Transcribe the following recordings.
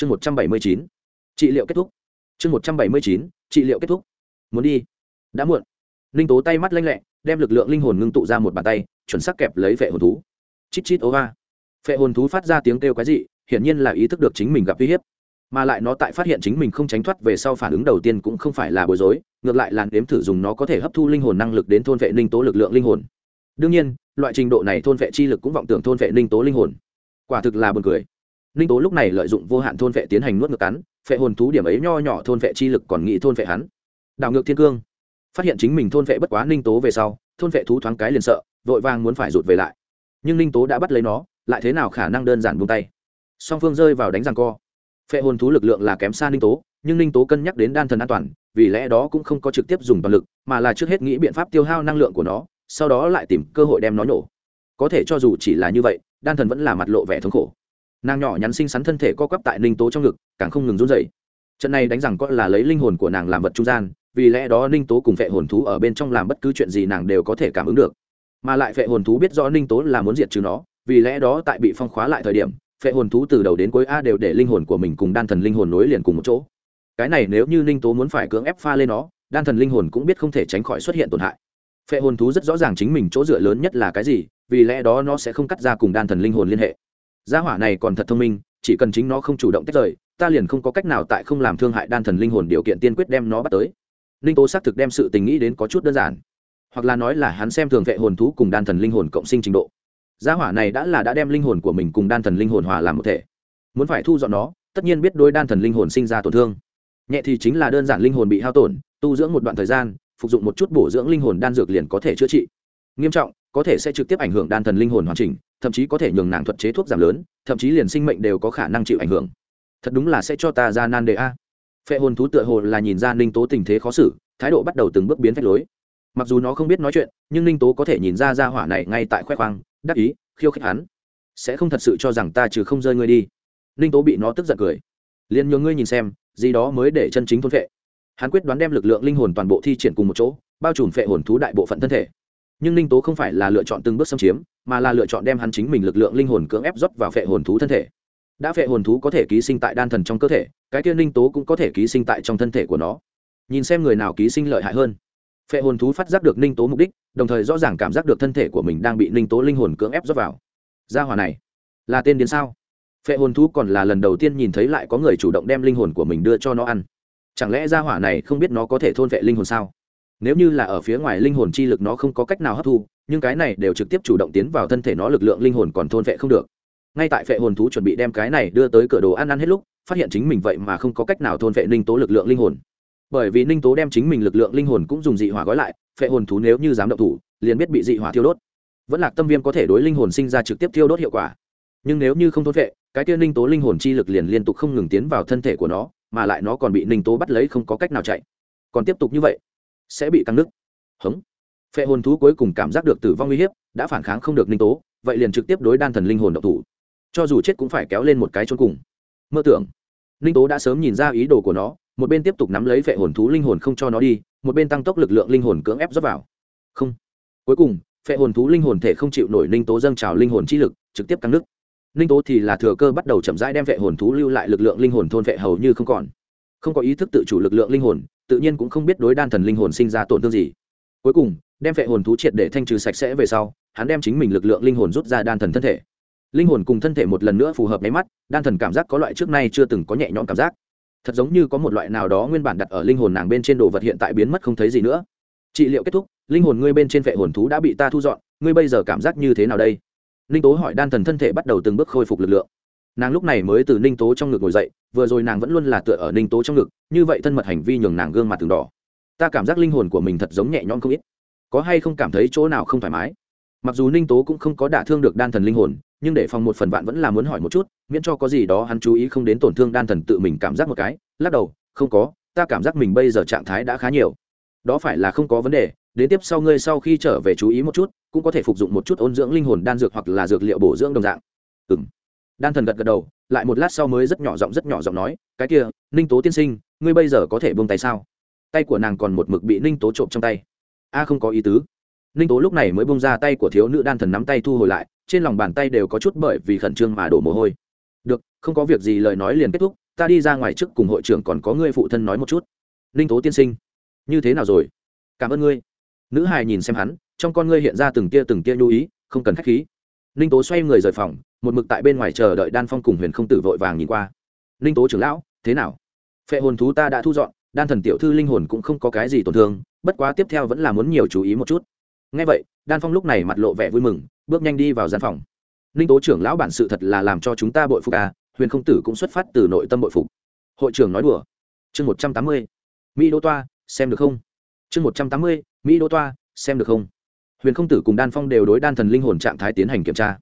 chương một trăm bảy mươi chín. Trị liệu kết thúc. Chương một trăm bảy mươi chín, trị liệu kết thúc. Muốn đi. Đã muộn. Ninh tố tay mắt lanh lẹ, đem lực lượng linh hồn ngưng tụ ra một bàn tay, chuẩn xác kẹp lấy vệ hồn thú. Chít chít ố va. Vệ hồn thú phát ra tiếng kêu quái dị, hiển nhiên là ý thức được chính mình gặp uy hiếp. Mà lại nó tại phát hiện chính mình không tránh thoát về sau phản ứng đầu tiên cũng không phải là bối rối, ngược lại là đếm thử dùng nó có thể hấp thu linh hồn năng lực đến thôn vệ ninh tố lực lượng linh hồn. Đương nhiên, loại trình độ này thôn vệ chi lực cũng vọng tưởng thôn vệ ninh tố linh hồn. Quả thực là buồn cười ninh tố lúc này lợi dụng vô hạn thôn vệ tiến hành nuốt ngược cắn, phệ hồn thú điểm ấy nho nhỏ thôn vệ chi lực còn nghĩ thôn vệ hắn. Đảo ngược thiên cương. Phát hiện chính mình thôn vệ bất quá ninh tố về sau, thôn vệ thú thoáng cái liền sợ, vội vàng muốn phải rụt về lại. Nhưng ninh tố đã bắt lấy nó, lại thế nào khả năng đơn giản buông tay? Song phương rơi vào đánh răng co. Phệ hồn thú lực lượng là kém xa ninh tố, nhưng ninh tố cân nhắc đến đan thần an toàn, vì lẽ đó cũng không có trực tiếp dùng toàn lực, mà là trước hết nghĩ biện pháp tiêu hao năng lượng của nó, sau đó lại tìm cơ hội đem nó nổ có thể cho dù chỉ là như vậy, đan thần vẫn là mặt lộ vẻ thống khổ nàng nhỏ nhắn xinh xắn thân thể co quắp tại ninh tố trong ngực, càng không ngừng run dậy trận này đánh rằng có là lấy linh hồn của nàng làm vật trung gian, vì lẽ đó ninh tố cùng vệ hồn thú ở bên trong làm bất cứ chuyện gì nàng đều có thể cảm ứng được. Mà lại vệ hồn thú biết rõ ninh tố là muốn diệt trừ nó, vì lẽ đó tại bị phong khóa lại thời điểm vệ hồn thú từ đầu đến cuối a đều để linh hồn của mình cùng đan thần linh hồn nối liền cùng một chỗ. Cái này nếu như ninh tố muốn phải cưỡng ép pha lên nó, đan thần linh hồn cũng biết không thể tránh khỏi xuất hiện tổn hại. Phệ hồn thú rất rõ ràng chính mình chỗ dựa lớn nhất là cái gì, vì lẽ đó nó sẽ không cắt ra cùng đan thần linh hồn liên hệ gia hỏa này còn thật thông minh, chỉ cần chính nó không chủ động tách rời, ta liền không có cách nào tại không làm thương hại đan thần linh hồn điều kiện tiên quyết đem nó bắt tới. Ninh tố xác thực đem sự tình nghĩ đến có chút đơn giản. Hoặc là nói là hắn xem thường vệ hồn thú cùng đan thần linh hồn cộng sinh trình độ. Gia hỏa này đã là đã đem linh hồn của mình cùng đan thần linh hồn hòa làm một thể. Muốn phải thu dọn nó, tất nhiên biết đôi đan thần linh hồn sinh ra tổn thương. Nhẹ thì chính là đơn giản linh hồn bị hao tổn, tu dưỡng một đoạn thời gian, phục dụng một chút bổ dưỡng linh hồn đan dược liền có thể chữa trị. Nghiêm trọng, có thể sẽ trực tiếp ảnh hưởng đan thần linh hồn hoàn chỉnh thậm chí có thể nhường nàng thuật chế thuốc giảm lớn, thậm chí liền sinh mệnh đều có khả năng chịu ảnh hưởng. Thật đúng là sẽ cho ta ra nan đề a. Phệ hồn thú tựa hồ là nhìn ra ninh tố tình thế khó xử, thái độ bắt đầu từng bước biến phách lối. Mặc dù nó không biết nói chuyện, nhưng ninh tố có thể nhìn ra ra hỏa này ngay tại khoe khoang, đắc ý, khiêu khích hắn. Sẽ không thật sự cho rằng ta trừ không rơi ngươi đi. Ninh tố bị nó tức giận cười. Liền nhường ngươi nhìn xem, gì đó mới để chân chính thôn phệ. Hắn quyết đoán đem lực lượng linh hồn toàn bộ thi triển cùng một chỗ, bao trùm phệ hồn thú đại bộ phận thân thể nhưng ninh tố không phải là lựa chọn từng bước xâm chiếm, mà là lựa chọn đem hắn chính mình lực lượng linh hồn cưỡng ép rót vào phệ hồn thú thân thể. Đã phệ hồn thú có thể ký sinh tại đan thần trong cơ thể, cái kia ninh tố cũng có thể ký sinh tại trong thân thể của nó. Nhìn xem người nào ký sinh lợi hại hơn. Phệ hồn thú phát giác được ninh tố mục đích, đồng thời rõ ràng cảm giác được thân thể của mình đang bị ninh tố linh hồn cưỡng ép rót vào. Gia hòa này, là tên đến sao? Phệ hồn thú còn là lần đầu tiên nhìn thấy lại có người chủ động đem linh hồn của mình đưa cho nó ăn. Chẳng lẽ gia hỏa này không biết nó có thể thôn vệ linh hồn sao? Nếu như là ở phía ngoài linh hồn chi lực nó không có cách nào hấp thu, nhưng cái này đều trực tiếp chủ động tiến vào thân thể nó lực lượng linh hồn còn thôn vệ không được. Ngay tại phệ hồn thú chuẩn bị đem cái này đưa tới cửa đồ ăn ăn hết lúc, phát hiện chính mình vậy mà không có cách nào thôn vệ ninh tố lực lượng linh hồn. Bởi vì ninh tố đem chính mình lực lượng linh hồn cũng dùng dị hỏa gói lại, phệ hồn thú nếu như dám động thủ, liền biết bị dị hỏa thiêu đốt. Vẫn là tâm viêm có thể đối linh hồn sinh ra trực tiếp thiêu đốt hiệu quả. Nhưng nếu như không thôn vệ, cái kia ninh tố linh hồn chi lực liền liên tục không ngừng tiến vào thân thể của nó, mà lại nó còn bị ninh tố bắt lấy không có cách nào chạy. Còn tiếp tục như vậy sẽ bị căng nứt. Hống. Phệ hồn thú cuối cùng cảm giác được tử vong uy hiếp, đã phản kháng không được ninh tố, vậy liền trực tiếp đối đan thần linh hồn độc thủ. Cho dù chết cũng phải kéo lên một cái chôn cùng. Mơ tưởng. Ninh tố đã sớm nhìn ra ý đồ của nó, một bên tiếp tục nắm lấy phệ hồn thú linh hồn không cho nó đi, một bên tăng tốc lực lượng linh hồn cưỡng ép dốc vào. Không. Cuối cùng, phệ hồn thú linh hồn thể không chịu nổi ninh tố dâng trào linh hồn chi lực, trực tiếp căng nứt. Ninh tố thì là thừa cơ bắt đầu chậm rãi đem phệ hồn thú lưu lại lực lượng linh hồn thôn phệ hầu như không còn. Không có ý thức tự chủ lực lượng linh hồn tự nhiên cũng không biết đối đan thần linh hồn sinh ra tổn thương gì. Cuối cùng, đem phệ hồn thú triệt để thanh trừ sạch sẽ về sau, hắn đem chính mình lực lượng linh hồn rút ra đan thần thân thể. Linh hồn cùng thân thể một lần nữa phù hợp nháy mắt, đan thần cảm giác có loại trước nay chưa từng có nhẹ nhõm cảm giác. Thật giống như có một loại nào đó nguyên bản đặt ở linh hồn nàng bên trên đồ vật hiện tại biến mất không thấy gì nữa. Trị liệu kết thúc, linh hồn ngươi bên trên vệ hồn thú đã bị ta thu dọn, ngươi bây giờ cảm giác như thế nào đây? Ninh tố hỏi đan thần thân thể bắt đầu từng bước khôi phục lực lượng nàng lúc này mới từ ninh tố trong ngực ngồi dậy, vừa rồi nàng vẫn luôn là tựa ở ninh tố trong ngực, như vậy thân mật hành vi nhường nàng gương mặt từng đỏ. Ta cảm giác linh hồn của mình thật giống nhẹ nhõm không ít. Có hay không cảm thấy chỗ nào không thoải mái? Mặc dù ninh tố cũng không có đả thương được đan thần linh hồn, nhưng để phòng một phần bạn vẫn là muốn hỏi một chút, miễn cho có gì đó hắn chú ý không đến tổn thương đan thần tự mình cảm giác một cái, lắc đầu, không có, ta cảm giác mình bây giờ trạng thái đã khá nhiều. Đó phải là không có vấn đề, đến tiếp sau ngươi sau khi trở về chú ý một chút, cũng có thể phục dụng một chút ôn dưỡng linh hồn đan dược hoặc là dược liệu bổ dưỡng đồng dạng. Ừ m đan thần gật gật đầu, lại một lát sau mới rất nhỏ giọng, rất nhỏ giọng nói, cái kia, ninh tố tiên sinh, ngươi bây giờ có thể buông tay sao? Tay của nàng còn một mực bị ninh tố trộm trong tay. A, không có ý tứ. Ninh tố lúc này mới bông ra tay của thiếu nữ đan thần nắm tay thu hồi lại, trên lòng bàn tay đều có chút bởi vì khẩn trương mà đổ mồ hôi. Được, không có việc gì, lời nói liền kết thúc, ta đi ra ngoài trước cùng hội trưởng còn có ngươi phụ thân nói một chút. Ninh tố tiên sinh, như thế nào rồi? Cảm ơn ngươi. Nữ hài nhìn xem hắn, trong con ngươi hiện ra từng tia từng tia nhu ý, không cần k h á c h khí. Ninh tố xoay người rời phòng một mực tại bên ngoài chờ đợi đan phong cùng huyền không tử vội vàng nhìn qua. Ninh tố trưởng lão, thế nào? Phệ hồn thú ta đã thu dọn, đan thần tiểu thư linh hồn cũng không có cái gì tổn thương, bất quá tiếp theo vẫn là muốn nhiều chú ý một chút. Ngay vậy, đan phong lúc này mặt lộ vẻ vui mừng, bước nhanh đi vào gian phòng. Ninh tố trưởng lão bản sự thật là làm cho chúng ta bội phục à huyền không tử cũng xuất phát từ nội tâm bội phục. Hội trưởng nói đùa. Chương một trăm tám mươi, mỹ đô toa, xem được không? Chương một trăm tám mươi, mỹ đô toa, xem được không? Huyền không tử cùng đan phong đều đối đan thần linh hồn trạng thái tiến hành kiểm tra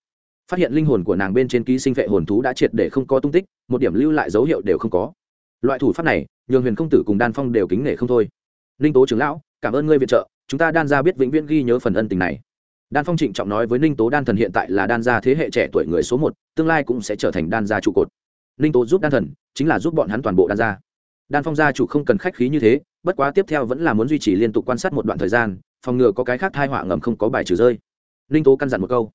phát hiện linh hồn của nàng bên trên ký sinh vệ hồn thú đã triệt để không có tung tích, một điểm lưu lại dấu hiệu đều không có. Loại thủ pháp này, nhường huyền không tử cùng đan phong đều kính nể không thôi. Ninh tố trưởng lão, cảm ơn ngươi viện trợ, chúng ta đan ra biết vĩnh viễn ghi nhớ phần ân tình này. Đan phong trịnh trọng nói với ninh tố đan thần hiện tại là đan gia thế hệ trẻ tuổi người số một, tương lai cũng sẽ trở thành đan gia trụ cột. Ninh tố giúp đan thần, chính là giúp bọn hắn toàn bộ đan gia. Đan phong gia chủ không cần khách khí như thế, bất quá tiếp theo vẫn là muốn duy trì liên tục quan sát một đoạn thời gian, phòng ngừa có cái khác thai họa ngầm không có bài trừ rơi. Ninh tố căn dặn một câu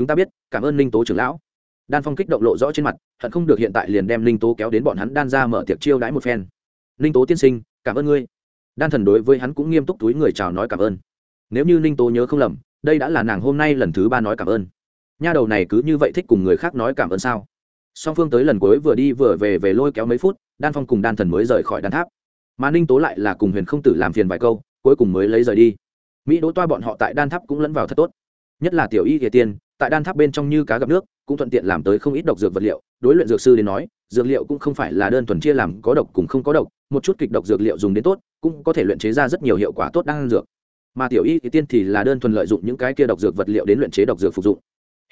chúng ta biết, cảm ơn ninh tố trưởng lão. Đan phong kích động lộ rõ trên mặt, hận không được hiện tại liền đem ninh tố kéo đến bọn hắn đan ra mở tiệc chiêu đãi một phen. Ninh tố tiên sinh, cảm ơn ngươi. Đan thần đối với hắn cũng nghiêm túc túi người chào nói cảm ơn. Nếu như ninh tố nhớ không lầm, đây đã là nàng hôm nay lần thứ ba nói cảm ơn. Nha đầu này cứ như vậy thích cùng người khác nói cảm ơn sao? Song phương tới lần cuối vừa đi vừa về về lôi kéo mấy phút, đan phong cùng đan thần mới rời khỏi đan tháp. Mà ninh tố lại là cùng huyền không tử làm phiền vài câu, cuối cùng mới lấy rời đi. Mỹ đỗ toa bọn họ tại đan tháp cũng lẫn vào thật tốt. Nhất là tiểu y địa tiên tại đan tháp bên trong như cá gặp nước, cũng thuận tiện làm tới không ít độc dược vật liệu. Đối luyện dược sư đến nói, dược liệu cũng không phải là đơn thuần chia làm có độc cùng không có độc, một chút kịch độc dược liệu dùng đến tốt, cũng có thể luyện chế ra rất nhiều hiệu quả tốt đang dược. Mà tiểu y tiên thì là đơn thuần lợi dụng những cái kia độc dược vật liệu đến luyện chế độc dược phục dụng.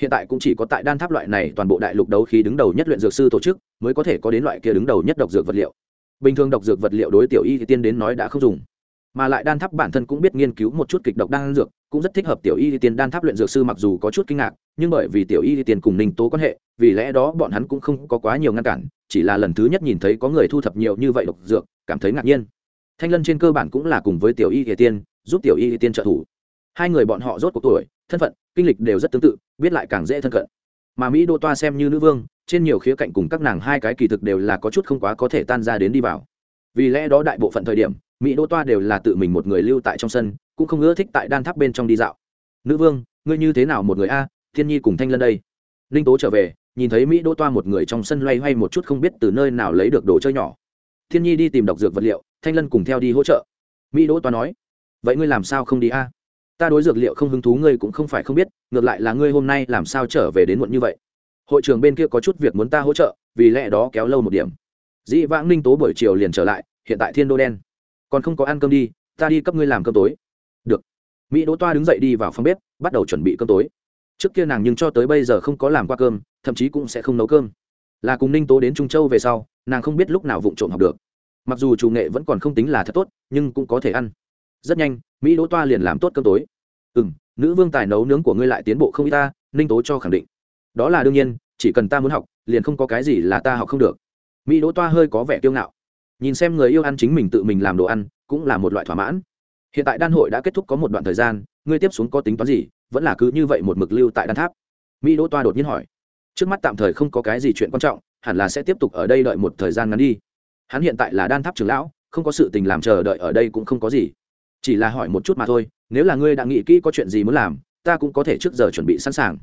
Hiện tại cũng chỉ có tại đan tháp loại này toàn bộ đại lục đấu khí đứng đầu nhất luyện dược sư tổ chức, mới có thể có đến loại kia đứng đầu nhất độc dược vật liệu. Bình thường độc dược vật liệu đối tiểu y tiên đến nói đã không dùng mà lại đan tháp bản thân cũng biết nghiên cứu một chút kịch độc đan dược, cũng rất thích hợp tiểu y tiên đan tháp luyện dược sư mặc dù có chút kinh ngạc, nhưng bởi vì tiểu y tiên cùng ninh tố quan hệ, vì lẽ đó bọn hắn cũng không có quá nhiều ngăn cản, chỉ là lần thứ nhất nhìn thấy có người thu thập nhiều như vậy độc dược, cảm thấy ngạc nhiên. Thanh lân trên cơ bản cũng là cùng với tiểu y tiên giúp tiểu y tiên trợ thủ. Hai người bọn họ rốt cuộc tuổi, thân phận, kinh lịch đều rất tương tự, biết lại càng dễ thân cận. Mà mỹ đô toa xem như nữ vương, trên nhiều khía cạnh cùng các nàng hai cái kỳ thực đều là có chút không quá có thể tan ra đến đi vào. Vì lẽ đó đại bộ phận thời điểm mỹ Đỗ toa đều là tự mình một người lưu tại trong sân, cũng không ưa thích tại đan tháp bên trong đi dạo. Nữ vương, ngươi như thế nào một người a? Thiên nhi cùng thanh lân đây. Ninh tố trở về, nhìn thấy mỹ Đỗ toa một người trong sân loay hoay một chút không biết từ nơi nào lấy được đồ chơi nhỏ. Thiên nhi đi tìm độc dược vật liệu, thanh lân cùng theo đi hỗ trợ. Mỹ đỗ toa nói, vậy ngươi làm sao không đi a? Ta đối dược liệu không hứng thú, ngươi cũng không phải không biết, ngược lại là ngươi hôm nay làm sao trở về đến muộn như vậy? Hội trường bên kia có chút việc muốn ta hỗ trợ, vì lẽ đó kéo lâu một điểm. Dĩ vãng ninh tố buổi chiều liền trở lại, hiện tại thiên đô đen còn không có ăn cơm đi, ta đi cấp ngươi làm cơm tối. Được. Mỹ đỗ toa đứng dậy đi vào phòng bếp, bắt đầu chuẩn bị cơm tối. Trước kia nàng nhưng cho tới bây giờ không có làm qua cơm, thậm chí cũng sẽ không nấu cơm. Là cùng ninh tố đến trung châu về sau, nàng không biết lúc nào vụng trộm học được. Mặc dù chủ nghệ vẫn còn không tính là thật tốt, nhưng cũng có thể ăn. Rất nhanh, mỹ đỗ toa liền làm tốt cơm tối. Ừ m nữ vương tài nấu nướng của ngươi lại tiến bộ không ít ta, ninh tố cho khẳng định. Đó là đương nhiên, chỉ cần ta muốn học, liền không có cái gì là ta học không được. Mỹ đỗ toa hơi có vẻ kiêu ngạo nhìn xem người yêu ăn chính mình tự mình làm đồ ăn, cũng là một loại thỏa mãn. Hiện tại đan hội đã kết thúc có một đoạn thời gian ngươi tiếp xuống có tính toán gì, vẫn là cứ như vậy một mực lưu tại đan tháp. Mỹ đỗ toa đột nhiên hỏi. Trước mắt tạm thời không có cái gì chuyện quan trọng, hẳn là sẽ tiếp tục ở đây đợi một thời gian ngắn đi. Hắn hiện tại là đan tháp trưởng lão, không có sự tình làm chờ đợi ở đây cũng không có gì. Chỉ là hỏi một chút mà thôi, nếu là ngươi đã nghĩ kỹ có chuyện gì muốn làm, ta cũng có thể trước giờ chuẩn bị sẵn sàng.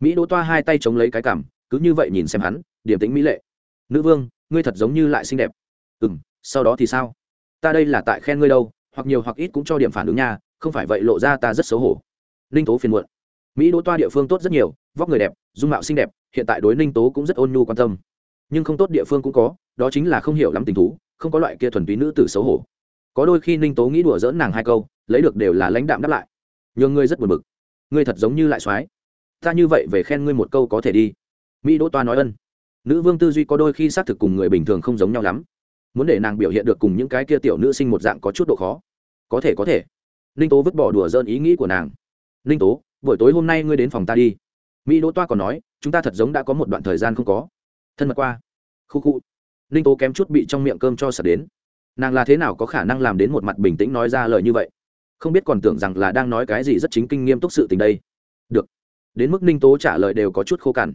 Mỹ đỗ toa hai tay chống lấy cái cằm, cứ như vậy nhìn xem hắn điểm tính mỹ lệ. Nữ vương, ngươi thật giống như lại xinh đẹp. Ừ m sau đó thì sao? Ta đây là tại khen ngươi đâu, hoặc nhiều hoặc ít cũng cho điểm phản ứng nha, không phải vậy lộ ra ta rất xấu hổ. Ninh tố phiền muộn. Mỹ đỗ toa địa phương tốt rất nhiều, vóc người đẹp, dung mạo xinh đẹp, hiện tại đối ninh tố cũng rất ôn nhu quan tâm. Nhưng không tốt địa phương cũng có, đó chính là không hiểu lắm tình thú, không có loại kia thuần túy nữ tử xấu hổ. Có đôi khi ninh tố nghĩ đùa dỡn nàng hai câu, lấy được đều là lãnh đạm đáp lại. Nhường ngươi rất buồn bực. Ngươi thật giống như lại soái ta như vậy về khen ngươi một câu có thể đi. Mỹ đỗ toa nói ân. Nữ vương tư duy có đôi khi xác thực cùng người bình thường không giống nhau lắm muốn để nàng biểu hiện được cùng những cái kia tiểu nữ sinh một dạng có chút độ khó. Có thể có thể. Ninh tố vứt bỏ đùa dơn ý nghĩ của nàng. Ninh tố, buổi tối hôm nay ngươi đến phòng ta đi. Mỹ đỗ toa còn nói, chúng ta thật giống đã có một đoạn thời gian không có. Thân mật qua. Khu khu. Ninh tố kém chút bị trong miệng cơm cho sập đến. Nàng là thế nào có khả năng làm đến một mặt bình tĩnh nói ra lời như vậy? Không biết còn tưởng rằng là đang nói cái gì rất chính kinh nghiêm túc sự tình đây. Được. Đến mức ninh tố trả lời đều có chút khô cằn.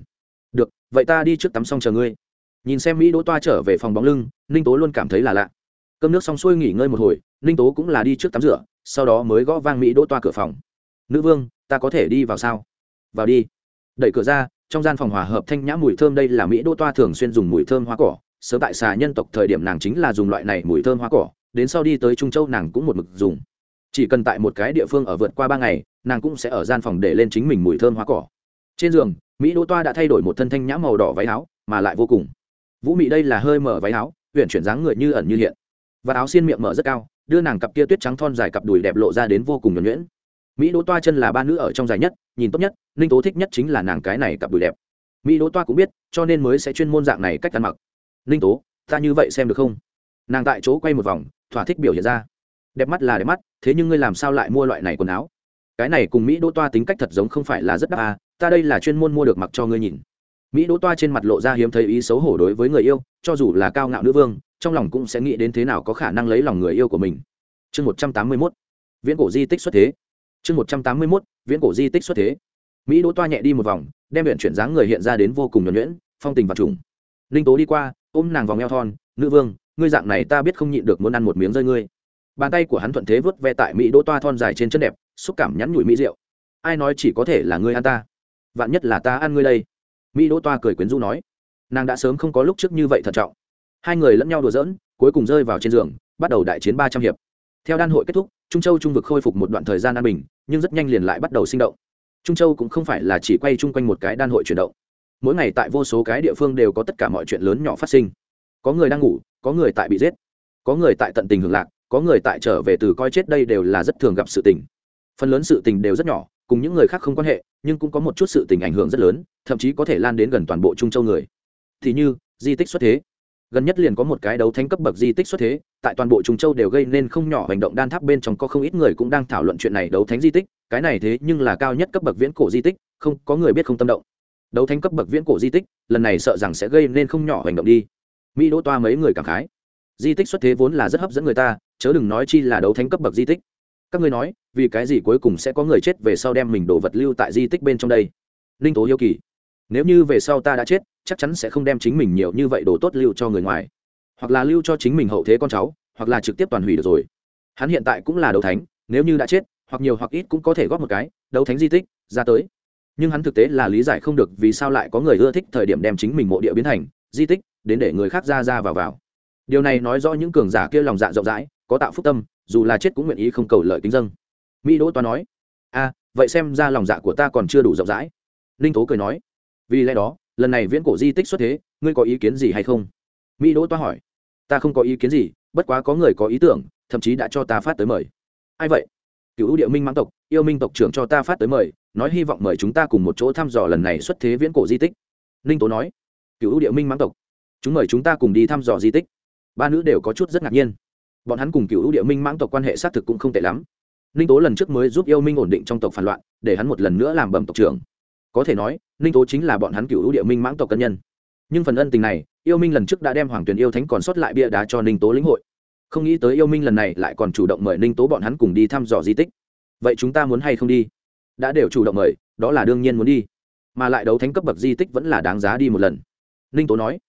Được, vậy ta đi trước tắm xong chờ ngươi nhìn xem mỹ đỗ toa trở về phòng bóng lưng, ninh tố luôn cảm thấy là lạ. Cơm nước xong xuôi nghỉ ngơi một hồi, ninh tố cũng là đi trước tắm rửa, sau đó mới gõ vang mỹ đỗ toa cửa phòng. Nữ vương, ta có thể đi vào sao? Vào đi. Đẩy cửa ra, trong gian phòng hòa hợp thanh nhã mùi thơm đây là mỹ đỗ toa thường xuyên dùng mùi thơm hoa cỏ. Sớm tại xà nhân tộc thời điểm nàng chính là dùng loại này mùi thơm hoa cỏ, đến sau đi tới trung châu nàng cũng một mực dùng. Chỉ cần tại một cái địa phương ở vượt qua ba ngày, nàng cũng sẽ ở gian phòng để lên chính mình mùi thơm hoa cỏ. Trên giường, mỹ đỗ toa đã thay đổi một thân thanh nhã màu đỏ váy áo, mà lại vô cùng vũ mị đây là hơi mở váy áo huyện chuyển dáng người như ẩn như hiện. Và áo xiên miệng mở rất cao, đưa nàng cặp kia tuyết trắng thon dài cặp đùi đẹp lộ ra đến vô cùng nhuẩn nhuyễn. Mỹ đỗ toa chân là ba nữ ở trong dài nhất, nhìn tốt nhất, ninh tố thích nhất chính là nàng cái này cặp đùi đẹp. Mỹ đỗ toa cũng biết, cho nên mới sẽ chuyên môn dạng này cách ăn mặc. Ninh tố, ta như vậy xem được không? Nàng tại chỗ quay một vòng, thỏa thích biểu hiện ra. Đẹp mắt là đẹp mắt, thế nhưng ngươi làm sao lại mua loại này quần áo? Cái này cùng mỹ đỗ toa tính cách thật giống không phải là rất đắt à ta đây là chuyên môn mua được mặc cho ngươi nhìn mỹ đỗ toa trên mặt lộ ra hiếm thấy ý xấu hổ đối với người yêu, cho dù là cao ngạo nữ vương, trong lòng cũng sẽ nghĩ đến thế nào có khả năng lấy lòng người yêu của mình. Chương một trăm tám mươi mốt. Viễn cổ di tích xuất thế. Chương một trăm tám mươi mốt, viễn cổ di tích xuất thế. Mỹ đỗ toa nhẹ đi một vòng, đem huyện chuyển dáng người hiện ra đến vô cùng nhuẩn nhuyễn, phong tình và trùng. Ninh tố đi qua, ôm nàng vòng eo thon, nữ vương, ngươi dạng này ta biết không nhịn được muốn ăn một miếng rơi ngươi. Bàn tay của hắn thuận thế vớt ve tại mỹ đỗ toa thon dài trên chân đẹp, xúc cảm nhắn nhủi mỹ rượu ai nói chỉ có thể là ngươi ăn ta? Vạn nhất là ta ăn ngươi đây mỹ đỗ toa cười quyến rũ nói, nàng đã sớm không có lúc trước như vậy thận trọng. Hai người lẫn nhau đùa giỡn, cuối cùng rơi vào trên giường, bắt đầu đại chiến ba trăm hiệp. Theo đan hội kết thúc, trung châu trung vực khôi phục một đoạn thời gian an bình, nhưng rất nhanh liền lại bắt đầu sinh động. Trung châu cũng không phải là chỉ quay chung quanh một cái đan hội chuyển động. Mỗi ngày tại vô số cái địa phương đều có tất cả mọi chuyện lớn nhỏ phát sinh. Có người đang ngủ, có người tại bị giết. Có người tại tận tình hưởng lạc, có người tại trở về từ coi chết đây đều là rất thường gặp sự tình. Phần lớn sự tình đều rất nhỏ, cùng những người khác không quan hệ nhưng cũng có một chút sự tình ảnh hưởng rất lớn, thậm chí có thể lan đến gần toàn bộ trung châu người. Thì như, di tích xuất thế. Gần nhất liền có một cái đấu thánh cấp bậc di tích xuất thế, tại toàn bộ trung châu đều gây nên không nhỏ hành động đan tháp bên trong có không ít người cũng đang thảo luận chuyện này đấu thánh di tích. Cái này thế nhưng là cao nhất cấp bậc viễn cổ di tích, không, có người biết không tâm động. Đấu thánh cấp bậc viễn cổ di tích, lần này sợ rằng sẽ gây nên không nhỏ hành động đi. Mỹ đỗ toa mấy người cảm khái. Di tích xuất thế vốn là rất hấp dẫn người ta, chớ đừng nói chi là đấu thánh cấp bậc di tích các ngươi nói, vì cái gì cuối cùng sẽ có người chết về sau đem mình đổ vật lưu tại di tích bên trong đây? Ninh tố hiếu kỳ. Nếu như về sau ta đã chết, chắc chắn sẽ không đem chính mình nhiều như vậy đồ tốt lưu cho người ngoài. Hoặc là lưu cho chính mình hậu thế con cháu, hoặc là trực tiếp toàn hủy được rồi. Hắn hiện tại cũng là đấu thánh, nếu như đã chết, hoặc nhiều hoặc ít cũng có thể góp một cái, đấu thánh di tích, ra tới. Nhưng hắn thực tế là lý giải không được vì sao lại có người ưa thích thời điểm đem chính mình mộ địa biến thành di tích, đến để người khác ra ra vào vào điều này nói rõ những cường giả kia lòng dạ rộng rãi, có tạo phúc tâm, dù là chết cũng nguyện ý không cầu lợi kính dân mỹ đỗ toa nói, a, vậy xem ra lòng dạ của ta còn chưa đủ rộng rãi. Ninh tố cười nói, vì lẽ đó, lần này viễn cổ di tích xuất thế, ngươi có ý kiến gì hay không? Mỹ đỗ toa hỏi, ta không có ý kiến gì, bất quá có người có ý tưởng, thậm chí đã cho ta phát tới mời. Ai vậy? Cựu ưu địa minh mãng tộc, yêu minh tộc trưởng cho ta phát tới mời, nói hy vọng mời chúng ta cùng một chỗ thăm dò lần này xuất thế viễn cổ di tích. Ninh tố nói, cựu ưu địa minh mãng tộc, chúng mời chúng ta cùng đi thăm dò di tích ba nữ đều có chút rất ngạc nhiên. Bọn hắn cùng cựu ưu địa minh mãng tộc quan hệ xác thực cũng không tệ lắm. Ninh tố lần trước mới giúp yêu minh ổn định trong tộc phản loạn, để hắn một lần nữa làm bẩm tộc trưởng. Có thể nói, ninh tố chính là bọn hắn cựu ưu địa minh mãng tộc cân nhân. Nhưng phần ân tình này, yêu minh lần trước đã đem hoàng tuyền yêu thánh còn sót lại bia đá cho ninh tố lĩnh hội. Không nghĩ tới yêu minh lần này lại còn chủ động mời ninh tố bọn hắn cùng đi thăm dò di tích. Vậy chúng ta muốn hay không đi? Đã đều chủ động mời, đó là đương nhiên muốn đi. Mà lại đấu thánh cấp bậc di tích vẫn là đáng giá đi một lần. Ninh tố nói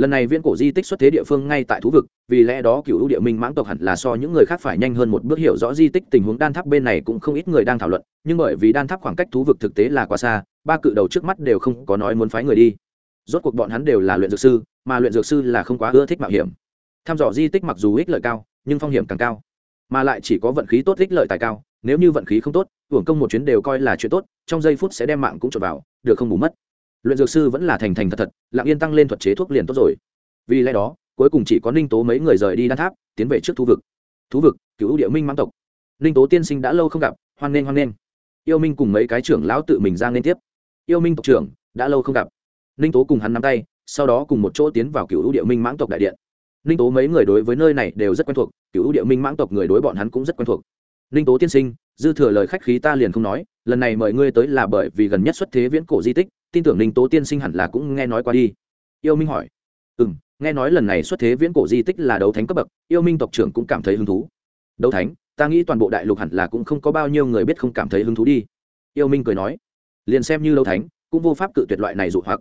lần này viên cổ di tích xuất thế địa phương ngay tại thú vực, vì lẽ đó cựu địa minh mãng tộc hẳn là so những người khác phải nhanh hơn một bước hiểu rõ di tích tình huống đan tháp bên này cũng không ít người đang thảo luận, nhưng bởi vì đan tháp khoảng cách thú vực thực tế là quá xa, ba cự đầu trước mắt đều không có nói muốn phái người đi. Rốt cuộc bọn hắn đều là luyện dược sư, mà luyện dược sư là không quá ưa thích mạo hiểm. Tham dò di tích mặc dù ích lợi cao, nhưng phong hiểm càng cao. Mà lại chỉ có vận khí tốt ích lợi tài cao, nếu như vận khí không tốt, hưởng công một chuyến đều coi là chuyện tốt, trong giây phút sẽ đem mạng cũng trộn vào, được không bù mất luyện dược sư vẫn là thành thành thật thật, lặng yên tăng lên thuật chế thuốc liền tốt rồi. Vì lẽ đó, cuối cùng chỉ có ninh tố mấy người rời đi đan tháp, tiến về trước thú vực. Thú vực, cựu địa minh mãng tộc. Ninh tố tiên sinh đã lâu không gặp, hoan nghênh hoan nghênh. Yêu minh cùng mấy cái trưởng lão tự mình ra liên tiếp. Yêu minh tộc trưởng, đã lâu không gặp. Ninh tố cùng hắn nắm tay, sau đó cùng một chỗ tiến vào cựu địa minh mãng tộc đại điện. Ninh tố mấy người đối với nơi này đều rất quen thuộc, cựu địa minh mãng tộc người đối bọn hắn cũng rất quen thuộc. Ninh tố tiên sinh, dư thừa lời khách khí ta liền không nói, lần này mời ngươi tới là bởi vì gần nhất xuất thế viễn cổ di tích tin tưởng ninh tố tiên sinh hẳn là cũng nghe nói qua đi. Yêu minh hỏi. Ừ m nghe nói lần này xuất thế viễn cổ di tích là đấu thánh cấp bậc, yêu minh tộc trưởng cũng cảm thấy hứng thú. Đấu thánh, ta nghĩ toàn bộ đại lục hẳn là cũng không có bao nhiêu người biết không cảm thấy hứng thú đi. Yêu minh cười nói. Liền xem như đấu thánh, cũng vô pháp cự tuyệt loại này dụ hoặc.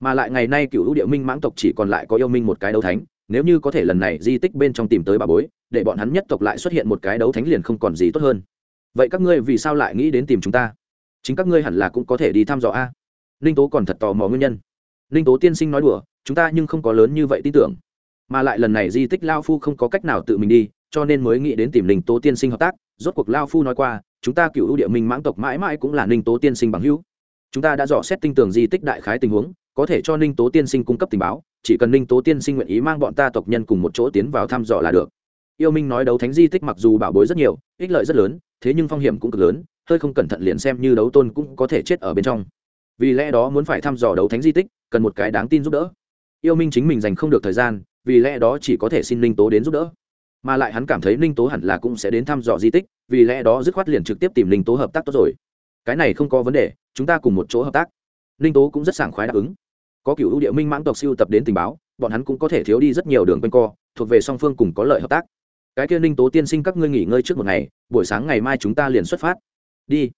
Mà lại ngày nay cựu địa minh mãng tộc chỉ còn lại có yêu minh một cái đấu thánh, nếu như có thể lần này di tích bên trong tìm tới bà bối, để bọn hắn nhất tộc lại xuất hiện một cái đấu thánh liền không còn gì tốt hơn. Vậy các ngươi vì sao lại nghĩ đến tìm chúng ta? Chính các ngươi hẳn là cũng có thể đi thăm dò a ninh tố còn thật tò mò nguyên nhân. Ninh tố tiên sinh nói đùa, chúng ta nhưng không có lớn như vậy tin tưởng. Mà lại lần này di tích lao phu không có cách nào tự mình đi, cho nên mới nghĩ đến tìm ninh tố tiên sinh hợp tác. Rốt cuộc lao phu nói qua, chúng ta cựu ưu địa minh mãng tộc mãi mãi cũng là ninh tố tiên sinh bằng hữu. Chúng ta đã dò xét tinh tường di tích đại khái tình huống, có thể cho ninh tố tiên sinh cung cấp tình báo, chỉ cần ninh tố tiên sinh nguyện ý mang bọn ta tộc nhân cùng một chỗ tiến vào thăm dò là được. Yêu minh nói đấu thánh di tích mặc dù bảo bối rất nhiều, ích lợi rất lớn, thế nhưng phong hiểm cũng cực lớn, hơi không cẩn thận liền xem như đấu tôn cũng có thể chết ở bên trong vì lẽ đó muốn phải thăm dò đấu thánh di tích, cần một cái đáng tin giúp đỡ. Yêu minh chính mình dành không được thời gian, vì lẽ đó chỉ có thể xin ninh tố đến giúp đỡ. Mà lại hắn cảm thấy ninh tố hẳn là cũng sẽ đến thăm dò di tích, vì lẽ đó dứt khoát liền trực tiếp tìm ninh tố hợp tác tốt rồi. Cái này không có vấn đề, chúng ta cùng một chỗ hợp tác. Ninh tố cũng rất sảng khoái đáp ứng. Có cựu ưu địa minh mãng tộc siêu tập đến tình báo, bọn hắn cũng có thể thiếu đi rất nhiều đường quanh co, thuộc về song phương cùng có lợi hợp tác. Cái kia ninh tố tiên sinh các ngươi nghỉ ngơi trước một ngày, buổi sáng ngày mai chúng ta liền xuất phát. Đi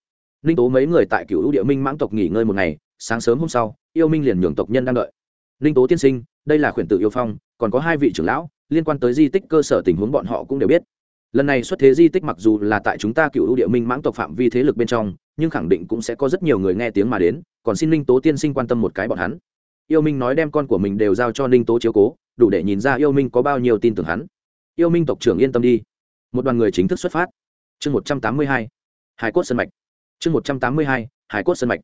ninh tố mấy người tại cựu ưu địa minh mãng tộc nghỉ ngơi một ngày, sáng sớm hôm sau, yêu minh liền nhường tộc nhân đang đợi. Ninh tố tiên sinh, đây là khuyển tự yêu phong, còn có hai vị trưởng lão, liên quan tới di tích cơ sở tình huống bọn họ cũng đều biết. Lần này xuất thế di tích mặc dù là tại chúng ta cựu ưu địa minh mãng tộc phạm vi thế lực bên trong, nhưng khẳng định cũng sẽ có rất nhiều người nghe tiếng mà đến, còn xin ninh tố tiên sinh quan tâm một cái bọn hắn. Yêu minh nói đem con của mình đều giao cho ninh tố chiếu cố, đủ để nhìn ra yêu minh có bao nhiêu tin tưởng hắn. Yêu minh tộc trưởng yên tâm đi. Một đoàn người chính thức xuất phát. Chương một trăm tám mươi hai. Hải cốt sân mạch chương một trăm tám mươi hai, hải cốt sân mạch.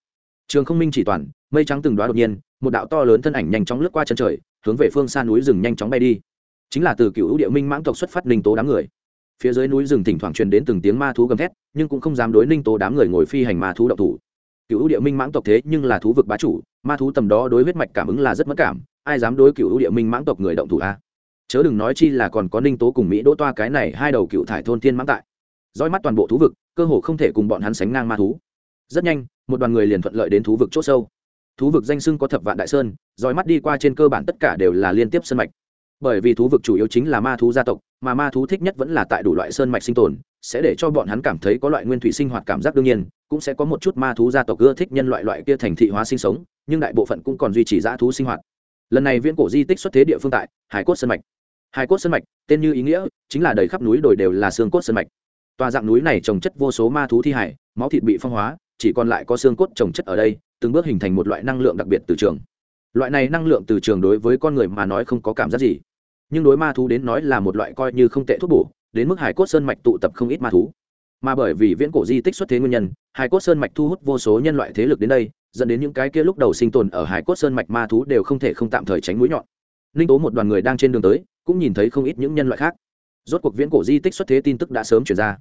Trường không minh chỉ toàn, mây trắng từng đoá đột nhiên, một đạo to lớn thân ảnh nhanh chóng lướt qua chân trời, hướng về phương xa núi rừng nhanh chóng bay đi. Chính là từ cựu địa minh mãng tộc xuất phát ninh tố đám người. Phía dưới núi rừng thỉnh thoảng truyền đến từng tiếng ma thú gầm thét, nhưng cũng không dám đối ninh tố đám người ngồi phi hành ma thú động thủ. Cựu địa minh mãng tộc thế nhưng là thú vực bá chủ, ma thú tầm đó đối huyết mạch cảm ứng là rất mất cảm, ai dám đối cựu địa minh mãng tộc người động thủ a? Chớ đừng nói chi là còn có ninh tố cùng mỹ đỗ toa cái này hai đầu cựu thải thôn tiên mãng tại. Dõi mắt toàn bộ thú vực cơ hồ không thể cùng bọn hắn sánh ngang ma thú. Rất nhanh, một đoàn người liền thuận lợi đến thú vực c h ỗ sâu. Thú vực danh sưng có thập vạn đại sơn, dõi mắt đi qua trên cơ bản tất cả đều là liên tiếp sân mạch. Bởi vì thú vực chủ yếu chính là ma thú gia tộc, mà ma thú thích nhất vẫn là tại đủ loại sơn mạch sinh tồn, sẽ để cho bọn hắn cảm thấy có loại nguyên thủy sinh hoạt cảm giác đương nhiên, cũng sẽ có một chút ma thú gia tộc ưa thích nhân loại loại kia thành thị hóa sinh sống, nhưng đại bộ phận cũng còn duy trì dã thú sinh hoạt. Lần này viễn cổ di tích xuất thế địa phương tại hải cốt sơn mạch. Hải cốt sơn mạch, tên như ý nghĩa, chính là đầy khắp núi đồi đều là xương cốt sơn mạch tòa dạng núi này trồng chất vô số ma thú thi hải, máu thịt bị phong hóa, chỉ còn lại có xương cốt trồng chất ở đây, từng bước hình thành một loại năng lượng đặc biệt từ trường. Loại này năng lượng từ trường đối với con người mà nói không có cảm giác gì. Nhưng đối ma thú đến nói là một loại coi như không tệ thuốc bổ, đến mức hải cốt sơn mạch tụ tập không ít ma thú. Mà bởi vì viễn cổ di tích xuất thế nguyên nhân, hải cốt sơn mạch thu hút vô số nhân loại thế lực đến đây, dẫn đến những cái kia lúc đầu sinh tồn ở hải cốt sơn mạch ma thú đều không thể không tạm thời tránh mũi nhọn. Ninh tố một đoàn người đang trên đường tới, cũng nhìn thấy không ít những nhân loại khác. Rốt cuộc viễn cổ di tích xuất thế tin tức đã sớm chuyển ra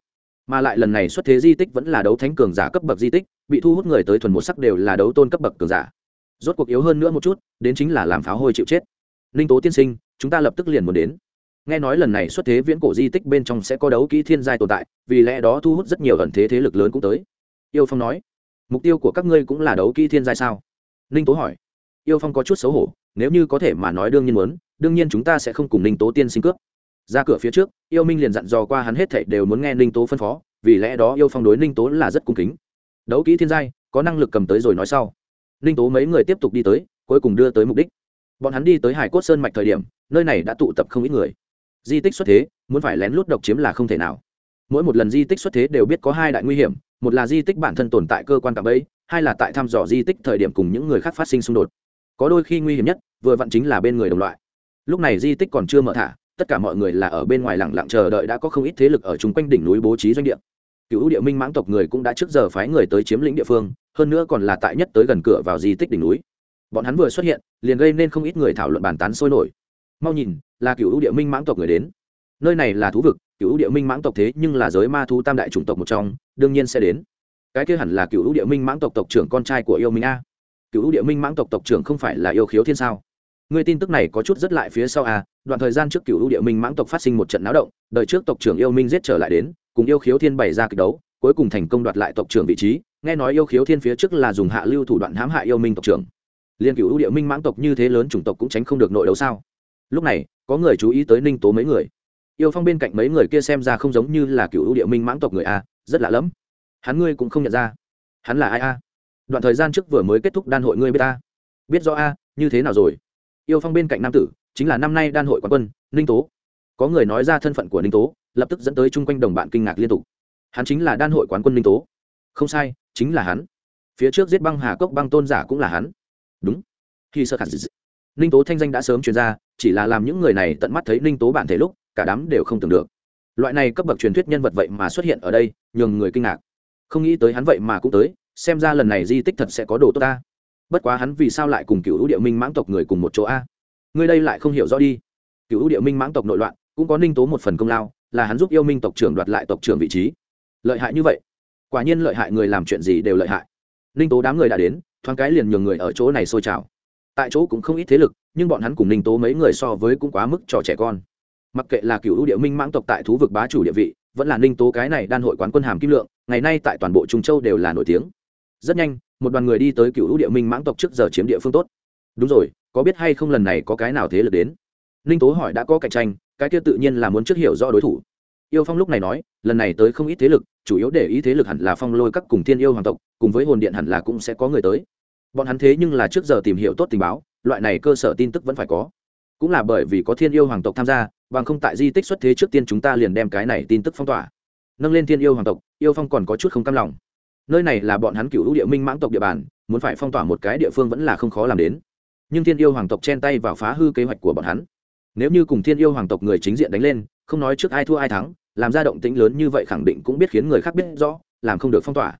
mà lại lần này xuất thế di tích vẫn là đấu thánh cường giả cấp bậc di tích, bị thu hút người tới thuần một sắc đều là đấu tôn cấp bậc cường giả. Rốt cuộc yếu hơn nữa một chút, đến chính là làm pháo hôi chịu chết. Ninh tố tiên sinh, chúng ta lập tức liền muốn đến. Nghe nói lần này xuất thế viễn cổ di tích bên trong sẽ có đấu kỹ thiên giai tồn tại, vì lẽ đó thu hút rất nhiều ẩn thế thế lực lớn cũng tới. Yêu phong nói, mục tiêu của các ngươi cũng là đấu kỹ thiên giai sao? Ninh tố hỏi. Yêu phong có chút xấu hổ, nếu như có thể mà nói đương nhiên muốn, đương nhiên chúng ta sẽ không cùng ninh tố tiên sinh cướp ra cửa phía trước, yêu minh liền dặn dò qua hắn hết thảy đều muốn nghe ninh tố phân phó, vì lẽ đó yêu phong đối ninh tố là rất cung kính. Đấu kỹ thiên giai, có năng lực cầm tới rồi nói sau. Ninh tố mấy người tiếp tục đi tới, cuối cùng đưa tới mục đích. Bọn hắn đi tới hải cốt sơn mạch thời điểm, nơi này đã tụ tập không ít người. Di tích xuất thế, muốn phải lén lút độc chiếm là không thể nào. Mỗi một lần di tích xuất thế đều biết có hai đại nguy hiểm, một là di tích bản thân tồn tại cơ quan cạm ấy hai là tại thăm dò di tích thời điểm cùng những người khác phát sinh xung đột. Có đôi khi nguy hiểm nhất, vừa vặn chính là bên người đồng loại. Lúc này di tích còn chưa mở thả tất cả mọi người là ở bên ngoài lặng lặng chờ đợi đã có không ít thế lực ở chung quanh đỉnh núi bố trí doanh địa. Cựu địa minh mãng tộc người cũng đã trước giờ phái người tới chiếm lĩnh địa phương, hơn nữa còn là tại nhất tới gần cửa vào di tích đỉnh núi. Bọn hắn vừa xuất hiện, liền gây nên không ít người thảo luận bàn tán sôi nổi. Mau nhìn, là cựu địa minh mãng tộc người đến. Nơi này là thú vực, cựu địa minh mãng tộc thế nhưng là giới ma thú tam đại chủng tộc một trong, đương nhiên sẽ đến. Cái kia hẳn là cựu địa minh mãng tộc tộc trưởng con trai của yêu minh a. Cựu địa minh mãng tộc tộc trưởng không phải là yêu khiếu thiên sao? Người tin tức này có chút rất lại phía sau a đoạn thời gian trước cựu ưu địa minh mãng tộc phát sinh một trận náo động, đời trước tộc trưởng yêu minh giết trở lại đến, cùng yêu khiếu thiên bày ra kịch đấu, cuối cùng thành công đoạt lại tộc trưởng vị trí, nghe nói yêu khiếu thiên phía trước là dùng hạ lưu thủ đoạn hãm hại yêu minh tộc trưởng. Liên cựu ưu địa minh mãng tộc như thế lớn chủng tộc cũng tránh không được nội đấu sao? Lúc này, có người chú ý tới ninh tố mấy người. Yêu phong bên cạnh mấy người kia xem ra không giống như là cựu ưu địa minh mãng tộc người a rất lạ lẫm. Hắn ngươi cũng không nhận ra. Hắn là ai a đoạn thời gian trước vừa mới kết thúc đan hội ngươi biết ta. Biết do a như thế nào rồi? Yêu phong bên cạnh nam tử, chính là năm nay đan hội quán quân, ninh tố. Có người nói ra thân phận của ninh tố, lập tức dẫn tới chung quanh đồng bạn kinh ngạc liên tục. Hắn chính là đan hội quán quân ninh tố. Không sai, chính là hắn. Phía trước giết băng hà cốc băng tôn giả cũng là hắn. Đúng. Khi sơ khẳng ninh tố thanh danh đã sớm truyền ra, chỉ là làm những người này tận mắt thấy ninh tố bản thể lúc, cả đám đều không tưởng được. Loại này cấp bậc truyền thuyết nhân vật vậy mà xuất hiện ở đây, nhường người kinh ngạc. Không nghĩ tới hắn vậy mà cũng tới, xem ra lần này di tích thật sẽ có đồ tốt ta bất quá hắn vì sao lại cùng cựu địa minh mãng tộc người cùng một chỗ a? Ngươi đây lại không hiểu rõ đi. Cựu địa minh mãng tộc nội loạn, cũng có ninh tố một phần công lao, là hắn giúp yêu minh tộc trưởng đoạt lại tộc trưởng vị trí. Lợi hại như vậy, quả nhiên lợi hại người làm chuyện gì đều lợi hại. Ninh tố đám người đã đến, thoáng cái liền nhường người ở chỗ này sôi trào. Tại chỗ cũng không ít thế lực, nhưng bọn hắn cùng ninh tố mấy người so với cũng quá mức trò trẻ con. Mặc kệ là cựu ưu địa minh mãng tộc tại thú vực bá chủ địa vị, vẫn là ninh tố cái này đan hội quán quân hàm kim lượng, ngày nay tại toàn bộ trung châu đều là nổi tiếng. Rất nhanh một đoàn người đi tới cựu địa minh mãng tộc trước giờ chiếm địa phương tốt. Đúng rồi, có biết hay không lần này có cái nào thế lực đến? Ninh tố hỏi đã có cạnh tranh, cái kia tự nhiên là muốn trước hiểu rõ đối thủ. Yêu phong lúc này nói, lần này tới không ít thế lực, chủ yếu để ý thế lực hẳn là phong lôi các cùng thiên yêu hoàng tộc, cùng với hồn điện hẳn là cũng sẽ có người tới. Bọn hắn thế nhưng là trước giờ tìm hiểu tốt tình báo, loại này cơ sở tin tức vẫn phải có. Cũng là bởi vì có thiên yêu hoàng tộc tham gia, bằng không tại di tích xuất thế trước tiên chúng ta liền đem cái này tin tức phong tỏa. Nâng lên thiên yêu hoàng tộc, yêu phong còn có chút không cam lòng nơi này là bọn hắn cựu hữu địa minh mãng tộc địa bàn, muốn phải phong tỏa một cái địa phương vẫn là không khó làm đến. Nhưng thiên yêu hoàng tộc chen tay vào phá hư kế hoạch của bọn hắn. Nếu như cùng thiên yêu hoàng tộc người chính diện đánh lên, không nói trước ai thua ai thắng, làm ra động tĩnh lớn như vậy khẳng định cũng biết khiến người khác biết rõ, làm không được phong tỏa.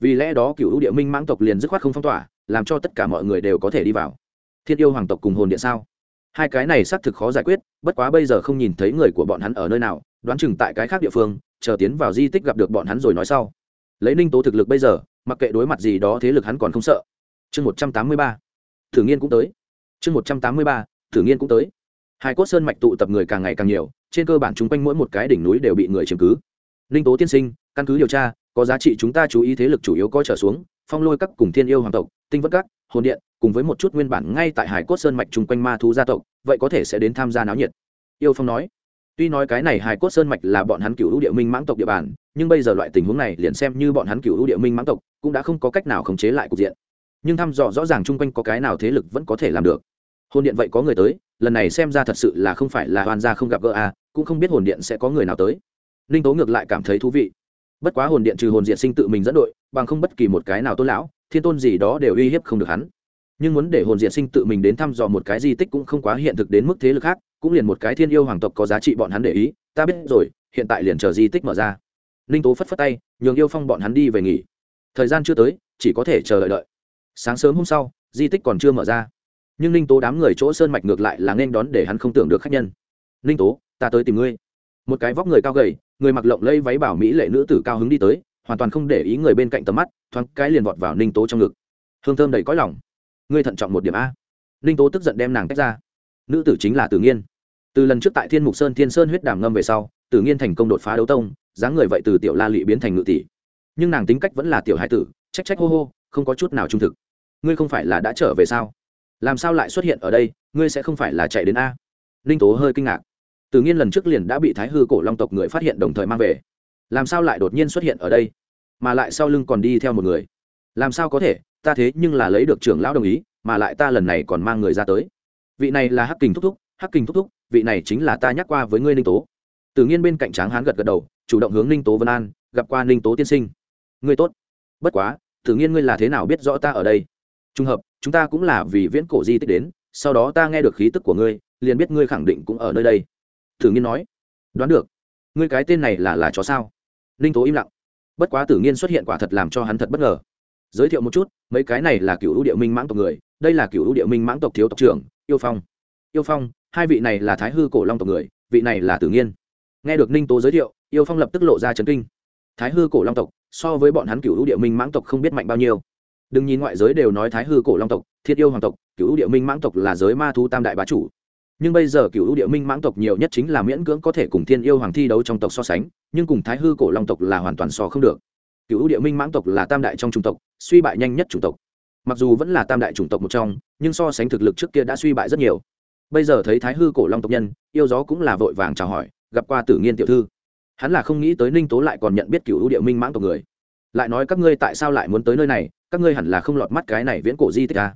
Vì lẽ đó cựu hữu địa minh mãng tộc liền dứt khoát không phong tỏa, làm cho tất cả mọi người đều có thể đi vào. Thiên yêu hoàng tộc cùng hồn điện sao? Hai cái này xác thực khó giải quyết, bất quá bây giờ không nhìn thấy người của bọn hắn ở nơi nào, đoán chừng tại cái khác địa phương, chờ tiến vào di tích gặp được bọn hắn rồi nói sau lấy ninh tố thực lực bây giờ, mặc kệ đối mặt gì đó thế lực hắn còn không sợ. Chương một trăm tám mươi ba. Thử nghiên cũng tới. Chương một trăm tám mươi ba, thử nghiên cũng tới. Hai cốt sơn mạch tụ tập người càng ngày càng nhiều, trên cơ bản chung quanh mỗi một cái đỉnh núi đều bị người chiếm cứ. Ninh tố tiên sinh, căn cứ điều tra, có giá trị chúng ta chú ý thế lực chủ yếu có trở xuống, phong lôi các cùng thiên yêu hoàng tộc, tinh vất các, hồn điện, cùng với một chút nguyên bản ngay tại hải cốt sơn mạch chung quanh ma thú gia tộc, vậy có thể sẽ đến tham gia náo nhiệt. Yêu phong nói tuy nói cái này hải cốt sơn mạch là bọn hắn cựu địa minh mãng tộc địa bàn, nhưng bây giờ loại tình huống này liền xem như bọn hắn cựu địa minh mãng tộc cũng đã không có cách nào khống chế lại cục diện. Nhưng thăm dò rõ ràng chung quanh có cái nào thế lực vẫn có thể làm được. Hồn điện vậy có người tới, lần này xem ra thật sự là không phải là hoàn gia không gặp gỡ a cũng không biết hồn điện sẽ có người nào tới. Ninh tố ngược lại cảm thấy thú vị. Bất quá hồn điện trừ hồn diện sinh tự mình dẫn đội, bằng không bất kỳ một cái nào tôn lão, thiên tôn gì đó đều uy hiếp không được hắn. Nhưng muốn để hồn diện sinh tự mình đến thăm dò một cái di tích cũng không quá hiện thực đến mức thế lực khác cũng liền một cái thiên yêu hoàng tộc có giá trị bọn hắn để ý, ta biết rồi, hiện tại liền chờ di tích mở ra. Ninh tố phất phất tay, nhường yêu phong bọn hắn đi về nghỉ. Thời gian chưa tới, chỉ có thể chờ đợi đợi. Sáng sớm hôm sau, di tích còn chưa mở ra. Nhưng ninh tố đám người chỗ sơn mạch ngược lại là nên đón để hắn không tưởng được khách nhân. Ninh tố, ta tới tìm ngươi. Một cái vóc người cao gầy, người mặc lộng lây váy bảo mỹ lệ nữ tử cao hứng đi tới, hoàn toàn không để ý người bên cạnh tầm mắt, thoáng cái liền vọt vào ninh tố trong ngực. Hương thơm đầy cõi lòng. Ngươi thận trọng một điểm a. Ninh tố tức giận đem nàng tách ra nữ tử chính là tử nghiên. Từ lần trước tại thiên mục sơn thiên sơn huyết đàm ngâm về sau, tử nghiên thành công đột phá đấu tông, dáng người vậy từ tiểu la lị biến thành ngự tỷ. Nhưng nàng tính cách vẫn là tiểu hải tử, trách trách hô hô, không có chút nào trung thực. Ngươi không phải là đã trở về sao? Làm sao lại xuất hiện ở đây, ngươi sẽ không phải là chạy đến a? Ninh tố hơi kinh ngạc. Tự nhiên lần trước liền đã bị thái hư cổ long tộc người phát hiện đồng thời mang về. Làm sao lại đột nhiên xuất hiện ở đây? Mà lại sau lưng còn đi theo một người. Làm sao có thể? Ta thế nhưng là lấy được trưởng lão đồng ý, mà lại ta lần này còn mang người ra tới vị này là hắc kình thúc thúc, hắc kình thúc thúc, vị này chính là ta nhắc qua với ngươi ninh tố. Tự nhiên bên cạnh tráng hán gật gật đầu, chủ động hướng ninh tố vân an, gặp qua ninh tố tiên sinh. Ngươi tốt. Bất quá tự nhiên ngươi là thế nào biết rõ ta ở đây? Trùng hợp, chúng ta cũng là vì viễn cổ di tích đến, sau đó ta nghe được khí tức của ngươi, liền biết ngươi khẳng định cũng ở nơi đây. Tự nghiên nói. Đoán được. Ngươi cái tên này là là chó sao? Ninh tố im lặng. Bất quá tử nghiên xuất hiện quả thật làm cho hắn thật bất ngờ. Giới thiệu một chút, mấy cái này là cựu ưu địa minh mãng tộc người, đây là cựu ưu địa minh mãng tộc thiếu tộc trưởng yêu phong. Yêu phong, hai vị này là thái hư cổ long tộc người, vị này là tử nghiên. Nghe được ninh tố giới thiệu, yêu phong lập tức lộ ra trấn kinh. Thái hư cổ long tộc, so với bọn hắn cựu ưu địa minh mãng tộc không biết mạnh bao nhiêu. Đừng nhìn ngoại giới đều nói thái hư cổ long tộc, thiết yêu hoàng tộc cựu ưu địa minh mãng tộc là giới ma thu tam đại bá chủ. Nhưng bây giờ cựu ưu địa minh mãng tộc nhiều nhất chính là miễn cưỡng có thể cùng thiên yêu hoàng thi đấu trong tộc so sánh, nhưng cùng thái hư cổ long tộc là hoàn toàn so không được. Cựu ưu địa minh mãng tộc là tam đại trong chủng tộc, suy bại nhanh nhất chủng tộc. Mặc dù vẫn là tam đại chủng tộc một trong nhưng so sánh thực lực trước kia đã suy bại rất nhiều. Bây giờ thấy thái hư cổ long tộc nhân, yêu gió cũng là vội vàng chào hỏi, gặp qua tử nghiên tiểu thư. Hắn là không nghĩ tới ninh tố lại còn nhận biết cựu ưu địa minh mãng tộc người. Lại nói các ngươi tại sao lại muốn tới nơi này, các ngươi hẳn là không lọt mắt cái này viễn cổ di tích à?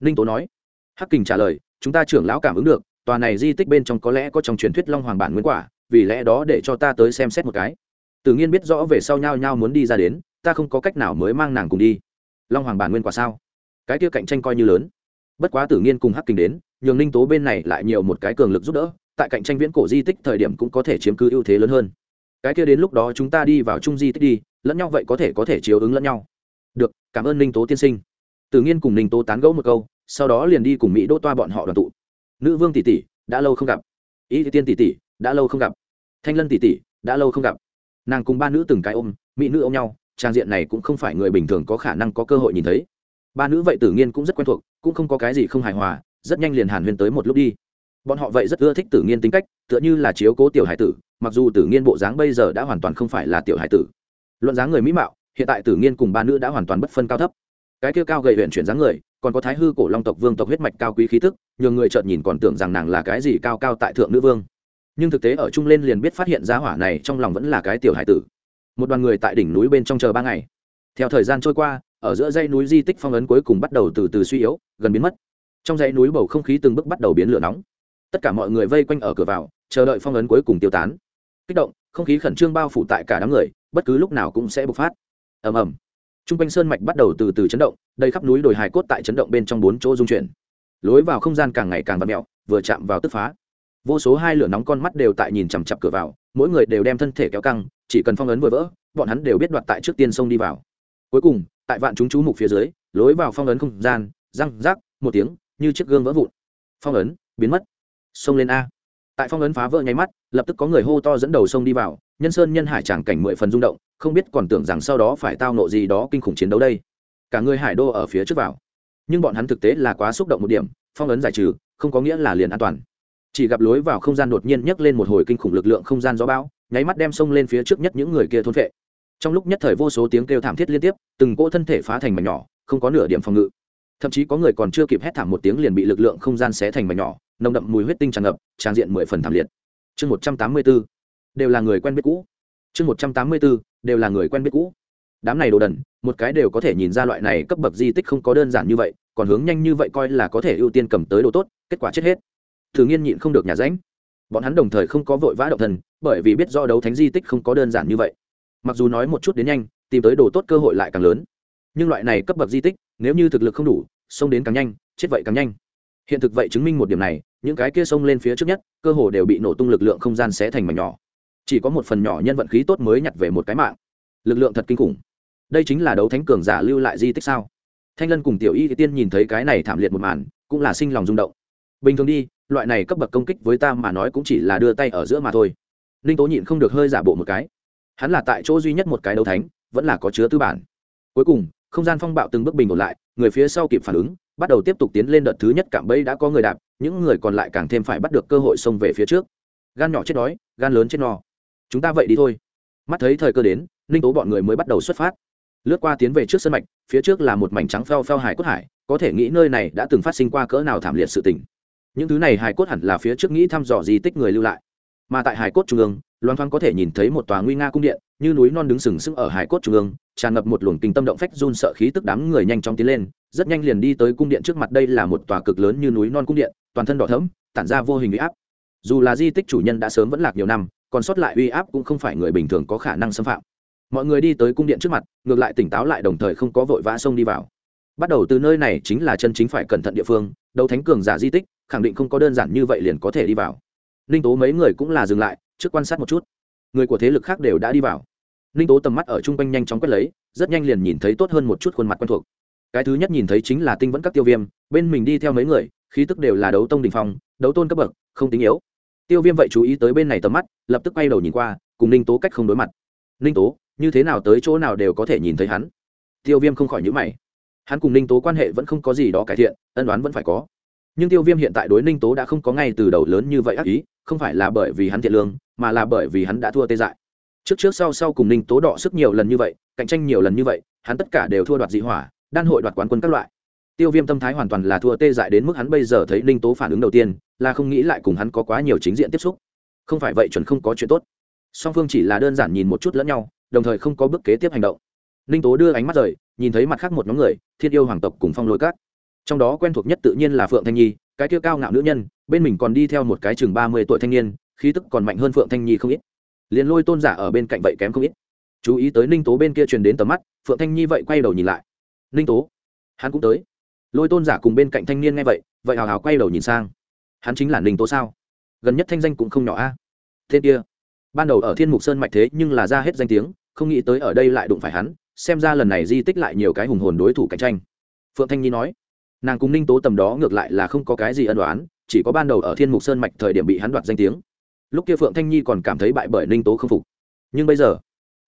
ninh tố nói. Hắc kình trả lời, chúng ta trưởng lão cảm ứng được, tòa này di tích bên trong có lẽ có trong truyền thuyết long hoàng bản nguyên quả, vì lẽ đó để cho ta tới xem xét một cái. Tự nhiên biết rõ về sau nhau nhau muốn đi ra đến, ta không có cách nào mới mang nàng cùng đi. Long hoàng bản nguyên quả sao? Cái kia cạnh tranh coi như lớn bất quá tử nhiên cùng hắc kinh đến, nhường ninh tố bên này lại nhiều một cái cường lực giúp đỡ, tại cạnh tranh viễn cổ di tích thời điểm cũng có thể chiếm cứ ưu thế lớn hơn. Cái kia đến lúc đó chúng ta đi vào trung di tích đi, lẫn nhau vậy có thể có thể chiếu ứng lẫn nhau. Được, cảm ơn ninh tố tiên sinh. Tử nhiên cùng ninh tố tán gẫu một câu, sau đó liền đi cùng mỹ đỗ toa bọn họ đoàn tụ. Nữ vương tỷ tỷ, đã lâu không gặp. Ý tiên tỷ tỷ, đã lâu không gặp. Thanh lân tỷ tỷ, đã lâu không gặp. Nàng cùng ba nữ từng cái ôm, mỹ nữ ôm nhau, trang diện này cũng không phải người bình thường có khả năng có cơ hội nhìn thấy ba nữ vậy tử nghiên cũng rất quen thuộc, cũng không có cái gì không hài hòa, rất nhanh liền hàn huyên tới một lúc đi. Bọn họ vậy rất ưa thích tử nghiên tính cách, tựa như là chiếu cố tiểu hải tử, mặc dù tử nghiên bộ dáng bây giờ đã hoàn toàn không phải là tiểu hải tử. Luận dáng người mỹ mạo, hiện tại tử nghiên cùng ba nữ đã hoàn toàn bất phân cao thấp. Cái kia cao gầy huyện chuyển dáng người, còn có thái hư cổ long tộc vương tộc huyết mạch cao quý khí tức nhiều người chợt nhìn còn tưởng rằng nàng là cái gì cao cao tại thượng nữ vương. Nhưng thực tế ở chung lên liền biết phát hiện giá hỏa này trong lòng vẫn là cái tiểu hải tử. Một đoàn người tại đỉnh núi bên trong chờ ba ngày. Theo thời gian trôi qua ở giữa dãy núi di tích phong ấn cuối cùng bắt đầu từ từ suy yếu, gần biến mất. Trong dãy núi bầu không khí từng bước bắt đầu biến lửa nóng. Tất cả mọi người vây quanh ở cửa vào, chờ đợi phong ấn cuối cùng tiêu tán. Kích động, không khí khẩn trương bao phủ tại cả đám người, bất cứ lúc nào cũng sẽ bộc phát. Ầm ầm. T r u n g quanh sơn mạch bắt đầu từ từ chấn động, đầy khắp núi đồi hài cốt tại chấn động bên trong bốn chỗ dung chuyển. Lối vào không gian càng ngày càng vặt mẹo vừa chạm vào tức phá. Vô số hai lửa nóng con mắt đều tại nhìn chằm chặp cửa vào, mỗi người đều đem thân thể kéo căng, chỉ cần phong ấn vừa vỡ, bọn hắn đều biết đoạt tại trước tiên sông đi vào. Cuối cùng tại vạn chúng chú mục phía dưới, lối vào phong ấn không gian, răng rác một tiếng, như chiếc gương vỡ vụn. Phong ấn, biến mất. Xông lên a. Tại phong ấn phá vỡ nháy mắt, lập tức có người hô to dẫn đầu sông đi vào, nhân sơn nhân hải tràng cảnh mười phần rung động, không biết còn tưởng rằng sau đó phải tao nộ gì đó kinh khủng chiến đấu đây. Cả người hải đô ở phía trước vào. Nhưng bọn hắn thực tế là quá xúc động một điểm, phong ấn giải trừ, không có nghĩa là liền an toàn. Chỉ gặp lối vào không gian đột nhiên nhấc lên một hồi kinh khủng lực lượng không gian gió bão, nháy mắt đem sông lên phía trước nhất những người kia thôn vệ trong lúc nhất thời vô số tiếng kêu thảm thiết liên tiếp, từng cỗ thân thể phá thành mảnh nhỏ, không có nửa điểm phòng ngự. Thậm chí có người còn chưa kịp hét thảm một tiếng liền bị lực lượng không gian xé thành mảnh nhỏ, nồng đậm mùi huyết tinh tràn ngập trang diện mười phần thảm liệt. Chương một trăm tám mươi b ố đều là người quen biết cũ. Chương một trăm tám mươi b ố đều là người quen biết cũ. Đám này đồ đần, một cái đều có thể nhìn ra loại này cấp bậc di tích không có đơn giản như vậy, còn hướng nhanh như vậy coi là có thể ưu tiên cầm tới đồ tốt, kết quả chết hết. Thử nghiên nhịn không được nhà ránh. Bọn hắn đồng thời không có vội vã động thần, bởi vì biết do đấu thánh di tích không có đơn giản như vậy mặc dù nói một chút đến nhanh, tìm tới đồ tốt cơ hội lại càng lớn. Nhưng loại này cấp bậc di tích, nếu như thực lực không đủ, xông đến càng nhanh, chết vậy càng nhanh. Hiện thực vậy chứng minh một điểm này, những cái kia xông lên phía trước nhất, cơ hồ đều bị nổ tung lực lượng không gian xé thành mảnh nhỏ. Chỉ có một phần nhỏ nhân vận khí tốt mới nhặt về một cái mạng. Lực lượng thật kinh khủng. Đây chính là đấu thánh cường giả lưu lại di tích sao? Thanh lân cùng tiểu y tiên nhìn thấy cái này thảm liệt một màn, cũng là sinh lòng rung động. Bình thường đi, loại này cấp bậc công kích với ta mà nói cũng chỉ là đưa tay ở giữa mà thôi. Ninh tố nhịn không được hơi giả bộ một cái hắn là tại chỗ duy nhất một cái đấu thánh, vẫn là có chứa tư bản. Cuối cùng, không gian phong bạo từng bước bình ổn lại, người phía sau kịp phản ứng, bắt đầu tiếp tục tiến lên đợt thứ nhất cạm bẫy đã có người đạp, những người còn lại càng thêm phải bắt được cơ hội xông về phía trước. Gan nhỏ chết đói, gan lớn chết no. Chúng ta vậy đi thôi. Mắt thấy thời cơ đến, ninh tố bọn người mới bắt đầu xuất phát. Lướt qua tiến về trước sân mạch, phía trước là một mảnh trắng pheo pheo hải cốt hải, có thể nghĩ nơi này đã từng phát sinh qua cỡ nào thảm liệt sự tình. Những thứ này hải cốt hẳn là phía trước nghĩ thăm dò di tích người lưu lại. Mà tại hải cốt trung ương loan thoáng có thể nhìn thấy một tòa nguy nga cung điện, như núi non đứng sừng sững ở hải cốt trung ương, tràn ngập một luồng kinh tâm động phách, run sợ khí tức đám người nhanh chóng tiến lên, rất nhanh liền đi tới cung điện trước mặt, đây là một tòa cực lớn như núi non cung điện, toàn thân đỏ thẫm, tản ra vô hình uy áp. Dù là di tích chủ nhân đã sớm vẫn lạc nhiều năm, còn sót lại uy áp cũng không phải người bình thường có khả năng xâm phạm. Mọi người đi tới cung điện trước mặt, ngược lại tỉnh táo lại đồng thời không có vội vã xông đi vào. Bắt đầu từ nơi này chính là chân chính phải cẩn thận địa phương, đấu thánh cường giả di tích, khẳng định không có đơn giản như vậy liền có thể đi vào. Ninh tố mấy người cũng là dừng lại trước quan sát một chút. Người của thế lực khác đều đã đi vào. Ninh tố tầm mắt ở chung quanh nhanh chóng quét lấy, rất nhanh liền nhìn thấy tốt hơn một chút khuôn mặt quen thuộc. Cái thứ nhất nhìn thấy chính là tinh vẫn các tiêu viêm, bên mình đi theo mấy người, khí tức đều là đấu tông đình phong, đấu tôn cấp bậc, không tính yếu. Tiêu viêm vậy chú ý tới bên này tầm mắt, lập tức quay đầu nhìn qua, cùng ninh tố cách không đối mặt. Ninh tố, như thế nào tới chỗ nào đều có thể nhìn thấy hắn. Tiêu viêm không khỏi nhữ mày. Hắn cùng ninh tố quan hệ vẫn không có gì đó cải thiện, ân đoán vẫn phải có nhưng tiêu viêm hiện tại đối ninh tố đã không có ngay từ đầu lớn như vậy ác ý, không phải là bởi vì hắn thiện lương, mà là bởi vì hắn đã thua tê dại. Trước trước sau sau cùng ninh tố đọ sức nhiều lần như vậy, cạnh tranh nhiều lần như vậy, hắn tất cả đều thua đoạt dị hỏa, đan hội đoạt quán quân các loại. Tiêu viêm tâm thái hoàn toàn là thua tê dại đến mức hắn bây giờ thấy ninh tố phản ứng đầu tiên, là không nghĩ lại cùng hắn có quá nhiều chính diện tiếp xúc. Không phải vậy chuẩn không có chuyện tốt. Song phương chỉ là đơn giản nhìn một chút lẫn nhau, đồng thời không có bước kế tiếp hành động. Ninh tố đưa ánh mắt rời, nhìn thấy mặt khác một nhóm người, thiên yêu hoàng tộc cùng phong lối cát trong đó quen thuộc nhất tự nhiên là phượng thanh nhi, cái kia cao ngạo nữ nhân, bên mình còn đi theo một cái chừng ba mươi tuổi thanh niên, khí tức còn mạnh hơn phượng thanh nhi không ít. Liền lôi tôn giả ở bên cạnh vậy kém không ít. Chú ý tới ninh tố bên kia truyền đến tầm mắt, phượng thanh nhi vậy quay đầu nhìn lại. Ninh tố, hắn cũng tới. Lôi tôn giả cùng bên cạnh thanh niên nghe vậy vậy hào hào quay đầu nhìn sang. Hắn chính là ninh tố sao? Gần nhất thanh danh cũng không nhỏ a. À? tên kia, ban đầu ở thiên mục sơn mạch thế nhưng là ra hết danh tiếng, không nghĩ tới ở đây lại đụng phải hắn, xem ra lần này di tích lại nhiều cái hùng hồn đối thủ cạnh tranh. Phượng thanh nhi nói nàng cùng ninh tố tầm đó ngược lại là không có cái gì ân đoán chỉ có ban đầu ở thiên mục sơn mạch thời điểm bị hắn đoạt danh tiếng. Lúc kia phượng thanh nhi còn cảm thấy bại bởi ninh tố không phục. Nhưng bây giờ,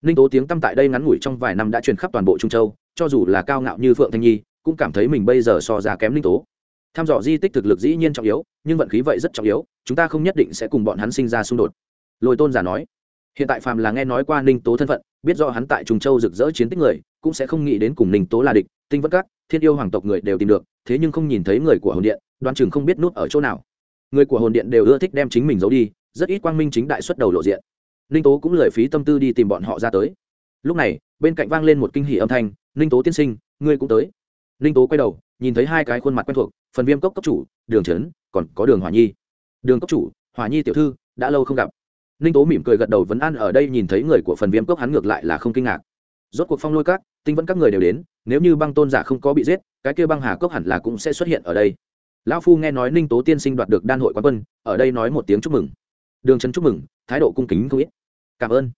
ninh tố tiếng tăm tại đây ngắn ngủi trong vài năm đã truyền khắp toàn bộ trung châu, cho dù là cao ngạo như phượng thanh nhi, cũng cảm thấy mình bây giờ so ra kém ninh tố. Tham dò di tích thực lực dĩ nhiên trọng yếu, nhưng vận khí vậy rất trọng yếu, chúng ta không nhất định sẽ cùng bọn hắn sinh ra xung đột. Lôi tôn giả nói. Hiện tại phàm là nghe nói qua ninh tố thân phận, biết do hắn tại trung châu rực rỡ chiến tích người cũng sẽ không nghĩ đến cùng ninh tố là địch, tinh vất các, thiên yêu hoàng tộc người đều tìm được, thế nhưng không nhìn thấy người của hồn điện đoan chừng không biết nút ở chỗ nào. Người của hồn điện đều ưa thích đem chính mình giấu đi, rất ít quang minh chính đại xuất đầu lộ diện. Ninh tố cũng lười phí tâm tư đi tìm bọn họ ra tới. Lúc này, bên cạnh vang lên một kinh hỉ âm thanh, ninh tố tiên sinh, ngươi cũng tới. Ninh tố quay đầu, nhìn thấy hai cái khuôn mặt quen thuộc, phần viêm cốc cốc chủ, đường trấn, còn có đường hỏa nhi. Đường cốc chủ, hỏa nhi tiểu thư, đã lâu không gặp. Ninh tố mỉm cười gật đầu vấn an ở đây nhìn thấy người của phần viêm cốc hắn ngược lại là không kinh ngạc rốt cuộc phong lôi các, tinh vẫn các người đều đến, nếu như băng tôn giả không có bị giết, cái kia băng hà cốc hẳn là cũng sẽ xuất hiện ở đây. Lão phu nghe nói ninh tố tiên sinh đoạt được đan hội quán quân, ở đây nói một tiếng chúc mừng. Đường trấn chúc mừng, thái độ cung kính không ít. Cảm ơn.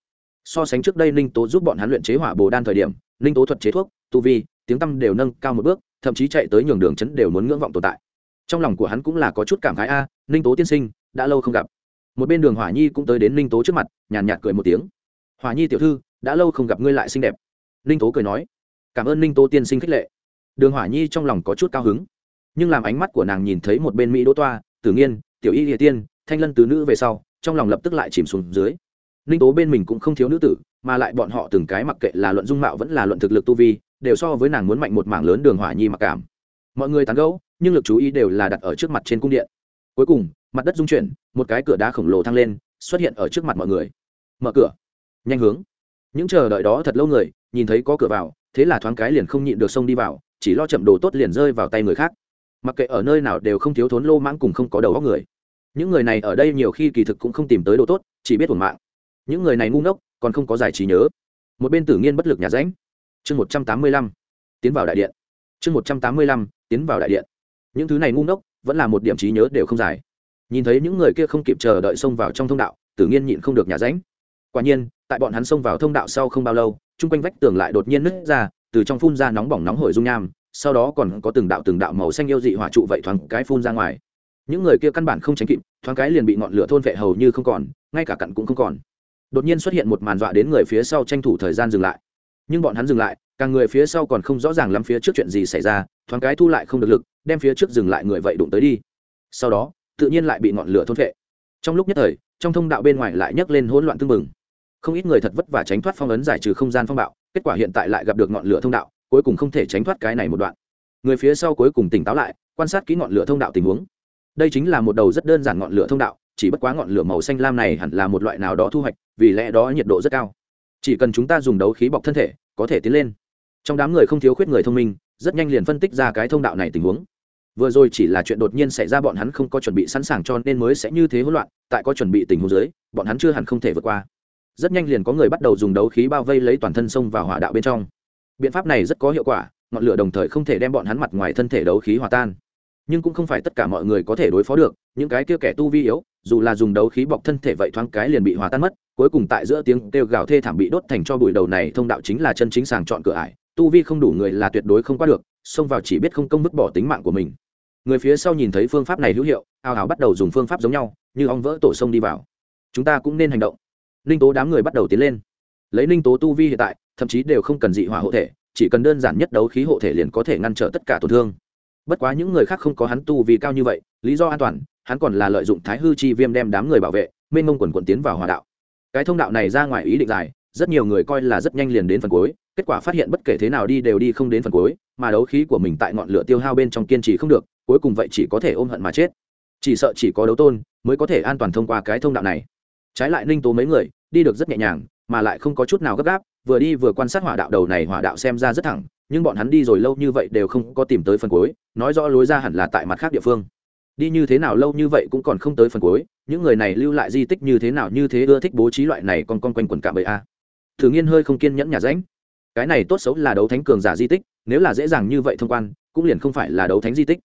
So sánh trước đây ninh tố giúp bọn hắn luyện chế hỏa bồ đan thời điểm, ninh tố thuật chế thuốc, tu vi, tiếng tăm đều nâng cao một bước, thậm chí chạy tới nhường đường trấn đều muốn ngưỡng vọng tồn tại. Trong lòng của hắn cũng là có chút cảm khái, a, ninh tố tiên sinh, đã lâu không gặp. Một bên đường hỏa nhi cũng tới đến ninh tố trước mặt, nhàn nhạt cười một tiếng. Hỏa nhi tiểu thư đã lâu không gặp ngươi lại xinh đẹp. Ninh tố cười nói, cảm ơn ninh tố tiên sinh khích lệ. Đường hỏa nhi trong lòng có chút cao hứng, nhưng làm ánh mắt của nàng nhìn thấy một bên mỹ đỗ toa, tử nghiên, tiểu y địa tiên, thanh lân tứ nữ về sau, trong lòng lập tức lại chìm xuống dưới. Ninh tố bên mình cũng không thiếu nữ tử, mà lại bọn họ từng cái mặc kệ là luận dung mạo vẫn là luận thực lực tu vi, đều so với nàng muốn mạnh một mảng lớn đường hỏa nhi mặc cảm. Mọi người tán gẫu, nhưng lực chú ý đều là đặt ở trước mặt trên cung điện. Cuối cùng, mặt đất rung chuyển, một cái cửa đá khổng lồ thăng lên, xuất hiện ở trước mặt mọi người. Mở cửa. Nhanh hướng những chờ đợi đó thật lâu người, nhìn thấy có cửa vào, thế là thoáng cái liền không nhịn được xông đi vào, chỉ lo chậm đồ tốt liền rơi vào tay người khác. Mặc kệ ở nơi nào đều không thiếu thốn lô mãng cùng không có đầu óc người. Những người này ở đây nhiều khi kỳ thực cũng không tìm tới đồ tốt, chỉ biết tuần mạng. Những người này ngu ngốc, còn không có giải trí nhớ. Một bên tử nghiên bất lực nhà ránh chương một trăm tám mươi lăm, tiến vào đại điện. Chương một trăm tám mươi lăm, tiến vào đại điện. Những thứ này ngu ngốc, vẫn là một điểm trí nhớ đều không dài nhìn thấy những người kia không kịp chờ đợi xông vào trong thông đạo, tử nghiên nhịn không được nhà ránh quả nhiên, tại bọn hắn xông vào thông đạo sau không bao lâu, chung quanh vách tường lại đột nhiên nứt ra, từ trong phun ra nóng bỏng nóng hổi dung nham, sau đó còn có từng đạo từng đạo màu xanh yêu dị hỏa trụ vậy thoáng cái phun ra ngoài. Những người kia căn bản không tránh kịp, thoáng cái liền bị ngọn lửa thôn vệ hầu như không còn, ngay cả cặn cũng không còn. Đột nhiên xuất hiện một màn dọa đến người phía sau tranh thủ thời gian dừng lại. Nhưng bọn hắn dừng lại, càng người phía sau còn không rõ ràng lắm phía trước chuyện gì xảy ra, thoáng cái thu lại không được lực, đem phía trước dừng lại người vậy đụng tới đi. Sau đó, tự nhiên lại bị ngọn lửa thôn vệ. Trong lúc nhất thời, trong thông đạo bên ngoài lại nhấc lên hỗn loạn tưng mừng không ít người thật vất vả tránh thoát phong ấn giải trừ không gian phong bạo, kết quả hiện tại lại gặp được ngọn lửa thông đạo, cuối cùng không thể tránh thoát cái này một đoạn. Người phía sau cuối cùng tỉnh táo lại, quan sát kỹ ngọn lửa thông đạo tình huống. Đây chính là một đầu rất đơn giản ngọn lửa thông đạo, chỉ bất quá ngọn lửa màu xanh lam này hẳn là một loại nào đó thu hoạch, vì lẽ đó nhiệt độ rất cao. Chỉ cần chúng ta dùng đấu khí bọc thân thể, có thể tiến lên. Trong đám người không thiếu khuyết người thông minh, rất nhanh liền phân tích ra cái thông đạo này tình huống. Vừa rồi chỉ là chuyện đột nhiên xảy ra bọn hắn không có chuẩn bị sẵn sàng cho nên mới sẽ như thế hỗn loạn, tại có chuẩn bị tình huống dưới, bọn hắn chưa hẳn không thể vượt qua rất nhanh liền có người bắt đầu dùng đấu khí bao vây lấy toàn thân sông vào hỏa đạo bên trong. Biện pháp này rất có hiệu quả, ngọn lửa đồng thời không thể đem bọn hắn mặt ngoài thân thể đấu khí hòa tan. Nhưng cũng không phải tất cả mọi người có thể đối phó được, những cái kia kẻ tu vi yếu, dù là dùng đấu khí bọc thân thể vậy thoáng cái liền bị hòa tan mất, cuối cùng tại giữa tiếng kêu gào thê thảm bị đốt thành cho bụi đầu này thông đạo chính là chân chính sàng chọn cửa ải, tu vi không đủ người là tuyệt đối không qua được, xông vào chỉ biết không công vứt bỏ tính mạng của mình. Người phía sau nhìn thấy phương pháp này hữu hiệu, ao ào bắt đầu dùng phương pháp giống nhau, như ong vỡ tổ sông đi vào. Chúng ta cũng nên hành động ninh tố đám người bắt đầu tiến lên. Lấy ninh tố tu vi hiện tại, thậm chí đều không cần dị hỏa hộ thể, chỉ cần đơn giản nhất đấu khí hộ thể liền có thể ngăn trở tất cả tổn thương. Bất quá những người khác không có hắn tu vì cao như vậy, lý do an toàn, hắn còn là lợi dụng thái hư chi viêm đem đám người bảo vệ, mênh mông quần quần tiến vào hòa đạo. Cái thông đạo này ra ngoài ý định dài, rất nhiều người coi là rất nhanh liền đến phần cuối, kết quả phát hiện bất kể thế nào đi đều đi không đến phần cuối, mà đấu khí của mình tại ngọn lửa tiêu hao bên trong kiên trì không được, cuối cùng vậy chỉ có thể ôm hận mà chết. Chỉ sợ chỉ có đấu tôn mới có thể an toàn thông qua cái thông đạo này trái lại ninh tố mấy người, đi được rất nhẹ nhàng, mà lại không có chút nào gấp gáp, vừa đi vừa quan sát hỏa đạo đầu này hỏa đạo xem ra rất thẳng, nhưng bọn hắn đi rồi lâu như vậy đều không có tìm tới phần cuối, nói rõ lối ra hẳn là tại mặt khác địa phương. Đi như thế nào lâu như vậy cũng còn không tới phần cuối, những người này lưu lại di tích như thế nào như thế ưa thích bố trí loại này con con quanh quần cạm bẫy a. Thử nghiên hơi không kiên nhẫn nhà ránh cái này tốt xấu là đấu thánh cường giả di tích, nếu là dễ dàng như vậy thông quan, cũng liền không phải là đấu thánh di tích.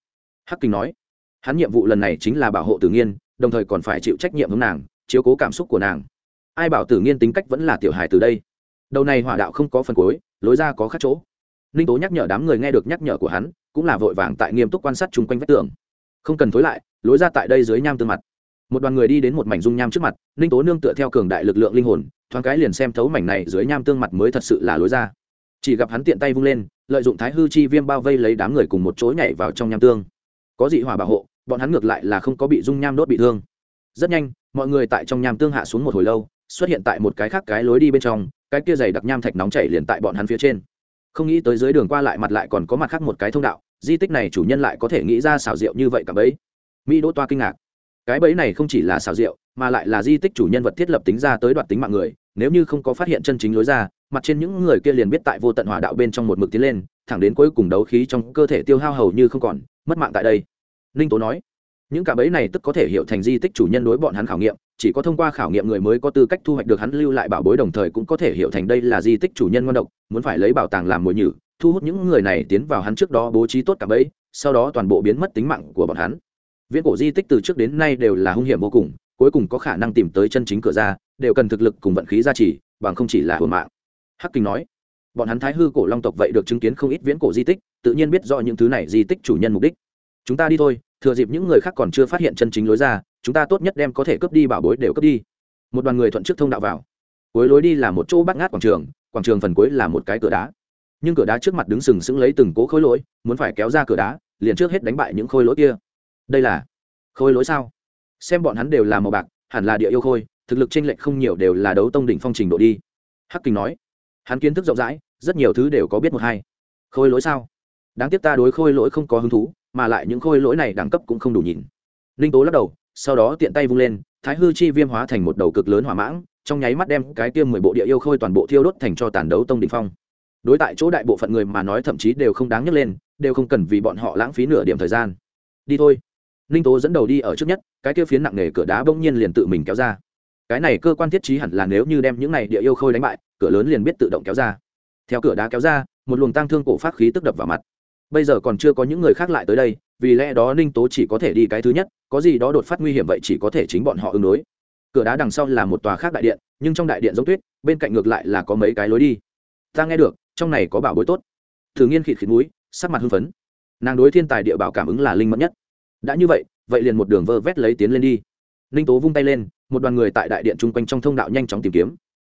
Hắc kinh nói, hắn nhiệm vụ lần này chính là bảo hộ tử nghiên, đồng thời còn phải chịu trách nhiệm hướng nàng chiếu cố cảm xúc của nàng. Ai bảo tử nghiên tính cách vẫn là tiểu hài từ đây? Đầu này hỏa đạo không có phần cối, lối ra có khác chỗ. Ninh tố nhắc nhở đám người nghe được nhắc nhở của hắn cũng là vội vàng tại nghiêm túc quan sát chung quanh vách tường. Không cần thối lại lối ra tại đây dưới nham tương mặt. Một đoàn người đi đến một mảnh dung nham trước mặt ninh tố nương tựa theo cường đại lực lượng linh hồn thoáng cái liền xem thấu mảnh này dưới nham tương mặt mới thật sự là lối ra. Chỉ gặp hắn tiện tay vung lên lợi dụng thái hư chi viêm bao vây lấy đám người cùng một chối nhảy vào trong nham tương. Có dị hỏa bảo hộ bọn hắn ngược lại là không có bị dung nham đốt bị thương. Rất nhanh mọi người tại trong nham tương hạ xuống một hồi lâu, xuất hiện tại một cái khác cái lối đi bên trong, cái kia dày đặc nham thạch nóng chảy liền tại bọn hắn phía trên. Không nghĩ tới dưới đường qua lại mặt lại còn có mặt khác một cái thông đạo, di tích này chủ nhân lại có thể nghĩ ra xào rượu như vậy cả bấy. Mỹ đỗ toa kinh ngạc. Cái bẫy này không chỉ là xào rượu mà lại là di tích chủ nhân vật thiết lập tính ra tới đoạt tính mạng người, nếu như không có phát hiện chân chính lối ra, mặt trên những người kia liền biết tại vô tận hỏa đạo bên trong một mực tiến lên, thẳng đến cuối cùng đấu khí trong cơ thể tiêu hao hầu như không còn, mất mạng tại đây. Ninh tố nói những cả bẫy này tức có thể hiểu thành di tích chủ nhân đối bọn hắn khảo nghiệm, chỉ có thông qua khảo nghiệm người mới có tư cách thu hoạch được hắn lưu lại bảo bối đồng thời cũng có thể hiểu thành đây là di tích chủ nhân ngon độc, muốn phải lấy bảo tàng làm mồi nhử, thu hút những người này tiến vào hắn trước đó bố trí tốt cả bẫy, sau đó toàn bộ biến mất tính mạng của bọn hắn. Viễn cổ di tích từ trước đến nay đều là hung hiểm vô cùng, cuối cùng có khả năng tìm tới chân chính cửa ra, đều cần thực lực cùng vận khí gia trì, bằng không chỉ là hồn mạng. Hắc kinh nói, bọn hắn thái hư cổ long tộc vậy được chứng kiến không ít viễn cổ di tích, tự nhiên biết rõ những thứ này di tích chủ nhân mục đích. Chúng ta đi thôi thừa dịp những người khác còn chưa phát hiện chân chính lối ra, chúng ta tốt nhất đem có thể cướp đi bảo bối đều cướp đi. Một đoàn người thuận trước thông đạo vào. Cuối lối đi là một chỗ bắt ngát quảng trường quảng trường phần cuối là một cái cửa đá. Nhưng cửa đá trước mặt đứng sừng sững lấy từng cố khối lỗi, muốn phải kéo ra cửa đá, liền trước hết đánh bại những khối lỗi kia. Đây là khối lỗi sao? Xem bọn hắn đều là màu bạc, hẳn là địa yêu khôi, thực lực tranh lệch không nhiều đều là đấu tông đỉnh phong trình độ đi. Hắc kinh nói. Hắn kiến thức rộng rãi, rất nhiều thứ đều có biết một hai. Khôi lỗi sao? Đáng tiếc ta đối khôi lỗi không có hứng thú mà lại những khôi lỗi này đẳng cấp cũng không đủ nhìn. Ninh tố lắc đầu, sau đó tiện tay vung lên, thái hư chi viêm hóa thành một đầu cực lớn hỏa mãng, trong nháy mắt đem cái tiêm mười bộ địa yêu khôi toàn bộ thiêu đốt thành cho tàn đấu tông đỉnh phong. Đối tại chỗ đại bộ phận người mà nói thậm chí đều không đáng nhắc lên, đều không cần vì bọn họ lãng phí nửa điểm thời gian. Đi thôi. Ninh tố dẫn đầu đi ở trước nhất, cái kia phiến nặng nề cửa đá bỗng nhiên liền tự mình kéo ra. Cái này cơ quan thiết trí hẳn là nếu như đem những này địa yêu khôi đánh bại, cửa lớn liền biết tự động kéo ra. Theo cửa đá kéo ra, một luồng tăng thương cổ phát khí tức đập vào mặt bây giờ còn chưa có những người khác lại tới đây, vì lẽ đó ninh tố chỉ có thể đi cái thứ nhất, có gì đó đột phát nguy hiểm vậy chỉ có thể chính bọn họ ứng đối. Cửa đá đằng sau là một tòa khác đại điện, nhưng trong đại điện giống tuyết, bên cạnh ngược lại là có mấy cái lối đi. Ta nghe được, trong này có bảo bối tốt. Thử nghiên khịt khịt núi sắc mặt hưng phấn. Nàng đối thiên tài địa bảo cảm ứng là linh mẫn nhất. Đã như vậy vậy liền một đường vơ vét lấy tiến lên đi. Ninh tố vung tay lên, một đoàn người tại đại điện chung quanh trong thông đạo nhanh chóng tìm kiếm.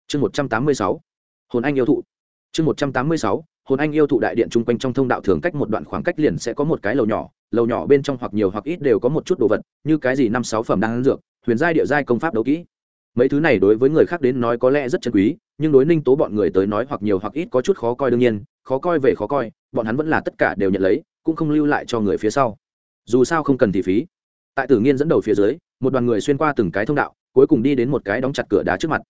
Chương một trăm tám mươi sáu, hồn anh yêu thụ. Chương một trăm tám mươi sáu hồn anh yêu thụ đại điện chung quanh trong thông đạo thường cách một đoạn khoảng cách liền sẽ có một cái lầu nhỏ lầu nhỏ bên trong hoặc nhiều hoặc ít đều có một chút đồ vật, như cái gì năm sáu phẩm đang ăn dược, huyền giai địa giai công pháp đấu kỹ. Mấy thứ này đối với người khác đến nói có lẽ rất chân quý, nhưng đối ninh tố bọn người tới nói hoặc nhiều hoặc ít có chút khó coi đương nhiên, khó coi về khó coi, bọn hắn vẫn là tất cả đều nhận lấy, cũng không lưu lại cho người phía sau. Dù sao không cần thì phí. Tại tử nghiên dẫn đầu phía dưới, một đoàn người xuyên qua từng cái thông đạo, cuối cùng đi đến một cái đóng chặt cửa đá trước mặt.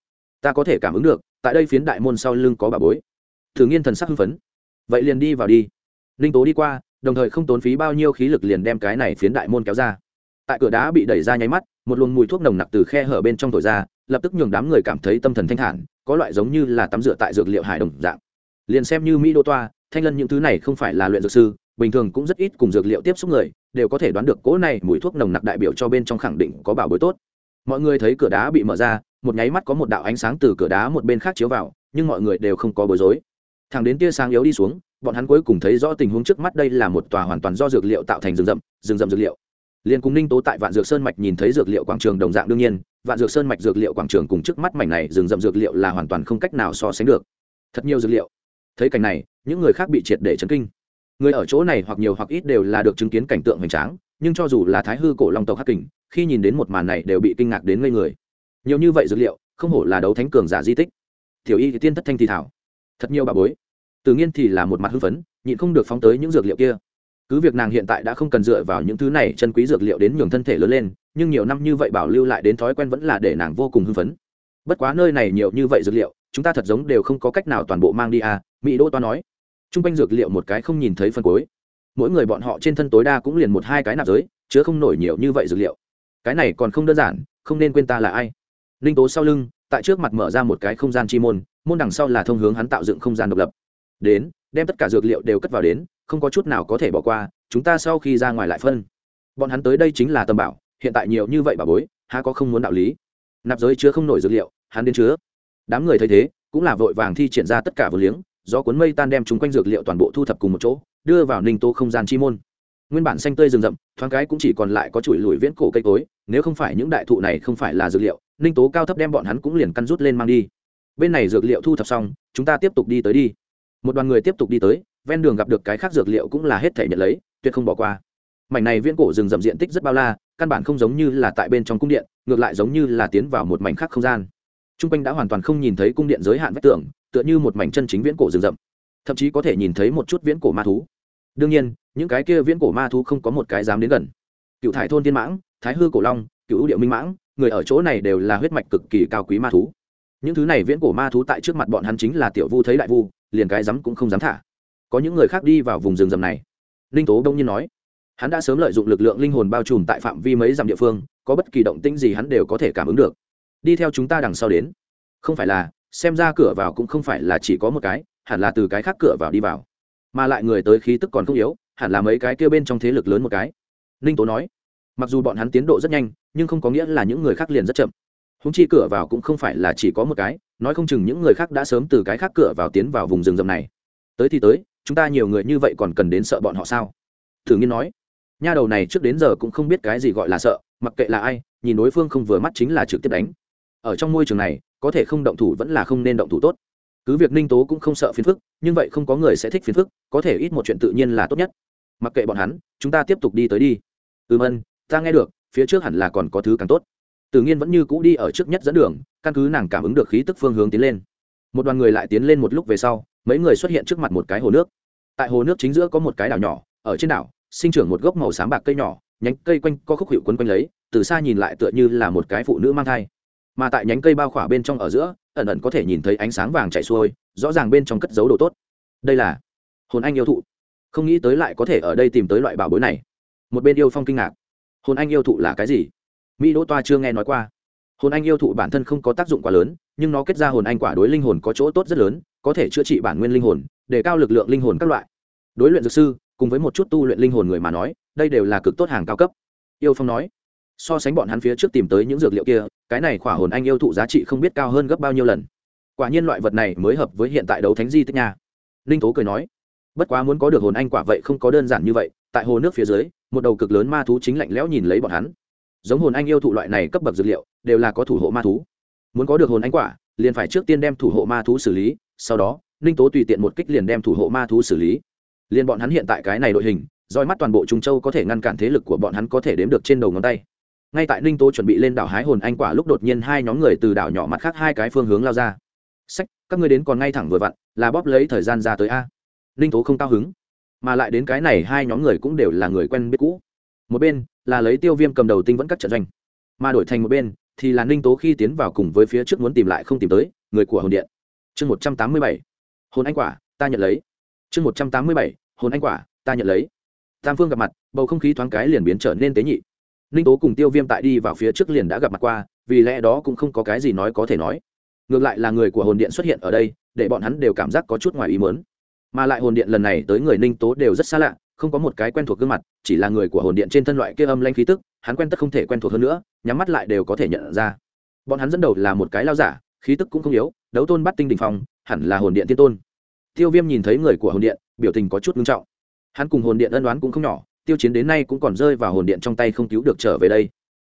Ta có thể cảm ứng được, tại đây phiến đại môn sau lưng có bà bối. Tử nghiên thần sắc hưng phấn vậy liền đi vào đi. Ninh tố đi qua, đồng thời không tốn phí bao nhiêu khí lực liền đem cái này phiến đại môn kéo ra. Tại cửa đá bị đẩy ra nháy mắt, một luồng mùi thuốc nồng nặc từ khe hở bên trong thổi ra, lập tức nhường đám người cảm thấy tâm thần thanh thản, có loại giống như là tắm rửa tại dược liệu hải đồng dạng. Liền xem như mỹ đô toa, thanh lân những thứ này không phải là luyện dược sư, bình thường cũng rất ít cùng dược liệu tiếp xúc người, đều có thể đoán được cỗ này mùi thuốc nồng nặc đại biểu cho bên trong khẳng định có bảo bối tốt. Mọi người thấy cửa đá bị mở ra, một nháy mắt có một đạo ánh sáng từ cửa đá một bên khác chiếu vào, nhưng mọi người đều không có bối rối thẳng đến tia sáng yếu đi xuống, bọn hắn cuối cùng thấy rõ tình huống trước mắt đây là một tòa hoàn toàn do dược liệu tạo thành rừng rậm rừng rậm dược liệu. Liên cùng ninh tố tại vạn dược sơn mạch nhìn thấy dược liệu quảng trường đồng dạng đương nhiên, vạn dược sơn mạch dược liệu quảng trường cùng trước mắt mảnh này rừng rậm dược liệu là hoàn toàn không cách nào so sánh được. Thật nhiều dược liệu. Thấy cảnh này, những người khác bị triệt để chấn kinh. Người ở chỗ này hoặc nhiều hoặc ít đều là được chứng kiến cảnh tượng hoành tráng, nhưng cho dù là thái hư cổ long tộc hắc kình, khi nhìn đến một màn này đều bị kinh ngạc đến ngây người. Nhiều như vậy dược liệu, không hổ là đấu thánh cường giả di tích. Tiểu y thì tiên thất thanh thì thảo thật nhiều bà bối. Tự nhiên thì là một mặt hưng phấn, nhịn không được phóng tới những dược liệu kia. Cứ việc nàng hiện tại đã không cần dựa vào những thứ này chân quý dược liệu đến nhường thân thể lớn lên, nhưng nhiều năm như vậy bảo lưu lại đến thói quen vẫn là để nàng vô cùng hưng phấn. Bất quá nơi này nhiều như vậy dược liệu, chúng ta thật giống đều không có cách nào toàn bộ mang đi à mỹ đô toa nói. T r u n g quanh dược liệu một cái không nhìn thấy phân cối mỗi người bọn họ trên thân tối đa cũng liền một hai cái nạp giới, chứa không nổi nhiều như vậy dược liệu. Cái này còn không đơn giản, không nên quên ta là ai. Ninh tố sau lưng, tại trước mặt mở ra một cái không gian chi môn môn đằng sau là thông hướng hắn tạo dựng không gian độc lập. Đến, đem tất cả dược liệu đều cất vào đến, không có chút nào có thể bỏ qua, chúng ta sau khi ra ngoài lại phân. Bọn hắn tới đây chính là tầm bảo, hiện tại nhiều như vậy bà bối, há có không muốn đạo lý. Nạp giới chứa không nổi dược liệu, hắn đến chứa. Đám người thấy thế, cũng là vội vàng thi triển ra tất cả vừa liếng do cuốn mây tan đem chúng quanh dược liệu toàn bộ thu thập cùng một chỗ, đưa vào ninh tô không gian chi môn. Nguyên bản xanh tươi rừng rậm, thoáng cái cũng chỉ còn lại có chuỗi lùi viễn cổ cây cối, nếu không phải những đại thụ này không phải là dược liệu, ninh tố cao thấp đem bọn hắn cũng liền căn rút lên mang đi bên này dược liệu thu thập xong, chúng ta tiếp tục đi tới đi. Một đoàn người tiếp tục đi tới, ven đường gặp được cái khác dược liệu cũng là hết thể nhận lấy, tuyệt không bỏ qua. Mảnh này viễn cổ rừng rậm diện tích rất bao la, căn bản không giống như là tại bên trong cung điện, ngược lại giống như là tiến vào một mảnh khác không gian. T r u n g quanh đã hoàn toàn không nhìn thấy cung điện giới hạn vách tường, tựa như một mảnh chân chính viễn cổ rừng rậm. Thậm chí có thể nhìn thấy một chút viễn cổ ma thú. Đương nhiên, những cái kia viễn cổ ma thú không có một cái dám đến gần. Cựu thải thôn tiên mãng, thái hư cổ long, cựu điệu minh mãng, người ở chỗ này đều là huyết mạch cực kỳ cao quý ma thú những thứ này viễn cổ ma thú tại trước mặt bọn hắn chính là tiểu vu thấy đại vu, liền cái dám cũng không dám thả. Có những người khác đi vào vùng rừng rậm này. Ninh tố đông nhiên nói, hắn đã sớm lợi dụng lực lượng linh hồn bao trùm tại phạm vi mấy dặm địa phương, có bất kỳ động tĩnh gì hắn đều có thể cảm ứng được. Đi theo chúng ta đằng sau đến. Không phải là, xem ra cửa vào cũng không phải là chỉ có một cái, hẳn là từ cái khác cửa vào đi vào. Mà lại người tới khí tức còn không yếu, hẳn là mấy cái kia bên trong thế lực lớn một cái. Ninh tố nói, mặc dù bọn hắn tiến độ rất nhanh, nhưng không có nghĩa là những người khác liền rất chậm húng chi cửa vào cũng không phải là chỉ có một cái, nói không chừng những người khác đã sớm từ cái khác cửa vào tiến vào vùng rừng rậm này. Tới thì tới, chúng ta nhiều người như vậy còn cần đến sợ bọn họ sao? Thử nghiên nói. Nha đầu này trước đến giờ cũng không biết cái gì gọi là sợ, mặc kệ là ai, nhìn đối phương không vừa mắt chính là trực tiếp đánh. Ở trong môi trường này, có thể không động thủ vẫn là không nên động thủ tốt. Cứ việc ninh tố cũng không sợ phiền phức, nhưng vậy không có người sẽ thích phiền phức, có thể ít một chuyện tự nhiên là tốt nhất. Mặc kệ bọn hắn, chúng ta tiếp tục đi tới đi. Ừm ân, ta nghe được, phía trước hẳn là còn có thứ càng tốt tự nhiên vẫn như cũ đi ở trước nhất dẫn đường, căn cứ nàng cảm ứng được khí tức phương hướng tiến lên. Một đoàn người lại tiến lên một lúc về sau, mấy người xuất hiện trước mặt một cái hồ nước. Tại hồ nước chính giữa có một cái đảo nhỏ, ở trên đảo, sinh trưởng một gốc màu xám bạc cây nhỏ, nhánh cây quanh có khúc hiệu quấn quanh lấy, từ xa nhìn lại tựa như là một cái phụ nữ mang thai. Mà tại nhánh cây bao khỏa bên trong ở giữa, ẩn ẩn có thể nhìn thấy ánh sáng vàng chảy xuôi, rõ ràng bên trong cất dấu đồ tốt. Đây là hồn anh yêu thụ. Không nghĩ tới lại có thể ở đây tìm tới loại bảo bối này. Một bên yêu phong kinh ngạc. Hồn anh yêu thụ là cái gì? Mỹ đỗ toa chưa nghe nói qua. Hồn anh yêu thụ bản thân không có tác dụng quá lớn, nhưng nó kết ra hồn anh quả đối linh hồn có chỗ tốt rất lớn, có thể chữa trị bản nguyên linh hồn, để cao lực lượng linh hồn các loại. Đối luyện dược sư, cùng với một chút tu luyện linh hồn người mà nói, đây đều là cực tốt hàng cao cấp. Yêu phong nói, so sánh bọn hắn phía trước tìm tới những dược liệu kia, cái này khỏa hồn anh yêu thụ giá trị không biết cao hơn gấp bao nhiêu lần. Quả nhiên loại vật này mới hợp với hiện tại đấu thánh di tích nha. Linh tố cười nói, bất quá muốn có được hồn anh quả vậy không có đơn giản như vậy, tại hồ nước phía dưới, một đầu cực lớn ma thú chính lạnh lẽo nhìn lấy bọn hắn giống hồn anh yêu thụ loại này cấp bậc dược liệu, đều là có thủ hộ ma thú. Muốn có được hồn anh quả, liền phải trước tiên đem thủ hộ ma thú xử lý, sau đó, ninh tố tùy tiện một kích liền đem thủ hộ ma thú xử lý. Liền bọn hắn hiện tại cái này đội hình, roi mắt toàn bộ trung châu có thể ngăn cản thế lực của bọn hắn có thể đếm được trên đầu ngón tay. Ngay tại ninh tố chuẩn bị lên đảo hái hồn anh quả lúc đột nhiên hai nhóm người từ đảo nhỏ mặt khác hai cái phương hướng lao ra. Sách, các ngươi đến còn ngay thẳng vừa vặn, là bóp lấy thời gian ra tới a. Ninh tố không cao hứng, mà lại đến cái này hai nhóm người cũng đều là người quen biết cũ một bên là lấy tiêu viêm cầm đầu tinh vẫn các trận doanh, mà đổi thành một bên thì là ninh tố khi tiến vào cùng với phía trước muốn tìm lại không tìm tới, người của hồn điện. Chương một trăm tám mươi bảy, hồn anh quả, ta nhận lấy. Chương một trăm tám mươi bảy, hồn anh quả, ta nhận lấy. Tam phương gặp mặt, bầu không khí thoáng cái liền biến trở nên tế nhị. Ninh tố cùng tiêu viêm tại đi vào phía trước liền đã gặp mặt qua, vì lẽ đó cũng không có cái gì nói có thể nói. Ngược lại là người của hồn điện xuất hiện ở đây, để bọn hắn đều cảm giác có chút ngoài ý mớn mà lại hồn điện lần này tới người ninh tố đều rất xa lạ không có một cái quen thuộc gương mặt, chỉ là người của hồn điện trên thân loại kia âm lanh khí tức, hắn quen tất không thể quen thuộc hơn nữa, nhắm mắt lại đều có thể nhận ra. Bọn hắn dẫn đầu là một cái lao giả, khí tức cũng không yếu, đấu tôn bắt tinh đình phong, hẳn là hồn điện tiên tôn. Tiêu viêm nhìn thấy người của hồn điện, biểu tình có chút nghiêm trọng. Hắn cùng hồn điện ân đoán cũng không nhỏ, tiêu chiến đến nay cũng còn rơi vào hồn điện trong tay không cứu được trở về đây.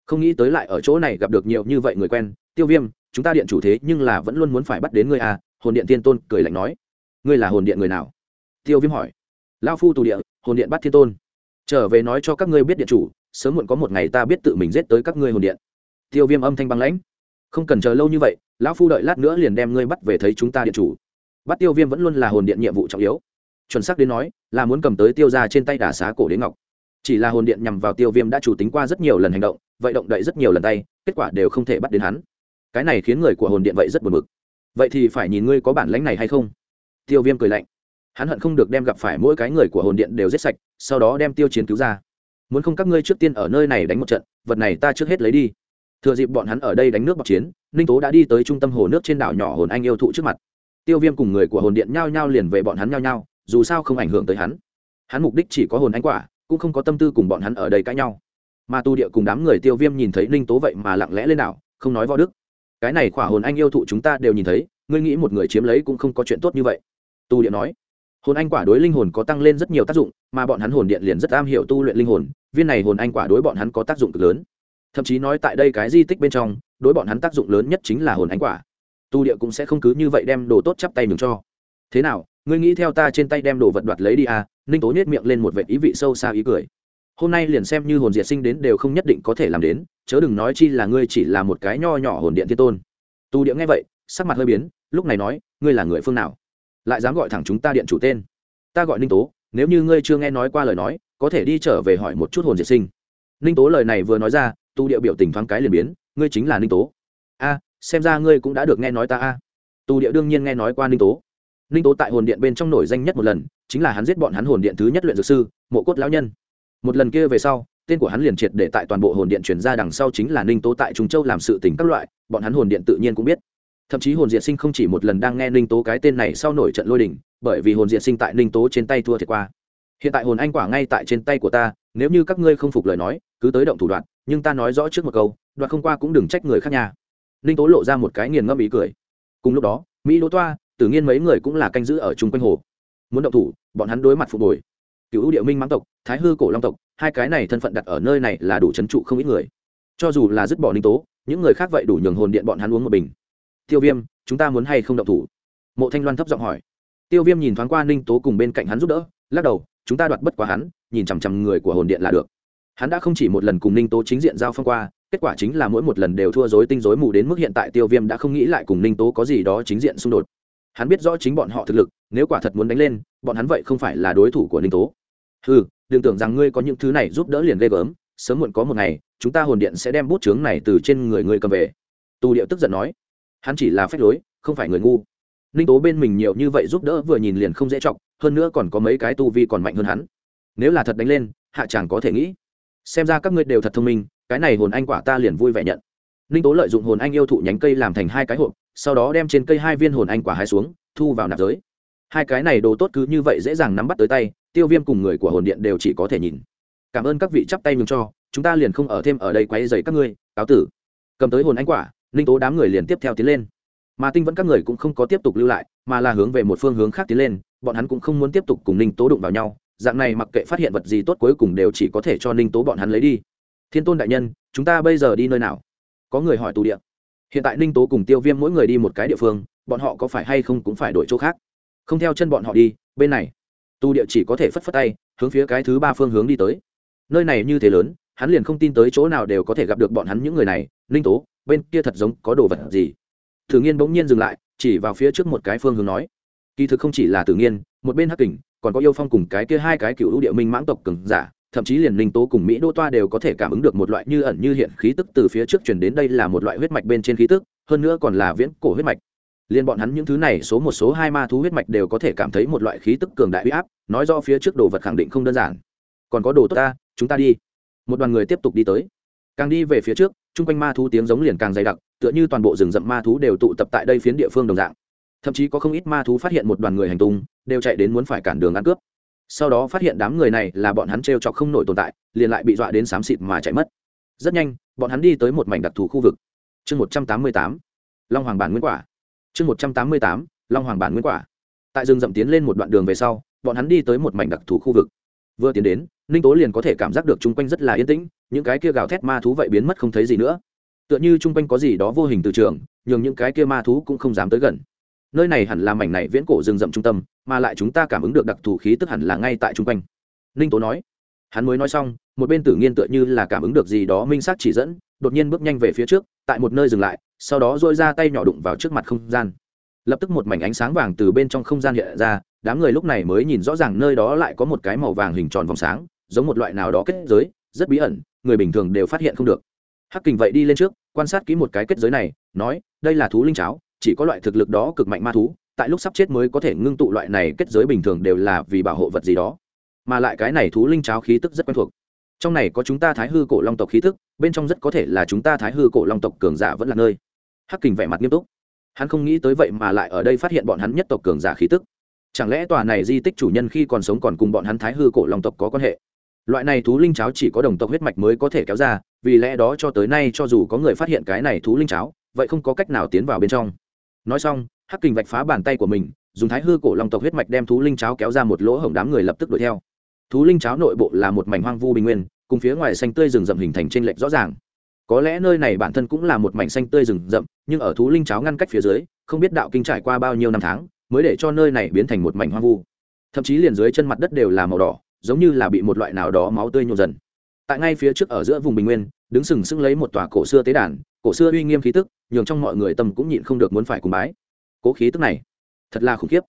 Không nghĩ tới lại ở chỗ này gặp được nhiều như vậy người quen. Tiêu viêm, chúng ta điện chủ thế nhưng là vẫn luôn muốn phải bắt đến ngươi à hồn điện tiên tôn cười lạnh nói. Ngươi là hồn điện người nào? Tiêu viêm hỏi. Lao phu tù địa hồn điện bắt thiên tôn. Trở về nói cho các ngươi biết điện chủ, sớm muộn có một ngày ta biết tự mình giết tới các ngươi hồn điện. Tiêu viêm âm thanh băng lãnh. Không cần chờ lâu như vậy, lão phu đợi lát nữa liền đem ngươi bắt về thấy chúng ta điện chủ. Bắt tiêu viêm vẫn luôn là hồn điện nhiệm vụ trọng yếu. Chuẩn xác đến nói, là muốn cầm tới tiêu ra trên tay đà xá cổ đến ngọc. Chỉ là hồn điện nhằm vào tiêu viêm đã chủ tính qua rất nhiều lần hành động, vậy động đậy rất nhiều lần tay, kết quả đều không thể bắt đến hắn. Cái này khiến người của hồn điện vậy rất buồn bực. Vậy thì phải nhìn ngươi có bản lãnh này hay không? Tiêu viêm cười lạnh hắn hận không được đem gặp phải mỗi cái người của hồn điện đều giết sạch, sau đó đem tiêu chiến cứu ra. Muốn không các ngươi trước tiên ở nơi này đánh một trận, vật này ta trước hết lấy đi. Thừa dịp bọn hắn ở đây đánh nước bọc chiến, ninh tố đã đi tới trung tâm hồ nước trên đảo nhỏ hồn anh yêu thụ trước mặt. Tiêu viêm cùng người của hồn điện nhao nhao liền về bọn hắn nhao nhao, dù sao không ảnh hưởng tới hắn. Hắn mục đích chỉ có hồn anh quả, cũng không có tâm tư cùng bọn hắn ở đây cãi nhau. Mà tu địa cùng đám người tiêu viêm nhìn thấy ninh tố vậy mà lặng lẽ lên đảo, không nói võ đức. Cái này khỏa hồn anh yêu thụ chúng ta đều nhìn thấy, ngươi nghĩ một người chiếm lấy cũng không có chuyện tốt như vậy. Tu địa nói hồn anh quả đối linh hồn có tăng lên rất nhiều tác dụng, mà bọn hắn hồn điện liền rất am hiểu tu luyện linh hồn, viên này hồn anh quả đối bọn hắn có tác dụng cực lớn. Thậm chí nói tại đây cái di tích bên trong, đối bọn hắn tác dụng lớn nhất chính là hồn anh quả. Tu địa cũng sẽ không cứ như vậy đem đồ tốt chắp tay mừng cho. Thế nào, ngươi nghĩ theo ta trên tay đem đồ vật đoạt lấy đi à? Ninh tố nhét miệng lên một vệ ý vị sâu xa ý cười. Hôm nay liền xem như hồn diệt sinh đến đều không nhất định có thể làm đến, chớ đừng nói chi là ngươi chỉ là một cái nho nhỏ hồn điện thiên tôn. Tu địa nghe vậy, sắc mặt hơi biến, lúc này nói, ngươi là người phương nào? Lại dám gọi thẳng chúng ta điện chủ tên. Ta gọi ninh tố, nếu như ngươi chưa nghe nói qua lời nói, có thể đi trở về hỏi một chút hồn diệt sinh. Ninh tố lời này vừa nói ra, tu địa biểu tình thoáng cái liền biến, ngươi chính là ninh tố. A, xem ra ngươi cũng đã được nghe nói ta a. Tu địa đương nhiên nghe nói qua ninh tố. Ninh tố tại hồn điện bên trong nổi danh nhất một lần, chính là hắn giết bọn hắn hồn điện thứ nhất luyện dược sư, mộ cốt lão nhân. Một lần kia về sau, tên của hắn liền triệt để tại toàn bộ hồn điện chuyển ra đằng sau chính là ninh tố tại trung châu làm sự tình các loại, bọn hắn hồn điện tự nhiên cũng biết thậm chí hồn diệt sinh không chỉ một lần đang nghe ninh tố cái tên này sau nổi trận lôi đình, bởi vì hồn diệt sinh tại ninh tố trên tay thua thiệt qua. Hiện tại hồn anh quả ngay tại trên tay của ta, nếu như các ngươi không phục lời nói, cứ tới động thủ đoạn, nhưng ta nói rõ trước một câu, đoạn không qua cũng đừng trách người khác nhà ninh tố lộ ra một cái nghiền ngâm ý cười. Cùng lúc đó, mỹ đỗ toa tự nhiên mấy người cũng là canh giữ ở chung quanh hồ. Muốn động thủ, bọn hắn đối mặt phục hồi. Cựu ưu địa minh mãng tộc, thái hư cổ long tộc, hai cái này thân phận đặt ở nơi này là đủ c h ấ n trụ không ít người. Cho dù là dứt bỏ ninh tố, những người khác vậy đủ nhường hồn điện bọn hắn uống một bình tiêu viêm, chúng ta muốn hay không động thủ? Mộ thanh loan thấp giọng hỏi. Tiêu viêm nhìn thoáng qua ninh tố cùng bên cạnh hắn giúp đỡ, lắc đầu, chúng ta đoạt bất quá hắn, nhìn chằm chằm người của hồn điện là được. Hắn đã không chỉ một lần cùng ninh tố chính diện giao phong qua, kết quả chính là mỗi một lần đều thua dối tinh dối mù đến mức hiện tại tiêu viêm đã không nghĩ lại cùng ninh tố có gì đó chính diện xung đột. Hắn biết rõ chính bọn họ thực lực, nếu quả thật muốn đánh lên, bọn hắn vậy không phải là đối thủ của ninh tố. Ừ đừng tưởng rằng ngươi có những thứ này giúp đỡ liền ghê gớm, sớm muộn có một ngày, chúng ta hồn điện sẽ đem bút chướng này từ trên người ngươi cầm về. Tu điệu tức giận nói hắn chỉ là phép lối, không phải người ngu. Ninh tố bên mình nhiều như vậy giúp đỡ vừa nhìn liền không dễ chọc, hơn nữa còn có mấy cái tu vi còn mạnh hơn hắn. Nếu là thật đánh lên, hạ chàng có thể nghĩ. Xem ra các ngươi đều thật thông minh, cái này hồn anh quả ta liền vui vẻ nhận. Ninh tố lợi dụng hồn anh yêu thụ nhánh cây làm thành hai cái hộp, sau đó đem trên cây hai viên hồn anh quả hai xuống, thu vào nạp giới. Hai cái này đồ tốt cứ như vậy dễ dàng nắm bắt tới tay, tiêu viêm cùng người của hồn điện đều chỉ có thể nhìn. Cảm ơn các vị chắp tay mừng cho, chúng ta liền không ở thêm ở đây quay dày các ngươi, cáo tử. Cầm tới hồn anh quả ninh tố đám người liền tiếp theo tiến lên. Mà tinh vẫn các người cũng không có tiếp tục lưu lại, mà là hướng về một phương hướng khác tiến lên, bọn hắn cũng không muốn tiếp tục cùng ninh tố đụng vào nhau, dạng này mặc kệ phát hiện vật gì tốt cuối cùng đều chỉ có thể cho ninh tố bọn hắn lấy đi. Thiên tôn đại nhân, chúng ta bây giờ đi nơi nào? Có người hỏi tù địa. Hiện tại ninh tố cùng tiêu viêm mỗi người đi một cái địa phương, bọn họ có phải hay không cũng phải đổi chỗ khác? Không theo chân bọn họ đi, bên này. Tu địa chỉ có thể phất phất tay, hướng phía cái thứ ba phương hướng đi tới. Nơi này như thế lớn, hắn liền không tin tới chỗ nào đều có thể gặp được bọn hắn những người này ninh tố, bên kia thật giống có đồ vật gì? Thử nghiên bỗng nhiên dừng lại, chỉ vào phía trước một cái phương hướng nói. Kỳ thực không chỉ là tử nghiên, một bên hắc kình, còn có yêu phong cùng cái kia hai cái cựu lũ địa minh mãng tộc cường giả, thậm chí liền ninh tố cùng mỹ đô toa đều có thể cảm ứng được một loại như ẩn như hiện khí tức từ phía trước chuyển đến đây là một loại huyết mạch bên trên khí tức, hơn nữa còn là viễn cổ huyết mạch. Liên bọn hắn những thứ này số một số hai ma thú huyết mạch đều có thể cảm thấy một loại khí tức cường đại huy áp, nói do phía trước đồ vật khẳng định không đơn giản. Còn có đồ tốt ta, chúng ta đi. Một đoàn người tiếp tục đi tới. Càng đi về phía trước chung quanh ma thú tiếng giống liền càng dày đặc, tựa như toàn bộ rừng rậm ma thú đều tụ tập tại đây phiến địa phương đồng dạng. Thậm chí có không ít ma thú phát hiện một đoàn người hành tung, đều chạy đến muốn phải cản đường ăn cướp. Sau đó phát hiện đám người này là bọn hắn t r e o chọc không nổi tồn tại, liền lại bị dọa đến xám xịt mà chạy mất. Rất nhanh, bọn hắn đi tới một mảnh đặc thù khu vực. Chương một trăm tám mươi tám, long hoàng bản nguyên quả. Chương một trăm tám mươi tám, long hoàng bản nguyên quả. Tại rừng rậm tiến lên một đoạn đường về sau, bọn hắn đi tới một mảnh đặc thù khu vực vừa tiến đến, ninh tố liền có thể cảm giác được chung quanh rất là yên tĩnh, những cái kia gào thét ma thú vậy biến mất không thấy gì nữa. Tựa như chung quanh có gì đó vô hình từ trường, nhường những cái kia ma thú cũng không dám tới gần. Nơi này hẳn là mảnh này viễn cổ rừng rậm trung tâm, mà lại chúng ta cảm ứng được đặc thù khí tức hẳn là ngay tại chung quanh. Ninh tố nói. Hắn mới nói xong, một bên tử nghiên tựa như là cảm ứng được gì đó minh xác chỉ dẫn, đột nhiên bước nhanh về phía trước, tại một nơi dừng lại, sau đó dôi ra tay nhỏ đụng vào trước mặt không gian. Lập tức một mảnh ánh sáng vàng từ bên trong không gian hiện ra đám người lúc này mới nhìn rõ ràng nơi đó lại có một cái màu vàng hình tròn vòng sáng, giống một loại nào đó kết giới, rất bí ẩn, người bình thường đều phát hiện không được. Hắc kình vậy đi lên trước, quan sát kỹ một cái kết giới này, nói, đây là thú linh cháo, chỉ có loại thực lực đó cực mạnh ma thú, tại lúc sắp chết mới có thể ngưng tụ loại này kết giới bình thường đều là vì bảo hộ vật gì đó. Mà lại cái này thú linh cháo khí tức rất quen thuộc. Trong này có chúng ta thái hư cổ long tộc khí tức, bên trong rất có thể là chúng ta thái hư cổ long tộc cường giả vẫn là nơi. Hắc kình vẻ mặt nghiêm túc. Hắn không nghĩ tới vậy mà lại ở đây phát hiện bọn hắn nhất tộc cường giả khí tức chẳng lẽ tòa này di tích chủ nhân khi còn sống còn cùng bọn hắn thái hư cổ long tộc có quan hệ? Loại này thú linh cháo chỉ có đồng tộc huyết mạch mới có thể kéo ra, vì lẽ đó cho tới nay cho dù có người phát hiện cái này thú linh cháo, vậy không có cách nào tiến vào bên trong. Nói xong, hắc kình vạch phá bàn tay của mình, dùng thái hư cổ long tộc huyết mạch đem thú linh cháo kéo ra một lỗ hổng đám người lập tức đuổi theo. Thú linh cháo nội bộ là một mảnh hoang vu bình nguyên, cùng phía ngoài xanh tươi rừng rậm hình thành trên lệch rõ ràng. Có lẽ nơi này bản thân cũng là một mảnh xanh tươi rừng rậm, nhưng ở thú linh cháo ngăn cách phía dưới, không biết đạo kinh trải qua bao nhiêu năm tháng mới để cho nơi này biến thành một mảnh hoang vu. Thậm chí liền dưới chân mặt đất đều là màu đỏ, giống như là bị một loại nào đó máu tươi nhộn dần. Tại ngay phía trước ở giữa vùng bình nguyên, đứng sừng sững lấy một tòa cổ xưa tế đàn, cổ xưa uy nghiêm khí tức, nhường trong mọi người tâm cũng nhịn không được muốn phải cùng bái. Cố khí tức này, thật là khủng khiếp.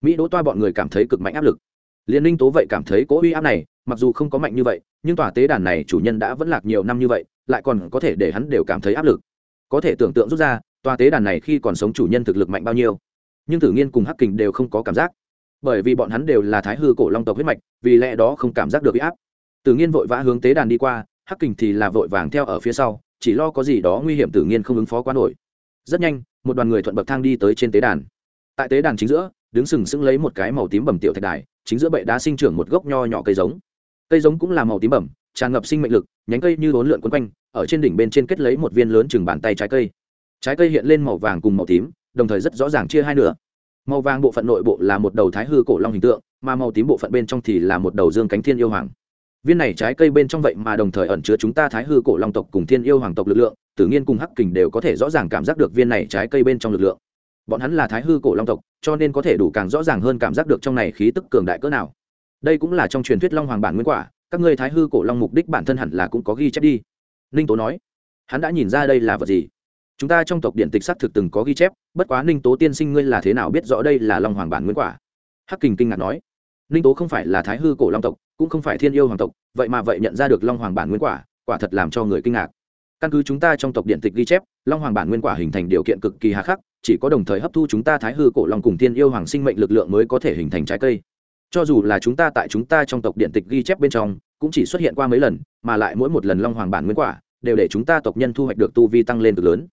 Mỹ đỗ toa bọn người cảm thấy cực mạnh áp lực. Liên ninh tố vậy cảm thấy cố uy áp này, mặc dù không có mạnh như vậy, nhưng tòa tế đàn này chủ nhân đã vẫn lạc nhiều năm như vậy, lại còn có thể để hắn đều cảm thấy áp lực. Có thể tưởng tượng rút ra, tòa tế đàn này khi còn sống chủ nhân thực lực mạnh bao nhiêu nhưng tử nghiên cùng hắc kình đều không có cảm giác. Bởi vì bọn hắn đều là thái hư cổ long tộc huyết mạch, vì lẽ đó không cảm giác được bị áp. Tử nghiên vội vã hướng tế đàn đi qua, hắc kình thì là vội vàng theo ở phía sau, chỉ lo có gì đó nguy hiểm tử nghiên không ứng phó quá nổi. Rất nhanh, một đoàn người thuận bậc thang đi tới trên tế đàn. Tại tế đàn chính giữa, đứng sừng sững lấy một cái màu tím bầm tiểu thạch đài, chính giữa bệ đá sinh trưởng một gốc nho nhỏ cây giống. Cây giống cũng là màu tím bẩm tràn ngập sinh mệnh lực, nhánh cây như bốn lượn quấn quanh, ở trên đỉnh bên trên kết lấy một viên lớn chừng bàn tay trái cây. Trái cây hiện lên màu vàng cùng màu tím đồng thời rất rõ ràng chia hai nửa. Màu vàng bộ phận nội bộ là một đầu thái hư cổ long hình tượng, mà màu tím bộ phận bên trong thì là một đầu dương cánh thiên yêu hoàng. Viên này trái cây bên trong vậy mà đồng thời ẩn chứa chúng ta thái hư cổ long tộc cùng thiên yêu hoàng tộc lực lượng, tự nhiên cùng hắc kình đều có thể rõ ràng cảm giác được viên này trái cây bên trong lực lượng. Bọn hắn là thái hư cổ long tộc, cho nên có thể đủ càng rõ ràng hơn cảm giác được trong này khí tức cường đại cỡ nào. Đây cũng là trong truyền thuyết long hoàng bản nguyên quả, các ngươi thái hư cổ long mục đích bản thân hẳn là cũng có ghi chép đi. Ninh tố nói, hắn đã nhìn ra đây là vật gì? Chúng ta trong tộc điện tịch xác thực từng có ghi chép, bất quá ninh tố tiên sinh ngươi là thế nào biết rõ đây là long hoàng bản nguyên quả? Hắc kình kinh ngạc nói. Ninh tố không phải là thái hư cổ long tộc, cũng không phải thiên yêu hoàng tộc, vậy mà vậy nhận ra được long hoàng bản nguyên quả quả thật làm cho người kinh ngạc. Căn cứ chúng ta trong tộc điện tịch ghi chép, long hoàng bản nguyên quả hình thành điều kiện cực kỳ hà khắc, chỉ có đồng thời hấp thu chúng ta thái hư cổ long cùng thiên yêu hoàng sinh mệnh lực lượng mới có thể hình thành trái cây. Cho dù là chúng ta tại chúng ta trong tộc điện tịch ghi chép bên trong, cũng chỉ xuất hiện qua mấy lần, mà lại mỗi một lần long hoàng bản nguyên quả, đều để chúng ta tộc nhân thu hoạch được tu vi tăng lên cực lớn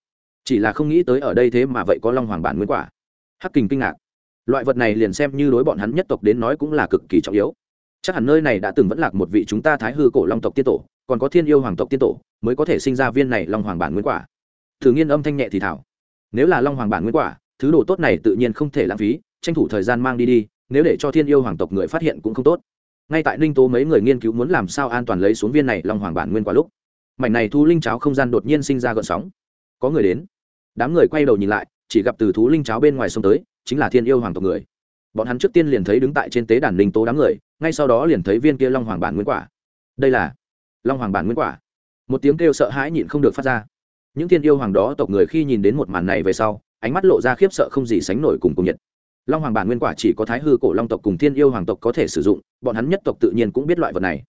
chỉ là không nghĩ tới ở đây thế mà vậy có long hoàng bản nguyên quả. Hắc kình kinh ngạc. Loại vật này liền xem như đối bọn hắn nhất tộc đến nói cũng là cực kỳ trọng yếu. Chắc hẳn nơi này đã từng vẫn lạc một vị chúng ta thái hư cổ long tộc tiên tổ, còn có thiên yêu hoàng tộc tiên tổ mới có thể sinh ra viên này long hoàng bản nguyên quả. Thử nghiên âm thanh nhẹ thì thảo. Nếu là long hoàng bản nguyên quả, thứ đồ tốt này tự nhiên không thể lãng phí, tranh thủ thời gian mang đi đi, nếu để cho thiên yêu hoàng tộc người phát hiện cũng không tốt. Ngay tại ninh tố mấy người nghiên cứu muốn làm sao an toàn lấy xuống viên này long hoàng bản nguyên quả lúc, mảnh này thu linh cháo không gian đột nhiên sinh ra gợn sóng có người đến. Đám người quay đầu nhìn lại, chỉ gặp từ thú linh cháo bên ngoài sông tới, chính là thiên yêu hoàng tộc người. Bọn hắn trước tiên liền thấy đứng tại trên tế đàn ninh tố đám người, ngay sau đó liền thấy viên kia long hoàng bản nguyên quả. Đây là long hoàng bản nguyên quả. Một tiếng kêu sợ hãi nhịn không được phát ra. Những thiên yêu hoàng đó tộc người khi nhìn đến một màn này về sau, ánh mắt lộ ra khiếp sợ không gì sánh nổi cùng cùng nhiệt. Long hoàng bản nguyên quả chỉ có thái hư cổ long tộc cùng thiên yêu hoàng tộc có thể sử dụng, bọn hắn nhất tộc tự nhiên cũng biết loại vật này.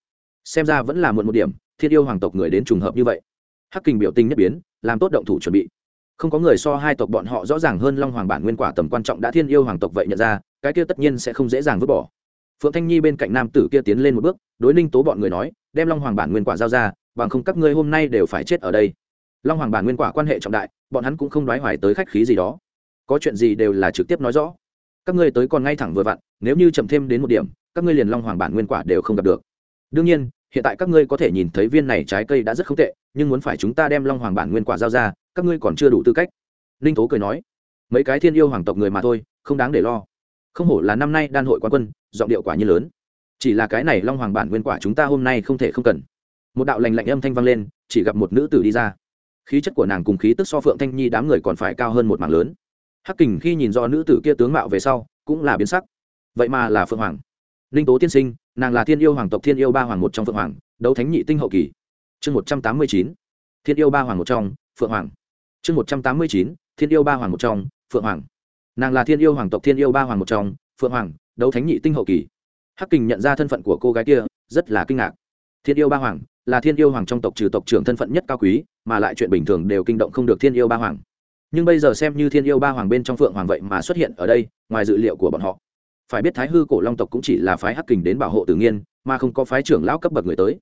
Xem ra vẫn là muộn một điểm, thiên yêu hoàng tộc người đến trùng hợp như vậy. Hắc kình biểu tình nhất biến làm tốt động thủ chuẩn bị. Không có người so hai tộc bọn họ rõ ràng hơn long hoàng bản nguyên quả tầm quan trọng đã thiên yêu hoàng tộc vậy nhận ra, cái kia tất nhiên sẽ không dễ dàng vứt bỏ. Phượng thanh nhi bên cạnh nam tử kia tiến lên một bước, đối ninh tố bọn người nói, đem long hoàng bản nguyên quả giao ra, bằng không các ngươi hôm nay đều phải chết ở đây. Long hoàng bản nguyên quả quan hệ trọng đại, bọn hắn cũng không đoái hoài tới khách khí gì đó. Có chuyện gì đều là trực tiếp nói rõ. Các ngươi tới còn ngay thẳng vừa vặn, nếu như chậm thêm đến một điểm, các ngươi liền long hoàng bản nguyên quả đều không gặp được. Đương nhiên hiện tại các ngươi có thể nhìn thấy viên này trái cây đã rất không tệ, nhưng muốn phải chúng ta đem long hoàng bản nguyên quả giao ra, các ngươi còn chưa đủ tư cách. Ninh tố cười nói. Mấy cái thiên yêu hoàng tộc người mà thôi, không đáng để lo. Không hổ là năm nay đan hội quán quân, giọng điệu quả như lớn. Chỉ là cái này long hoàng bản nguyên quả chúng ta hôm nay không thể không cần. Một đạo lành lạnh âm thanh vang lên, chỉ gặp một nữ tử đi ra. Khí chất của nàng cùng khí tức so phượng thanh nhi đám người còn phải cao hơn một mảng lớn. Hắc kình khi nhìn do nữ tử kia tướng mạo về sau, cũng là biến sắc. Vậy mà là phượng hoàng ninh tố tiên sinh nàng là thiên yêu hoàng tộc thiên yêu ba hoàng một trong phượng hoàng đấu thánh nhị tinh hậu kỳ chương một trăm tám mươi chín thiên yêu ba hoàng một trong phượng hoàng chương một trăm tám mươi chín thiên yêu ba hoàng một trong phượng hoàng nàng là thiên yêu hoàng tộc thiên yêu ba hoàng một trong phượng hoàng đấu thánh nhị tinh hậu kỳ hắc kình nhận ra thân phận của cô gái kia rất là kinh ngạc thiên yêu ba hoàng là thiên yêu hoàng trong tộc trừ tộc trưởng thân phận nhất cao quý mà lại chuyện bình thường đều kinh động không được thiên yêu ba hoàng nhưng bây giờ xem như thiên yêu ba hoàng bên trong phượng hoàng vậy mà xuất hiện ở đây ngoài dự liệu của bọn họ phải biết thái hư cổ long tộc cũng chỉ là phái hắc kình đến bảo hộ tự nhiên, mà không có phái trưởng lão cấp bậc người tới.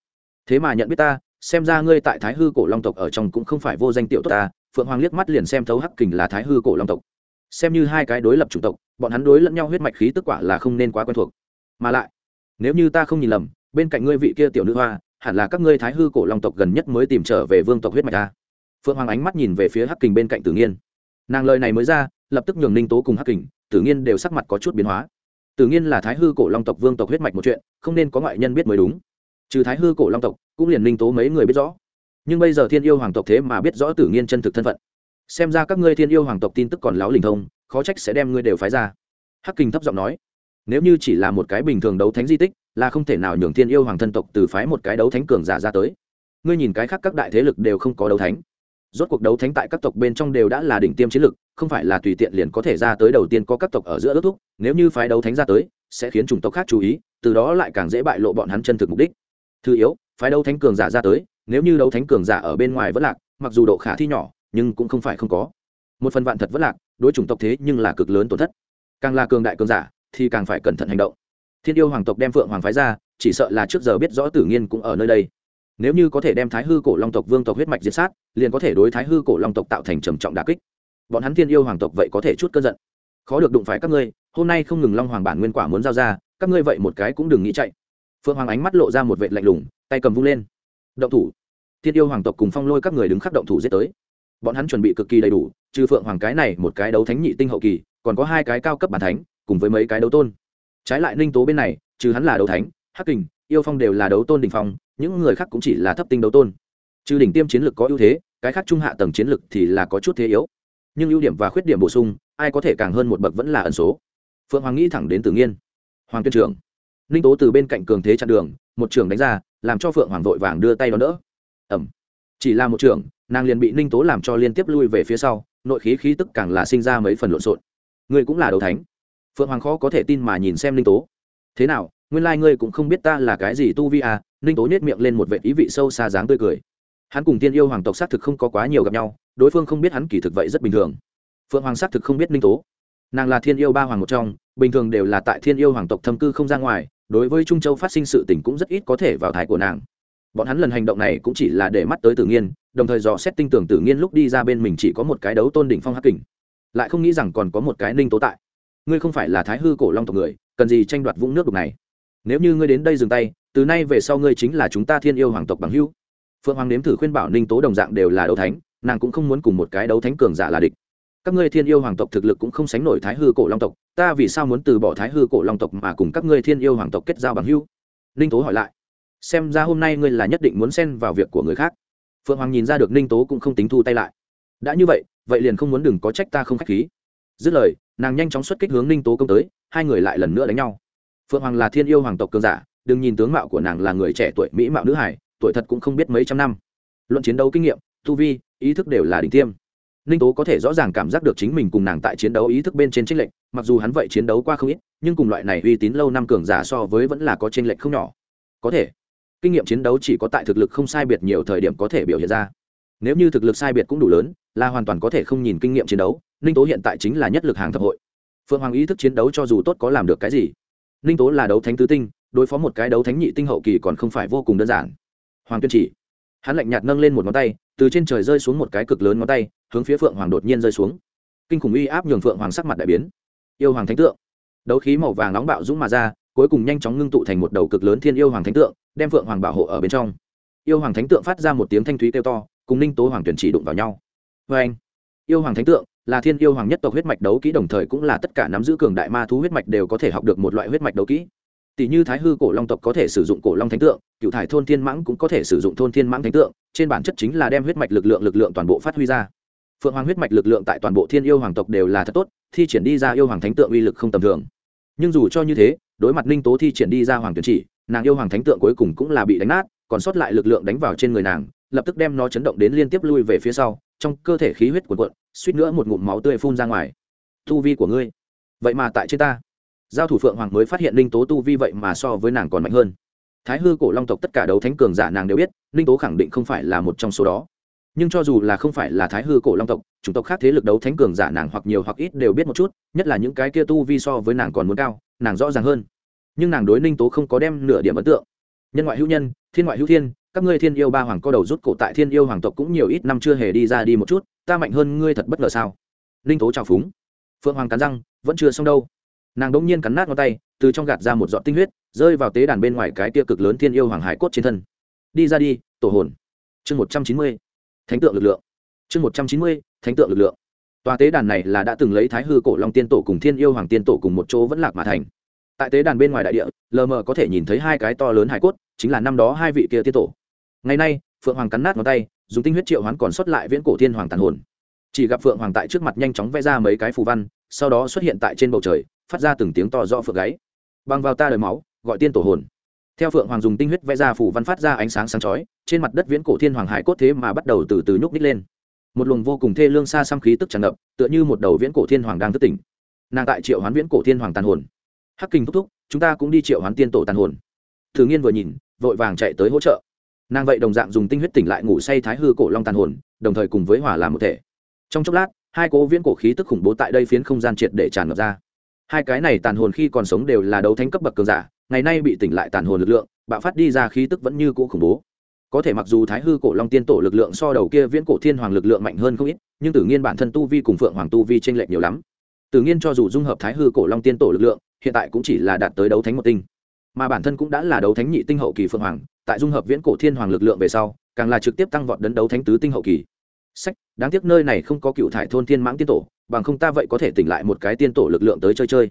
Thế mà nhận biết ta, xem ra ngươi tại thái hư cổ long tộc ở trong cũng không phải vô danh tiểu tốt ta, phượng hoàng liếc mắt liền xem thấu hắc kình là thái hư cổ long tộc. Xem như hai cái đối lập chủng tộc, bọn hắn đối lẫn nhau huyết mạch khí tức quả là không nên quá quen thuộc. Mà lại, nếu như ta không nhìn lầm, bên cạnh ngươi vị kia tiểu nữ hoa, hẳn là các ngươi thái hư cổ long tộc gần nhất mới tìm trở về vương tộc huyết mạch ta. Phượng hoàng ánh mắt nhìn về phía hắc kình bên cạnh tử nghiên. Nàng lời này mới ra, lập tức nhường ninh tố cùng hắc kình, tử nghiên đều sắc mặt có chút biến hóa tử nhiên là thái hư cổ long tộc vương tộc huyết mạch một chuyện, không nên có ngoại nhân biết mới đúng. Trừ thái hư cổ long tộc, cũng liền minh tố mấy người biết rõ. Nhưng bây giờ thiên yêu hoàng tộc thế mà biết rõ tử nghiên chân thực thân phận. Xem ra các ngươi thiên yêu hoàng tộc tin tức còn láo linh thông, khó trách sẽ đem ngươi đều phái ra. Hắc kình thấp giọng nói, nếu như chỉ là một cái bình thường đấu thánh di tích, là không thể nào nhường thiên yêu hoàng thân tộc từ phái một cái đấu thánh cường giả ra tới. Ngươi nhìn cái khác các đại thế lực đều không có đấu thánh rốt cuộc đấu thánh tại các tộc bên trong đều đã là đỉnh tiêm chiến lực, không phải là tùy tiện liền có thể ra tới đầu tiên có các tộc ở giữa ước thúc, nếu như phái đấu thánh ra tới, sẽ khiến chủng tộc khác chú ý, từ đó lại càng dễ bại lộ bọn hắn chân thực mục đích. Thứ yếu, phái đấu thánh cường giả ra tới, nếu như đấu thánh cường giả ở bên ngoài vẫn lạc, mặc dù độ khả thi nhỏ, nhưng cũng không phải không có. Một phần vạn thật vẫn lạc, đối chủng tộc thế nhưng là cực lớn tổn thất. Càng là cường đại cường giả, thì càng phải cẩn thận hành động. Thiên yêu hoàng tộc đem phượng hoàng phái ra, chỉ sợ là trước giờ biết rõ tử nghiên cũng ở nơi đây nếu như có thể đem thái hư cổ long tộc, vương tộc huyết mạch diệt sát, liền có thể đối thái hư cổ long tộc tạo thành trầm trọng đà kích. Bọn hắn thiên yêu hoàng tộc vậy có thể chút cơn giận. Khó được đụng phải các ngươi, hôm nay không ngừng long hoàng bản nguyên quả muốn giao ra, các ngươi vậy một cái cũng đừng nghĩ chạy. Phượng hoàng ánh mắt lộ ra một vệ lạnh lùng, tay cầm vung lên. Động thủ. Thiên yêu hoàng tộc cùng phong lôi các người đứng khắc động thủ giết tới. Bọn hắn chuẩn bị cực kỳ đầy đủ, trừ phượng hoàng cái này một cái đấu thánh nhị tinh hậu kỳ, còn có hai cái cao cấp bản thánh, cùng với mấy cái đấu tôn. Trái lại ninh tố bên này, trừ hắn là đấu thánh, hắc kình, yêu phong đều là đấu tôn đình phong những người khác cũng chỉ là thấp tinh đấu tôn. Trừ đỉnh tiêm chiến lược có ưu thế, cái khác trung hạ tầng chiến lược thì là có chút thế yếu. Nhưng ưu điểm và khuyết điểm bổ sung, ai có thể càng hơn một bậc vẫn là ẩn số. Phượng hoàng nghĩ thẳng đến tự nhiên hoàng tuyên trưởng. Ninh tố từ bên cạnh cường thế chặn đường, một trường đánh ra, làm cho phượng hoàng vội vàng đưa tay đón đỡ. Ẩm chỉ là một trường nàng liền bị ninh tố làm cho liên tiếp lui về phía sau, nội khí khí tức càng là sinh ra mấy phần lộn xộn. Ngươi cũng là đầu thánh. Phượng hoàng khó có thể tin mà nhìn xem ninh tố. Thế nào, nguyên lai、like、ngươi cũng không biết ta là cái gì tu vi à ninh tố nhét miệng lên một vệ ý vị sâu xa dáng tươi cười. Hắn cùng tiên yêu hoàng tộc xác thực không có quá nhiều gặp nhau, đối phương không biết hắn kỳ thực vậy rất bình thường. Phượng hoàng xác thực không biết ninh tố. Nàng là thiên yêu ba hoàng một trong, bình thường đều là tại thiên yêu hoàng tộc thâm cư không ra ngoài, đối với trung châu phát sinh sự tình cũng rất ít có thể vào thái của nàng. Bọn hắn lần hành động này cũng chỉ là để mắt tới Tử nhiên đồng thời dò xét tinh tưởng Tử nhiên lúc đi ra bên mình chỉ có một cái đấu tôn đỉnh phong hắc kình. Lại không nghĩ rằng còn có một cái ninh tố tại. Ngươi không phải là thái hư cổ long tộc người, cần gì tranh đoạt vũng nước đục này? Nếu như ngươi đến đây dừng tay từ nay về sau ngươi chính là chúng ta thiên yêu hoàng tộc bằng hữu. Phượng hoàng nếm thử khuyên bảo ninh tố đồng dạng đều là đấu thánh, nàng cũng không muốn cùng một cái đấu thánh cường giả là địch. Các ngươi thiên yêu hoàng tộc thực lực cũng không sánh nổi thái hư cổ long tộc, ta vì sao muốn từ bỏ thái hư cổ long tộc mà cùng các ngươi thiên yêu hoàng tộc kết giao bằng hữu? Ninh tố hỏi lại. Xem ra hôm nay ngươi là nhất định muốn xen vào việc của người khác. Phượng hoàng nhìn ra được ninh tố cũng không tính thu tay lại. Đã như vậy vậy liền không muốn đừng có trách ta không k h á c h khí. Dứt lời, nàng nhanh chóng xuất kích hướng ninh tố công tới, hai người lại lần nữa đánh nhau. Phượng hoàng là thiên yêu hoàng tộc cường giả đừng nhìn tướng mạo của nàng là người trẻ tuổi mỹ mạo nữ hải, tuổi thật cũng không biết mấy trăm năm. Luận chiến đấu kinh nghiệm, tu vi, ý thức đều là đỉnh tiêm. Ninh tố có thể rõ ràng cảm giác được chính mình cùng nàng tại chiến đấu ý thức bên trên tranh lệch, mặc dù hắn vậy chiến đấu qua không ít, nhưng cùng loại này uy tín lâu năm cường giả so với vẫn là có tranh lệch không nhỏ. Có thể, kinh nghiệm chiến đấu chỉ có tại thực lực không sai biệt nhiều thời điểm có thể biểu hiện ra. Nếu như thực lực sai biệt cũng đủ lớn, là hoàn toàn có thể không nhìn kinh nghiệm chiến đấu, ninh tố hiện tại chính là nhất lực hàng thập hội. Phượng hoàng ý thức chiến đấu cho dù tốt có làm được cái gì? Ninh tố là đấu thánh tứ tinh đối phó một cái đấu thánh nhị tinh hậu kỳ còn không phải vô cùng đơn giản. Hoàng tuyên chỉ, hắn lạnh nhạt nâng lên một ngón tay, từ trên trời rơi xuống một cái cực lớn ngón tay, hướng phía phượng hoàng đột nhiên rơi xuống. Kinh khủng uy áp nhường phượng hoàng sắc mặt đại biến. Yêu hoàng thánh tượng, đấu khí màu vàng nóng bạo dũng mà ra, cuối cùng nhanh chóng ngưng tụ thành một đầu cực lớn thiên yêu hoàng thánh tượng, đem phượng hoàng bảo hộ ở bên trong. Yêu hoàng thánh tượng phát ra một tiếng thanh thúy kêu to, cùng ninh tố hoàng tuyển chỉ đụng vào nhau. Vê anh, yêu hoàng thánh tượng là thiên yêu hoàng nhất tộc huyết mạch đấu kỹ, đồng thời cũng là tất cả nắm giữ cường đại ma thú huyết mạch đều có thể học được một loại huyết mạch đấu kỹ tỷ như thái hư cổ long tộc có thể sử dụng cổ long thánh tượng cựu thải thôn thiên mãng cũng có thể sử dụng thôn thiên mãng thánh tượng, trên bản chất chính là đem huyết mạch lực lượng lực lượng toàn bộ phát huy ra. Phượng hoàng huyết mạch lực lượng tại toàn bộ thiên yêu hoàng tộc đều là thật tốt, thi triển đi ra yêu hoàng thánh tượng uy lực không tầm thường. Nhưng dù cho như thế, đối mặt ninh tố thi triển đi ra hoàng tuyển chỉ, nàng yêu hoàng thánh tượng cuối cùng cũng là bị đánh nát, còn sót lại lực lượng đánh vào trên người nàng, lập tức đem nó chấn động đến liên tiếp lui về phía sau, trong cơ thể khí huyết cuộn cuộn, suýt nữa một ngụm máu tươi phun ra ngoài. Tu vi của ngươi, vậy mà tại trên ta giao thủ phượng hoàng mới phát hiện ninh tố tu vi vậy mà so với nàng còn mạnh hơn thái hư cổ long tộc tất cả đấu thánh cường giả nàng đều biết ninh tố khẳng định không phải là một trong số đó nhưng cho dù là không phải là thái hư cổ long tộc chủng tộc khác thế lực đấu thánh cường giả nàng hoặc nhiều hoặc ít đều biết một chút nhất là những cái kia tu vi so với nàng còn muốn cao nàng rõ ràng hơn nhưng nàng đối ninh tố không có đem nửa điểm ấn tượng nhân ngoại hữu nhân thiên ngoại hữu thiên các ngươi thiên yêu ba hoàng co đầu rút cổ tại thiên yêu hoàng tộc cũng nhiều ít năm chưa hề đi ra đi một chút ta mạnh hơn ngươi thật bất ngờ sao ninh tố trào phúng phượng hoàng cắn răng vẫn chưa xong đâu nàng đỗng nhiên cắn nát ngón tay, từ trong gạt ra một giọt tinh huyết, rơi vào tế đàn bên ngoài cái tia cực lớn thiên yêu hoàng hải cốt trên thân. Đi ra đi, tổ hồn. Chương một trăm chín mươi, thánh tượng lực lượng. Chương một trăm chín mươi, thánh tượng lực lượng. Tòa tế đàn này là đã từng lấy thái hư cổ long tiên tổ cùng thiên yêu hoàng tiên tổ cùng một chỗ vẫn lạc mà thành. Tại tế đàn bên ngoài đại địa, lờ mờ có thể nhìn thấy hai cái to lớn hải cốt, chính là năm đó hai vị kia tiên tổ. Ngày nay, phượng hoàng cắn nát ngón tay, dùng tinh huyết triệu hoán còn sót lại viễn cổ thiên hoàng tàn hồn. Chỉ gặp phượng hoàng tại trước mặt nhanh chóng vẽ ra mấy cái phù văn, sau đó xuất hiện tại trên bầu trời phát ra từng tiếng to rõ phượng gáy. Bằng vào ta đời máu, gọi tiên tổ hồn. Theo phượng hoàng dùng tinh huyết vẽ ra phủ văn phát ra ánh sáng sáng chói, trên mặt đất viễn cổ thiên hoàng hải cốt thế mà bắt đầu từ từ nhúc ních lên. Một luồng vô cùng thê lương xa xăm khí tức tràn ngập, tựa như một đầu viễn cổ thiên hoàng đang thức tỉnh. Nàng tại triệu hoán viễn cổ thiên hoàng tàn hồn. Hắc kinh thúc thúc, chúng ta cũng đi triệu hoán tiên tổ tàn hồn. Thử nghiên vừa nhìn, vội vàng chạy tới hỗ trợ. Nàng vậy đồng dạng dùng tinh huyết tỉnh lại ngủ say thái hư cổ long tàn hồn, đồng thời cùng với hỏa làm một thể. Trong chốc lát, hai cố viễn cổ khí tức khủng bố tại đây phiến không gian triệt để tràn ngập ra hai cái này tàn hồn khi còn sống đều là đấu thánh cấp bậc cường giả, ngày nay bị tỉnh lại tàn hồn lực lượng, bạo phát đi ra khí tức vẫn như cũ khủng bố. Có thể mặc dù thái hư cổ long tiên tổ lực lượng so đầu kia viễn cổ thiên hoàng lực lượng mạnh hơn không ít, nhưng tử nghiên bản thân tu vi cùng phượng hoàng tu vi t r ê n lệch nhiều lắm. Tử nghiên cho dù dung hợp thái hư cổ long tiên tổ lực lượng, hiện tại cũng chỉ là đạt tới đấu thánh một tinh. Mà bản thân cũng đã là đấu thánh nhị tinh hậu kỳ phượng hoàng, tại dung hợp viễn cổ thiên hoàng lực lượng về sau, càng là trực tiếp tăng vọt đến đấu thánh tứ tinh hậu kỳ. Sách, đáng tiếc nơi này không có cựu thải thôn thiên mãng tiên tổ bằng không ta vậy có thể tỉnh lại một cái tiên tổ lực lượng tới chơi chơi.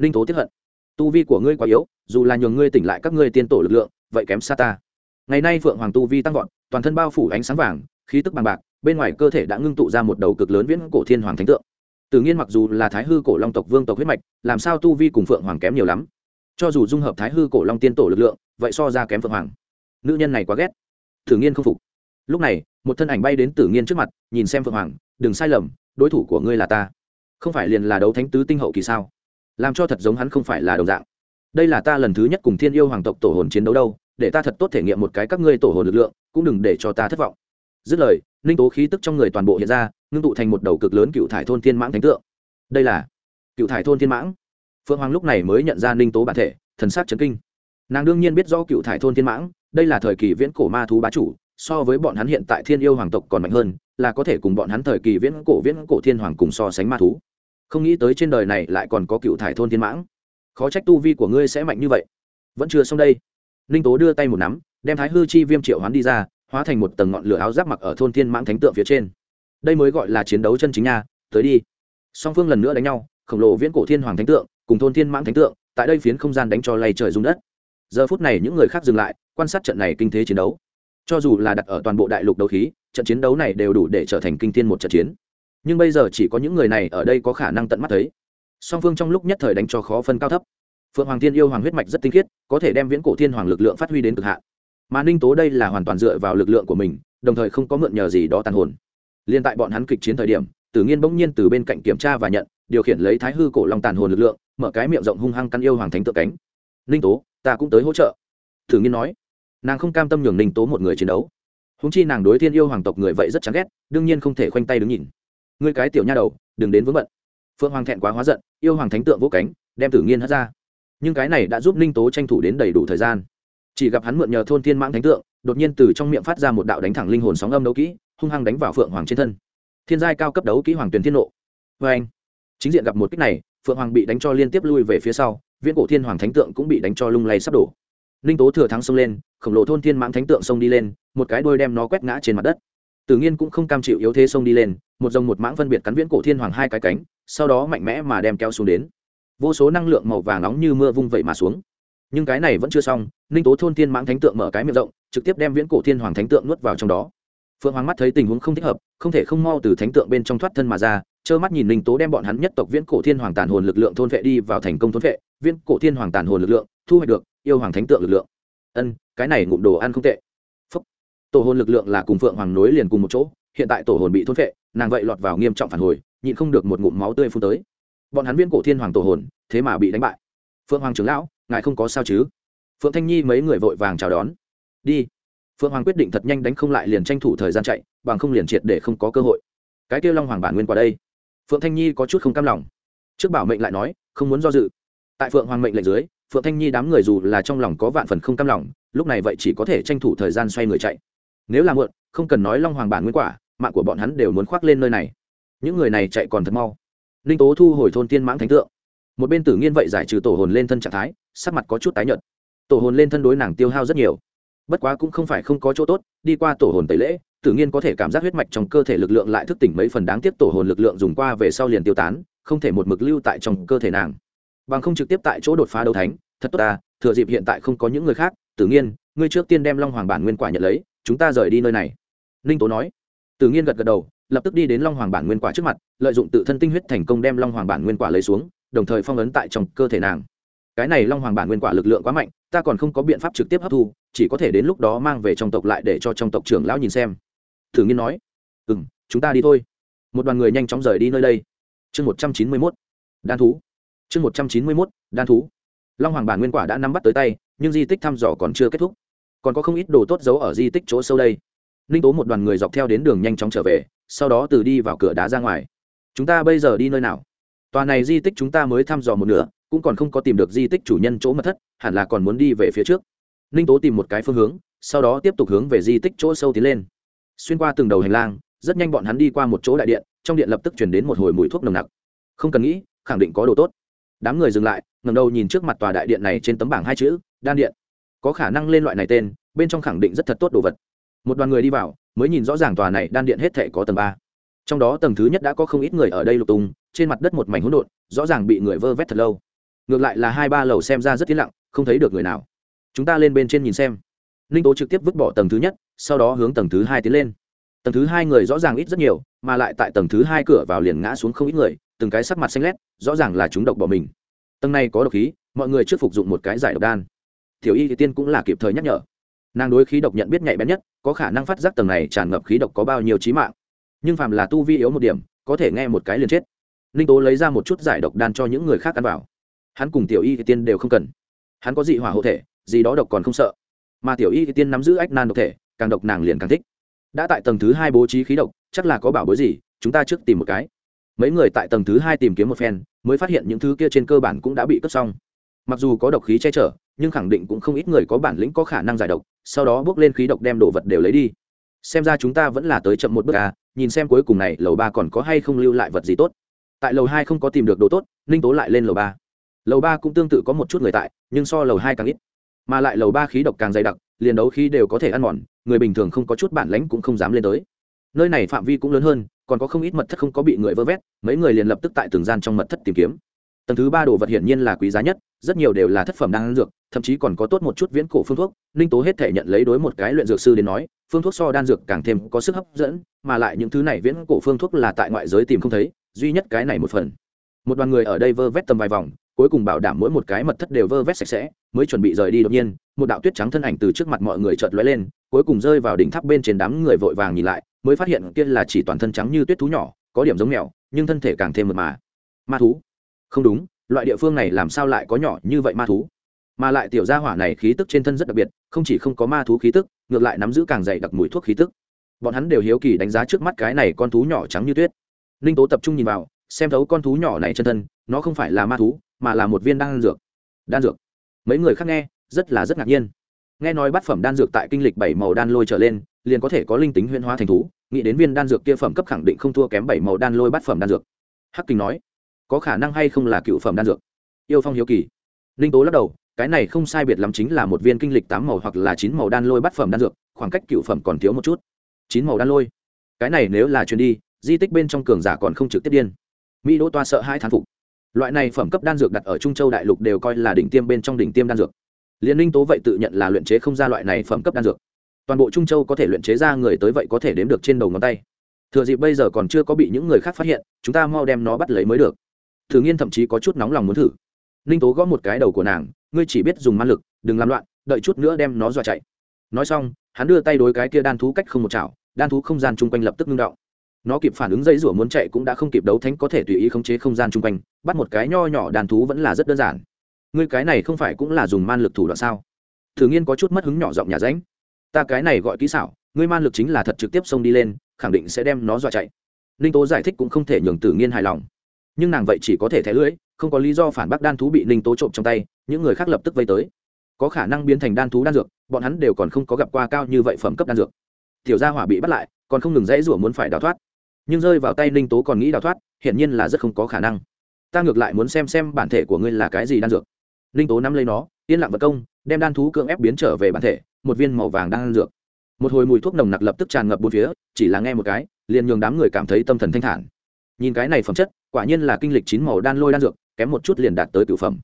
Ninh tố tiếp hận. Tu vi của ngươi quá yếu, dù là nhường ngươi tỉnh lại các ngươi tiên tổ lực lượng, vậy kém xa ta. Ngày nay phượng hoàng tu vi tăng vọt, toàn thân bao phủ ánh sáng vàng, khí tức bằng bạc, bên ngoài cơ thể đã ngưng tụ ra một đầu cực lớn viễn cổ thiên hoàng thánh tượng. Tự nhiên mặc dù là thái hư cổ long tộc vương tộc huyết mạch, làm sao tu vi cùng phượng hoàng kém nhiều lắm? Cho dù dung hợp thái hư cổ long tiên tổ lực lượng, vậy so ra kém phượng hoàng. Nữ nhân này quá ghét. Thử nghiên không phục. Lúc này, một thân ảnh bay đến tử nghiên trước mặt, nhìn xem phượng hoàng, đừng sai lầm đối thủ của ngươi là ta. Không phải liền là đấu thánh tứ tinh hậu kỳ sao? Làm cho thật giống hắn không phải là đồng dạng. Đây là ta lần thứ nhất cùng thiên yêu hoàng tộc tổ hồn chiến đấu đâu, để ta thật tốt thể nghiệm một cái các ngươi tổ hồn lực lượng, cũng đừng để cho ta thất vọng. Dứt lời ninh tố khí tức trong người toàn bộ hiện ra, ngưng tụ thành một đầu cực lớn cựu thải thôn thiên mãng thánh tượng. Đây là cựu thải thôn thiên mãng. Phượng hoàng lúc này mới nhận ra ninh tố bản thể, thần sát chấn kinh. Nàng đương nhiên biết rõ cựu thải thôn thiên mãng, đây là thời kỳ viễn cổ ma thú bá chủ so với bọn hắn hiện tại thiên yêu hoàng tộc còn mạnh hơn, là có thể cùng bọn hắn thời kỳ viễn cổ viễn cổ thiên hoàng cùng so sánh ma thú. Không nghĩ tới trên đời này lại còn có cựu thải thôn thiên mãng. Khó trách tu vi của ngươi sẽ mạnh như vậy. Vẫn chưa xong đây. Ninh tố đưa tay một nắm, đem thái hư chi viêm triệu hoán đi ra, hóa thành một tầng ngọn lửa áo giáp mặc ở thôn thiên mãng thánh tượng phía trên. Đây mới gọi là chiến đấu chân chính nha, tới đi. Song phương lần nữa đánh nhau, khổng lồ viễn cổ thiên hoàng thánh tượng cùng thôn thiên mãng thánh tượng, tại đây phiến không gian đánh cho lay trời rung đất. Giờ phút này những người khác dừng lại, quan sát trận này kinh thế chiến đấu cho dù là đặt ở toàn bộ đại lục đấu khí, trận chiến đấu này đều đủ để trở thành kinh thiên một trận chiến. Nhưng bây giờ chỉ có những người này ở đây có khả năng tận mắt thấy. Song phương trong lúc nhất thời đánh cho khó phân cao thấp. Phượng hoàng thiên yêu hoàng huyết mạch rất tinh khiết, có thể đem viễn cổ thiên hoàng lực lượng phát huy đến cực hạn. Mà ninh tố đây là hoàn toàn dựa vào lực lượng của mình, đồng thời không có mượn nhờ gì đó tàn hồn. Liên tại bọn hắn kịch chiến thời điểm, tử nghiên bỗng nhiên từ bên cạnh kiểm tra và nhận, điều khiển lấy thái hư cổ long tàn hồn lực lượng, mở cái miệng rộng hung hăng căn yêu hoàng thánh tự cánh. Ninh tố, ta cũng tới hỗ trợ. Tử nghiên nói nàng không cam tâm nhường ninh tố một người chiến đấu. Húng chi nàng đối thiên yêu hoàng tộc người vậy rất chán ghét, đương nhiên không thể khoanh tay đứng nhìn. Ngươi cái tiểu nha đầu, đừng đến vướng bận. Phượng hoàng thẹn quá hóa giận, yêu hoàng thánh tượng vỗ cánh, đem tử nghiên hất ra. Nhưng cái này đã giúp ninh tố tranh thủ đến đầy đủ thời gian. Chỉ gặp hắn mượn nhờ thôn thiên mãng thánh tượng, đột nhiên từ trong miệng phát ra một đạo đánh thẳng linh hồn sóng âm đấu kỹ, hung hăng đánh vào phượng hoàng trên thân. Thiên giai cao cấp đấu kỹ hoàng tuyền thiên nộ. Vê anh, chính diện gặp một kích này, phượng hoàng bị đánh cho liên tiếp lui về phía sau, viễn cổ thiên hoàng thánh tượng cũng bị đánh cho lung lay sắp đổ ninh tố thừa thắng xông lên khổng lồ thôn thiên mãng thánh tượng xông đi lên một cái đôi đem nó quét ngã trên mặt đất Tử Nghiên cũng không cam chịu yếu thế xông đi lên, một dòng một mãng phân biệt cắn viễn cổ thiên hoàng hai cái cánh, sau đó mạnh mẽ mà đem kéo xuống đến. Vô số năng lượng màu vàng nóng như mưa vung vậy mà xuống. Nhưng cái này vẫn chưa xong, Ninh Tố thôn thiên mãng thánh tượng mở cái miệng rộng, trực tiếp đem viễn cổ thiên hoàng thánh tượng nuốt vào trong đó. Phượng Hoàng mắt thấy tình huống không thích hợp, không thể không mau từ thánh tượng bên trong thoát thân mà ra, trơ mắt nhìn Ninh Tố đem bọn hắn nhất tộc viễn cổ thiên hoàng tàn hồn lực lượng thôn vệ đi vào thành công thôn vệ, Viên cổ thiên hoàng tàn hồn lực lượng, thu hoạch được yêu hoàng thánh tượng lực lượng. Ân, cái này ngụm đồ ăn không tệ. Phúc. Tổ hồn lực lượng là cùng phượng hoàng nối liền cùng một chỗ hiện tại tổ hồn bị thôn phệ nàng vậy lọt vào nghiêm trọng phản hồi nhịn không được một ngụm máu tươi phun tới. Bọn hắn viên cổ thiên hoàng tổ hồn thế mà bị đánh bại. Phượng hoàng trưởng lão ngài không có sao chứ? Phượng thanh nhi mấy người vội vàng chào đón. Đi. Phượng hoàng quyết định thật nhanh đánh không lại liền tranh thủ thời gian chạy bằng không liền triệt để không có cơ hội. Cái kêu long hoàng bản nguyên qua đây. Phượng thanh nhi có chút không cam lòng. Trước bảo mệnh lại nói không muốn do dự tại phượng hoàng mệnh lệnh dưới, phượng thanh nhi đám người dù là trong lòng có vạn phần không cam lòng, lúc này vậy chỉ có thể tranh thủ thời gian xoay người chạy. Nếu là muộn, không cần nói long hoàng bản nguyên quả, mạng của bọn hắn đều muốn khoác lên nơi này. Những người này chạy còn thật mau. Ninh tố thu hồi thôn tiên mãng thánh tượng một bên tử nghiên vậy giải trừ tổ hồn lên thân trạng thái, sắc mặt có chút tái nhợt. Tổ hồn lên thân đối nàng tiêu hao rất nhiều. Bất quá cũng không phải không có chỗ tốt, đi qua tổ hồn tẩy lễ, Tử nhiên có thể cảm giác huyết mạch trong cơ thể lực lượng lại thức tỉnh mấy phần đáng tiếc tổ hồn lực lượng dùng qua về sau liền tiêu tán, không thể một mực lưu tại trong cơ thể nàng bằng không trực tiếp tại chỗ đột phá đấu thánh, thật tốt ta, thừa dịp hiện tại không có những người khác tự nhiên ngươi trước tiên đem long hoàng bản nguyên quả nhận lấy, chúng ta rời đi nơi này. Ninh tố nói. Tự nhiên gật gật đầu, lập tức đi đến long hoàng bản nguyên quả trước mặt, lợi dụng tự thân tinh huyết thành công đem long hoàng bản nguyên quả lấy xuống, đồng thời phong ấn tại trong cơ thể nàng. Cái này long hoàng bản nguyên quả lực lượng quá mạnh, ta còn không có biện pháp trực tiếp hấp thu, chỉ có thể đến lúc đó mang về trong tộc lại để cho trong tộc trưởng lão nhìn xem. Thử nghiên nói. Ừ m chúng ta đi thôi. Một đoàn người nhanh chóng rời đi nơi đây. Chương một trăm chín mươi mốt. Đan thú chương một trăm chín mươi mốt, đan thú. Long hoàng bản nguyên quả đã nắm bắt tới tay, nhưng di tích thăm dò còn chưa kết thúc. Còn có không ít đồ tốt giấu ở di tích chỗ sâu đây. Ninh tố một đoàn người dọc theo đến đường nhanh chóng trở về, sau đó từ đi vào cửa đá ra ngoài. Chúng ta bây giờ đi nơi nào? Tòa này di tích chúng ta mới thăm dò một nửa, cũng còn không có tìm được di tích chủ nhân chỗ mật thất, hẳn là còn muốn đi về phía trước. Ninh tố tìm một cái phương hướng, sau đó tiếp tục hướng về di tích chỗ sâu tiến lên. Xuyên qua từng đầu hành lang, rất nhanh bọn hắn đi qua một chỗ đại điện, trong điện lập tức chuyển đến một hồi mùi thuốc nồng nặc. Không cần nghĩ, khẳng định có đồ tốt đám người dừng lại ngầm đầu nhìn trước mặt tòa đại điện này trên tấm bảng hai chữ, đan điện. Có khả năng lên loại này tên, bên trong khẳng định rất thật tốt đồ vật. Một đoàn người đi vào, mới nhìn rõ ràng tòa này đan điện hết thể có tầng ba. Trong đó tầng thứ nhất đã có không ít người ở đây lục tung, trên mặt đất một mảnh hỗn độn, rõ ràng bị người vơ vét thật lâu. Ngược lại là hai ba lầu xem ra rất yên lặng, không thấy được người nào. Chúng ta lên bên trên nhìn xem. Ninh tố trực tiếp vứt bỏ tầng thứ nhất, sau đó hướng tầng thứ hai tiến lên. Tầng thứ hai người rõ ràng ít rất nhiều, mà lại tại tầng thứ hai cửa vào liền ngã xuống không ít người từng cái sắc mặt xanh lét, rõ ràng là chúng độc bỏ mình. Tầng này có độc khí, mọi người trước phục dụng một cái giải độc đan. Tiểu y thì tiên cũng là kịp thời nhắc nhở. Nàng đối khí độc nhận biết nhạy bén nhất, có khả năng phát giác tầng này tràn ngập khí độc có bao nhiêu trí mạng. Nhưng phàm là tu vi yếu một điểm, có thể nghe một cái liền chết. Ninh tố lấy ra một chút giải độc đan cho những người khác ăn vào. Hắn cùng tiểu y thì tiên đều không cần. Hắn có dị hỏa hộ thể, gì đó độc còn không sợ. Mà tiểu y thì tiên nắm giữ ách nan độc thể, càng độc nàng liền càng thích. Đã tại tầng thứ hai bố trí khí độc, chắc là có bảo bối gì, chúng ta trước tìm một cái mấy người tại tầng thứ hai tìm kiếm một phen, mới phát hiện những thứ kia trên cơ bản cũng đã bị cất xong. Mặc dù có độc khí che chở, nhưng khẳng định cũng không ít người có bản lĩnh có khả năng giải độc, sau đó bước lên khí độc đem đồ vật đều lấy đi. Xem ra chúng ta vẫn là tới chậm một bước à nhìn xem cuối cùng này lầu ba còn có hay không lưu lại vật gì tốt. Tại lầu hai không có tìm được đồ tốt, ninh tố lại lên lầu ba. Lầu ba cũng tương tự có một chút người tại, nhưng so lầu hai càng ít. Mà lại lầu ba khí độc càng dày đặc, liền đấu khí đều có thể ăn mòn, người bình thường không có chút bản lãnh cũng không dám lên tới. Nơi này phạm vi cũng lớn hơn còn có không ít mật thất không có bị người vơ vét, mấy người liền lập tức tại từng gian trong mật thất tìm kiếm. Tầng thứ ba đồ vật hiển nhiên là quý giá nhất, rất nhiều đều là thất phẩm đan dược, thậm chí còn có tốt một chút viễn cổ phương thuốc, ninh tố hết thể nhận lấy đối một cái luyện dược sư đến nói, phương thuốc so đan dược càng thêm có sức hấp dẫn, mà lại những thứ này viễn cổ phương thuốc là tại ngoại giới tìm không thấy, duy nhất cái này một phần. Một đoàn người ở đây vơ vét tầm vài vòng, cuối cùng bảo đảm mỗi một cái mật thất đều vơ vét sạch sẽ, mới chuẩn bị rời đi đột nhiên, một đạo tuyết trắng thân ảnh từ trước mặt mọi người chợt lóe lên, cuối cùng rơi vào đỉnh tháp bên trên đám người vội vàng nhìn lại mới phát hiện kia là chỉ toàn thân trắng như tuyết thú nhỏ, có điểm giống mèo, nhưng thân thể càng thêm mượt mà. Ma thú? Không đúng, loại địa phương này làm sao lại có nhỏ như vậy ma thú? Mà lại tiểu gia hỏa này khí tức trên thân rất đặc biệt, không chỉ không có ma thú khí tức, ngược lại nắm giữ càng dày đặc mùi thuốc khí tức. Bọn hắn đều hiếu kỳ đánh giá trước mắt cái này con thú nhỏ trắng như tuyết. Ninh tố tập trung nhìn vào, xem thấu con thú nhỏ này chân thân, nó không phải là ma thú, mà là một viên đan dược. Đan dược? Mấy người khác nghe, rất là rất ngạc nhiên. Nghe nói bát phẩm đan dược tại kinh lịch bảy màu đan lôi trở lên liền có thể có linh tính huyễn hóa thành thú, nghĩ đến viên đan dược kia phẩm cấp khẳng định không thua kém bảy màu đan lôi bát phẩm đan dược. Hắc kinh nói, có khả năng hay không là cựu phẩm đan dược? Yêu phong hiếu kỳ. Linh tố lắc đầu, cái này không sai biệt lắm chính là một viên kinh lịch tám màu hoặc là chín màu đan lôi bát phẩm đan dược, khoảng cách cựu phẩm còn thiếu một chút. Chín màu đan lôi? Cái này nếu là chuyến đi, di tích bên trong cường giả còn không trực tiếp điên. Mỹ đỗ toa sợ hai thán phục. Loại này phẩm cấp đan dược đặt ở trung châu đại lục đều coi là đỉnh tiêm bên trong đỉnh tiêm đan dược. Liên ninh tố vậy tự nhận là luyện chế không ra loại này phẩm cấp đan dược toàn bộ trung châu có thể luyện chế ra người tới vậy có thể đếm được trên đầu ngón tay. Thừa dịp bây giờ còn chưa có bị những người khác phát hiện, chúng ta mau đem nó bắt lấy mới được. Thử nghiên thậm chí có chút nóng lòng muốn thử. Ninh tố gõ một cái đầu của nàng, ngươi chỉ biết dùng man lực, đừng làm loạn, đợi chút nữa đem nó dọa chạy. Nói xong, hắn đưa tay đối cái kia đan thú cách không một chảo, đan thú không gian chung quanh lập tức ngưng động. Nó kịp phản ứng dây rủa muốn chạy cũng đã không kịp đấu thánh có thể tùy ý khống chế không gian chung quanh, bắt một cái nho nhỏ đàn thú vẫn là rất đơn giản. Ngươi cái này không phải cũng là dùng man lực thủ đoạn sao? Thử nghiên có chút mất hứng nhỏ giọng nhà ránh ta cái này gọi kỹ xảo, ngươi man lực chính là thật trực tiếp xông đi lên, khẳng định sẽ đem nó dọa chạy. Ninh tố giải thích cũng không thể nhường tử nghiên hài lòng. Nhưng nàng vậy chỉ có thể thẻ lưỡi, không có lý do phản bác đan thú bị ninh tố trộm trong tay, những người khác lập tức vây tới. Có khả năng biến thành đan thú đan dược, bọn hắn đều còn không có gặp qua cao như vậy phẩm cấp đan dược. Tiểu gia hỏa bị bắt lại, còn không ngừng dãy rủa muốn phải đào thoát. Nhưng rơi vào tay ninh tố còn nghĩ đào thoát, hiển nhiên là rất không có khả năng. Ta ngược lại muốn xem xem bản thể của ngươi là cái gì đan dược. Ninh tố nắm lấy nó, yên lặng vật công, đem đan thú cưỡng ép biến trở về bản thể một viên màu vàng đan dược. Một hồi mùi thuốc nồng nặc lập tức tràn ngập bốn phía, chỉ là nghe một cái, liền nhường đám người cảm thấy tâm thần thanh thản. Nhìn cái này phẩm chất, quả nhiên là kinh lịch chín màu đan lôi đan dược, kém một chút liền đạt tới cựu phẩm.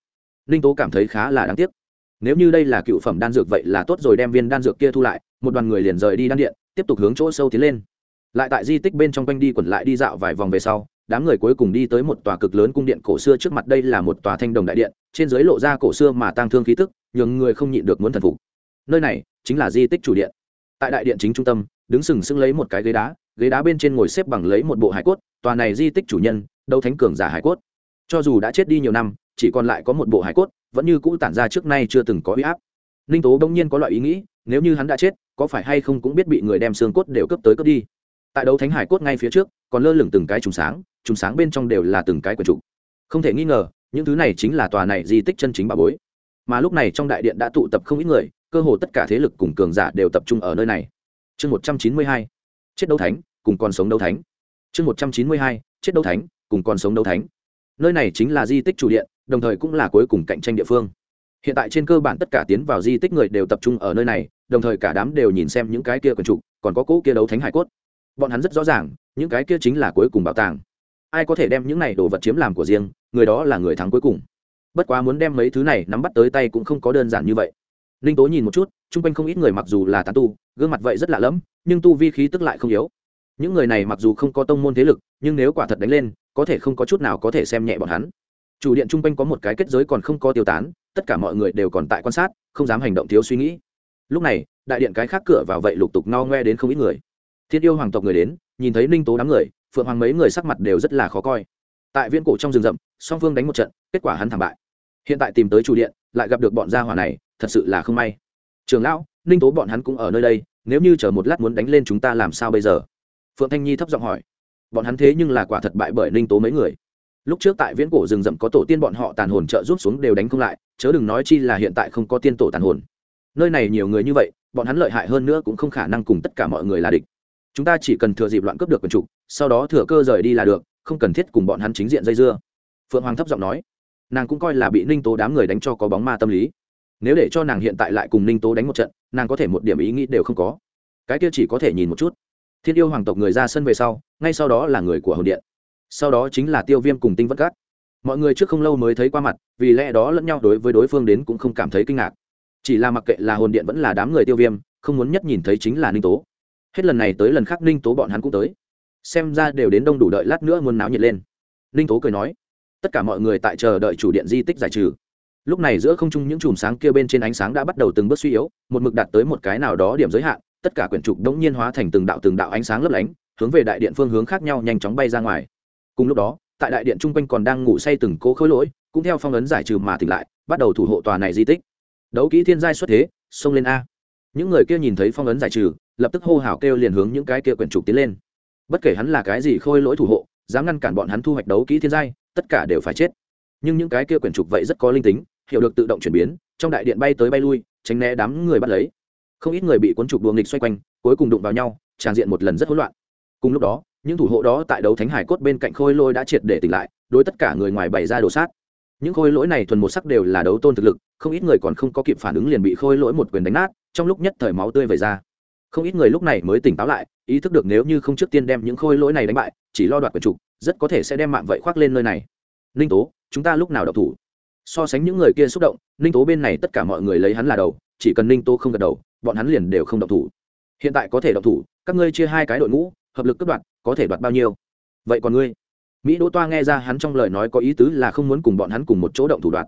Ninh tố cảm thấy khá là đáng tiếc. Nếu như đây là cựu phẩm đan dược vậy là tốt rồi, đem viên đan dược kia thu lại, một đoàn người liền rời đi đan điện, tiếp tục hướng chỗ sâu tiến lên. Lại tại di tích bên trong quanh đi quẩn lại đi dạo vài vòng về sau, đám người cuối cùng đi tới một tòa cực lớn cung điện cổ xưa trước mặt, đây là một tòa thanh đồng đại điện, trên dưới lộ ra cổ xưa mà tang thương khí tức, nhường người không nhịn được muốn thần phục nơi này chính là di tích chủ điện. Tại đại điện chính trung tâm, đứng sừng sững lấy một cái ghế đá ghế đá bên trên ngồi xếp bằng lấy một bộ hải cốt, tòa này di tích chủ nhân đâu thánh cường giả hải cốt. Cho dù đã chết đi nhiều năm, chỉ còn lại có một bộ hải cốt, vẫn như cũ tản ra trước nay chưa từng có huy áp. Ninh tố bỗng nhiên có loại ý nghĩ, nếu như hắn đã chết, có phải hay không cũng biết bị người đem xương cốt đều cướp tới cướp đi. Tại đấu thánh hải cốt ngay phía trước, còn lơ lửng từng cái trùng sáng trùng sáng bên trong đều là từng cái quần trục không thể nghi ngờ, những thứ này chính là tòa này di tích chân chính bà bối. Mà lúc này trong đại điện đã tụ tập không ít người cơ hồ tất cả thế lực cùng cường giả đều tập trung ở nơi này. Chương một trăm chín mươi hai, chết đấu thánh, cùng còn sống đấu thánh. Chương một trăm chín mươi hai, chết đấu thánh, cùng còn sống đấu thánh. Nơi này chính là di tích chủ điện, đồng thời cũng là cuối cùng cạnh tranh địa phương. Hiện tại trên cơ bản tất cả tiến vào di tích người đều tập trung ở nơi này, đồng thời cả đám đều nhìn xem những cái kia quần trục còn có cỗ kia đấu thánh hải cốt. Bọn hắn rất rõ ràng, những cái kia chính là cuối cùng bảo tàng. Ai có thể đem những này đồ vật chiếm làm của riêng, người đó là người thắng cuối cùng. Bất quá muốn đem mấy thứ này nắm bắt tới tay cũng không có đơn giản như vậy ninh tố nhìn một chút, chung quanh không ít người mặc dù là tán tu, gương mặt vậy rất lạ lẫm, nhưng tu vi khí tức lại không yếu. Những người này mặc dù không có tông môn thế lực, nhưng nếu quả thật đánh lên, có thể không có chút nào có thể xem nhẹ bọn hắn. Chủ điện chung quanh có một cái kết giới còn không có tiêu tán, tất cả mọi người đều còn tại quan sát, không dám hành động thiếu suy nghĩ. Lúc này, đại điện cái khác cửa vào vậy lục tục no ngoe đến không ít người. Thiên yêu hoàng tộc người đến, nhìn thấy ninh tố đám người, phượng hoàng mấy người sắc mặt đều rất là khó coi. Tại viễn cổ trong rừng rậm, song phương đánh một trận, kết quả hắn thảm bại. Hiện tại tìm tới chủ điện, lại gặp được bọn gia hỏa này thật sự là không may. Trường lão, ninh tố bọn hắn cũng ở nơi đây, nếu như chờ một lát muốn đánh lên chúng ta làm sao bây giờ? Phượng thanh nhi thấp giọng hỏi. Bọn hắn thế nhưng là quả thật bại bởi ninh tố mấy người. Lúc trước tại viễn cổ rừng rậm có tổ tiên bọn họ tàn hồn trợ rút xuống đều đánh không lại, chớ đừng nói chi là hiện tại không có tiên tổ tàn hồn. Nơi này nhiều người như vậy, bọn hắn lợi hại hơn nữa cũng không khả năng cùng tất cả mọi người là địch. Chúng ta chỉ cần thừa dịp loạn cướp được quần trục sau đó thừa cơ rời đi là được, không cần thiết cùng bọn hắn chính diện dây dưa. Phượng hoàng thấp giọng nói. Nàng cũng coi là bị ninh tố đám người đánh cho có bóng ma tâm lý nếu để cho nàng hiện tại lại cùng ninh tố đánh một trận, nàng có thể một điểm ý nghĩ đều không có. Cái kia chỉ có thể nhìn một chút. Thiên yêu hoàng tộc người ra sân về sau, ngay sau đó là người của hồn điện. Sau đó chính là tiêu viêm cùng tinh vất cát mọi người trước không lâu mới thấy qua mặt, vì lẽ đó lẫn nhau đối với đối phương đến cũng không cảm thấy kinh ngạc. Chỉ là mặc kệ là hồn điện vẫn là đám người tiêu viêm, không muốn nhất nhìn thấy chính là ninh tố. Hết lần này tới lần khác ninh tố bọn hắn cũng tới. Xem ra đều đến đông đủ đợi lát nữa muốn náo nhiệt lên. Ninh tố cười nói, tất cả mọi người tại chờ đợi chủ điện di tích giải trừ lúc này giữa không trung những chùm sáng kia bên trên ánh sáng đã bắt đầu từng bước suy yếu, một mực đạt tới một cái nào đó điểm giới hạn, tất cả quyển trục đống nhiên hóa thành từng đạo từng đạo ánh sáng lấp lánh, hướng về đại điện phương hướng khác nhau nhanh chóng bay ra ngoài. Cùng lúc đó, tại đại điện chung quanh còn đang ngủ say từng cố khối lỗi, cũng theo phong ấn giải trừ mà tỉnh lại, bắt đầu thủ hộ tòa này di tích. Đấu kỹ thiên giai xuất thế, xông lên a. Những người kia nhìn thấy phong ấn giải trừ, lập tức hô hào kêu liền hướng những cái kia quyển trục tiến lên. Bất kể hắn là cái gì khôi lỗi thủ hộ, dám ngăn cản bọn hắn thu hoạch đấu kỹ thiên giai, tất cả đều phải chết. Nhưng những cái kia quyển trục vậy rất có linh tính hiểu được tự động chuyển biến, trong đại điện bay tới bay lui, tránh né đám người bắt lấy. Không ít người bị cuốn trục đuồng nghịch xoay quanh, cuối cùng đụng vào nhau, tràn diện một lần rất hỗn loạn. Cùng lúc đó, những thủ hộ đó tại đấu thánh hải cốt bên cạnh khôi lôi đã triệt để tỉnh lại, đối tất cả người ngoài bày ra đồ sát. Những khôi lỗi này thuần một sắc đều là đấu tôn thực lực, không ít người còn không có kịp phản ứng liền bị khôi lỗi một quyền đánh nát, trong lúc nhất thời máu tươi vẩy ra. Không ít người lúc này mới tỉnh táo lại, ý thức được nếu như không trước tiên đem những khôi lỗi này đánh bại, chỉ lo đoạt quyền trục, rất có thể sẽ đem mạng vậy khoác lên nơi này. Ninh tố, chúng ta lúc nào đọc thủ? So sánh những người kia xúc động, ninh tố bên này tất cả mọi người lấy hắn là đầu, chỉ cần ninh tố không gật đầu, bọn hắn liền đều không độc thủ. Hiện tại có thể độc thủ, các ngươi chia hai cái đội ngũ, hợp lực cướp đoạt, có thể đoạt bao nhiêu? Vậy còn ngươi? Mỹ đỗ toa nghe ra hắn trong lời nói có ý tứ là không muốn cùng bọn hắn cùng một chỗ động thủ đoạt.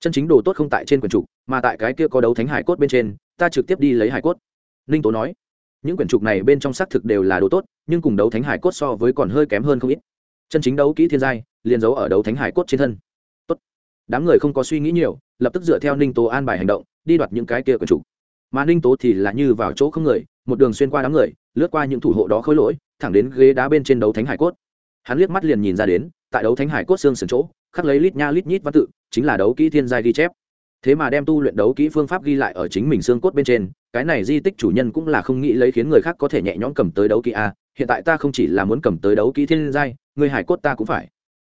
Chân chính đồ tốt không tại trên quyển trục, mà tại cái kia có đấu thánh hải cốt bên trên, ta trực tiếp đi lấy hải cốt. Ninh tố nói, những quyển trục này bên trong xác thực đều là đồ tốt, nhưng cùng đấu thánh hải cốt so với còn hơi kém hơn không ít. Chân chính đấu kỹ thiên giai, liền giấu ở đấu thánh hải cốt trên thân đám người không có suy nghĩ nhiều, lập tức dựa theo ninh tố an bài hành động, đi đoạt những cái kia quyển chủ. mà ninh tố thì là như vào chỗ không người, một đường xuyên qua đám người, lướt qua những thủ hộ đó khối lỗi, thẳng đến ghế đá bên trên đấu thánh hải cốt. Hắn liếc mắt liền nhìn ra đến, tại đấu thánh hải cốt xương sườn chỗ, khắc lấy lít nha lít nhít văn tự, chính là đấu kỹ thiên giai ghi chép. Thế mà đem tu luyện đấu kỹ phương pháp ghi lại ở chính mình xương cốt bên trên, cái này di tích chủ nhân cũng là không nghĩ lấy khiến người khác có thể nhẹ nhõm cầm tới đấu kỹ a, hiện tại ta không chỉ là muốn cầm tới đấu kỹ thiên giai, người hải cốt ta cũng phải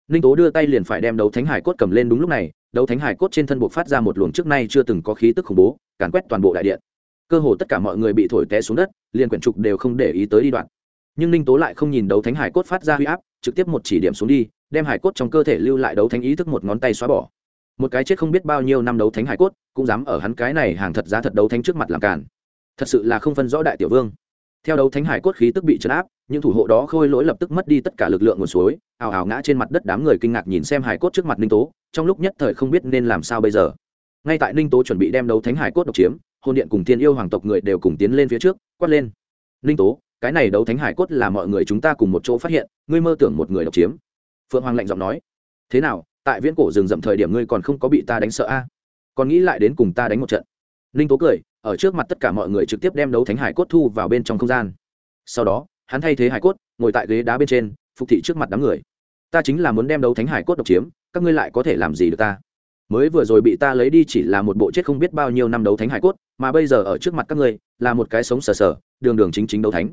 ninh tố đưa tay liền phải đem đấu thánh hải cốt cầm lên đúng lúc này, đấu thánh hải cốt trên thân buộc phát ra một luồng trước nay chưa từng có khí tức khủng bố, càn quét toàn bộ đại điện. Cơ hồ tất cả mọi người bị thổi té xuống đất, liền quyển trục đều không để ý tới đi đoạn. Nhưng ninh tố lại không nhìn đấu thánh hải cốt phát ra huy áp, trực tiếp một chỉ điểm xuống đi, đem hải cốt trong cơ thể lưu lại đấu thánh ý thức một ngón tay xóa bỏ. Một cái chết không biết bao nhiêu năm đấu thánh hải cốt, cũng dám ở hắn cái này hàng thật giá thật đấu thánh trước mặt làm cản thật sự là không phân rõ đại tiểu vương. Theo đấu thánh hải cốt khí tức bị chấn áp, những thủ hộ đó khôi lỗi lập tức mất đi tất cả lực lượng nguồn suối ào ào ngã trên mặt đất đám người kinh ngạc nhìn xem hải cốt trước mặt ninh tố, trong lúc nhất thời không biết nên làm sao bây giờ. Ngay tại ninh tố chuẩn bị đem đấu thánh hải cốt độc chiếm hôn điện cùng Thiên yêu hoàng tộc người đều cùng tiến lên phía trước, quát lên. Ninh tố, cái này đấu thánh hải cốt là mọi người chúng ta cùng một chỗ phát hiện, ngươi mơ tưởng một người độc chiếm. Phượng hoàng lạnh giọng nói. Thế nào, tại viễn cổ rừng rậm thời điểm ngươi còn không có bị ta đánh sợ a? Còn nghĩ lại đến cùng ta đánh một trận. Ninh tố cười, ở trước mặt tất cả mọi người trực tiếp đem đấu thánh hải cốt thu vào bên trong không gian. Sau đó, hắn thay thế hải cốt, ngồi tại ghế đá bên trên phục thị trước mặt đám người. Ta chính là muốn đem đấu thánh hải cốt độc chiếm, các ngươi lại có thể làm gì được ta? Mới vừa rồi bị ta lấy đi chỉ là một bộ chết không biết bao nhiêu năm đấu thánh hải cốt, mà bây giờ ở trước mặt các ngươi, là một cái sống sờ sờ, đường đường chính chính đấu thánh.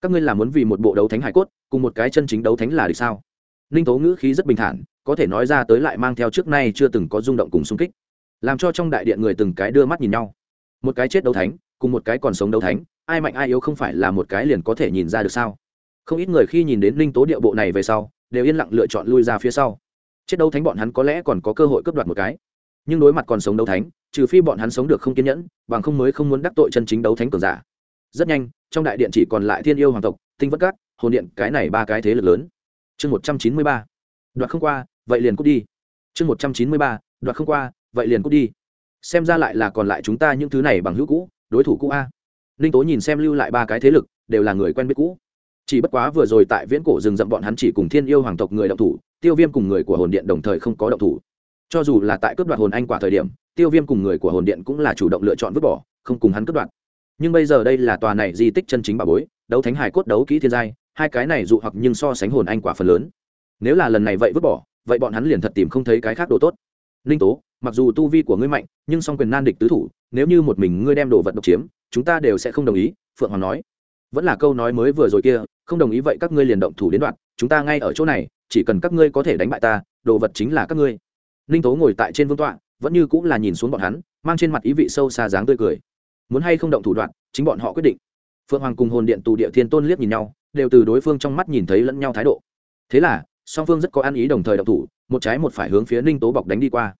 Các ngươi là muốn vì một bộ đấu thánh hải cốt, cùng một cái chân chính đấu thánh là được sao? Ninh tố ngữ khí rất bình thản, có thể nói ra tới lại mang theo trước nay chưa từng có rung động cùng xung kích. Làm cho trong đại điện người từng cái đưa mắt nhìn nhau. Một cái chết đấu thánh, cùng một cái còn sống đấu thánh, ai mạnh ai yếu không phải là một cái liền có thể nhìn ra được sao? Không ít người khi nhìn đến ninh tố điệu bộ này về sau, đều yên lặng lựa chọn lui ra phía sau. Chết đấu thánh bọn hắn có lẽ còn có cơ hội cướp đoạt một cái. Nhưng đối mặt còn sống đấu thánh, trừ phi bọn hắn sống được không kiên nhẫn, bằng không mới không muốn đắc tội chân chính đấu thánh cường giả. Rất nhanh, trong đại điện chỉ còn lại thiên yêu hoàng tộc, tinh vất cát hồn điện, cái này ba cái thế lực lớn. Chương một trăm chín mươi ba. Đoạt không qua, vậy liền cút đi. Chương một trăm chín mươi ba. Đoạt không qua, vậy liền cút đi. Xem ra lại là còn lại chúng ta những thứ này bằng hữu cũ, đối thủ cũ a. Ninh tố nhìn xem lưu lại ba cái thế lực, đều là người quen biết cũ chỉ bất quá vừa rồi tại viễn cổ rừng rậm bọn hắn chỉ cùng thiên yêu hoàng tộc người động thủ, tiêu viêm cùng người của hồn điện đồng thời không có động thủ. Cho dù là tại cướp đoạt hồn anh quả thời điểm, tiêu viêm cùng người của hồn điện cũng là chủ động lựa chọn vứt bỏ, không cùng hắn cướp đoạt. Nhưng bây giờ đây là tòa này di tích chân chính bà bối, đấu thánh hải cốt đấu kỹ thiên giai, hai cái này dụ hoặc nhưng so sánh hồn anh quả phần lớn. Nếu là lần này vậy vứt bỏ, vậy bọn hắn liền thật tìm không thấy cái khác đồ tốt. Ninh tố, mặc dù tu vi của ngươi mạnh, nhưng song quyền nan địch tứ thủ, nếu như một mình ngươi đem đồ vật độc chiếm, chúng ta đều sẽ không đồng ý, phượng hoàng nói. Vẫn là câu nói mới vừa rồi kia không đồng ý vậy các ngươi liền động thủ đến đoạn chúng ta ngay ở chỗ này, chỉ cần các ngươi có thể đánh bại ta, đồ vật chính là các ngươi. Ninh tố ngồi tại trên vương tọa, vẫn như cũng là nhìn xuống bọn hắn, mang trên mặt ý vị sâu xa dáng tươi cười. Muốn hay không động thủ đoạn chính bọn họ quyết định. Phượng hoàng cùng hồn điện tù địa thiên tôn liếc nhìn nhau, đều từ đối phương trong mắt nhìn thấy lẫn nhau thái độ. Thế là, song phương rất có ăn ý đồng thời động thủ, một trái một phải hướng phía ninh tố bọc đánh đi qua.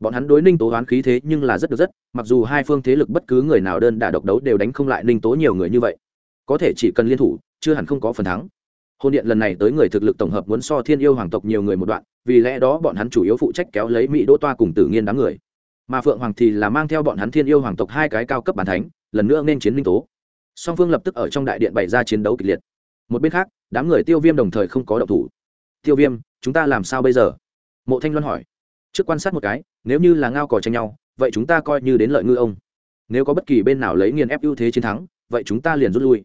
Bọn hắn đối ninh tố đoán khí thế nhưng là rất được rất, mặc dù hai phương thế lực bất cứ người nào đơn đả độc đấu đều đánh không lại ninh tố nhiều người như vậy. Có thể chỉ cần liên thủ chưa hẳn không có phần thắng. Hôn điện lần này tới người thực lực tổng hợp muốn so thiên yêu hoàng tộc nhiều người một đoạn, vì lẽ đó bọn hắn chủ yếu phụ trách kéo lấy mỹ đỗ toa cùng tử nghiên đám người. Mà phượng hoàng thì là mang theo bọn hắn thiên yêu hoàng tộc hai cái cao cấp bàn thánh, lần nữa nên chiến minh tố. Song phương lập tức ở trong đại điện bày ra chiến đấu kịch liệt. Một bên khác, đám người tiêu viêm đồng thời không có động thủ. Tiêu viêm, chúng ta làm sao bây giờ? Mộ thanh loan hỏi. Trước quan sát một cái, nếu như là ngao cò tranh nhau, vậy chúng ta coi như đến lợi ngư ông. Nếu có bất kỳ bên nào lấy nghiền ép ưu thế chiến thắng, vậy chúng ta liền rút lui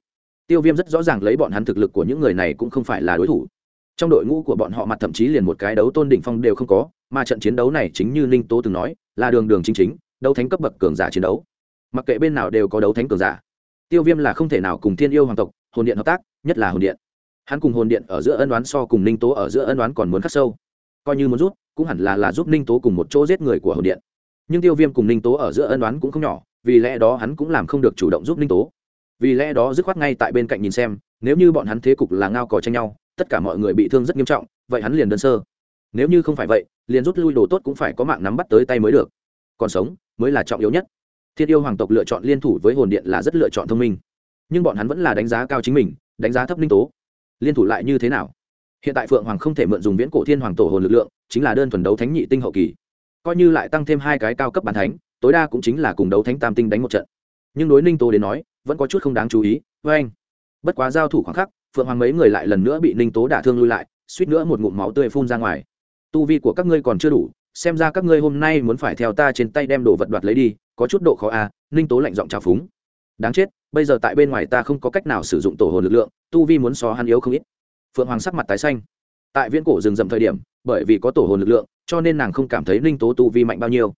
tiêu viêm rất rõ ràng lấy bọn hắn thực lực của những người này cũng không phải là đối thủ. Trong đội ngũ của bọn họ mặt thậm chí liền một cái đấu tôn đỉnh phong đều không có, mà trận chiến đấu này chính như ninh tố từng nói, là đường đường chính chính, đấu thánh cấp bậc cường giả chiến đấu. Mặc kệ bên nào đều có đấu thánh cường giả. Tiêu viêm là không thể nào cùng thiên yêu hoàng tộc, hồn điện hợp tác, nhất là hồn điện. Hắn cùng hồn điện ở giữa ân đoán so cùng ninh tố ở giữa ân đoán còn muốn khắc sâu. Coi như muốn rút, cũng hẳn là là giúp ninh tố cùng một chỗ giết người của hồn điện. Nhưng tiêu viêm cùng ninh tố ở giữa ân đoán cũng không nhỏ, vì lẽ đó hắn cũng làm không được chủ động giúp ninh tố vì lẽ đó dứt khoát ngay tại bên cạnh nhìn xem, nếu như bọn hắn thế cục là ngao cò tranh nhau, tất cả mọi người bị thương rất nghiêm trọng, vậy hắn liền đơn sơ. Nếu như không phải vậy, liền rút lui đồ tốt cũng phải có mạng nắm bắt tới tay mới được. Còn sống mới là trọng yếu nhất. Thiên yêu hoàng tộc lựa chọn liên thủ với hồn điện là rất lựa chọn thông minh. Nhưng bọn hắn vẫn là đánh giá cao chính mình, đánh giá thấp ninh tố. Liên thủ lại như thế nào? Hiện tại phượng hoàng không thể mượn dùng viễn cổ thiên hoàng tổ hồn lực lượng, chính là đơn thuần đấu thánh nhị tinh hậu kỳ. Coi như lại tăng thêm hai cái cao cấp bàn thánh, tối đa cũng chính là cùng đấu thánh tam tinh đánh một trận. Nhưng đối ninh tố đến nói vẫn có chút không đáng chú ý với anh. Bất quá giao thủ khoảng khắc phượng hoàng mấy người lại lần nữa bị ninh tố đả thương lui lại suýt nữa một ngụm máu tươi phun ra ngoài. Tu vi của các ngươi còn chưa đủ xem ra các ngươi hôm nay muốn phải theo ta trên tay đem đồ vật đoạt lấy đi có chút độ khó à, ninh tố lạnh giọng trào phúng. Đáng chết bây giờ tại bên ngoài ta không có cách nào sử dụng tổ hồn lực lượng tu vi muốn so hắn yếu không ít. Phượng hoàng sắc mặt tái xanh. Tại viễn cổ rừng rậm thời điểm bởi vì có tổ hồn lực lượng cho nên nàng không cảm thấy ninh tố tu vi mạnh bao nhiêu.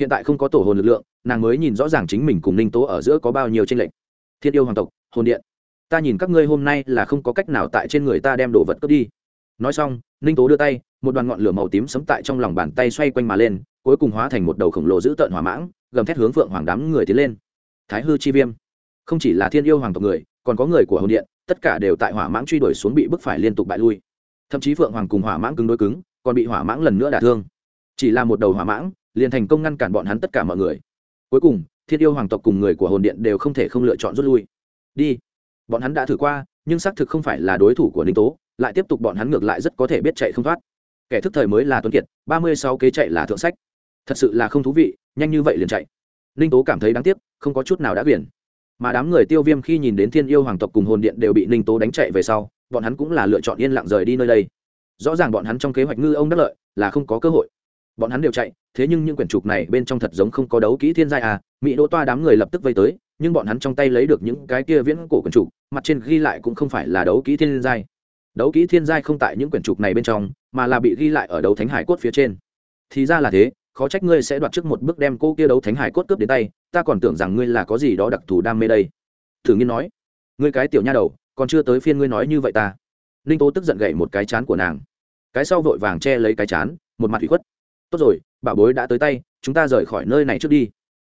Hiện tại không có tổ hồn lực lượng nàng mới nhìn rõ ràng chính mình cùng ninh tố ở giữa có bao nhiêu tranh lệch thiên yêu hoàng tộc, hồn điện. Ta nhìn các ngươi hôm nay là không có cách nào tại trên người ta đem đồ vật cướp đi. Nói xong, ninh tố đưa tay, một đoàn ngọn lửa màu tím sấm tại trong lòng bàn tay xoay quanh mà lên, cuối cùng hóa thành một đầu khổng lồ dữ tợn hỏa mãng, gầm thét hướng phượng hoàng đám người tiến lên. Thái hư chi viêm. Không chỉ là thiên yêu hoàng tộc người, còn có người của hồn điện, tất cả đều tại hỏa mãng truy đuổi xuống bị bức phải liên tục bại lui. Thậm chí phượng hoàng cùng hỏa mãng cứng đối cứng, còn bị hỏa mãng lần nữa đả thương. Chỉ là một đầu hỏa mãng, liền thành công ngăn cản bọn hắn tất cả mọi người. Cuối cùng thiên yêu hoàng tộc cùng người của hồn điện đều không thể không lựa chọn rút lui. Đi. Bọn hắn đã thử qua, nhưng xác thực không phải là đối thủ của ninh tố, lại tiếp tục bọn hắn ngược lại rất có thể biết chạy không thoát. Kẻ thức thời mới là tuấn kiệt, ba mươi sáu kế chạy là thượng sách. Thật sự là không thú vị, nhanh như vậy liền chạy. Ninh tố cảm thấy đáng tiếc, không có chút nào đã biển. Mà đám người tiêu viêm khi nhìn đến thiên yêu hoàng tộc cùng hồn điện đều bị ninh tố đánh chạy về sau, bọn hắn cũng là lựa chọn yên lặng rời đi nơi đây. Rõ ràng bọn hắn trong kế hoạch ngư ông đắc lợi, là không có cơ hội bọn hắn đều chạy, thế nhưng những quyển trục này bên trong thật giống không có đấu kỹ thiên giai à mỹ đỗ toa đám người lập tức vây tới, nhưng bọn hắn trong tay lấy được những cái kia viễn cổ quyển trục, mặt trên ghi lại cũng không phải là đấu kỹ thiên giai. Đấu kỹ thiên giai không tại những quyển trục này bên trong, mà là bị ghi lại ở đấu thánh hải cốt phía trên. Thì ra là thế, khó trách ngươi sẽ đoạt trước một bước đem cô kia đấu thánh hải cốt cướp đến tay, ta còn tưởng rằng ngươi là có gì đó đặc thù đam mê đây. Thử nghiên nói, ngươi cái tiểu nha đầu, còn chưa tới phiên ngươi nói như vậy ta. Ninh tố tức giận gậy một cái chán của nàng. Cái sau vội vàng che lấy cái chán, một mặt ủy khuất tốt rồi bảo bối đã tới tay, chúng ta rời khỏi nơi này trước đi.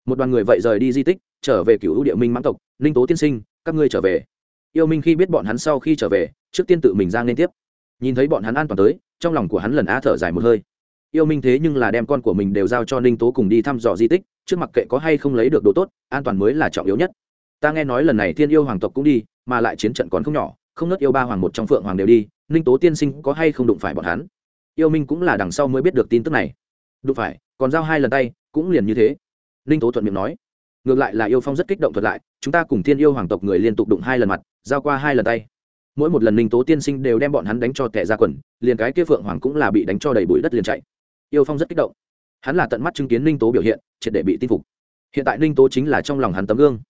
Một đoàn người vậy rời đi di tích, trở về cựu địa minh mãng tộc, ninh tố tiên sinh, các ngươi trở về. Yêu minh khi biết bọn hắn sau khi trở về, trước tiên tự mình ra liên tiếp. Nhìn thấy bọn hắn an toàn tới, trong lòng của hắn lần á thở dài một hơi. Yêu minh thế nhưng là đem con của mình đều giao cho ninh tố cùng đi thăm dò di tích, trước mặc kệ có hay không lấy được đồ tốt, an toàn mới là trọng yếu nhất. Ta nghe nói lần này thiên yêu hoàng tộc cũng đi, mà lại chiến trận còn không nhỏ, không nớt yêu ba hoàng một trong phượng hoàng đều đi, ninh tố tiên sinh có hay không đụng phải bọn hắn? Yêu minh cũng là đằng sau mới biết được tin tức này đụng phải, còn giao hai lần tay, cũng liền như thế. Ninh tố thuận miệng nói. Ngược lại là yêu phong rất kích động thuật lại, chúng ta cùng thiên yêu hoàng tộc người liên tục đụng hai lần mặt, giao qua hai lần tay. Mỗi một lần ninh tố tiên sinh đều đem bọn hắn đánh cho tẻ ra quần, liền cái kia phượng hoàng cũng là bị đánh cho đầy bụi đất liền chạy. Yêu phong rất kích động. Hắn là tận mắt chứng kiến ninh tố biểu hiện, triệt để bị tin phục. Hiện tại ninh tố chính là trong lòng hắn tấm gương.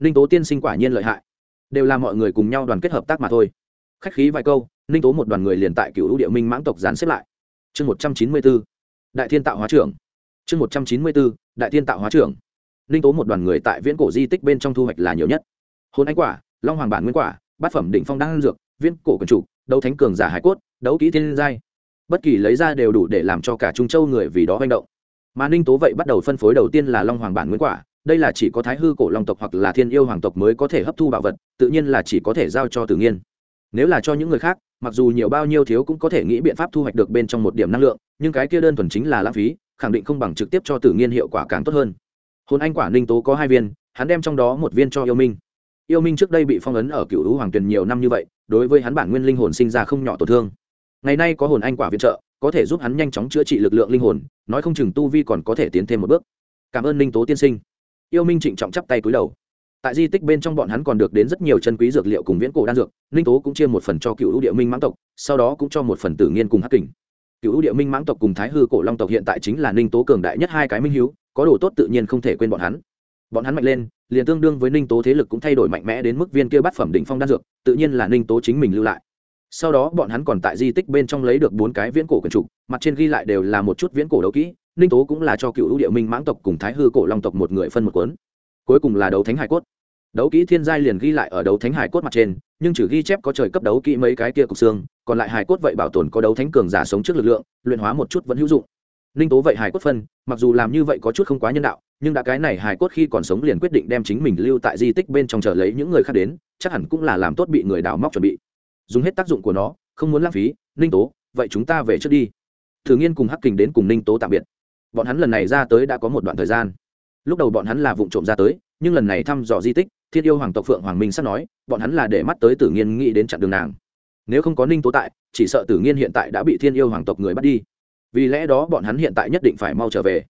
Ninh tố tiên sinh quả nhiên lợi hại. Đều là mọi người cùng nhau đoàn kết hợp tác mà thôi. Khách khí vài câu, ninh tố một đoàn người liền tại cựu địa minh mãng tộc dán xếp lại. Chương một trăm chín mươi bốn đại thiên tạo hóa trưởng. Chương một trăm chín mươi bốn, đại thiên tạo hóa trưởng. Ninh tố một đoàn người tại viễn cổ di tích bên trong thu hoạch là nhiều nhất. Hôn ánh quả, long hoàng bản nguyên quả, bát phẩm đỉnh phong đăng dược, viễn cổ quần chủ, đấu thánh cường giả hải cốt, đấu kỹ thiên giai. Bất kỳ lấy ra đều đủ để làm cho cả trung châu người vì đó manh động. Mà ninh tố vậy bắt đầu phân phối đầu tiên là long hoàng bản nguyên quả, đây là chỉ có thái hư cổ long tộc hoặc là thiên yêu hoàng tộc mới có thể hấp thu bảo vật, tự nhiên là chỉ có thể giao cho tự nhiên nếu là cho những người khác mặc dù nhiều bao nhiêu thiếu cũng có thể nghĩ biện pháp thu hoạch được bên trong một điểm năng lượng, nhưng cái kia đơn thuần chính là lãng phí, khẳng định không bằng trực tiếp cho tự nhiên hiệu quả càng tốt hơn. Hồn anh quả ninh tố có hai viên, hắn đem trong đó một viên cho yêu minh. Yêu minh trước đây bị phong ấn ở cựu lũ hoàng tuyền nhiều năm như vậy, đối với hắn bản nguyên linh hồn sinh ra không nhỏ tổn thương. Ngày nay có hồn anh quả viện trợ, có thể giúp hắn nhanh chóng chữa trị lực lượng linh hồn, nói không chừng tu vi còn có thể tiến thêm một bước. Cảm ơn ninh tố tiên sinh. Yêu minh trịnh trọng chắp tay cúi đầu tại di tích bên trong bọn hắn còn được đến rất nhiều chân quý dược liệu cùng viễn cổ đan dược, ninh tố cũng chia một phần cho cựu địa minh mãng tộc, sau đó cũng cho một phần tử nghiên cùng hắc kình. Cựu địa minh mãng tộc cùng thái hư cổ long tộc hiện tại chính là ninh tố cường đại nhất hai cái minh hiếu, có đồ tốt tự nhiên không thể quên bọn hắn. Bọn hắn mạnh lên, liền tương đương với ninh tố thế lực cũng thay đổi mạnh mẽ đến mức viên kia bát phẩm đỉnh phong đan dược, tự nhiên là ninh tố chính mình lưu lại. Sau đó bọn hắn còn tại di tích bên trong lấy được bốn cái viễn cổ quần trục mặt trên ghi lại đều là một chút viễn cổ đấu kỹ, ninh tố cũng là cho cựu ưu địa minh mãng tộc cùng thái hư cổ long tộc một người phân một cuốn cuối cùng là đấu thánh hải cốt. Đấu kỹ thiên giai liền ghi lại ở đấu thánh hải cốt mặt trên, nhưng chỉ ghi chép có trời cấp đấu kỹ mấy cái kia cục xương, còn lại hải cốt vậy bảo tồn có đấu thánh cường giả sống trước lực lượng, luyện hóa một chút vẫn hữu dụng. Ninh tố vậy hải cốt phân, mặc dù làm như vậy có chút không quá nhân đạo, nhưng đã cái này hải cốt khi còn sống liền quyết định đem chính mình lưu tại di tích bên trong chờ lấy những người khác đến, chắc hẳn cũng là làm tốt bị người đào móc chuẩn bị. Dùng hết tác dụng của nó, không muốn lãng phí ninh tố, vậy chúng ta về trước đi. Thử nghiên cùng hắc kình đến cùng ninh tố tạm biệt. Bọn hắn lần này ra tới đã có một đoạn thời gian lúc đầu bọn hắn là vụ trộm ra tới, nhưng lần này thăm dò di tích thiên yêu hoàng tộc phượng hoàng minh sắp nói, bọn hắn là để mắt tới tử nghiên nghĩ đến chặn đường nàng. Nếu không có ninh tố tại, chỉ sợ tử nghiên hiện tại đã bị thiên yêu hoàng tộc người bắt đi. Vì lẽ đó bọn hắn hiện tại nhất định phải mau trở về.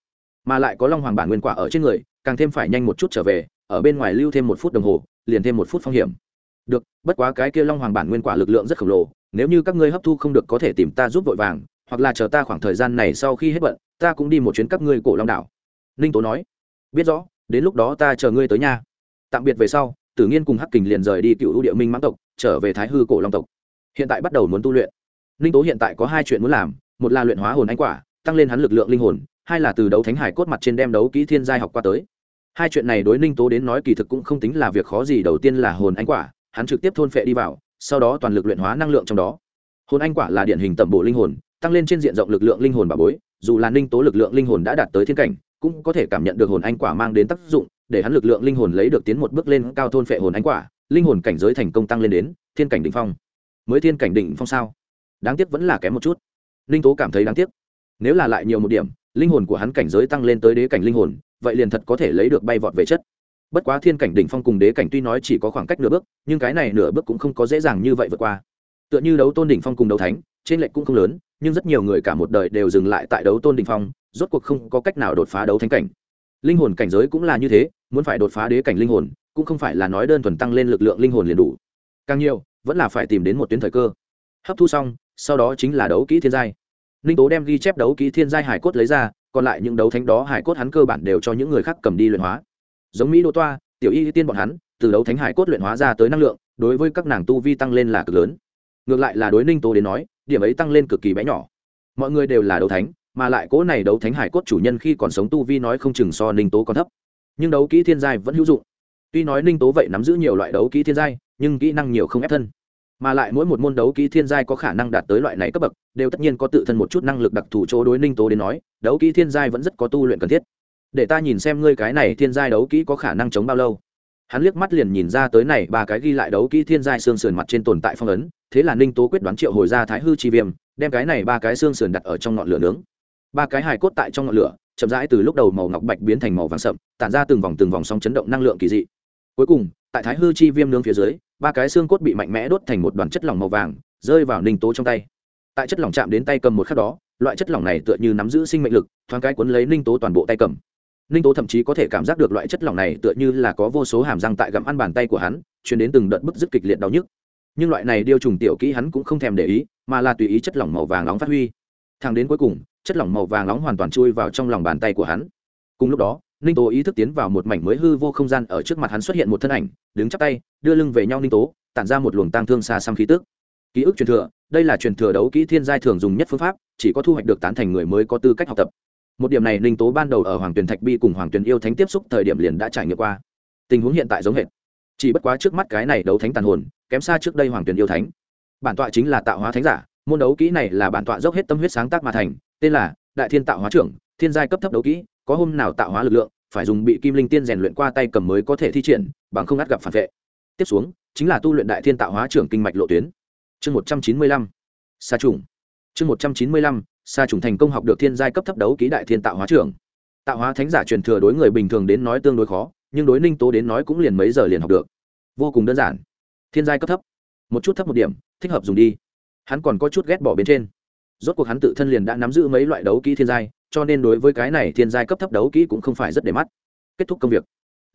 Mà lại có long hoàng bản nguyên quả ở trên người, càng thêm phải nhanh một chút trở về, ở bên ngoài lưu thêm một phút đồng hồ, liền thêm một phút phong hiểm. Được, bất quá cái kia long hoàng bản nguyên quả lực lượng rất khổng lồ, nếu như các ngươi hấp thu không được có thể tìm ta giúp vội vàng, hoặc là chờ ta khoảng thời gian này sau khi hết bận, ta cũng đi một chuyến các ngươi cổ long đảo. Ninh tố nói biết rõ, đến lúc đó ta chờ ngươi tới nhà tạm biệt về sau, tử nghiên cùng hắc kình liền rời đi cựu ưu địa minh mãng tộc, trở về thái hư cổ long tộc. Hiện tại bắt đầu muốn tu luyện. Ninh tố hiện tại có hai chuyện muốn làm, một là luyện hóa hồn anh quả, tăng lên hắn lực lượng linh hồn, hai là từ đấu thánh hải cốt mặt trên đem đấu kỹ thiên giai học qua tới. Hai chuyện này đối ninh tố đến nói kỳ thực cũng không tính là việc khó gì, đầu tiên là hồn anh quả, hắn trực tiếp thôn phệ đi vào, sau đó toàn lực luyện hóa năng lượng trong đó. Hồn anh quả là điển hình tẩm bộ linh hồn, tăng lên trên diện rộng lực lượng linh hồn bà bối, dù là ninh tố lực lượng linh hồn đã đạt tới thiên cảnh cũng có thể cảm nhận được hồn anh quả mang đến tác dụng, để hắn lực lượng linh hồn lấy được tiến một bước lên cao thôn phệ hồn anh quả, linh hồn cảnh giới thành công tăng lên đến thiên cảnh đ ỉ n h phong. Mới thiên cảnh đỉnh phong sao? Đáng tiếc vẫn là kém một chút. Linh tố cảm thấy đáng tiếc. Nếu là lại nhiều một điểm, linh hồn của hắn cảnh giới tăng lên tới đế cảnh linh hồn, vậy liền thật có thể lấy được bay vọt về chất. Bất quá thiên cảnh đỉnh phong cùng đế cảnh tuy nói chỉ có khoảng cách nửa bước, nhưng cái này nửa bước cũng không có dễ dàng như vậy vượt qua. Tựa như đấu tôn đỉnh phong cùng đấu thánh, trên lệnh cũng không lớn, nhưng rất nhiều người cả một đời đều dừng lại tại đấu tôn đỉnh phong rốt cuộc không có cách nào đột phá đấu thánh cảnh. Linh hồn cảnh giới cũng là như thế, muốn phải đột phá đế cảnh linh hồn, cũng không phải là nói đơn thuần tăng lên lực lượng linh hồn liền đủ. Càng nhiều, vẫn là phải tìm đến một tuyến thời cơ. Hấp thu xong, sau đó chính là đấu kỹ thiên giai. Ninh tố đem ghi chép đấu kỹ thiên giai hải cốt lấy ra, còn lại những đấu thánh đó hải cốt hắn cơ bản đều cho những người khác cầm đi luyện hóa. Giống mỹ đô toa, tiểu y tiên bọn hắn, từ đấu thánh hải cốt luyện hóa ra tới năng lượng, đối với các nàng tu vi tăng lên là cực lớn. Ngược lại là đối ninh tố đến nói, điểm ấy tăng lên cực kỳ bé nhỏ. Mọi người đều là đấu thánh mà lại cỗ này đấu thánh hải cốt chủ nhân khi còn sống tu vi nói không chừng so ninh tố còn thấp. Nhưng đấu kỹ thiên giai vẫn hữu dụng. Tuy nói ninh tố vậy nắm giữ nhiều loại đấu kỹ thiên giai, nhưng kỹ năng nhiều không ép thân. Mà lại mỗi một môn đấu kỹ thiên giai có khả năng đạt tới loại này cấp bậc, đều tất nhiên có tự thân một chút năng lực đặc thù chỗ đối ninh tố đến nói, đấu kỹ thiên giai vẫn rất có tu luyện cần thiết. Để ta nhìn xem ngươi cái này thiên giai đấu kỹ có khả năng chống bao lâu. Hắn liếc mắt liền nhìn ra tới này ba cái ghi lại đấu kỹ thiên giai xương sườn mặt trên tồn tại phong ấn, thế là ninh tố quyết đoán triệu hồi ra thái hư chi viêm, đem cái này ba cái xương sườn đặt ở trong ngọn lửa nướng ba cái hài cốt tại trong ngọn lửa, chậm rãi từ lúc đầu màu ngọc bạch biến thành màu vàng sậm, tản ra từng vòng từng vòng sóng chấn động năng lượng kỳ dị. Cuối cùng, tại thái hư chi viêm nướng phía dưới, ba cái xương cốt bị mạnh mẽ đốt thành một đoàn chất lỏng màu vàng, rơi vào ninh tố trong tay. Tại chất lỏng chạm đến tay cầm một khắc đó, loại chất lỏng này tựa như nắm giữ sinh mệnh lực, thoáng cái cuốn lấy ninh tố toàn bộ tay cầm. Ninh tố thậm chí có thể cảm giác được loại chất lỏng này tựa như là có vô số hàm răng tại gặm ăn bàn tay của hắn chuyển đến từng đợt bức dứt kịch liệt đau nhức. Nhưng loại này điêu trùng tiểu kỹ hắn cũng không thèm để ý, mà là tùy ý chất lỏng màu vàng nóng phát huy. Thẳng đến cuối cùng chất lỏng màu vàng nóng hoàn toàn chui vào trong lòng bàn tay của hắn. Cùng lúc đó, ninh tố ý thức tiến vào một mảnh mới hư vô không gian, ở trước mặt hắn xuất hiện một thân ảnh, đứng chắp tay, đưa lưng về nhau ninh tố, tản ra một luồng tang thương xa xăm khí tức. Ký ức truyền thừa, đây là truyền thừa đấu kỹ thiên giai thường dùng nhất phương pháp, chỉ có thu hoạch được tán thành người mới có tư cách học tập. Một điểm này ninh tố ban đầu ở hoàng tuyền thạch bi cùng hoàng tuyền yêu thánh tiếp xúc thời điểm liền đã trải nghiệm qua. Tình huống hiện tại giống hệt. Chỉ bất quá trước mắt cái này đấu thánh tàn hồn, kém xa trước đây hoàng tuyền yêu thánh. Bản tọa chính là tạo hóa thánh giả, môn đấu kỹ này là bản tọa dốc hết tâm huyết sáng tác mà thành tên là đại thiên tạo hóa trưởng, thiên giai cấp thấp đấu kỹ, có hôm nào tạo hóa lực lượng, phải dùng bị kim linh tiên rèn luyện qua tay cầm mới có thể thi triển, bằng không ngắt gặp phản vệ. Tiếp xuống, chính là tu luyện đại thiên tạo hóa trưởng kinh mạch lộ tuyến. Chương một trăm chín mươi lăm, sa trùng. Chương một trăm chín mươi lăm, sa trùng thành công học được thiên giai cấp thấp đấu ký đại thiên tạo hóa trưởng. Tạo hóa thánh giả truyền thừa đối người bình thường đến nói tương đối khó, nhưng đối ninh tố đến nói cũng liền mấy giờ liền học được. Vô cùng đơn giản. Thiên giai cấp thấp. Một chút thấp một điểm, thích hợp dùng đi. Hắn còn có chút ghét bỏ bên trên rốt cuộc hắn tự thân liền đã nắm giữ mấy loại đấu kỹ thiên giai, cho nên đối với cái này thiên giai cấp thấp đấu kỹ cũng không phải rất để mắt. Kết thúc công việc.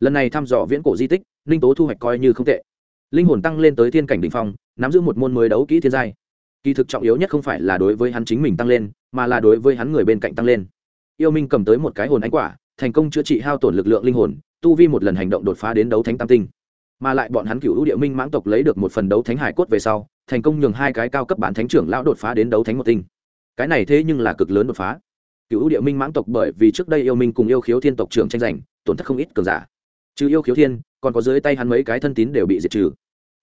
Lần này thăm dò viễn cổ di tích, ninh tố thu hoạch coi như không tệ. Linh hồn tăng lên tới thiên cảnh đ ỉ n h phong, nắm giữ một môn mới đấu kỹ thiên giai. Kỳ thực trọng yếu nhất không phải là đối với hắn chính mình tăng lên, mà là đối với hắn người bên cạnh tăng lên. Yêu minh cầm tới một cái hồn ánh quả, thành công chữa trị hao tổn lực lượng linh hồn, tu vi một lần hành động đột phá đến đấu thánh tam tinh. Mà lại bọn hắn cựu địa minh mãng tộc lấy được một phần đấu thánh hải cốt về sau, thành công nhường hai cái cao cấp bản thánh trưởng lão đột phá đến đấu thánh một tinh cái này thế nhưng là cực lớn đột phá. Cựu địa minh mãng tộc bởi vì trước đây yêu minh cùng yêu khiếu thiên tộc trưởng tranh giành, tổn thất không ít cường giả. Trừ yêu khiếu thiên, còn có dưới tay hắn mấy cái thân tín đều bị diệt trừ.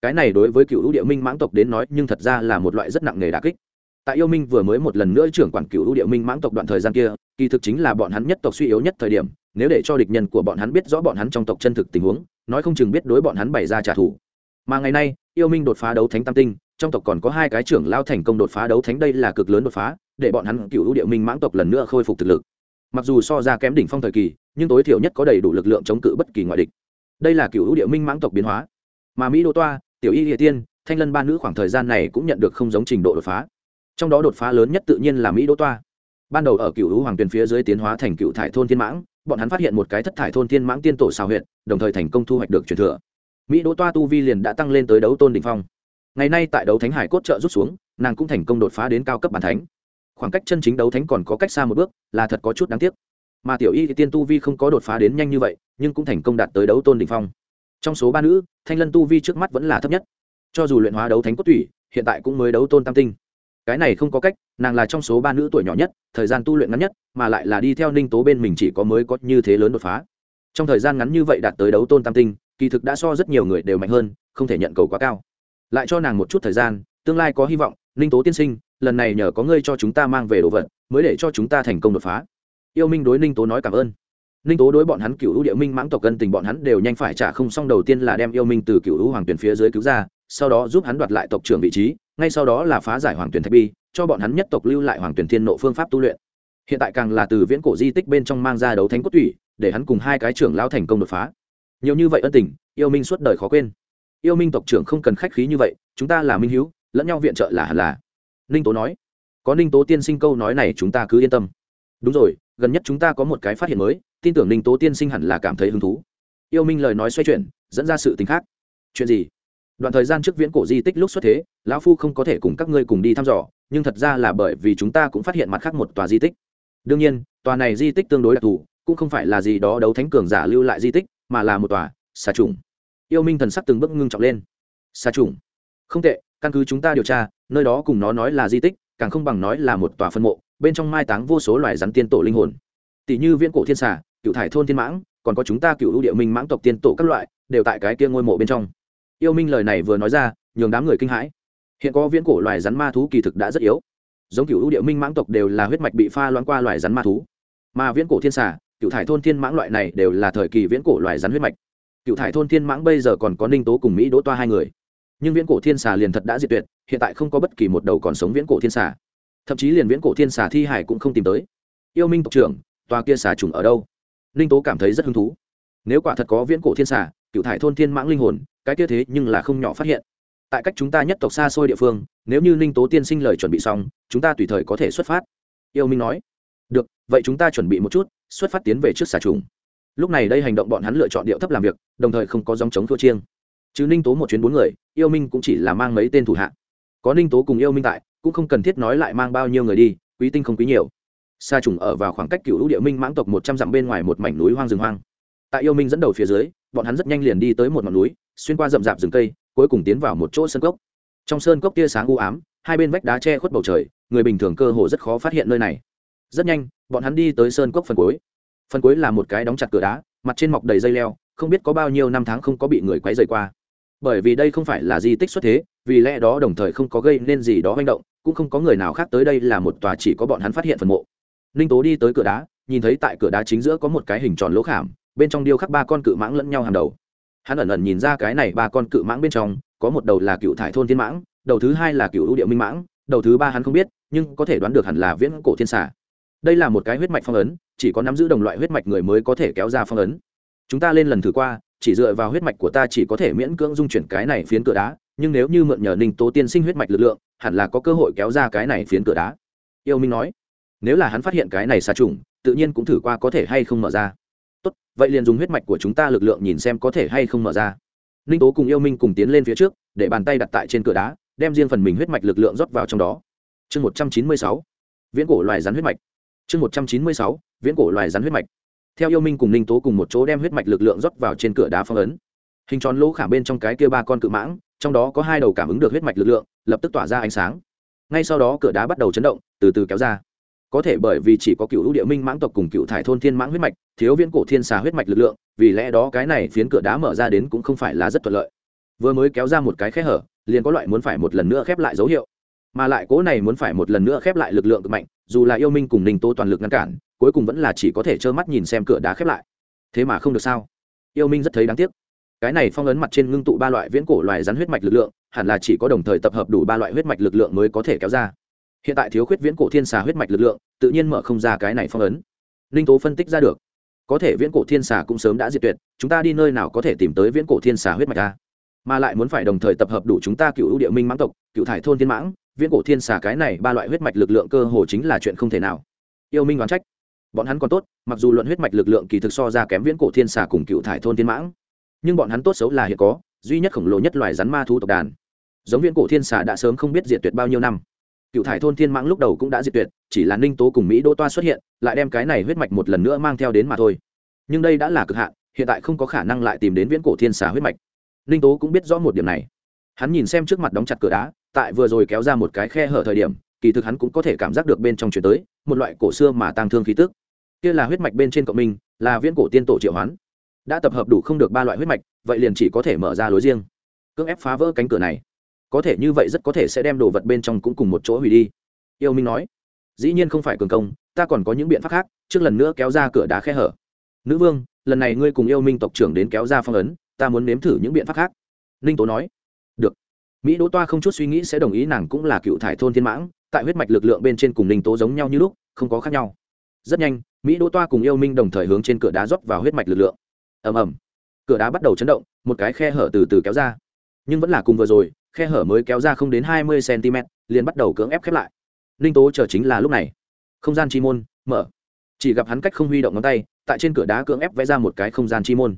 Cái này đối với cựu địa minh mãng tộc đến nói, nhưng thật ra là một loại rất nặng nề đà kích. Tại yêu minh vừa mới một lần nữa trưởng quản cựu địa minh mãng tộc đoạn thời gian kia, kỳ thực chính là bọn hắn nhất tộc suy yếu nhất thời điểm, nếu để cho địch nhân của bọn hắn biết rõ bọn hắn trong tộc chân thực tình huống, nói không chừng biết đối bọn hắn bày ra trả thù. Mà ngày nay, yêu minh đột phá đấu thánh tam tinh trong tộc còn có hai cái trưởng lao thành công đột phá đấu thánh, đây là cực lớn đột phá, để bọn hắn cựu địa minh mãng tộc lần nữa khôi phục thực lực. Mặc dù so ra kém đỉnh phong thời kỳ, nhưng tối thiểu nhất có đầy đủ lực lượng chống cự bất kỳ ngoại địch. Đây là cựu địa minh mãng tộc biến hóa. Mà mỹ đô toa, tiểu y địa tiên, thanh lân ba nữ khoảng thời gian này cũng nhận được không giống trình độ đột phá. Trong đó đột phá lớn nhất tự nhiên là mỹ đô toa. Ban đầu ở cựu hữu hoàng tuyền phía dưới tiến hóa thành cựu thải thôn thiên mãng, bọn hắn phát hiện một cái thất thải thôn thiên mãng tiên tổ xào huyện đồng thời thành công thu hoạch được truyền thừa. Mỹ đỗ toa tu vi liền đã tăng lên tới đấu tôn đ ỉ n h phong ngày nay tại đấu thánh hải cốt trợ rút xuống, nàng cũng thành công đột phá đến cao cấp bản thánh. Khoảng cách chân chính đấu thánh còn có cách xa một bước, là thật có chút đáng tiếc. Mà tiểu y thì tiên tu vi không có đột phá đến nhanh như vậy, nhưng cũng thành công đạt tới đấu tôn đ ỉ n h phong. Trong số ba nữ, thanh lân tu vi trước mắt vẫn là thấp nhất. Cho dù luyện hóa đấu thánh cốt tủy, hiện tại cũng mới đấu tôn tam tinh. Cái này không có cách, nàng là trong số ba nữ tuổi nhỏ nhất, thời gian tu luyện ngắn nhất, mà lại là đi theo ninh tố bên mình chỉ có mới có như thế lớn đột phá. Trong thời gian ngắn như vậy đạt tới đấu tôn tam tinh, kỳ thực đã so rất nhiều người đều mạnh hơn, không thể nhận cầu quá cao lại cho nàng một chút thời gian, tương lai có hy vọng, ninh tố tiên sinh, lần này nhờ có ngươi cho chúng ta mang về đồ vật, mới để cho chúng ta thành công đột phá. Yêu minh đối ninh tố nói cảm ơn. Ninh tố đối bọn hắn cựu hữu địa minh mãng tộc cân tình bọn hắn đều nhanh phải trả không xong đầu tiên là đem yêu minh từ cựu hữu hoàng tuyển phía dưới cứu ra, sau đó giúp hắn đoạt lại tộc trưởng vị trí, ngay sau đó là phá giải hoàng tuyển thạch bi, cho bọn hắn nhất tộc lưu lại hoàng tuyển thiên nộ phương pháp tu luyện. Hiện tại càng là từ viễn cổ di tích bên trong mang ra đấu thánh cốt thủy để hắn cùng hai cái trưởng lao thành công đột phá. Nhiều như vậy ân tình, yêu minh suốt đời khó quên yêu minh tộc trưởng không cần khách khí như vậy, chúng ta là minh hữu lẫn nhau viện trợ là hẳn là. Ninh tố nói. Có ninh tố tiên sinh câu nói này chúng ta cứ yên tâm. Đúng rồi, gần nhất chúng ta có một cái phát hiện mới, tin tưởng ninh tố tiên sinh hẳn là cảm thấy hứng thú. Yêu minh lời nói xoay chuyển, dẫn ra sự t ì n h khác. Chuyện gì? Đoạn thời gian trước viễn cổ di tích lúc xuất thế, lão phu không có thể cùng các ngươi cùng đi thăm dò, nhưng thật ra là bởi vì chúng ta cũng phát hiện mặt khác một tòa di tích. Đương nhiên, tòa này di tích tương đối đặc thù, cũng không phải là gì đó đấu thánh cường giả lưu lại di tích, mà là một tòa xà trùng yêu minh thần sắc từng bước ngưng trọng lên. Xa trùng. Không tệ, căn cứ chúng ta điều tra, nơi đó cùng nó nói là di tích, càng không bằng nói là một tòa phân mộ, bên trong mai táng vô số loài rắn tiên tổ linh hồn. Tỷ như viễn cổ thiên xà, cựu thải thôn thiên mãng, còn có chúng ta cựu ưu địa minh mãng tộc tiên tổ các loại, đều tại cái kia ngôi mộ bên trong. Yêu minh lời này vừa nói ra, nhường đám người kinh hãi. Hiện có viễn cổ loài rắn ma thú kỳ thực đã rất yếu. Giống cựu ưu địa minh mãng tộc đều là huyết mạch bị pha loãng qua loài rắn ma thú. Mà viễn cổ thiên xà, cựu thải thôn thiên mãng loại này đều là thời kỳ viễn cổ loài rắn huyết mạch cựu thải thôn thiên mãng bây giờ còn có ninh tố cùng mỹ đỗ toa hai người. Nhưng viễn cổ thiên xà liền thật đã diệt tuyệt, hiện tại không có bất kỳ một đầu còn sống viễn cổ thiên xà. Thậm chí liền viễn cổ thiên xà thi hải cũng không tìm tới. Yêu minh tộc trưởng Toa kia xà trùng ở đâu? Ninh tố cảm thấy rất hứng thú. Nếu quả thật có viễn cổ thiên xà, cựu thải thôn thiên mãng linh hồn, cái kia thế nhưng là không nhỏ phát hiện. Tại cách chúng ta nhất tộc xa xôi địa phương, nếu như ninh tố tiên sinh lời chuẩn bị xong, chúng ta tùy thời có thể xuất phát. Yêu minh nói. Được, vậy chúng ta chuẩn bị một chút, xuất phát tiến về trước xà trùng lúc này đây hành động bọn hắn lựa chọn điệu thấp làm việc, đồng thời không có dòng chống thua chiêng. Chứ ninh tố một chuyến bốn người, yêu minh cũng chỉ là mang mấy tên thủ hạ. Có ninh tố cùng yêu minh tại, cũng không cần thiết nói lại mang bao nhiêu người đi, quý tinh không quý nhiều. Sa trùng ở vào khoảng cách cựu lũ địa minh mãng tộc một trăm dặm bên ngoài một mảnh núi hoang rừng hoang. Tại yêu minh dẫn đầu phía dưới, bọn hắn rất nhanh liền đi tới một ngọn núi, xuyên qua rậm rạp rừng cây, cuối cùng tiến vào một chỗ sơn cốc. Trong sơn cốc tia sáng u ám, hai bên vách đá che khuất bầu trời, người bình thường cơ hồ rất khó phát hiện nơi này. Rất nhanh, bọn hắn đi tới sơn cốc phần cuối phần cuối là một cái đóng chặt cửa đá, mặt trên mọc đầy dây leo, không biết có bao nhiêu năm tháng không có bị người quấy rầy qua. Bởi vì đây không phải là di tích xuất thế, vì lẽ đó đồng thời không có gây nên gì đó manh động, cũng không có người nào khác tới đây là một tòa chỉ có bọn hắn phát hiện phần mộ. Ninh tố đi tới cửa đá, nhìn thấy tại cửa đá chính giữa có một cái hình tròn lỗ khảm, bên trong điêu khắc ba con cự mãng lẫn nhau hàng đầu. Hắn ẩn ẩn nhìn ra cái này ba con cự mãng bên trong, có một đầu là cựu thải thôn thiên mãng, đầu thứ hai là cựu ưu địa minh mãng, đầu thứ ba hắn không biết, nhưng có thể đoán được hẳn là viễn cổ thiên xà đây là một cái huyết mạch phong ấn, chỉ có nắm giữ đồng loại huyết mạch người mới có thể kéo ra phong ấn. Chúng ta lên lần thử qua, chỉ dựa vào huyết mạch của ta chỉ có thể miễn cưỡng dung chuyển cái này phiến cửa đá, nhưng nếu như mượn nhờ ninh tố tiên sinh huyết mạch lực lượng, hẳn là có cơ hội kéo ra cái này phiến cửa đá. Yêu minh nói, nếu là hắn phát hiện cái này xa trùng, tự nhiên cũng thử qua có thể hay không mở ra. Tốt, vậy liền dùng huyết mạch của chúng ta lực lượng nhìn xem có thể hay không mở ra. Ninh tố cùng yêu minh cùng tiến lên phía trước, để bàn tay đặt tại trên cửa đá, đem riêng phần mình huyết mạch lực lượng rót vào trong đó. Chương một trăm chín mươi sáu, viễn cổ loài rắn huyết mạch chương một trăm chín mươi sáu, viễn cổ loài rắn huyết mạch. Theo yêu minh cùng ninh tố cùng một chỗ đem huyết mạch lực lượng rót vào trên cửa đá phong ấn. Hình tròn lỗ khảm bên trong cái kia ba con cự mãng, trong đó có hai đầu cảm ứng được huyết mạch lực lượng, lập tức tỏa ra ánh sáng. Ngay sau đó cửa đá bắt đầu chấn động, từ từ kéo ra. Có thể bởi vì chỉ có cựu lũ địa minh mãng tộc cùng cựu thải thôn thiên mãng huyết mạch, thiếu viễn cổ thiên xà huyết mạch lực lượng, vì lẽ đó cái này phiến cửa đá mở ra đến cũng không phải là rất thuận lợi. Vừa mới kéo ra một cái khe hở, liền có loại muốn phải một lần nữa khép lại dấu hiệu mà lại cố này muốn phải một lần nữa khép lại lực lượng cực mạnh, dù là yêu minh cùng ninh tô toàn lực ngăn cản, cuối cùng vẫn là chỉ có thể trơ mắt nhìn xem cửa đá khép lại. Thế mà không được sao? Yêu minh rất thấy đáng tiếc. Cái này phong ấn mặt trên ngưng tụ ba loại viễn cổ loài rắn huyết mạch lực lượng, hẳn là chỉ có đồng thời tập hợp đủ ba loại huyết mạch lực lượng mới có thể kéo ra. Hiện tại thiếu khuyết viễn cổ thiên xà huyết mạch lực lượng, tự nhiên mở không ra cái này phong ấn. Ninh tố phân tích ra được. Có thể viễn cổ thiên xà cũng sớm đã diệt tuyệt, chúng ta đi nơi nào có thể tìm tới viễn cổ thiên xà huyết mạch ta mà lại muốn phải đồng thời tập hợp đủ chúng ta cựu ưu địa minh mãng tộc, cựu thải thôn thiên mãng viễn cổ thiên xà cái này ba loại huyết mạch lực lượng cơ hồ chính là chuyện không thể nào. Yêu minh đoán trách. Bọn hắn còn tốt, mặc dù luận huyết mạch lực lượng kỳ thực so ra kém viễn cổ thiên xà cùng cựu thải thôn thiên mãng. Nhưng bọn hắn tốt xấu là hiện có, duy nhất khổng lồ nhất loài rắn ma thu tộc đàn. Giống viễn cổ thiên xà đã sớm không biết diệt tuyệt bao nhiêu năm. Cựu thải thôn thiên mãng lúc đầu cũng đã diệt tuyệt, chỉ là ninh tố cùng mỹ đô toa xuất hiện, lại đem cái này huyết mạch một lần nữa mang theo đến mà thôi. Nhưng đây đã là cực hạn, hiện tại không có khả năng lại tìm đến viễn cổ thiên xà huyết mạch. Ninh tố cũng biết rõ một điểm này. Hắn nhìn xem trước mặt đóng chặt cửa đá tại vừa rồi kéo ra một cái khe hở thời điểm, kỳ thực hắn cũng có thể cảm giác được bên trong chuyển tới, một loại cổ xưa mà tăng thương khí tức. Kia là huyết mạch bên trên cộng minh, là viễn cổ tiên tổ triệu hoán. Đã tập hợp đủ không được ba loại huyết mạch, vậy liền chỉ có thể mở ra lối riêng. Cưỡng ép phá vỡ cánh cửa này. Có thể như vậy rất có thể sẽ đem đồ vật bên trong cũng cùng một chỗ hủy đi. Yêu minh nói, dĩ nhiên không phải cường công, ta còn có những biện pháp khác, trước lần nữa kéo ra cửa đá khe hở. Nữ vương, lần này ngươi cùng yêu minh tộc trưởng đến kéo ra phong ấn, ta muốn nếm thử những biện pháp khác. Ninh tố nói mỹ đỗ toa không chút suy nghĩ sẽ đồng ý nàng cũng là cựu thải thôn thiên mãng, tại huyết mạch lực lượng bên trên cùng ninh tố giống nhau như lúc, không có khác nhau. Rất nhanh, mỹ đỗ toa cùng yêu minh đồng thời hướng trên cửa đá rót vào huyết mạch lực lượng. Ầm ầm. Cửa đá bắt đầu chấn động, một cái khe hở từ từ kéo ra. Nhưng vẫn là cùng vừa rồi, khe hở mới kéo ra không đến hai mươi cm liền bắt đầu cưỡng ép khép lại. Ninh tố chờ chính là lúc này. Không gian chi môn, mở. Chỉ gặp hắn cách không huy động ngón tay, tại trên cửa đá cưỡng ép vẽ ra một cái không gian chi môn.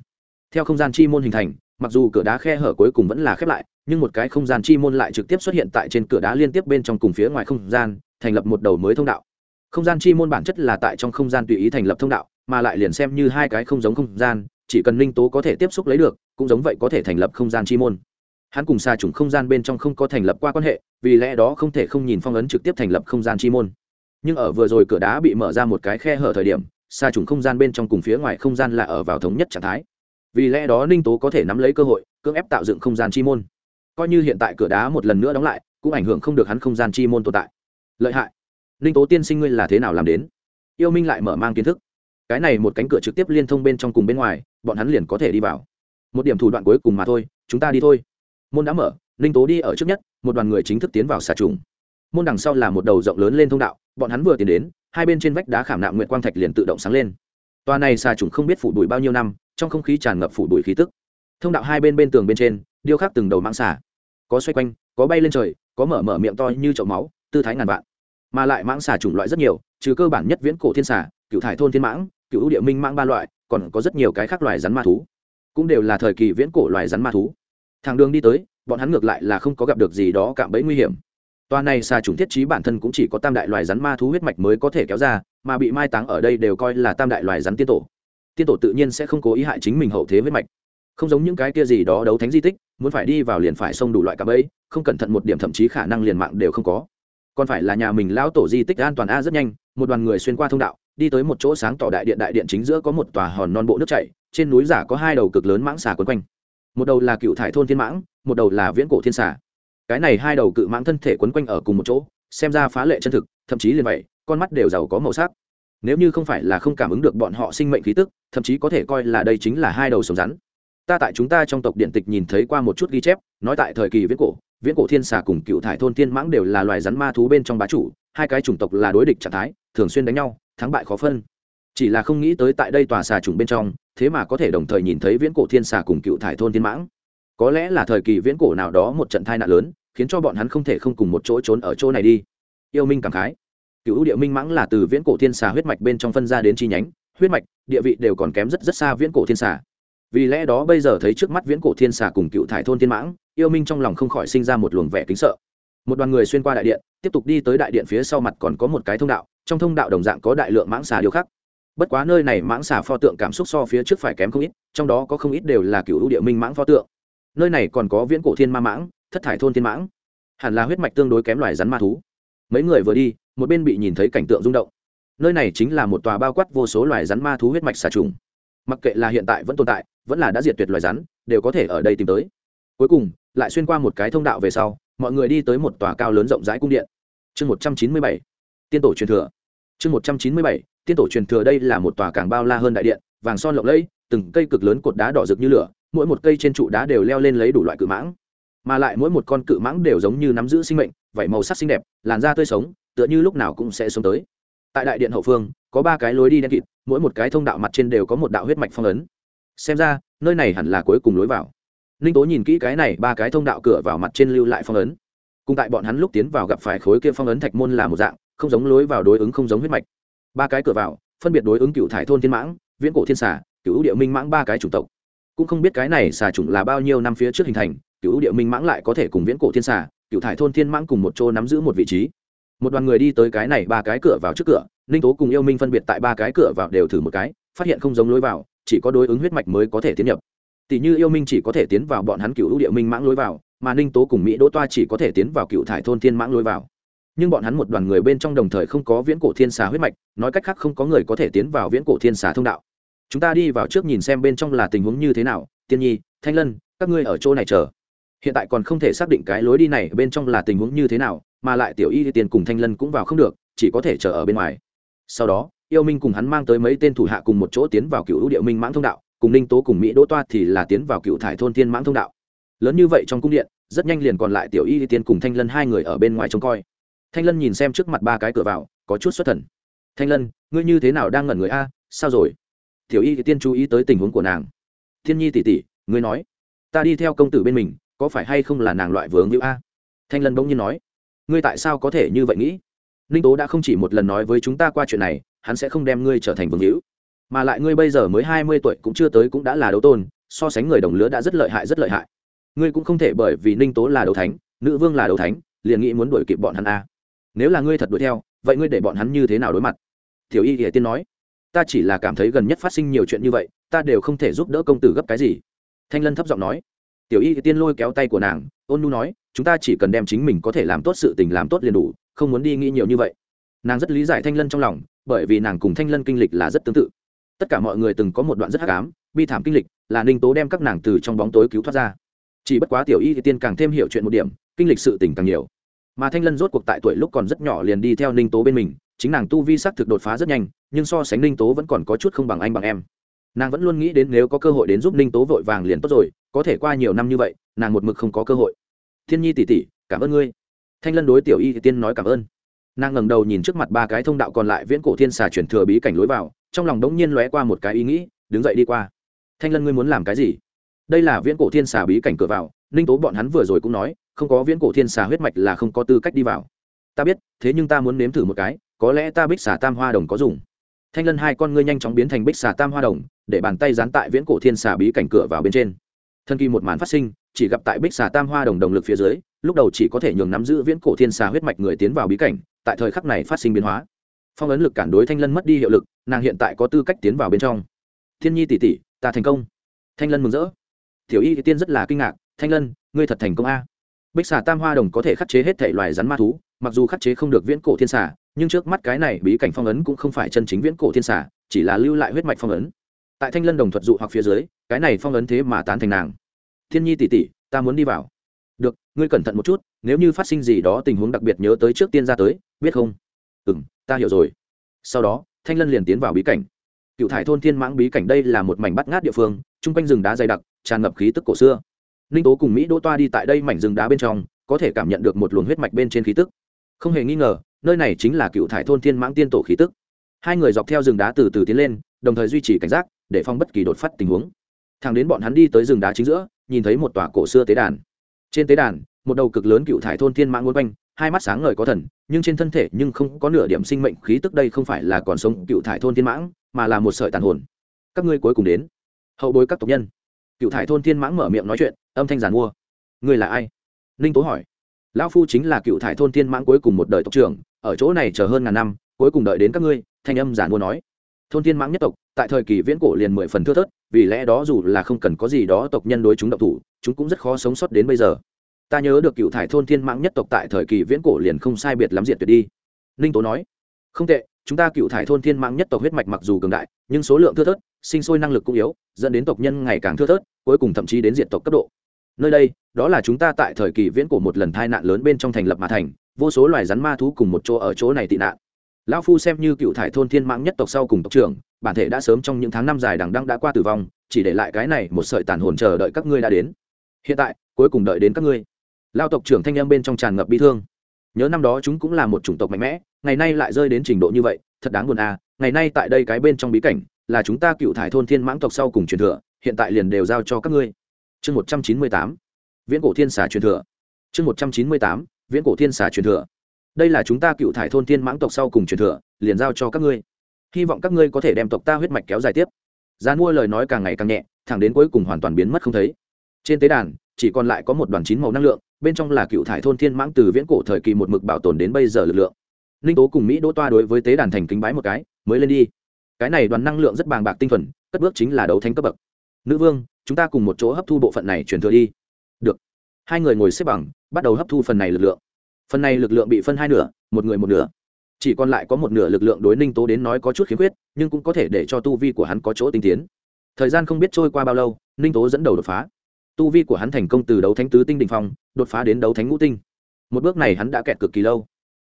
Theo không gian chi môn hình thành, mặc dù cửa đá khe hở cuối cùng vẫn là khép lại nhưng một cái không gian chi môn lại trực tiếp xuất hiện tại trên cửa đá liên tiếp bên trong cùng phía ngoài không gian, thành lập một đầu mới thông đạo. Không gian chi môn bản chất là tại trong không gian tùy ý thành lập thông đạo, mà lại liền xem như hai cái không giống không gian, chỉ cần linh tố có thể tiếp xúc lấy được, cũng giống vậy có thể thành lập không gian chi môn. Hắn cùng xa chủng không gian bên trong không có thành lập qua quan hệ, vì lẽ đó không thể không nhìn phong ấn trực tiếp thành lập không gian chi môn. Nhưng ở vừa rồi cửa đá bị mở ra một cái khe hở thời điểm xa chủng không gian bên trong cùng phía ngoài không gian là ở vào thống nhất trạng thái. Vì lẽ đó ninh tố có thể nắm lấy cơ hội, cưỡng ép tạo dựng không gian chi môn coi như hiện tại cửa đá một lần nữa đóng lại, cũng ảnh hưởng không được hắn không gian chi môn tồn tại. Lợi hại. Ninh tố tiên sinh ngươi là thế nào làm đến? Yêu minh lại mở mang kiến thức. Cái này một cánh cửa trực tiếp liên thông bên trong cùng bên ngoài, bọn hắn liền có thể đi vào. Một điểm thủ đoạn cuối cùng mà thôi, chúng ta đi thôi. Môn đã mở, ninh tố đi ở trước nhất, một đoàn người chính thức tiến vào xà trùng. Môn đằng sau là một đầu rộng lớn lên thông đạo, bọn hắn vừa tiến đến, hai bên trên vách đá khảm nạm nguyện quang thạch liền tự động sáng lên. Tòa này xà trùng không biết phủ đùi bao nhiêu năm, trong không khí tràn ngập phủ đùi khí tức. Thông đạo hai bên bên tường bên trên điêu khắc từng đầu mang xà. Có xoay quanh, có bay lên trời, có mở mở miệng to như chậu máu, tư thái ngàn vạn. Mà lại mãng xà chủng loại rất nhiều, trừ cơ bản nhất viễn cổ thiên xà, cựu thải thôn thiên mãng, cựu địa minh mãng ba loại, còn có rất nhiều cái khác loài rắn ma thú. Cũng đều là thời kỳ viễn cổ loài rắn ma thú. Thằng đường đi tới, bọn hắn ngược lại là không có gặp được gì đó cạm bẫy nguy hiểm. Toa này xà chủng thiết trí bản thân cũng chỉ có tam đại loài rắn ma thú huyết mạch mới có thể kéo ra, mà bị mai táng ở đây đều coi là tam đại loài rắn tiên tổ. Tiên tổ tự nhiên sẽ không cố ý hại chính mình hậu thế huyết mạch không giống những cái kia gì đó đấu thánh di tích, muốn phải đi vào liền phải xông đủ loại cả bẫy, không cẩn thận một điểm thậm chí khả năng liền mạng đều không có. Còn phải là nhà mình lão tổ di tích an toàn a rất nhanh, một đoàn người xuyên qua thông đạo, đi tới một chỗ sáng tỏ đại điện đại điện chính giữa có một tòa hòn non bộ nước chảy, trên núi giả có hai đầu cực lớn mãng xà quấn quanh. Một đầu là cựu thải thôn thiên mãng, một đầu là viễn cổ thiên xà. Cái này hai đầu cự mãng thân thể quấn quanh ở cùng một chỗ, xem ra phá lệ chân thực, thậm chí liền vậy, con mắt đều giàu có màu sắc. Nếu như không phải là không cảm ứng được bọn họ sinh mệnh khí tức, thậm chí có thể coi là đây chính là hai đầu sống rắn ta tại chúng ta trong tộc điện tịch nhìn thấy qua một chút ghi chép, nói tại thời kỳ viễn cổ viễn cổ thiên xà cùng cựu thải thôn thiên mãng đều là loài rắn ma thú bên trong bá chủ, hai cái chủng tộc là đối địch trạng thái, thường xuyên đánh nhau, thắng bại khó phân. Chỉ là không nghĩ tới tại đây tòa xà trùng bên trong, thế mà có thể đồng thời nhìn thấy viễn cổ thiên xà cùng cựu thải thôn thiên mãng. Có lẽ là thời kỳ viễn cổ nào đó một trận tai nạn lớn, khiến cho bọn hắn không thể không cùng một chỗ trốn ở chỗ này đi. Yêu minh cảm khái. Cựu địa minh mãng là từ viễn cổ thiên xà huyết mạch bên trong phân ra đến chi nhánh, huyết mạch, địa vị đều còn kém rất rất xa viễn cổ thiên xà vì lẽ đó bây giờ thấy trước mắt viễn cổ thiên xà cùng cựu thải thôn thiên mãng, yêu minh trong lòng không khỏi sinh ra một luồng vẻ kính sợ. Một đoàn người xuyên qua đại điện, tiếp tục đi tới đại điện phía sau mặt còn có một cái thông đạo, trong thông đạo đồng dạng có đại lượng mãng xà điêu khắc. Bất quá nơi này mãng xà pho tượng cảm xúc so phía trước phải kém không ít, trong đó có không ít đều là cựu ưu địa minh mãng pho tượng. Nơi này còn có viễn cổ thiên ma mãng, thất thải thôn thiên mãng. Hẳn là huyết mạch tương đối kém loài rắn ma thú. Mấy người vừa đi, một bên bị nhìn thấy cảnh tượng rung động. Nơi này chính là một tòa bao quát vô số loài rắn ma thú huyết mạch xà trùng. Mặc kệ là hiện tại vẫn tồn tại vẫn là đã diệt tuyệt loài rắn, đều có thể ở đây tìm tới. Cuối cùng, lại xuyên qua một cái thông đạo về sau, mọi người đi tới một tòa cao lớn rộng rãi cung điện. Chương một trăm chín mươi bảy, tiên tổ truyền thừa. Chương một trăm chín mươi bảy, tiên tổ truyền thừa đây là một tòa càng bao la hơn đại điện, vàng son lộng lẫy, từng cây cực lớn cột đá đỏ rực như lửa, mỗi một cây trên trụ đá đều leo lên lấy đủ loại cự mãng. Mà lại mỗi một con cự mãng đều giống như nắm giữ sinh mệnh, vảy màu sắc xinh đẹp, làn da tươi sống, tựa như lúc nào cũng sẽ sống tới. Tại đại điện hậu phương, có ba cái lối đi đen kịt, mỗi một cái thông đạo mặt trên đều có một đạo huyết mạch phong ấn xem ra, nơi này hẳn là cuối cùng lối vào. Ninh tố nhìn kỹ cái này ba cái thông đạo cửa vào mặt trên lưu lại phong ấn. Cùng tại bọn hắn lúc tiến vào gặp phải khối kia phong ấn thạch môn là một dạng, không giống lối vào đối ứng không giống huyết mạch. Ba cái cửa vào, phân biệt đối ứng cựu thải thôn thiên mãng, viễn cổ thiên xà, cựu địa minh mãng ba cái chủng tộc. Cũng không biết cái này xà chủng là bao nhiêu năm phía trước hình thành, cựu địa minh mãng lại có thể cùng viễn cổ thiên xà, cựu thải thôn thiên mãng cùng một chỗ nắm giữ một vị trí. Một đoàn người đi tới cái này ba cái cửa vào trước cửa, ninh tố cùng yêu minh phân biệt tại ba cái cửa vào đều thử một cái, phát hiện không giống lối vào chỉ có đối ứng huyết mạch mới có thể tiến nhập. Tỷ như yêu minh chỉ có thể tiến vào bọn hắn cựu lũ địa minh mãng lối vào, mà ninh tố cùng mỹ đỗ toa chỉ có thể tiến vào cựu thải thôn thiên mãng lối vào. Nhưng bọn hắn một đoàn người bên trong đồng thời không có viễn cổ thiên xà huyết mạch, nói cách khác không có người có thể tiến vào viễn cổ thiên xà thông đạo. Chúng ta đi vào trước nhìn xem bên trong là tình huống như thế nào, tiên nhi, thanh lân, các ngươi ở chỗ này chờ. Hiện tại còn không thể xác định cái lối đi này bên trong là tình huống như thế nào, mà lại tiểu y tiền cùng thanh lân cũng vào không được, chỉ có thể chờ ở bên ngoài. Sau đó yêu minh cùng hắn mang tới mấy tên thủ hạ cùng một chỗ tiến vào cựu địa minh mãng thông đạo, cùng ninh tố cùng mỹ đỗ toa thì là tiến vào cựu thải thôn thiên mãng thông đạo. Lớn như vậy trong cung điện, rất nhanh liền còn lại tiểu y tiên cùng thanh lân hai người ở bên ngoài trông coi. Thanh lân nhìn xem trước mặt ba cái cửa vào, có chút xuất thần. Thanh lân, ngươi như thế nào đang ngẩn người a? Sao rồi? Tiểu y tiên chú ý tới tình huống của nàng. Thiên nhi tỉ tỉ ngươi nói, ta đi theo công tử bên mình, có phải hay không là nàng loại vướng như a? Thanh lân bỗng nhiên nói. Ngươi tại sao có thể như vậy nghĩ? Ninh tố đã không chỉ một lần nói với chúng ta qua chuyện này hắn sẽ không đem ngươi trở thành vương hữu. Mà lại ngươi bây giờ mới hai mươi tuổi cũng chưa tới cũng đã là đấu tôn, so sánh người đồng lứa đã rất lợi hại, rất lợi hại. Ngươi cũng không thể bởi vì ninh tố là đấu thánh, nữ vương là đấu thánh, liền nghĩ muốn đuổi kịp bọn hắn a. Nếu là ngươi thật đuổi theo, vậy ngươi để bọn hắn như thế nào đối mặt? Tiểu y hiển tiên nói, ta chỉ là cảm thấy gần nhất phát sinh nhiều chuyện như vậy, ta đều không thể giúp đỡ công tử gấp cái gì. Thanh lân thấp giọng nói. Tiểu y tiên lôi kéo tay của nàng, ôn nu nói, chúng ta chỉ cần đem chính mình có thể làm tốt sự tình làm tốt liền đủ, không muốn đi nghĩ nhiều như vậy nàng rất lý giải thanh lân trong lòng, bởi vì nàng cùng thanh lân kinh lịch là rất tương tự. Tất cả mọi người từng có một đoạn rất hắc ám, bi thảm kinh lịch là ninh tố đem các nàng từ trong bóng tối cứu thoát ra. Chỉ bất quá tiểu y tiên càng thêm hiểu chuyện một điểm, kinh lịch sự tình càng nhiều. Mà thanh lân rốt cuộc tại tuổi lúc còn rất nhỏ liền đi theo ninh tố bên mình, chính nàng tu vi sắc thực đột phá rất nhanh, nhưng so sánh ninh tố vẫn còn có chút không bằng anh bằng em. Nàng vẫn luôn nghĩ đến nếu có cơ hội đến giúp ninh tố vội vàng liền tốt rồi, có thể qua nhiều năm như vậy, nàng một mực không có cơ hội. Thiên nhi tỉ tỉ cảm ơn ngươi. Thanh lân đối tiểu y tiên nói cảm ơn nàng ngẩng đầu nhìn trước mặt ba cái thông đạo còn lại viễn cổ thiên xà chuyển thừa bí cảnh lối vào, trong lòng đống nhiên lóe qua một cái ý nghĩ, đứng dậy đi qua. Thanh lân ngươi muốn làm cái gì? Đây là viễn cổ thiên xà bí cảnh cửa vào, ninh tố bọn hắn vừa rồi cũng nói, không có viễn cổ thiên xà huyết mạch là không có tư cách đi vào. Ta biết, thế nhưng ta muốn nếm thử một cái, có lẽ ta bích xà tam hoa đồng có dùng. Thanh lân hai con ngươi nhanh chóng biến thành bích xà tam hoa đồng, để bàn tay dán tại viễn cổ thiên xà bí cảnh cửa vào bên trên. Thân kỳ một màn phát sinh, chỉ gặp tại bích xà tam hoa đồng đồng lực phía dưới, lúc đầu chỉ có thể nhường nắm giữ viễn cổ thiên xà huyết mạch người tiến vào bí cảnh tại thời khắc này phát sinh biến hóa. Phong ấn lực cản đối thanh lân mất đi hiệu lực, nàng hiện tại có tư cách tiến vào bên trong. Thiên nhi tỷ tỷ, ta thành công. Thanh lân mừng rỡ. Tiểu y tiên rất là kinh ngạc, thanh lân, ngươi thật thành công a. Bích xà tam hoa đồng có thể khắc chế hết thể loài rắn ma thú, mặc dù khắc chế không được viễn cổ thiên xà, nhưng trước mắt cái này bí cảnh phong ấn cũng không phải chân chính viễn cổ thiên xà, chỉ là lưu lại huyết mạch phong ấn. Tại thanh lân đồng thuật dụ hoặc phía dưới, cái này phong ấn thế mà tán thành nàng. Thiên nhi tỷ tỷ, ta muốn đi vào. Được, ngươi cẩn thận một chút, nếu như phát sinh gì đó tình huống đặc biệt nhớ tới trước tiên ra tới biết không? Ừ m ta hiểu rồi. Sau đó, thanh lân liền tiến vào bí cảnh. Cựu thải thôn thiên mãng bí cảnh đây là một mảnh bắt ngát địa phương, chung quanh rừng đá dày đặc, tràn ngập khí tức cổ xưa. Ninh tố cùng mỹ đỗ toa đi tại đây mảnh rừng đá bên trong, có thể cảm nhận được một luồng huyết mạch bên trên khí tức. Không hề nghi ngờ, nơi này chính là cựu thải thôn thiên mãng tiên tổ khí tức. Hai người dọc theo rừng đá từ từ tiến lên, đồng thời duy trì cảnh giác, để phong bất kỳ đột phát tình huống. Thằng đến bọn hắn đi tới rừng đá chính giữa, nhìn thấy một tòa cổ xưa tế đàn. Trên tế đàn, một đầu cực lớn cựu thải thôn thiên mãng quấn quanh hai mắt sáng ngời có thần, nhưng trên thân thể nhưng không có nửa điểm sinh mệnh khí tức đây không phải là còn sống cựu thải thôn thiên mãng, mà là một sợi tàn hồn. Các ngươi cuối cùng đến. Hậu bối các tộc nhân. Cựu thải thôn thiên mãng mở miệng nói chuyện, âm thanh giàn mua. Ngươi là ai? Ninh tố hỏi. Lão phu chính là cựu thải thôn thiên mãng cuối cùng một đời tộc trưởng, ở chỗ này chờ hơn ngàn năm, cuối cùng đợi đến các ngươi, thanh âm giàn mua nói. Thôn thiên mãng nhất tộc, tại thời kỳ viễn cổ liền mười phần thưa thớt, vì lẽ đó dù là không cần có gì đó tộc nhân đối chúng độc thủ, chúng cũng rất khó sống sót đến bây giờ ta nhớ được cựu thải thôn thiên mãng nhất tộc tại thời kỳ viễn cổ liền không sai biệt lắm diệt tuyệt đi. Ninh tố nói, không tệ, chúng ta cựu thải thôn thiên mãng nhất tộc huyết mạch mặc dù cường đại, nhưng số lượng thưa thớt, sinh sôi năng lực cũng yếu, dẫn đến tộc nhân ngày càng thưa thớt, cuối cùng thậm chí đến diện tộc cấp độ. Nơi đây, đó là chúng ta tại thời kỳ viễn cổ một lần tai nạn lớn bên trong thành lập mà thành, vô số loài rắn ma thú cùng một chỗ ở chỗ này tị nạn. Lão phu xem như cựu thải thôn thiên mãng nhất tộc sau cùng tộc trưởng, bản thể đã sớm trong những tháng năm dài đằng đăng đã qua tử vong, chỉ để lại cái này một sợi tàn hồn chờ đợi các ngươi đã đến. Hiện tại, cuối cùng đợi đến các ngươi lao tộc trưởng thanh em bên trong tràn ngập bi thương. Nhớ năm đó chúng cũng là một chủng tộc mạnh mẽ, ngày nay lại rơi đến trình độ như vậy, thật đáng buồn à ngày nay tại đây cái bên trong bí cảnh, là chúng ta cựu thải thôn thiên mãng tộc sau cùng truyền thừa, hiện tại liền đều giao cho các ngươi. Chương một trăm chín mươi tám, viễn cổ thiên xà truyền thừa. Chương một trăm chín mươi tám, viễn cổ thiên xà truyền thừa. Đây là chúng ta cựu thải thôn thiên mãng tộc sau cùng truyền thừa, liền giao cho các ngươi. Hy vọng các ngươi có thể đem tộc ta huyết mạch kéo dài tiếp. Gian mua lời nói càng ngày càng nhẹ, thẳng đến cuối cùng hoàn toàn biến mất không thấy. Trên tế đàn, chỉ còn lại có một đoàn chín màu năng lượng bên trong là cựu thải thôn thiên mãng từ viễn cổ thời kỳ một mực bảo tồn đến bây giờ lực lượng. Ninh tố cùng mỹ đỗ toa đối với tế đàn thành kính bái một cái, mới lên đi. Cái này đoàn năng lượng rất bàng bạc tinh thuần, cất bước chính là đấu thánh cấp bậc. Nữ vương, chúng ta cùng một chỗ hấp thu bộ phận này truyền thừa đi. Được. Hai người ngồi xếp bằng, bắt đầu hấp thu phần này lực lượng. Phần này lực lượng bị phân hai nửa, một người một nửa. Chỉ còn lại có một nửa lực lượng đối ninh tố đến nói có chút khiếm khuyết, nhưng cũng có thể để cho tu vi của hắn có chỗ tinh tiến. Thời gian không biết trôi qua bao lâu, ninh tố dẫn đầu đột phá tu vi của hắn thành công từ đấu thánh tứ tinh đình phong, đột phá đến đấu thánh ngũ tinh. Một bước này hắn đã kẹt cực kỳ lâu.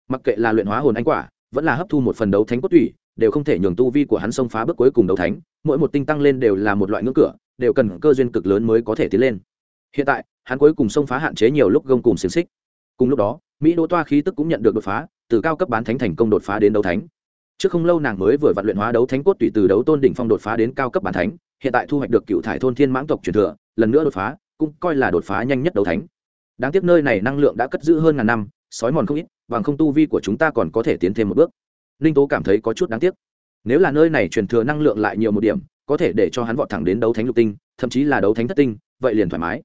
Mặc kệ là luyện hóa hồn anh quả, vẫn là hấp thu một phần đấu thánh cốt tủy, đều không thể nhường tu vi của hắn xông phá bước cuối cùng đấu thánh. Mỗi một tinh tăng lên đều là một loại ngưỡng cửa, đều cần cơ duyên cực lớn mới có thể tiến lên. Hiện tại, hắn cuối cùng xông phá hạn chế nhiều lúc gông cùng xiềng xích. Cùng lúc đó, mỹ đỗ toa khí tức cũng nhận được đột phá, từ cao cấp bán thánh thành công đột phá đến đấu thánh. Trước không lâu nàng mới vừa vặn luyện hóa đấu thánh cốt tùy từ đấu tôn đỉnh phong đột phá đến cao cấp bán thánh, hiện tại thu hoạch được cựu thải thôn thiên mãng tộc truyền thừa lần nữa đột phá, cũng coi là đột phá nhanh nhất đấu thánh. Đáng tiếc nơi này năng lượng đã cất giữ hơn ngàn năm, sói mòn không ít, bằng không tu vi của chúng ta còn có thể tiến thêm một bước. Ninh tố cảm thấy có chút đáng tiếc. Nếu là nơi này truyền thừa năng lượng lại nhiều một điểm, có thể để cho hắn vọt thẳng đến đấu thánh lục tinh, thậm chí là đấu thánh thất tinh, vậy liền thoải mái.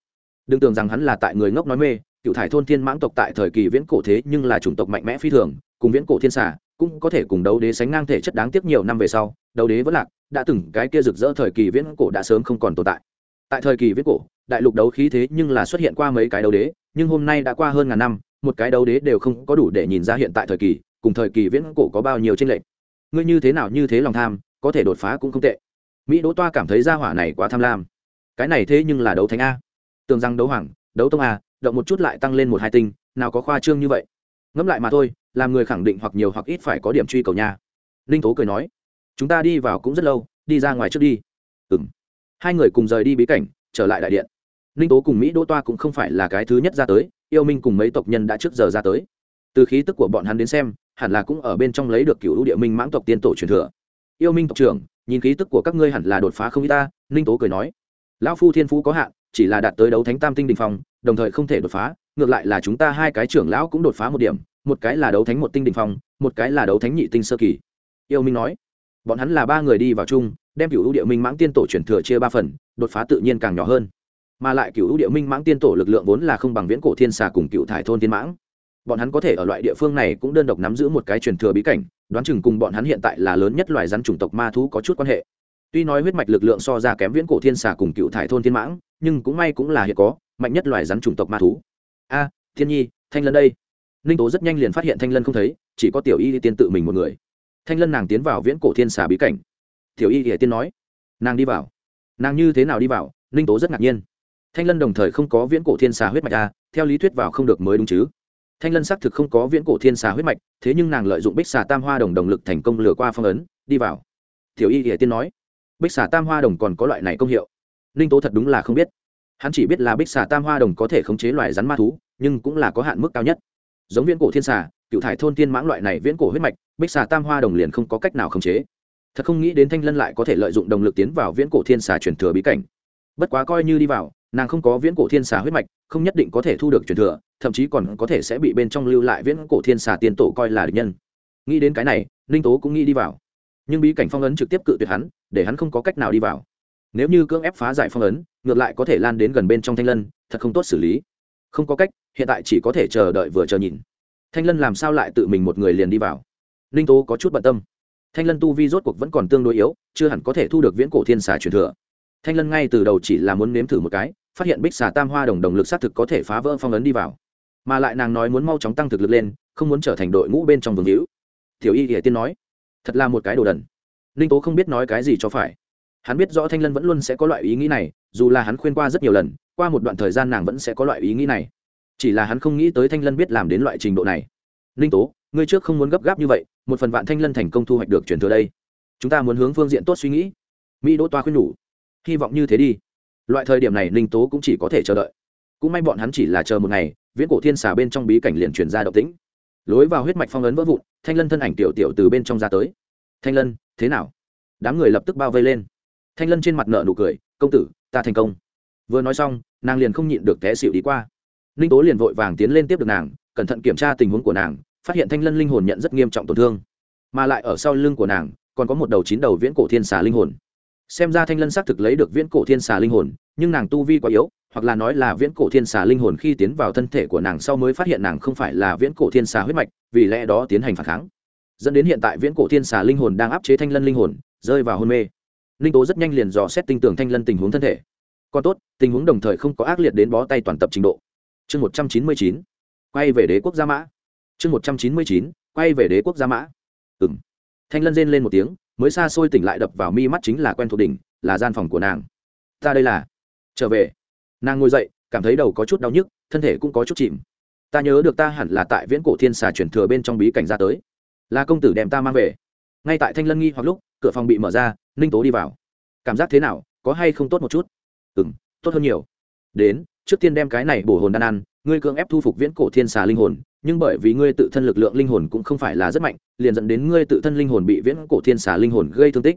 Đừng tưởng rằng hắn là tại người ngốc nói mê, cựu thải thôn thiên mãng tộc tại thời kỳ viễn cổ thế nhưng là chủng tộc mạnh mẽ phi thường, cùng viễn cổ thiên xả cũng có thể cùng đấu đế sánh ngang thể chất đáng tiếc nhiều năm về sau, đấu đế vẫn lạc, đã từng cái kia rực rỡ thời kỳ viễn cổ đã sớm không còn tồn tại tại thời kỳ viễn cổ, đại lục đấu khí thế nhưng là xuất hiện qua mấy cái đấu đế, nhưng hôm nay đã qua hơn ngàn năm, một cái đấu đế đều không có đủ để nhìn ra hiện tại thời kỳ, cùng thời kỳ viễn cổ có bao nhiêu tranh lệch. Ngươi như thế nào như thế lòng tham, có thể đột phá cũng không tệ. Mỹ đỗ toa cảm thấy gia hỏa này quá tham lam. Cái này thế nhưng là đấu thánh a. Tưởng rằng đấu hoàng, đấu tông a, động một chút lại tăng lên một hai tinh, nào có khoa trương như vậy. Ngẫm lại mà thôi, làm người khẳng định hoặc nhiều hoặc ít phải có điểm truy cầu nha. Ninh tố cười nói, chúng ta đi vào cũng rất lâu, đi ra ngoài trước đi. Ừng hai người cùng rời đi bí cảnh, trở lại đại điện. Ninh tố cùng mỹ đỗ toa cũng không phải là cái thứ nhất ra tới, yêu minh cùng mấy tộc nhân đã trước giờ ra tới. Từ khí tức của bọn hắn đến xem, hẳn là cũng ở bên trong lấy được cựu địa minh mãng tộc tiên tổ truyền thừa. Yêu minh tộc trưởng, nhìn khí tức của các ngươi hẳn là đột phá không y ta, ninh tố cười nói. Lão phu thiên phú có hạn, chỉ là đạt tới đấu thánh tam tinh đình phong, đồng thời không thể đột phá, ngược lại là chúng ta hai cái trưởng lão cũng đột phá một điểm, một cái là đấu thánh một tinh đình phong, một cái là đấu thánh nhị tinh sơ kỳ. Yêu minh nói. Bọn hắn là ba người đi vào chung đem cựu ưu địa minh mãng tiên tổ chuyển thừa chia ba phần, đột phá tự nhiên càng nhỏ hơn. Mà lại cựu ưu địa minh mãng tiên tổ lực lượng vốn là không bằng viễn cổ thiên xà cùng cựu thải thôn thiên mãng. Bọn hắn có thể ở loại địa phương này cũng đơn độc nắm giữ một cái truyền thừa bí cảnh, đoán chừng cùng bọn hắn hiện tại là lớn nhất loài rắn chủng tộc ma thú có chút quan hệ. Tuy nói huyết mạch lực lượng so ra kém viễn cổ thiên xà cùng cựu thải thôn thiên mãng, nhưng cũng may cũng là hiện có, mạnh nhất loài rắn chủng tộc ma thú. A, thiên nhi, thanh lân đây. Ninh tố rất nhanh liền phát hiện thanh lân không thấy, chỉ có tiểu y tiên tự mình một người. Thanh lân nàng tiến vào viễn cổ thiên xà bí cảnh tiểu y ỉa tiên nói, nàng đi vào. Nàng như thế nào đi vào? Ninh tố rất ngạc nhiên. Thanh lân đồng thời không có viễn cổ thiên xà huyết mạch a, theo lý thuyết vào không được mới đúng chứ. Thanh lân xác thực không có viễn cổ thiên xà huyết mạch, thế nhưng nàng lợi dụng bích xà tam hoa đồng đồng lực thành công lừa qua phong ấn, đi vào. Tiểu y ỉa tiên nói, bích xà tam hoa đồng còn có loại này công hiệu? Ninh tố thật đúng là không biết. Hắn chỉ biết là bích xà tam hoa đồng có thể khống chế loài rắn ma thú, nhưng cũng là có hạn mức cao nhất. Giống viễn cổ thiên xà, cựu thải thôn tiên mãng loại này viễn cổ huyết mạch, bích xà tam hoa đồng liền không có cách nào khống chế thật không nghĩ đến thanh lân lại có thể lợi dụng động lực tiến vào viễn cổ thiên xà truyền thừa bí cảnh. Bất quá coi như đi vào, nàng không có viễn cổ thiên xà huyết mạch, không nhất định có thể thu được truyền thừa, thậm chí còn có thể sẽ bị bên trong lưu lại viễn cổ thiên xà tiên tổ coi là địch nhân. Nghĩ đến cái này ninh tố cũng nghĩ đi vào. Nhưng bí cảnh phong ấn trực tiếp cự tuyệt hắn, để hắn không có cách nào đi vào. Nếu như cưỡng ép phá giải phong ấn, ngược lại có thể lan đến gần bên trong thanh lân, thật không tốt xử lý. Không có cách, hiện tại chỉ có thể chờ đợi vừa chờ nhìn. Thanh lân làm sao lại tự mình một người liền đi vào? Ninh tố có chút bận tâm thanh lân tu vi rốt cuộc vẫn còn tương đối yếu, chưa hẳn có thể thu được viễn cổ thiên xà truyền thừa. Thanh lân ngay từ đầu chỉ là muốn nếm thử một cái, phát hiện bích xà tam hoa đồng đồng lực xác thực có thể phá vỡ phong ấn đi vào. Mà lại nàng nói muốn mau chóng tăng thực lực lên, không muốn trở thành đội ngũ bên trong vương hữu. Tiểu y thì tiên nói, thật là một cái đồ đần. Ninh tố không biết nói cái gì cho phải. Hắn biết rõ thanh lân vẫn luôn sẽ có loại ý nghĩ này, dù là hắn khuyên qua rất nhiều lần, qua một đoạn thời gian nàng vẫn sẽ có loại ý nghĩ này. Chỉ là hắn không nghĩ tới thanh lân biết làm đến loại trình độ này. Ninh tố ngươi trước không muốn gấp gáp như vậy, một phần vạn thanh lân thành công thu hoạch được truyền thừa đây. Chúng ta muốn hướng phương diện tốt suy nghĩ. Mỹ đỗ toa khuyên nhủ. Hy vọng như thế đi. Loại thời điểm này ninh tố cũng chỉ có thể chờ đợi. Cũng may bọn hắn chỉ là chờ một ngày, viễn cổ thiên xà bên trong bí cảnh liền truyền ra động tĩnh. Lối vào huyết mạch phong ấn vỡ vụn, thanh lân thân ảnh tiểu tiểu từ bên trong ra tới. Thanh lân, thế nào? Đám người lập tức bao vây lên. Thanh lân trên mặt nợ nụ cười, công tử, ta thành công. Vừa nói xong, nàng liền không nhịn được té xịu đi qua. Ninh tố liền vội vàng tiến lên tiếp được nàng, cẩn thận kiểm tra tình huống của nàng phát hiện thanh lân linh hồn nhận rất nghiêm trọng tổn thương. Mà lại ở sau lưng của nàng, còn có một đầu chín đầu viễn cổ thiên xà linh hồn. Xem ra thanh lân xác thực lấy được viễn cổ thiên xà linh hồn, nhưng nàng tu vi quá yếu, hoặc là nói là viễn cổ thiên xà linh hồn khi tiến vào thân thể của nàng sau mới phát hiện nàng không phải là viễn cổ thiên xà huyết mạch, vì lẽ đó tiến hành phản kháng. Dẫn đến hiện tại viễn cổ thiên xà linh hồn đang áp chế thanh lân linh hồn, rơi vào hôn mê. Ninh tố rất nhanh liền dò xét tinh tường thanh lân tình huống thân thể. Còn tốt, tình huống đồng thời không có ác liệt đến bó tay toàn tập trình độ. Chương một trăm chín mươi chín, quay về đế quốc gia mã chương một trăm chín mươi chín, quay về đế quốc gia mã. Ừ thanh lân rên lên một tiếng, mới xa xôi tỉnh lại đập vào mi mắt chính là quen thuộc đỉnh, là gian phòng của nàng. Ta đây là. Trở về. Nàng ngồi dậy, cảm thấy đầu có chút đau nhức, thân thể cũng có chút chìm. Ta nhớ được ta hẳn là tại viễn cổ thiên xà chuyển thừa bên trong bí cảnh ra tới. Là công tử đem ta mang về. Ngay tại thanh lân nghi hoặc lúc, cửa phòng bị mở ra, ninh tố đi vào. Cảm giác thế nào, có hay không tốt một chút? Ừ m tốt hơn nhiều. Đến trước tiên đem cái này bổ hồn đan ăn, ngươi cưỡng ép thu phục viễn cổ thiên xà linh hồn, nhưng bởi vì ngươi tự thân lực lượng linh hồn cũng không phải là rất mạnh, liền dẫn đến ngươi tự thân linh hồn bị viễn cổ thiên xà linh hồn gây thương tích.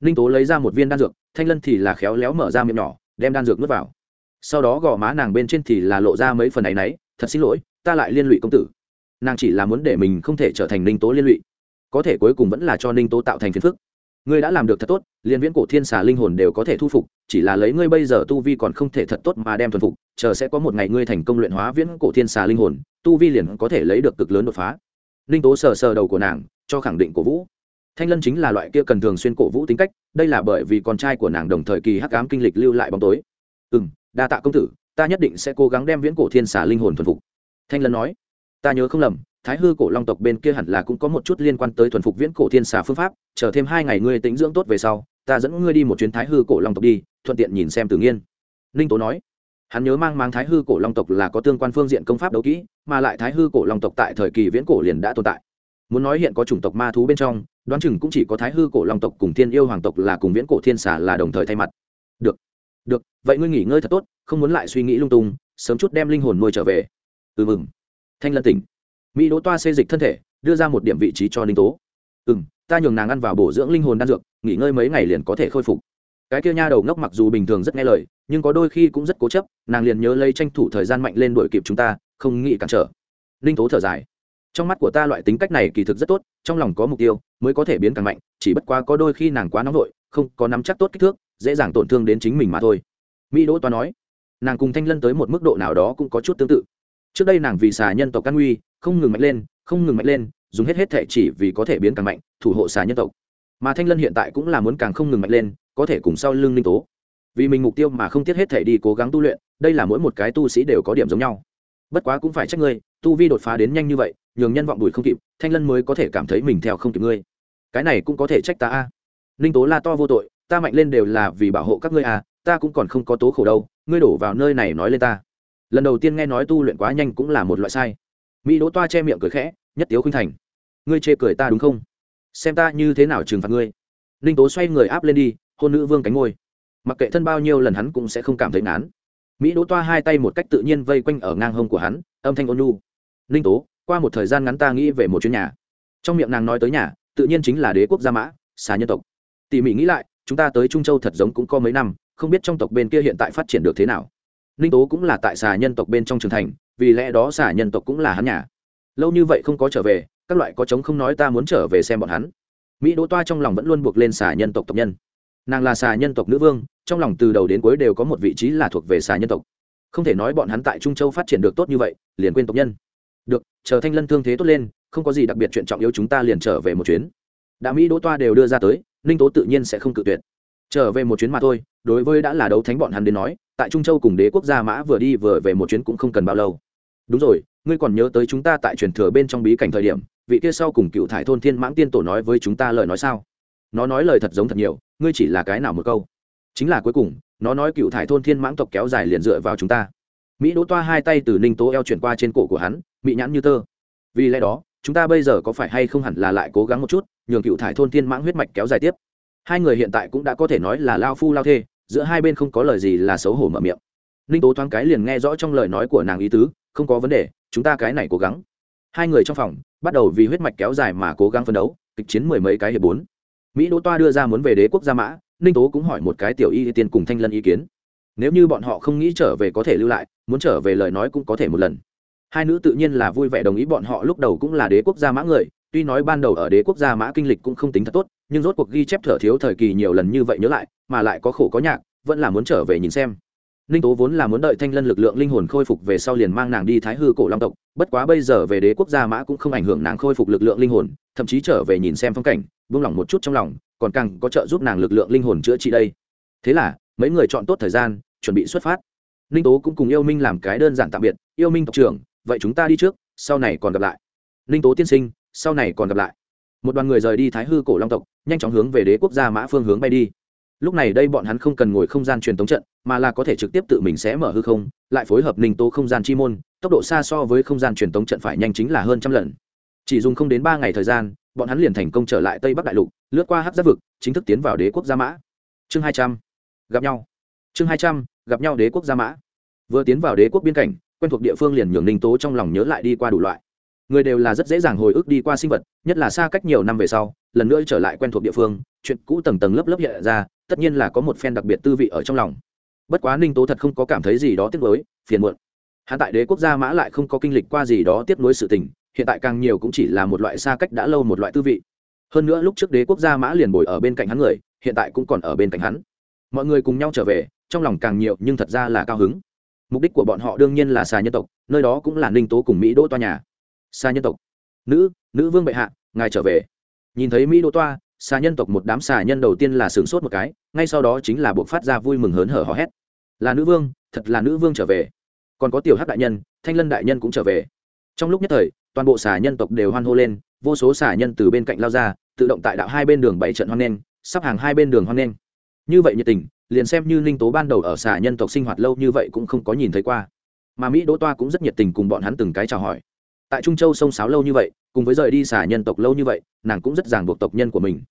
Ninh tố lấy ra một viên đan dược, thanh lân thì là khéo léo mở ra miệng nhỏ, đem đan dược nuốt vào. Sau đó gò má nàng bên trên thì là lộ ra mấy phần ấ y n ấ y thật xin lỗi, ta lại liên lụy công tử. Nàng chỉ là muốn để mình không thể trở thành ninh tố liên lụy. Có thể cuối cùng vẫn là cho ninh tố tạo thành phiền phức. Ngươi đã làm được thật tốt liên viễn cổ thiên xà linh hồn đều có thể thu phục, chỉ là lấy ngươi bây giờ tu vi còn không thể thật tốt mà đem thuần phục, chờ sẽ có một ngày ngươi thành công luyện hóa viễn cổ thiên xà linh hồn, tu vi liền có thể lấy được cực lớn đột phá. Ninh tố sờ sờ đầu của nàng, cho khẳng định cổ vũ. Thanh lân chính là loại kia cần thường xuyên cổ vũ tính cách, đây là bởi vì con trai của nàng đồng thời kỳ hắc ám kinh lịch lưu lại bóng tối. Ừ m đa tạ công tử, ta nhất định sẽ cố gắng đem viễn cổ thiên xà linh hồn thuần phục. Thanh lân nói. Ta nhớ không lầm, thái hư cổ long tộc bên kia hẳn là cũng có một chút liên quan tới thuần phục viễn cổ thiên xà phương pháp, chờ thêm hai ngày ngươi tĩnh dưỡng tốt về sau ta dẫn ngươi đi một chuyến thái hư cổ long tộc đi, thuận tiện nhìn xem tự nhiên ninh tố nói. Hắn nhớ mang mang thái hư cổ long tộc là có tương quan phương diện công pháp đấu kỹ, mà lại thái hư cổ long tộc tại thời kỳ viễn cổ liền đã tồn tại. Muốn nói hiện có chủng tộc ma thú bên trong, đoán chừng cũng chỉ có thái hư cổ long tộc cùng thiên yêu hoàng tộc là cùng viễn cổ thiên xà là đồng thời thay mặt. Được được, vậy ngươi nghỉ ngơi thật tốt, không muốn lại suy nghĩ lung tung, sớm chút đem linh hồn nuôi trở về. Ừ mừng thanh lân tỉnh. Mỹ đỗ toa xê dịch thân thể, đưa ra một điểm vị trí cho ninh tố. Ừ m ta nhường nàng ăn vào bổ dưỡng linh hồn đan dược, nghỉ ngơi mấy ngày liền có thể khôi phục. Cái kia nha đầu ngốc mặc dù bình thường rất nghe lời, nhưng có đôi khi cũng rất cố chấp, nàng liền nhớ lấy tranh thủ thời gian mạnh lên đuổi kịp chúng ta, không nghĩ cản trở. Ninh tố thở dài. Trong mắt của ta loại tính cách này kỳ thực rất tốt, trong lòng có mục tiêu mới có thể biến càng mạnh, chỉ bất quá có đôi khi nàng quá nóng vội, không có nắm chắc tốt kích thước, dễ dàng tổn thương đến chính mình mà thôi. Mỹ đỗ toa nói, nàng cùng thanh lân tới một mức độ nào đó cũng có chút tương tự. Trước đây nàng vì xà nhân tộc căn nguy, không ngừng mạnh lên, không ngừng mạnh lên dùng hết hết thể chỉ vì có thể biến càng mạnh, thủ hộ xà nhân tộc. Mà thanh lân hiện tại cũng là muốn càng không ngừng mạnh lên, có thể cùng sau lưng ninh tố. Vì mình mục tiêu mà không tiếc hết thể đi cố gắng tu luyện, đây là mỗi một cái tu sĩ đều có điểm giống nhau. Bất quá cũng phải trách ngươi, tu vi đột phá đến nhanh như vậy, nhường nhân vọng đùi không kịp, thanh lân mới có thể cảm thấy mình theo không kịp ngươi. Cái này cũng có thể trách ta a. Ninh tố la to vô tội, ta mạnh lên đều là vì bảo hộ các ngươi à ta cũng còn không có tố khổ đâu, ngươi đổ vào nơi này nói lên ta. Lần đầu tiên nghe nói tu luyện quá nhanh cũng là một loại sai. Mỹ đỗ toa che miệng cười khẽ, nhất tiếu khuynh thành ngươi chê cười ta đúng không? Xem ta như thế nào trừng phạt ngươi. Ninh tố xoay người áp lên đi, hôn nữ vương cánh ngôi mặc kệ thân bao nhiêu lần hắn cũng sẽ không cảm thấy ngán. Mỹ đỗ toa hai tay một cách tự nhiên vây quanh ở ngang hông của hắn, âm thanh ôn nu ninh tố, qua một thời gian ngắn ta nghĩ về một chuyến nhà. Trong miệng nàng nói tới nhà, tự nhiên chính là đế quốc gia mã, xà nhân tộc. Tỉ mỉ nghĩ lại, chúng ta tới trung châu thật giống cũng có mấy năm, không biết trong tộc bên kia hiện tại phát triển được thế nào. Ninh tố cũng là tại xà nhân tộc bên trong trường thành, vì lẽ đó xà nhân tộc cũng là hắn nhà. Lâu như vậy không có trở về các loại có chống không nói ta muốn trở về xem bọn hắn. Mỹ đỗ toa trong lòng vẫn luôn buộc lên xà nhân tộc tộc nhân. Nàng là xà nhân tộc nữ vương, trong lòng từ đầu đến cuối đều có một vị trí là thuộc về xà nhân tộc. Không thể nói bọn hắn tại trung châu phát triển được tốt như vậy, liền quên tộc nhân. Được, chờ thanh lân thương thế tốt lên, không có gì đặc biệt chuyện trọng yếu chúng ta liền trở về một chuyến. Đã mỹ đỗ toa đều đưa ra tới, ninh tố tự nhiên sẽ không cự tuyệt. Trở về một chuyến mà thôi, đối với đã là đấu thánh bọn hắn đến nói, tại trung châu cùng đế quốc gia mã vừa đi vừa về một chuyến cũng không cần bao lâu. Đúng rồi, ngươi còn nhớ tới chúng ta tại truyền thừa bên trong bí cảnh thời điểm vị kia sau cùng cựu thải thôn thiên mãng tiên tổ nói với chúng ta lời nói sao? Nó nói lời thật giống thật nhiều, ngươi chỉ là cái nào một câu? Chính là cuối cùng, nó nói cựu thải thôn thiên mãng tộc kéo dài liền dựa vào chúng ta. Mỹ đỗ toa hai tay từ ninh tố eo chuyển qua trên cổ của hắn bị nhãn như tơ. Vì lẽ đó, chúng ta bây giờ có phải hay không hẳn là lại cố gắng một chút, nhường cựu thải thôn thiên mãng huyết mạch kéo dài tiếp? Hai người hiện tại cũng đã có thể nói là lao phu lao thê, giữa hai bên không có lời gì là xấu hổ mở miệng. Ninh tố thoáng cái liền nghe rõ trong lời nói của nàng ý tứ, không có vấn đề, chúng ta cái này cố gắng hai người trong phòng bắt đầu vì huyết mạch kéo dài mà cố gắng phấn đấu, kịch chiến mười mấy cái hiệp bốn. Mỹ đỗ toa đưa ra muốn về đế quốc gia mã, ninh tố cũng hỏi một cái tiểu y tiên cùng thanh lân ý kiến. Nếu như bọn họ không nghĩ trở về có thể lưu lại, muốn trở về lời nói cũng có thể một lần. Hai nữ tự nhiên là vui vẻ đồng ý bọn họ lúc đầu cũng là đế quốc gia mã người, tuy nói ban đầu ở đế quốc gia mã kinh lịch cũng không tính thật tốt, nhưng rốt cuộc ghi chép thở thiếu thời kỳ nhiều lần như vậy nhớ lại, mà lại có khổ có nhạc, vẫn là muốn trở về nhìn xem ninh tố vốn là muốn đợi thanh lân lực lượng linh hồn khôi phục về sau liền mang nàng đi thái hư cổ long tộc, bất quá bây giờ về đế quốc gia mã cũng không ảnh hưởng nàng khôi phục lực lượng linh hồn, thậm chí trở về nhìn xem phong cảnh vung lòng một chút trong lòng, còn càng có trợ giúp nàng lực lượng linh hồn chữa trị đây. Thế là, mấy người chọn tốt thời gian, chuẩn bị xuất phát. Ninh tố cũng cùng yêu minh làm cái đơn giản tạm biệt, yêu minh tộc trưởng, vậy chúng ta đi trước, sau này còn gặp lại. Ninh tố tiên sinh, sau này còn gặp lại. Một đoàn người rời đi thái hư cổ long tộc, nhanh chóng hướng về đế quốc gia mã phương hướng bay đi lúc này đây bọn hắn không cần ngồi không gian truyền tống trận, mà là có thể trực tiếp tự mình sẽ mở hư không, lại phối hợp ninh tố không gian chi môn, tốc độ xa so với không gian truyền tống trận phải nhanh chính là hơn trăm lần. Chỉ dùng không đến ba ngày thời gian, bọn hắn liền thành công trở lại tây bắc đại lục, lướt qua hát giáp vực, chính thức tiến vào đế quốc gia mã. Chương hai trăm, gặp nhau. Chương hai trăm, gặp nhau đế quốc gia mã. Vừa tiến vào đế quốc biên cảnh, quen thuộc địa phương liền nhường ninh tố trong lòng nhớ lại đi qua đủ loại. Người đều là rất dễ dàng hồi ức đi qua sinh vật, nhất là xa cách nhiều năm về sau, lần nữa trở lại quen thuộc địa phương, chuyện cũ tầng tầng lớp lớp hiện ra tất nhiên là có một phen đặc biệt tư vị ở trong lòng. Bất quá ninh tố thật không có cảm thấy gì đó tiếc nuối, phiền muộn. Hạ tại đế quốc gia mã lại không có kinh lịch qua gì đó tiếp nối sự tình, hiện tại càng nhiều cũng chỉ là một loại xa cách đã lâu một loại tư vị. Hơn nữa lúc trước đế quốc gia mã liền bồi ở bên cạnh hắn người, hiện tại cũng còn ở bên cạnh hắn. Mọi người cùng nhau trở về, trong lòng càng nhiều nhưng thật ra là cao hứng. Mục đích của bọn họ đương nhiên là xà nhân tộc, nơi đó cũng là ninh tố cùng mỹ đỗ toa nhà. Xà nhân tộc. Nữ nữ vương bệ hạ, ngài trở về. Nhìn thấy mỹ đỗ toa xà nhân tộc một đám xà nhân đầu tiên là sửng sốt một cái, ngay sau đó chính là buộc phát ra vui mừng hớn hở hò hét. Là nữ vương, thật là nữ vương trở về. Còn có tiểu hát đại nhân, thanh lân đại nhân cũng trở về. Trong lúc nhất thời, toàn bộ xà nhân tộc đều hoan hô lên, vô số xà nhân từ bên cạnh lao ra, tự động tại đạo hai bên đường bảy trận hoan nghênh, sắp hàng hai bên đường hoan nghênh. Như vậy nhiệt tình, liền xem như linh tố ban đầu ở xà nhân tộc sinh hoạt lâu như vậy cũng không có nhìn thấy qua. Mà mỹ đỗ toa cũng rất nhiệt tình cùng bọn hắn từng cái chào hỏi. Tại trung châu sông sáo lâu như vậy, cùng với rời đi xà nhân tộc lâu như vậy, nàng cũng rất ràng buộc tộc nhân của mình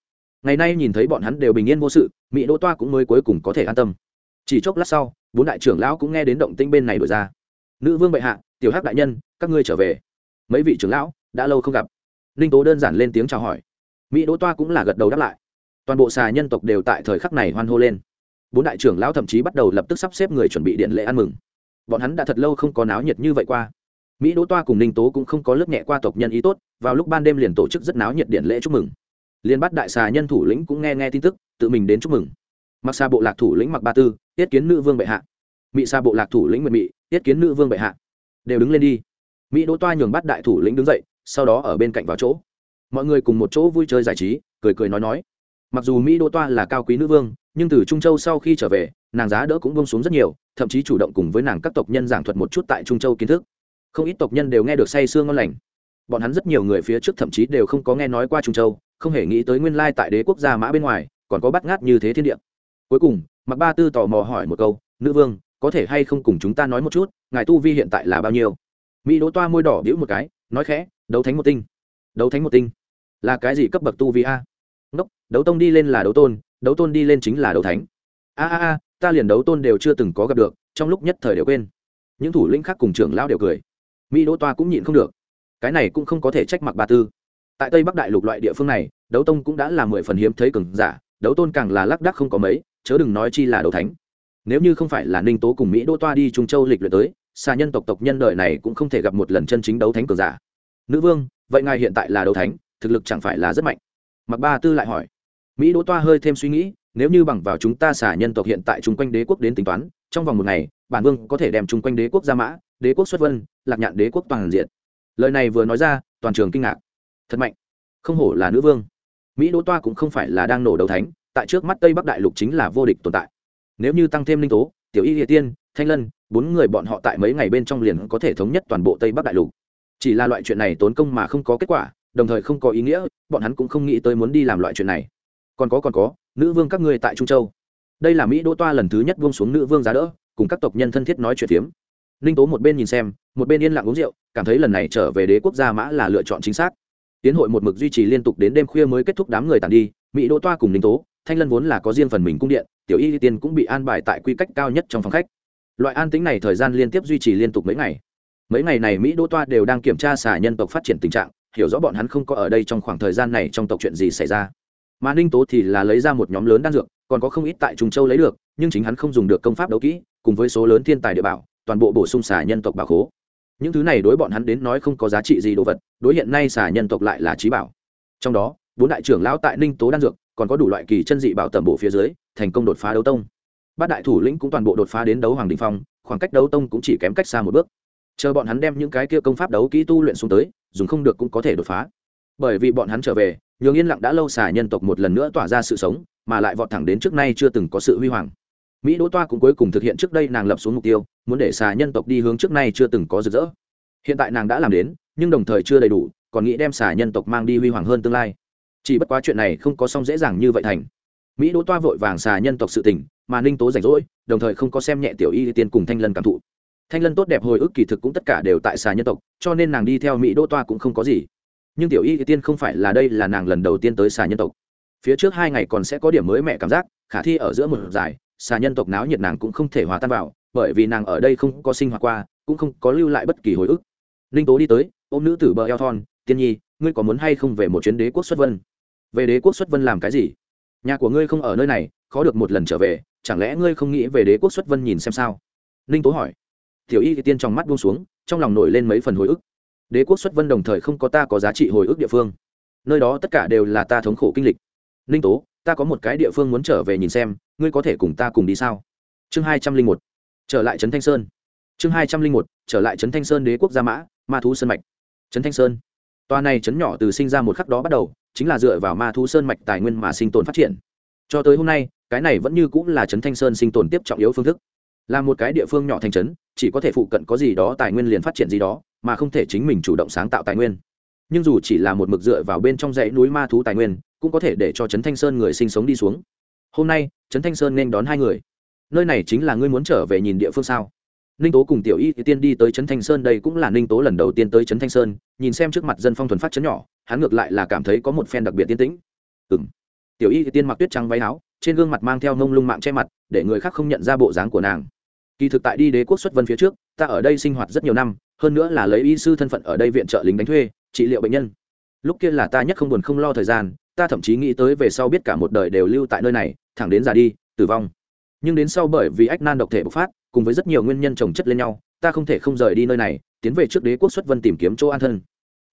ngày nay nhìn thấy bọn hắn đều bình yên vô sự, mỹ đỗ toa cũng mới cuối cùng có thể an tâm. Chỉ chốc lát sau, bốn đại trưởng lão cũng nghe đến động tinh bên này đổi ra. Nữ vương bệ hạ, tiểu hắc đại nhân, các ngươi trở về. Mấy vị trưởng lão đã lâu không gặp. Ninh tố đơn giản lên tiếng chào hỏi. Mỹ đỗ toa cũng là gật đầu đáp lại. Toàn bộ xà nhân tộc đều tại thời khắc này hoan hô lên. Bốn đại trưởng lão thậm chí bắt đầu lập tức sắp xếp người chuẩn bị điện lễ ăn mừng. Bọn hắn đã thật lâu không có náo nhiệt như vậy qua. Mỹ đỗ toa cùng ninh tố cũng không có lớp nhẹ qua tộc nhân ý tốt, vào lúc ban đêm liền tổ chức rất náo nhiệt điện lễ chúc mừng liên bắt đại xà nhân thủ lĩnh cũng nghe nghe tin tức, tự mình đến chúc mừng. Mặc xa bộ lạc thủ lĩnh mặc ba tư, tiết kiến nữ vương bệ hạ. Mỹ xa bộ lạc thủ lĩnh nguyện mỹ tiết kiến nữ vương bệ hạ. Đều đứng lên đi. Mỹ đỗ toa nhường bắt đại thủ lĩnh đứng dậy, sau đó ở bên cạnh vào chỗ. Mọi người cùng một chỗ vui chơi giải trí, cười cười nói nói. Mặc dù mỹ đỗ toa là cao quý nữ vương, nhưng từ trung châu sau khi trở về, nàng giá đỡ cũng bông xuống rất nhiều, thậm chí chủ động cùng với nàng các tộc nhân giảng thuật một chút tại trung châu kiến thức. Không ít tộc nhân đều nghe được say sương ngon lành. Bọn hắn rất nhiều người phía trước thậm chí đều không có nghe nói qua trung châu không hề nghĩ tới nguyên lai tại đế quốc gia mã bên ngoài, còn có bắt ngát như thế thiên địa. Cuối cùng mặc ba tư tò mò hỏi một câu, nữ vương, có thể hay không cùng chúng ta nói một chút, ngài tu vi hiện tại là bao nhiêu? Mỹ đỗ toa môi đỏ bĩu một cái, nói khẽ, đấu thánh một tinh. Đấu thánh một tinh? Là cái gì cấp bậc tu vi a? Ngốc, đấu tông đi lên là đấu tôn đấu tôn đi lên chính là đấu thánh. A a a, ta liền đấu tôn đều chưa từng có gặp được, trong lúc nhất thời đều quên. Những thủ lĩnh khác cùng trưởng lao đều cười. Mỹ đỗ toa cũng nhịn không được. Cái này cũng không có thể trách mặc ba tư tại tây bắc đại lục loại địa phương này, đấu tông cũng đã là mười phần hiếm thấy cường giả, đấu tôn càng là lác đắc không có mấy, chớ đừng nói chi là đấu thánh. Nếu như không phải là ninh tố cùng mỹ đỗ toa đi trung châu lịch luyện tới xa nhân tộc tộc nhân đời này cũng không thể gặp một lần chân chính đấu thánh cường giả. Nữ vương, vậy ngài hiện tại là đấu thánh, thực lực chẳng phải là rất mạnh. Mặc ba tư lại hỏi. Mỹ đỗ toa hơi thêm suy nghĩ, nếu như bằng vào chúng ta xả nhân tộc hiện tại chung quanh đế quốc đến tính toán, trong vòng một ngày, bản vương có thể đem chung quanh đế quốc ra mã, đế quốc xuất vân, lạc nhạn đế quốc toàn diện. Lời này vừa nói ra, toàn trường kinh ngạc thật mạnh. Không hổ là nữ vương. Mỹ đỗ toa cũng không phải là đang nổ đầu thánh, tại trước mắt tây bắc đại lục chính là vô địch tồn tại. Nếu như tăng thêm linh tố, tiểu y địa tiên, thanh lân, bốn người bọn họ tại mấy ngày bên trong liền có thể thống nhất toàn bộ tây bắc đại lục. Chỉ là loại chuyện này tốn công mà không có kết quả, đồng thời không có ý nghĩa, bọn hắn cũng không nghĩ tới muốn đi làm loại chuyện này. Còn có còn có, nữ vương các ngươi tại trung châu. Đây là mỹ đỗ toa lần thứ nhất buông xuống nữ vương giá đỡ, cùng các tộc nhân thân thiết nói chuyện phiếm. Ninh tố một bên nhìn xem, một bên yên lặng uống rượu, cảm thấy lần này trở về đế quốc gia mã là lựa chọn chính xác tiến hội một mực duy trì liên tục đến đêm khuya mới kết thúc đám người tàn đi, mỹ đỗ toa cùng ninh tố, thanh lân vốn là có riêng phần mình cung điện, tiểu y tiên cũng bị an bài tại quy cách cao nhất trong phòng khách. Loại an tính này thời gian liên tiếp duy trì liên tục mấy ngày. Mấy ngày này mỹ đỗ toa đều đang kiểm tra xả nhân tộc phát triển tình trạng, hiểu rõ bọn hắn không có ở đây trong khoảng thời gian này trong tộc chuyện gì xảy ra. Mà ninh tố thì là lấy ra một nhóm lớn đan dược, còn có không ít tại trung châu lấy được, nhưng chính hắn không dùng được công pháp đấu kỹ, cùng với số lớn thiên tài địa bảo, toàn bộ bổ sung xả nhân tộc bảo khố những thứ này đối bọn hắn đến nói không có giá trị gì đồ vật, đối hiện nay xả nhân tộc lại là trí bảo. Trong đó, bốn đại trưởng lão tại ninh tố đan dược, còn có đủ loại kỳ chân dị bảo tầm bộ phía dưới, thành công đột phá đấu tông. Bát đại thủ lĩnh cũng toàn bộ đột phá đến đấu hoàng đình phong, khoảng cách đấu tông cũng chỉ kém cách xa một bước. Chờ bọn hắn đem những cái kia công pháp đấu kỹ tu luyện xuống tới, dùng không được cũng có thể đột phá. Bởi vì bọn hắn trở về, nhường yên lặng đã lâu xà nhân tộc một lần nữa tỏa ra sự sống, mà lại vọt thẳng đến trước nay chưa từng có sự huy hoàng. Mỹ đỗ toa cũng cuối cùng thực hiện trước đây nàng lập xuống mục tiêu muốn để xà nhân tộc đi hướng trước nay chưa từng có rực rỡ. Hiện tại nàng đã làm đến, nhưng đồng thời chưa đầy đủ, còn nghĩ đem xà nhân tộc mang đi huy hoàng hơn tương lai. Chỉ bất quá chuyện này không có xong dễ dàng như vậy thành. Mỹ đỗ toa vội vàng xà nhân tộc sự tình, mà ninh tố rảnh rỗi, đồng thời không có xem nhẹ tiểu y tiên cùng thanh lân cảm thụ. Thanh lân tốt đẹp hồi ức kỳ thực cũng tất cả đều tại xà nhân tộc, cho nên nàng đi theo mỹ đỗ toa cũng không có gì. Nhưng tiểu y tiên không phải là đây là nàng lần đầu tiên tới xà nhân tộc. Phía trước hai ngày còn sẽ có điểm mới mẹ cảm giác, khả thi ở giữa một giải xà nhân tộc náo nhiệt nàng cũng không thể hòa tan vào, bởi vì nàng ở đây không có sinh hoạt qua, cũng không có lưu lại bất kỳ hồi ức. Ninh tố đi tới, ôm nữ tử bờ eo thon, tiên nhi, ngươi có muốn hay không về một chuyến đế quốc xuất vân? Về đế quốc xuất vân làm cái gì? Nhà của ngươi không ở nơi này, khó được một lần trở về, chẳng lẽ ngươi không nghĩ về đế quốc xuất vân nhìn xem sao? Ninh tố hỏi. Tiểu y tiên trong mắt buông xuống, trong lòng nổi lên mấy phần hồi ức. Đế quốc xuất vân đồng thời không có ta có giá trị hồi ức địa phương. Nơi đó tất cả đều là ta thống khổ kinh lịch. Ninh tố, ta có một cái địa phương muốn trở về nhìn xem ngươi có thể cùng ta cùng đi sao? Chương hai trăm linh một, trở lại trấn thanh sơn. Chương hai trăm linh một, trở lại trấn thanh sơn đế quốc gia mã, ma thú sơn mạch. Trấn thanh sơn. Tòa này trấn nhỏ từ sinh ra một khắc đó bắt đầu, chính là dựa vào ma thú sơn mạch tài nguyên mà sinh tồn phát triển. Cho tới hôm nay, cái này vẫn như cũng là trấn thanh sơn sinh tồn tiếp trọng yếu phương thức. Là một cái địa phương nhỏ thành trấn, chỉ có thể phụ cận có gì đó tài nguyên liền phát triển gì đó, mà không thể chính mình chủ động sáng tạo tài nguyên. Nhưng dù chỉ là một mực dựa vào bên trong dãy núi ma thú tài nguyên, cũng có thể để cho trấn thanh sơn người sinh sống đi xuống hôm nay, trấn thanh sơn nên đón hai người. Nơi này chính là ngươi muốn trở về nhìn địa phương sao? Ninh tố cùng tiểu y tiên đi tới trấn thanh sơn, đây cũng là ninh tố lần đầu tiên tới trấn thanh sơn, nhìn xem trước mặt dân phong thuần phát trấn nhỏ, hắn ngược lại là cảm thấy có một phen đặc biệt tiên tĩnh. Ừ m tiểu y tiên mặc tuyết trắng váy áo, trên gương mặt mang theo nông lung mạng che mặt, để người khác không nhận ra bộ dáng của nàng. Kỳ thực tại đi đế quốc xuất vân phía trước, ta ở đây sinh hoạt rất nhiều năm, hơn nữa là lấy y sư thân phận ở đây viện trợ lính đánh thuê, trị liệu bệnh nhân. Lúc kia là ta nhất không buồn không lo thời gian, ta thậm chí nghĩ tới về sau biết cả một đời đều lưu tại nơi này thẳng đến già đi, tử vong. Nhưng đến sau bởi vì ách nan độc thể bộc phát, cùng với rất nhiều nguyên nhân trồng chất lên nhau, ta không thể không rời đi nơi này, tiến về trước đế quốc xuất vân tìm kiếm chỗ an thân.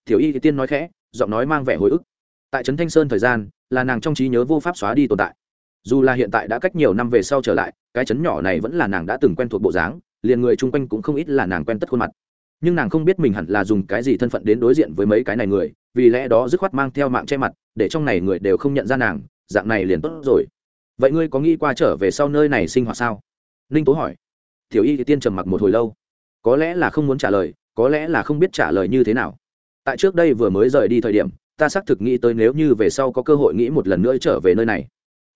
Tiểu y tiên nói khẽ, giọng nói mang vẻ hồi ức. Tại trấn thanh sơn thời gian, là nàng trong trí nhớ vô pháp xóa đi tồn tại. Dù là hiện tại đã cách nhiều năm về sau trở lại, cái trấn nhỏ này vẫn là nàng đã từng quen thuộc bộ dáng, liền người chung quanh cũng không ít là nàng quen tất khuôn mặt. Nhưng nàng không biết mình hẳn là dùng cái gì thân phận đến đối diện với mấy cái này người, vì lẽ đó dứt khoát mang theo mạng che mặt, để trong này người đều không nhận ra nàng, dạng này liền tốt rồi vậy ngươi có nghĩ qua trở về sau nơi này sinh hoạt sao? Ninh tố hỏi. Tiểu y thì tiên trầm mặc một hồi lâu. Có lẽ là không muốn trả lời, có lẽ là không biết trả lời như thế nào. Tại trước đây vừa mới rời đi thời điểm, ta xác thực nghĩ tới nếu như về sau có cơ hội nghĩ một lần nữa trở về nơi này.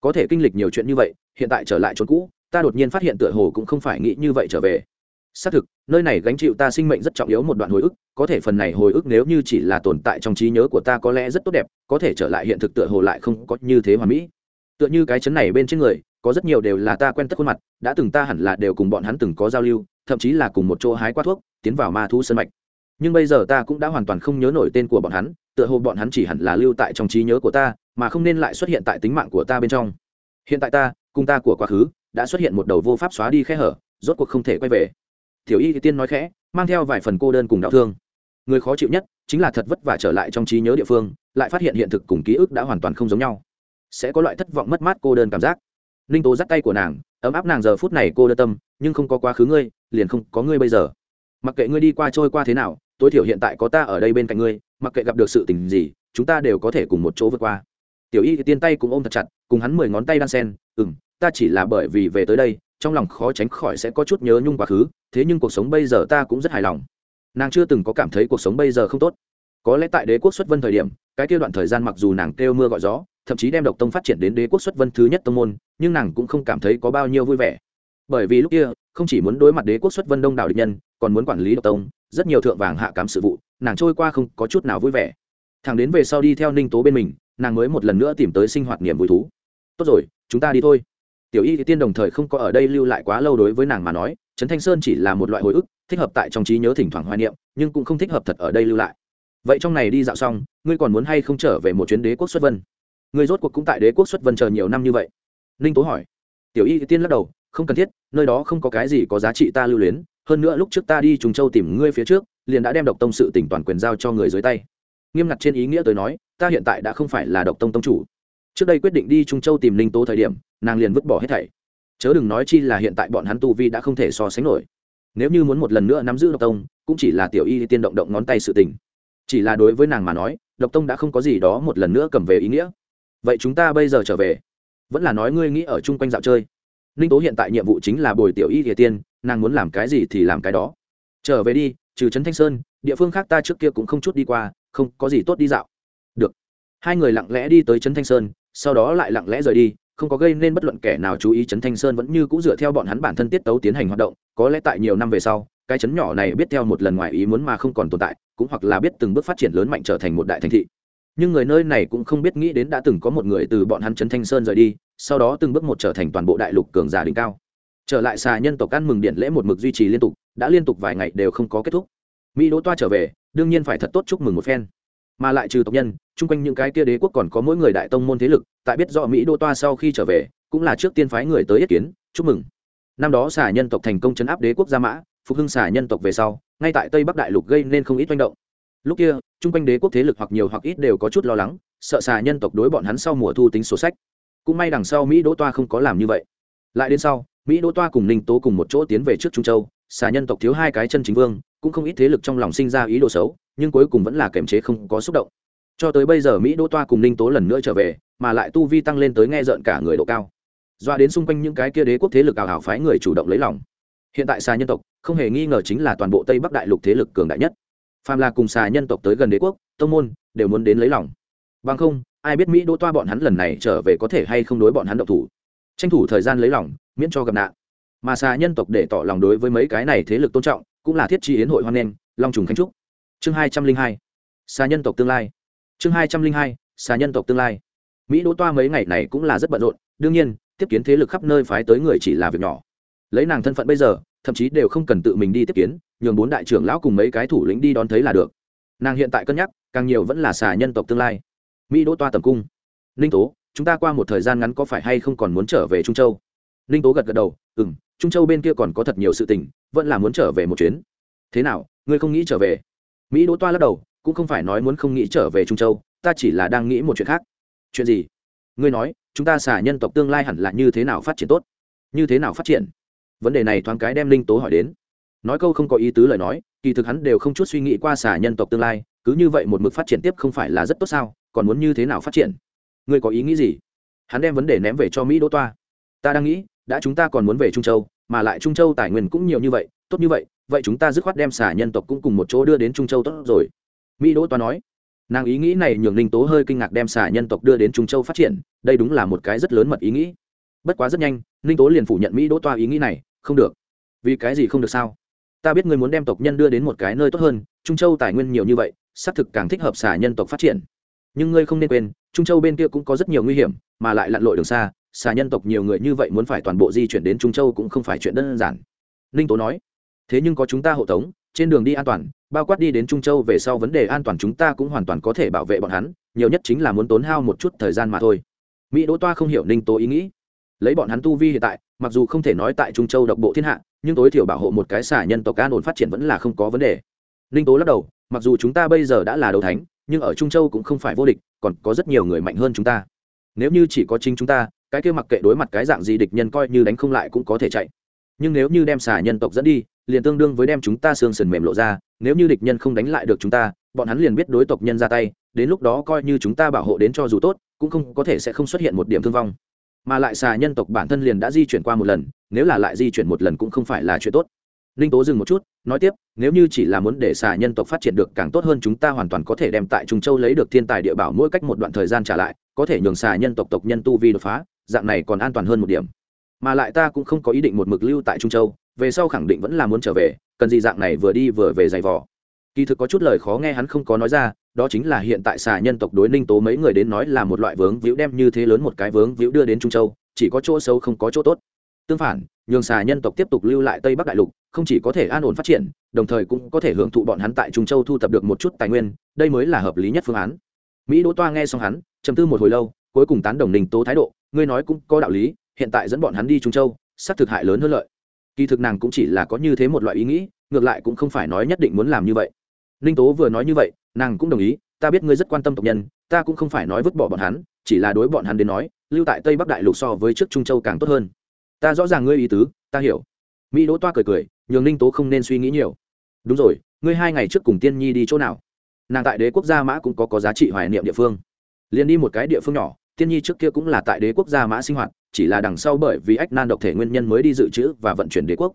Có thể kinh lịch nhiều chuyện như vậy, hiện tại trở lại chỗ cũ, ta đột nhiên phát hiện tựa hồ cũng không phải nghĩ như vậy trở về. Xác thực, nơi này gánh chịu ta sinh mệnh rất trọng yếu một đoạn hồi ức, có thể phần này hồi ức nếu như chỉ là tồn tại trong trí nhớ của ta có lẽ rất tốt đẹp, có thể trở lại hiện thực tựa hồ lại không có như thế hoàn mỹ tựa như cái chấn này bên trên người, có rất nhiều đều là ta quen tất khuôn mặt, đã từng ta hẳn là đều cùng bọn hắn từng có giao lưu, thậm chí là cùng một chỗ hái qua thuốc, tiến vào ma thu sân mạch. Nhưng bây giờ ta cũng đã hoàn toàn không nhớ nổi tên của bọn hắn, tựa hồ bọn hắn chỉ hẳn là lưu tại trong trí nhớ của ta, mà không nên lại xuất hiện tại tính mạng của ta bên trong. Hiện tại ta, cùng ta của quá khứ, đã xuất hiện một đầu vô pháp xóa đi khe hở, rốt cuộc không thể quay về. Tiểu y tiên nói khẽ, mang theo vài phần cô đơn cùng đau thương. Người khó chịu nhất chính là thật vất vả trở lại trong trí nhớ địa phương, lại phát hiện hiện thực cùng ký ức đã hoàn toàn không giống nhau sẽ có loại thất vọng mất mát cô đơn cảm giác. Ninh tố dắt tay của nàng, ấm áp nàng giờ phút này cô đơn tâm, nhưng không có quá khứ ngươi, liền không có ngươi bây giờ. Mặc kệ ngươi đi qua trôi qua thế nào, tối thiểu hiện tại có ta ở đây bên cạnh ngươi, mặc kệ gặp được sự tình gì, chúng ta đều có thể cùng một chỗ vượt qua. Tiểu y tiên tay cũng ôm thật chặt, cùng hắn mười ngón tay đan sen ừ m ta chỉ là bởi vì về tới đây, trong lòng khó tránh khỏi sẽ có chút nhớ nhung quá khứ, thế nhưng cuộc sống bây giờ ta cũng rất hài lòng. Nàng chưa từng có cảm thấy cuộc sống bây giờ không tốt. Có lẽ tại đế quốc xuất vân thời điểm, cái kia đoạn thời gian mặc dù nàng kêu mưa gọi gió thậm chí đem độc tông phát triển đến đế quốc xuất vân thứ nhất tông môn, nhưng nàng cũng không cảm thấy có bao nhiêu vui vẻ. Bởi vì lúc kia, không chỉ muốn đối mặt đế quốc xuất vân đông đảo địch nhân, còn muốn quản lý độc tông, rất nhiều thượng vàng hạ cám sự vụ, nàng trôi qua không có chút nào vui vẻ. Thằng đến về sau đi theo ninh tố bên mình, nàng mới một lần nữa tìm tới sinh hoạt niềm vui thú. Tốt rồi, chúng ta đi thôi. Tiểu y thì tiên đồng thời không có ở đây lưu lại quá lâu đối với nàng mà nói, trấn thanh sơn chỉ là một loại hồi ức, thích hợp tại trong trí nhớ thỉnh thoảng hoài niệm, nhưng cũng không thích hợp thật ở đây lưu lại. Vậy trong này đi dạo xong, ngươi còn muốn hay không trở về một chuyến đế quốc xuất vân? Người rốt cuộc cũng tại đế quốc xuất vân chờ nhiều năm như vậy. Ninh tố hỏi. Tiểu y tiên lắc đầu, không cần thiết, nơi đó không có cái gì có giá trị ta lưu luyến, hơn nữa lúc trước ta đi trùng châu tìm ngươi phía trước, liền đã đem độc tông sự tỉnh toàn quyền giao cho người dưới tay. Nghiêm ngặt trên ý nghĩa tôi nói, ta hiện tại đã không phải là độc tông tông chủ. Trước đây quyết định đi trung châu tìm ninh tố thời điểm, nàng liền vứt bỏ hết thảy. Chớ đừng nói chi là hiện tại bọn hắn tu vi đã không thể so sánh nổi. Nếu như muốn một lần nữa nắm giữ độc tông, cũng chỉ là tiểu y tiên động động ngón tay sự tình. Chỉ là đối với nàng mà nói, độc tông đã không có gì đó một lần nữa cầm về ý nghĩa vậy chúng ta bây giờ trở về. Vẫn là nói ngươi nghĩ ở chung quanh dạo chơi. Ninh tố hiện tại nhiệm vụ chính là bồi tiểu y địa tiên, nàng muốn làm cái gì thì làm cái đó. Trở về đi, trừ trấn thanh sơn, địa phương khác ta trước kia cũng không chút đi qua, không có gì tốt đi dạo. Được. Hai người lặng lẽ đi tới trấn thanh sơn, sau đó lại lặng lẽ rời đi, không có gây nên bất luận kẻ nào chú ý trấn thanh sơn vẫn như c ũ dựa theo bọn hắn bản thân tiết tấu tiến hành hoạt động, có lẽ tại nhiều năm về sau, cái chấn nhỏ này biết theo một lần ngoài ý muốn mà không còn tồn tại, cũng hoặc là biết từng bước phát triển lớn mạnh trở thành một đại thành thị nhưng người nơi này cũng không biết nghĩ đến đã từng có một người từ bọn hắn trấn thanh sơn rời đi, sau đó từng bước một trở thành toàn bộ đại lục cường giả đỉnh cao. Trở lại xà nhân tộc ăn mừng điện lễ một mực duy trì liên tục, đã liên tục vài ngày đều không có kết thúc. Mỹ đỗ toa trở về, đương nhiên phải thật tốt chúc mừng một phen. Mà lại trừ tộc nhân, chung quanh những cái kia đế quốc còn có mỗi người đại tông môn thế lực, tại biết rõ mỹ đỗ toa sau khi trở về, cũng là trước tiên phái người tới yết kiến, chúc mừng. Năm đó xà nhân tộc thành công chấn áp đế quốc gia mã, phục hưng xà nhân tộc về sau, ngay tại tây bắc đại lục gây nên không ít manh động lúc kia, chung quanh đế quốc thế lực hoặc nhiều hoặc ít đều có chút lo lắng, sợ xà nhân tộc đối bọn hắn sau mùa thu tính sổ sách. Cũng may đằng sau mỹ đỗ toa không có làm như vậy. Lại đến sau, mỹ đỗ toa cùng ninh tố cùng một chỗ tiến về trước trung châu, xà nhân tộc thiếu hai cái chân chính vương, cũng không ít thế lực trong lòng sinh ra ý đồ xấu, nhưng cuối cùng vẫn là kềm chế không có xúc động. Cho tới bây giờ mỹ đỗ toa cùng ninh tố lần nữa trở về, mà lại tu vi tăng lên tới nghe rợn cả người độ cao. Doa đến xung quanh những cái kia đế quốc thế lực ảo hảo phái người chủ động lấy lòng. Hiện tại xà nhân tộc, không hề nghi ngờ chính là toàn bộ tây bắc đại lục thế lực cường đại nhất phàm là cùng xà nhân tộc tới gần đế quốc, tông môn, đều muốn đến lấy lòng. Bằng không, ai biết mỹ đỗ toa bọn hắn lần này trở về có thể hay không đối bọn hắn độc thủ. Tranh thủ thời gian lấy lòng, miễn cho gặp nạn. Mà xà nhân tộc để tỏ lòng đối với mấy cái này thế lực tôn trọng, cũng là thiết chi yến hội hoan nghênh, long trùng khánh trúc. Chương hai trăm linh hai, xà nhân tộc tương lai. Chương hai trăm linh hai, xà nhân tộc tương lai. Mỹ đỗ toa mấy ngày này cũng là rất bận rộn, đương nhiên, tiếp kiến thế lực khắp nơi phái tới người chỉ là việc nhỏ. Lấy nàng thân phận bây giờ, thậm chí đều không cần tự mình đi tiếp kiến nhường bốn đại trưởng lão cùng mấy cái thủ lĩnh đi đón thấy là được. Nàng hiện tại cân nhắc, càng nhiều vẫn là xà nhân tộc tương lai. Mỹ đỗ toa tầm cung. Ninh tố, chúng ta qua một thời gian ngắn có phải hay không còn muốn trở về trung châu? Ninh tố gật gật đầu ừ m trung châu bên kia còn có thật nhiều sự tình, vẫn là muốn trở về một chuyến. Thế nào, ngươi không nghĩ trở về? Mỹ đỗ toa lắc đầu, cũng không phải nói muốn không nghĩ trở về trung châu, ta chỉ là đang nghĩ một chuyện khác. Chuyện gì? Ngươi nói, chúng ta xả nhân tộc tương lai hẳn là như thế nào phát triển tốt? Như thế nào phát triển? Vấn đề này thoáng cái đem linh tố hỏi đến nói câu không có ý tứ lời nói, kỳ thực hắn đều không chút suy nghĩ qua xả nhân tộc tương lai, cứ như vậy một mực phát triển tiếp không phải là rất tốt sao, còn muốn như thế nào phát triển? Ngươi có ý nghĩ gì? Hắn đem vấn đề ném về cho mỹ đỗ toa. Ta đang nghĩ, đã chúng ta còn muốn về trung châu, mà lại trung châu tài nguyên cũng nhiều như vậy, tốt như vậy vậy chúng ta dứt khoát đem xả nhân tộc cũng cùng một chỗ đưa đến trung châu tốt rồi. Mỹ đỗ toa nói. Nàng ý nghĩ này nhường ninh tố hơi kinh ngạc đem xả nhân tộc đưa đến trung châu phát triển, đây đúng là một cái rất lớn mật ý nghĩ. Bất quá rất nhanh, ninh tố liền phủ nhận mỹ đỗ toa ý nghĩ này, không được. Vì cái gì không được sao? Ta biết ngươi muốn đem tộc nhân đưa đến một cái nơi tốt hơn, trung châu tài nguyên nhiều như vậy, xác thực càng thích hợp xả nhân tộc phát triển. Nhưng ngươi không nên quên, trung châu bên kia cũng có rất nhiều nguy hiểm, mà lại lặn lội đường xa xả nhân tộc nhiều người như vậy muốn phải toàn bộ di chuyển đến trung châu cũng không phải chuyện đơn giản. Ninh tố nói, thế nhưng có chúng ta hộ tống, trên đường đi an toàn, bao quát đi đến trung châu về sau vấn đề an toàn chúng ta cũng hoàn toàn có thể bảo vệ bọn hắn, nhiều nhất chính là muốn tốn hao một chút thời gian mà thôi. Mỹ đỗ toa không hiểu ninh tố ý nghĩ lấy bọn hắn tu vi hiện tại, mặc dù không thể nói tại trung châu độc bộ thiên hạ, nhưng tối thiểu bảo hộ một cái xả nhân tộc an ổn phát triển vẫn là không có vấn đề. Ninh tố lắc đầu, mặc dù chúng ta bây giờ đã là đầu thánh, nhưng ở trung châu cũng không phải vô địch, còn có rất nhiều người mạnh hơn chúng ta. Nếu như chỉ có chính chúng ta, cái kia mặc kệ đối mặt cái dạng gì địch nhân coi như đánh không lại cũng có thể chạy. Nhưng nếu như đem xả nhân tộc dẫn đi, liền tương đương với đem chúng ta xương sườn mềm lộ ra, nếu như địch nhân không đánh lại được chúng ta, bọn hắn liền biết đối tộc nhân ra tay, đến lúc đó coi như chúng ta bảo hộ đến cho dù tốt, cũng không có thể sẽ không xuất hiện một điểm thương vong mà lại xà nhân tộc bản thân liền đã di chuyển qua một lần, nếu là lại di chuyển một lần cũng không phải là chuyện tốt. Ninh tố dừng một chút, nói tiếp, nếu như chỉ là muốn để xà nhân tộc phát triển được càng tốt hơn chúng ta hoàn toàn có thể đem tại trung châu lấy được thiên tài địa bảo mỗi cách một đoạn thời gian trả lại, có thể nhường xà nhân tộc tộc nhân tu vi đột phá, dạng này còn an toàn hơn một điểm. Mà lại ta cũng không có ý định một mực lưu tại trung châu, về sau khẳng định vẫn là muốn trở về, cần gì dạng này vừa đi vừa về giày vò kỳ thực có chút lời khó nghe hắn không có nói ra, đó chính là hiện tại xà nhân tộc đối ninh tố mấy người đến nói là một loại vướng víu đem như thế lớn một cái vướng víu đưa đến trung châu, chỉ có chỗ xấu không có chỗ tốt. Tương phản, nhường xà nhân tộc tiếp tục lưu lại tây bắc đại lục, không chỉ có thể an ổn phát triển, đồng thời cũng có thể hưởng thụ bọn hắn tại trung châu thu thập được một chút tài nguyên, đây mới là hợp lý nhất phương án. Mỹ đỗ toa nghe xong hắn chầm tư một hồi lâu, cuối cùng tán đồng ninh tố thái độ, ngươi nói cũng có đạo lý, hiện tại dẫn bọn hắn đi trung châu, xác thực hại lớn hơn lợi. Kỳ thực nàng cũng chỉ là có như thế một loại ý nghĩ, ngược lại cũng không phải nói nhất định muốn làm như vậy ninh tố vừa nói như vậy, nàng cũng đồng ý, ta biết ngươi rất quan tâm tộc nhân, ta cũng không phải nói vứt bỏ bọn hắn, chỉ là đối bọn hắn đến nói, lưu tại tây bắc đại lục so với trước trung châu càng tốt hơn. Ta rõ ràng ngươi ý tứ, ta hiểu. Mỹ đỗ toa cười cười, nhường ninh tố không nên suy nghĩ nhiều. Đúng rồi, ngươi hai ngày trước cùng tiên nhi đi chỗ nào? Nàng tại đế quốc gia mã cũng có có giá trị hoài niệm địa phương. Liền đi một cái địa phương nhỏ, tiên nhi trước kia cũng là tại đế quốc gia mã sinh hoạt, chỉ là đằng sau bởi vì ách nan độc thể nguyên nhân mới đi dự trữ và vận chuyển đế quốc.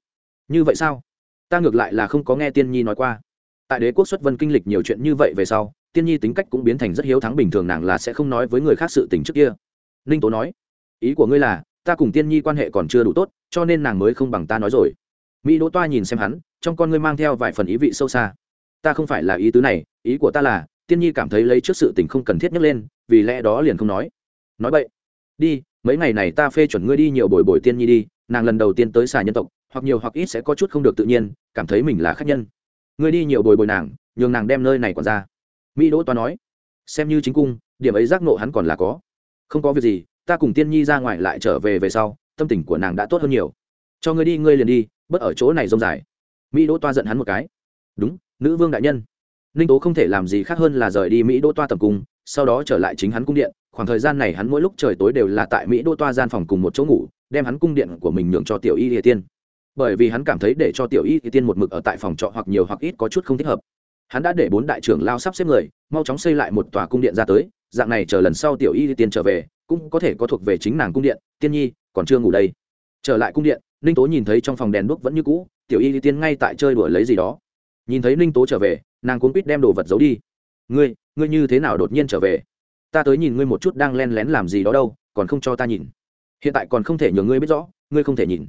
Như vậy sao? Ta ngược lại là không có nghe tiên nhi nói qua tại đế quốc xuất vân kinh lịch nhiều chuyện như vậy về sau, tiên nhi tính cách cũng biến thành rất hiếu thắng bình thường nàng là sẽ không nói với người khác sự tình trước kia. Ninh tố nói, ý của ngươi là, ta cùng tiên nhi quan hệ còn chưa đủ tốt, cho nên nàng mới không bằng ta nói rồi. Mỹ đỗ toa nhìn xem hắn, trong con ngươi mang theo vài phần ý vị sâu xa. Ta không phải là ý tứ này, ý của ta là, tiên nhi cảm thấy lấy trước sự tình không cần thiết nhắc lên, vì lẽ đó liền không nói. Nói vậy đi, mấy ngày này ta phê chuẩn ngươi đi nhiều bồi bồi tiên nhi đi, nàng lần đầu tiên tới xà nhân tộc, hoặc nhiều hoặc ít sẽ có chút không được tự nhiên, cảm thấy mình là khách nhân ngươi đi nhiều bồi bồi nàng, nhường nàng đem nơi này còn ra. Mỹ đỗ toa nói, xem như chính cung, điểm ấy giác nộ hắn còn là có. Không có việc gì, ta cùng tiên nhi ra ngoài lại trở về về sau, tâm tình của nàng đã tốt hơn nhiều. Cho ngươi đi, ngươi liền đi, bớt ở chỗ này rông dài. Mỹ đỗ toa giận hắn một cái. Đúng, nữ vương đại nhân. Ninh tố không thể làm gì khác hơn là rời đi mỹ đỗ toa tầm cung, sau đó trở lại chính hắn cung điện. Khoảng thời gian này hắn mỗi lúc trời tối đều là tại mỹ đỗ toa gian phòng cùng một chỗ ngủ, đem hắn cung điện của mình nhường cho tiểu y địa tiên bởi vì hắn cảm thấy để cho tiểu y thì tiên một mực ở tại phòng trọ hoặc nhiều hoặc ít có chút không thích hợp. Hắn đã để bốn đại trưởng lao sắp xếp người, mau chóng xây lại một tòa cung điện ra tới, dạng này chờ lần sau tiểu y thì tiên trở về, cũng có thể có thuộc về chính nàng cung điện. Tiên nhi, còn chưa ngủ đây. Trở lại cung điện, ninh tố nhìn thấy trong phòng đèn đuốc vẫn như cũ, tiểu y thì tiên ngay tại chơi đuổi lấy gì đó. Nhìn thấy ninh tố trở về, nàng cuốn quýt đem đồ vật giấu đi. Ngươi ngươi như thế nào đột nhiên trở về? Ta tới nhìn ngươi một chút đang len lén làm gì đó đâu, còn không cho ta nhìn. Hiện tại còn không thể nhờ ngươi biết rõ, ngươi không thể nhìn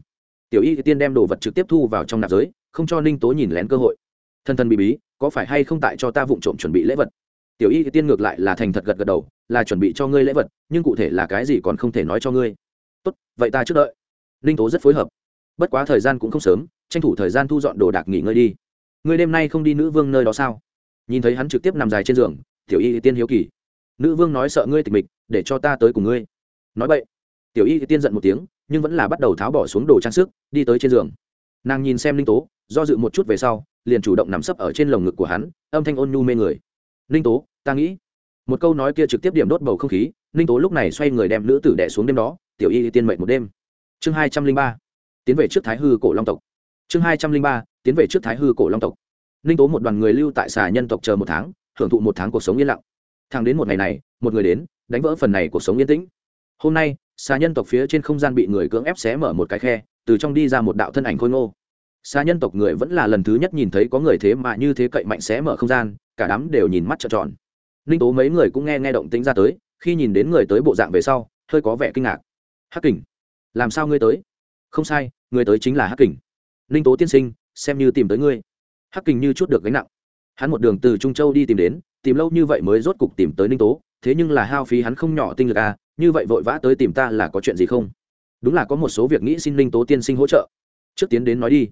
tiểu y tiên đem đồ vật trực tiếp thu vào trong nạp giới, không cho ninh tố nhìn lén cơ hội. Thân thân bị bí, có phải hay không tại cho ta vụng trộm chuẩn bị lễ vật? Tiểu y tiên ngược lại là thành thật gật gật đầu, là chuẩn bị cho ngươi lễ vật, nhưng cụ thể là cái gì còn không thể nói cho ngươi. Tốt, vậy ta trước đợi. Ninh tố rất phối hợp. Bất quá thời gian cũng không sớm, tranh thủ thời gian thu dọn đồ đạc nghỉ ngơi đi. Ngươi đêm nay không đi nữ vương nơi đó sao? Nhìn thấy hắn trực tiếp nằm dài trên giường, tiểu y tiên hiếu kỳ. Nữ vương nói sợ ngươi tịch mịch, để cho ta tới cùng ngươi. Nói vậy, tiểu y tiên giận một tiếng nhưng vẫn là bắt đầu tháo bỏ xuống đồ trang sức, đi tới trên giường. Nàng nhìn xem linh tố, do dự một chút về sau, liền chủ động nằm sấp ở trên lồng ngực của hắn, âm thanh ôn nhu mê người. Linh tố, ta nghĩ. Một câu nói kia trực tiếp điểm đốt bầu không khí, linh tố lúc này xoay người đem nữ tử đẻ xuống đêm đó, tiểu y, tiên mệnh một đêm. Chương hai trăm linh ba. Tiến về trước thái hư cổ long tộc. Chương hai trăm linh ba, tiến về trước thái hư cổ long tộc. Ninh tố một đoàn người lưu tại xà nhân tộc chờ một tháng, hưởng thụ một tháng cuộc sống yên lặng. Thang đến một ngày này, một người đến, đánh vỡ phần này cuộc sống yên tĩnh. Hôm nay xà nhân tộc phía trên không gian bị người cưỡng ép xé mở một cái khe, từ trong đi ra một đạo thân ảnh khôi ngô. Xà nhân tộc người vẫn là lần thứ nhất nhìn thấy có người thế mà như thế cậy mạnh xé mở không gian, cả đám đều nhìn mắt trợn tròn. Ninh tố mấy người cũng nghe nghe động tính ra tới, khi nhìn đến người tới bộ dạng về sau, hơi có vẻ kinh ngạc. Hắc kình, làm sao ngươi tới? Không sai, người tới chính là hắc kình. Ninh tố tiên sinh, xem như tìm tới ngươi. Hắc kình như chút được gánh nặng. Hắn một đường từ trung châu đi tìm đến, tìm lâu như vậy mới rốt cục tìm tới ninh tố, thế nhưng là hao phí hắn không nhỏ tinh lực à như vậy vội vã tới tìm ta là có chuyện gì không? Đúng là có một số việc nghĩ xin ninh tố tiên sinh hỗ trợ. Trước tiến đến nói đi.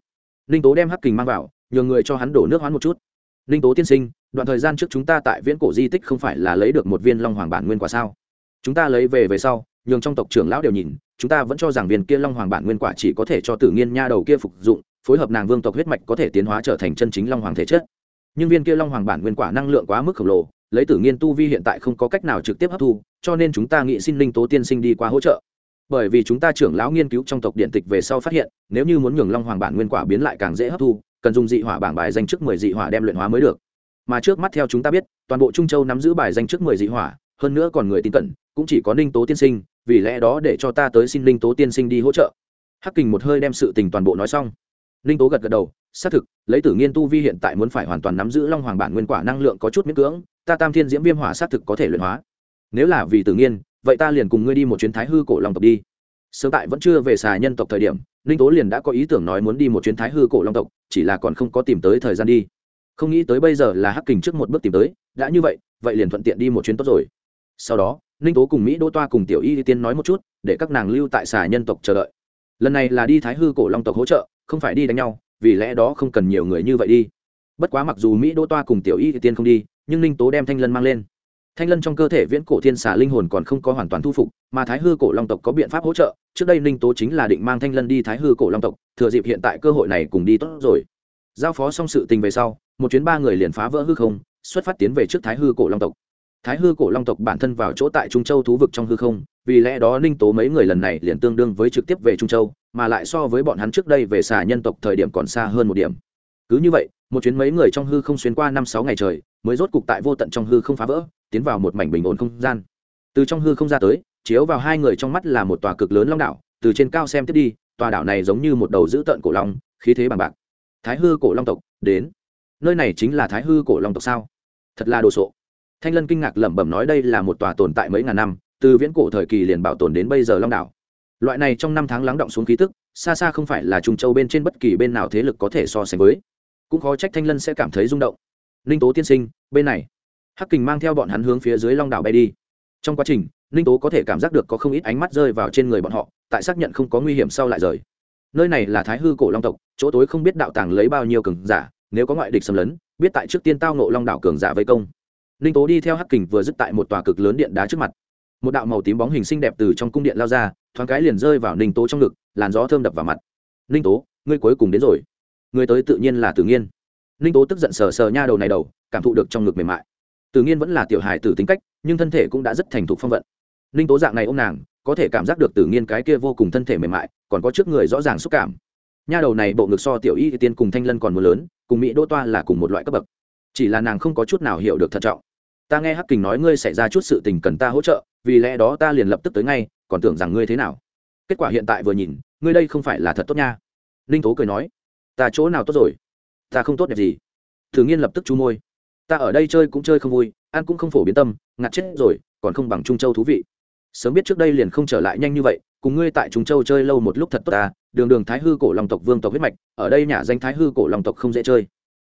Ninh tố đem hắc kình mang vào nhờ người cho hắn đổ nước hoán một chút. Ninh tố tiên sinh, đoạn thời gian trước chúng ta tại viễn cổ di tích không phải là lấy được một viên long hoàng bản nguyên quả sao? Chúng ta lấy về về sau, nhường trong tộc trưởng lão đều nhìn, chúng ta vẫn cho rằng viên kia long hoàng bản nguyên quả chỉ có thể cho tử nhiên nha đầu kia phục dụng, phối hợp nàng vương tộc huyết mạch có thể tiến hóa trở thành chân chính long hoàng thể chất. Nhưng viên kia long hoàng bản nguyên quả năng lượng quá mức khổng lồ lấy tử nghiên tu vi hiện tại không có cách nào trực tiếp hấp thu, cho nên chúng ta nghĩ xin linh tố tiên sinh đi qua hỗ trợ. Bởi vì chúng ta trưởng lão nghiên cứu trong tộc điện tịch về sau phát hiện, nếu như muốn nhường long hoàng bản nguyên quả biến lại càng dễ hấp thu, cần dùng dị hỏa bảng bài danh trước mười dị hỏa đem luyện hóa mới được. Mà trước mắt theo chúng ta biết, toàn bộ trung châu nắm giữ bài danh trước mười dị hỏa, hơn nữa còn người tin cẩn, cũng chỉ có ninh tố tiên sinh, vì lẽ đó để cho ta tới xin ninh tố tiên sinh đi hỗ trợ. Hắc kình một hơi đem sự tình toàn bộ nói xong ninh tố gật gật đầu, xác thực, lấy tử nghiên tu vi hiện tại muốn phải hoàn toàn nắm giữ long hoàng bản nguyên quả năng lượng có chút miễn cưỡng, ta tam thiên diễm viêm hỏa xác thực có thể luyện hóa. Nếu là vì tử nghiên, vậy ta liền cùng ngươi đi một chuyến thái hư cổ long tộc đi. Sớm tại vẫn chưa về xà nhân tộc thời điểm ninh tố liền đã có ý tưởng nói muốn đi một chuyến thái hư cổ long tộc, chỉ là còn không có tìm tới thời gian đi. Không nghĩ tới bây giờ là hắc kình trước một bước tìm tới, đã như vậy vậy liền thuận tiện đi một chuyến tốt rồi. Sau đó ninh tố cùng mỹ Đô toa cùng tiểu y tiên nói một chút, để các nàng lưu tại xà nhân tộc chờ đợi. Lần này là đi thái hư cổ long tộc hỗ trợ không phải đi đánh nhau, vì lẽ đó không cần nhiều người như vậy đi. Bất quá mặc dù mỹ đỗ toa cùng tiểu y tiên không đi, nhưng ninh tố đem thanh lân mang lên. Thanh lân trong cơ thể viễn cổ thiên xà linh hồn còn không có hoàn toàn thu phục, mà thái hư cổ long tộc có biện pháp hỗ trợ, trước đây ninh tố chính là định mang thanh lân đi thái hư cổ long tộc, thừa dịp hiện tại cơ hội này cùng đi tốt rồi. Giao phó xong sự tình về sau, một chuyến ba người liền phá vỡ hư không, xuất phát tiến về trước thái hư cổ long tộc. Thái hư cổ long tộc bản thân vào chỗ tại trung châu thú vực trong hư không, vì lẽ đó ninh tố mấy người lần này liền tương đương với trực tiếp về trung châu mà lại so với bọn hắn trước đây về xà nhân tộc thời điểm còn xa hơn một điểm. Cứ như vậy, một chuyến mấy người trong hư không xuyên qua năm sáu ngày trời, mới rốt cục tại vô tận trong hư không phá vỡ, tiến vào một mảnh bình ổn không gian. Từ trong hư không ra tới, chiếu vào hai người trong mắt là một tòa cực lớn long đảo, từ trên cao xem tiếp đi, tòa đảo này giống như một đầu dữ tợn cổ long, khí thế bằng bạc. Thái hư cổ long tộc, đến. Nơi này chính là thái hư cổ long tộc sao? Thật là đồ sộ. Thanh lân kinh ngạc lẩm bẩm nói đây là một tòa tồn tại mấy ngàn năm, từ viễn cổ thời kỳ liền bảo tồn đến bây giờ long đảo loại này trong năm tháng lắng động xuống khí tức, xa xa không phải là trung châu bên trên bất kỳ bên nào thế lực có thể so sánh với. Cũng khó trách thanh lân sẽ cảm thấy rung động. Ninh tố tiên sinh, bên này. Hắc kình mang theo bọn hắn hướng phía dưới long đảo bay đi. Trong quá trình, ninh tố có thể cảm giác được có không ít ánh mắt rơi vào trên người bọn họ, tại xác nhận không có nguy hiểm sau lại rời. Nơi này là thái hư cổ long tộc, chỗ tối không biết đạo tàng lấy bao nhiêu cường giả, nếu có ngoại địch xâm lấn, biết tại trước tiên tao nộ long đảo cường giả vây công. Ninh tố đi theo hắc kình vừa dứt tại một tòa cực lớn điện đá trước mặt. Một đạo màu tím bóng hình xinh đẹp từ trong cung điện lao ra thoáng cái liền rơi vào ninh tố trong ngực, làn gió thơm đập vào mặt. Ninh tố, ngươi cuối cùng đến rồi. Người tới tự nhiên là tử nghiên. Ninh tố tức giận sờ sờ nha đầu này đầu, cảm thụ được trong ngực mềm mại. Tử nghiên vẫn là tiểu hài tử tính cách, nhưng thân thể cũng đã rất thành thục phong vận. Ninh tố dạng này ô m nàng, có thể cảm giác được tử nghiên cái kia vô cùng thân thể mềm mại, còn có trước người rõ ràng xúc cảm. Nha đầu này bộ ngực so tiểu y tiên cùng thanh lân còn mưa lớn, cùng mỹ đỗ toa là cùng một loại cấp bậc. Chỉ là nàng không có chút nào hiểu được thận trọng. Ta nghe hắc kình nói ngươi xảy ra chút sự tình cần ta hỗ trợ, vì lẽ đó ta liền lập tức tới ngay còn tưởng rằng ngươi thế nào. Kết quả hiện tại vừa nhìn, ngươi đây không phải là thật tốt nha. Ninh tố cười nói, ta chỗ nào tốt rồi? Ta không tốt đẹp gì. Thử nghiên lập tức chú môi. Ta ở đây chơi cũng chơi không vui, ăn cũng không phổ biến tâm, ngạt chết rồi, còn không bằng trung châu thú vị. Sớm biết trước đây liền không trở lại nhanh như vậy, cùng ngươi tại trung châu chơi lâu một lúc thật tốt ta, đường đường thái hư cổ long tộc vương tộc huyết mạch, ở đây nhà danh thái hư cổ long tộc không dễ chơi.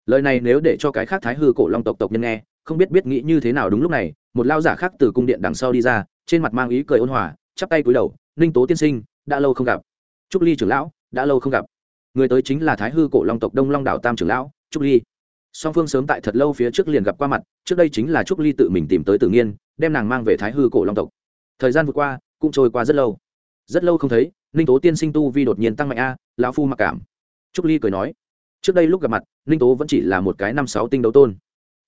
Lời này nếu để cho cái khác thái hư cổ long tộc tộc nhân nghe, không biết biết nghĩ như thế nào đúng lúc này, một lao giả khác từ cung điện đằng sau đi ra, trên mặt mang ý cười ôn hòa chắp tay cúi đầu, ninh tố tiên sinh, đã lâu không gặp. Trúc ly trưởng lão, đã lâu không gặp. Người tới chính là thái hư cổ long tộc đông long đảo tam trưởng lão, trúc ly. Song phương sớm tại thật lâu phía trước liền gặp qua mặt, trước đây chính là trúc ly tự mình tìm tới tự nhiên đem nàng mang về thái hư cổ long tộc. Thời gian vừa qua, cũng trôi qua rất lâu. Rất lâu không thấy, ninh tố tiên sinh tu vi đột nhiên tăng mạnh a, lão phu mặc cảm. Trúc ly cười nói, trước đây lúc gặp mặt, ninh tố vẫn chỉ là một cái năm sáu tinh đấu tôn.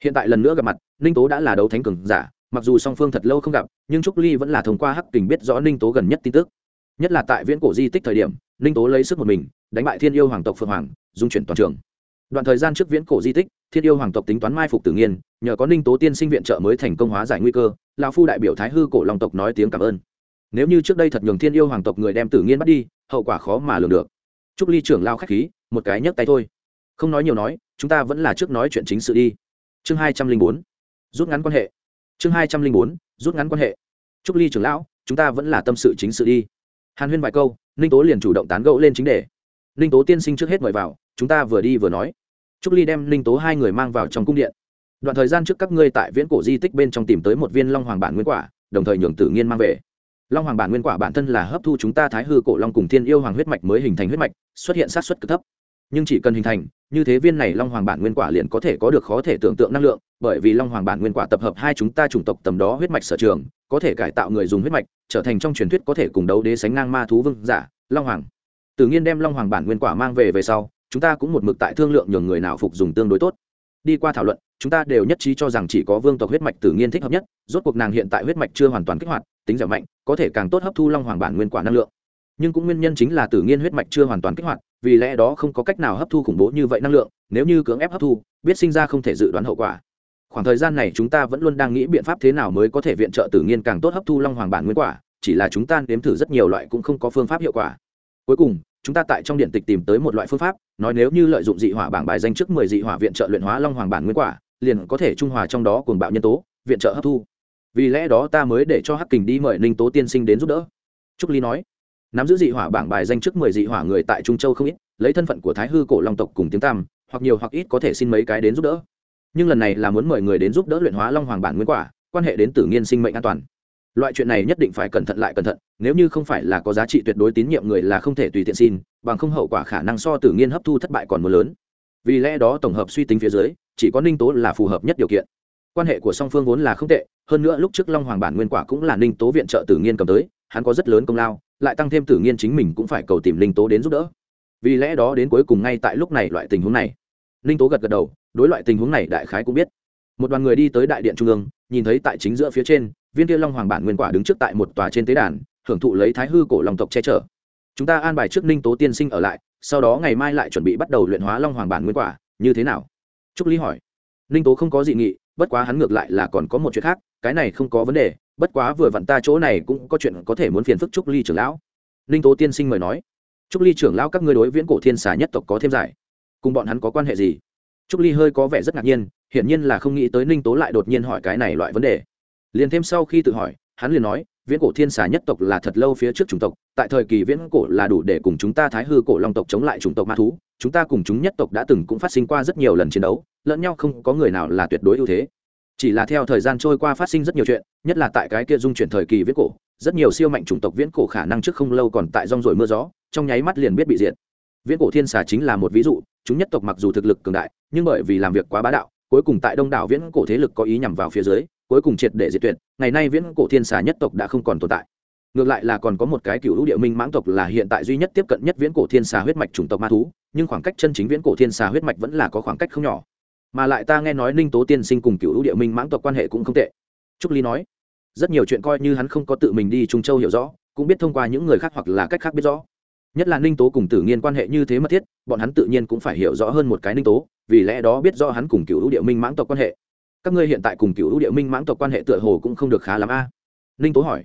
Hiện tại lần nữa gặp mặt, ninh tố đã là đấu thánh cường giả mặc dù song phương thật lâu không gặp, nhưng trúc ly vẫn là thông qua hắc kình biết rõ ninh tố gần nhất tin tức. Nhất là tại viễn cổ di tích thời điểm, ninh tố lấy sức một mình, đánh bại thiên yêu hoàng tộc phượng hoàng, dung chuyển toàn trường. Đoạn thời gian trước viễn cổ di tích, thiên yêu hoàng tộc tính toán mai phục tử nghiên nhờ có ninh tố tiên sinh viện trợ mới thành công hóa giải nguy cơ, lão phu đại biểu thái hư cổ long tộc nói tiếng cảm ơn. Nếu như trước đây thật nhường thiên yêu hoàng tộc người đem tử nghiên bắt đi, hậu quả khó mà lường được. Trúc ly trưởng lao k h á c h khí, một cái nhấc tay thôi. Không nói nhiều nói, chúng ta vẫn là trước nói chuyện chính sự đi. Chương hai trăm linh bốn. Rút ngắn quan hệ chương hai trăm linh bốn, rút ngắn quan hệ. Trúc ly trưởng lão, chúng ta vẫn là tâm sự chính sự đi. Hàn huyên vài câu, ninh tố liền chủ động tán gẫu lên chính đề. Ninh tố tiên sinh trước hết mời vào, chúng ta vừa đi vừa nói. Trúc ly đem ninh tố hai người mang vào trong cung điện. Đoạn thời gian trước các ngươi tại viễn cổ di tích bên trong tìm tới một viên long hoàng bản nguyên quả, đồng thời nhường tử nghiên mang về. Long hoàng bản nguyên quả bản thân là hấp thu chúng ta thái hư cổ long cùng thiên yêu hoàng huyết mạch mới hình thành huyết mạch, xuất hiện sát xuất cực thấp nhưng chỉ cần hình thành, như thế viên này long hoàng bản nguyên quả liền có thể có được khó thể tưởng tượng năng lượng, bởi vì long hoàng bản nguyên quả tập hợp hai chúng ta chủng tộc tầm đó huyết mạch sở trường, có thể cải tạo người dùng huyết mạch, trở thành trong truyền thuyết có thể cùng đấu đế sánh ngang ma thú vương giả, long hoàng. Tự nhiên đem long hoàng bản nguyên quả mang về về sau, chúng ta cũng một mực tại thương lượng nhường người nào phục dùng tương đối tốt. Đi qua thảo luận, chúng ta đều nhất trí cho rằng chỉ có vương tộc huyết mạch tự nhiên thích hợp nhất, rốt cuộc nàng hiện tại huyết mạch chưa hoàn toàn kích hoạt, tính dẻo mạnh, có thể càng tốt hấp thu long hoàng bản nguyên quả năng lượng nhưng cũng nguyên nhân chính là tử nhiên huyết mạch chưa hoàn toàn kích hoạt, vì lẽ đó không có cách nào hấp thu khủng bố như vậy năng lượng, nếu như cưỡng ép hấp thu, biết sinh ra không thể dự đoán hậu quả. Khoảng thời gian này chúng ta vẫn luôn đang nghĩ biện pháp thế nào mới có thể viện trợ tử nhiên càng tốt hấp thu long hoàng bản nguyên quả, chỉ là chúng ta nếm thử rất nhiều loại cũng không có phương pháp hiệu quả. Cuối cùng, chúng ta tại trong điện tịch tìm tới một loại phương pháp, nói nếu như lợi dụng dị hỏa bảng bài danh trước mười dị hỏa viện trợ luyện hóa long hoàng bản nguyên quả, liền có thể trung hòa trong đó cùng bạo nhân tố, viện trợ hấp thu. Vì lẽ đó ta mới để cho hắc kình đi mời ninh tố tiên sinh đến giúp đỡ. Trúc ly nói nắm giữ dị hỏa bảng bài danh trước mười dị hỏa người tại trung châu không ít, lấy thân phận của thái hư cổ long tộc cùng tiếng tam, hoặc nhiều hoặc ít có thể xin mấy cái đến giúp đỡ. Nhưng lần này là muốn mời người đến giúp đỡ luyện hóa long hoàng bản nguyên quả, quan hệ đến tử nhiên sinh mệnh an toàn. Loại chuyện này nhất định phải cẩn thận lại cẩn thận, nếu như không phải là có giá trị tuyệt đối tín nhiệm người là không thể tùy tiện xin, bằng không hậu quả khả năng so tử nhiên hấp thu thất bại còn mưa lớn. Vì lẽ đó tổng hợp suy tính phía dưới, chỉ có ninh tố là phù hợp nhất điều kiện. Quan hệ của song phương vốn là không tệ, hơn nữa lúc trước long hoàng bản nguyên quả cũng là ninh tố viện trợ tử nhiên cầm tới, hắn có rất lớn công lao lại tăng thêm tử nhiên chính mình cũng phải cầu tìm linh tố đến giúp đỡ. Vì lẽ đó đến cuối cùng ngay tại lúc này loại tình huống này, linh tố gật gật đầu, đối loại tình huống này đại khái cũng biết. Một đoàn người đi tới đại điện trung ương, nhìn thấy tại chính giữa phía trên, viên kia long hoàng bản nguyên quả đứng trước tại một tòa trên tế đàn, hưởng thụ lấy thái hư cổ long tộc che chở. Chúng ta an bài trước ninh tố tiên sinh ở lại, sau đó ngày mai lại chuẩn bị bắt đầu luyện hóa long hoàng bản nguyên quả, như thế nào? Trúc Lý hỏi. Ninh tố không có dị nghị, bất quá hắn ngược lại là còn có một chuyện khác, cái này không có vấn đề bất quá vừa vặn ta chỗ này cũng có chuyện có thể muốn phiền phức trúc ly trưởng lão. Ninh tố tiên sinh mời nói. Trúc ly trưởng lão các ngươi đối viễn cổ thiên xà nhất tộc có thêm giải. Cùng bọn hắn có quan hệ gì? Trúc ly hơi có vẻ rất ngạc nhiên, hiển nhiên là không nghĩ tới ninh tố lại đột nhiên hỏi cái này loại vấn đề. Liền thêm sau khi tự hỏi, hắn liền nói, viễn cổ thiên xà nhất tộc là thật lâu phía trước chủng tộc, tại thời kỳ viễn cổ là đủ để cùng chúng ta thái hư cổ long tộc chống lại chủng tộc ma thú, chúng ta cùng chúng nhất tộc đã từng cũng phát sinh qua rất nhiều lần chiến đấu, lẫn nhau không có người nào là tuyệt đối ưu thế chỉ là theo thời gian trôi qua phát sinh rất nhiều chuyện, nhất là tại cái kia dung chuyển thời kỳ viễn cổ, rất nhiều siêu mạnh chủng tộc viễn cổ khả năng trước không lâu còn tại rong rồi mưa gió, trong nháy mắt liền biết bị diệt. Viễn cổ thiên xà chính là một ví dụ, chúng nhất tộc mặc dù thực lực cường đại, nhưng bởi vì làm việc quá bá đạo, cuối cùng tại đông đảo viễn cổ thế lực có ý nhằm vào phía dưới, cuối cùng triệt để diệt tuyệt, ngày nay viễn cổ thiên xà nhất tộc đã không còn tồn tại. Ngược lại là còn có một cái cựu lũ địa minh mãng tộc là hiện tại duy nhất tiếp cận nhất viễn cổ thiên xà huyết mạch chủng tộc ma thú, nhưng khoảng cách chân chính viễn cổ thiên xà huyết mạch vẫn là có khoảng cách không nhỏ mà lại ta nghe nói ninh tố tiên sinh cùng cựu lũ địa minh mãng tộc quan hệ cũng không tệ. Trúc ly nói, rất nhiều chuyện coi như hắn không có tự mình đi trung châu hiểu rõ, cũng biết thông qua những người khác hoặc là cách khác biết rõ. Nhất là ninh tố cùng tử nghiên quan hệ như thế mật thiết, bọn hắn tự nhiên cũng phải hiểu rõ hơn một cái ninh tố, vì lẽ đó biết rõ hắn cùng cựu lũ địa minh mãng tộc quan hệ. Các ngươi hiện tại cùng cựu lũ địa minh mãng tộc quan hệ tựa hồ cũng không được khá lắm a. Ninh tố hỏi.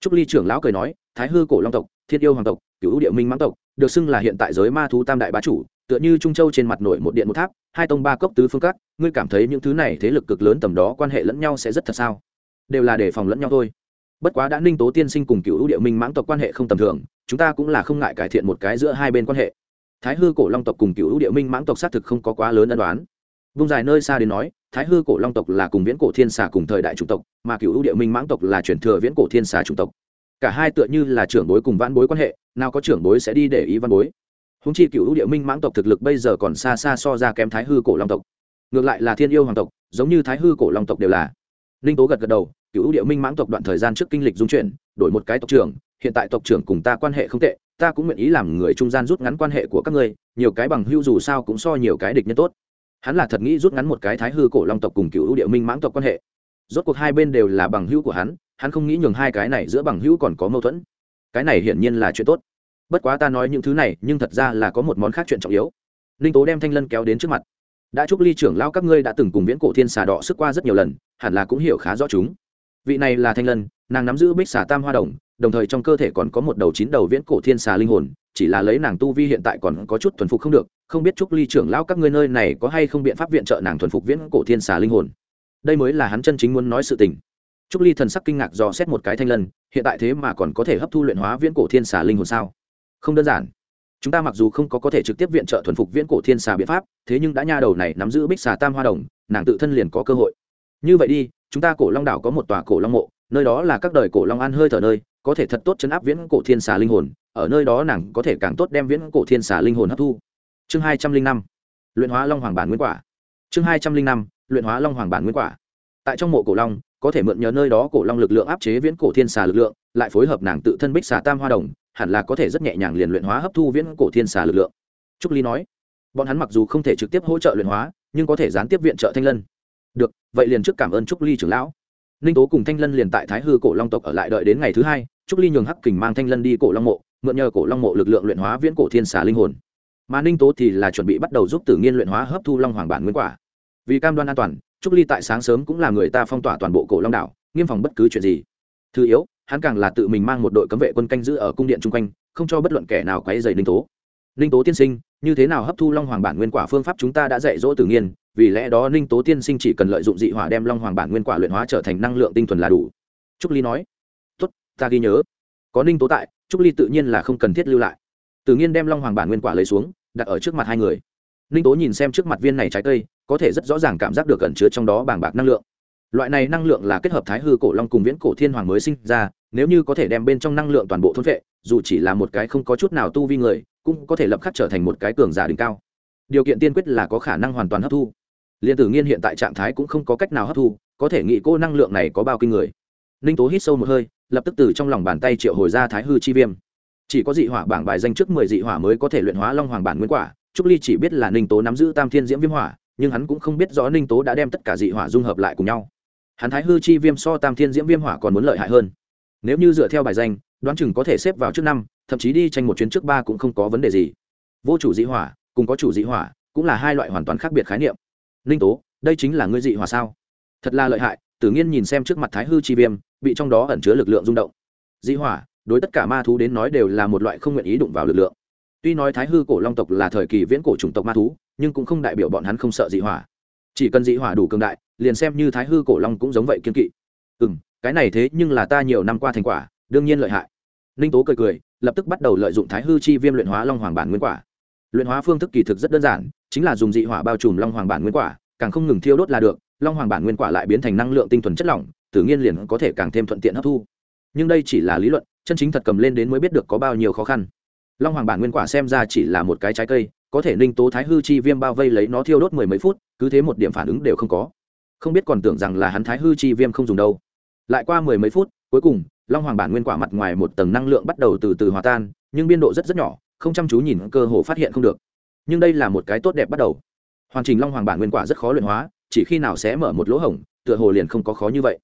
Trúc ly trưởng lão cười nói, thái hư cổ long tộc, thiên yêu hoàng tộc cựu lũ địa minh mãng tộc, được xưng là hiện tại giới ma thú tam đại bá chủ tựa như trung châu trên mặt nổi một điện một tháp, hai tông ba cốc tứ phương các, ngươi cảm thấy những thứ này thế lực cực lớn tầm đó quan hệ lẫn nhau sẽ rất thật sao? Đều là đề phòng lẫn nhau thôi. Bất quá đã ninh tố tiên sinh cùng cựu địa minh mãng tộc quan hệ không tầm thường, chúng ta cũng là không ngại cải thiện một cái giữa hai bên quan hệ. Thái hư cổ long tộc cùng cựu địa minh mãng tộc xác thực không có quá lớn ân đoán vung dài nơi xa đến nói, thái hư cổ long tộc là cùng viễn cổ thiên xà cùng thời đại chủng tộc, mà cựu địa minh mãng tộc là chuyển thừa viễn cổ thiên xà chủng tộc. Cả hai tựa như là trưởng bối cùng vãn bối quan hệ, nào có trưởng bối sẽ đi để ý văn bối húng chi cựu địa minh mãng tộc thực lực bây giờ còn xa xa so ra kém thái hư cổ long tộc. Ngược lại là thiên yêu hoàng tộc, giống như thái hư cổ long tộc đều là. Ninh tố gật gật đầu, cựu địa minh mãng tộc đoạn thời gian trước kinh lịch dung chuyển, đổi một cái tộc trưởng, hiện tại tộc trưởng cùng ta quan hệ không tệ, ta cũng nguyện ý làm người trung gian rút ngắn quan hệ của các ngươi, nhiều cái bằng hưu dù sao cũng so nhiều cái địch nhân tốt. Hắn là thật nghĩ rút ngắn một cái thái hư cổ long tộc cùng cựu địa minh mãng tộc quan hệ. Rốt cuộc hai bên đều là bằng hữu của hắn hắn không nghĩ nhường hai cái này giữa bằng hữu còn có mâu thuẫn. Cái này hiển nhiên là chuyện tốt bất quá ta nói những thứ này, nhưng thật ra là có một món khác chuyện trọng yếu. Ninh tố đem thanh lân kéo đến trước mặt. Đã chúc ly trưởng lao các ngươi đã từng cùng viễn cổ thiên xà đỏ sức qua rất nhiều lần, hẳn là cũng hiểu khá rõ chúng. Vị này là thanh lân, nàng nắm giữ bích xà tam hoa đồng đồng thời trong cơ thể còn có một đầu chín đầu viễn cổ thiên xà linh hồn, chỉ là lấy nàng tu vi hiện tại còn có chút thuần phục không được, không biết chúc ly trưởng lão các ngươi nơi này có hay không biện pháp viện trợ nàng thuần phục viễn cổ thiên xà linh hồn. Đây mới là hắn chân chính muốn nói sự tình. Trúc ly thần sắc kinh ngạc dò xét một cái thanh lân, hiện tại thế mà còn có thể hấp thu luyện hóa viễn cổ thiên xà linh hồn sao? Không đơn giản. Chúng ta mặc dù không có có thể trực tiếp viện trợ thuần phục viễn cổ thiên xà biện pháp, thế nhưng đã nha đầu này nắm giữ bích xà tam hoa đồng, nàng tự thân liền có cơ hội. Như vậy đi, chúng ta cổ long đảo có một tòa cổ long mộ, nơi đó là các đời cổ long an hơi thở nơi, có thể thật tốt chấn áp viễn cổ thiên xà linh hồn, ở nơi đó nàng có thể càng tốt đem viễn cổ thiên xà linh hồn hấp thu. Chương hai trăm linh năm, luyện hóa long hoàng bản nguyên quả. Chương hai trăm linh năm, luyện hóa long hoàng bản nguyên quả. Tại trong mộ cổ long, có thể mượn nhờ nơi đó cổ long lực lượng áp chế viễn cổ thiên xà lực lượng, lại phối hợp nàng tự thân bích xà tam hoa đồng hẳn là có thể rất nhẹ nhàng liền luyện hóa hấp thu viễn cổ thiên xà lực lượng. Trúc ly nói, bọn hắn mặc dù không thể trực tiếp hỗ trợ luyện hóa, nhưng có thể gián tiếp viện trợ thanh lân. Được, vậy liền trước cảm ơn trúc ly trưởng lão. Ninh tố cùng thanh lân liền tại thái hư cổ long tộc ở lại đợi đến ngày thứ hai, trúc ly nhường hắc kình mang thanh lân đi cổ long mộ, mượn nhờ cổ long mộ lực lượng luyện hóa viễn cổ thiên xà linh hồn. Mà ninh tố thì là chuẩn bị bắt đầu giúp tử nghiên luyện hóa hấp thu long hoàng bản nguyên quả. Vì cam đoan an toàn, trúc ly tại sáng sớm cũng là người ta phong tỏa toàn bộ cổ long đảo, nghiêm phòng bất cứ chuyện gì. Thứ yếu hắn càng là tự mình mang một đội cấm vệ quân canh giữ ở cung điện chung quanh, không cho bất luận kẻ nào quấy dày ninh tố. Ninh tố tiên sinh, như thế nào hấp thu long hoàng bản nguyên quả phương pháp chúng ta đã dạy dỗ tự nhiên vì lẽ đó ninh tố tiên sinh chỉ cần lợi dụng dị hỏa đem long hoàng bản nguyên quả luyện hóa trở thành năng lượng tinh thuần là đủ. Trúc ly nói, tốt, ta ghi nhớ. Có ninh tố tại, trúc ly tự nhiên là không cần thiết lưu lại. Tự nhiên đem long hoàng bản nguyên quả lấy xuống, đặt ở trước mặt hai người. Ninh tố nhìn xem trước mặt viên này trái cây, có thể rất rõ ràng cảm giác được cẩn chứa trong đó bàng bạc năng lượng loại này năng lượng là kết hợp thái hư cổ long cùng viễn cổ thiên hoàng mới sinh ra, nếu như có thể đem bên trong năng lượng toàn bộ thôn vệ dù chỉ là một cái không có chút nào tu vi người, cũng có thể lập khắc trở thành một cái cường giả đỉnh cao. Điều kiện tiên quyết là có khả năng hoàn toàn hấp thu. Liên tử nghiên hiện tại trạng thái cũng không có cách nào hấp thu, có thể nghĩ cô năng lượng này có bao kinh người. Ninh tố hít sâu một hơi, lập tức từ trong lòng bàn tay triệu hồi ra thái hư chi viêm. Chỉ có dị hỏa bảng bài danh trước mười dị hỏa mới có thể luyện hóa long hoàng bản nguyên quả, trúc ly chỉ biết là ninh tố nắm giữ tam thiên diễm viêm hỏa, nhưng hắn cũng không biết rõ ninh tố đã đem tất cả dị hỏa dung hợp lại cùng nhau hắn thái hư chi viêm so tam thiên diễm viêm hỏa còn muốn lợi hại hơn. Nếu như dựa theo bài danh, đoán chừng có thể xếp vào trước năm, thậm chí đi tranh một chuyến trước ba cũng không có vấn đề gì. Vô chủ dị hỏa cùng có chủ dị hỏa cũng là hai loại hoàn toàn khác biệt khái niệm. Ninh tố, đây chính là ngươi dị hỏa sao? Thật là lợi hại, tử nghiên nhìn xem trước mặt thái hư chi viêm, bị trong đó ẩn chứa lực lượng rung động. Dị hỏa, đối tất cả ma thú đến nói đều là một loại không nguyện ý đụng vào lực lượng. Tuy nói thái hư cổ long tộc là thời kỳ viễn cổ chủng tộc ma thú, nhưng cũng không đại biểu bọn hắn không sợ dị hỏa chỉ cần dị hỏa đủ cường đại, liền xem như thái hư cổ long cũng giống vậy kiên kỵ. Ừ m cái này thế nhưng là ta nhiều năm qua thành quả, đương nhiên lợi hại. Ninh tố cười cười, lập tức bắt đầu lợi dụng thái hư chi viêm luyện hóa long hoàng bản nguyên quả. Luyện hóa phương thức kỳ thực rất đơn giản, chính là dùng dị hỏa bao trùm long hoàng bản nguyên quả, càng không ngừng thiêu đốt là được, long hoàng bản nguyên quả lại biến thành năng lượng tinh thuần chất lỏng, tự nhiên liền có thể càng thêm thuận tiện hấp thu. Nhưng đây chỉ là lý luận, chân chính thật cầm lên đến mới biết được có bao nhiêu khó khăn. Long hoàng bản nguyên quả xem ra chỉ là một cái trái cây, có thể ninh tố thái hư chi viêm bao vây lấy nó thiêu đốt mười mấy phút cứ thế một điểm phản ứng đều không có. Không biết còn tưởng rằng là hắn thái hư chi viêm không dùng đâu. Lại qua mười mấy phút, cuối cùng, long hoàng bản nguyên quả mặt ngoài một tầng năng lượng bắt đầu từ từ hòa tan, nhưng biên độ rất rất nhỏ, không chăm chú nhìn cơ hồ phát hiện không được. Nhưng đây là một cái tốt đẹp bắt đầu. Hoàn trình long hoàng bản nguyên quả rất khó luyện hóa, chỉ khi nào sẽ mở một lỗ hổng, tựa hồ liền không có khó như vậy.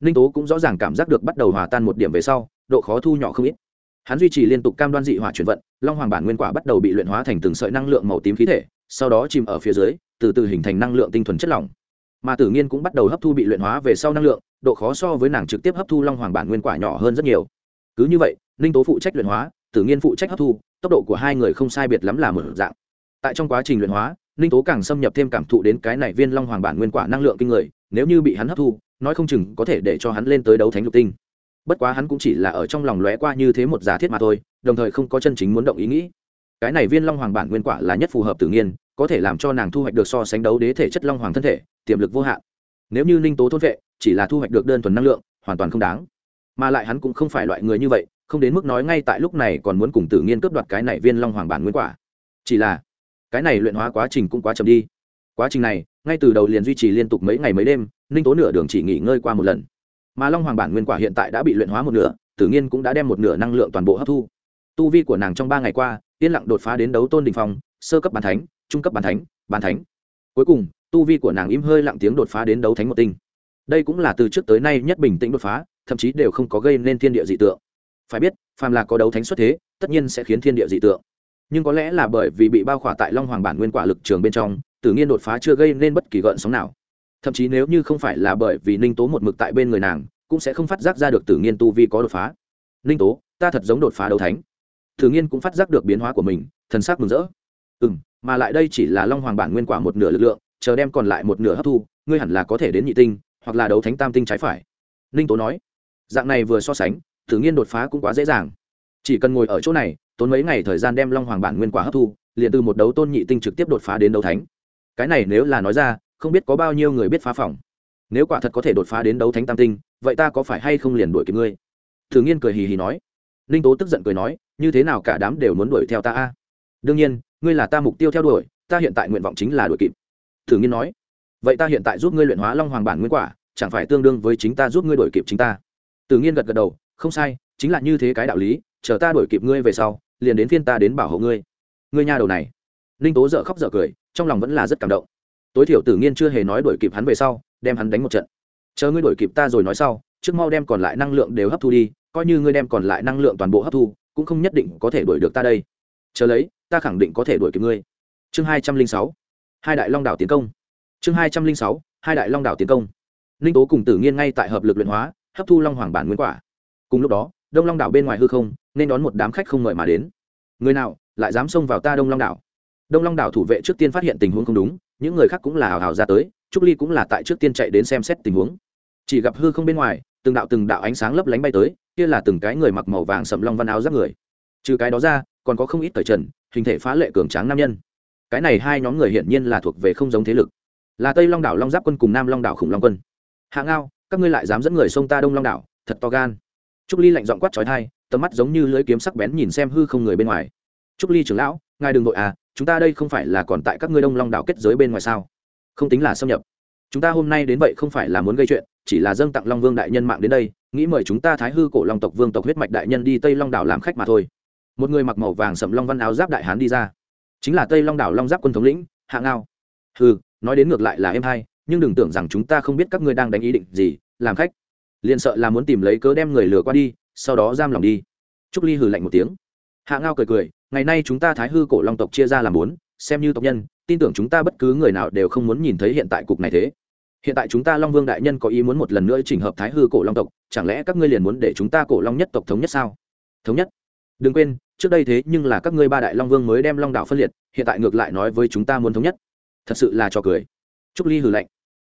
Ninh tố cũng rõ ràng cảm giác được bắt đầu hòa tan một điểm về sau, độ khó thu nhỏ không ít. Hắn duy trì liên tục cam đoan dị hỏa chuyển vận, long hoàng bản nguyên quả bắt đầu bị luyện hóa thành từng sợi năng lượng màu tím khí thể, sau đó chìm ở phía dưới từ từ hình thành năng lượng tinh thuần chất lỏng. Mà tử nghiên cũng bắt đầu hấp thu bị luyện hóa về sau năng lượng, độ khó so với nàng trực tiếp hấp thu long hoàng bản nguyên quả nhỏ hơn rất nhiều. Cứ như vậy, ninh tố phụ trách luyện hóa, tử nghiên phụ trách hấp thu, tốc độ của hai người không sai biệt lắm là một dạng. Tại trong quá trình luyện hóa, ninh tố càng xâm nhập thêm cảm thụ đến cái này viên long hoàng bản nguyên quả năng lượng kinh người, nếu như bị hắn hấp thu, nói không chừng có thể để cho hắn lên tới đấu thánh lục tinh. Bất quá hắn cũng chỉ là ở trong lòng lóe qua như thế một giả thiết mà thôi, đồng thời không có chân chính muốn động ý nghĩ. Cái này viên long hoàng bản nguyên quả là nhất phù hợp tự nhiên có thể làm cho nàng thu hoạch được so sánh đấu đế thể chất long hoàng thân thể, tiềm lực vô hạn. Nếu như ninh tố thôn vệ, chỉ là thu hoạch được đơn thuần năng lượng, hoàn toàn không đáng. Mà lại hắn cũng không phải loại người như vậy, không đến mức nói ngay tại lúc này còn muốn cùng tử nghiên cướp đoạt cái này viên long hoàng bản nguyên quả. Chỉ là, cái này luyện hóa quá trình cũng quá chậm đi. Quá trình này, ngay từ đầu liền duy trì liên tục mấy ngày mấy đêm, ninh tố nửa đường chỉ nghỉ ngơi qua một lần. Mà long hoàng bản nguyên quả hiện tại đã bị luyện hóa một nửa, tử nghiên cũng đã đem một nửa năng lượng toàn bộ hấp thu. Tu vi của nàng trong ba ngày qua, yên lặng đột phá đến đấu tôn đình phong, sơ cấp bàn thánh trung cấp bàn thánh bàn thánh. Cuối cùng, tu vi của nàng im hơi lặng tiếng đột phá đến đấu thánh một tinh. Đây cũng là từ trước tới nay nhất bình tĩnh đột phá, thậm chí đều không có gây nên thiên địa dị tượng. Phải biết, phàm là có đấu thánh xuất thế, tất nhiên sẽ khiến thiên địa dị tượng. Nhưng có lẽ là bởi vì bị bao khỏa tại long hoàng bản nguyên quả lực trường bên trong, tự nhiên đột phá chưa gây nên bất kỳ gợn sóng nào. Thậm chí nếu như không phải là bởi vì ninh tố một mực tại bên người nàng, cũng sẽ không phát giác ra được tử nghiên tu vi có đột phá. Ninh tố, ta thật giống đột phá đấu thánh. Tử nghiên cũng phát giác được biến hóa của mình, thần sắc mừng rỡ. Ừ m mà lại đây chỉ là long hoàng bản nguyên quả một nửa lực lượng, chờ đem còn lại một nửa hấp thu, ngươi hẳn là có thể đến nhị tinh, hoặc là đấu thánh tam tinh trái phải. Ninh tố nói. Dạng này vừa so sánh thử nghiên đột phá cũng quá dễ dàng. Chỉ cần ngồi ở chỗ này, tốn mấy ngày thời gian đem long hoàng bản nguyên quả hấp thu, liền từ một đấu tôn nhị tinh trực tiếp đột phá đến đấu thánh. Cái này nếu là nói ra, không biết có bao nhiêu người biết phá phòng. Nếu quả thật có thể đột phá đến đấu thánh tam tinh, vậy ta có phải hay không liền đuổi kịp ngươi? Thử nghiên cười hì hì nói. Ninh tố tức giận cười nói, như thế nào cả đám đều muốn đuổi theo ta a? Đương nhiên ngươi là ta mục tiêu theo đuổi, ta hiện tại nguyện vọng chính là đuổi kịp. Thử nghiên nói, vậy ta hiện tại giúp ngươi luyện hóa long hoàng bản nguyên quả, chẳng phải tương đương với chính ta giúp ngươi đuổi kịp chính ta? Tự nghiên gật gật đầu, không sai, chính là như thế cái đạo lý, chờ ta đuổi kịp ngươi về sau, liền đến phiên ta đến bảo hộ ngươi. Ngươi nhà đầu này. Ninh tố dợ khóc dợ cười, trong lòng vẫn là rất cảm động. Tối thiểu Tự nghiên chưa hề nói đuổi kịp hắn về sau, đem hắn đánh một trận. Chờ ngươi đuổi kịp ta rồi nói sau, trước mau đem còn lại năng lượng đều hấp thu đi, coi như ngươi đem còn lại năng lượng toàn bộ hấp thu, cũng không nhất định có thể đuổi được ta đây chờ lấy, ta khẳng định có thể đuổi kịp ngươi. Chương hai trăm linh sáu. Hai đại long đảo tiến công. Chương hai trăm linh sáu. Hai đại long đảo tiến công. Ninh tố cùng tử nghiên ngay tại hợp lực luyện hóa, hấp thu long hoàng bản nguyên quả. Cùng lúc đó, đông long đảo bên ngoài hư không, nên đón một đám khách không mời mà đến. Người nào, lại dám xông vào ta đông long đảo? Đông long đảo thủ vệ trước tiên phát hiện tình huống không đúng, những người khác cũng là hào hào ra tới, trúc ly cũng là tại trước tiên chạy đến xem xét tình huống. Chỉ gặp hư không bên ngoài, từng đạo từng đạo ánh sáng lấp lánh bay tới, kia là từng cái người mặc màu vàng sầm long văn áo giáp người. Trừ cái đó ra còn có không ít thời trần, hình thể phá lệ cường tráng nam nhân. Cái này hai nhóm người hiển nhiên là thuộc về không giống thế lực. Là tây long đảo long giáp quân cùng nam long đảo khủng long quân. Hạ ngao, các ngươi lại dám dẫn người sông ta đông long đảo, thật to gan. Trúc ly lạnh giọng quát trói thai tầm mắt giống như lưỡi kiếm sắc bén nhìn xem hư không người bên ngoài. Trúc ly trưởng lão, ngài đừng vội à chúng ta đây không phải là còn tại các ngươi đông long đảo kết giới bên ngoài sao? Không tính là xâm nhập. Chúng ta hôm nay đến vậy không phải là muốn gây chuyện, chỉ là dâng tặng long vương đại nhân mạng đến đây, nghĩ mời chúng ta thái hư cổ long tộc vương tộc huyết mạch đại nhân đi tây long đảo làm khách mà thôi một người mặc màu vàng sậm long văn áo giáp đại hán đi ra. Chính là tây long đảo long giáp quân thống lĩnh, hạ ngao. Ừ nói đến ngược lại là em hai, nhưng đừng tưởng rằng chúng ta không biết các ngươi đang đánh ý định gì, làm khách. Liền sợ là muốn tìm lấy cớ đem người lừa qua đi, sau đó giam lòng đi. Trúc ly hừ lạnh một tiếng. Hạ ngao cười cười, ngày nay chúng ta thái hư cổ long tộc chia ra làm bốn, xem như tộc nhân, tin tưởng chúng ta bất cứ người nào đều không muốn nhìn thấy hiện tại cục này thế. Hiện tại chúng ta long vương đại nhân có ý muốn một lần nữa chỉnh hợp thái hư cổ long tộc, chẳng lẽ các ngươi liền muốn để chúng ta cổ long nhất tộc thống nhất sao? Thống nhất. Đừng quên trước đây thế nhưng là các ngươi ba đại long vương mới đem long đảo phân liệt, hiện tại ngược lại nói với chúng ta muốn thống nhất. Thật sự là cho cười. Trúc ly hừ lạnh.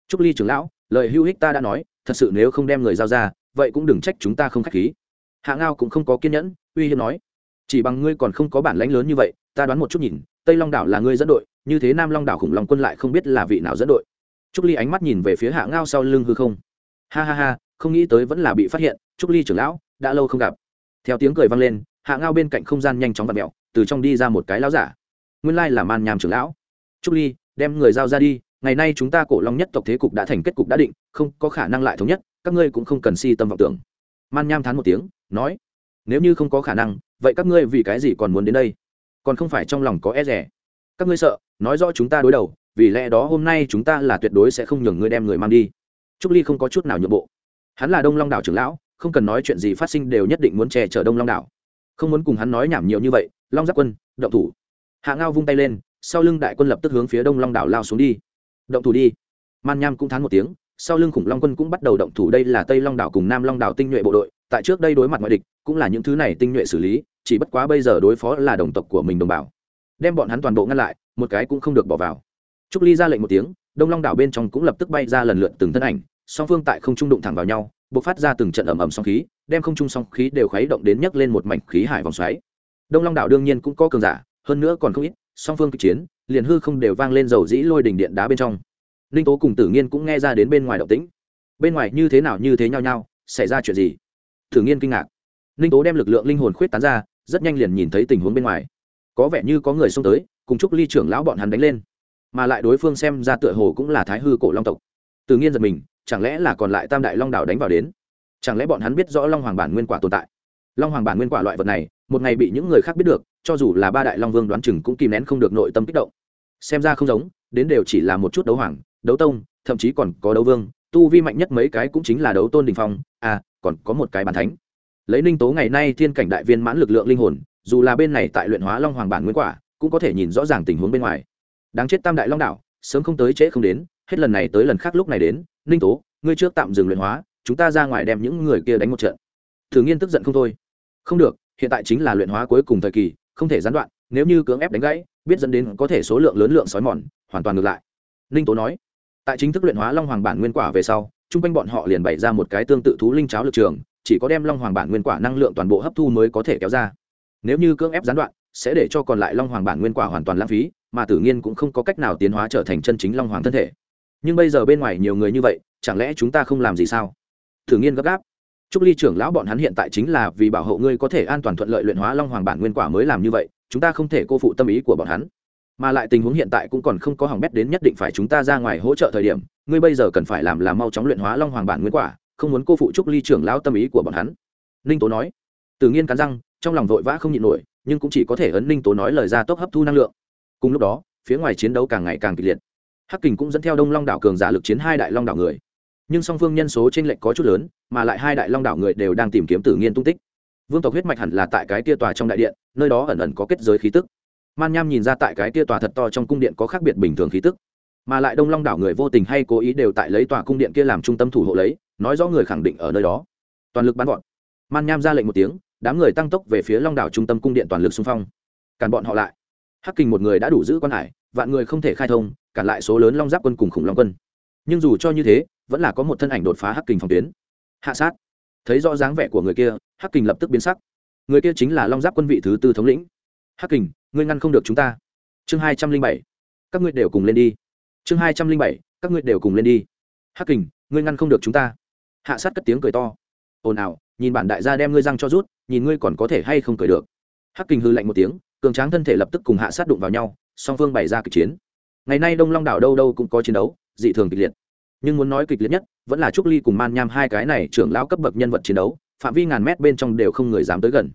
Trúc ly trưởng lão, lời hữu hích ta đã nói, thật sự nếu không đem người giao ra, vậy cũng đừng trách chúng ta không k h á c h khí. Hạ ngao cũng không có kiên nhẫn, uy hiếp nói. Chỉ bằng ngươi còn không có bản lãnh lớn như vậy, ta đoán một chút nhìn, tây long đảo là ngươi dẫn đội, như thế nam long đảo khủng long quân lại không biết là vị nào dẫn đội. Trúc ly ánh mắt nhìn về phía hạ ngao sau lưng hư không. Ha ha ha, không nghĩ tới vẫn là bị phát hiện, trúc ly trưởng lão, đã lâu không gặp. Theo tiếng cười vang lên hạ ngao bên cạnh không gian nhanh chóng vặt mẹo, từ trong đi ra một cái lão giả. Nguyên lai là man nhàm trưởng lão. Trúc ly, đem người giao ra đi, ngày nay chúng ta cổ long nhất tộc thế cục đã thành kết cục đã định, không có khả năng lại thống nhất, các ngươi cũng không cần si tâm vọng tưởng. Man nham thán một tiếng, nói, nếu như không có khả năng, vậy các ngươi vì cái gì còn muốn đến đây? Còn không phải trong lòng có e rẻ các ngươi sợ, nói rõ chúng ta đối đầu, vì lẽ đó hôm nay chúng ta là tuyệt đối sẽ không nhường ngươi đem người mang đi. Trúc ly không có chút nào nhượng bộ. Hắn là đông long đảo trưởng lão, không cần nói chuyện gì phát sinh đều nhất định muốn che chở đông long đảo không muốn cùng hắn nói nhảm nhiều như vậy, long giáp quân, động thủ. Hạ ngao vung tay lên, sau lưng đại quân lập tức hướng phía đông long đảo lao xuống đi. Động thủ đi. Man nham cũng thán một tiếng, sau lưng khủng long quân cũng bắt đầu động thủ. Đây là tây long đảo cùng nam long đảo tinh nhuệ bộ đội, tại trước đây đối mặt ngoại địch, cũng là những thứ này tinh nhuệ xử lý, chỉ bất quá bây giờ đối phó là đồng tộc của mình đồng bào. Đem bọn hắn toàn bộ ngăn lại, một cái cũng không được bỏ vào. Trúc ly ra lệnh một tiếng, đông long đảo bên trong cũng lập tức bay ra lần lượt từng thân ảnh, song phương tại không trung đụng thẳng vào nhau Bộc phát ra từng trận ầm ầm sóng khí, đem không trung sóng khí đều khuấy động đến nhấc lên một mảnh khí hải vòng xoáy. Đông long đảo đương nhiên cũng có cường giả, hơn nữa còn không ít, song phương kịch chiến, liền hư không đều vang lên dầu dĩ lôi đỉnh điện đá bên trong. Ninh tố cùng tử nghiên cũng nghe ra đến bên ngoài động tĩnh. Bên ngoài như thế nào như thế nhau nhau, xảy ra chuyện gì? Tử nghiên kinh ngạc. Ninh tố đem lực lượng linh hồn khuyết tán ra, rất nhanh liền nhìn thấy tình huống bên ngoài. Có vẻ như có người xông tới, cùng chúc ly trưởng lão bọn hắn đánh lên. Mà lại đối phương xem ra tựa hồ cũng là thái hư cổ long tộc. Tử nhiên giật mình chẳng lẽ là còn lại tam đại long đảo đánh vào đến? Chẳng lẽ bọn hắn biết rõ long hoàng bản nguyên quả tồn tại? Long hoàng bản nguyên quả loại vật này, một ngày bị những người khác biết được, cho dù là ba đại long vương đoán chừng cũng kìm nén không được nội tâm kích động. Xem ra không giống, đến đều chỉ là một chút đấu hoàng, đấu tông, thậm chí còn có đấu vương, tu vi mạnh nhất mấy cái cũng chính là đấu tôn đình phong à còn có một cái bàn thánh. Lấy ninh tố ngày nay thiên cảnh đại viên mãn lực lượng linh hồn, dù là bên này tại luyện hóa long hoàng bản nguyên quả, cũng có thể nhìn rõ ràng tình huống bên ngoài. Đáng chết tam đại long đạo sớm không tới trễ không đến, hết lần này tới lần khác lúc này đến ninh tố, ngươi trước tạm dừng luyện hóa, chúng ta ra ngoài đem những người kia đánh một trận. Thử nghiên tức giận không thôi. Không được, hiện tại chính là luyện hóa cuối cùng thời kỳ, không thể gián đoạn, nếu như cưỡng ép đánh gãy, biết dẫn đến có thể số lượng lớn lượng sói mòn, hoàn toàn ngược lại. Ninh tố nói. Tại chính thức luyện hóa long hoàng bản nguyên quả về sau, chung quanh bọn họ liền bày ra một cái tương tự thú linh cháo lực trường, chỉ có đem long hoàng bản nguyên quả năng lượng toàn bộ hấp thu mới có thể kéo ra. Nếu như cưỡng ép gián đoạn, sẽ để cho còn lại long hoàng bản nguyên quả hoàn toàn lãng phí, mà tử nhiên cũng không có cách nào tiến hóa trở thành chân chính long hoàng thân thể nhưng bây giờ bên ngoài nhiều người như vậy chẳng lẽ chúng ta không làm gì sao thử nghiên gấp gáp Trúc Ly trưởng lão bọn hắn hiện tại chính là vì bảo hộ ngươi có thể an toàn thuận lợi luyện hóa Long Hoàng bản nguyên quả mới làm như vậy, chúng ta không thể cô phụ tâm ý của bọn hắn. Mà lại tình huống hiện tại cũng còn không có hỏng bét đến nhất định phải chúng ta ra ngoài hỗ trợ thời điểm, ngươi bây giờ cần phải làm là mau chóng luyện hóa Long Hoàng bản nguyên quả, không muốn cô phụ Trúc Ly trưởng lão tâm ý của bọn hắn. Ninh Tố nói. tự Nghiên cắn răng, trong lòng vội vã không nhịn nổi, nhưng cũng chỉ có thể ấn Ninh Tố nói lời ra tốc hấp thu năng lượng. Cùng lúc đó, phía ngoài chiến đấu càng ngày càng kịch liệt. Hắc Kình cũng dẫn theo Đông Long đảo cường giả lực chiến hai đại Long đảo người. Nhưng song phương nhân số trên lệnh có chút lớn, mà lại hai đại long đảo người đều đang tìm kiếm tử nghiên tung tích. Vương tộc huyết mạch hẳn là tại cái tia tòa trong đại điện, nơi đó ẩn ẩn có kết giới khí tức. Man nham nhìn ra tại cái tia tòa thật to trong cung điện có khác biệt bình thường khí tức. Mà lại đông long đảo người vô tình hay cố ý đều tại lấy tòa cung điện kia làm trung tâm thủ hộ lấy, nói rõ người khẳng định ở nơi đó. Toàn lực bắn gọn man nham ra lệnh một tiếng, đám người tăng tốc về phía long đảo trung tâm cung điện toàn lực xung phong. Cản bọn họ lại. Hắc kình một người đã đủ giữ quan hải vạn người không thể khai thông cản lại số lớn long giáp quân cùng khủng long quân. Nhưng dù cho như thế, vẫn là có một thân ảnh đột phá hắc kình phòng tuyến. Hạ sát. Thấy rõ dáng vẻ của người kia, hắc kình lập tức biến sắc. Người kia chính là long giáp quân vị thứ tư thống lĩnh. Hắc kình, ngươi ngăn không được chúng ta. Chương hai trăm linh bảy. Các ngươi đều cùng lên đi. Chương hai trăm linh bảy, các ngươi đều cùng lên đi. Hắc kình, ngươi ngăn không được chúng ta. Hạ sát cất tiếng cười to. Ồn ào, nhìn bản đại gia đem ngươi răng cho rút, nhìn ngươi còn có thể hay không cười được. Hắc kình hư lạnh một tiếng, cường tráng thân thể lập tức cùng hạ sát đụng vào nhau song phương bày ra kịch chiến. Ngày nay đông long đảo đâu đâu cũng có chiến đấu, dị thường kịch liệt. Nhưng muốn nói kịch liệt nhất, vẫn là trúc ly cùng man nham hai cái này trưởng lão cấp bậc nhân vật chiến đấu, phạm vi ngàn mét bên trong đều không người dám tới gần.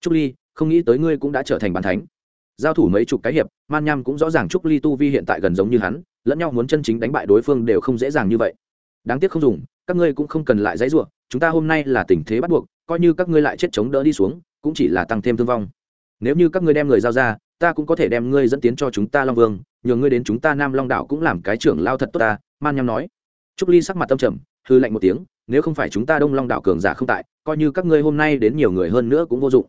Trúc ly, không nghĩ tới ngươi cũng đã trở thành bàn thánh. Giao thủ mấy chục cái hiệp, man nham cũng rõ ràng trúc ly tu vi hiện tại gần giống như hắn, lẫn nhau muốn chân chính đánh bại đối phương đều không dễ dàng như vậy. Đáng tiếc không dùng, các ngươi cũng không cần lại dãy ruộng chúng ta hôm nay là tình thế bắt buộc, coi như các ngươi lại chết chống đỡ đi xuống, cũng chỉ là tăng thêm thương vong. Nếu như các ngươi đem người giao ra ta cũng có thể đem ngươi dẫn tiến cho chúng ta long vương nhường ngươi đến chúng ta nam long đảo cũng làm cái trưởng lao thật tốt ta, man nham nói. Trúc ly sắc mặt tâm trầm, hư lạnh một tiếng, nếu không phải chúng ta đông long đảo cường giả không tại, coi như các ngươi hôm nay đến nhiều người hơn nữa cũng vô dụng.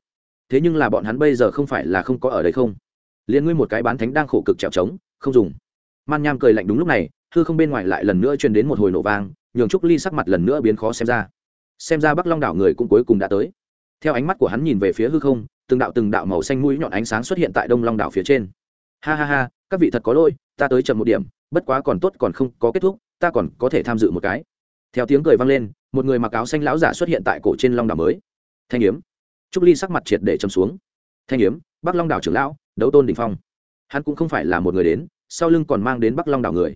Thế nhưng là bọn hắn bây giờ không phải là không có ở đây không? Liền ngươi một cái bán thánh đang khổ cực trèo trống, không dùng. Man nham cười lạnh đúng lúc này, hư không bên ngoài lại lần nữa truyền đến một hồi nổ vang, nhường trúc ly sắc mặt lần nữa biến khó xem ra. Xem ra bắc long đảo người cũng cuối cùng đã tới. Theo ánh mắt của hắn nhìn về phía hư không từng đạo từng đạo màu xanh mũi nhọn ánh sáng xuất hiện tại đông long đảo phía trên. Ha ha ha, các vị thật có lỗi, ta tới chậm một điểm, bất quá còn tốt còn không có kết thúc, ta còn có thể tham dự một cái. Theo tiếng cười vang lên, một người mặc áo xanh lão giả xuất hiện tại cổ trên long đảo mới. Thanh yếm. Trúc ly sắc mặt triệt để châm xuống. Thanh yếm, bắc long đảo trưởng lão, đấu tôn đình phong. Hắn cũng không phải là một người đến, sau lưng còn mang đến bắc long đảo người.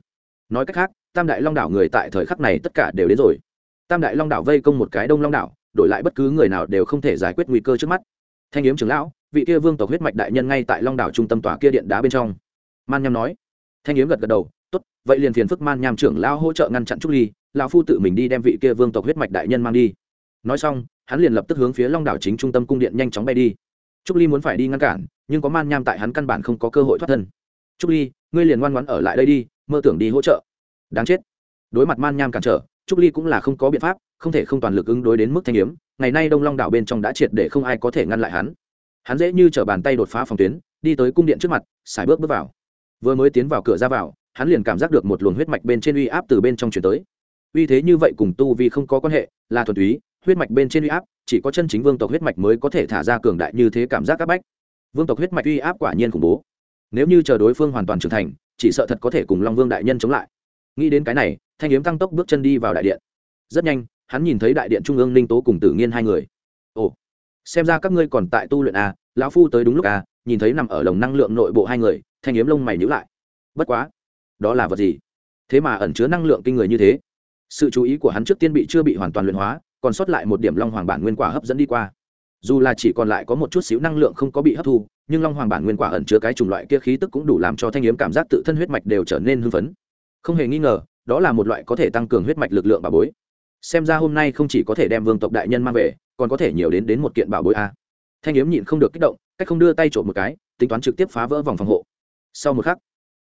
Nói cách khác, tam đại long đảo người tại thời khắc này tất cả đều đến rồi. Tam đại long đảo vây công một cái đông long đảo, đổi lại bất cứ người nào đều không thể giải quyết nguy cơ trước mắt thanh yếm trưởng lão, vị kia vương tộc huyết mạch đại nhân ngay tại long đảo trung tâm tòa kia điện đá bên trong. Man nham nói. Thanh yếm gật gật đầu, tốt, vậy liền phiền phức man nham trưởng lão hỗ trợ ngăn chặn trúc ly, lão phu tự mình đi đem vị kia vương tộc huyết mạch đại nhân mang đi. Nói xong, hắn liền lập tức hướng phía long đảo chính trung tâm cung điện nhanh chóng bay đi. Trúc ly muốn phải đi ngăn cản, nhưng có man nham tại hắn căn bản không có cơ hội thoát thân. Trúc ly, ngươi liền ngoan ngoãn ở lại đây đi, mơ tưởng đi hỗ trợ. Đáng chết. Đối mặt man nham cản trở, trúc ly cũng là không có biện pháp, không thể không toàn lực ứng đối đến mức thanh Yếm ngày nay đông long đảo bên trong đã triệt để không ai có thể ngăn lại hắn. Hắn dễ như t bàn tay đột phá phòng tuyến, đi tới cung điện trước mặt, xài bước bước vào. Vừa mới tiến vào cửa ra vào, hắn liền cảm giác được một luồng huyết mạch bên trên uy áp từ bên trong chuyển tới. Uy thế như vậy cùng tu vì không có quan hệ, là thuần túy, huyết mạch bên trên uy áp, chỉ có chân chính vương tộc huyết mạch mới có thể thả ra cường đại như thế cảm giác áp bách. Vương tộc huyết mạch uy áp quả nhiên khủng bố. Nếu như chờ đối phương hoàn toàn trưởng thành, chỉ sợ thật có thể cùng long vương đại nhân chống lại. Nghĩ đến cái này, thanh yếm tăng tốc bước chân đi vào đại điện. Rất nhanh hắn nhìn thấy đại điện trung ương ninh tố cùng tử nghiên hai người. Ồ xem ra các ngươi còn tại tu luyện à, lão phu tới đúng lúc à, nhìn thấy nằm ở lồng năng lượng nội bộ hai người thanh yếm lông mày nhữ lại. Bất quá đó là vật gì? Thế mà ẩn chứa năng lượng kinh người như thế. Sự chú ý của hắn trước tiên bị chưa bị hoàn toàn luyện hóa còn sót lại một điểm long hoàng bản nguyên quả hấp dẫn đi qua. Dù là chỉ còn lại có một chút xíu năng lượng không có bị hấp thu nhưng long hoàng bản nguyên quả ẩn chứa cái chủng loại kia khí tức cũng đủ làm cho thanh yếm cảm giác tự thân huyết mạch đều trở nên hưng phấn. Không hề nghi ngờ đó là một loại có thể tăng cường huyết mạch lực lượng bà bối xem ra hôm nay không chỉ có thể đem vương tộc đại nhân mang về, còn có thể nhiều đến đến một kiện bảo bối a. Thanh yếm nhịn không được kích động, cách không đưa tay trộm một cái, tính toán trực tiếp phá vỡ vòng phòng hộ. Sau một khắc,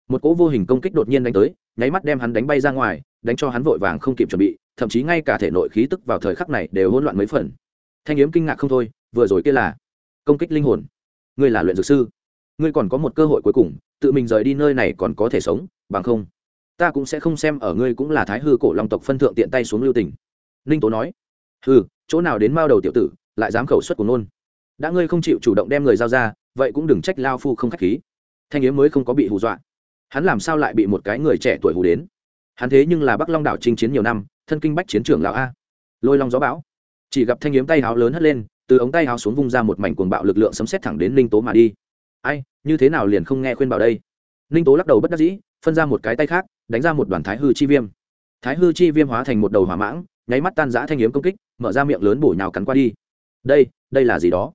một cỗ vô hình công kích đột nhiên đánh tới, nháy mắt đem hắn đánh bay ra ngoài, đánh cho hắn vội vàng không kịp chuẩn bị, thậm chí ngay cả thể nội khí tức vào thời khắc này đều hỗn loạn mấy phần. Thanh yếm kinh ngạc không thôi, vừa rồi kia là công kích linh hồn. Ngươi là luyện dược sư. Ngươi còn có một cơ hội cuối cùng, tự mình rời đi nơi này còn có thể sống, bằng không, ta cũng sẽ không xem ở ngươi cũng là thái hư cổ long tộc phân thượng tiện tay xuống lưu tình ninh tố nói, hừ, chỗ nào đến mao đầu tiểu tử, lại dám khẩu xuất của nôn đã ngươi không chịu chủ động đem người giao ra, vậy cũng đừng trách lao phu không k h á c h khí. Thanh yếm mới không có bị hù dọa. Hắn làm sao lại bị một cái người trẻ tuổi hù đến? Hắn thế nhưng là bắc long đảo chinh chiến nhiều năm, thân kinh bách chiến trường lão a. Lôi long gió bão. Chỉ gặp thanh yếm tay háo lớn hất lên, từ ống tay háo xuống vung ra một mảnh cuồng bạo lực lượng sấm xét thẳng đến ninh tố mà đi. Ai, như thế nào liền không nghe khuyên bảo đây? Ninh tố lắc đầu bất đắc dĩ, phân ra một cái tay khác, đánh ra một đoàn thái hư chi viêm. Thái hư chi viêm hóa thành một đầu hỏa mãng nháy mắt tan giã thanh yếm công kích, mở ra miệng lớn bổ nhào cắn qua đi. Đây đây là gì đó?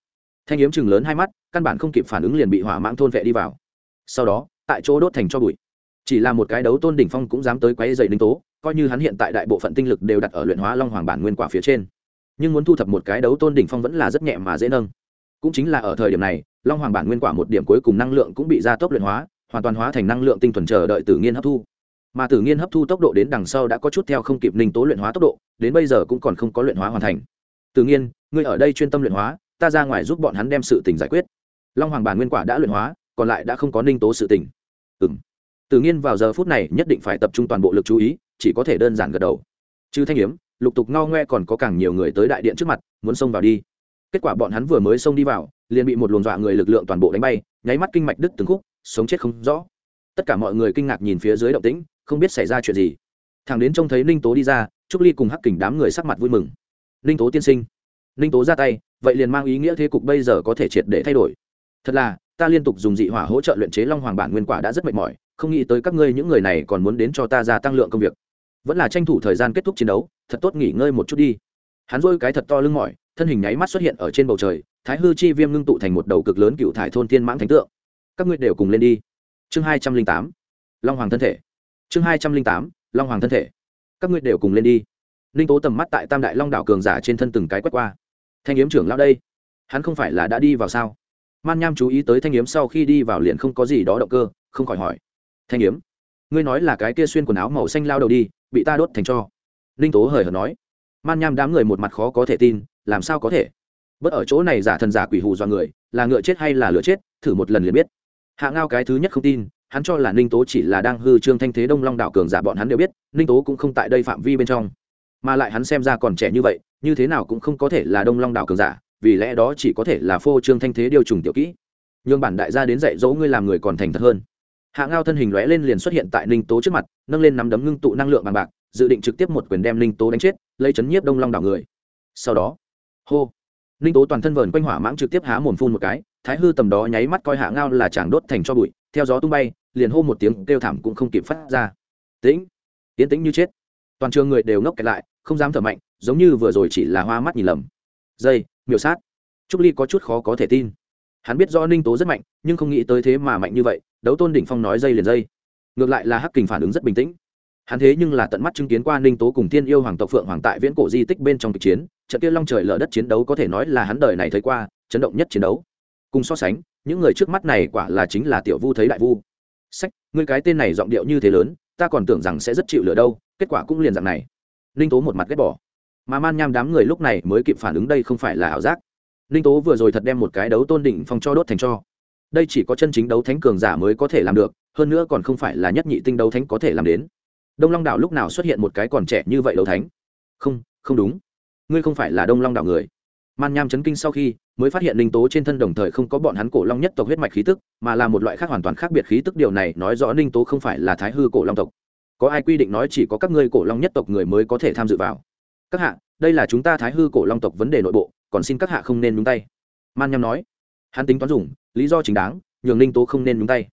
Thanh yếm chừng lớn hai mắt, căn bản không kịp phản ứng liền bị hỏa mãng thôn vệ đi vào. Sau đó, tại chỗ đốt thành cho bụi. Chỉ là một cái đấu tôn đỉnh phong cũng dám tới quấy dày ninh tố, coi như hắn hiện tại đại bộ phận tinh lực đều đặt ở luyện hóa long hoàng bản nguyên quả phía trên. Nhưng muốn thu thập một cái đấu tôn đỉnh phong vẫn là rất nhẹ mà dễ nâng. Cũng chính là ở thời điểm này, long hoàng bản nguyên quả một điểm cuối cùng năng lượng cũng bị gia tốc luyện hóa, hoàn toàn hóa thành năng lượng tinh thuần chờ đợi tự nhiên hấp thu mà tự nhiên hấp thu tốc độ đến đằng sau đã có chút theo không kịp ninh tố luyện hóa tốc độ, đến bây giờ cũng còn không có luyện hóa hoàn thành. Tự nhiên ngươi ở đây chuyên tâm luyện hóa, ta ra ngoài giúp bọn hắn đem sự tình giải quyết. Long hoàng bản nguyên quả đã luyện hóa, còn lại đã không có ninh tố sự tình. Ừng tự nhiên vào giờ phút này nhất định phải tập trung toàn bộ lực chú ý, chỉ có thể đơn giản gật đầu. Chứ thanh hiếm lục tục ngao ngoe còn có càng nhiều người tới đại điện trước mặt, muốn xông vào đi. Kết quả bọn hắn vừa mới xông đi vào, liền bị một luồng dọa người lực lượng toàn bộ đánh bay, nháy mắt kinh mạch đứt từng khúc, sống chết không rõ. Tất cả mọi người kinh ngạc nhìn phía dưới động tĩnh không biết xảy ra chuyện gì. Thằng đến trông thấy ninh tố đi ra, trúc ly cùng hắc kình đám người sắc mặt vui mừng. Ninh tố tiên sinh. Ninh tố ra tay, vậy liền mang ý nghĩa thế cục bây giờ có thể triệt để thay đổi. Thật là, ta liên tục dùng dị hỏa hỗ trợ luyện chế long hoàng bản nguyên quả đã rất mệt mỏi, không nghĩ tới các ngươi những người này còn muốn đến cho ta gia tăng lượng công việc. Vẫn là tranh thủ thời gian kết thúc chiến đấu, thật tốt nghỉ ngơi một chút đi. Hắn dôi cái thật to lưng mỏi, thân hình nháy mắt xuất hiện ở trên bầu trời, thái hư chi viêm ngưng tụ thành một đầu cực lớn cựu thải thôn thiên mãng thánh tượng. Các ngươi đều cùng lên đi. Chương hai trăm linh tám. Long hoàng thân thể chương hai trăm linh tám, long hoàng thân thể. Các ngươi đều cùng lên đi. Ninh tố tầm mắt tại tam đại long đảo cường giả trên thân từng cái quét qua. Thanh yếm trưởng lao đây, hắn không phải là đã đi vào sao? Man nham chú ý tới thanh yếm sau khi đi vào liền không có gì đó động cơ, không khỏi hỏi. Thanh yếm, ngươi nói là cái kia xuyên quần áo màu xanh lao đầu đi, bị ta đốt thành cho. Ninh tố hời hợt nói. Man nham đám người một mặt khó có thể tin, làm sao có thể? Bất ở chỗ này giả thần giả quỷ hù dọa người, là ngựa chết hay là lửa chết, thử một lần liền biết. Hạ ngao cái thứ nhất không tin hắn cho là ninh tố chỉ là đang hư trương thanh thế đông long đạo cường giả bọn hắn đều biết, ninh tố cũng không tại đây phạm vi bên trong. Mà lại hắn xem ra còn trẻ như vậy, như thế nào cũng không có thể là đông long đạo cường giả, vì lẽ đó chỉ có thể là phô trương thanh thế điều trùng tiểu kỹ. Nhưng bản đại gia đến dạy dỗ ngươi làm người còn thành thật hơn. Hạ ngao thân hình lóe lên liền xuất hiện tại ninh tố trước mặt, nâng lên nắm đấm ngưng tụ năng lượng bằng bạc, dự định trực tiếp một quyền đem ninh tố đánh chết, lấy chấn nhiếp đông long đảo người. Sau đó, hô, ninh tố toàn thân vờn quanh hỏa mãng trực tiếp há mồm phun một cái, thái hư tầm đó nháy mắt coi hạ ngao là chàng đốt thành cho bụi theo gió tung bay, liền hô một tiếng kêu thảm cũng không kịp phát ra. Tĩnh, tiến tĩnh như chết. Toàn trường người đều ngốc kẹt lại, không dám thở mạnh, giống như vừa rồi chỉ là hoa mắt nhìn lầm. Dây, miểu sát. Trúc ly có chút khó có thể tin. Hắn biết do ninh tố rất mạnh, nhưng không nghĩ tới thế mà mạnh như vậy, đấu tôn đỉnh phong nói dây liền dây. Ngược lại là hắc kình phản ứng rất bình tĩnh. Hắn thế nhưng là tận mắt chứng kiến qua ninh tố cùng tiên yêu hoàng tộc phượng hoàng tại viễn cổ di tích bên trong kịch chiến, trận kia long trời lở đất chiến đấu có thể nói là hắn đời này thấy qua, chấn động nhất chiến đấu. Cùng so sánh những người trước mắt này quả là chính là tiểu vu thấy đại vu. Sách, ngươi cái tên này giọng điệu như thế lớn, ta còn tưởng rằng sẽ rất chịu lửa đâu, kết quả cũng liền dạng này. Ninh tố một mặt ghét bỏ. Mà man nham đám người lúc này mới kịp phản ứng đây không phải là ảo giác. Ninh tố vừa rồi thật đem một cái đấu tôn đỉnh phong cho đốt thành cho. Đây chỉ có chân chính đấu thánh cường giả mới có thể làm được, hơn nữa còn không phải là nhất nhị tinh đấu thánh có thể làm đến. Đông long đảo lúc nào xuất hiện một cái còn trẻ như vậy đấu thánh? Không không đúng. Ngươi không phải là đông long đảo người. Man nham chấn kinh sau khi mới phát hiện linh tố trên thân đồng thời không có bọn hắn cổ long nhất tộc huyết mạch khí tức, mà là một loại khác hoàn toàn khác biệt khí tức. Điều này nói rõ linh tố không phải là thái hư cổ long tộc. Có ai quy định nói chỉ có các ngươi cổ long nhất tộc người mới có thể tham dự vào? Các hạ, đây là chúng ta thái hư cổ long tộc vấn đề nội bộ, còn xin các hạ không nên nhúng tay. Man nham nói. Hắn tính toán dùng, lý do chính đáng, nhường linh tố không nên nhúng tay.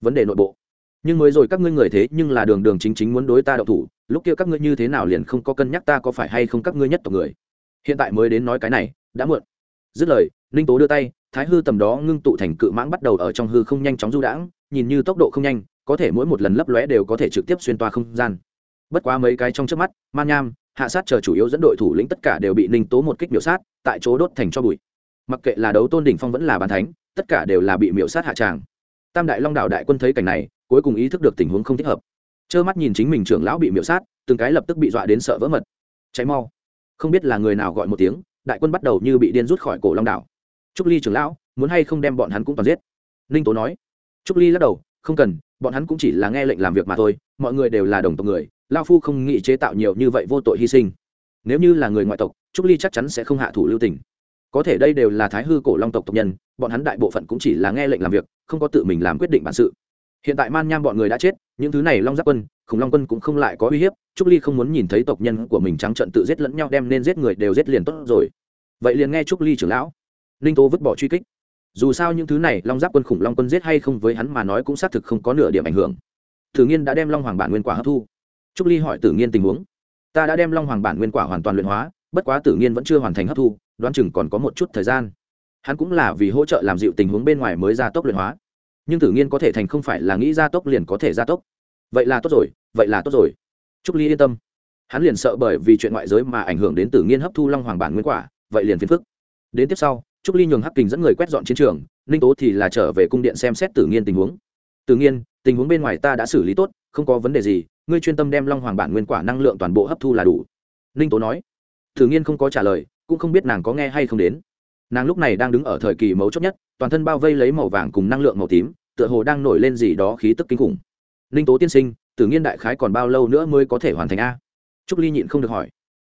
Vấn đề nội bộ. Nhưng mới rồi các ngươi người thế nhưng là đường đường chính chính muốn đối ta đậu thủ, lúc kia các ngươi như thế nào liền không có cân nhắc ta có phải hay không các ngươi nhất tộc người. Hiện tại mới đến nói cái này, đã muộn dứt lời, ninh tố đưa tay, thái hư tầm đó ngưng tụ thành cự mãng bắt đầu ở trong hư không nhanh chóng du đãng, nhìn như tốc độ không nhanh, có thể mỗi một lần lấp lóe đều có thể trực tiếp xuyên toa không gian. Bất quá mấy cái trong trước mắt man nham, hạ sát chờ chủ yếu dẫn đội thủ lĩnh tất cả đều bị ninh tố một kích miểu sát, tại chỗ đốt thành cho bụi. Mặc kệ là đấu tôn đỉnh phong vẫn là bàn thánh, tất cả đều là bị miểu sát hạ tràng. Tam đại long đạo đại quân thấy cảnh này, cuối cùng ý thức được tình huống không thích hợp. Trơ mắt nhìn chính mình trưởng lão bị miểu sát, từng cái lập tức bị dọa đến sợ vỡ mật. Cháy mau. Không biết là người nào gọi một tiếng đại quân bắt đầu như bị điên rút khỏi cổ long đảo. Trúc ly trưởng lão, muốn hay không đem bọn hắn cũng toàn giết? Ninh tố nói. Trúc ly lắc đầu, không cần, bọn hắn cũng chỉ là nghe lệnh làm việc mà thôi, mọi người đều là đồng tộc người, lao phu không nghĩ chế tạo nhiều như vậy vô tội hy sinh. Nếu như là người ngoại tộc, trúc ly chắc chắn sẽ không hạ thủ lưu tình. Có thể đây đều là thái hư cổ long tộc tộc nhân, bọn hắn đại bộ phận cũng chỉ là nghe lệnh làm việc, không có tự mình làm quyết định bản sự hiện tại man nham bọn người đã chết, những thứ này long giáp quân, khủng long quân cũng không lại có uy hiếp, trúc ly không muốn nhìn thấy tộc nhân của mình trắng trận tự giết lẫn nhau đem nên giết người đều giết liền tốt rồi. Vậy liền nghe trúc ly trưởng lão, ninh tố vứt bỏ truy kích. Dù sao những thứ này long giáp quân, khủng long quân giết hay không với hắn mà nói cũng xác thực không có nửa điểm ảnh hưởng. Tử nghiên đã đem long hoàng bản nguyên quả hấp thu. Trúc ly hỏi tử nghiên tình huống. Ta đã đem long hoàng bản nguyên quả hoàn toàn luyện hóa, bất quá tử nghiên vẫn chưa hoàn thành hấp thu, đoán chừng còn có một chút thời gian. Hắn cũng là vì hỗ trợ làm dịu tình huống bên ngoài mới ra tốc luyện hóa nhưng tử nghiên có thể thành không phải là nghĩ ra tốc liền có thể ra tốc. Vậy là tốt rồi, vậy là tốt rồi. Trúc ly yên tâm. Hắn liền sợ bởi vì chuyện ngoại giới mà ảnh hưởng đến tử nghiên hấp thu long hoàng bản nguyên quả, vậy liền phiền phức. Đến tiếp sau, trúc ly nhường hắc kình dẫn người quét dọn chiến trường, ninh tố thì là trở về cung điện xem xét tử nghiên tình huống. Tử nghiên, tình huống bên ngoài ta đã xử lý tốt, không có vấn đề gì, ngươi chuyên tâm đem long hoàng bản nguyên quả năng lượng toàn bộ hấp thu là đủ. Ninh tố nói. Tử nghiên không có trả lời, cũng không biết nàng có nghe hay không đến. Nàng lúc này đang đứng ở thời kỳ mấu chốt nhất, toàn thân bao vây lấy màu vàng cùng năng lượng màu tím tựa hồ đang nổi lên gì đó khí tức kinh khủng. Ninh tố tiên sinh, tử nghiên đại khái còn bao lâu nữa mới có thể hoàn thành a? Trúc ly nhịn không được hỏi.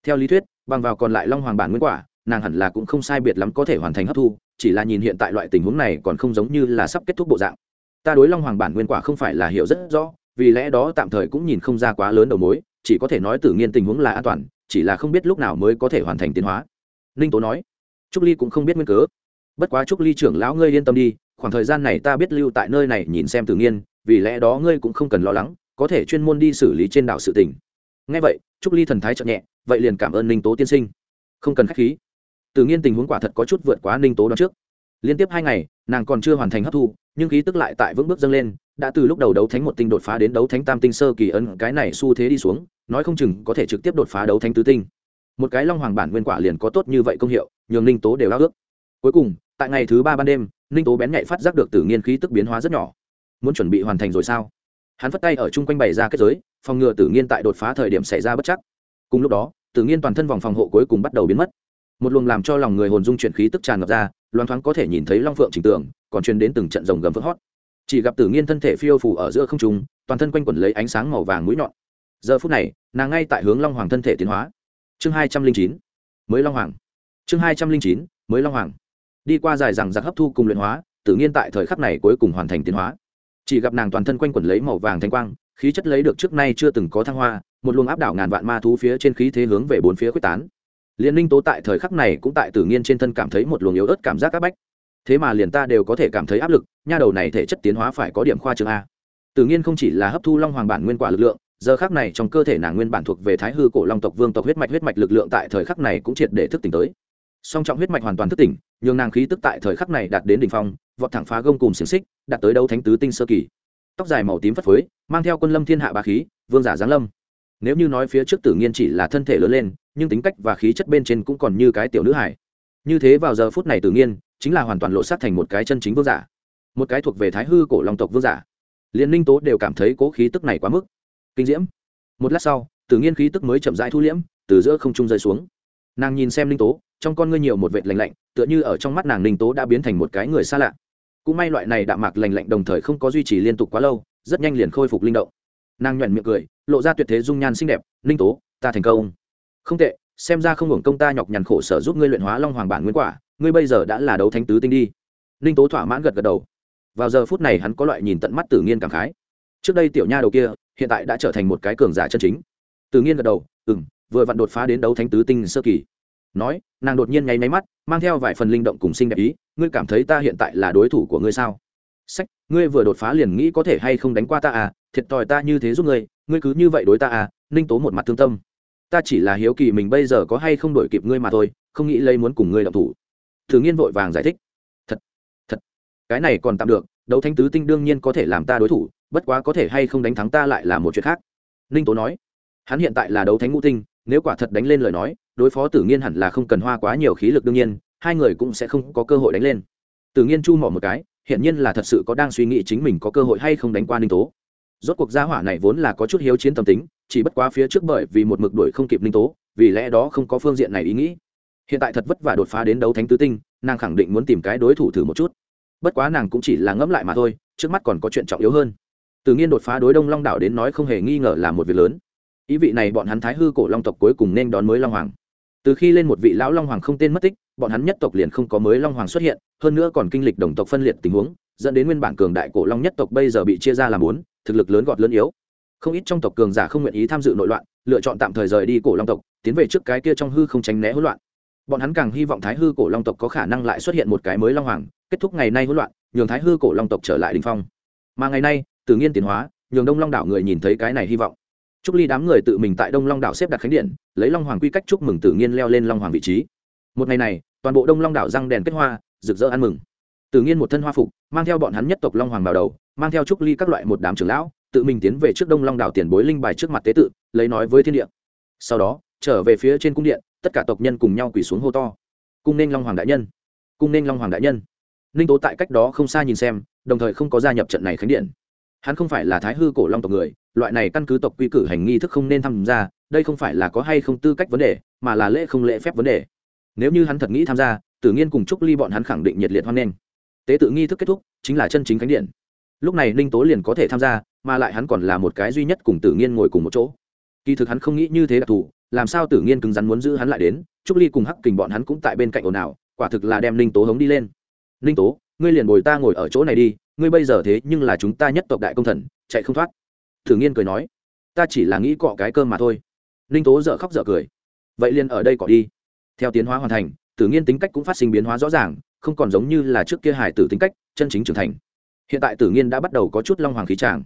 Theo lý thuyết, bằng vào còn lại long hoàng bản nguyên quả, nàng hẳn là cũng không sai biệt lắm có thể hoàn thành hấp thu, chỉ là nhìn hiện tại loại tình huống này còn không giống như là sắp kết thúc bộ dạng. Ta đối long hoàng bản nguyên quả không phải là hiểu rất rõ, vì lẽ đó tạm thời cũng nhìn không ra quá lớn đầu mối, chỉ có thể nói tử nghiên tình huống là an toàn, chỉ là không biết lúc nào mới có thể hoàn thành tiến hóa. Ninh tố nói. Trúc ly cũng không biết nguyên cớ. Bất quá trúc ly trưởng lão ngươi yên tâm đi khoảng thời gian này ta biết lưu tại nơi này nhìn xem tự nghiên vì lẽ đó ngươi cũng không cần lo lắng, có thể chuyên môn đi xử lý trên đảo sự tình. ngay vậy, trúc ly thần thái chậm nhẹ, vậy liền cảm ơn ninh tố tiên sinh. Không cần k h á c h khí. Tự nhiên tình huống quả thật có chút vượt quá ninh tố đón trước. Liên tiếp hai ngày, nàng còn chưa hoàn thành hấp thu, nhưng khí tức lại tại vững bước dâng lên, đã từ lúc đầu đấu thánh một tinh đột phá đến đấu thánh tam tinh sơ kỳ ấn, cái này xu thế đi xuống, nói không chừng có thể trực tiếp đột phá đấu thánh tứ tinh. Một cái long hoàng bản nguyên quả liền có tốt như vậy công hiệu, nhường ninh tố đều ao ước. Cuối cùng tại ngày thứ ba ban đêm, ninh tố bén nhạy phát giác được tử nghiên khí tức biến hóa rất nhỏ. Muốn chuẩn bị hoàn thành rồi sao? Hắn phất tay ở chung quanh bày ra kết giới, phòng ngừa tử nghiên tại đột phá thời điểm xảy ra bất chắc. Cùng lúc đó, tử nghiên toàn thân vòng phòng hộ cuối cùng bắt đầu biến mất. Một luồng làm cho lòng người hồn dung chuyển khí tức tràn ngập ra loan thoáng có thể nhìn thấy long phượng trình tưởng còn truyền đến từng trận rồng gầm vỡ hót. Chỉ gặp tử nghiên thân thể phiêu phủ ở giữa không trung, toàn thân quanh quẩn lấy ánh sáng màu vàng mũi nhọn. Giờ phút này, nàng ngay tại hướng long hoàng thân thể tiến hóa. Chương hai trăm linh chín, mới long hoàng. Chương hai trăm linh chín, mới long hoàng đi qua dài rằng giặc hấp thu cùng luyện hóa, tự nhiên tại thời khắc này cuối cùng hoàn thành tiến hóa. Chỉ gặp nàng toàn thân quanh quẩn lấy màu vàng thanh quang, khí chất lấy được trước nay chưa từng có thăng hoa, một luồng áp đảo ngàn vạn ma thú phía trên khí thế hướng về bốn phía quyết tán. Liên ninh tố tại thời khắc này cũng tại tử nghiên trên thân cảm thấy một luồng yếu ớt cảm giác áp bách. Thế mà liền ta đều có thể cảm thấy áp lực, nha đầu này thể chất tiến hóa phải có điểm khoa trường a. Tử nghiên không chỉ là hấp thu long hoàng bản nguyên quả lực lượng, giờ khắc này trong cơ thể nàng nguyên bản thuộc về thái hư cổ long tộc vương tộc huyết mạch huyết mạch lực lượng tại thời khắc này cũng triệt để thức tỉnh tới song trọng huyết mạch hoàn toàn thức tỉnh, nhường nàng khí tức tại thời khắc này đạt đến đỉnh phong, vọt thẳng phá gông cùng xiềng xích, đạt tới đấu thánh tứ tinh sơ kỳ. Tóc dài màu tím phất phới, mang theo quân lâm thiên hạ ba khí, vương giả giáng lâm. Nếu như nói phía trước tử nghiên chỉ là thân thể lớn lên, nhưng tính cách và khí chất bên trên cũng còn như cái tiểu nữ hải như thế vào giờ phút này tử nghiên, chính là hoàn toàn lộ sát thành một cái chân chính vương giả. Một cái thuộc về thái hư cổ long tộc vương giả. Liên ninh tố đều cảm thấy cố khí tức này quá mức kinh diễm. Một lát sau, tử nghiên khí tức mới chậm rãi thu liễm, từ giữa không trung rơi xuống nàng nhìn xem linh tố, trong con ngươi nhiều một vệt lành lạnh, tựa như ở trong mắt nàng linh tố đã biến thành một cái người xa lạ. Cũng may loại này đạm mạc lành lạnh đồng thời không có duy trì liên tục quá lâu, rất nhanh liền khôi phục linh động. Nàng nhoẻn miệng cười, lộ ra tuyệt thế dung nhan xinh đẹp, linh tố, ta thành công. Không tệ, xem ra không hưởng công ta nhọc nhằn khổ sở giúp ngươi luyện hóa long hoàng bản nguyên quả, ngươi bây giờ đã là đấu thánh tứ tinh đi. Linh tố thỏa mãn gật gật đầu. Vào giờ phút này hắn có loại nhìn tận mắt tử nghiên cảm khái. Trước đây tiểu nha đầu kia, hiện tại đã trở thành một cái cường giả chân chính. Tử nghiên gật đầu ừ m vừa vặn đột phá đến đấu thánh tứ tinh sơ kỳ. Nói, nàng đột nhiên nháy máy mắt, mang theo vài phần linh động cùng sinh đẹp ý, ngươi cảm thấy ta hiện tại là đối thủ của ngươi sao? Sách, ngươi vừa đột phá liền nghĩ có thể hay không đánh qua ta à? Thiệt thòi ta như thế giúp ngươi ngươi cứ như vậy đối ta à? Ninh tố một mặt thương tâm. Ta chỉ là hiếu kỳ mình bây giờ có hay không đổi kịp ngươi mà thôi, không nghĩ lấy muốn cùng ngươi đ thủ. Thử nghiên vội vàng giải thích. Thật thật, cái này còn tạm được, đấu thanh tứ tinh đương nhiên có thể làm ta đối thủ, bất quá có thể hay không đánh thắng ta lại là một chuyện khác. Ninh tố nói. Hắn hiện tại là đấu thánh ngũ tinh nếu quả thật đánh lên lời nói, đối phó tử nghiên hẳn là không cần hoa quá nhiều khí lực đương nhiên, hai người cũng sẽ không có cơ hội đánh lên. Tử nghiên chu mỏ một cái, hiển nhiên là thật sự có đang suy nghĩ chính mình có cơ hội hay không đánh qua ninh tố. Rốt cuộc gia hỏa này vốn là có chút hiếu chiến tâm tính, chỉ bất quá phía trước bởi vì một mực đuổi không kịp ninh tố, vì lẽ đó không có phương diện này ý nghĩ. Hiện tại thật vất vả đột phá đến đấu thánh tứ tinh, nàng khẳng định muốn tìm cái đối thủ thử một chút. Bất quá nàng cũng chỉ là ngẫm lại mà thôi, trước mắt còn có chuyện trọng yếu hơn. Tự nhiên đột phá đối đông long đảo đến nói không hề nghi ngờ là một việc lớn ý vị này bọn hắn thái hư cổ long tộc cuối cùng nên đón mới long hoàng. Từ khi lên một vị lão long hoàng không tên mất tích, bọn hắn nhất tộc liền không có mới long hoàng xuất hiện, hơn nữa còn kinh lịch đồng tộc phân liệt tình huống, dẫn đến nguyên bản cường đại cổ long nhất tộc bây giờ bị chia ra làm bốn, thực lực lớn gọt lớn yếu. Không ít trong tộc cường giả không nguyện ý tham dự nội loạn, lựa chọn tạm thời rời đi cổ long tộc, tiến về trước cái kia trong hư không tránh né hỗn loạn. Bọn hắn càng hy vọng thái hư cổ long tộc có khả năng lại xuất hiện một cái mới long hoàng, kết thúc ngày nay hỗn loạn, nhường thái hư cổ long tộc trở lại đình phong. Mà ngày nay, tự nhiên tiến hóa, nhường đông long đảo người nhìn thấy cái này hy vọng. Trúc ly đám người tự mình tại đông long đảo xếp đặt khánh điện, lấy long hoàng quy cách chúc mừng Tử nhiên leo lên long hoàng vị trí. Một ngày này, toàn bộ đông long đảo răng đèn kết hoa, rực rỡ ăn mừng. Tử nhiên một thân hoa phục, mang theo bọn hắn nhất tộc long hoàng vào đầu, mang theo trúc ly các loại một đám trưởng lão, tự mình tiến về trước đông long đảo tiền bối linh bài trước mặt tế tự, lấy nói với thiên địa. Sau đó, trở về phía trên cung điện, tất cả tộc nhân cùng nhau quỳ xuống hô to. Cung nên long hoàng đại nhân. Cung nên long hoàng đại nhân. Ninh tố tại cách đó không xa nhìn xem, đồng thời không có gia nhập trận này khánh điện hắn không phải là thái hư cổ long tộc người, loại này căn cứ tộc quy cử hành nghi thức không nên tham gia, đây không phải là có hay không tư cách vấn đề, mà là lễ không lễ phép vấn đề. Nếu như hắn thật nghĩ tham gia tự nhiên cùng chúc ly bọn hắn khẳng định nhiệt liệt hoan nghênh. Tế tự nghi thức kết thúc, chính là chân chính khánh điện. Lúc này ninh tố liền có thể tham gia, mà lại hắn còn là một cái duy nhất cùng tử nghiên ngồi cùng một chỗ. Kỳ thực hắn không nghĩ như thế đặc thù, làm sao tử nghiên cứng rắn muốn giữ hắn lại đến, trúc ly cùng hắc kình bọn hắn cũng tại bên cạnh ồn ào, quả thực là đem ninh tố hống đi lên. Ninh tố, ngươi liền bồi ta ngồi ở chỗ này đi ngươi bây giờ thế nhưng là chúng ta nhất tộc đại công thần, chạy không thoát. Tử nghiên cười nói, ta chỉ là nghĩ cọ cái cơm mà thôi. Ninh tố dợ khóc dợ cười. Vậy liền ở đây cọ đi. Theo tiến hóa hoàn thành tử nghiên tính cách cũng phát sinh biến hóa rõ ràng, không còn giống như là trước kia hải tử tính cách, chân chính trưởng thành. Hiện tại tử nghiên đã bắt đầu có chút long hoàng khí tràng.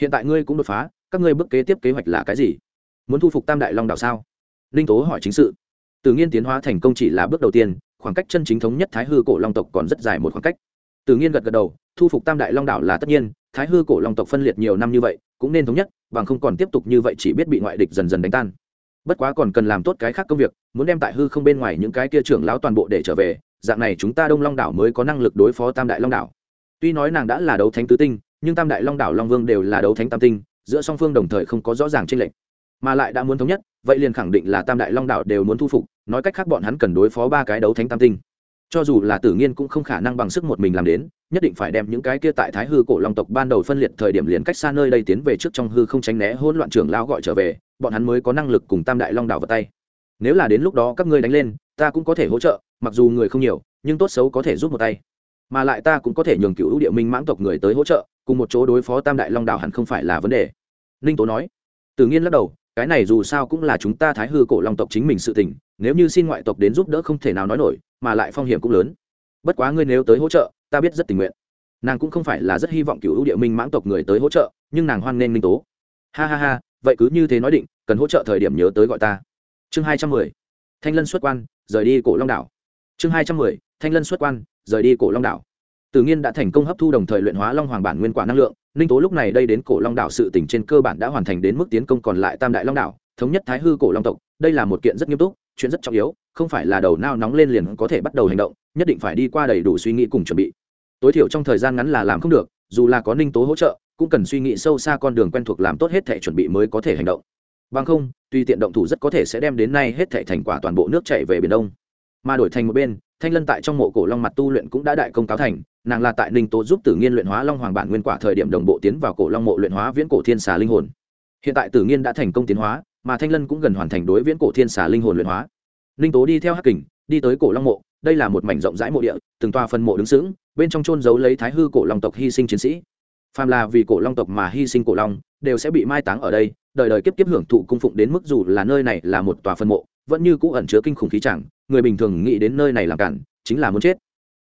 Hiện tại ngươi cũng đột phá, các ngươi bước kế tiếp kế hoạch là cái gì? Muốn thu phục tam đại long đảo sao? Ninh tố hỏi chính sự. Tử nghiên tiến hóa thành công chỉ là bước đầu tiên, khoảng cách chân chính thống nhất thái hư cổ long tộc còn rất dài một khoảng cách tử nghiên gật gật đầu, thu phục tam đại long đảo là tất nhiên, thái hư cổ long tộc phân liệt nhiều năm như vậy, cũng nên thống nhất, bằng không còn tiếp tục như vậy chỉ biết bị ngoại địch dần dần đánh tan. Bất quá còn cần làm tốt cái khác công việc, muốn đem tại hư không bên ngoài những cái kia trưởng lão toàn bộ để trở về, dạng này chúng ta đông long đảo mới có năng lực đối phó tam đại long đảo. Tuy nói nàng đã là đấu thánh tứ tinh, nhưng tam đại long đảo long vương đều là đấu thánh tam tinh, giữa song phương đồng thời không có rõ ràng chênh lệnh mà lại đã muốn thống nhất, vậy liền khẳng định là tam đại long đảo đều muốn thu phục, nói cách khác bọn hắn cần đối phó ba cái đấu thánh tam tinh cho dù là tử nghiên cũng không khả năng bằng sức một mình làm đến, nhất định phải đem những cái kia tại thái hư cổ long tộc ban đầu phân liệt thời điểm liền cách xa nơi đây tiến về trước trong hư không tránh né hỗn loạn trưởng lao gọi trở về, bọn hắn mới có năng lực cùng tam đại long đảo vào tay. Nếu là đến lúc đó các ngươi đánh lên, ta cũng có thể hỗ trợ, mặc dù người không nhiều, nhưng tốt xấu có thể giúp một tay. Mà lại ta cũng có thể nhường cựu ưu địa minh mãng tộc người tới hỗ trợ, cùng một chỗ đối phó tam đại long đảo hẳn không phải là vấn đề. Ninh tố nói. Tự nhiên lắc đầu, cái này dù sao cũng là chúng ta thái hư cổ long tộc chính mình sự tình, nếu như xin ngoại tộc đến giúp đỡ không thể nào nói nổi mà lại phong hiểm cũng lớn. Bất quá ngươi nếu tới hỗ trợ, ta biết rất tình nguyện. Nàng cũng không phải là rất hy vọng cựu ưu địa minh mãng tộc người tới hỗ trợ, nhưng nàng hoan nghênh minh tố. Ha ha ha, vậy cứ như thế nói định, cần hỗ trợ thời điểm nhớ tới gọi ta. Chương hai trăm mười, thanh lân xuất quan, rời đi cổ long đảo. Chương hai trăm mười, thanh lân xuất quan, rời đi cổ long đảo. Tự nhiên đã thành công hấp thu đồng thời luyện hóa long hoàng bản nguyên quả năng lượng, ninh tố lúc này đây đến cổ long đảo sự tỉnh trên cơ bản đã hoàn thành đến mức tiến công còn lại tam đại long đảo, thống nhất thái hư cổ long tộc, đây là một kiện rất nghiêm túc, chuyện rất trọng yếu không phải là đầu nao nóng lên liền có thể bắt đầu hành động, nhất định phải đi qua đầy đủ suy nghĩ cùng chuẩn bị. Tối thiểu trong thời gian ngắn là làm không được, dù là có ninh tố hỗ trợ, cũng cần suy nghĩ sâu xa con đường quen thuộc làm tốt hết thể chuẩn bị mới có thể hành động. Bằng không tuy tiện động thủ rất có thể sẽ đem đến nay hết thể thành quả toàn bộ nước chạy về biển đông. Mà đổi thành một bên, thanh lân tại trong mộ cổ long mặt tu luyện cũng đã đại công cáo thành, nàng là tại ninh tố giúp tử nghiên luyện hóa long hoàng bản nguyên quả thời điểm đồng bộ tiến vào cổ long mộ luyện hóa viễn cổ thiên xà linh hồn. Hiện tại tử nghiên đã thành công tiến hóa, mà thanh lân cũng gần hoàn thành đối viễn cổ thiên xà linh hồn luyện hóa ninh tố đi theo hắc kình, đi tới cổ long mộ. Đây là một mảnh rộng rãi mộ địa, từng tòa phần mộ đứng sững, bên trong trôn giấu lấy thái hư cổ long tộc hy sinh chiến sĩ. Phàm là vì cổ long tộc mà hy sinh cổ long, đều sẽ bị mai táng ở đây, đời đời kiếp kiếp hưởng thụ cung phụng đến mức dù là nơi này là một tòa phân mộ, vẫn như cũ ẩn chứa kinh khủng khí chẳng, người bình thường nghĩ đến nơi này làm cản, chính là muốn chết.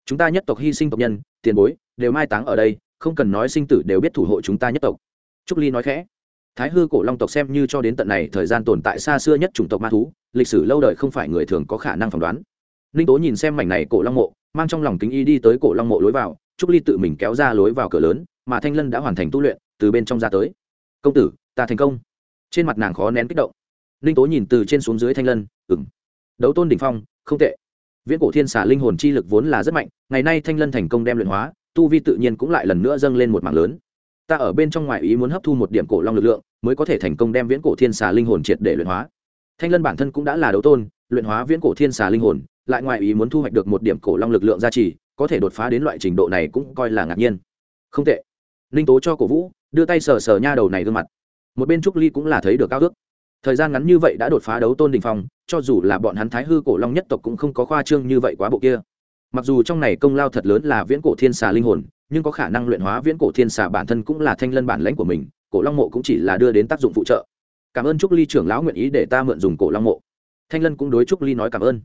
Chúng ta nhất tộc hy sinh tộc nhân, tiền bối, đều mai táng ở đây, không cần nói sinh tử đều biết thủ hộ chúng ta nhất tộc. Trúc ly nói khẽ. Thái hư cổ long tộc xem như cho đến tận này thời gian tồn tại xa xưa nhất chủng tộc ma thú lịch sử lâu đời không phải người thường có khả năng phỏng đoán. Ninh tố nhìn xem mảnh này cổ long mộ, mang trong lòng kính y đi tới cổ long mộ lối vào, trúc ly tự mình kéo ra lối vào cửa lớn, mà thanh lân đã hoàn thành tu luyện, từ bên trong ra tới. Công tử, ta thành công. Trên mặt nàng khó nén kích động. Ninh tố nhìn từ trên xuống dưới thanh lân ừng đấu tôn đỉnh phong, không tệ. Viễn cổ thiên xả linh hồn chi lực vốn là rất mạnh, ngày nay thanh lân thành công đem luyện hóa, tu vi tự nhiên cũng lại lần nữa dâng lên một mảng lớn. Ta ở bên trong ngoài ý muốn hấp thu một điểm cổ long lực lượng, mới có thể thành công đem viễn cổ thiên xà linh hồn triệt để luyện hóa thanh lân bản thân cũng đã là đấu tôn, luyện hóa viễn cổ thiên xà linh hồn, lại ngoài ý muốn thu hoạch được một điểm cổ long lực lượng gia trì, có thể đột phá đến loại trình độ này cũng coi là ngạc nhiên. Không tệ. Ninh tố cho cổ vũ, đưa tay sờ sờ nha đầu này gương mặt. Một bên trúc ly cũng là thấy được cao ước. Thời gian ngắn như vậy đã đột phá đấu tôn đình phong, cho dù là bọn hắn thái hư cổ long nhất tộc cũng không có khoa trương như vậy quá bộ kia. Mặc dù trong này công lao thật lớn là viễn cổ thiên xà linh hồn, nhưng có khả năng luyện hóa viễn cổ thiên xà bản thân cũng là thanh lân bản lãnh của mình, cổ long mộ cũng chỉ là đưa đến tác dụng phụ trợ cảm ơn trúc ly trưởng lão nguyện ý để ta mượn dùng cổ long mộ. Thanh lân cũng đối trúc ly nói cảm ơn.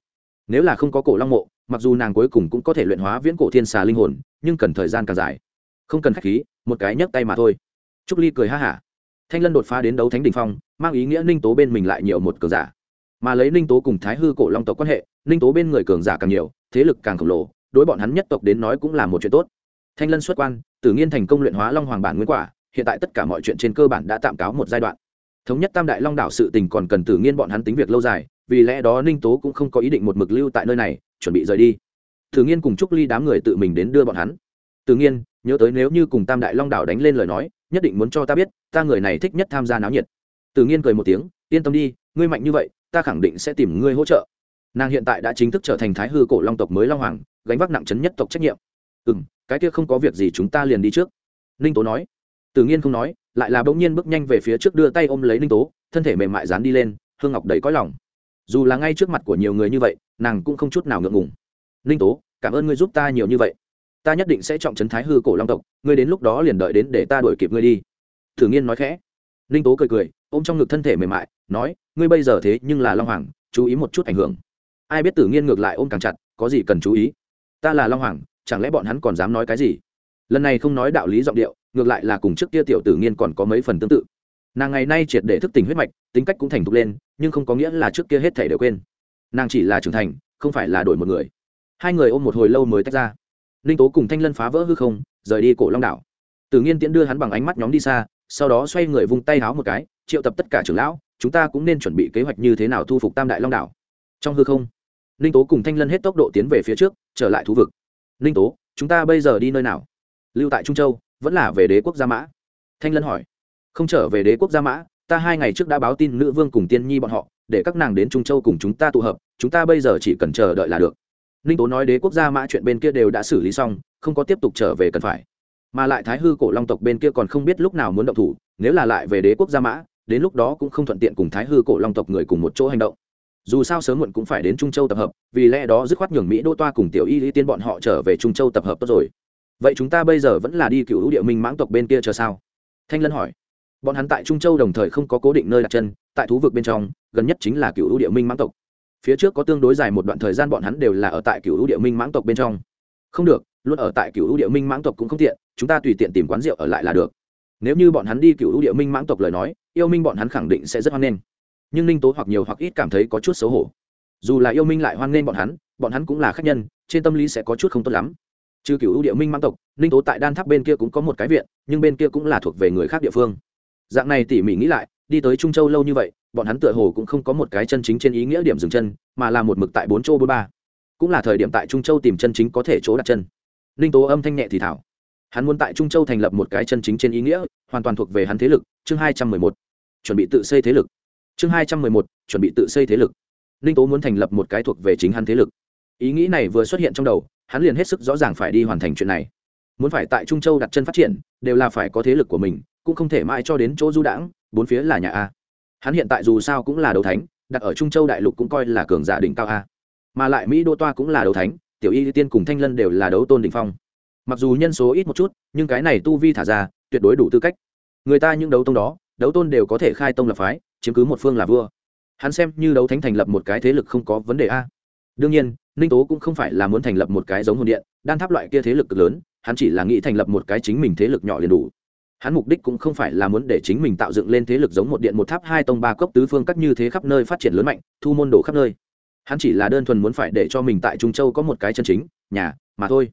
Nếu là không có cổ long mộ, mặc dù nàng cuối cùng cũng có thể luyện hóa viễn cổ thiên xà linh hồn, nhưng cần thời gian càng dài. Không cần k h á c h khí, một cái nhấc tay mà thôi. Trúc ly cười ha hả. Thanh lân đột phá đến đấu thánh đình phong, mang ý nghĩa ninh tố bên mình lại nhiều một cường giả. Mà lấy ninh tố cùng thái hư cổ long tộc quan hệ, ninh tố bên người cường giả càng nhiều, thế lực càng khổng lồ, đối bọn hắn nhất tộc đến nói cũng là một chuyện tốt. Thanh lân xuất quan, tử nghiên thành công luyện hóa long hoàng bản nguyên quả, hiện tại tất cả mọi chuyện trên cơ bản đã tạm cáo một giai đoạn thống nhất tam đại long đảo sự tình còn cần tử nghiên bọn hắn tính việc lâu dài, vì lẽ đó ninh tố cũng không có ý định một mực lưu tại nơi này, chuẩn bị rời đi. Tử nghiên cùng trúc ly đám người tự mình đến đưa bọn hắn. Tử nghiên, nhớ tới nếu như cùng tam đại long đảo đánh lên lời nói, nhất định muốn cho ta biết, ta người này thích nhất tham gia náo nhiệt. Tử nghiên cười một tiếng, yên tâm đi, ngươi mạnh như vậy, ta khẳng định sẽ tìm ngươi hỗ trợ. Nàng hiện tại đã chính thức trở thành thái hư cổ long tộc mới long hoàng, gánh vác nặng chấn nhất tộc trách nhiệm. Ừ n cái kia không có việc gì chúng ta liền đi trước. Ninh tố nói tử nghiên không nói, lại là bỗng nhiên bước nhanh về phía trước đưa tay ôm lấy ninh tố, thân thể mềm mại dán đi lên, hương ngọc đầy cõi lòng. Dù là ngay trước mặt của nhiều người như vậy, nàng cũng không chút nào ngượng ngùng. Ninh tố, cảm ơn ngươi giúp ta nhiều như vậy. Ta nhất định sẽ trọng trấn thái hư cổ long tộc, ngươi đến lúc đó liền đợi đến để ta đuổi kịp ngươi đi. Tử nghiên nói khẽ. Ninh tố cười cười, ôm trong ngực thân thể mềm mại, nói, ngươi bây giờ thế nhưng là long hoàng, chú ý một chút ảnh hưởng. Ai biết tử nghiên ngược lại ôm càng chặt, có gì cần chú ý? Ta là long hoàng, chẳng lẽ bọn hắn còn dám nói cái gì? Lần này không nói đạo lý giọng điệu, ngược lại là cùng trước kia tiểu tử nghiên còn có mấy phần tương tự. Nàng ngày nay triệt để thức tỉnh huyết mạch, tính cách cũng thành thục lên, nhưng không có nghĩa là trước kia hết thể đều quên. Nàng chỉ là trưởng thành, không phải là đổi một người. Hai người ôm một hồi lâu mới tách ra. Ninh tố cùng thanh lân phá vỡ hư không, rời đi cổ long đảo. Tử nghiên tiễn đưa hắn bằng ánh mắt nhóm đi xa, sau đó xoay người vung tay háo một cái, triệu tập tất cả trưởng lão, chúng ta cũng nên chuẩn bị kế hoạch như thế nào thu phục tam đại long đảo. Trong hư không, ninh tố cùng thanh lân hết tốc độ tiến về phía trước, trở lại thú vực. Ninh tố, chúng ta bây giờ đi nơi nào? Lưu tại trung châu, vẫn là về đế quốc gia mã. Thanh lân hỏi, không trở về đế quốc gia mã, ta hai ngày trước đã báo tin nữ vương cùng tiên nhi bọn họ, để các nàng đến trung châu cùng chúng ta tụ hợp, chúng ta bây giờ chỉ cần chờ đợi là được. Ninh tố nói đế quốc gia mã chuyện bên kia đều đã xử lý xong, không có tiếp tục trở về cần phải. Mà lại thái hư cổ long tộc bên kia còn không biết lúc nào muốn động thủ, nếu là lại về đế quốc gia mã, đến lúc đó cũng không thuận tiện cùng thái hư cổ long tộc người cùng một chỗ hành động. Dù sao sớm muộn cũng phải đến trung châu tập hợp, vì lẽ đó dứt khoát nhường mỹ đô toa cùng tiểu y lý tiên bọn họ trở về trung châu tập hợp tốt rồi vậy chúng ta bây giờ vẫn là đi cựu địa minh mãng tộc bên kia chờ sao? Thanh lân hỏi. Bọn hắn tại trung châu đồng thời không có cố định nơi đặt chân, tại thú vực bên trong, gần nhất chính là cựu địa minh mãng tộc. Phía trước có tương đối dài một đoạn thời gian bọn hắn đều là ở tại cựu địa minh mãng tộc bên trong. Không được, luôn ở tại cựu địa minh mãng tộc cũng không tiện, chúng ta tùy tiện tìm quán rượu ở lại là được. Nếu như bọn hắn đi cựu địa minh mãng tộc lời nói, yêu minh bọn hắn khẳng định sẽ rất hoan nghênh. Nhưng ninh tố hoặc nhiều hoặc ít cảm thấy có chút xấu hổ. Dù là yêu minh lại hoan nghênh bọn hắn bọn hắn cũng là khách nhân, trên tâm lý sẽ có chút không tốt lắm trừ cựu địa minh mãng tộc, ninh tố tại đan tháp bên kia cũng có một cái viện, nhưng bên kia cũng là thuộc về người khác địa phương. Dạng này tỉ mỉ nghĩ lại, đi tới trung châu lâu như vậy, bọn hắn tựa hồ cũng không có một cái chân chính trên ý nghĩa điểm dừng chân, mà là một mực tại bốn châu bốn ba. Cũng là thời điểm tại trung châu tìm chân chính có thể chỗ đặt chân. Ninh tố âm thanh nhẹ thì thảo. Hắn muốn tại trung châu thành lập một cái chân chính trên ý nghĩa, hoàn toàn thuộc về hắn thế lực, chương hai trăm mười một. Chuẩn bị tự xây thế lực. Chương hai trăm mười một, chuẩn bị tự xây thế lực. Ninh tố muốn thành lập một cái thuộc về chính hắn thế lực. Ý nghĩ này vừa xuất hiện trong đầu hắn liền hết sức rõ ràng phải đi hoàn thành chuyện này. Muốn phải tại trung châu đặt chân phát triển, đều là phải có thế lực của mình, cũng không thể mãi cho đến chỗ du đãng, bốn phía là nhà a. Hắn hiện tại dù sao cũng là đấu thánh, đặt ở trung châu đại lục cũng coi là cường giả đỉnh cao a. Mà lại mỹ đô toa cũng là đấu thánh, tiểu y tiên cùng thanh lân đều là đấu tôn đỉnh phong. Mặc dù nhân số ít một chút, nhưng cái này tu vi thả ra, tuyệt đối đủ tư cách. Người ta những đấu tông đó, đấu tôn đều có thể khai tông lập phái, chiếm cứ một phương là vua. Hắn xem như đấu thánh thành lập một cái thế lực không có vấn đề a đương nhiên, ninh tố cũng không phải là muốn thành lập một cái giống hồn điện, đan tháp loại kia thế lực cực lớn, hắn chỉ là nghĩ thành lập một cái chính mình thế lực nhỏ liền đủ. Hắn mục đích cũng không phải là muốn để chính mình tạo dựng lên thế lực giống một điện một tháp hai tông ba cốc tứ phương các như thế khắp nơi phát triển lớn mạnh, thu môn đồ khắp nơi. Hắn chỉ là đơn thuần muốn phải để cho mình tại trung châu có một cái chân chính, nhà, mà thôi.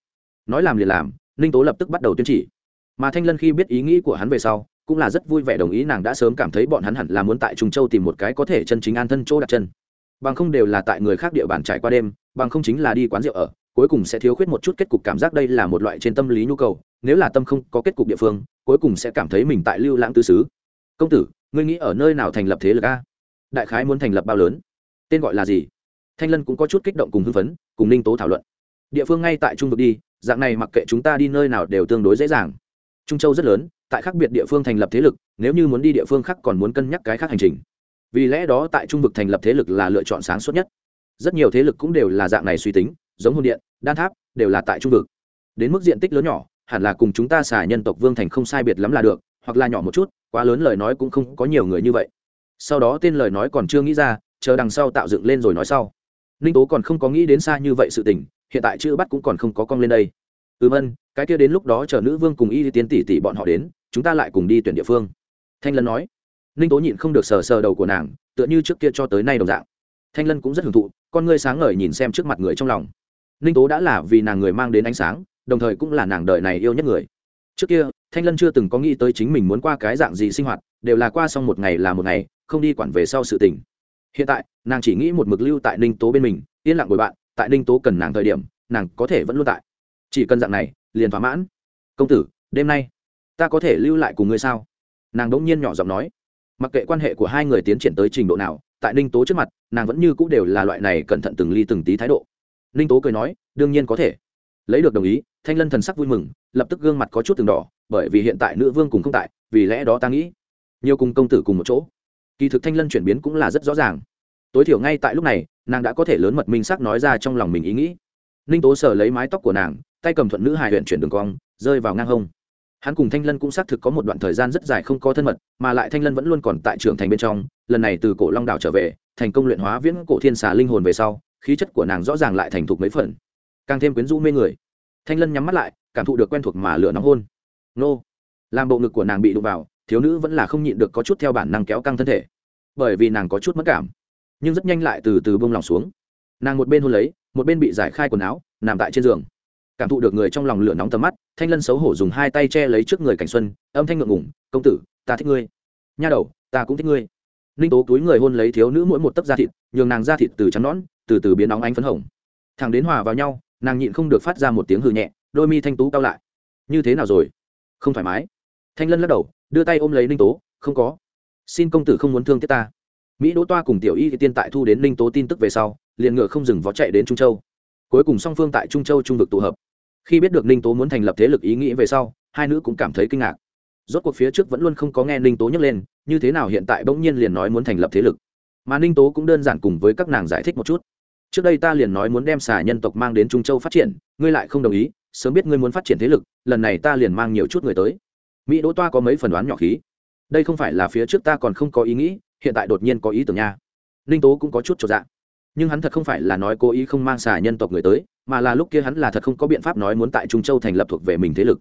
Nói làm liền làm, ninh tố lập tức bắt đầu tuyên chỉ. Mà thanh lân khi biết ý nghĩ của hắn về sau, cũng là rất vui vẻ đồng ý nàng đã sớm cảm thấy bọn hắn hẳn là muốn tại trung châu tìm một cái có thể chân chính an thân chỗ đặt chân bằng không đều là tại người khác địa bàn trải qua đêm, bằng không chính là đi quán rượu ở, cuối cùng sẽ thiếu khuyết một chút kết cục cảm giác đây là một loại trên tâm lý nhu cầu, nếu là tâm không có kết cục địa phương, cuối cùng sẽ cảm thấy mình tại lưu lãng tư xứ. Công tử, ngươi nghĩ ở nơi nào thành lập thế lực a? Đại khái muốn thành lập bao lớn? Tên gọi là gì? Thanh lân cũng có chút kích động cùng hưng phấn, cùng ninh tố thảo luận. Địa phương ngay tại trung vực đi, dạng này mặc kệ chúng ta đi nơi nào đều tương đối dễ dàng. Trung châu rất lớn, tại khác biệt địa phương thành lập thế lực, nếu như muốn đi địa phương khác còn muốn cân nhắc cái khác hành trình vì lẽ đó tại trung vực thành lập thế lực là lựa chọn sáng suốt nhất. Rất nhiều thế lực cũng đều là dạng này suy tính, giống hồn điện, đan tháp, đều là tại trung vực. Đến mức diện tích lớn nhỏ, hẳn là cùng chúng ta xả nhân tộc vương thành không sai biệt lắm là được, hoặc là nhỏ một chút, quá lớn lời nói cũng không có nhiều người như vậy. Sau đó tên lời nói còn chưa nghĩ ra, chờ đằng sau tạo dựng lên rồi nói sau. Ninh tố còn không có nghĩ đến xa như vậy sự tình, hiện tại chữ bắt cũng còn không có cong lên đây. Ừm, ân, cái kia đến lúc đó chờ nữ vương cùng y tiến tỷ tỷ bọn họ đến, chúng ta lại cùng đi tuyển địa phương. Thanh lân nói ninh tố nhịn không được sờ sờ đầu của nàng, tựa như trước kia cho tới nay đồng dạng. Thanh lân cũng rất hưởng thụ, con ngươi sáng ngời nhìn xem trước mặt người trong lòng. Ninh tố đã là vì nàng người mang đến ánh sáng, đồng thời cũng là nàng đời này yêu nhất người. Trước kia, thanh lân chưa từng có nghĩ tới chính mình muốn qua cái dạng gì sinh hoạt, đều là qua xong một ngày là một ngày, không đi quản về sau sự tình. Hiện tại, nàng chỉ nghĩ một mực lưu tại ninh tố bên mình, yên lặng bồi bạn, tại ninh tố cần nàng thời điểm, nàng có thể vẫn luôn tại. Chỉ cần dạng này, liền thỏa mãn. Công tử, đêm nay, ta có thể lưu lại cùng ngươi sao? Nàng đ ỗ n g nhiên nhỏ giọng nói mặc kệ quan hệ của hai người tiến triển tới trình độ nào, tại ninh tố trước mặt, nàng vẫn như c ũ đều là loại này cẩn thận từng ly từng tí thái độ. Ninh tố cười nói, đương nhiên có thể. Lấy được đồng ý, thanh lân thần sắc vui mừng, lập tức gương mặt có chút từng đỏ, bởi vì hiện tại nữ vương cùng không tại, vì lẽ đó ta nghĩ, nhiều cùng công tử cùng một chỗ. Kỳ thực thanh lân chuyển biến cũng là rất rõ ràng. Tối thiểu ngay tại lúc này, nàng đã có thể lớn mật minh sắc nói ra trong lòng mình ý nghĩ. Ninh tố sờ lấy mái tóc của nàng, tay cầm thuận nữ hài huyện chuyển đường cong, rơi vào ngang hông hắn cùng thanh lân cũng xác thực có một đoạn thời gian rất dài không có thân mật, mà lại thanh lân vẫn luôn còn tại trưởng thành bên trong, lần này từ cổ long đảo trở về, thành công luyện hóa viễn cổ thiên xà linh hồn về sau, khí chất của nàng rõ ràng lại thành thục mấy phần. Càng thêm quyến rũ mê người. Thanh lân nhắm mắt lại, cảm thụ được quen thuộc mà lửa nóng hôn. Nô. Làm bộ ngực của nàng bị đụng vào, thiếu nữ vẫn là không nhịn được có chút theo bản năng kéo căng thân thể. Bởi vì nàng có chút mất cảm, nhưng rất nhanh lại từ từ bông lòng xuống. Nàng một bên hôn lấy, một bên bị giải khai quần áo, nằm tại trên giường cảm thụ được người trong lòng lửa nóng tầm mắt, thanh lân xấu hổ dùng hai tay che lấy trước người cảnh xuân, âm thanh ngượng ngủng công tử, ta thích ngươi. Nha đầu, ta cũng thích ngươi. Ninh tố túi người hôn lấy thiếu nữ mỗi một tấc da thịt, nhường nàng da thịt từ trắng nõn, từ từ biến nóng ánh phấn hồng. Thằng đến hòa vào nhau, nàng nhịn không được phát ra một tiếng hư nhẹ, đôi mi thanh tú cao lại. Như thế nào rồi? Không thoải mái. Thanh lân lắc đầu, đưa tay ôm lấy ninh tố, không có. Xin công tử không muốn thương tiếc ta. Mỹ đỗ toa cùng tiểu y thì tiên tại thu đến ninh tố tin tức về sau, liền ngựa không dừng vó chạy đến trung châu. Cuối cùng song phương tại trung châu trung vực tụ hợp khi biết được ninh tố muốn thành lập thế lực ý nghĩ về sau, hai nữ cũng cảm thấy kinh ngạc. Rốt cuộc phía trước vẫn luôn không có nghe ninh tố nhắc lên, như thế nào hiện tại bỗng nhiên liền nói muốn thành lập thế lực. Mà ninh tố cũng đơn giản cùng với các nàng giải thích một chút. Trước đây ta liền nói muốn đem xà nhân tộc mang đến trung châu phát triển, ngươi lại không đồng ý, sớm biết ngươi muốn phát triển thế lực, lần này ta liền mang nhiều chút người tới. Mỹ đỗ toa có mấy phần đoán nhỏ khí. Đây không phải là phía trước ta còn không có ý nghĩ, hiện tại đột nhiên có ý tưởng nha. Ninh tố cũng có chút trọn dạng nhưng hắn thật không phải là nói cố ý không mang xà nhân tộc người tới, mà là lúc kia hắn là thật không có biện pháp nói muốn tại trung châu thành lập thuộc về mình thế lực.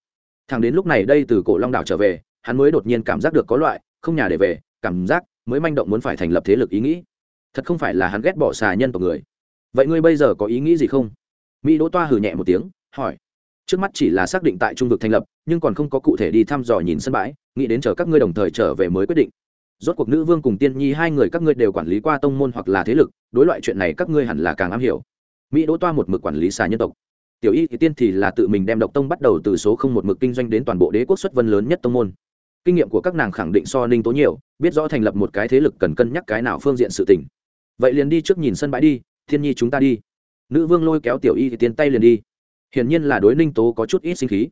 Thằng đến lúc này đây từ cổ long đảo trở về, hắn mới đột nhiên cảm giác được có loại không nhà để về, cảm giác mới manh động muốn phải thành lập thế lực ý nghĩ. Thật không phải là hắn ghét bỏ xà nhân tộc người. Vậy ngươi bây giờ có ý nghĩ gì không? Mỹ đỗ toa hử nhẹ một tiếng, hỏi. Trước mắt chỉ là xác định tại trung vực thành lập, nhưng còn không có cụ thể đi thăm dò nhìn sân bãi, nghĩ đến chờ các ngươi đồng thời trở về mới quyết định rốt cuộc nữ vương cùng tiên nhi hai người các ngươi đều quản lý qua tông môn hoặc là thế lực, đối loại chuyện này các ngươi hẳn là càng am hiểu. Mỹ đỗ toa một mực quản lý xà nhân tộc. Tiểu y thì tiên thì là tự mình đem độc tông bắt đầu từ số không một mực kinh doanh đến toàn bộ đế quốc xuất vân lớn nhất tông môn. Kinh nghiệm của các nàng khẳng định so ninh tố nhiều, biết rõ thành lập một cái thế lực cần cân nhắc cái nào phương diện sự tình. Vậy liền đi trước nhìn sân bãi đi, thiên nhi chúng ta đi. Nữ vương lôi kéo tiểu y thì tiên tay liền đi. Hiển nhiên là đối ninh tố có chút ít sinh khí.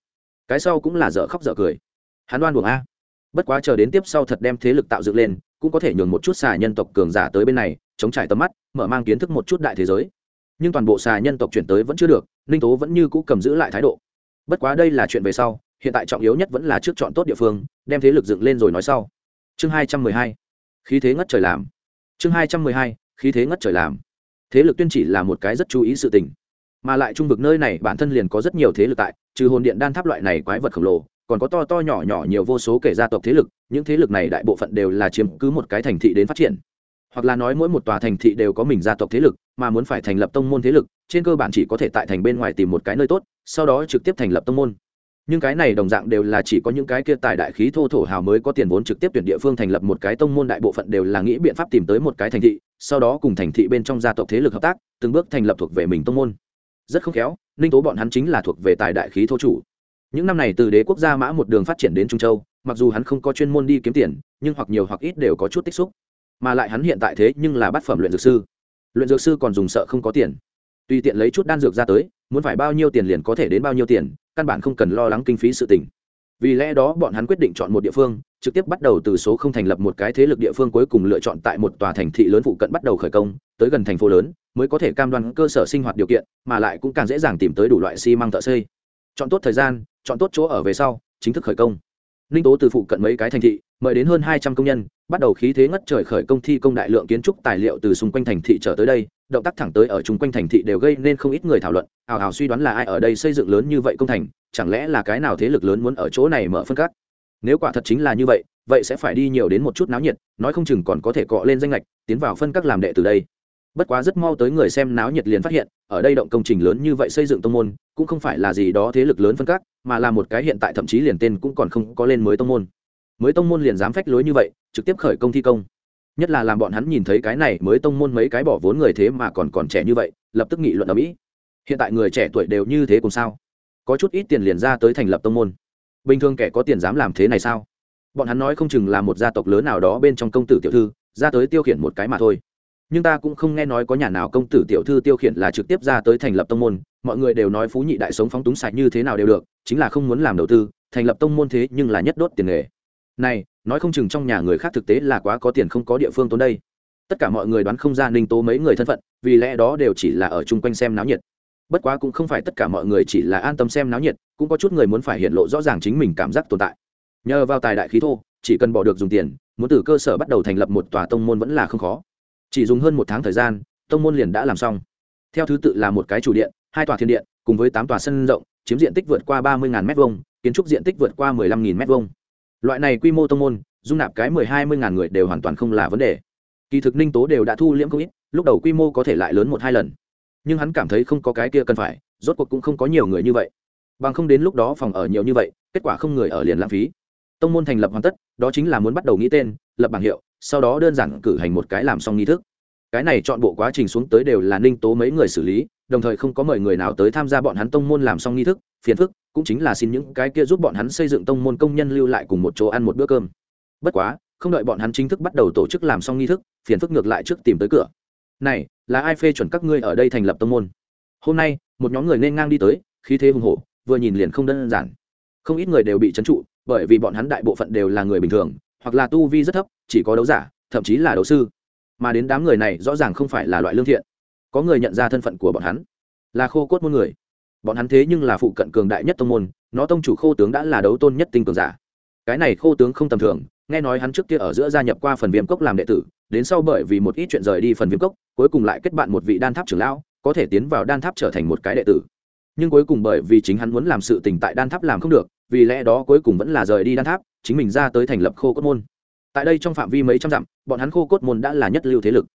Cái sau cũng là dở khóc dở cười. Hắn đoan buồng a bất quá chờ đến tiếp sau thật đem thế lực tạo dựng lên, cũng có thể nhường một chút xà nhân tộc cường giả tới bên này, chống trải tầm mắt, mở mang kiến thức một chút đại thế giới. Nhưng toàn bộ xà nhân tộc chuyển tới vẫn chưa được, ninh tố vẫn như cũ cầm giữ lại thái độ. Bất quá đây là chuyện về sau, hiện tại trọng yếu nhất vẫn là trước chọn tốt địa phương, đem thế lực dựng lên rồi nói sau. Chương hai trăm mười hai. Khí thế ngất trời làm. Chương hai trăm mười hai. Khí thế ngất trời làm. Thế lực tuyên chỉ là một cái rất chú ý sự tình. Mà lại trung vực nơi này bản thân liền có rất nhiều thế lực tại, trừ hồn điện đan tháp loại này quái vật khổng lồ còn có to to nhỏ nhỏ nhiều vô số kể gia tộc thế lực, những thế lực này đại bộ phận đều là chiếm cứ một cái thành thị đến phát triển. Hoặc là nói mỗi một tòa thành thị đều có mình gia tộc thế lực, mà muốn phải thành lập tông môn thế lực, trên cơ bản chỉ có thể tại thành bên ngoài tìm một cái nơi tốt, sau đó trực tiếp thành lập tông môn. Nhưng cái này đồng dạng đều là chỉ có những cái kia tài đại khí thô thổ hào mới có tiền vốn trực tiếp tuyển địa phương thành lập một cái tông môn đại bộ phận đều là nghĩ biện pháp tìm tới một cái thành thị, sau đó cùng thành thị bên trong gia tộc thế lực hợp tác, từng bước thành lập thuộc về mình tông môn. Rất không khéo, ninh tố bọn hắn chính là thuộc về tài đại khí thô chủ những năm này từ đế quốc gia mã một đường phát triển đến trung châu, mặc dù hắn không có chuyên môn đi kiếm tiền, nhưng hoặc nhiều hoặc ít đều có chút tích xúc. Mà lại hắn hiện tại thế nhưng là bát phẩm luyện dược sư. Luyện dược sư còn dùng sợ không có tiền. Tùy tiện lấy chút đan dược ra tới, muốn phải bao nhiêu tiền liền có thể đến bao nhiêu tiền, căn bản không cần lo lắng kinh phí sự tình. vì lẽ đó bọn hắn quyết định chọn một địa phương, trực tiếp bắt đầu từ số không thành lập một cái thế lực địa phương cuối cùng lựa chọn tại một tòa thành thị lớn phụ cận bắt đầu khởi công, tới gần thành phố lớn, mới có thể cam đoan cơ sở sinh hoạt điều kiện, mà lại cũng càng dễ dàng tìm tới đủ loại xi măng thợ xây chọn tốt thời gian, chọn tốt chỗ ở về sau, chính thức khởi công. Ninh tố từ phụ cận mấy cái thành thị, mời đến hơn hai trăm công nhân, bắt đầu khí thế ngất trời khởi công thi công đại lượng kiến trúc tài liệu từ xung quanh thành thị trở tới đây, động tác thẳng tới ở chung quanh thành thị đều gây nên không ít người thảo luận, ào ào suy đoán là ai ở đây xây dựng lớn như vậy công thành, chẳng lẽ là cái nào thế lực lớn muốn ở chỗ này mở phân cắt nếu quả thật chính là như vậy vậy sẽ phải đi nhiều đến một chút náo nhiệt, nói không chừng còn có thể cọ lên danh lệch tiến vào phân các làm đệ từ đây bất quá rất mau tới người xem náo nhiệt liền phát hiện, ở đây động công trình lớn như vậy xây dựng tông môn, cũng không phải là gì đó thế lực lớn phân các, mà là một cái hiện tại thậm chí liền tên cũng còn không có lên mới tông môn. Mới tông môn liền dám phách lối như vậy, trực tiếp khởi công thi công. Nhất là làm bọn hắn nhìn thấy cái này mới tông môn mấy cái bỏ vốn người thế mà còn còn trẻ như vậy, lập tức nghị luận ở mỹ hiện tại người trẻ tuổi đều như thế cùng sao? Có chút ít tiền liền ra tới thành lập tông môn. Bình thường kẻ có tiền dám làm thế này sao? Bọn hắn nói không chừng là một gia tộc lớn nào đó bên trong công tử tiểu thư, ra tới tiêu khiển một cái mà thôi nhưng ta cũng không nghe nói có nhà nào công tử tiểu thư tiêu khiển là trực tiếp ra tới thành lập tông môn, mọi người đều nói phú nhị đại sống phóng túng sạch như thế nào đều được, chính là không muốn làm đầu tư, thành lập tông môn thế nhưng là nhất đốt tiền nghề. Này, nói không chừng trong nhà người khác thực tế là quá có tiền không có địa phương tốn đây. Tất cả mọi người đoán không ra ninh tố mấy người thân phận, vì lẽ đó đều chỉ là ở chung quanh xem náo nhiệt. Bất quá cũng không phải tất cả mọi người chỉ là an tâm xem náo nhiệt, cũng có chút người muốn phải hiện lộ rõ ràng chính mình cảm giác tồn tại. Nhờ vào tài đại khí thô, chỉ cần bỏ được dùng tiền, muốn từ cơ sở bắt đầu thành lập một tòa tông môn vẫn là không khó chỉ dùng hơn một tháng thời gian, tông môn liền đã làm xong. Theo thứ tự là một cái chủ điện, hai tòa thiên điện, cùng với tám tòa sân rộng, chiếm diện tích vượt qua ba mươi m hai kiến trúc diện tích vượt qua mười lăm m hai loại này quy mô tông môn, dung nạp cái mười hai mươi ngàn người đều hoàn toàn không là vấn đề. Kỳ thực ninh tố đều đã thu liễm không ít, lúc đầu quy mô có thể lại lớn một hai lần. Nhưng hắn cảm thấy không có cái kia cần phải, rốt cuộc cũng không có nhiều người như vậy. Bằng không đến lúc đó phòng ở nhiều như vậy, kết quả không người ở liền lãng phí. Tông môn thành lập hoàn tất, đó chính là muốn bắt đầu nghĩ tên, lập bảng hiệu sau đó đơn giản cử hành một cái làm xong nghi thức. Cái này chọn bộ quá trình xuống tới đều là ninh tố mấy người xử lý, đồng thời không có mời người nào tới tham gia bọn hắn tông môn làm xong nghi thức, phiền phức, cũng chính là xin những cái kia giúp bọn hắn xây dựng tông môn công nhân lưu lại cùng một chỗ ăn một bữa cơm. Bất quá, không đợi bọn hắn chính thức bắt đầu tổ chức làm xong nghi thức, phiền phức ngược lại trước tìm tới cửa. Này, là ai phê chuẩn các ngươi ở đây thành lập tông môn? Hôm nay, một nhóm người nên ngang đi tới, khí thế hùng hổ, vừa nhìn liền không đơn giản. Không ít người đều bị trấn trụ, bởi vì bọn hắn đại bộ phận đều là người bình thường, hoặc là tu vi rất thấp chỉ có đấu giả, thậm chí là đấu sư. Mà đến đám người này rõ ràng không phải là loại lương thiện. Có người nhận ra thân phận của bọn hắn. Là khô cốt môn người. Bọn hắn thế nhưng là phụ cận cường đại nhất tông môn, nó tông chủ khô tướng đã là đấu tôn nhất tinh cường giả. Cái này khô tướng không tầm thường, nghe nói hắn trước kia ở giữa gia nhập qua phần viêm cốc làm đệ tử, đến sau bởi vì một ít chuyện rời đi phần viêm cốc, cuối cùng lại kết bạn một vị đan tháp trưởng lão, có thể tiến vào đan tháp trở thành một cái đệ tử. Nhưng cuối cùng bởi vì chính hắn muốn làm sự tình tại đan tháp làm không được, vì lẽ đó cuối cùng vẫn là rời đi đan tháp, chính mình ra tới thành lập khô cốt môn tại đây trong phạm vi mấy trăm dặm, bọn hắn khô cốt môn đã là nhất lưu thế lực.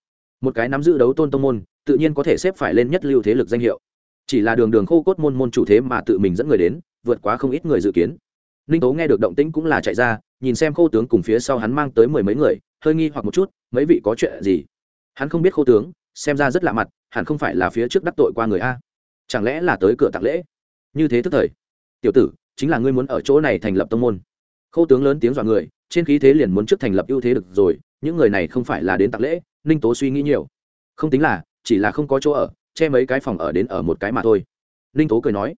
Một cái nắm giữ đấu tôn tông môn, tự nhiên có thể xếp phải lên nhất lưu thế lực danh hiệu. Chỉ là đường đường khô cốt môn môn chủ thế mà tự mình dẫn người đến, vượt quá không ít người dự kiến. Ninh tố nghe được động tĩnh cũng là chạy ra, nhìn xem khô tướng cùng phía sau hắn mang tới mười mấy người, hơi nghi hoặc một chút, mấy vị có chuyện gì? Hắn không biết khô tướng, xem ra rất lạ mặt, hẳn không phải là phía trước đắc tội qua người a. Chẳng lẽ là tới cửa tạc lễ? Như thế tức thời. Tiểu tử, chính là ngươi muốn ở chỗ này thành lập tông môn. Khô tướng lớn tiếng dọa người trên khí thế liền muốn trước thành lập ưu thế được rồi, những người này không phải là đến tạc lễ, ninh tố suy nghĩ nhiều. Không tính là, chỉ là không có chỗ ở, che mấy cái phòng ở đến ở một cái mà thôi. Ninh tố cười nói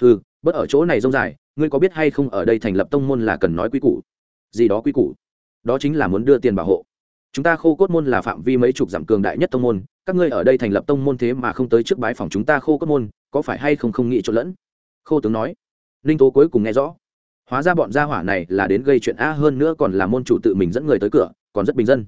ừ bớt ở chỗ này rông dài, ngươi có biết hay không ở đây thành lập tông môn là cần nói quy củ? Gì đó quy củ? Đó chính là muốn đưa tiền bảo hộ. Chúng ta khô cốt môn là phạm vi mấy chục dặm cường đại nhất tông môn, các ngươi ở đây thành lập tông môn thế mà không tới trước bái phòng chúng ta khô cốt môn, có phải hay không không nghĩ trộn lẫn? Khô tướng nói. Ninh tố cuối cùng nghe rõ hóa ra bọn gia hỏa này là đến gây chuyện a hơn nữa còn là môn chủ tự mình dẫn người tới cửa, còn rất bình dân.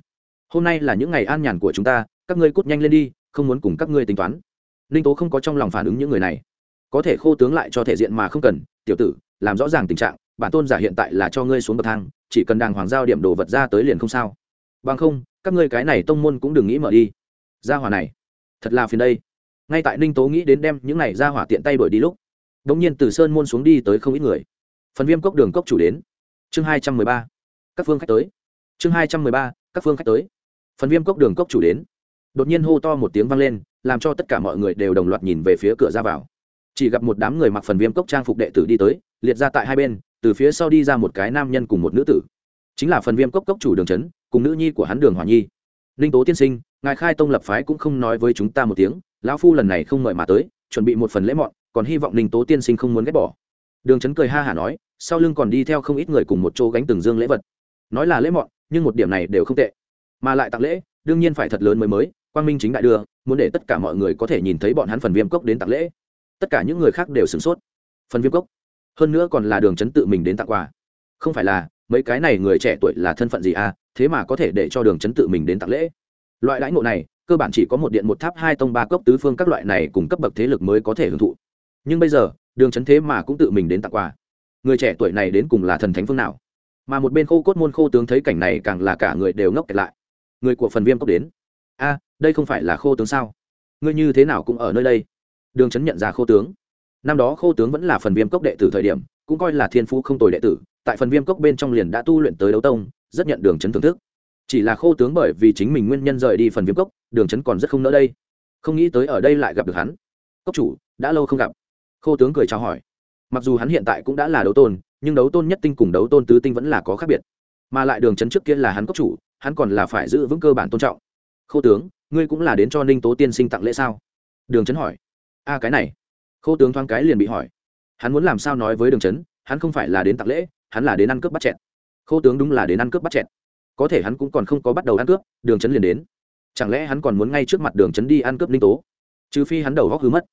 Hôm nay là những ngày an nhàn của chúng ta, các ngươi cút nhanh lên đi, không muốn cùng các ngươi tính toán. Ninh tố không có trong lòng phản ứng những người này. Có thể khô tướng lại cho thể diện mà không cần, tiểu tử, làm rõ ràng tình trạng, bản tôn giả hiện tại là cho ngươi xuống bậc thang, chỉ cần đàng hoàng giao điểm đồ vật ra tới liền không sao. Bằng không, các ngươi cái này tông môn cũng đừng nghĩ mở đi. Gia hỏa này, thật là phiền đây. Ngay tại ninh tố nghĩ đến đem những này ra hỏa tiện tay đuổi đi lúc đ ỗ n g nhiên từ sơn môn xuống đi tới không ít người phần viêm cốc đường cốc chủ đến. Chương hai trăm mười ba. Các phương khách tới. Chương hai trăm mười ba, các phương khách tới. Phần viêm cốc đường cốc chủ đến. Đột nhiên hô to một tiếng vang lên, làm cho tất cả mọi người đều đồng loạt nhìn về phía cửa ra vào. Chỉ gặp một đám người mặc phần viêm cốc trang phục đệ tử đi tới, liệt ra tại hai bên, từ phía sau đi ra một cái nam nhân cùng một nữ tử. Chính là phần viêm cốc cốc chủ đường trấn cùng nữ nhi của hắn đường hòa nhi. Ninh tố tiên sinh, ngài khai tông lập phái cũng không nói với chúng ta một tiếng, lão phu lần này không mời mà tới, chuẩn bị một phần lễ mọn, còn hy vọng ninh tố tiên sinh không muốn ghét bỏ đường trấn cười ha hả nói, sau lưng còn đi theo không ít người cùng một chỗ gánh từng dương lễ vật. Nói là lễ mọn, nhưng một điểm này đều không tệ. Mà lại tặng lễ, đương nhiên phải thật lớn mới mới, quang minh chính đại đưa, muốn để tất cả mọi người có thể nhìn thấy bọn hắn phần viêm cốc đến tặng lễ. Tất cả những người khác đều sửng sốt. Phần viêm cốc? Hơn nữa còn là đường trấn tự mình đến tặng quà. Không phải là, mấy cái này người trẻ tuổi là thân phận gì à thế mà có thể để cho đường trấn tự mình đến tặng lễ. Loại đãi ngộ này, cơ bản chỉ có một điện một tháp, hai tông, ba cốc tứ phương các loại này cùng cấp bậc thế lực mới có thể hưởng thụ. Nhưng bây giờ đường trấn thế mà cũng tự mình đến tặng quà. Người trẻ tuổi này đến cùng là thần thánh phương nào? Mà một bên khô cốt môn khô tướng thấy cảnh này càng là cả người đều ngốc kẹt lại. Người của phần viêm cốc đến. A, đây không phải là khô tướng sao? Ngươi như thế nào cũng ở nơi đây? Đường trấn nhận ra khô tướng. Năm đó khô tướng vẫn là phần viêm cốc đệ tử thời điểm, cũng coi là thiên phú không tồi đệ tử, tại phần viêm cốc bên trong liền đã tu luyện tới đấu tông, rất nhận đường trấn thưởng thức. Chỉ là khô tướng bởi vì chính mình nguyên nhân rời đi phần viêm cốc, đường trấn còn rất không nỡ đây. Không nghĩ tới ở đây lại gặp được hắn. Cốc chủ, đã lâu không gặp khô tướng cười chào hỏi. Mặc dù hắn hiện tại cũng đã là đấu tôn, nhưng đấu tôn nhất tinh cùng đấu tôn tứ tinh vẫn là có khác biệt. Mà lại đường trấn trước kia là hắn cốc chủ, hắn còn là phải giữ vững cơ bản tôn trọng. Khô tướng, ngươi cũng là đến cho ninh tố tiên sinh tặng lễ sao? Đường trấn hỏi. A, cái này. Khô tướng thoáng cái liền bị hỏi. Hắn muốn làm sao nói với đường trấn hắn không phải là đến tặng lễ, hắn là đến ăn cướp bắt chẹt. Khô tướng đúng là đến ăn cướp bắt chẹt. Có thể hắn cũng còn không có bắt đầu ăn cướp, đường trấn liền đến. Chẳng lẽ hắn còn muốn ngay trước mặt đường trấn đi ăn cướp ninh tố? Trừ phi hắn đầu góc hư mất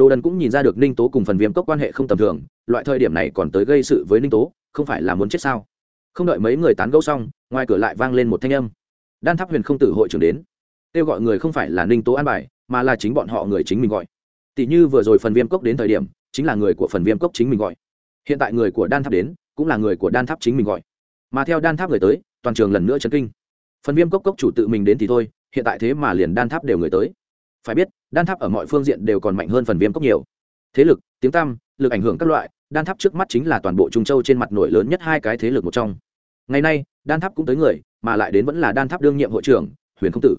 đồ đần cũng nhìn ra được ninh tố cùng phần viêm cốc quan hệ không tầm thường, loại thời điểm này còn tới gây sự với ninh tố, không phải là muốn chết sao? Không đợi mấy người tán gẫu xong, ngoài cửa lại vang lên một thanh âm. Đan tháp huyền không tử hội trưởng đến. Kêu gọi người không phải là ninh tố an bài, mà là chính bọn họ người chính mình gọi. Tỷ như vừa rồi phần viêm cốc đến thời điểm, chính là người của phần viêm cốc chính mình gọi. Hiện tại người của đan tháp đến, cũng là người của đan tháp chính mình gọi. Mà theo đan tháp người tới, toàn trường lần nữa chấn kinh. Phần viêm cốc cốc chủ tự mình đến thì thôi, hiện tại thế mà liền đan tháp đều người tới. Phải biết đan tháp ở mọi phương diện đều còn mạnh hơn phần viêm cốc nhiều. Thế lực, tiếng tăm, lực ảnh hưởng các loại, đan tháp trước mắt chính là toàn bộ trung châu trên mặt nổi lớn nhất hai cái thế lực một trong. Ngày nay, đan tháp cũng tới người, mà lại đến vẫn là đan tháp đương nhiệm hội trưởng, huyền không tử.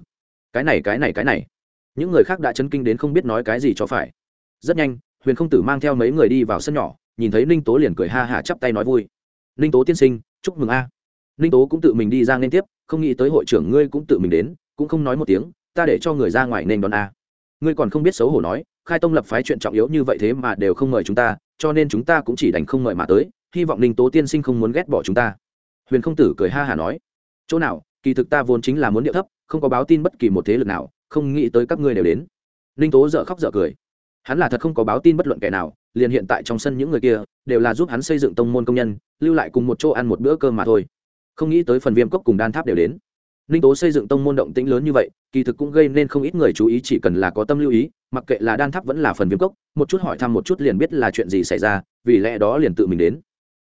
Cái này cái này cái này. Những người khác đã chấn kinh đến không biết nói cái gì cho phải. Rất nhanh, huyền không tử mang theo mấy người đi vào sân nhỏ, nhìn thấy ninh tố liền cười ha hả chắp tay nói vui. Ninh tố tiên sinh, chúc mừng a. Ninh tố cũng tự mình đi ra nên tiếp, không nghĩ tới hội trưởng ngươi cũng tự mình đến, cũng không nói một tiếng, ta để cho người ra ngoài nên đón a ngươi còn không biết xấu hổ nói, khai tông lập phái chuyện trọng yếu như vậy thế mà đều không mời chúng ta, cho nên chúng ta cũng chỉ đành không mời mà tới, hy vọng ninh tố tiên sinh không muốn ghét bỏ chúng ta. Huyền không tử cười ha hả nói, chỗ nào, kỳ thực ta vốn chính là muốn điệu thấp, không có báo tin bất kỳ một thế lực nào, không nghĩ tới các ngươi đều đến. Ninh tố dợ khóc dợ cười. Hắn là thật không có báo tin bất luận kẻ nào, liền hiện tại trong sân những người kia, đều là giúp hắn xây dựng tông môn công nhân, lưu lại cùng một chỗ ăn một bữa cơm mà thôi. Không nghĩ tới phần viêm cốc cùng đan tháp đều đến ninh tố xây dựng tông môn động tĩnh lớn như vậy, kỳ thực cũng gây nên không ít người chú ý, chỉ cần là có tâm lưu ý, mặc kệ là đan tháp vẫn là phần viêm cốc, một chút hỏi thăm một chút liền biết là chuyện gì xảy ra, vì lẽ đó liền tự mình đến.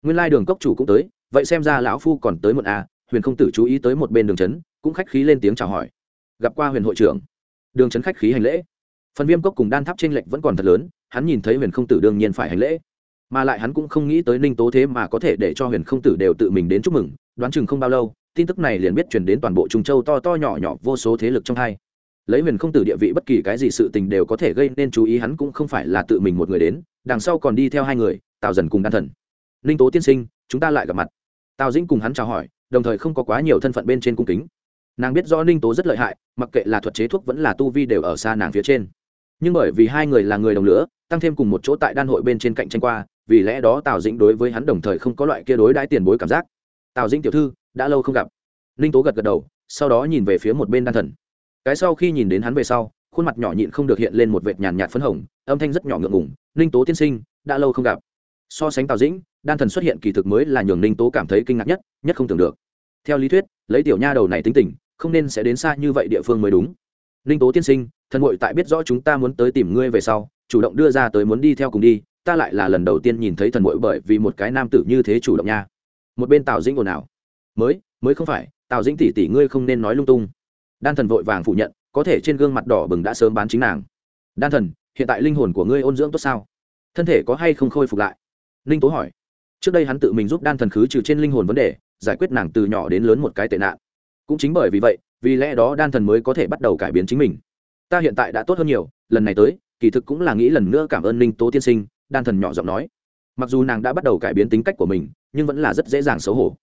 Nguyên lai đường cốc chủ cũng tới, vậy xem ra lão phu còn tới một a à, huyền không tử chú ý tới một bên đường trấn cũng khách khí lên tiếng chào hỏi. Gặp qua huyền hội trưởng. Đường trấn khách khí hành lễ. Phần viêm cốc cùng đan tháp t r ê n lệch vẫn còn thật lớn, hắn nhìn thấy huyền không tử đương nhiên phải hành lễ. Mà lại hắn cũng không nghĩ tới ninh tố thế mà có thể để cho huyền không tử đều tự mình đến chúc mừng, đoán chừng không bao lâu tin tức này liền biết truyền đến toàn bộ trung châu to to nhỏ nhỏ vô số thế lực trong hai. Lấy huyền không tử địa vị bất kỳ cái gì sự tình đều có thể gây nên chú ý, hắn cũng không phải là tự mình một người đến, đằng sau còn đi theo hai người, tào dần cùng đan thần. Ninh tố tiên sinh, chúng ta lại gặp mặt. Tào dĩnh cùng hắn chào hỏi, đồng thời không có quá nhiều thân phận bên trên cung kính. Nàng biết do ninh tố rất lợi hại, mặc kệ là thuật chế thuốc vẫn là tu vi đều ở xa nàng phía trên. Nhưng bởi vì hai người là người đồng lửa, tăng thêm cùng một chỗ tại đan hội bên trên cạnh tranh qua, vì lẽ đó tào dĩnh đối với hắn đồng thời không có loại kia đối đãi tiền bối cảm giác tào dĩnh tiểu thư đã lâu không gặp ninh tố gật gật đầu sau đó nhìn về phía một bên đan thần cái sau khi nhìn đến hắn về sau khuôn mặt nhỏ nhịn không được hiện lên một vệt nhàn nhạt phấn hồng âm thanh rất nhỏ ngượng ngùng ninh tố tiên sinh đã lâu không gặp so sánh tào dĩnh đan thần xuất hiện kỳ thực mới là nhường ninh tố cảm thấy kinh ngạc nhất nhất không tưởng được theo lý thuyết lấy tiểu nha đầu này tính tình không nên sẽ đến xa như vậy địa phương mới đúng ninh tố tiên sinh thần hội tại biết rõ chúng ta muốn tới tìm ngươi về sau chủ động đưa ra tới muốn đi theo cùng đi ta lại là lần đầu tiên nhìn thấy thần hội bởi vì một cái nam tử như thế chủ động nha một bên tào dĩnh ồn ào. Mới mới không phải, tào dĩnh tỷ tỷ ngươi không nên nói lung tung. Đan thần vội vàng phủ nhận, có thể trên gương mặt đỏ bừng đã sớm bán chính nàng. Đan thần, hiện tại linh hồn của ngươi ôn dưỡng tốt sao? Thân thể có hay không khôi phục lại? Ninh tố hỏi. Trước đây hắn tự mình giúp đan thần khứ trừ trên linh hồn vấn đề, giải quyết nàng từ nhỏ đến lớn một cái tệ nạn. Cũng chính bởi vì vậy, vì lẽ đó đan thần mới có thể bắt đầu cải biến chính mình. Ta hiện tại đã tốt hơn nhiều, lần này tới, kỳ thực cũng là nghĩ lần nữa cảm ơn ninh tố tiên sinh, đan thần nhỏ giọng nói. Mặc dù nàng đã bắt đầu cải biến tính cách của mình nhưng vẫn là rất dễ dàng xấu hổ.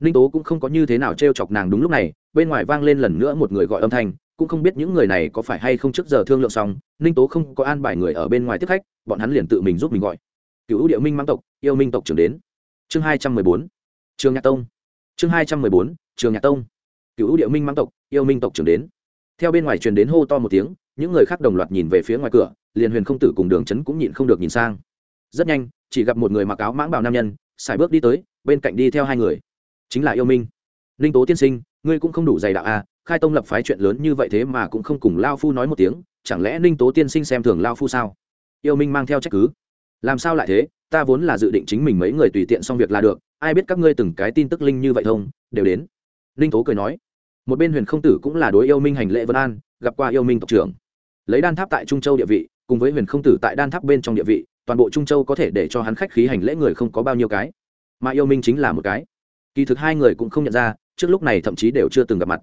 Ninh tố cũng không có như thế nào t r e o chọc nàng đúng lúc này, bên ngoài vang lên lần nữa một người gọi âm thanh, cũng không biết những người này có phải hay không trước giờ thương lượng xong, ninh tố không có an bài người ở bên ngoài tiếp khách, bọn hắn liền tự mình giúp mình gọi. Cựu điệu minh mang tộc, yêu minh tộc trưởng đến. Chương hai trăm mười bốn, trường nhạc tông. Chương hai trăm mười bốn, trường nhạc tông. Cựu điệu minh mang tộc, yêu minh tộc trưởng đến. Theo bên ngoài truyền đến hô to một tiếng, những người khác đồng loạt nhìn về phía ngoài cửa, liền huyền không tử cùng đường trấn cũng nhịn không được nhìn sang. Rất nhanh, chỉ gặp một người mặc áo mãng bảo nam nhân xài bước đi tới, bên cạnh đi theo hai người. Chính là yêu minh. Ninh tố tiên sinh, ngươi cũng không đủ dày đạo à khai tông lập phái chuyện lớn như vậy thế mà cũng không cùng lao phu nói một tiếng, chẳng lẽ ninh tố tiên sinh xem thường lao phu sao? Yêu minh mang theo trách cứ. Làm sao lại thế? Ta vốn là dự định chính mình mấy người tùy tiện xong việc là được, ai biết các ngươi từng cái tin tức linh như vậy thông, đều đến. Ninh tố cười nói. Một bên huyền không tử cũng là đối yêu minh hành lễ vân an, gặp qua yêu minh tộc trưởng. Lấy đan tháp tại trung châu địa vị, cùng với huyền không tử tại đan tháp bên trong địa vị toàn bộ trung châu có thể để cho hắn khách khí hành lễ người không có bao nhiêu cái. Mà yêu minh chính là một cái. Kỳ thực hai người cũng không nhận ra, trước lúc này thậm chí đều chưa từng gặp mặt.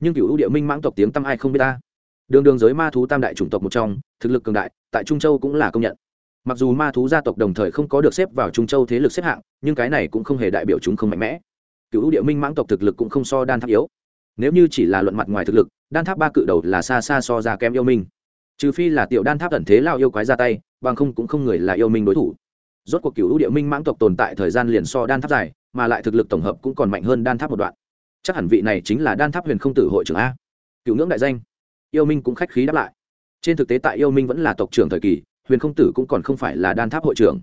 Nhưng cựu địa minh mãng tộc tiếng tăm ai không biết ta. Đường đường giới ma thú tam đại chủng tộc một trong, thực lực cường đại, tại trung châu cũng là công nhận. Mặc dù ma thú gia tộc đồng thời không có được xếp vào trung châu thế lực xếp hạng, nhưng cái này cũng không hề đại biểu chúng không mạnh mẽ. Cựu địa minh mãng tộc thực lực cũng không so đan tháp yếu. Nếu như chỉ là luận mặt ngoài thực lực, đan tháp ba cự đầu là xa xa so ra kém yêu minh trừ phi là tiểu đan tháp tận thế lao yêu quái ra tay, bằng không cũng không người là yêu minh đối thủ. Rốt cuộc cựu địa minh mãng tộc tồn tại thời gian liền so đan tháp dài, mà lại thực lực tổng hợp cũng còn mạnh hơn đan tháp một đoạn. Chắc hẳn vị này chính là đan tháp huyền không tử hội trưởng a. Cựu ngưỡng đại danh. Yêu minh cũng khách khí đáp lại. Trên thực tế tại yêu minh vẫn là tộc trưởng thời kỳ, huyền không tử cũng còn không phải là đan tháp hội trưởng.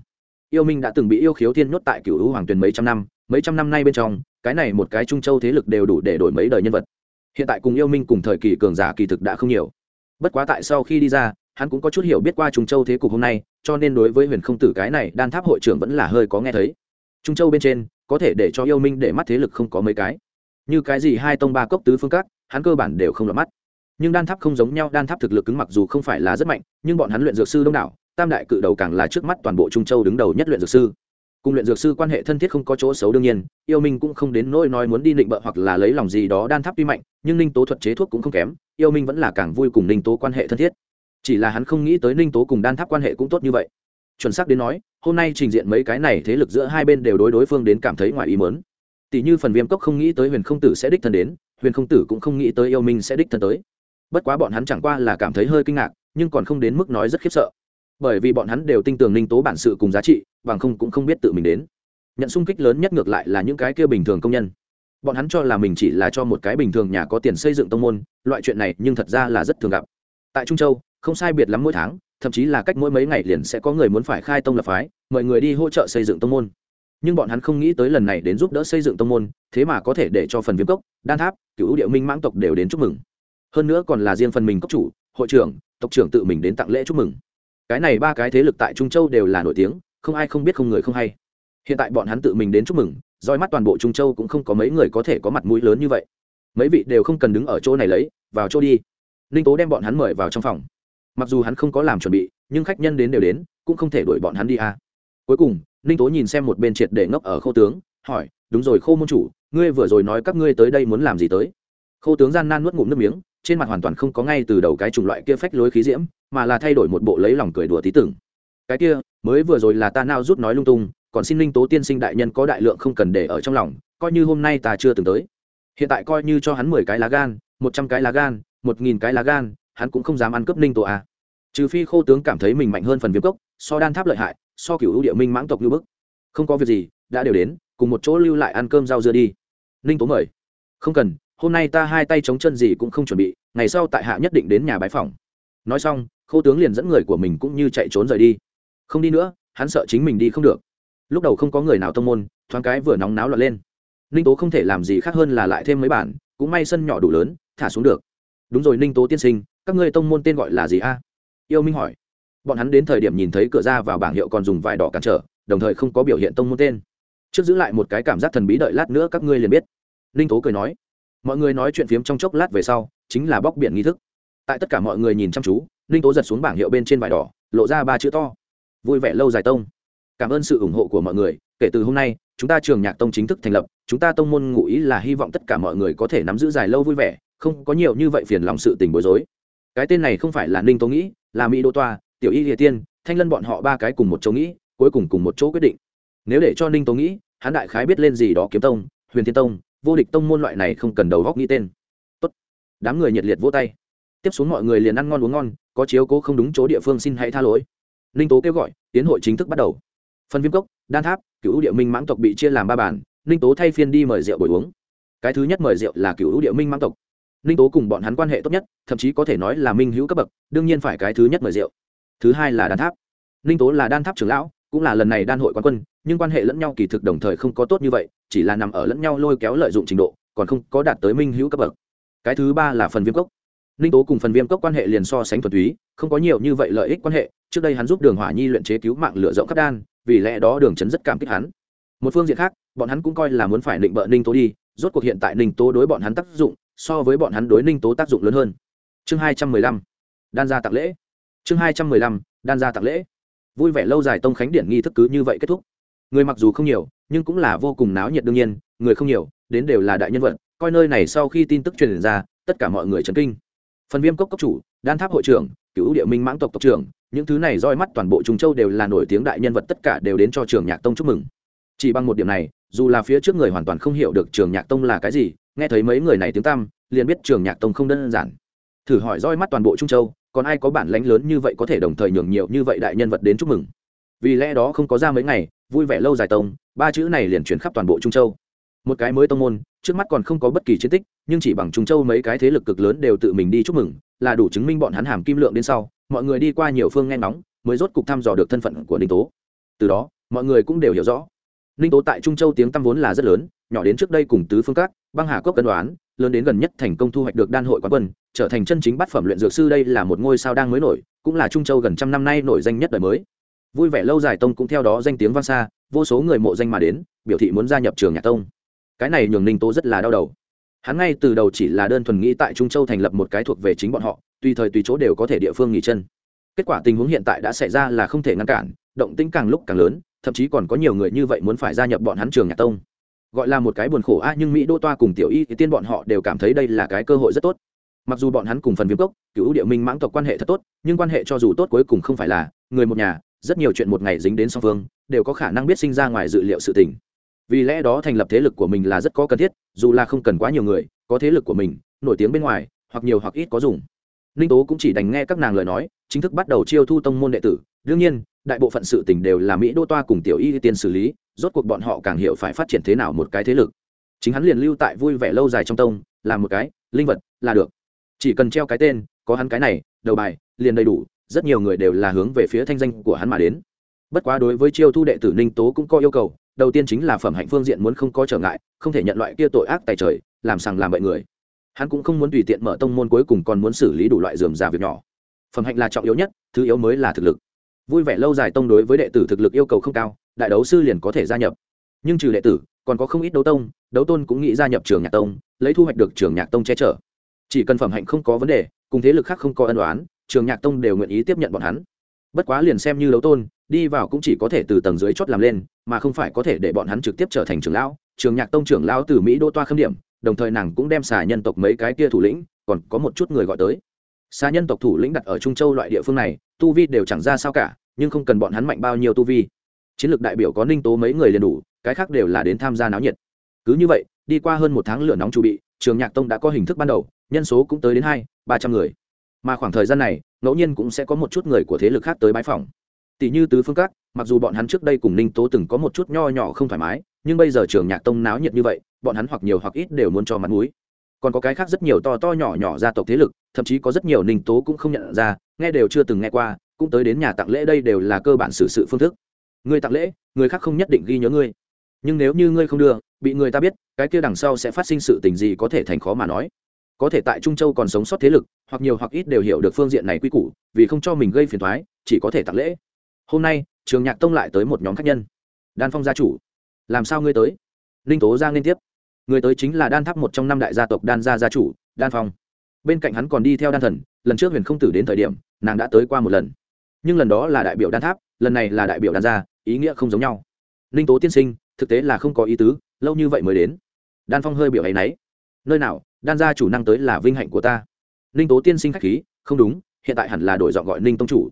Yêu minh đã từng bị yêu khiếu thiên nhốt tại cựu hữu hoàng tuyền mấy trăm năm, mấy trăm năm nay bên trong, cái này một cái trung châu thế lực đều đủ để đổi mấy đời nhân vật. Hiện tại cùng yêu minh cùng thời kỳ cường giả kỳ thực đã không nhiều bất quá tại sau khi đi ra, hắn cũng có chút hiểu biết qua trung châu thế cục hôm nay, cho nên đối với huyền không tử cái này đan tháp hội trưởng vẫn là hơi có nghe thấy. Trung châu bên trên, có thể để cho yêu minh để mắt thế lực không có mấy cái. Như cái gì hai tông ba cốc tứ phương các, hắn cơ bản đều không lọt mắt. Nhưng đan tháp không giống nhau, đan tháp thực lực cứng mặc dù không phải là rất mạnh, nhưng bọn hắn luyện dược sư đông đảo, tam đại cự đầu càng là trước mắt toàn bộ trung châu đứng đầu nhất luyện dược sư cùng luyện dược sư quan hệ thân thiết không có chỗ xấu đương nhiên, yêu minh cũng không đến nỗi nói muốn đi định bợ hoặc là lấy lòng gì đó đan tháp tuy mạnh, nhưng ninh tố thuật chế thuốc cũng không kém, yêu minh vẫn là càng vui cùng ninh tố quan hệ thân thiết. Chỉ là hắn không nghĩ tới ninh tố cùng đan tháp quan hệ cũng tốt như vậy. Chuẩn xác đến nói, hôm nay trình diện mấy cái này thế lực giữa hai bên đều đối đối phương đến cảm thấy ngoài ý mớn tỷ như phần viêm cốc không nghĩ tới huyền không tử sẽ đích thân đến, huyền không tử cũng không nghĩ tới yêu minh sẽ đích thân tới. Bất quá bọn hắn chẳng qua là cảm thấy hơi kinh ngạc, nhưng còn không đến mức nói rất khiếp sợ bởi vì bọn hắn đều tin tưởng ninh tố bản sự cùng giá trị, bằng không cũng không biết tự mình đến. Nhận sung kích lớn nhất ngược lại là những cái kia bình thường công nhân. Bọn hắn cho là mình chỉ là cho một cái bình thường nhà có tiền xây dựng tông môn, loại chuyện này nhưng thật ra là rất thường gặp. Tại trung châu, không sai biệt lắm mỗi tháng, thậm chí là cách mỗi mấy ngày liền sẽ có người muốn phải khai tông lập phái, mời người đi hỗ trợ xây dựng tông môn. Nhưng bọn hắn không nghĩ tới lần này đến giúp đỡ xây dựng tông môn, thế mà có thể để cho phần viêm cốc, đan tháp, cựu điệu minh mãng tộc đều đến chúc mừng. Hơn nữa còn là riêng phần mình cốc chủ, hội trưởng, tộc trưởng tự mình đến tặng lễ chúc mừng cái này ba cái thế lực tại trung châu đều là nổi tiếng, không ai không biết không người không hay. Hiện tại bọn hắn tự mình đến chúc mừng, roi mắt toàn bộ trung châu cũng không có mấy người có thể có mặt mũi lớn như vậy. Mấy vị đều không cần đứng ở chỗ này lấy, vào chỗ đi. Ninh tố đem bọn hắn mời vào trong phòng. Mặc dù hắn không có làm chuẩn bị, nhưng khách nhân đến đều đến, cũng không thể đuổi bọn hắn đi à. cuối cùng, ninh tố nhìn xem một bên triệt để ngốc ở khô tướng, hỏi, đúng rồi, khô môn chủ, ngươi vừa rồi nói các ngươi tới đây muốn làm gì tới? Khô tướng gian nan nuốt ngụm nước miếng trên mặt hoàn toàn không có ngay từ đầu cái chủng loại kia phách lối khí diễm, mà là thay đổi một bộ lấy lòng cười đùa tí tưởng. Cái kia, mới vừa rồi là ta nao rút nói lung tung, còn xin linh tố tiên sinh đại nhân có đại lượng không cần để ở trong lòng, coi như hôm nay ta chưa từng tới. Hiện tại coi như cho hắn mười cái lá gan, một trăm cái lá gan, một nghìn cái lá gan, hắn cũng không dám ăn cướp ninh tổ à. trừ phi khô tướng cảm thấy mình mạnh hơn phần viêm cốc, so đan tháp lợi hại, so cựu ưu địa minh mãng tộc như bức. Không có việc gì, đã đều đến, cùng một chỗ lưu lại ăn cơm rau dưa đi. Ninh tố mời. Không cần hôm nay ta hai tay chống chân gì cũng không chuẩn bị, ngày sau tại hạ nhất định đến nhà bái phòng. Nói xong khô tướng liền dẫn người của mình cũng như chạy trốn rời đi. Không đi nữa, hắn sợ chính mình đi không được. Lúc đầu không có người nào thông môn, thoáng cái vừa nóng náo lọt lên. Ninh tố không thể làm gì khác hơn là lại thêm mấy bản, cũng may sân nhỏ đủ lớn, thả xuống được. Đúng rồi ninh tố tiên sinh, các ngươi tông môn tên gọi là gì a? Yêu minh hỏi. Bọn hắn đến thời điểm nhìn thấy cửa ra vào bảng hiệu còn dùng vải đỏ cản trở, đồng thời không có biểu hiện tông môn tên. Trước giữ lại một cái cảm giác thần bí đợi lát nữa các ngươi liền biết. Ninh tố cười nói mọi người nói chuyện phiếm trong chốc lát về sau, chính là bóc biển nghi thức. Tại tất cả mọi người nhìn chăm chú, ninh tố giật xuống bảng hiệu bên trên vải đỏ, lộ ra ba chữ to. Vui vẻ lâu dài tông. Cảm ơn sự ủng hộ của mọi người, kể từ hôm nay, chúng ta trường nhạc tông chính thức thành lập, chúng ta tông môn ngụ ý là hy vọng tất cả mọi người có thể nắm giữ dài lâu vui vẻ, không có nhiều như vậy phiền lòng sự tình bối rối. Cái tên này không phải là ninh tố nghĩ, là mỹ đô toa, tiểu y địa tiên, thanh lân bọn họ ba cái cùng một chỗ nghĩ, cuối cùng cùng một chỗ quyết định. Nếu để cho ninh tố nghĩ, hắn đại khái biết lên gì đó kiếm tông, huyền thiên tông vô địch tông môn loại này không cần đầu góc nghĩ tên. Tốt. Đám người nhiệt liệt vỗ tay. Tiếp xuống mọi người liền ăn ngon uống ngon, có chiếu cố không đúng chỗ địa phương xin hãy tha lỗi. Ninh tố kêu gọi, tiến hội chính thức bắt đầu. Phần viêm cốc, đan tháp cựu địa minh mãng tộc bị chia làm ba bản ninh tố thay phiên đi mời rượu buổi uống. Cái thứ nhất mời rượu là cựu địa minh mãng tộc. Ninh tố cùng bọn hắn quan hệ tốt nhất, thậm chí có thể nói là minh hữu cấp bậc, đương nhiên phải cái thứ nhất mời rượu. Thứ hai là đan tháp. Ninh tố là đan tháp trưởng lão, cũng là lần này đan hội quán quân, nhưng quan hệ lẫn nhau kỳ thực đồng thời không có tốt như vậy chỉ là nằm ở lẫn nhau lôi kéo lợi dụng trình độ, còn không có đạt tới minh hữu cấp bậc. Cái thứ ba là phần viêm cốc. Ninh tố cùng phần viêm cốc quan hệ liền so sánh thuần túy, không có nhiều như vậy lợi ích quan hệ, trước đây hắn giúp đường hỏa nhi luyện chế cứu mạng lựa rộng khắp đan, vì lẽ đó đường chấn rất cảm kích hắn. Một phương diện khác, bọn hắn cũng coi là muốn phải định bợ ninh tố đi, rốt cuộc hiện tại ninh tố đối bọn hắn tác dụng, so với bọn hắn đối ninh tố tác dụng lớn hơn. Chương hai trăm mười lăm, đan gia tạc lễ. Chương hai trăm mười lăm, đan gia tạc lễ. Vui vẻ lâu dài tông khánh điển nghi thức cứ như vậy kết thúc người mặc dù không nhiều, nhưng cũng là vô cùng náo nhiệt đương nhiên, người không nhiều, đến đều là đại nhân vật. Coi nơi này sau khi tin tức truyền ra, tất cả mọi người chấn kinh. Phần viêm cốc cốc chủ, đan tháp hội trưởng, cựu địa minh mãng tộc tộc trưởng, những thứ này roi mắt toàn bộ trung châu đều là nổi tiếng đại nhân vật tất cả đều đến cho trường nhạc tông chúc mừng. Chỉ bằng một điểm này, dù là phía trước người hoàn toàn không hiểu được trường nhạc tông là cái gì, nghe thấy mấy người này tiếng tăm, liền biết trường nhạc tông không đơn giản. Thử hỏi roi mắt toàn bộ trung châu, còn ai có bản lãnh lớn như vậy có thể đồng thời nhường nhiều như vậy đại nhân vật đến chúc mừng? Vì lẽ đó không có ra mấy ngày, vui vẻ lâu dài tông, ba chữ này liền chuyển khắp toàn bộ trung châu. Một cái mới tông môn, trước mắt còn không có bất kỳ chiến tích, nhưng chỉ bằng trung châu mấy cái thế lực cực lớn đều tự mình đi chúc mừng, là đủ chứng minh bọn hắn hàm kim lượng đến sau, mọi người đi qua nhiều phương nghe nóng mới rốt cục thăm dò được thân phận của ninh tố. Từ đó, mọi người cũng đều hiểu rõ. Ninh tố tại trung châu tiếng tăm vốn là rất lớn, nhỏ đến trước đây cùng tứ phương các, băng hà cốc cân đoán, lớn đến gần nhất thành công thu hoạch được đan hội quán quân, trở thành chân chính bát phẩm luyện dược sư đây là một ngôi sao đang mới nổi, cũng là trung châu gần trăm năm nay nổi danh nhất đời mới vui vẻ lâu dài tông cũng theo đó danh tiếng vang xa, vô số người mộ danh mà đến, biểu thị muốn gia nhập trường nhạc tông. Cái này nhường ninh tố rất là đau đầu. Hắn ngay từ đầu chỉ là đơn thuần nghĩ tại trung châu thành lập một cái thuộc về chính bọn họ, tùy thời tùy chỗ đều có thể địa phương nghỉ chân. Kết quả tình huống hiện tại đã xảy ra là không thể ngăn cản, động tĩnh càng lúc càng lớn, thậm chí còn có nhiều người như vậy muốn phải gia nhập bọn hắn trường nhạc tông. Gọi là một cái buồn khổ, a, nhưng mỹ đô toa cùng tiểu y, thì tiên bọn họ đều cảm thấy đây là cái cơ hội rất tốt. Mặc dù bọn hắn cùng phần viêm cốc, cựu địa minh mãng tộc quan hệ thật tốt, nhưng quan hệ cho dù tốt cuối cùng không phải là người một nhà rất nhiều chuyện một ngày dính đến song phương, đều có khả năng biết sinh ra ngoài dự liệu sự tình. Vì lẽ đó thành lập thế lực của mình là rất có cần thiết, dù là không cần quá nhiều người, có thế lực của mình, nổi tiếng bên ngoài, hoặc nhiều hoặc ít có dùng. Ninh tố cũng chỉ đành nghe các nàng lời nói, chính thức bắt đầu chiêu thu tông môn đệ tử. Đương nhiên, đại bộ phận sự tình đều là mỹ đô toa cùng tiểu y tiên xử lý, rốt cuộc bọn họ càng hiểu phải phát triển thế nào một cái thế lực. Chính hắn liền lưu tại vui vẻ lâu dài trong tông, làm một cái, linh vật là được. Chỉ cần treo cái tên, có hắn cái này, đầu bài, liền đầy đủ rất nhiều người đều là hướng về phía thanh danh của hắn mà đến. Bất quá đối với chiêu thu đệ tử ninh tố cũng có yêu cầu, đầu tiên chính là phẩm hạnh phương diện muốn không có trở ngại, không thể nhận loại kia tội ác tài trời, làm sằng làm bậy người. Hắn cũng không muốn tùy tiện mở tông môn cuối cùng còn muốn xử lý đủ loại dườm già việc nhỏ. Phẩm hạnh là trọng yếu nhất, thứ yếu mới là thực lực. Vui vẻ lâu dài tông đối với đệ tử thực lực yêu cầu không cao, đại đấu sư liền có thể gia nhập. Nhưng trừ đệ tử, còn có không ít đấu tông, đấu tôn cũng nghĩ gia nhập trường nhạc tông, lấy thu hoạch được trường nhạc tông che chở. Chỉ cần phẩm hạnh không có vấn đề, cùng thế lực khác không có ân đoán trường nhạc tông đều nguyện ý tiếp nhận bọn hắn. Bất quá liền xem như đấu tôn, đi vào cũng chỉ có thể từ tầng dưới chót làm lên, mà không phải có thể để bọn hắn trực tiếp trở thành trưởng lão. Trường nhạc tông trưởng lão từ mỹ đô toa khâm điểm, đồng thời nàng cũng đem xà nhân tộc mấy cái kia thủ lĩnh, còn có một chút người gọi tới. Xà nhân tộc thủ lĩnh đặt ở trung châu loại địa phương này, tu vi đều chẳng ra sao cả, nhưng không cần bọn hắn mạnh bao nhiêu tu vi. Chiến lược đại biểu có ninh tố mấy người liền đủ, cái khác đều là đến tham gia náo nhiệt. Cứ như vậy, đi qua hơn một tháng lửa nóng chuẩn bị, trường nhạc tông đã có hình thức ban đầu, nhân số cũng tới đến hai, ba trăm người mà khoảng thời gian này, ngẫu nhiên cũng sẽ có một chút người của thế lực khác tới bãi phòng tỷ như tứ phương các, mặc dù bọn hắn trước đây cùng ninh tố từng có một chút nho nhỏ không thoải mái, nhưng bây giờ trường nhạc tông náo nhiệt như vậy, bọn hắn hoặc nhiều hoặc ít đều muốn cho mặt mũi. Còn có cái khác rất nhiều to to nhỏ nhỏ gia tộc thế lực, thậm chí có rất nhiều ninh tố cũng không nhận ra, nghe đều chưa từng nghe qua, cũng tới đến nhà tặng lễ đây đều là cơ bản xử sự phương thức. Người tặng lễ, người khác không nhất định ghi nhớ ngươi. Nhưng nếu như ngươi không đưa, bị người ta biết, cái kia đằng sau sẽ phát sinh sự tình gì có thể thành khó mà nói có thể tại trung châu còn sống sót thế lực, hoặc nhiều hoặc ít đều hiểu được phương diện này quy củ, vì không cho mình gây phiền thoái chỉ có thể tặng lễ. Hôm nay, trường nhạc tông lại tới một nhóm khách nhân. Đan phong gia chủ, làm sao ngươi tới? Ninh tố giang liên tiếp. Người tới chính là đan tháp một trong năm đại gia tộc đan gia gia chủ, đan phong. Bên cạnh hắn còn đi theo đan thần, lần trước huyền không tử đến thời điểm, nàng đã tới qua một lần. Nhưng lần đó là đại biểu đan tháp, lần này là đại biểu đan gia, ý nghĩa không giống nhau. Ninh tố tiên sinh, thực tế là không có ý tứ, lâu như vậy mới đến. Đan phong hơi biểu ấ y nơi nào đan gia chủ năng tới là vinh hạnh của ta. Ninh tố tiên sinh k h á c h khí, không đúng, hiện tại hẳn là đổi dọn gọi ninh tông chủ.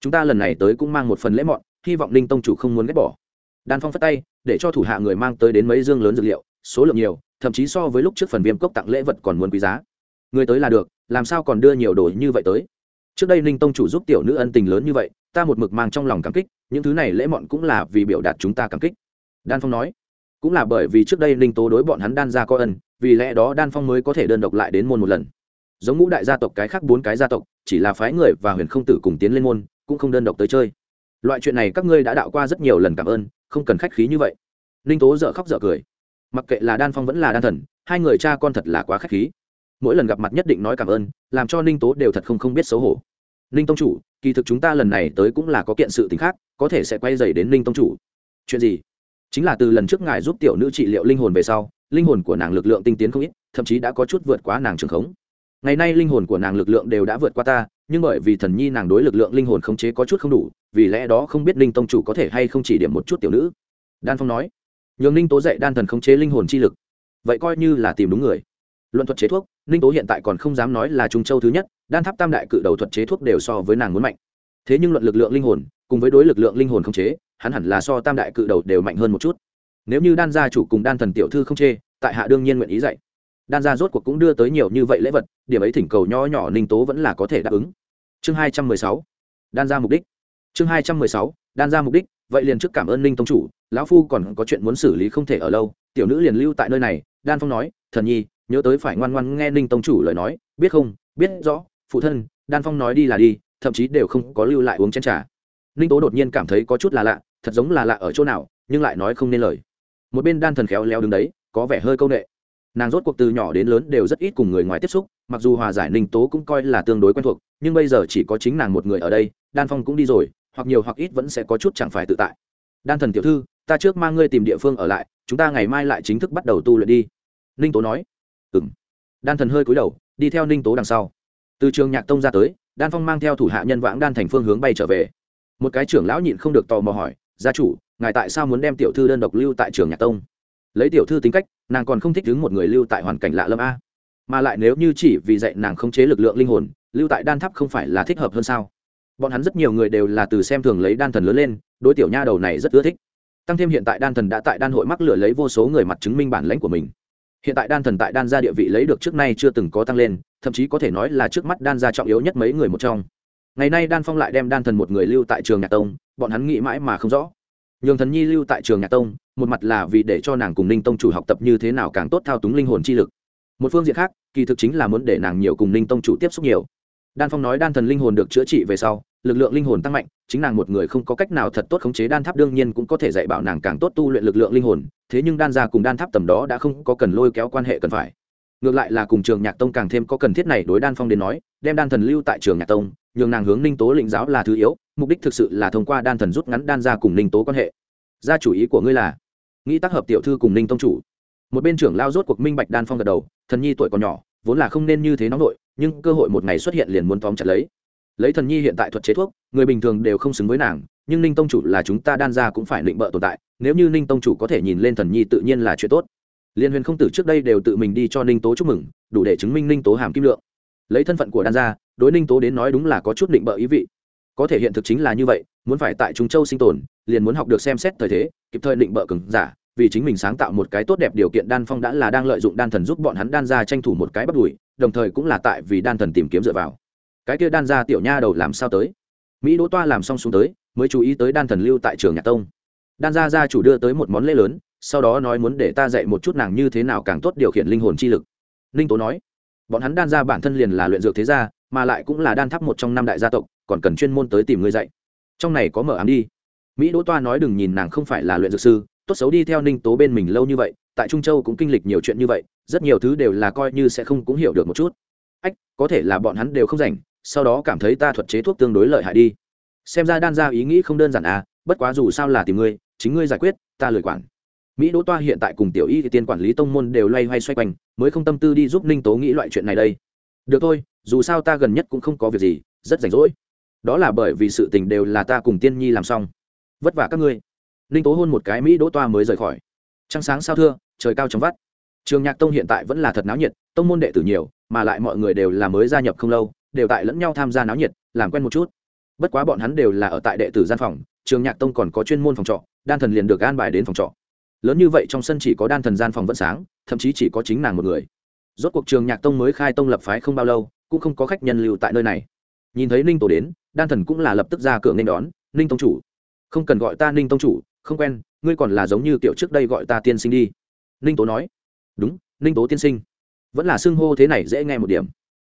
Chúng ta lần này tới cũng mang một phần lễ mọn, hy vọng ninh tông chủ không muốn ghét bỏ. Đan phong phất tay, để cho thủ hạ người mang tới đến mấy dương lớn dược liệu, số lượng nhiều, thậm chí so với lúc trước phần viêm cốc tặng lễ vật còn muốn quý giá. Người tới là được, làm sao còn đưa nhiều đồ như vậy tới? Trước đây ninh tông chủ giúp tiểu nữ ân tình lớn như vậy, ta một mực mang trong lòng cảm kích, những thứ này lễ mọn cũng là vì biểu đạt chúng ta cảm kích. Đan phong nói, cũng là bởi vì trước đây ninh tố đối bọn hắn đan ra có ân vì lẽ đó đan phong mới có thể đơn độc lại đến môn một lần. Giống ngũ đại gia tộc cái khác bốn cái gia tộc, chỉ là phái người và huyền không tử cùng tiến lên môn, cũng không đơn độc tới chơi. Loại chuyện này các ngươi đã đạo qua rất nhiều lần cảm ơn, không cần khách khí như vậy. Ninh tố dợ khóc dợ cười. Mặc kệ là đan phong vẫn là đan thần, hai người cha con thật là quá khách khí. Mỗi lần gặp mặt nhất định nói cảm ơn, làm cho ninh tố đều thật không không biết xấu hổ. Ninh tông chủ, kỳ thực chúng ta lần này tới cũng là có kiện sự t ì n h khác, có thể sẽ quay dày đến ninh tông chủ. Chuyện gì? Chính là từ lần trước ngài giúp tiểu nữ trị liệu linh hồn về sau linh hồn của nàng lực lượng tinh tiến không ít, thậm chí đã có chút vượt quá nàng trường khống. Ngày nay linh hồn của nàng lực lượng đều đã vượt qua ta, nhưng bởi vì thần nhi nàng đối lực lượng linh hồn khống chế có chút không đủ, vì lẽ đó không biết ninh tông chủ có thể hay không chỉ điểm một chút tiểu nữ. Đan phong nói, nhường ninh tố dạy đan thần khống chế linh hồn chi lực. Vậy coi như là tìm đúng người. Luận thuật chế thuốc, ninh tố hiện tại còn không dám nói là trung châu thứ nhất, đan tháp tam đại cự đầu thuật chế thuốc đều so với nàng muốn mạnh. Thế nhưng luận lực lượng linh hồn, cùng với đối lực lượng linh hồn không chế, hắn hẳn là so tam đại cự đầu đều mạnh hơn một chút nếu như đan gia chủ cùng đan thần tiểu thư không chê, tại hạ đương nhiên nguyện ý dạy. Đan gia rốt cuộc cũng đưa tới nhiều như vậy lễ vật, điểm ấy thỉnh cầu nho nhỏ ninh tố vẫn là có thể đáp ứng. Chương hai trăm mười sáu. Đan gia mục đích. Chương hai trăm mười sáu. Đan gia mục đích, vậy liền trước cảm ơn ninh tông chủ, lão phu còn có chuyện muốn xử lý không thể ở lâu, tiểu nữ liền lưu tại nơi này, đan phong nói, thần nhi, nhớ tới phải ngoan ngoan nghe ninh tông chủ lời nói, biết không, biết rõ, phụ thân, đan phong nói đi là đi, thậm chí đều không có lưu lại uống chén t r à ninh tố đột nhiên cảm thấy có chút là lạ, thật giống là lạ ở chỗ nào, nhưng lại nói không nên lời một bên đan thần khéo léo đứng đấy, có vẻ hơi c â u n ệ nàng rốt cuộc từ nhỏ đến lớn đều rất ít cùng người ngoài tiếp xúc, mặc dù hòa giải ninh tố cũng coi là tương đối quen thuộc, nhưng bây giờ chỉ có chính nàng một người ở đây, đan phong cũng đi rồi, hoặc nhiều hoặc ít vẫn sẽ có chút chẳng phải tự tại. Đan thần tiểu thư, ta trước mang ngươi tìm địa phương ở lại, chúng ta ngày mai lại chính thức bắt đầu tu luyện đi. Ninh tố nói. Ừng đan thần hơi cúi đầu, đi theo ninh tố đằng sau. Từ trường nhạc tông ra tới, đan phong mang theo thủ hạ nhân vãng đan thành phương hướng bay trở về. Một cái trưởng lão nhịn không được tò mò hỏi, gia chủ ngài tại sao muốn đem tiểu thư đơn độc lưu tại trường nhạc tông? Lấy tiểu thư tính cách, nàng còn không thích đứng một người lưu tại hoàn cảnh lạ lâm a. Mà lại nếu như chỉ vì dạy nàng không chế lực lượng linh hồn, lưu tại đan tháp không phải là thích hợp hơn sao? Bọn hắn rất nhiều người đều là từ xem thường lấy đan thần lớn lên, đối tiểu nha đầu này rất ưa thích. Tăng thêm hiện tại đan thần đã tại đan hội mắc lửa lấy vô số người mặt chứng minh bản lãnh của mình. Hiện tại đan thần tại đan gia địa vị lấy được trước nay chưa từng có tăng lên, thậm chí có thể nói là trước mắt đan gia trọng yếu nhất mấy người một trong. Ngày nay đan phong lại đem đan thần một người lưu tại trường nhạc tông, bọn hắn nghĩ mãi mà không rõ nhường thần nhi lưu tại trường nhạc tông, một mặt là vì để cho nàng cùng ninh tông chủ học tập như thế nào càng tốt thao túng linh hồn chi lực. Một phương diện khác, kỳ thực chính là muốn để nàng nhiều cùng ninh tông chủ tiếp xúc nhiều. Đan phong nói đan thần linh hồn được chữa trị về sau, lực lượng linh hồn tăng mạnh, chính nàng một người không có cách nào thật tốt khống chế đan tháp đương nhiên cũng có thể dạy bảo nàng càng tốt tu luyện lực lượng linh hồn, thế nhưng đan gia cùng đan tháp tầm đó đã không có cần lôi kéo quan hệ cần phải. Ngược lại là cùng trường nhạc tông càng thêm có cần thiết này đối đan phong đến nói, đem đan thần lưu tại trường nhạc tông, nhường nàng hướng ninh tố lĩnh giáo là thứ yếu mục đích thực sự là thông qua đan thần rút ngắn đan ra cùng ninh tố quan hệ. Ra chủ ý của ngươi là? Nghĩ tác hợp tiểu thư cùng ninh tông chủ. Một bên trưởng lao rốt cuộc minh bạch đan phong gật đầu, thần nhi tuổi còn nhỏ, vốn là không nên như thế nóng nội, nhưng cơ hội một ngày xuất hiện liền muốn tóm chặt lấy. Lấy thần nhi hiện tại thuật chế thuốc, người bình thường đều không xứng với nàng, nhưng ninh tông chủ là chúng ta đan ra cũng phải định bợ tồn tại, nếu như ninh tông chủ có thể nhìn lên thần nhi tự nhiên là chuyện tốt. Liên huyền không tử trước đây đều tự mình đi cho ninh tố chúc mừng, đủ để chứng minh ninh tố hàm kim lượng. Lấy thân phận của đan gia, đối ninh tố đến nói đúng là có chút định bợ ý vị có thể hiện thực chính là như vậy, muốn phải tại trung châu sinh tồn, liền muốn học được xem xét thời thế, kịp thời định bợ cứng giả, vì chính mình sáng tạo một cái tốt đẹp điều kiện đan phong đã là đang lợi dụng đan thần giúp bọn hắn đan ra tranh thủ một cái bắt đùi, đồng thời cũng là tại vì đan thần tìm kiếm dựa vào. Cái kia đan ra tiểu nha đầu làm sao tới? Mỹ đỗ toa làm xong xuống tới, mới chú ý tới đan thần lưu tại trường nhạc tông. Đan gia gia chủ đưa tới một món lễ lớn, sau đó nói muốn để ta dạy một chút nàng như thế nào càng tốt điều khiển linh hồn chi lực. Ninh tố nói, bọn hắn đan gia bản thân liền là luyện dược thế gia, mà lại cũng là đan tháp một trong năm đại gia tộc còn cần chuyên môn tới tìm người dạy. Trong này có mở ám đi. Mỹ đỗ toa nói đừng nhìn nàng không phải là luyện dược sư, tốt xấu đi theo ninh tố bên mình lâu như vậy, tại trung châu cũng kinh lịch nhiều chuyện như vậy, rất nhiều thứ đều là coi như sẽ không cũng hiểu được một chút. Ách, có thể là bọn hắn đều không rảnh, sau đó cảm thấy ta thuật chế thuốc tương đối lợi hại đi. Xem ra đan ra ý nghĩ không đơn giản à bất quá dù sao là tìm ngươi, chính ngươi giải quyết, ta lười quản. Mỹ đỗ toa hiện tại cùng tiểu y thì tiên quản lý tông môn đều loay hoay xoay quanh, mới không tâm tư đi giúp ninh tố nghĩ loại chuyện này đây. Được thôi, dù sao ta gần nhất cũng không có việc gì, rất rảnh rỗi đó là bởi vì sự tình đều là ta cùng tiên nhi làm xong. Vất vả các ngươi. Ninh tố hôn một cái mỹ đỗ toa mới rời khỏi. Trăng sáng sao thưa, trời cao trong vắt. Trường nhạc tông hiện tại vẫn là thật náo nhiệt, tông môn đệ tử nhiều, mà lại mọi người đều là mới gia nhập không lâu, đều tại lẫn nhau tham gia náo nhiệt, làm quen một chút. Bất quá bọn hắn đều là ở tại đệ tử gian phòng, trường nhạc tông còn có chuyên môn phòng trọ, đan thần liền được an bài đến phòng trọ. Lớn như vậy trong sân chỉ có đan thần gian phòng vẫn sáng, thậm chí chỉ có chính nàng một người. Rốt cuộc trường nhạc tông mới khai tông lập phái không bao lâu, cũng không có khách nhân lưu tại nơi này nhìn thấy ninh tổ đến, đan thần cũng là lập tức ra cửa nên đón, ninh tông chủ, không cần gọi ta ninh tông chủ, không quen, ngươi còn là giống như kiểu trước đây gọi ta tiên sinh đi. Ninh tố nói, đúng, ninh tố tiên sinh, vẫn là xưng hô thế này dễ nghe một điểm.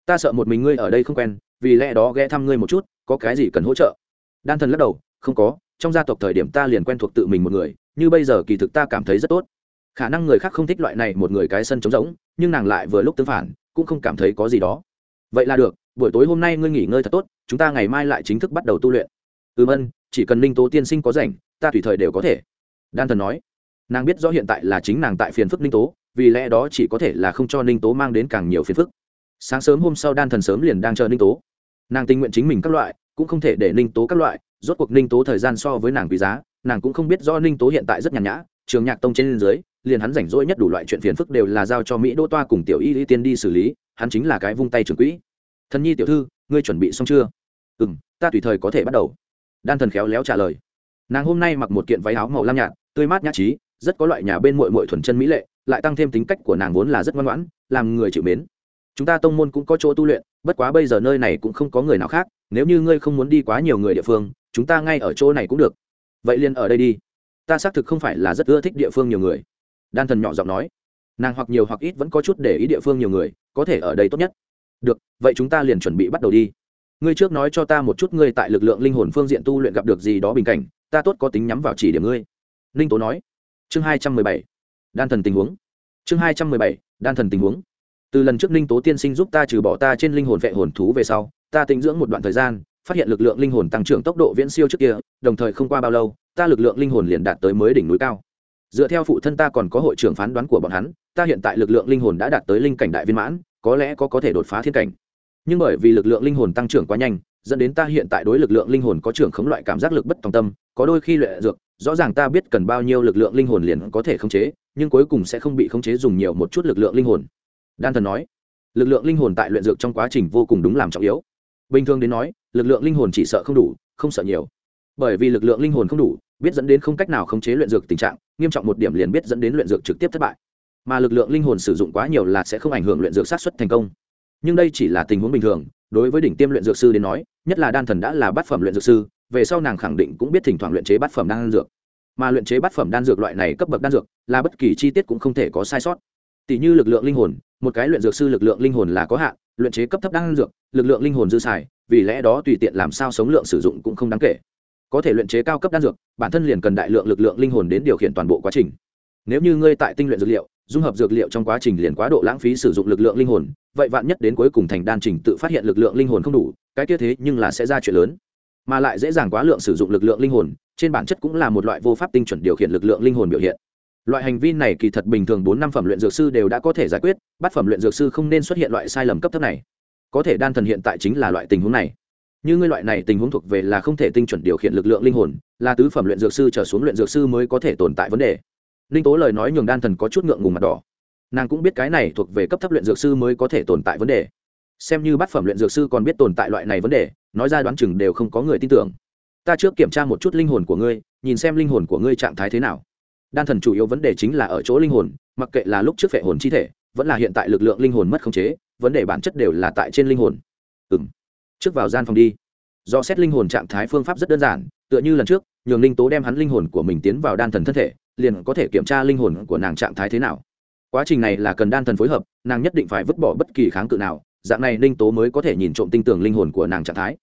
Ta sợ một mình ngươi ở đây không quen, vì lẽ đó ghé thăm ngươi một chút, có cái gì cần hỗ trợ? Đan thần lắc đầu, không có, trong gia tộc thời điểm ta liền quen thuộc tự mình một người, như bây giờ kỳ thực ta cảm thấy rất tốt. Khả năng người khác không thích loại này một người cái sân trống rỗng, nhưng nàng lại vừa lúc tương phản, cũng không cảm thấy có gì đó. Vậy là được buổi tối hôm nay ngươi nghỉ ngơi thật tốt, chúng ta ngày mai lại chính thức bắt đầu tu luyện. Ừm ân, chỉ cần ninh tố tiên sinh có rảnh, ta tùy thời đều có thể. Đan thần nói. Nàng biết rõ hiện tại là chính nàng tại phiền phức ninh tố, vì lẽ đó chỉ có thể là không cho ninh tố mang đến càng nhiều phiền phức. Sáng sớm hôm sau đan thần sớm liền đang chờ ninh tố. Nàng tình nguyện chính mình các loại, cũng không thể để ninh tố các loại, rốt cuộc ninh tố thời gian so với nàng quý giá, nàng cũng không biết do ninh tố hiện tại rất nhàn nhã, trường nhạc tông trên dưới, liền hắn rảnh rỗi nhất đủ loại chuyện phiền phức đều là giao cho mỹ đỗ toa cùng tiểu y lý tiên đi xử lý, hắn chính là cái vung tay trường quỹ thần nhi tiểu thư, ngươi chuẩn bị xong chưa? Ừ m ta tùy thời có thể bắt đầu. Đan thần khéo léo trả lời. Nàng hôm nay mặc một kiện váy áo màu lam nhạt, tươi mát nhát trí, rất có loại nhà bên mội mội thuần chân mỹ lệ, lại tăng thêm tính cách của nàng vốn là rất ngoan ngoãn, làm người chịu mến. Chúng ta tông môn cũng có chỗ tu luyện, bất quá bây giờ nơi này cũng không có người nào khác, nếu như ngươi không muốn đi quá nhiều người địa phương, chúng ta ngay ở chỗ này cũng được. Vậy liền ở đây đi. Ta xác thực không phải là rất ưa thích địa phương nhiều người. Đan thần nhỏ giọng nói. Nàng hoặc nhiều hoặc ít vẫn có chút để ý địa phương nhiều người, có thể ở đây tốt nhất được, vậy chúng ta liền chuẩn bị bắt đầu đi. Ngươi trước nói cho ta một chút ngươi tại lực lượng linh hồn phương diện tu luyện gặp được gì đó bình cảnh, ta tốt có tính nhắm vào chỉ điểm ngươi. Ninh tố nói. Chương hai trăm mười bảy. Đan thần tình huống. Chương hai trăm mười bảy, đan thần tình huống. Từ lần trước ninh tố tiên sinh giúp ta trừ bỏ ta trên linh hồn vệ hồn thú về sau, ta tinh dưỡng một đoạn thời gian, phát hiện lực lượng linh hồn tăng trưởng tốc độ viễn siêu trước kia, đồng thời không qua bao lâu, ta lực lượng linh hồn liền đạt tới mới đỉnh núi cao. Dựa theo phụ thân ta còn có hội trưởng phán đoán của bọn hắn, ta hiện tại lực lượng linh hồn đã đạt tới linh cảnh đại viên mãn có lẽ có có thể đột phá thiên cảnh. Nhưng bởi vì lực lượng linh hồn tăng trưởng quá nhanh, dẫn đến ta hiện tại đối lực lượng linh hồn có trưởng khống loại cảm giác lực bất tòng tâm, có đôi khi luyện dược, rõ ràng ta biết cần bao nhiêu lực lượng linh hồn liền có thể khống chế, nhưng cuối cùng sẽ không bị khống chế dùng nhiều một chút lực lượng linh hồn. Đan thần nói, lực lượng linh hồn tại luyện dược trong quá trình vô cùng đúng làm trọng yếu. Bình thường đến nói, lực lượng linh hồn chỉ sợ không đủ, không sợ nhiều. Bởi vì lực lượng linh hồn không đủ, biết dẫn đến không cách nào khống chế luyện dược tình trạng, nghiêm trọng một điểm liền biết dẫn đến luyện dược trực tiếp thất bại mà lực lượng linh hồn sử dụng quá nhiều là sẽ không ảnh hưởng luyện dược sát xuất thành công. Nhưng đây chỉ là tình huống bình thường, đối với đỉnh tiêm luyện dược sư đến nói, nhất là đan thần đã là bát phẩm luyện dược sư, về sau nàng khẳng định cũng biết thỉnh thoảng luyện chế bát phẩm đan dược. Mà luyện chế bát phẩm đan dược loại này cấp bậc đan dược, là bất kỳ chi tiết cũng không thể có sai sót. Tỷ như lực lượng linh hồn, một cái luyện dược sư lực lượng linh hồn là có hạn, luyện chế cấp thấp đan dược, lực lượng linh hồn dư xài, vì lẽ đó tùy tiện làm sao sống lượng sử dụng cũng không đáng kể. Có thể luyện chế cao cấp đan dược, bản thân liền cần đại lượng lực lượng linh hồn đến điều khiển toàn bộ quá trình nếu như ngươi tại tinh luyện dược liệu, dung hợp dược liệu trong quá trình liền quá độ lãng phí sử dụng lực lượng linh hồn, vậy vạn nhất đến cuối cùng thành đan trình tự phát hiện lực lượng linh hồn không đủ, cái kia thế nhưng là sẽ ra chuyện lớn. Mà lại dễ dàng quá lượng sử dụng lực lượng linh hồn, trên bản chất cũng là một loại vô pháp tinh chuẩn điều khiển lực lượng linh hồn biểu hiện. Loại hành vi này kỳ thật bình thường bốn năm phẩm luyện dược sư đều đã có thể giải quyết, bát phẩm luyện dược sư không nên xuất hiện loại sai lầm cấp thấp này. Có thể đan thần hiện tại chính là loại tình huống này. Như ngươi loại này tình huống thuộc về là không thể tinh chuẩn điều khiển lực lượng linh hồn, là tứ phẩm luyện dược sư trở xuống luyện dược sư mới có thể tồn tại vấn đề ninh tố lời nói nhường đan thần có chút ngượng ngùng mặt đỏ. Nàng cũng biết cái này thuộc về cấp thấp luyện dược sư mới có thể tồn tại vấn đề. Xem như bát phẩm luyện dược sư còn biết tồn tại loại này vấn đề, nói ra đoán chừng đều không có người tin tưởng. Ta trước kiểm tra một chút linh hồn của ngươi, nhìn xem linh hồn của ngươi trạng thái thế nào. Đan thần chủ yếu vấn đề chính là ở chỗ linh hồn, mặc kệ là lúc trước phệ hồn chi thể, vẫn là hiện tại lực lượng linh hồn mất khống chế, vấn đề bản chất đều là tại trên linh hồn. Ừ m trước vào gian phòng đi. Do xét linh hồn trạng thái phương pháp rất đơn giản, tựa như lần trước, nhường linh tố đem hắn linh hồn của mình tiến vào đan thần thân thể liền có thể kiểm tra linh hồn của nàng trạng thái thế nào. Quá trình này là cần đan thần phối hợp, nàng nhất định phải vứt bỏ bất kỳ kháng cự nào, dạng này linh tố mới có thể nhìn trộm tinh tường linh hồn của nàng trạng thái.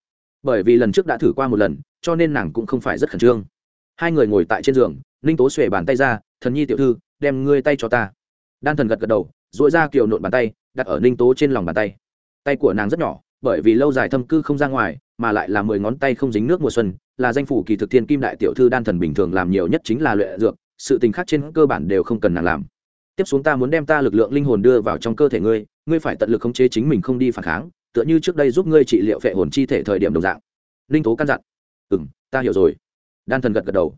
Bởi vì lần trước đã thử qua một lần, cho nên nàng cũng không phải rất khẩn trương. Hai người ngồi tại trên giường, ninh tố xuề bàn tay ra, thần nhi tiểu thư, đem ngươi tay cho ta. Đan thần gật gật đầu dội ra kiều nộn bàn tay, đặt ở ninh tố trên lòng bàn tay. Tay của nàng rất nhỏ, bởi vì lâu dài thâm cư không ra ngoài, mà lại là mười ngón tay không dính nước mùa xuân, là danh phủ kỳ thực thiên kim đại tiểu thư đan thần bình thường làm nhiều nhất chính là luyện dược sự tình khác trên cơ bản đều không cần nàng làm. Tiếp xuống ta muốn đem ta lực lượng linh hồn đưa vào trong cơ thể ngươi ngươi phải tận lực khống chế chính mình không đi phản kháng, tựa như trước đây giúp ngươi trị liệu phệ hồn chi thể thời điểm đồng dạng. Linh tố căn dặn. Ừ m ta hiểu rồi. Đan thần gật gật đầu.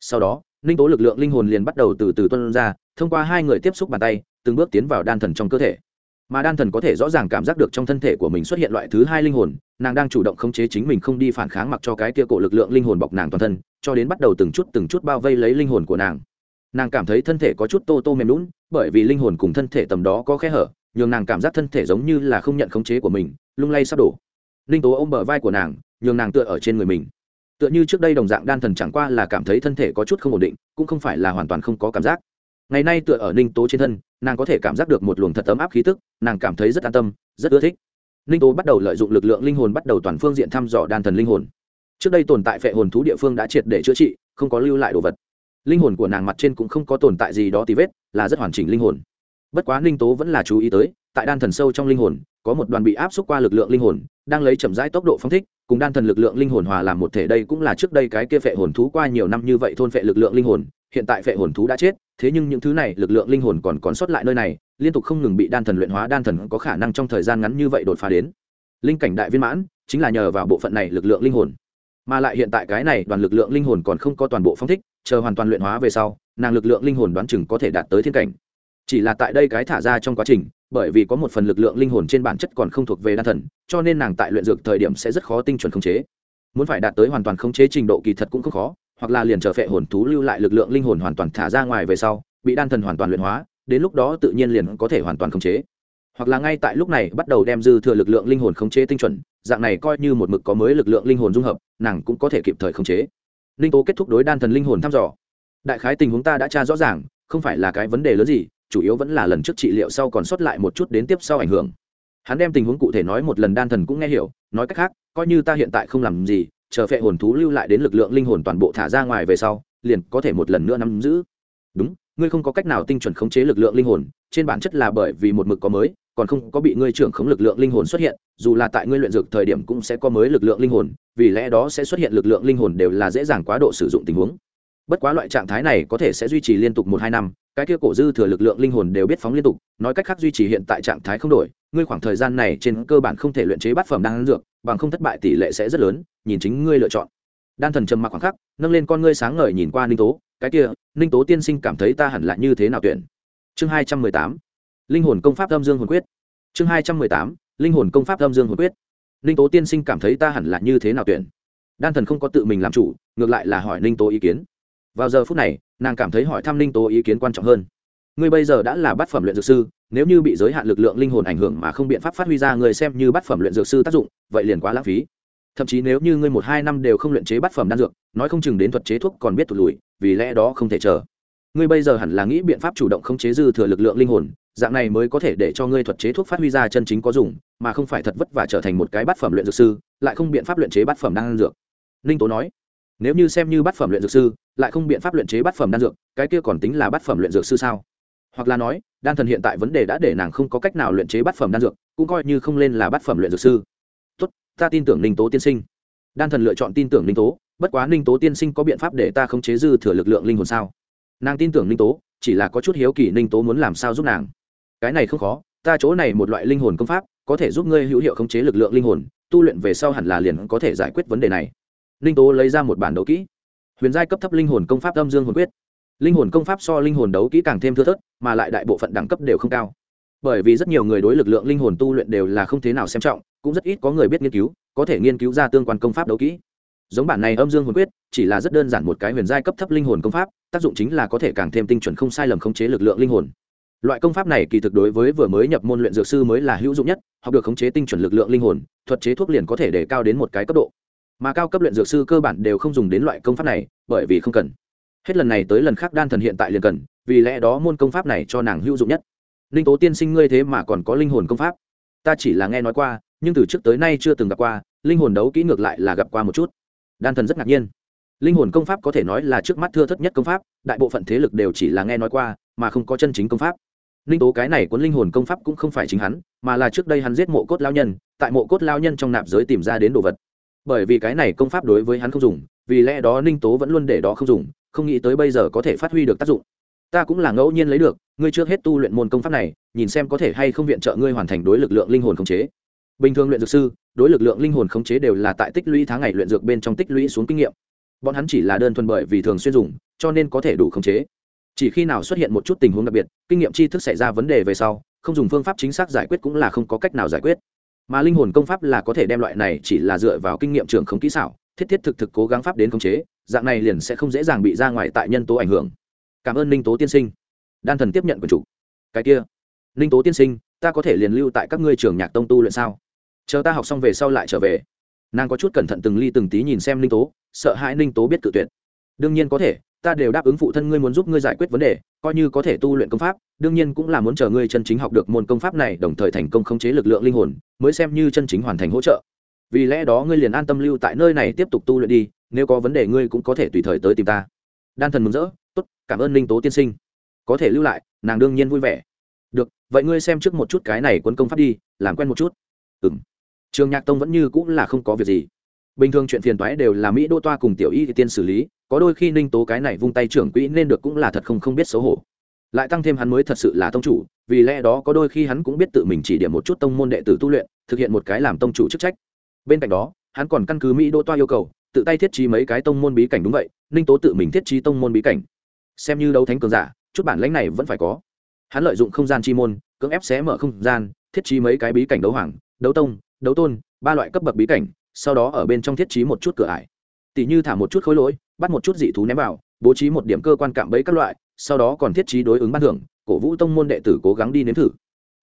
Sau đó, linh tố lực lượng linh hồn liền bắt đầu từ từ tuân ra, thông qua hai người tiếp xúc bàn tay, từng bước tiến vào đan thần trong cơ thể mà đan thần có thể rõ ràng cảm giác được trong thân thể của mình xuất hiện loại thứ hai linh hồn, nàng đang chủ động khống chế chính mình không đi phản kháng mặc cho cái kia cổ lực lượng linh hồn bọc nàng toàn thân, cho đến bắt đầu từng chút từng chút bao vây lấy linh hồn của nàng. Nàng cảm thấy thân thể có chút tô tô mềm lún bởi vì linh hồn cùng thân thể tầm đó có khe hở, nhường nàng cảm giác thân thể giống như là không nhận khống chế của mình, lung lay sắp đổ. Linh tố ôm bờ vai của nàng, nhường nàng tựa ở trên người mình. Tựa như trước đây đồng dạng đan thần chẳng qua là cảm thấy thân thể có chút không ổn định, cũng không phải là hoàn toàn không có cảm giác. Ngày nay tựa ở ninh tố trên thân nàng có thể cảm giác được một luồng thật ấm áp khí tức, nàng cảm thấy rất an tâm, rất ưa thích. Ninh tố bắt đầu lợi dụng lực lượng linh hồn bắt đầu toàn phương diện thăm dò đan thần linh hồn. Trước đây tồn tại phệ hồn thú địa phương đã triệt để chữa trị, không có lưu lại đồ vật. Linh hồn của nàng mặt trên cũng không có tồn tại gì đó tí vết, là rất hoàn chỉnh linh hồn. Bất quá ninh tố vẫn là chú ý tới, tại đan thần sâu trong linh hồn, có một đoàn bị áp xúc qua lực lượng linh hồn, đang lấy chậm rãi tốc độ phong thích, cùng đan thần lực lượng linh hồn hòa làm một thể. Đây cũng là trước đây cái kia phệ hồn thú qua nhiều năm như vậy thôn phệ lực lượng linh hồn, hiện tại phệ hồn thú đã chết thế nhưng những thứ này, lực lượng linh hồn còn còn sót lại nơi này, liên tục không ngừng bị đan thần luyện hóa, đan thần có khả năng trong thời gian ngắn như vậy đột phá đến. Linh cảnh đại viên mãn, chính là nhờ vào bộ phận này lực lượng linh hồn. Mà lại hiện tại cái này, đoàn lực lượng linh hồn còn không có toàn bộ phong thích, chờ hoàn toàn luyện hóa về sau, nàng lực lượng linh hồn đoán chừng có thể đạt tới thiên cảnh. Chỉ là tại đây cái thả ra trong quá trình, bởi vì có một phần lực lượng linh hồn trên bản chất còn không thuộc về đan thần, cho nên nàng tại luyện dược thời điểm sẽ rất khó tinh chuẩn khống chế. Muốn phải đạt tới hoàn toàn khống chế trình độ kỳ thật cũng không khó hoặc là liền trở phệ hồn thú lưu lại lực lượng linh hồn hoàn toàn thả ra ngoài về sau, bị đan thần hoàn toàn luyện hóa, đến lúc đó tự nhiên liền có thể hoàn toàn khống chế. Hoặc là ngay tại lúc này bắt đầu đem dư thừa lực lượng linh hồn khống chế tinh chuẩn, dạng này coi như một mực có mới lực lượng linh hồn dung hợp, nàng cũng có thể kịp thời khống chế. Linh tố kết thúc đối đan thần linh hồn thăm dò. Đại khái tình huống ta đã tra rõ ràng, không phải là cái vấn đề lớn gì, chủ yếu vẫn là lần trước trị liệu sau còn sót lại một chút đến tiếp sau ảnh hưởng. Hắn đem tình huống cụ thể nói một lần đan thần cũng nghe hiểu, nói cách khác, coi như ta hiện tại không làm gì chờ phệ hồn thú lưu lại đến lực lượng linh hồn toàn bộ thả ra ngoài về sau, liền có thể một lần nữa nắm giữ. Đúng, ngươi không có cách nào tinh chuẩn khống chế lực lượng linh hồn, trên bản chất là bởi vì một mực có mới, còn không có bị ngươi trưởng khống lực lượng linh hồn xuất hiện, dù là tại ngươi luyện dược thời điểm cũng sẽ có mới lực lượng linh hồn, vì lẽ đó sẽ xuất hiện lực lượng linh hồn đều là dễ dàng quá độ sử dụng tình huống. Bất quá loại trạng thái này có thể sẽ duy trì liên tục một hai năm, cái kia cổ dư thừa lực lượng linh hồn đều biết phóng liên tục, nói cách khác duy trì hiện tại trạng thái không đổi, ngươi khoảng thời gian này trên cơ bản không thể luyện chế bát phẩm đan dược, bằng không thất bại tỷ lệ sẽ rất lớn nhìn chính ngươi lựa chọn. Đan thần trầm mặc khoảng khắc, nâng lên con ngươi sáng ngời nhìn qua ninh tố. Cái kia, ninh tố tiên sinh cảm thấy ta hẳn là như thế nào tuyển? Chương hai trăm mười tám, linh hồn công pháp âm dương hồn quyết. Chương hai trăm mười tám, linh hồn công pháp âm dương hồn quyết. Ninh tố tiên sinh cảm thấy ta hẳn là như thế nào tuyển? Đan thần không có tự mình làm chủ, ngược lại là hỏi ninh tố ý kiến. Vào giờ phút này, nàng cảm thấy hỏi thăm ninh tố ý kiến quan trọng hơn. Ngươi bây giờ đã là bát phẩm luyện dược sư, nếu như bị giới hạn lực lượng linh hồn ảnh hưởng mà không biện pháp phát huy ra người xem như bát phẩm luyện dược sư tác dụng, vậy liền quá lãng phí thậm chí nếu như ngươi một hai năm đều không luyện chế bát phẩm đan dược, nói không chừng đến thuật chế thuốc còn biết thụt lùi, vì lẽ đó không thể chờ. Ngươi bây giờ hẳn là nghĩ biện pháp chủ động khống chế dư thừa lực lượng linh hồn, dạng này mới có thể để cho ngươi thuật chế thuốc phát huy ra chân chính có dùng, mà không phải thật vất vả trở thành một cái bát phẩm luyện dược sư, lại không biện pháp luyện chế bát phẩm đan dược. Ninh tố nói, nếu như xem như bát phẩm luyện dược sư, lại không biện pháp luyện chế bát phẩm đan dược, cái kia còn tính là bát phẩm luyện dược sư sao? Hoặc là nói, đan thần hiện tại vấn đề đã để nàng không có cách nào luyện chế bát phẩm đan dược, cũng coi như không lên là bát phẩm luyện dược sư ta tin tưởng ninh tố tiên sinh. Đan thần lựa chọn tin tưởng ninh tố, bất quá ninh tố tiên sinh có biện pháp để ta khống chế dư thừa lực lượng linh hồn sao? Nàng tin tưởng ninh tố, chỉ là có chút hiếu kỳ ninh tố muốn làm sao giúp nàng. Cái này không khó, ta chỗ này một loại linh hồn công pháp, có thể giúp ngươi hữu hiệu khống chế lực lượng linh hồn, tu luyện về sau hẳn là liền có thể giải quyết vấn đề này. Ninh tố lấy ra một bản đấu kỹ. Huyền giai cấp thấp linh hồn công pháp âm dương hồn quyết. Linh hồn công pháp so linh hồn đấu kỹ càng thêm thưa thớt, mà lại đại bộ phận đẳng cấp đều không cao bởi vì rất nhiều người đối lực lượng linh hồn tu luyện đều là không thế nào xem trọng, cũng rất ít có người biết nghiên cứu, có thể nghiên cứu ra tương quan công pháp đấu kỹ. Giống bản này âm dương hồn quyết, chỉ là rất đơn giản một cái huyền giai cấp thấp linh hồn công pháp, tác dụng chính là có thể càng thêm tinh chuẩn không sai lầm khống chế lực lượng linh hồn. Loại công pháp này kỳ thực đối với vừa mới nhập môn luyện dược sư mới là hữu dụng nhất, học được khống chế tinh chuẩn lực lượng linh hồn, thuật chế thuốc liền có thể để cao đến một cái cấp độ. Mà cao cấp luyện dược sư cơ bản đều không dùng đến loại công pháp này, bởi vì không cần. Hết lần này tới lần khác đan thần hiện tại liền cần, vì lẽ đó môn công pháp này cho nàng hữu dụng nhất ninh tố tiên sinh ngươi thế mà còn có linh hồn công pháp. Ta chỉ là nghe nói qua, nhưng từ trước tới nay chưa từng gặp qua, linh hồn đấu kỹ ngược lại là gặp qua một chút. Đan thần rất ngạc nhiên. Linh hồn công pháp có thể nói là trước mắt thưa thất nhất công pháp, đại bộ phận thế lực đều chỉ là nghe nói qua, mà không có chân chính công pháp. Ninh tố cái này cuốn linh hồn công pháp cũng không phải chính hắn, mà là trước đây hắn giết mộ cốt lao nhân, tại mộ cốt lao nhân trong nạp giới tìm ra đến đồ vật. Bởi vì cái này công pháp đối với hắn không dùng, vì lẽ đó ninh tố vẫn luôn để đó không dùng, không nghĩ tới bây giờ có thể phát huy được tác dụng ta cũng là ngẫu nhiên lấy được, ngươi trước hết tu luyện môn công pháp này, nhìn xem có thể hay không viện trợ ngươi hoàn thành đối lực lượng linh hồn khống chế. Bình thường luyện dược sư, đối lực lượng linh hồn khống chế đều là tại tích lũy tháng ngày luyện dược bên trong tích lũy xuống kinh nghiệm. Bọn hắn chỉ là đơn thuần bởi vì thường xuyên dùng, cho nên có thể đủ khống chế. Chỉ khi nào xuất hiện một chút tình huống đặc biệt, kinh nghiệm tri thức xảy ra vấn đề về sau, không dùng phương pháp chính xác giải quyết cũng là không có cách nào giải quyết. Mà linh hồn công pháp là có thể đem loại này chỉ là dựa vào kinh nghiệm trường không kỹ xảo, thiết thiết thực thực cố gắng pháp đến khống chế, dạng này liền sẽ không dễ dàng bị ra ngoài tại nhân tố ảnh hưởng cảm ơn ninh tố tiên sinh. Đan thần tiếp nhận quần chủ. Cái kia, ninh tố tiên sinh, ta có thể liền lưu tại các ngươi trường nhạc tông tu luyện sao? Chờ ta học xong về sau lại trở về. Nàng có chút cẩn thận từng ly từng tí nhìn xem ninh tố, sợ hãi ninh tố biết cự tuyệt. Đương nhiên có thể, ta đều đáp ứng phụ thân ngươi muốn giúp ngươi giải quyết vấn đề, coi như có thể tu luyện công pháp, đương nhiên cũng là muốn chờ ngươi chân chính học được môn công pháp này, đồng thời thành công khống chế lực lượng linh hồn, mới xem như chân chính hoàn thành hỗ trợ. Vì lẽ đó ngươi liền an tâm lưu tại nơi này tiếp tục tu luyện đi, nếu có vấn đề ngươi cũng có thể tùy thời tới tìm ta. Đan thần mừng rỡ tốt, cảm ơn linh tố tiên sinh. Có thể lưu lại, nàng đương nhiên vui vẻ. Được, vậy ngươi xem trước một chút cái này quân công pháp đi, làm quen một chút. Ừ m trường nhạc tông vẫn như cũng là không có việc gì. Bình thường chuyện phiền toái đều là mỹ đô toa cùng tiểu y tiên xử lý, có đôi khi ninh tố cái này vung tay trưởng quỹ nên được cũng là thật không không biết xấu hổ. Lại tăng thêm hắn mới thật sự là tông chủ, vì lẽ đó có đôi khi hắn cũng biết tự mình chỉ điểm một chút tông môn đệ tử tu luyện, thực hiện một cái làm tông chủ chức trách. Bên cạnh đó, hắn còn căn cứ mỹ đô toa yêu cầu, tự tay thiết trí mấy cái tông môn bí cảnh đúng vậy, ninh tố tự mình thiết trí tông môn bí cảnh xem như đấu thánh cường giả, chút bản lãnh này vẫn phải có. Hắn lợi dụng không gian chi môn, cưỡng ép xé mở không gian, thiết trí mấy cái bí cảnh đấu hoàng, đấu tông, đấu tôn, ba loại cấp bậc bí cảnh, sau đó ở bên trong thiết trí một chút cửa ải. Tỷ như thả một chút khối lỗi, bắt một chút dị thú ném vào, bố trí một điểm cơ quan cạm bẫy các loại, sau đó còn thiết trí đối ứng ban thưởng, cổ vũ tông môn đệ tử cố gắng đi nếm thử.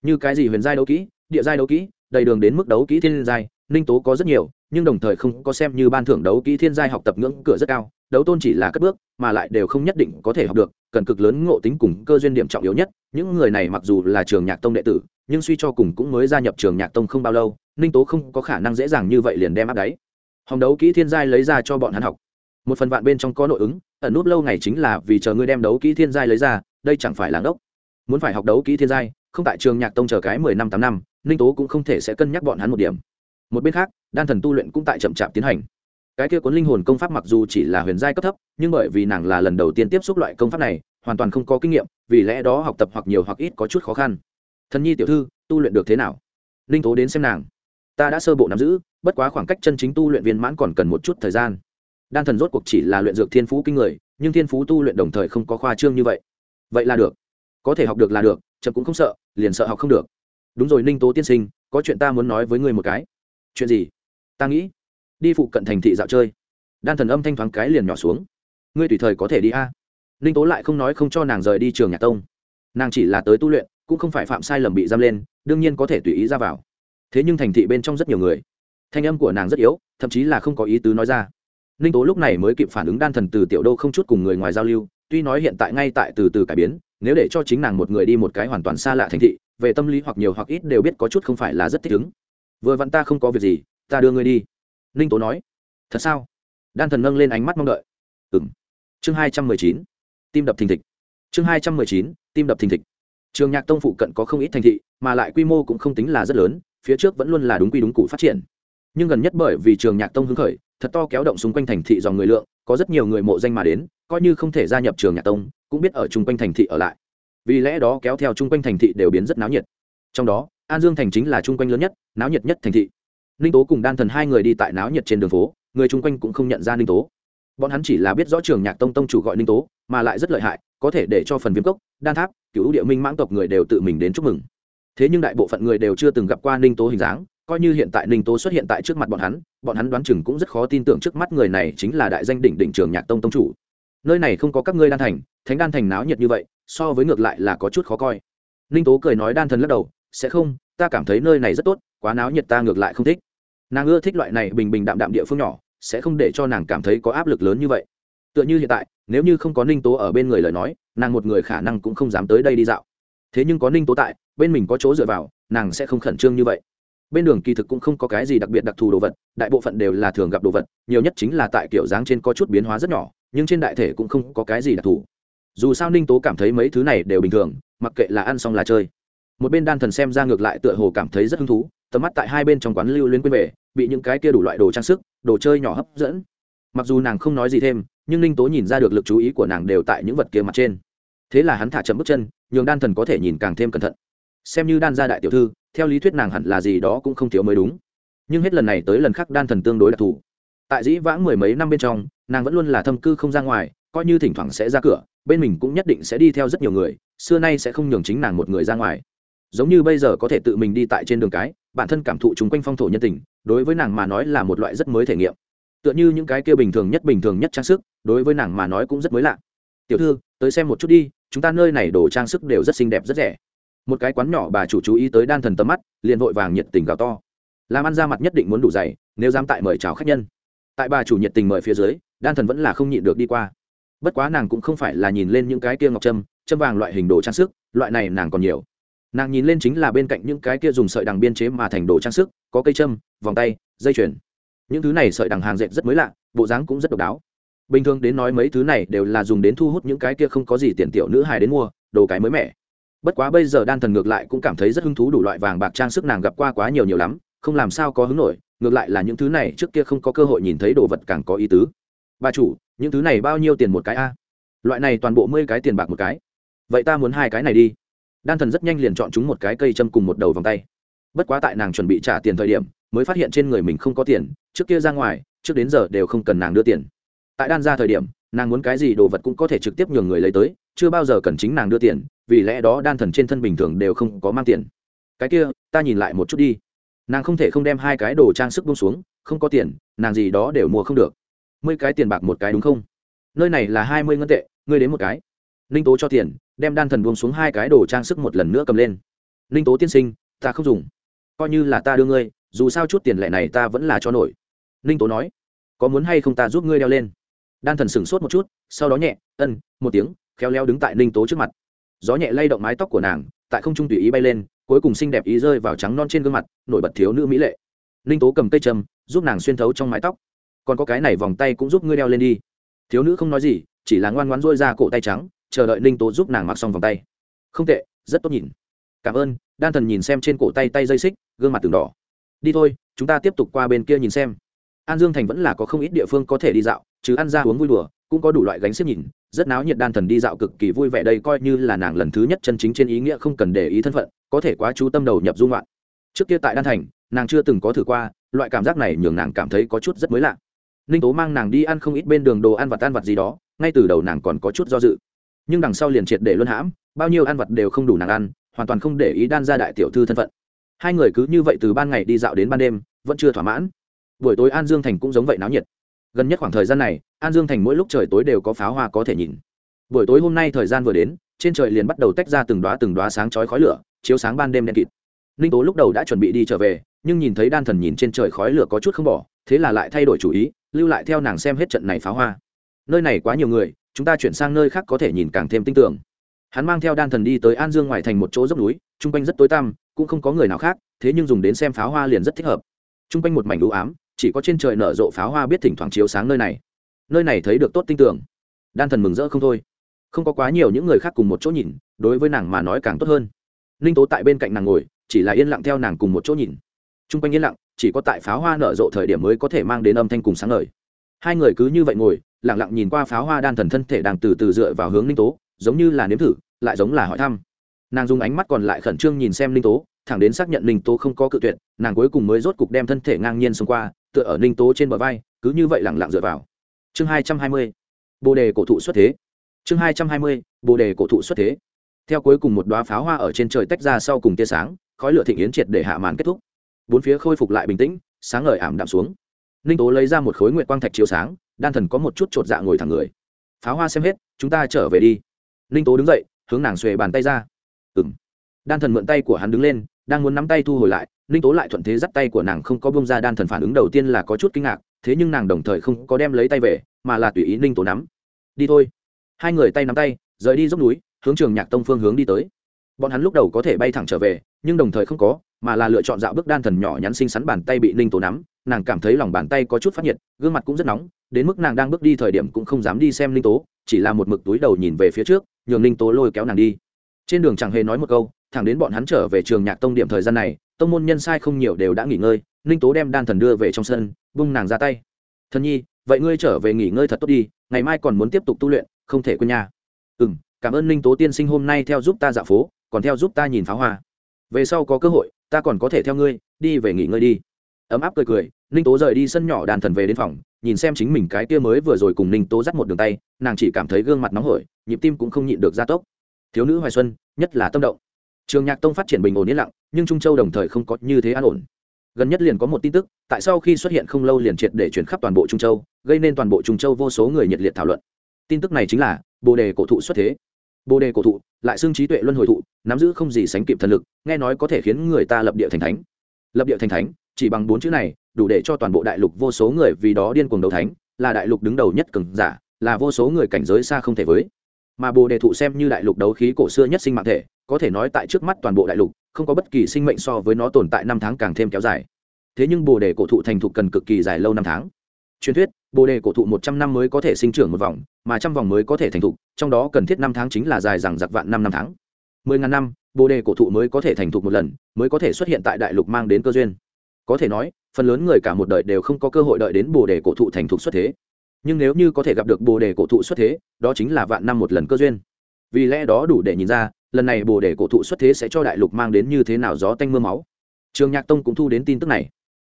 Như cái gì huyền giai đấu kỹ, địa giai đấu kỹ, đầy đường đến mức đấu kỹ thiên giai ninh tố có rất nhiều, nhưng đồng thời không có xem như ban thưởng đấu kỹ thiên giai học tập ngưỡng cửa rất cao đấu tôn chỉ là cất bước, mà lại đều không nhất định có thể học được, cần cực lớn ngộ tính cùng cơ duyên điểm trọng yếu nhất. Những người này mặc dù là trường nhạc tông đệ tử, nhưng suy cho cùng cũng mới gia nhập trường nhạc tông không bao lâu, ninh tố không có khả năng dễ dàng như vậy liền đem áp đáy. Hòng đấu kỹ thiên giai lấy ra cho bọn hắn học. Một phần vạn bên trong có nội ứng, ẩn nút lâu ngày chính là vì chờ ngươi đem đấu kỹ thiên giai lấy ra, đây chẳng phải là ngốc. Muốn phải học đấu kỹ thiên giai, không tại trường nhạc tông chờ cái mười năm tám năm, ninh tố cũng không thể sẽ cân nhắc bọn hắn một điểm. Một bên khác, đan thần tu luyện cũng tại chậm chạp tiến hành cái kia cuốn linh hồn công pháp mặc dù chỉ là huyền giai cấp thấp, nhưng bởi vì nàng là lần đầu tiên tiếp xúc loại công pháp này, hoàn toàn không có kinh nghiệm, vì lẽ đó học tập hoặc nhiều hoặc ít có chút khó khăn. Thần nhi tiểu thư, tu luyện được thế nào? Ninh tố đến xem nàng. Ta đã sơ bộ nắm giữ, bất quá khoảng cách chân chính tu luyện viên mãn còn cần một chút thời gian. Đan thần rốt cuộc chỉ là luyện dược thiên phú kinh người, nhưng thiên phú tu luyện đồng thời không có khoa trương như vậy. Vậy là được. Có thể học được là được, chậm cũng không sợ, liền sợ học không được. Đúng rồi ninh tố tiên sinh, có chuyện ta muốn nói với người một cái. Chuyện gì? Ta nghĩ đi phụ cận thành thị dạo chơi. Đan thần âm thanh thoáng cái liền nhỏ xuống. Ngươi tùy thời có thể đi a. Ninh tố lại không nói không cho nàng rời đi trường nhạc tông. Nàng chỉ là tới tu luyện, cũng không phải phạm sai lầm bị giam lên, đương nhiên có thể tùy ý ra vào. Thế nhưng thành thị bên trong rất nhiều người. Thanh âm của nàng rất yếu, thậm chí là không có ý tứ nói ra. Ninh tố lúc này mới kịp phản ứng đan thần từ tiểu đô không chút cùng người ngoài giao lưu, tuy nói hiện tại ngay tại từ từ cải biến, nếu để cho chính nàng một người đi một cái hoàn toàn xa lạ thành thị, về tâm lý hoặc nhiều hoặc ít đều biết có chút không phải là rất thích ứng. Vừa vặn ta không có việc gì, ta đưa ngươi đi ninh tố nói, thật sao? Đan thần nâng lên ánh mắt mong đợi. Ừng chương hai trăm mười chín, tim đập thình thịch. Chương hai trăm mười chín, tim đập thình thịch. Trường nhạc tông phụ cận có không ít thành thị, mà lại quy mô cũng không tính là rất lớn, phía trước vẫn luôn là đúng quy đúng cụ phát triển. Nhưng gần nhất bởi vì trường nhạc tông hứng khởi, thật to kéo động xung quanh thành thị dòng người lượng, có rất nhiều người mộ danh mà đến, coi như không thể gia nhập trường nhạc tông, cũng biết ở chung quanh thành thị ở lại. Vì lẽ đó kéo theo chung quanh thành thị đều biến rất náo nhiệt. Trong đó, an dương thành chính là chung quanh lớn nhất, náo nhiệt nhất thành thị ninh tố cùng đan thần hai người đi tại náo nhiệt trên đường phố, người chung quanh cũng không nhận ra ninh tố. Bọn hắn chỉ là biết rõ trường nhạc tông tông chủ gọi ninh tố, mà lại rất lợi hại, có thể để cho phần viêm cốc, đan tháp, cựu địa minh mãng tộc người đều tự mình đến chúc mừng. Thế nhưng đại bộ phận người đều chưa từng gặp qua ninh tố hình dáng, coi như hiện tại ninh tố xuất hiện tại trước mặt bọn hắn bọn hắn đoán chừng cũng rất khó tin tưởng trước mắt người này chính là đại danh đỉnh đỉnh trường nhạc tông tông chủ. Nơi này không có các ngươi đan thành, thánh đan thành náo nhiệt như vậy, so với ngược lại là có chút khó coi. Ninh tố cười nói đan thần lắc đầu, sẽ không, ta cảm thấy nơi này rất tốt, quá náo nhiệt ta ngược lại không thích nàng ưa thích loại này bình bình đạm đạm địa phương nhỏ, sẽ không để cho nàng cảm thấy có áp lực lớn như vậy. Tựa như hiện tại, nếu như không có ninh tố ở bên người lời nói, nàng một người khả năng cũng không dám tới đây đi dạo. Thế nhưng có ninh tố tại, bên mình có chỗ dựa vào, nàng sẽ không khẩn trương như vậy. Bên đường kỳ thực cũng không có cái gì đặc biệt đặc thù đồ vật, đại bộ phận đều là thường gặp đồ vật, nhiều nhất chính là tại kiểu dáng trên có chút biến hóa rất nhỏ, nhưng trên đại thể cũng không có cái gì đặc thù. Dù sao ninh tố cảm thấy mấy thứ này đều bình thường, mặc kệ là ăn xong là chơi. Một bên đan thần xem ra ngược lại tựa hồ cảm thấy rất hứng thú, tầm mắt tại hai bên trong quán lưu liên quên về bị những cái kia đủ loại đồ trang sức, đồ chơi nhỏ hấp dẫn. Mặc dù nàng không nói gì thêm, nhưng ninh tố nhìn ra được lực chú ý của nàng đều tại những vật kia mặt trên. Thế là hắn thả chậm bước chân, nhường đan thần có thể nhìn càng thêm cẩn thận. Xem như đan gia đại tiểu thư, theo lý thuyết nàng hẳn là gì đó cũng không thiếu mới đúng. Nhưng hết lần này tới lần khác đan thần tương đối đặc thù. Tại dĩ vãng mười mấy năm bên trong, nàng vẫn luôn là thâm cư không ra ngoài, coi như thỉnh thoảng sẽ ra cửa, bên mình cũng nhất định sẽ đi theo rất nhiều người, xưa nay sẽ không nhường chính nàng một người ra ngoài. Giống như bây giờ có thể tự mình đi tại trên đường cái, bản thân cảm thụ chúng quanh phong thổ nhân tình đối với nàng mà nói là một loại rất mới thể nghiệm. Tựa như những cái kia bình thường nhất bình thường nhất trang sức, đối với nàng mà nói cũng rất mới lạ. Tiểu thư, tới xem một chút đi, chúng ta nơi này đồ trang sức đều rất xinh đẹp, rất rẻ. Một cái quán nhỏ bà chủ chú ý tới đan thần tầm mắt, liền vội vàng nhiệt tình gào to. Làm ăn ra mặt nhất định muốn đủ dày, nếu dám tại mời chào khách nhân. Tại bà chủ nhiệt tình mời phía dưới, đan thần vẫn là không nhịn được đi qua. Bất quá nàng cũng không phải là nhìn lên những cái kia ngọc trâm châm vàng loại hình đồ trang sức, loại này nàng còn nhiều nàng nhìn lên chính là bên cạnh những cái kia dùng sợi đằng biên chế mà thành đồ trang sức, có cây châm, vòng tay, dây chuyền. Những thứ này sợi đằng hàng dệt rất mới lạ, bộ dáng cũng rất độc đáo. Bình thường đến nói mấy thứ này đều là dùng đến thu hút những cái kia không có gì tiền tiểu nữ hài đến mua, đồ cái mới mẻ. Bất quá bây giờ đan thần ngược lại cũng cảm thấy rất hứng thú đủ loại vàng bạc trang sức nàng gặp qua quá nhiều nhiều lắm, không làm sao có hứng nổi, ngược lại là những thứ này trước kia không có cơ hội nhìn thấy đồ vật càng có ý tứ. Bà chủ, những thứ này bao nhiêu tiền một cái a? Loại này toàn bộ mươi cái tiền bạc một cái. Vậy ta muốn hai cái này đi đan thần rất nhanh liền chọn chúng một cái cây châm cùng một đầu vòng tay. Bất quá tại nàng chuẩn bị trả tiền thời điểm, mới phát hiện trên người mình không có tiền, trước kia ra ngoài, trước đến giờ đều không cần nàng đưa tiền. Tại đan ra thời điểm, nàng muốn cái gì đồ vật cũng có thể trực tiếp nhường người lấy tới, chưa bao giờ cần chính nàng đưa tiền, vì lẽ đó đan thần trên thân bình thường đều không có mang tiền. Cái kia, ta nhìn lại một chút đi. Nàng không thể không đem hai cái đồ trang sức bông xuống, không có tiền, nàng gì đó đều mua không được. Mười cái tiền bạc một cái đúng không? Nơi này là hai mươi ngân tệ, ngươi đến một cái. Ninh tố cho tiền đem đan thần buông xuống hai cái đồ trang sức một lần nữa cầm lên. Ninh tố tiên sinh, ta không dùng. Coi như là ta đưa ngươi, dù sao chút tiền lệ này ta vẫn là cho nổi. Ninh tố nói, có muốn hay không ta giúp ngươi đeo lên? Đan thần sửng sốt một chút, sau đó nhẹ, ân, một tiếng, khéo leo đứng tại ninh tố trước mặt. Gió nhẹ lay động mái tóc của nàng, tại không trung tùy ý bay lên, cuối cùng xinh đẹp ý rơi vào trắng non trên gương mặt, nổi bật thiếu nữ mỹ lệ. Ninh tố cầm cây trầm giúp nàng xuyên thấu trong mái tóc. Còn có cái này vòng tay cũng giúp ngươi đeo lên đi. Thiếu nữ không nói gì, chỉ là ngoan ngoan rôi ra cổ tay trắng chờ đợi ninh tố giúp nàng mặc xong vòng tay. Không tệ, rất tốt nhìn. Cảm ơn, đan thần nhìn xem trên cổ tay tay dây xích, gương mặt từng đỏ. Đi thôi, chúng ta tiếp tục qua bên kia nhìn xem. An dương thành vẫn là có không ít địa phương có thể đi dạo chứ ăn ra uống vui đùa, cũng có đủ loại gánh xếp nhìn. Rất náo nhiệt đan thần đi dạo cực kỳ vui vẻ đây coi như là nàng lần thứ nhất chân chính trên ý nghĩa không cần để ý thân phận, có thể quá chú tâm đầu nhập dung loạn. Trước kia tại đan thành, nàng chưa từng có thử qua, loại cảm giác này nhường nàng cảm thấy có chút rất mới lạ. Ninh tố mang nàng đi ăn không ít bên đường đồ ăn vặt ăn vặt gì đó, ngay từ đầu nàng còn có chút do dự nhưng đằng sau liền triệt để luân hãm, bao nhiêu ăn vặt đều không đủ nàng ăn, hoàn toàn không để ý đan ra đại tiểu thư thân phận. Hai người cứ như vậy từ ban ngày đi dạo đến ban đêm, vẫn chưa thỏa mãn. Buổi tối an dương thành cũng giống vậy náo nhiệt. Gần nhất khoảng thời gian này, an dương thành mỗi lúc trời tối đều có pháo hoa có thể nhìn. Buổi tối hôm nay thời gian vừa đến, trên trời liền bắt đầu tách ra từng đoá từng đoá sáng chói khói lửa, chiếu sáng ban đêm đen kịt. Ninh tố lúc đầu đã chuẩn bị đi trở về, nhưng nhìn thấy đan thần nhìn trên trời khói lửa có chút không bỏ, thế là lại thay đổi chủ ý, lưu lại theo nàng xem hết trận này pháo hoa. Nơi này quá nhiều người chúng ta chuyển sang nơi khác có thể nhìn càng thêm tinh tưởng. Hắn mang theo đan thần đi tới an dương ngoài thành một chỗ dốc núi, chung quanh rất tối tăm, cũng không có người nào khác, thế nhưng dùng đến xem pháo hoa liền rất thích hợp. Chung quanh một mảnh lũ ám, chỉ có trên trời nở rộ pháo hoa biết thỉnh thoảng chiếu sáng nơi này. Nơi này thấy được tốt tinh tưởng. Đan thần mừng rỡ không thôi. Không có quá nhiều những người khác cùng một chỗ nhìn, đối với nàng mà nói càng tốt hơn. Ninh tố tại bên cạnh nàng ngồi, chỉ là yên lặng theo nàng cùng một chỗ nhìn. T r u n g quanh yên lặng, chỉ có tại pháo hoa nở rộ thời điểm mới có thể mang đến âm thanh cùng sáng ngời. Hai người cứ như vậy ngồi lẳng lặng nhìn qua pháo hoa đan thần thân thể đang từ từ dựa vào hướng ninh tố, giống như là nếm thử, lại giống là hỏi thăm. Nàng dùng ánh mắt còn lại khẩn trương nhìn xem ninh tố, thẳng đến xác nhận ninh tố không có cự tuyệt, nàng cuối cùng mới rốt cục đem thân thể ngang nhiên xông qua, tựa ở ninh tố trên bờ vai, cứ như vậy lẳng lặng dựa vào. Chương hai trăm hai mươi, bồ đề cổ thụ xuất thế. Chương hai trăm hai mươi, bồ đề cổ thụ xuất thế. Theo cuối cùng một đoá pháo hoa ở trên trời tách ra sau cùng tia sáng, khói lửa thịnh yến triệt để hạ màn kết thúc. Bốn phía khôi phục lại bình tĩnh, sáng ngời ảm đạm xuống. Ninh tố lấy ra một khối nguyện quang thạch chiếu sáng đan thần có một chút chột dạ ngồi thẳng người. Pháo hoa xem hết, chúng ta trở về đi. Ninh tố đứng dậy, hướng nàng xuề bàn tay ra. Ừ m đan thần mượn tay của hắn đứng lên, đang muốn nắm tay thu hồi lại, ninh tố lại thuận thế dắt tay của nàng không có bông ra đan thần phản ứng đầu tiên là có chút kinh ngạc, thế nhưng nàng đồng thời không có đem lấy tay về, mà là tùy ý ninh tố nắm. Đi thôi. Hai người tay nắm tay, rời đi dốc núi, hướng trường nhạc tông phương hướng đi tới. Bọn hắn lúc đầu có thể bay thẳng trở về, nhưng đồng thời không có, mà là lựa chọn dạo bước đan thần nhỏ nhắn xinh xắn bàn tay bị ninh tố nắm nàng cảm thấy lòng bàn tay có chút phát nhiệt, gương mặt cũng rất nóng, đến mức nàng đang bước đi thời điểm cũng không dám đi xem ninh tố, chỉ là một mực túi đầu nhìn về phía trước, nhường ninh tố lôi kéo nàng đi. Trên đường chẳng hề nói một câu, thẳng đến bọn hắn trở về trường nhạc tông điểm thời gian này, tông môn nhân sai không nhiều đều đã nghỉ ngơi ninh tố đem đan thần đưa về trong sân bung nàng ra tay. Thần nhi, vậy ngươi trở về nghỉ ngơi thật tốt đi, ngày mai còn muốn tiếp tục tu luyện, không thể quên nhà. ừ m cảm ơn ninh tố tiên sinh hôm nay theo giúp ta dạo phố, còn theo giúp ta nhìn pháo hoa. Về sau có cơ hội, ta còn có thể theo ngươi, đi về nghỉ ngơi đi ấm áp cười cười, ninh tố rời đi sân nhỏ đàn thần về đến phòng, nhìn xem chính mình cái kia mới vừa rồi cùng ninh tố dắt một đường tay, nàng chỉ cảm thấy gương mặt nóng hổi, nhịp tim cũng không nhịn được gia tốc. Thiếu nữ hoài xuân, nhất là tâm động. Trường nhạc tông phát triển bình ổn yên lặng, nhưng trung châu đồng thời không có như thế an ổn. Gần nhất liền có một tin tức, tại sau khi xuất hiện không lâu liền triệt để chuyển khắp toàn bộ trung châu, gây nên toàn bộ trung châu vô số người nhiệt liệt thảo luận. Tin tức này chính là, bồ đề cổ thụ xuất thế. Bồ đề cổ thụ, lại xưng trí tuệ luân hồi thụ, nắm giữ không gì sánh kịp thần lực, nghe nói có thể khiến người ta lập địa thành thánh. Lập địa thành thánh? Chỉ bằng bốn chữ này, đủ để cho toàn bộ đại lục vô số người vì đó điên cuồng đấu thánh, là đại lục đứng đầu nhất cường giả, là vô số người cảnh giới xa không thể với. Mà bồ đề thụ xem như đại lục đấu khí cổ xưa nhất sinh mạng thể, có thể nói tại trước mắt toàn bộ đại lục, không có bất kỳ sinh mệnh so với nó tồn tại năm tháng càng thêm kéo dài. Thế nhưng bồ đề cổ thụ thành thụ cần cực kỳ dài lâu năm tháng. Truyền thuyết, bồ đề cổ thụ một trăm năm mới có thể sinh trưởng một vòng, mà trăm vòng mới có thể thành thục, trong đó cần thiết năm tháng chính là dài rằng giặc vạn năm năm tháng. Mười ngàn năm, bồ đề cổ thụ mới có thể thành thục một lần, mới có thể xuất hiện tại đại lục mang đến cơ duyên có thể nói, phần lớn người cả một đời đều không có cơ hội đợi đến bồ đề cổ thụ thành thục xuất thế. Nhưng nếu như có thể gặp được bồ đề cổ thụ xuất thế, đó chính là vạn năm một lần cơ duyên. Vì lẽ đó đủ để nhìn ra, lần này bồ đề cổ thụ xuất thế sẽ cho đại lục mang đến như thế nào gió tanh m ư a máu. Trường nhạc tông cũng thu đến tin tức này.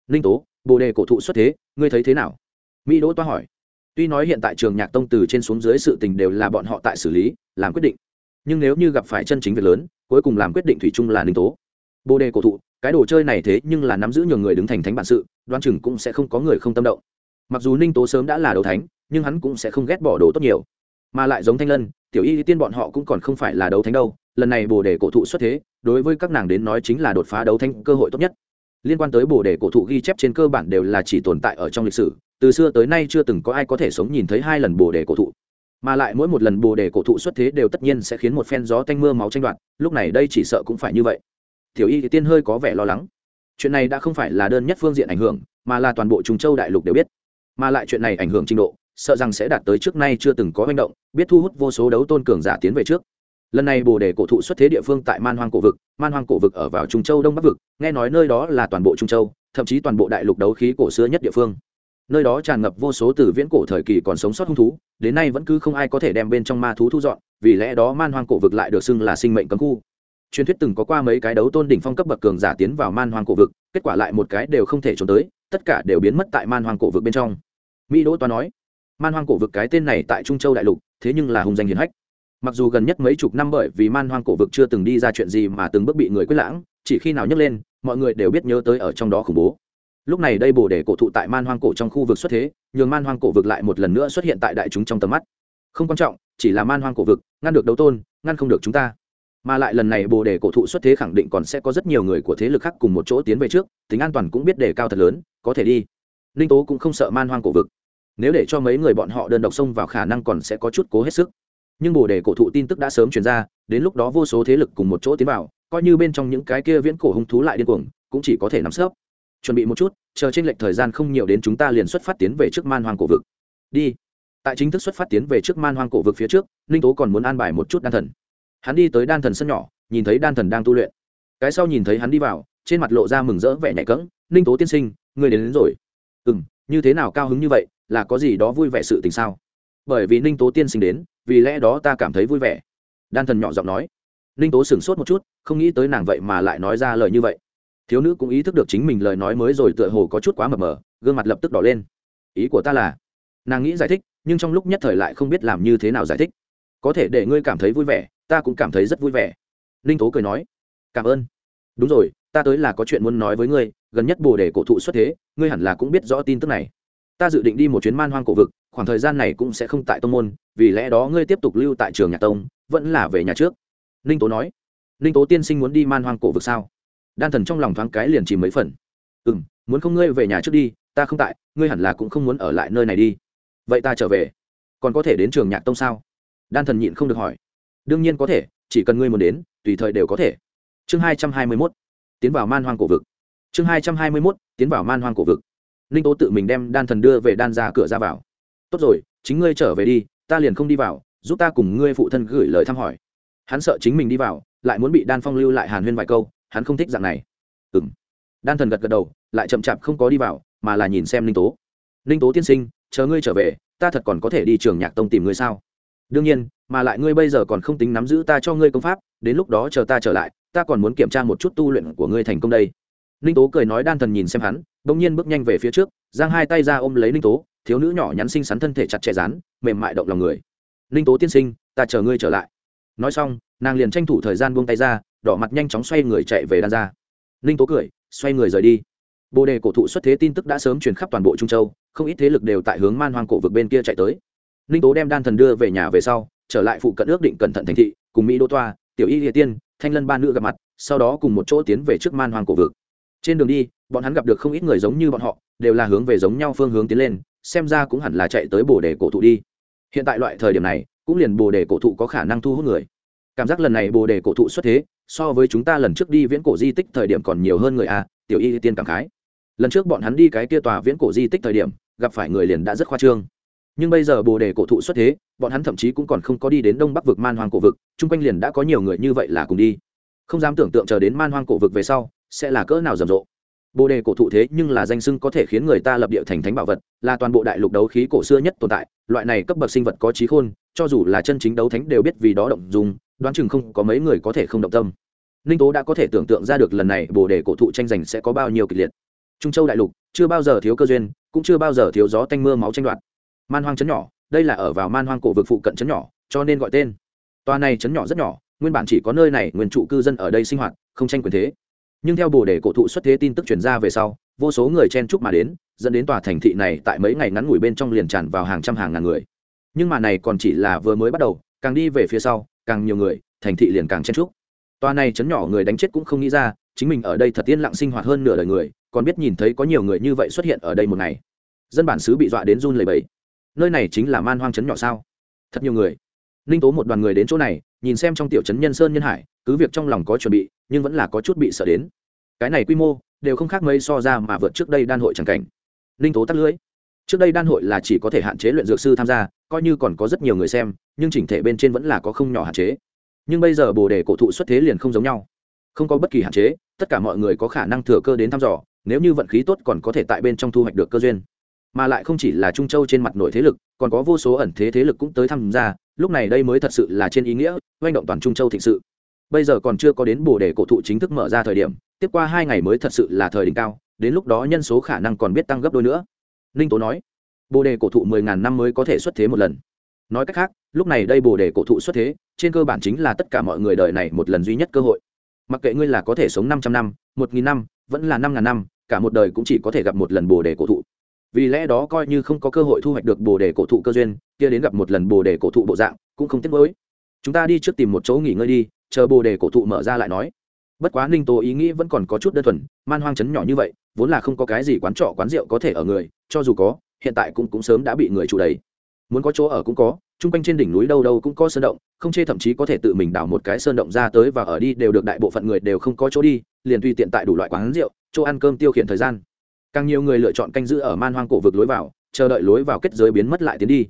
Ninh tố, bồ đề cổ thụ xuất thế, ngươi thấy thế nào? Mỹ đỗ toa hỏi. Tuy nói hiện tại trường nhạc tông từ trên xuống dưới sự tình đều là bọn họ tại xử lý, làm quyết định. Nhưng nếu như gặp phải chân chính việc lớn, cuối cùng làm quyết định thủy chung là ninh tố bồ đề cổ thụ, cái đồ chơi này thế nhưng là nắm giữ nhiều người đứng thành thánh bản sự, đoan chừng cũng sẽ không có người không tâm động. Mặc dù ninh tố sớm đã là đấu thánh, nhưng hắn cũng sẽ không ghét bỏ đồ tốt nhiều. Mà lại giống thanh lân, tiểu y tiên bọn họ cũng còn không phải là đấu thánh đâu, lần này bồ đề cổ thụ xuất thế, đối với các nàng đến nói chính là đột phá đấu thánh cơ hội tốt nhất. Liên quan tới bồ đề cổ thụ ghi chép trên cơ bản đều là chỉ tồn tại ở trong lịch sử, từ xưa tới nay chưa từng có ai có thể sống nhìn thấy hai lần bồ đề cổ thụ. Mà lại mỗi một lần bồ đề cổ thụ xuất thế đều tất nhiên sẽ khiến một phen gió tanh mưa máu tranh đoạt, lúc này đây chỉ sợ cũng phải như vậy tiểu y thì tiên hơi có vẻ lo lắng. Chuyện này đã không phải là đơn nhất phương diện ảnh hưởng, mà là toàn bộ trung châu đại lục đều biết. Mà lại chuyện này ảnh hưởng trình độ, sợ rằng sẽ đạt tới trước nay chưa từng có hành động, biết thu hút vô số đấu tôn cường giả tiến về trước. Lần này bồ đề cổ thụ xuất thế địa phương tại man hoang cổ vực, man hoang cổ vực ở vào trung châu đông bắc vực, nghe nói nơi đó là toàn bộ trung châu, thậm chí toàn bộ đại lục đấu khí cổ xưa nhất địa phương. Nơi đó tràn ngập vô số từ viễn cổ thời kỳ còn sống sót hung thú, đến nay vẫn cứ không ai có thể đem bên trong ma thú thu dọn, vì lẽ đó man hoang cổ vực lại được xưng là sinh mệnh cấm khu truyền thuyết từng có qua mấy cái đấu tôn đỉnh phong cấp bậc cường giả tiến vào man hoang cổ vực, kết quả lại một cái đều không thể trốn tới, tất cả đều biến mất tại man hoang cổ vực bên trong. Mỹ đỗ toa nói, man hoang cổ vực cái tên này tại trung châu đại lục, thế nhưng là hùng danh hiền hách. Mặc dù gần nhất mấy chục năm bởi vì man hoang cổ vực chưa từng đi ra chuyện gì mà từng bước bị người quyết lãng, chỉ khi nào nhấc lên, mọi người đều biết nhớ tới ở trong đó khủng bố. Lúc này đây bồ đề cổ thụ tại man hoang cổ trong khu vực xuất thế, nhường man hoang cổ vực lại một lần nữa xuất hiện tại đại chúng trong tầm mắt. Không quan trọng, chỉ là man hoang cổ vực, ngăn được đấu tôn, ngăn không được chúng ta mà lại lần này bồ đề cổ thụ xuất thế khẳng định còn sẽ có rất nhiều người của thế lực khác cùng một chỗ tiến về trước, tính an toàn cũng biết đề cao thật lớn, có thể đi. Ninh tố cũng không sợ man hoang cổ vực. Nếu để cho mấy người bọn họ đơn độc xông vào khả năng còn sẽ có chút cố hết sức. Nhưng bồ đề cổ thụ tin tức đã sớm truyền ra, đến lúc đó vô số thế lực cùng một chỗ tiến vào, coi như bên trong những cái kia viễn cổ hung thú lại điên cuồng, cũng chỉ có thể nắm sớp chuẩn bị một chút, chờ trên lệch thời gian không nhiều đến chúng ta liền xuất phát tiến về trước man hoang cổ vực. Đi. Tại chính thức xuất phát tiến về trước man hoang cổ vực phía trước, ninh tố còn muốn an bài một chút đan thần hắn đi tới đan thần sân nhỏ nhìn thấy đan thần đang tu luyện. Cái sau nhìn thấy hắn đi vào trên mặt lộ ra mừng rỡ vẻ nhạy cẫng ninh tố tiên sinh người đến, đến rồi. Ừ m như thế nào cao hứng như vậy là có gì đó vui vẻ sự tình sao? Bởi vì ninh tố tiên sinh đến vì lẽ đó ta cảm thấy vui vẻ. Đan thần nhỏ giọng nói. Ninh tố sửng sốt một chút không nghĩ tới nàng vậy mà lại nói ra lời như vậy. Thiếu nữ cũng ý thức được chính mình lời nói mới rồi tựa hồ có chút quá mờ mờ gương mặt lập tức đỏ lên. Ý của ta là nàng nghĩ giải thích nhưng trong lúc nhất thời lại không biết làm như thế nào giải thích có thể để ngươi cảm thấy vui vẻ, ta cũng cảm thấy rất vui vẻ. Ninh tố cười nói, cảm ơn. Đúng rồi, ta tới là có chuyện muốn nói với ngươi, gần nhất bồ đề cổ thụ xuất thế, ngươi hẳn là cũng biết rõ tin tức này. Ta dự định đi một chuyến man hoang cổ vực, khoảng thời gian này cũng sẽ không tại tông môn, vì lẽ đó ngươi tiếp tục lưu tại trường nhà tông, vẫn là về nhà trước. Ninh tố nói, ninh tố tiên sinh muốn đi man hoang cổ vực sao? Đan thần trong lòng thoáng cái liền chỉ mấy phần. Ừ m muốn không ngươi về nhà trước đi, ta không tại, ngươi hẳn là cũng không muốn ở lại nơi này đi. Vậy ta trở về. Còn có thể đến trường nhạc tông sao? Đan thần nhịn không được hỏi. Đương nhiên có thể, chỉ cần ngươi muốn đến, tùy thời đều có thể. Chương hai trăm hai mươi mốt, tiến vào man hoang cổ vực. Chương hai trăm hai mươi mốt, tiến vào man hoang cổ vực. Ninh tố tự mình đem đan thần đưa về đan ra cửa ra vào. Tốt rồi, chính ngươi trở về đi, ta liền không đi vào, giúp ta cùng ngươi phụ thân gửi lời thăm hỏi. Hắn sợ chính mình đi vào, lại muốn bị đan phong lưu lại hàn huyên vài câu, hắn không thích dạng này. Ừ m đan thần gật gật đầu, lại chậm chạp không có đi vào, mà là nhìn xem ninh tố. Ninh tố tiên sinh, chờ ngươi trở về, ta thật còn có thể đi trường nhạc tông tìm ngươi sao? Đương nhiên, mà lại ngươi bây giờ còn không tính nắm giữ ta cho ngươi công pháp, đến lúc đó chờ ta trở lại, ta còn muốn kiểm tra một chút tu luyện của ngươi thành công đây. Ninh tố cười nói đan thần nhìn xem hắn đ ỗ n g nhiên bước nhanh về phía trước, giang hai tay ra ôm lấy ninh tố, thiếu nữ nhỏ nhắn xinh xắn thân thể chặt chẽ rán mềm mại động lòng người. Ninh tố tiên sinh, ta chờ ngươi trở lại. Nói xong, nàng liền tranh thủ thời gian buông tay ra, đỏ mặt nhanh chóng xoay người chạy về đan ra ninh tố cười, xoay người rời đi. Bồ đề cổ thụ xuất thế tin tức đã sớm truyền khắp toàn bộ trung châu, không ít thế lực đều tại hướng man hoang cổ vực bên kia chạy tới ninh tố đem đan thần đưa về nhà về sau, trở lại phụ cận ước định cẩn thận thành thị, cùng mỹ đô toa, tiểu y địa tiên, thanh lân ba nữ gặp mặt, sau đó cùng một chỗ tiến về trước man hoàng cổ vực. Trên đường đi, bọn hắn gặp được không ít người giống như bọn họ, đều là hướng về giống nhau phương hướng tiến lên, xem ra cũng hẳn là chạy tới bồ đề cổ thụ đi. Hiện tại loại thời điểm này, cũng liền bồ đề cổ thụ có khả năng thu hút người. Cảm giác lần này bồ đề cổ thụ xuất thế, so với chúng ta lần trước đi viễn cổ di tích thời điểm còn nhiều hơn người a, tiểu y tiên cảm khái. Lần trước bọn hắn đi cái kia tòa viễn cổ di tích thời điểm, gặp phải người liền đã rất khoa trương nhưng bây giờ bồ đề cổ thụ xuất thế, bọn hắn thậm chí cũng còn không có đi đến đông bắc vực man hoang cổ vực, chung quanh liền đã có nhiều người như vậy là cùng đi. Không dám tưởng tượng chờ đến man hoang cổ vực về sau, sẽ là cỡ nào rầm rộ. Bồ đề cổ thụ thế nhưng là danh sưng có thể khiến người ta lập địa thành thánh bảo vật, là toàn bộ đại lục đấu khí cổ xưa nhất tồn tại, loại này cấp bậc sinh vật có trí khôn, cho dù là chân chính đấu thánh đều biết vì đó động dùng đoán chừng không có mấy người có thể không động tâm. Ninh tố đã có thể tưởng tượng ra được lần này bồ đề cổ thụ tranh giành sẽ có bao nhiêu kịch liệt. Trung châu đại lục, chưa bao giờ thiếu cơ duyên, cũng chưa bao giờ thiếu gió tanh mưa máu tranh đoạt man hoang chấn nhỏ, đây là ở vào man hoang cổ vực phụ cận chấn nhỏ, cho nên gọi tên. Tòa này chấn nhỏ rất nhỏ, nguyên bản chỉ có nơi này nguyên trụ cư dân ở đây sinh hoạt, không tranh quyền thế. Nhưng theo bồ đề cổ thụ xuất thế tin tức truyền ra về sau, vô số người chen chúc mà đến, dẫn đến tòa thành thị này tại mấy ngày ngắn ngủi bên trong liền tràn vào hàng trăm hàng ngàn người. Nhưng mà này còn chỉ là vừa mới bắt đầu, càng đi về phía sau, càng nhiều người, thành thị liền càng chen chúc. Tòa này chấn nhỏ người đánh chết cũng không nghĩ ra, chính mình ở đây thật yên lặng sinh hoạt hơn nửa đời người, còn biết nhìn thấy có nhiều người như vậy xuất hiện ở đây một ngày. Dân bản xứ bị dọa đến run lầy bẫy nơi này chính là man hoang trấn nhỏ sao? Thật nhiều người. Ninh tố một đoàn người đến chỗ này, nhìn xem trong tiểu trấn nhân sơn nhân hải, cứ việc trong lòng có chuẩn bị, nhưng vẫn là có chút bị sợ đến. Cái này quy mô, đều không khác mấy so ra mà vượt trước đây đan hội c cảnh. Ninh tố tắt lưới. Trước đây đan hội là chỉ có thể hạn chế luyện dược sư tham gia, coi như còn có rất nhiều người xem, nhưng chỉnh thể bên trên vẫn là có không nhỏ hạn chế. Nhưng bây giờ bồ đề cổ thụ xuất thế liền không giống nhau. Không có bất kỳ hạn chế, tất cả mọi người có khả năng thừa cơ đến thăm dò, nếu như vận khí tốt còn có thể tại bên trong thu hoạch được cơ duyên mà lại không chỉ là trung châu trên mặt nội thế lực, còn có vô số ẩn thế thế lực cũng tới tham gia, lúc này đây mới thật sự là trên ý nghĩa doanh động toàn trung châu thịnh sự. Bây giờ còn chưa có đến bồ đề cổ thụ chính thức mở ra thời điểm, tiếp qua hai ngày mới thật sự là thời đỉnh cao, đến lúc đó nhân số khả năng còn biết tăng gấp đôi nữa. Ninh tố nói, bồ đề cổ thụ mười ngàn năm mới có thể xuất thế một lần. Nói cách khác, lúc này đây bồ đề cổ thụ xuất thế, trên cơ bản chính là tất cả mọi người đời này một lần duy nhất cơ hội. Mặc kệ ngươi là có thể sống năm trăm năm, một nghìn năm, vẫn là năm ngàn năm, cả một đời cũng chỉ có thể gặp một lần bồ đề cổ thụ vì lẽ đó coi như không có cơ hội thu hoạch được bồ đề cổ thụ cơ duyên, kia đến gặp một lần bồ đề cổ thụ bộ dạng, cũng không tiếc mới chúng ta đi trước tìm một chỗ nghỉ ngơi đi, chờ bồ đề cổ thụ mở ra lại nói. Bất quá ninh tố ý nghĩ vẫn còn có chút đơn thuần, man hoang chấn nhỏ như vậy, vốn là không có cái gì quán trọ quán rượu có thể ở người, cho dù có, hiện tại cũng cũng sớm đã bị người chủ đầy. Muốn có chỗ ở cũng có, chung quanh trên đỉnh núi đâu đâu cũng có sơn động, không chê thậm chí có thể tự mình đào một cái sơn động ra tới và ở đi đều được đại bộ phận người đều không có chỗ đi, liền tùy tiện tại đủ loại quán rượu, chỗ ăn cơm tiêu khiển thời gian càng nhiều người lựa chọn canh giữ ở man hoang cổ vực lối vào, chờ đợi lối vào kết giới biến mất lại tiến đi.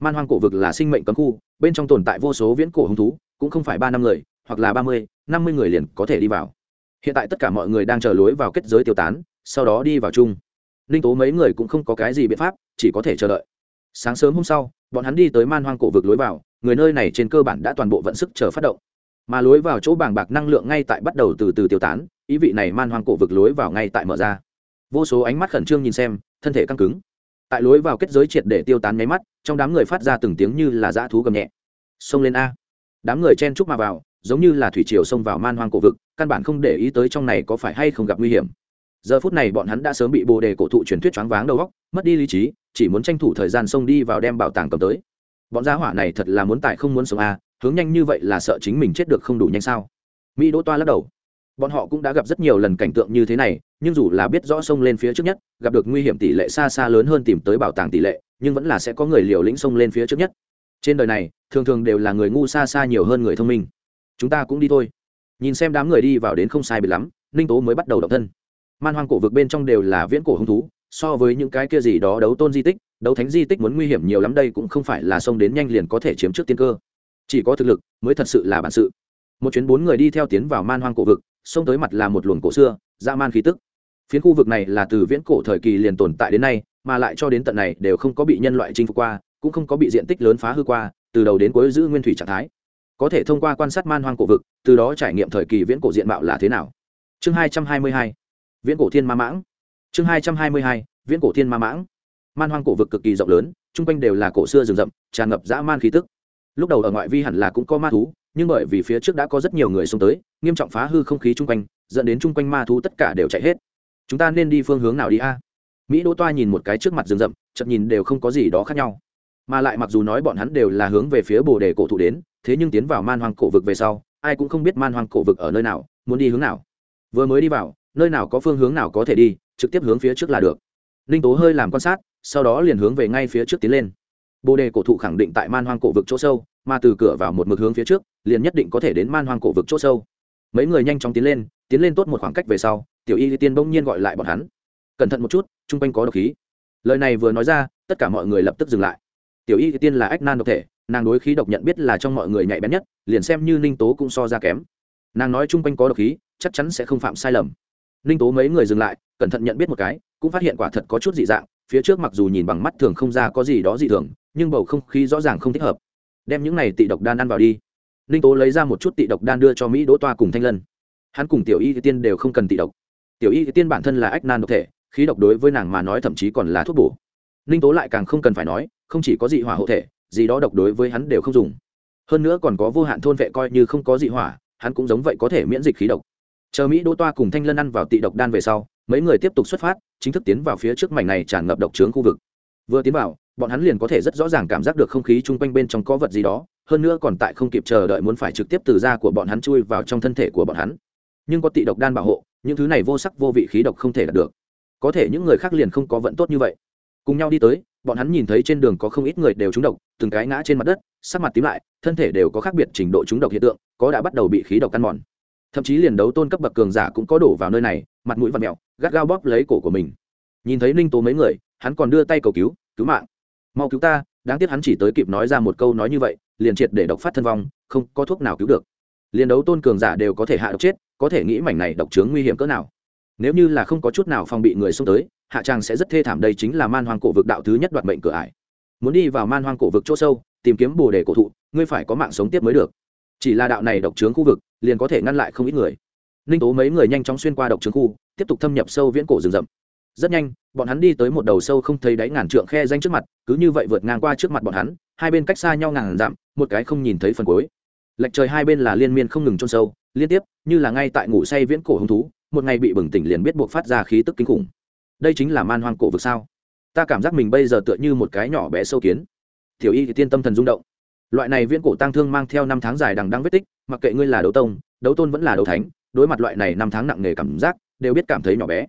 Man hoang cổ vực là sinh mệnh cấm khu, bên trong tồn tại vô số viễn cổ hứng thú, cũng không phải ba năm người, hoặc là ba mươi, năm mươi người liền có thể đi vào. Hiện tại tất cả mọi người đang chờ lối vào kết giới tiêu tán, sau đó đi vào chung. Ninh tố mấy người cũng không có cái gì biện pháp, chỉ có thể chờ đợi. Sáng sớm hôm sau, bọn hắn đi tới man hoang cổ vực lối vào, người nơi này trên cơ bản đã toàn bộ vận sức chờ phát động. Mà lối vào chỗ bàng bạc năng lượng ngay tại bắt đầu từ từ tiêu tán, ý vị này man hoang cổ vực lối vào ngay tại mở ra vô số ánh mắt khẩn trương nhìn xem, thân thể căng cứng. Tại lối vào kết giới triệt để tiêu tán nháy mắt, trong đám người phát ra từng tiếng như là dã thú gầm nhẹ. Xông lên a. Đám người chen chúc mà vào, giống như là thủy triều xông vào man hoang cổ vực, căn bản không để ý tới trong này có phải hay không gặp nguy hiểm. Giờ phút này bọn hắn đã sớm bị bồ đề cổ thụ truyền thuyết choáng váng đầu góc mất đi lý trí, chỉ muốn tranh thủ thời gian xông đi vào đem bảo tàng cầm tới. Bọn gia hỏa này thật là muốn tại không muốn sống a, hướng nhanh như vậy là sợ chính mình chết được không đủ nhanh sao? Mỹ đỗ toa lắc đầu bọn họ cũng đã gặp rất nhiều lần cảnh tượng như thế này, nhưng dù là biết rõ sông lên phía trước nhất, gặp được nguy hiểm tỷ lệ xa xa lớn hơn tìm tới bảo tàng tỷ lệ, nhưng vẫn là sẽ có người liều lĩnh sông lên phía trước nhất. Trên đời này, thường thường đều là người ngu xa xa nhiều hơn người thông minh. Chúng ta cũng đi thôi. Nhìn xem đám người đi vào đến không sai bị lắm, ninh tố mới bắt đầu động thân. Man hoang cổ vực bên trong đều là viễn cổ hứng thú, so với những cái kia gì đó đấu tôn di tích, đấu thánh di tích muốn nguy hiểm nhiều lắm đây cũng không phải là sông đến nhanh liền có thể chiếm trước tiên cơ. Chỉ có thực lực mới thật sự là bản sự. Một chuyến bốn người đi theo tiến vào man hoang cổ vực xông tới mặt là một luồng cổ xưa, dã man khí tức. Phiến khu vực này là từ viễn cổ thời kỳ liền tồn tại đến nay, mà lại cho đến tận này đều không có bị nhân loại chinh phục qua, cũng không có bị diện tích lớn phá hư qua, từ đầu đến cuối giữ nguyên thủy trạng thái. Có thể thông qua quan sát man hoang cổ vực, từ đó trải nghiệm thời kỳ viễn cổ diện mạo là thế nào. Chương hai trăm hai mươi hai, viễn cổ thiên ma mãng. Chương hai trăm hai mươi hai, viễn cổ thiên ma mãng. Man hoang cổ vực cực kỳ rộng lớn, chung quanh đều là cổ xưa rừng rậm, tràn ngập dã man khí tức. Lúc đầu ở ngoại vi hẳn là cũng có ma thú nhưng bởi vì phía trước đã có rất nhiều người xông tới, nghiêm trọng phá hư không khí chung quanh, dẫn đến chung quanh ma thú tất cả đều chạy hết. Chúng ta nên đi phương hướng nào đi a? Mỹ đỗ toa nhìn một cái trước mặt rừng rậm chậm nhìn đều không có gì đó khác nhau. Mà lại mặc dù nói bọn hắn đều là hướng về phía bồ đề cổ thụ đến, thế nhưng tiến vào man hoang cổ vực về sau, ai cũng không biết man hoang cổ vực ở nơi nào, muốn đi hướng nào. Vừa mới đi vào, nơi nào có phương hướng nào có thể đi, trực tiếp hướng phía trước là được. Ninh tố hơi làm quan sát, sau đó liền hướng về ngay phía trước tiến lên. Bồ đề cổ thụ khẳng định tại man hoang cổ vực chỗ sâu mà từ cửa vào một mực hướng phía trước, liền nhất định có thể đến man hoang cổ vực chỗ sâu. Mấy người nhanh chóng tiến lên tiến lên tốt một khoảng cách về sau, tiểu y tiên bỗng nhiên gọi lại bọn hắn. Cẩn thận một chút, chung quanh có độc khí. Lời này vừa nói ra, tất cả mọi người lập tức dừng lại. Tiểu y tiên là ách nan độc thể, nàng đối khí độc nhận biết là trong mọi người nhạy bén nhất, liền xem như ninh tố cũng so ra kém. Nàng nói chung quanh có độc khí, chắc chắn sẽ không phạm sai lầm. Ninh tố mấy người dừng lại, cẩn thận nhận biết một cái, cũng phát hiện quả thật có chút dị dạng, phía trước mặc dù nhìn bằng mắt thường không ra có gì đó dị thường, nhưng bầu không khí rõ ràng không thích hợp đem những này tị độc đan ăn vào đi. Ninh tố lấy ra một chút tị độc đan đưa cho mỹ đỗ toa cùng thanh lân. Hắn cùng tiểu y tiên đều không cần tị độc. Tiểu y tiên bản thân là ách nan độc thể, khí độc đối với nàng mà nói thậm chí còn là thuốc bổ. Ninh tố lại càng không cần phải nói, không chỉ có dị hỏa hộ thể, gì đó độc đối với hắn đều không dùng. Hơn nữa còn có vô hạn thôn vệ coi như không có dị hỏa, hắn cũng giống vậy có thể miễn dịch khí độc. Chờ mỹ đỗ toa cùng thanh lân ăn vào tị độc đan về sau, mấy người tiếp tục xuất phát, chính thức tiến vào phía trước mảnh này tràn ngập độc trướng khu vực vừa tiến vào, bọn hắn liền có thể rất rõ ràng cảm giác được không khí chung quanh bên trong có vật gì đó, hơn nữa còn tại không kịp chờ đợi muốn phải trực tiếp từ da của bọn hắn chui vào trong thân thể của bọn hắn. Nhưng có tị độc đan bảo hộ, những thứ này vô sắc vô vị khí độc không thể đạt được. Có thể những người khác liền không có vận tốt như vậy. Cùng nhau đi tới, bọn hắn nhìn thấy trên đường có không ít người đều trúng độc, từng cái ngã trên mặt đất, sắc mặt tím lại, thân thể đều có khác biệt trình độ trúng độc hiện tượng, có đã bắt đầu bị khí độc ăn mòn. Thậm chí liền đấu tôn cấp bậc cường giả cũng có đổ vào nơi này, mặt mũi và mẹo gắt gao bóp lấy cổ của mình. Nhìn thấy ninh tố mấy người hắn còn đưa tay cầu cứu cứu mạng! Mau cứu ta! Đáng tiếc hắn chỉ tới kịp nói ra một câu nói như vậy, liền triệt để độc phát thân vong, không có thuốc nào cứu được. Liền đấu tôn cường giả đều có thể hạ độc chết, có thể nghĩ mảnh này độc trướng nguy hiểm cỡ nào. Nếu như là không có chút nào phòng bị người xông tới, hạ tràng sẽ rất thê thảm, đây chính là man hoang cổ vực đạo thứ nhất đoạt mệnh cửa ải. Muốn đi vào man hoang cổ vực chỗ sâu, tìm kiếm bồ đề cổ thụ, ngươi phải có mạng sống tiếp mới được. Chỉ là đạo này độc trướng khu vực, liền có thể ngăn lại không ít người. Ninh tố mấy người nhanh chóng xuyên qua độc trướng khu, tiếp tục thâm nhập sâu viễn cổ rừng rậm. Rất nhanh bọn hắn đi tới một đầu sâu không thấy đáy ngàn trượng khe danh trước mặt, cứ như vậy vượt ngang qua trước mặt bọn hắn, hai bên cách xa nhau ngàn dặm, một cái không nhìn thấy phần cuối. Lệch trời hai bên là liên miên không ngừng trôn sâu, liên tiếp, như là ngay tại ngủ say viễn cổ hứng thú, một ngày bị bừng tỉnh liền biết buộc phát ra khí tức kinh khủng. Đây chính là man hoang cổ vực sao? Ta cảm giác mình bây giờ tựa như một cái nhỏ bé sâu kiến. Tiểu y thì tiên tâm thần rung động. Loại này viễn cổ tăng thương mang theo năm tháng dài đằng đang vết tích, mặc kệ ngươi là đấu tông, đấu tôn vẫn là đấu thánh, đối mặt loại này năm tháng nặng nề cảm giác, đều biết cảm thấy nhỏ bé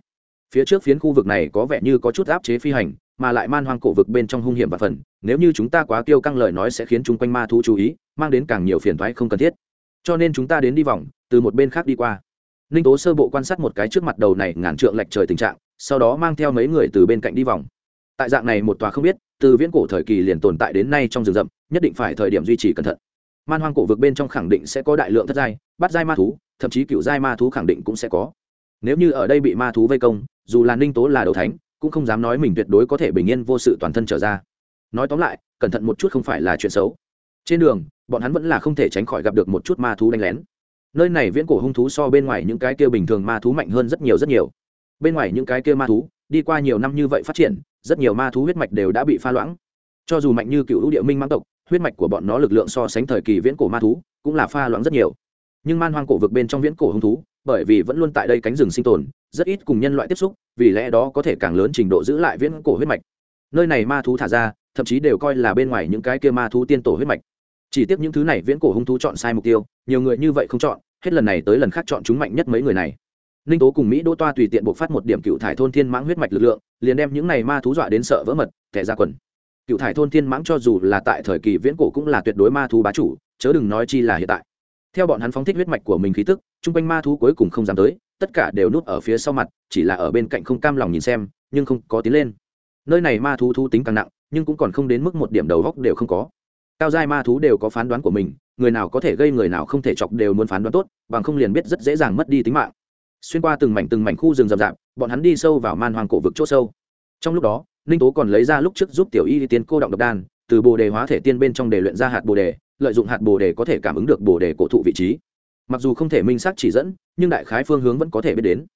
phía trước phiến khu vực này có vẻ như có chút áp chế phi hành, mà lại man hoang cổ vực bên trong hung hiểm và phần, nếu như chúng ta quá tiêu căng lời nói sẽ khiến chúng quanh ma thú chú ý, mang đến càng nhiều phiền thoái không cần thiết. Cho nên chúng ta đến đi vòng, từ một bên khác đi qua. Ninh tố sơ bộ quan sát một cái trước mặt đầu này ngàn trượng lệch trời tình trạng, sau đó mang theo mấy người từ bên cạnh đi vòng. Tại dạng này một tòa không biết, từ viễn cổ thời kỳ liền tồn tại đến nay trong rừng rậm, nhất định phải thời điểm duy trì cẩn thận. Man hoang cổ vực bên trong khẳng định sẽ có đại lượng thất giai bắt giai ma thú, thậm chí cựu giai ma thú khẳng định cũng sẽ có. Nếu như ở đây bị ma thú vây công dù là ninh tố là đầu thánh, cũng không dám nói mình tuyệt đối có thể bình yên vô sự toàn thân trở ra. Nói tóm lại, cẩn thận một chút không phải là chuyện xấu. Trên đường, bọn hắn vẫn là không thể tránh khỏi gặp được một chút ma thú đánh lén. Nơi này viễn cổ hung thú so bên ngoài những cái kia bình thường ma thú mạnh hơn rất nhiều rất nhiều. Bên ngoài những cái kia ma thú, đi qua nhiều năm như vậy phát triển, rất nhiều ma thú huyết mạch đều đã bị pha loãng. Cho dù mạnh như cựu u địa minh mãng tộc, huyết mạch của bọn nó lực lượng so sánh thời kỳ viễn cổ ma thú cũng là pha loãng rất nhiều. Nhưng man hoang cổ vực bên trong viễn cổ hung thú bởi vì vẫn luôn tại đây cánh rừng sinh tồn, rất ít cùng nhân loại tiếp xúc, vì lẽ đó có thể càng lớn trình độ giữ lại viễn cổ huyết mạch. Nơi này ma thú thả ra, thậm chí đều coi là bên ngoài những cái kia ma thú tiên tổ huyết mạch. Chỉ tiếc những thứ này viễn cổ hung thú chọn sai mục tiêu, nhiều người như vậy không chọn, hết lần này tới lần khác chọn chúng mạnh nhất mấy người này. Ninh tố cùng mỹ đỗ toa tùy tiện buộc phát một điểm cựu thải thôn thiên mãng huyết mạch lực lượng, liền đem những này ma thú dọa đến sợ vỡ mật, kẻ ra quần. Cựu thải thôn thiên mãng cho dù là tại thời kỳ viễn cổ cũng là tuyệt đối ma thú bá chủ, chớ đừng nói chi là hiện tại theo bọn hắn phóng thích huyết mạch của mình khí tức, chung quanh ma thú cuối cùng không dám tới, tất cả đều núp ở phía sau mặt, chỉ là ở bên cạnh không cam lòng nhìn xem, nhưng không có tiến lên. Nơi này ma thú thú tính càng nặng, nhưng cũng còn không đến mức một điểm đầu góc đều không có. Cao giai ma thú đều có phán đoán của mình, người nào có thể gây người nào không thể chọc đều muốn phán đoán tốt, bằng không liền biết rất dễ dàng mất đi tính mạng. Xuyên qua từng mảnh từng mảnh khu rừng rậm rạp, bọn hắn đi sâu vào man hoàng cổ vực c h ỗ sâu. Trong lúc đó, ninh tố còn lấy ra lúc trước giúp tiểu y tiên cô động độc đan, từ bồ đề hóa thể tiên bên trong để luyện ra hạt bồ đề lợi dụng hạt bồ đề có thể cảm ứng được bồ đề cổ thụ vị trí. Mặc dù không thể minh xác chỉ dẫn, nhưng đại khái phương hướng vẫn có thể biết đến.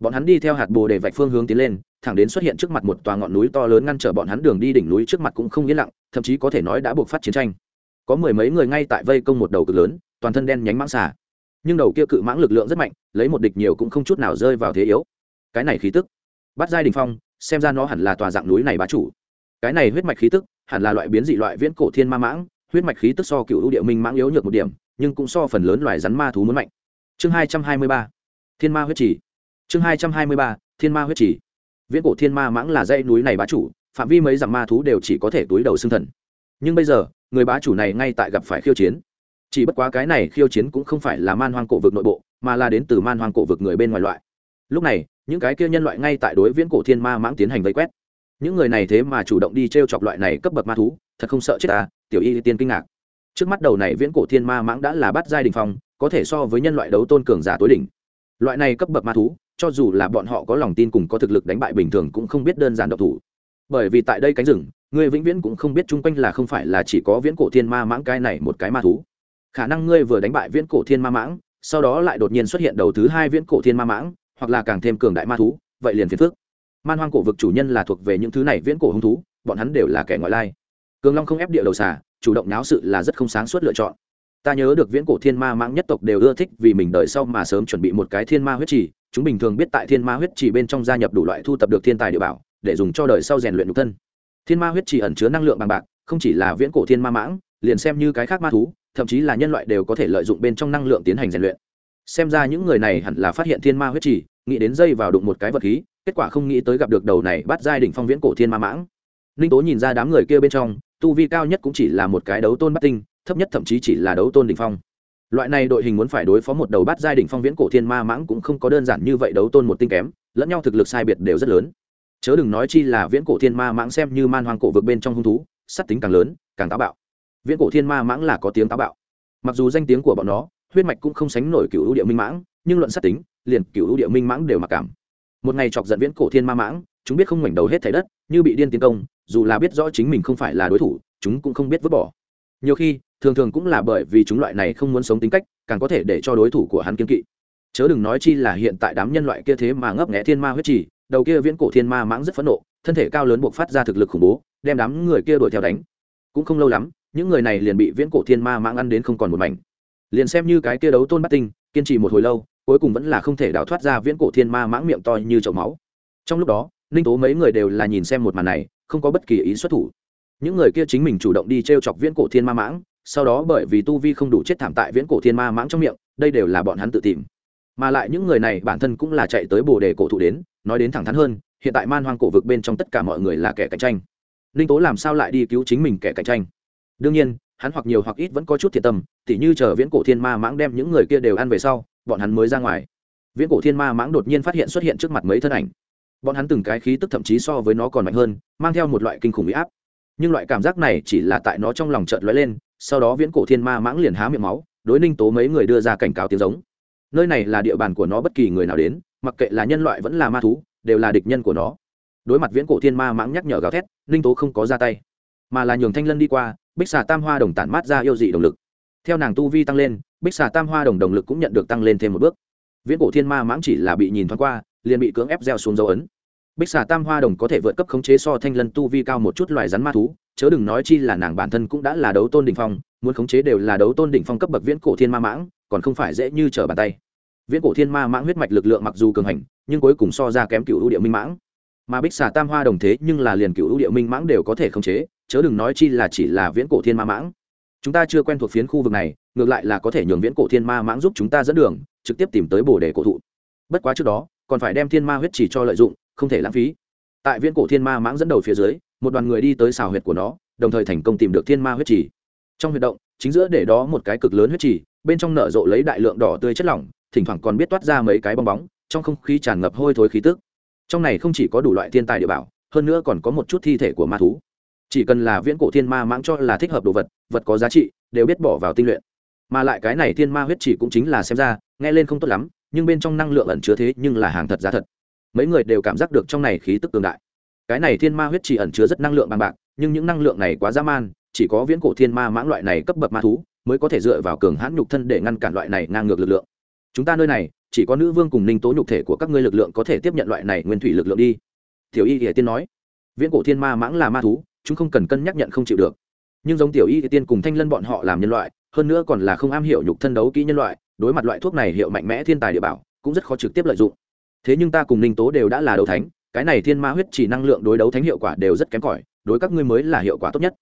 Bọn hắn đi theo hạt bồ đề vạch phương hướng tiến lên, thẳng đến xuất hiện trước mặt một tòa ngọn núi to lớn ngăn trở bọn hắn đường đi đỉnh núi trước mặt cũng không yên lặng, thậm chí có thể nói đã buộc phát chiến tranh. Có mười mấy người ngay tại vây công một đầu cực lớn, toàn thân đen nhánh mãng xà. Nhưng đầu kia cự mãng lực lượng rất mạnh, lấy một địch nhiều cũng không chút nào rơi vào thế yếu. Cái này khí tức, bắt giai đình phong, xem ra nó hẳn là tòa dạng núi này bá chủ. Cái này huyết mạch khí tức, hẳn là loại biến dị loại viễn cổ thiên ma mãng huyết mạch khí tức so cựu ưu địa minh mãng yếu nhược một điểm, nhưng cũng so phần lớn loài rắn ma thú muốn mạnh. Chương hai trăm hai mươi ba, thiên ma huyết trì. Chương hai trăm hai mươi ba, thiên ma huyết trì. Viễn cổ thiên ma mãng là dãy núi này bá chủ, phạm vi mấy dặm ma thú đều chỉ có thể túi đầu xương thần. Nhưng bây giờ, người bá chủ này ngay tại gặp phải khiêu chiến. Chỉ bất quá cái này khiêu chiến cũng không phải là man hoang cổ vực nội bộ, mà là đến từ man hoang cổ vực người bên ngoài loại. Lúc này, những cái kia nhân loại ngay tại đối viễn cổ thiên ma mãng tiến hành vây quét. Những người này thế mà chủ động đi t r e o chọc loại này cấp bậc ma thú thật không sợ chết ta, tiểu y tiên kinh ngạc. Trước mắt đầu này viễn cổ thiên ma mãng đã là bắt giai đình phong, có thể so với nhân loại đấu tôn cường giả tối đỉnh. Loại này cấp bậc ma thú, cho dù là bọn họ có lòng tin cùng có thực lực đánh bại bình thường cũng không biết đơn giản độc thủ. Bởi vì tại đây cánh rừng người vĩnh viễn cũng không biết chung quanh là không phải là chỉ có viễn cổ thiên ma mãng cái này một cái ma thú. Khả năng ngươi vừa đánh bại viễn cổ thiên ma mãng, sau đó lại đột nhiên xuất hiện đầu thứ hai viễn cổ thiên ma mãng, hoặc là càng thêm cường đại ma thú, vậy liền phiền phước man hoang cổ vực chủ nhân là thuộc về những thứ này viễn cổ hung thú, bọn hắn đều là kẻ ngoại lai cường long không ép địa đầu xà, chủ động náo sự là rất không sáng suốt lựa chọn. Ta nhớ được viễn cổ thiên ma mãng nhất tộc đều ưa thích vì mình đợi sau mà sớm chuẩn bị một cái thiên ma huyết trì. Chúng bình thường biết tại thiên ma huyết trì bên trong gia nhập đủ loại thu tập được thiên tài địa bảo, để dùng cho đời sau rèn luyện nhục thân. Thiên ma huyết trì ẩn chứa năng lượng bằng bạc, không chỉ là viễn cổ thiên ma mãng, liền xem như cái khác ma thú, thậm chí là nhân loại đều có thể lợi dụng bên trong năng lượng tiến hành rèn luyện. Xem ra những người này hẳn là phát hiện thiên ma huyết trì, nghĩ đến dây vào đụng một cái vật khí, kết quả không nghĩ tới gặp được đầu này bắt giai đỉnh phong viễn cổ thiên ma mãng. Ninh tố nhìn ra đám người kia bên trong tu vi cao nhất cũng chỉ là một cái đấu tôn bắt tinh, thấp nhất thậm chí chỉ là đấu tôn đỉnh phong. Loại này đội hình muốn phải đối phó một đầu bát giai đỉnh phong viễn cổ thiên ma mãng cũng không có đơn giản như vậy đấu tôn một tinh kém, lẫn nhau thực lực sai biệt đều rất lớn. Chớ đừng nói chi là viễn cổ thiên ma mãng xem như man hoang cổ vực bên trong hung thú sắt tính càng lớn, càng táo bạo. Viễn cổ thiên ma mãng là có tiếng táo bạo. Mặc dù danh tiếng của bọn nó, huyết mạch cũng không sánh nổi cựu ưu địa minh mãng, nhưng luận sát tính, liền cựu ưu địa minh mãng đều mặc cảm. Một ngày chọc giận viễn cổ thiên ma mãng, chúng biết không ngoảnh đầu hết thảy đất, như bị điên tiến công dù là biết rõ chính mình không phải là đối thủ, chúng cũng không biết vứt bỏ. Nhiều khi, thường thường cũng là bởi vì chúng loại này không muốn sống tính cách, càng có thể để cho đối thủ của hắn kiên kỵ. Chớ đừng nói chi là hiện tại đám nhân loại kia thế mà ngấp nghẽ thiên ma huyết trì, đầu kia viễn cổ thiên ma mãng rất phẫn nộ, thân thể cao lớn buộc phát ra thực lực khủng bố, đem đám người kia đuổi theo đánh. Cũng không lâu lắm, những người này liền bị viễn cổ thiên ma mãng ăn đến không còn một mảnh. Liền xem như cái kia đấu tôn bắt tinh, kiên trì một hồi lâu, cuối cùng vẫn là không thể đào thoát ra viễn cổ thiên ma mãng miệng to như chậu máu. Trong lúc đó, ninh tố mấy người đều là nhìn xem một màn này không có bất kỳ ý xuất thủ. Những người kia chính mình chủ động đi t r e o chọc viễn cổ thiên ma mãng, sau đó bởi vì tu vi không đủ chết thảm tại viễn cổ thiên ma mãng trong miệng, đây đều là bọn hắn tự tìm. Mà lại những người này bản thân cũng là chạy tới bồ đề cổ thụ đến, nói đến thẳng thắn hơn, hiện tại man hoang cổ vực bên trong tất cả mọi người là kẻ cạnh tranh. Ninh tố làm sao lại đi cứu chính mình kẻ cạnh tranh? Đương nhiên, hắn hoặc nhiều hoặc ít vẫn có chút thiệt tâm, tỉ như chờ viễn cổ thiên ma mãng đem những người kia đều ăn về sau, bọn hắn mới ra ngoài. Viễn cổ thiên ma mãng đột nhiên phát hiện xuất hiện trước mặt mấy thân ảnh bọn hắn từng cái khí tức thậm chí so với nó còn mạnh hơn, mang theo một loại kinh khủng bị áp. Nhưng loại cảm giác này chỉ là tại nó trong lòng trợn lóe lên, sau đó viễn cổ thiên ma mãng liền há miệng máu, đối ninh tố mấy người đưa ra cảnh cáo tiếng giống. Nơi này là địa bàn của nó bất kỳ người nào đến, mặc kệ là nhân loại vẫn là ma thú, đều là địch nhân của nó. Đối mặt viễn cổ thiên ma mãng nhắc nhở gào thét, ninh tố không có ra tay, mà là nhường thanh lân đi qua, bích xà tam hoa đồng tản mát ra yêu dị động lực. Theo nàng tu vi tăng lên, bích xà tam hoa đồng động lực cũng nhận được tăng lên thêm một bước. Viễn cổ thiên ma mãng chỉ là bị nhìn thoáng qua liền bị cưỡng ép gieo xuống dấu ấn. Bích xà tam hoa đồng có thể vượt cấp khống chế so thanh lân tu vi cao một chút loài rắn ma thú, chớ đừng nói chi là nàng bản thân cũng đã là đấu tôn đỉnh phong, muốn khống chế đều là đấu tôn đỉnh phong cấp bậc viễn cổ thiên ma mãng, còn không phải dễ như trở bàn tay. Viễn cổ thiên ma mãng huyết mạch lực lượng mặc dù cường hành, nhưng cuối cùng so ra kém cựu ưu địa minh mãng. Mà bích xà tam hoa đồng thế nhưng là liền cựu ưu địa minh mãng đều có thể khống chế, chớ đừng nói chi là chỉ là viễn cổ thiên ma mãng. Chúng ta chưa quen thuộc phiến khu vực này, ngược lại là có thể nhường viễn cổ thiên ma mãng giúp chúng ta dẫn đường, trực tiếp tìm tới bồ đề cổ thụ. Bất quá trước đó còn phải đem thiên ma huyết chỉ cho lợi dụng, không thể lãng phí. Tại viễn cổ thiên ma mãng dẫn đầu phía dưới, một đoàn người đi tới xào huyệt của nó, đồng thời thành công tìm được thiên ma huyết chỉ. Trong huyệt động, chính giữa để đó một cái cực lớn huyết chỉ, bên trong nở rộ lấy đại lượng đỏ tươi chất lỏng, thỉnh thoảng còn biết toát ra mấy cái bong bóng, trong không khí tràn ngập hôi thối khí tức. Trong này không chỉ có đủ loại thiên tài địa bảo, hơn nữa còn có một chút thi thể của ma thú. Chỉ cần là viễn cổ thiên ma mãng cho là thích hợp đồ vật vật có giá trị, đều biết bỏ vào tinh luyện. Mà lại cái này thiên ma huyết chỉ cũng chính là xem ra, nghe lên không tốt lắm nhưng bên trong năng lượng ẩn chứa thế nhưng là hàng thật giá thật. Mấy người đều cảm giác được trong này khí tức cường đại. Cái này thiên ma huyết chỉ ẩn chứa rất năng lượng bằng bạc, nhưng những năng lượng này quá dã man, chỉ có viễn cổ thiên ma mãng loại này cấp bậc ma thú mới có thể dựa vào cường hãn nhục thân để ngăn cản loại này ngang ngược lực lượng. Chúng ta nơi này, chỉ có nữ vương cùng ninh tố nhục thể của các ngươi lực lượng có thể tiếp nhận loại này nguyên thủy lực lượng đi. Tiểu y tiên nói, viễn cổ thiên ma mãng là ma thú, chúng không cần cân nhắc nhận không chịu được. Nhưng giống tiểu y tiên cùng thanh lân bọn họ làm nhân loại, hơn nữa còn là không am hiểu nhục thân đấu kỹ nhân loại đối mặt loại thuốc này hiệu mạnh mẽ thiên tài địa bảo, cũng rất khó trực tiếp lợi dụng. Thế nhưng ta cùng ninh tố đều đã là đấu thánh, cái này thiên ma huyết chỉ năng lượng đối đấu thánh hiệu quả đều rất kém cỏi, đối các ngươi mới là hiệu quả tốt nhất.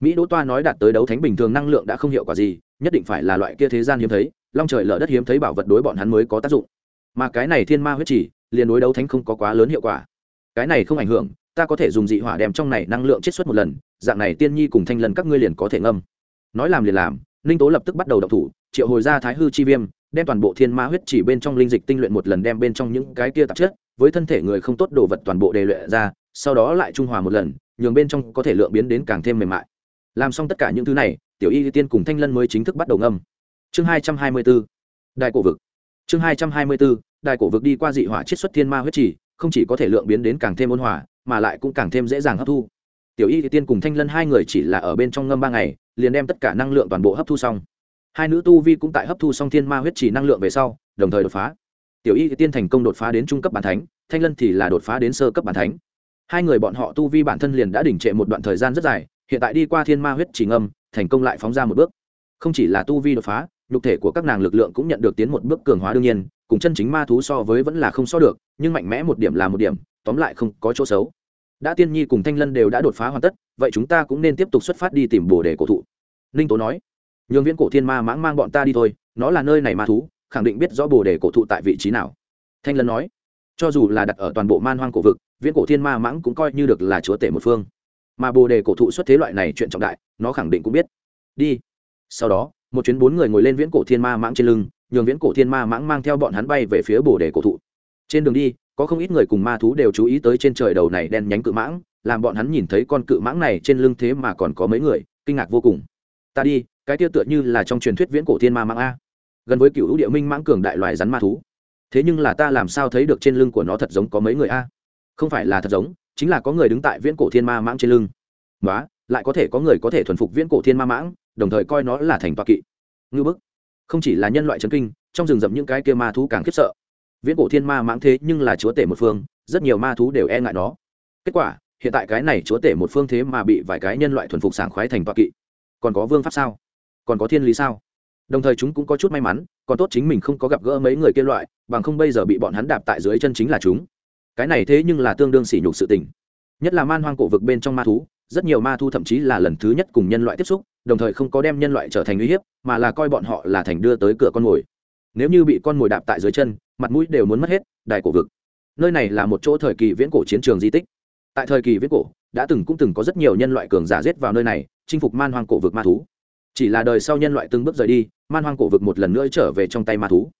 Mỹ đỗ toa nói đạt tới đấu thánh bình thường năng lượng đã không hiệu quả gì, nhất định phải là loại kia thế gian hiếm thấy, long trời lở đất hiếm thấy bảo vật đối bọn hắn mới có tác dụng. Mà cái này thiên ma huyết chỉ, liền đối đấu thánh không có quá lớn hiệu quả. Cái này không ảnh hưởng, ta có thể dùng dị hỏa đem trong này năng lượng chiết xuất một lần, dạng này tiên nhi cùng thanh lần các ngươi liền có thể ngâm. Nói làm liền làm, ninh tố lập tức bắt đầu đọc thủ triệu hồi ra thái hư chi viêm, đem toàn bộ thiên ma huyết chỉ bên trong linh dịch tinh luyện một lần đem bên trong những cái kia tạp chất, với thân thể người không tốt đồ vật toàn bộ đề luyện ra, sau đó lại trung hòa một lần, nhường bên trong có thể lượng biến đến càng thêm mềm mại. Làm xong tất cả những thứ này, tiểu y tiên cùng thanh lân mới chính thức bắt đầu ngâm. Chương hai trăm hai mươi b ố đại cổ vực. Chương hai trăm hai mươi b ố đại cổ vực đi qua dị hỏa chiết xuất thiên ma huyết chỉ, không chỉ có thể lượng biến đến càng thêm ôn hòa, mà lại cũng càng thêm dễ dàng hấp thu. Tiểu y tiên cùng thanh lân hai người chỉ là ở bên trong ngâm ba ngày, liền đem tất cả năng lượng toàn bộ hấp thu xong hai nữ tu vi cũng tại hấp thu xong thiên ma huyết chỉ năng lượng về sau, đồng thời đột phá. Tiểu y tiên thành công đột phá đến trung cấp bản thánh, thanh lân thì là đột phá đến sơ cấp bản thánh. Hai người bọn họ tu vi bản thân liền đã đỉnh trệ một đoạn thời gian rất dài, hiện tại đi qua thiên ma huyết chỉ ngâm, thành công lại phóng ra một bước. Không chỉ là tu vi đột phá, nhục thể của các nàng lực lượng cũng nhận được tiến một bước cường hóa đương nhiên, cùng chân chính ma thú so với vẫn là không so được, nhưng mạnh mẽ một điểm là một điểm, tóm lại không có chỗ xấu. Đã tiên nhi cùng thanh lân đều đã đột phá hoàn tất, vậy chúng ta cũng nên tiếp tục xuất phát đi tìm bồ đề cổ thụ. Ninh tố nói nhường viễn cổ thiên ma mãng mang bọn ta đi thôi, nó là nơi này ma thú, khẳng định biết rõ bồ đề cổ thụ tại vị trí nào. Thanh lân nói. Cho dù là đặt ở toàn bộ man hoang cổ vực, viễn cổ thiên ma mãng cũng coi như được là chúa tể một phương. Mà bồ đề cổ thụ xuất thế loại này chuyện trọng đại, nó khẳng định cũng biết. Đi. Sau đó, một chuyến bốn người ngồi lên viễn cổ thiên ma mãng trên lưng, nhường viễn cổ thiên ma mãng mang theo bọn hắn bay về phía bồ đề cổ thụ. Trên đường đi, có không ít người cùng ma thú đều chú ý tới trên trời đầu này đen nhánh cự mãng, làm bọn hắn nhìn thấy con cự mãng này trên lưng thế mà còn có mấy người, kinh ngạc vô cùng ta đi, cái tiêu tựa như là trong truyền thuyết viễn cổ thiên ma mãng a. Gần với cựu địa minh mãng cường đại loài rắn ma thú. Thế nhưng là ta làm sao thấy được trên lưng của nó thật giống có mấy người a? Không phải là thật giống, chính là có người đứng tại viễn cổ thiên ma mãng trên lưng. Nói lại có thể có người có thể thuần phục viễn cổ thiên ma mãng, đồng thời coi nó là thành toa kỵ. Ngư bức. Không chỉ là nhân loại trấn kinh, trong rừng rậm những cái kia ma thú càng khiếp sợ. Viễn cổ thiên ma mãng thế nhưng là chúa tể một phương, rất nhiều ma thú đều e ngại nó. Kết quả, hiện tại cái này chúa tể một phương thế mà bị vài cái nhân loại thuần phục sảng khoái thành toa kỵ còn có vương pháp sao? Còn có thiên lý sao? Đồng thời chúng cũng có chút may mắn, còn tốt chính mình không có gặp gỡ mấy người kia loại, bằng không bây giờ bị bọn hắn đạp tại dưới chân chính là chúng. Cái này thế nhưng là tương đương sỉ nhục sự tình. Nhất là man hoang cổ vực bên trong ma thú, rất nhiều ma thu thậm chí là lần thứ nhất cùng nhân loại tiếp xúc, đồng thời không có đem nhân loại trở thành uy hiếp, mà là coi bọn họ là thành đưa tới cửa con mồi. Nếu như bị con mồi đạp tại dưới chân, mặt mũi đều muốn mất hết đài cổ vực. Nơi này là một chỗ thời kỳ viễn cổ chiến trường di tích. Tại thời kỳ viễn cổ, đã từng cũng từng có rất nhiều nhân loại cường giả giết vào nơi này chinh phục man hoang cổ vực ma thú. Chỉ là đời sau nhân loại từng bước rời đi, man hoang cổ vực một lần nữa trở về trong tay ma thú.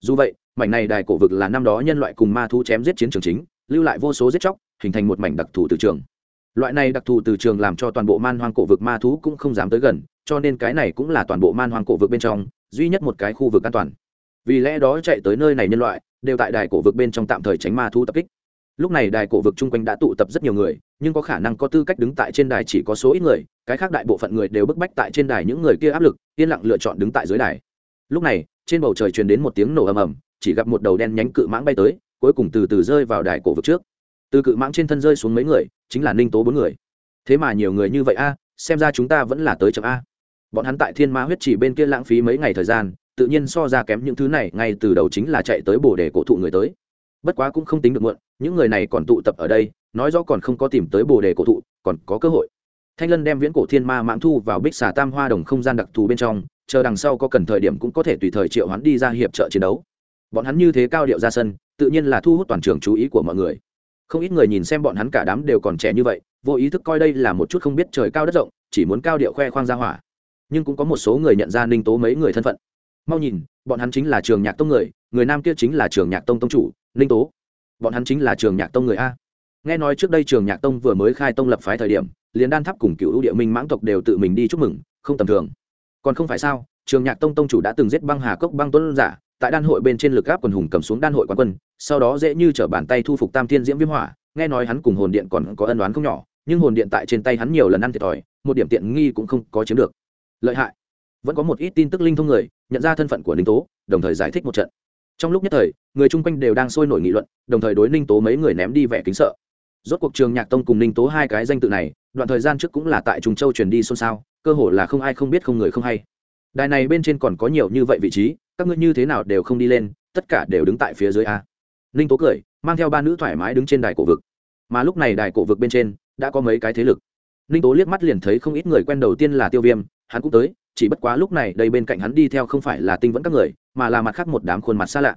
Dù vậy, mảnh này đài cổ vực là năm đó nhân loại cùng ma thú chém giết chiến trường chính, lưu lại vô số giết chóc, hình thành một mảnh đặc thù từ trường. Loại này đặc thù từ trường làm cho toàn bộ man hoang cổ vực ma thú cũng không dám tới gần, cho nên cái này cũng là toàn bộ man hoang cổ vực bên trong, duy nhất một cái khu vực an toàn. Vì lẽ đó chạy tới nơi này nhân loại, đều tại đài cổ vực bên trong tạm thời tránh ma thú tập kích. Lúc này đài cổ vực chung quanh đã tụ tập rất nhiều người, nhưng có khả năng có tư cách đứng tại trên đài chỉ có số ít người cái khác đại bộ phận người đều bức bách tại trên đài những người kia áp lực, yên lặng lựa chọn đứng tại dưới đài. Lúc này, trên bầu trời truyền đến một tiếng nổ ầm ầm, chỉ gặp một đầu đen nhánh cự mãng bay tới, cuối cùng từ từ rơi vào đài cổ vực trước. Từ cự mãng trên thân rơi xuống mấy người, chính là ninh tố bốn người. Thế mà nhiều người như vậy a, xem ra chúng ta vẫn là tới chậm a. Bọn hắn tại thiên ma huyết chỉ bên kia lãng phí mấy ngày thời gian, tự nhiên so ra kém những thứ này, ngay từ đầu chính là chạy tới bồ đề cổ thụ người tới. Bất quá cũng không tính được muộn, những người này còn tụ tập ở đây, nói rõ còn không có tìm tới bồ đề cổ thụ, còn có cơ hội thanh lân đem viễn cổ thiên ma mãng thu vào bích xà tam hoa đồng không gian đặc thù bên trong, chờ đằng sau có cần thời điểm cũng có thể tùy thời triệu hắn đi ra hiệp trợ chiến đấu. Bọn hắn như thế cao điệu ra sân, tự nhiên là thu hút toàn trường chú ý của mọi người. Không ít người nhìn xem bọn hắn cả đám đều còn trẻ như vậy, vô ý thức coi đây là một chút không biết trời cao đất rộng, chỉ muốn cao điệu khoe khoang ra hỏa. Nhưng cũng có một số người nhận ra ninh tố mấy người thân phận. Mau nhìn, bọn hắn chính là trường nhạc tông người người nam kia chính là trường nhạc tông tông chủ, ninh tố. Bọn hắn chính là trường nhạc tông người a. Nghe nói trước đây trường nhạc tông vừa mới khai tông lập phái thời điểm liền đan tháp cùng cựu ưu địa minh mãng tộc đều tự mình đi chúc mừng, không tầm thường. Còn không phải sao, trường nhạc tông tông chủ đã từng giết băng hà cốc băng tuấn giả, tại đan hội bên trên lực gáp quần hùng cầm xuống đan hội quán quân, sau đó dễ như t bàn tay thu phục tam thiên diễm viêm hỏa, nghe nói hắn cùng hồn điện còn có ân đoán không nhỏ, nhưng hồn điện tại trên tay hắn nhiều lần ăn thiệt thòi, một điểm tiện nghi cũng không có chiếm được. Lợi hại. Vẫn có một ít tin tức linh thông người, nhận ra thân phận của ninh tố, đồng thời giải thích một trận. Trong lúc nhất thời, người chung quanh đều đang sôi nổi nghị luận, đồng thời đối ninh tố mấy người ném đi vẻ kính sợ rốt cuộc trường nhạc tông cùng ninh tố hai cái danh tự này, đoạn thời gian trước cũng là tại trùng châu truyền đi xôn xao, cơ hồ là không ai không biết không người không hay. Đài này bên trên còn có nhiều như vậy vị trí, các ngươi như thế nào đều không đi lên, tất cả đều đứng tại phía dưới a. Ninh tố cười, mang theo ba nữ thoải mái đứng trên đài cổ vực. Mà lúc này đài cổ vực bên trên, đã có mấy cái thế lực. Ninh tố liếc mắt liền thấy không ít người quen đầu tiên là tiêu viêm, hắn cũng tới, chỉ bất quá lúc này đây bên cạnh hắn đi theo không phải là tinh vẫn các người, mà là mặt khác một đám khuôn mặt xa lạ.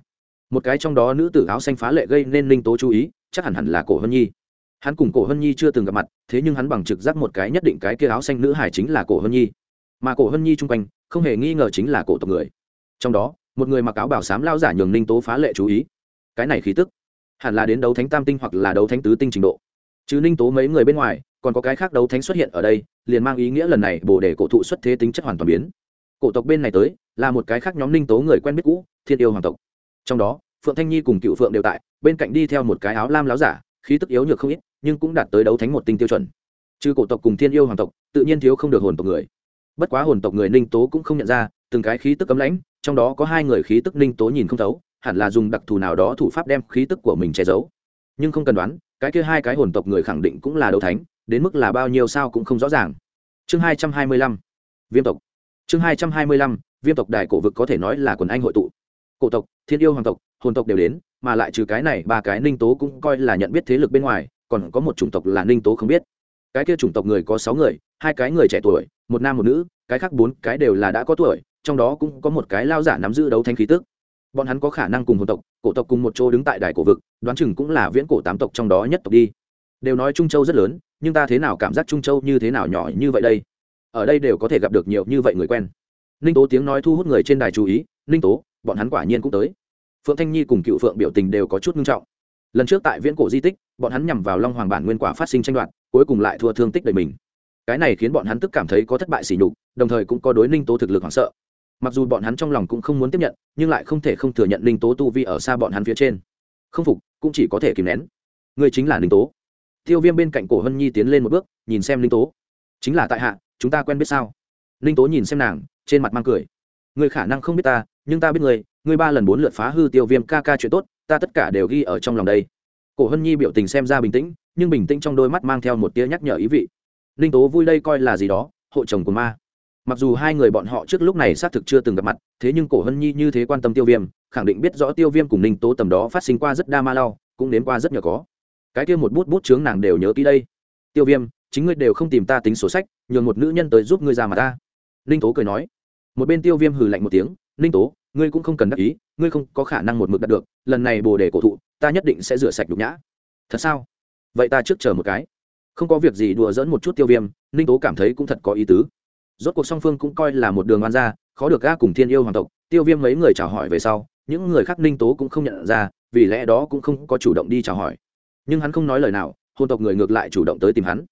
Một cái trong đó nữ tử áo xanh phá lệ gây nên ninh tố chú ý, chắc hẳn hẳn là cổ hân nhi hắn cùng cổ hân nhi chưa từng gặp mặt, thế nhưng hắn bằng trực giác một cái nhất định cái kia áo xanh nữ hải chính là cổ hân nhi. Mà cổ hân nhi chung quanh, không hề nghi ngờ chính là cổ tộc người. Trong đó, một người mặc áo bảo sám lao giả nhường ninh tố phá lệ chú ý. Cái này khí tức, hẳn là đến đấu thánh tam tinh hoặc là đấu thánh tứ tinh trình độ. Chứ ninh tố mấy người bên ngoài, còn có cái khác đấu thánh xuất hiện ở đây, liền mang ý nghĩa lần này bồ đề cổ thụ xuất thế tính chất hoàn toàn biến. Cổ tộc bên này tới, là một cái khác nhóm ninh tố người quen biết cũ, thiên yêu hoàng tộc. Trong đó, phượng thanh nhi cùng cựu phượng đều tại, bên cạnh đi theo một cái áo lam láo giả, khí tức yếu nhược không ít nhưng cũng đạt tới đấu thánh một tinh tiêu chuẩn. Trừ cổ tộc cùng thiên yêu hoàng tộc, tự nhiên thiếu không được hồn tộc người. Bất quá hồn tộc người ninh tố cũng không nhận ra, từng cái khí tức cấm lãnh, trong đó có hai người khí tức ninh tố nhìn không thấu, hẳn là dùng đặc thù nào đó thủ pháp đem khí tức của mình che giấu. Nhưng không cần đoán, cái kia hai cái hồn tộc người khẳng định cũng là đấu thánh, đến mức là bao nhiêu sao cũng không rõ ràng. Chương hai trăm hai mươi lăm, viêm tộc. Chương hai trăm hai mươi lăm, viêm tộc đài cổ vực có thể nói là quần anh hội tụ. Cổ tộc, thiên yêu hoàng tộc, hồn tộc đều đến, mà lại trừ cái này, ba cái ninh tố cũng coi là nhận biết thế lực bên ngoài còn có một chủng tộc là ninh tố không biết. Cái kia chủng tộc người có sáu người, hai cái người trẻ tuổi, một nam một nữ, cái khác bốn cái đều là đã có tuổi, trong đó cũng có một cái lao giả nắm giữ đấu thanh khí tức. Bọn hắn có khả năng cùng hồn tộc, cổ tộc cùng một chỗ đứng tại đài cổ vực, đoán chừng cũng là viễn cổ tám tộc trong đó nhất tộc đi. Đều nói trung châu rất lớn, nhưng ta thế nào cảm giác trung châu như thế nào nhỏ như vậy đây? Ở đây đều có thể gặp được nhiều như vậy người quen. Ninh tố tiếng nói thu hút người trên đài chú ý, ninh tố, bọn hắn quả nhiên cũng tới. Phượng thanh nhi cùng cựu phượng biểu tình đều có chút nghiêm trọng lần trước tại viễn cổ di tích, bọn hắn nhằm vào long hoàng bản nguyên quả phát sinh tranh đoạt, cuối cùng lại thua thương tích đầy mình. Cái này khiến bọn hắn tức cảm thấy có thất bại sỉ nhục, đồng thời cũng có đối ninh tố thực lực hoảng sợ. Mặc dù bọn hắn trong lòng cũng không muốn tiếp nhận, nhưng lại không thể không thừa nhận ninh tố tu vi ở xa bọn hắn phía trên. Không phục, cũng chỉ có thể kìm nén. Người chính là ninh tố. Tiêu viêm bên cạnh cổ hân nhi tiến lên một bước, nhìn xem ninh tố. Chính là tại hạ, chúng ta quen biết sao? Ninh tố nhìn xem nàng, trên mặt mang cười. Người khả năng không biết ta, nhưng ta biết người người ba lần bốn lượt phá hư tiêu viêm ca ca chuyện tốt ta tất cả đều ghi ở trong lòng đây. Cổ hân nhi biểu tình xem ra bình tĩnh, nhưng bình tĩnh trong đôi mắt mang theo một tia nhắc nhở ý vị. Ninh tố vui đây coi là gì đó, hộ chồng của ma. Mặc dù hai người bọn họ trước lúc này xác thực chưa từng gặp mặt, thế nhưng cổ hân nhi như thế quan tâm tiêu viêm, khẳng định biết rõ tiêu viêm cùng ninh tố tầm đó phát sinh qua rất đa ma lau cũng đến qua rất nhờ có. Cái kia một bút bút chướng nàng đều nhớ kỹ đây. Tiêu viêm, chính ngươi đều không tìm ta tính sổ sách, nhường một nữ nhân tới giúp ngươi ra mà ta. Ninh tố cười nói. Một bên tiêu viêm hừ lạnh một tiếng. Ninh tố ngươi cũng không cần đắc ý, ngươi không có khả năng một mực đạt được, lần này bồ đề cổ thụ, ta nhất định sẽ rửa sạch nhục nhã. Thật sao? Vậy ta trước chờ một cái. Không có việc gì đùa dẫn một chút tiêu viêm, ninh tố cảm thấy cũng thật có ý tứ. Rốt cuộc song phương cũng coi là một đường oan gia, khó được ga cùng thiên yêu hoàng tộc, tiêu viêm mấy người chào hỏi về sau, những người khác ninh tố cũng không nhận ra, vì lẽ đó cũng không có chủ động đi chào hỏi. Nhưng hắn không nói lời nào, hồn tộc người ngược lại chủ động tới tìm hắn.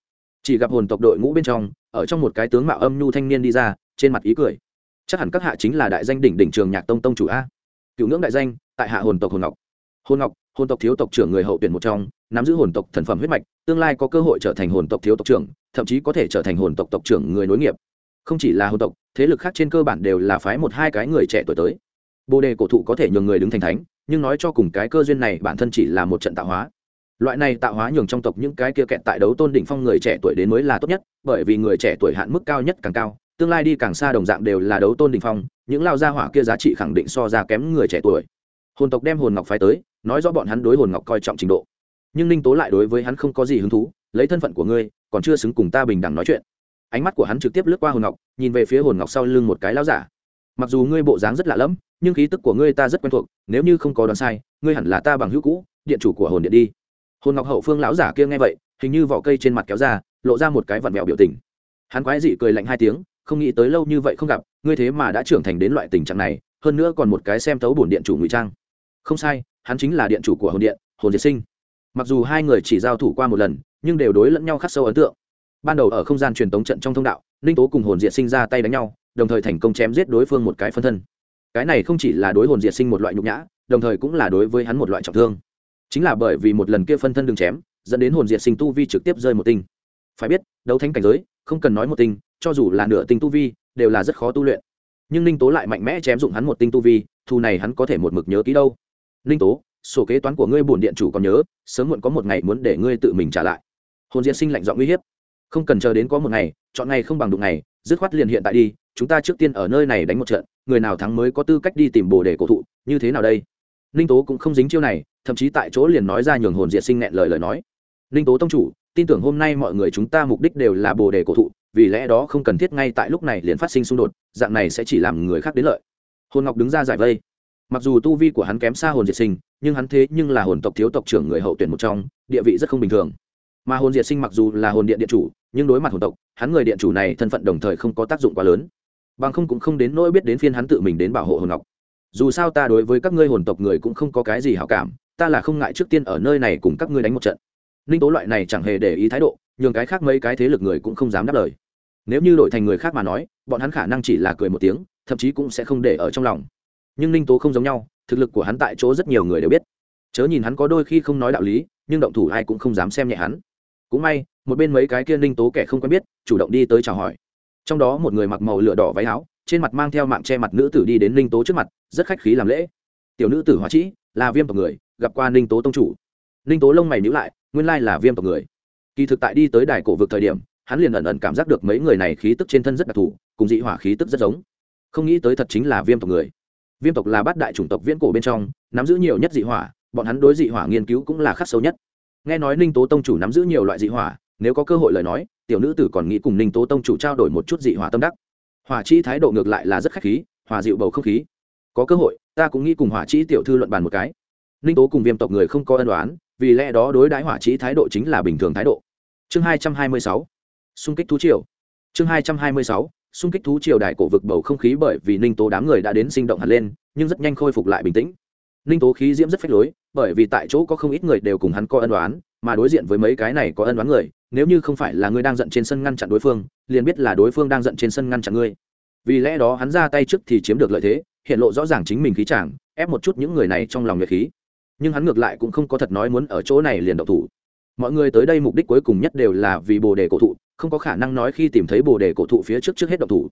Chỉ gặp hồn tộc đội ngũ bên trong, ở trong một cái tướng mạo âm nhu thanh niên đi ra, trên mặt ý cười chắc hẳn các hạ chính là đại danh đỉnh đỉnh trường nhạc tông tông chủ a. Cựu ngưỡng đại danh, tại hạ hồn tộc hồn ngọc. Hồn ngọc, hồn tộc thiếu tộc trưởng người hậu tuyển một trong, nắm giữ hồn tộc thần phẩm huyết mạch, tương lai có cơ hội trở thành hồn tộc thiếu tộc trưởng, thậm chí có thể trở thành hồn tộc tộc trưởng người nối nghiệp. Không chỉ là hồn tộc, thế lực khác trên cơ bản đều là phái một hai cái người trẻ tuổi tới. Bồ đề cổ thụ có thể nhường người đứng thành thánh, nhưng nói cho cùng cái cơ duyên này bản thân chỉ là một trận tạo hóa. Loại này tạo hóa nhường trong tộc những cái kia kẹt tại đấu tôn đỉnh phong người trẻ tuổi đến mới là tốt nhất, bởi vì người trẻ tuổi hạn mức cao nhất càng cao tương lai đi càng xa đồng dạng đều là đấu tôn đình phong, những lao gia hỏa kia giá trị khẳng định so ra kém người trẻ tuổi. Hồn tộc đem hồn ngọc phái tới, nói rõ bọn hắn đối hồn ngọc coi trọng trình độ. Nhưng ninh tố lại đối với hắn không có gì hứng thú, lấy thân phận của ngươi, còn chưa xứng cùng ta bình đẳng nói chuyện. Ánh mắt của hắn trực tiếp lướt qua hồn ngọc, nhìn về phía hồn ngọc sau lưng một cái lao giả. Mặc dù ngươi bộ dáng rất lạ lẫm, nhưng khí tức của ngươi ta rất quen thuộc, nếu như không có đoán sai, ngươi hẳn là ta bằng hữu cũ, điện chủ của hồn điện đi. Hồn ngọc hậu phương lão giả kia nghe vậy, hình như vỏ cây trên mặt kéo ra, lộ ra một cái vặn vẹo biểu tình. Hắn quái dị cười lạnh hai tiếng không nghĩ tới lâu như vậy không gặp, ngươi thế mà đã trưởng thành đến loại tình trạng này, hơn nữa còn một cái xem tấu bổn điện chủ ngụy trang. Không sai, hắn chính là điện chủ của hồn điện, hồn diệt sinh. Mặc dù hai người chỉ giao thủ qua một lần, nhưng đều đối lẫn nhau khắc sâu ấn tượng. Ban đầu ở không gian truyền tống trận trong thông đạo, ninh tố cùng hồn diệt sinh ra tay đánh nhau, đồng thời thành công chém giết đối phương một cái phân thân. Cái này không chỉ là đối hồn diệt sinh một loại nhục nhã, đồng thời cũng là đối với hắn một loại trọng thương. Chính là bởi vì một lần kia phân thân đừng chém, dẫn đến hồn diệt sinh tu vi trực tiếp rơi một tinh. Phải biết, đấu thánh cảnh giới không cần nói một tinh, cho dù là nửa tinh tu vi, đều là rất khó tu luyện. Nhưng ninh tố lại mạnh mẽ chém dụng hắn một tinh tu vi thu này hắn có thể một mực nhớ kỹ đâu. Ninh tố, sổ kế toán của ngươi bổn điện chủ còn nhớ, sớm muộn có một ngày muốn để ngươi tự mình trả lại. Hồn diệt sinh lạnh giọng uy hiếp. Không cần chờ đến có một ngày, chọn ngày không bằng đụng ngày, dứt khoát liền hiện tại đi, chúng ta trước tiên ở nơi này đánh một trận, người nào thắng mới có tư cách đi tìm bồ để cổ thụ, như thế nào đây? Ninh tố cũng không dính chiêu này, thậm chí tại chỗ liền nói ra nhường hồn diệt sinh nghẹn lời lời nói. Ninh tố tông chủ tin tưởng hôm nay mọi người chúng ta mục đích đều là bồ đề cổ thụ, vì lẽ đó không cần thiết ngay tại lúc này liền phát sinh xung đột, dạng này sẽ chỉ làm người khác đến lợi. Hồn ngọc đứng ra giải vây. Mặc dù tu vi của hắn kém xa hồn diệt sinh, nhưng hắn thế nhưng là hồn tộc thiếu tộc trưởng người hậu tuyển một trong, địa vị rất không bình thường. Mà hồn diệt sinh mặc dù là hồn điện điện chủ, nhưng đối mặt hồn tộc, hắn người điện chủ này thân phận đồng thời không có tác dụng quá lớn. Bằng không cũng không đến nỗi biết đến phiên hắn tự mình đến bảo hộ hồn ngọc. Dù sao ta đối với các ngươi hồn tộc người cũng không có cái gì hảo cảm, ta là không ngại trước tiên ở nơi này cùng các ngươi đánh một trận ninh tố loại này chẳng hề để ý thái độ, nhường cái khác mấy cái thế lực người cũng không dám đáp lời. Nếu như đổi thành người khác mà nói, bọn hắn khả năng chỉ là cười một tiếng, thậm chí cũng sẽ không để ở trong lòng. Nhưng ninh tố không giống nhau, thực lực của hắn tại chỗ rất nhiều người đều biết. Chớ nhìn hắn có đôi khi không nói đạo lý, nhưng động thủ ai cũng không dám xem nhẹ hắn. Cũng may, một bên mấy cái kia ninh tố kẻ không quen biết, chủ động đi tới chào hỏi. Trong đó một người mặc màu lửa đỏ váy áo, trên mặt mang theo mạng che mặt nữ tử đi đến ninh tố trước mặt, rất khách khí làm lễ. Tiểu nữ tử hóa trĩ là viêm tộc người, gặp qua ninh tố tông chủ. Ninh tố lông mày nhữ lại nguyên lai là viêm tộc người. Kỳ thực tại đi tới đài cổ vực thời điểm, hắn liền ẩn ẩn cảm giác được mấy người này khí tức trên thân rất đặc thù, cùng dị hỏa khí tức rất giống. Không nghĩ tới thật chính là viêm tộc người. Viêm tộc là bát đại chủng tộc viễn cổ bên trong, nắm giữ nhiều nhất dị hỏa, bọn hắn đối dị hỏa nghiên cứu cũng là khắc sâu nhất. Nghe nói ninh tố tông chủ nắm giữ nhiều loại dị hỏa, nếu có cơ hội lời nói, tiểu nữ tử còn nghĩ cùng ninh tố tông chủ trao đổi một chút dị hỏa tâm đắc. Hỏa chi thái độ ngược lại là rất khách khí, hòa dịu bầu không khí. Có cơ hội, ta cũng nghĩ cùng hỏa chi tiểu thư luận bàn một cái. Ninh tố cùng viêm tộc người không có ân đoán vì lẽ đó đối đãi hỏa trí thái độ chính là bình thường thái độ. Chương hai trăm hai mươi sáu, xung kích thú triều. Chương hai trăm hai mươi sáu, xung kích thú triều đài cổ vực bầu không khí bởi vì ninh tố đám người đã đến sinh động hẳn lên, nhưng rất nhanh khôi phục lại bình tĩnh. Ninh tố khí diễm rất phách lối, bởi vì tại chỗ có không ít người đều cùng hắn có ân đoán mà đối diện với mấy cái này có ân đoán người, nếu như không phải là ngươi đang giận trên sân ngăn chặn đối phương, liền biết là đối phương đang giận trên sân ngăn chặn ngươi vì lẽ đó hắn ra tay trước thì chiếm được lợi thế, hiện lộ rõ ràng chính mình khí chàng, ép một chút những người này trong lòng nhiệt khí nhưng hắn ngược lại cũng không có thật nói muốn ở chỗ này liền độc thủ. Mọi người tới đây mục đích cuối cùng nhất đều là vì bồ đề cổ thụ, không có khả năng nói khi tìm thấy bồ đề cổ thụ phía trước trước hết độc thủ.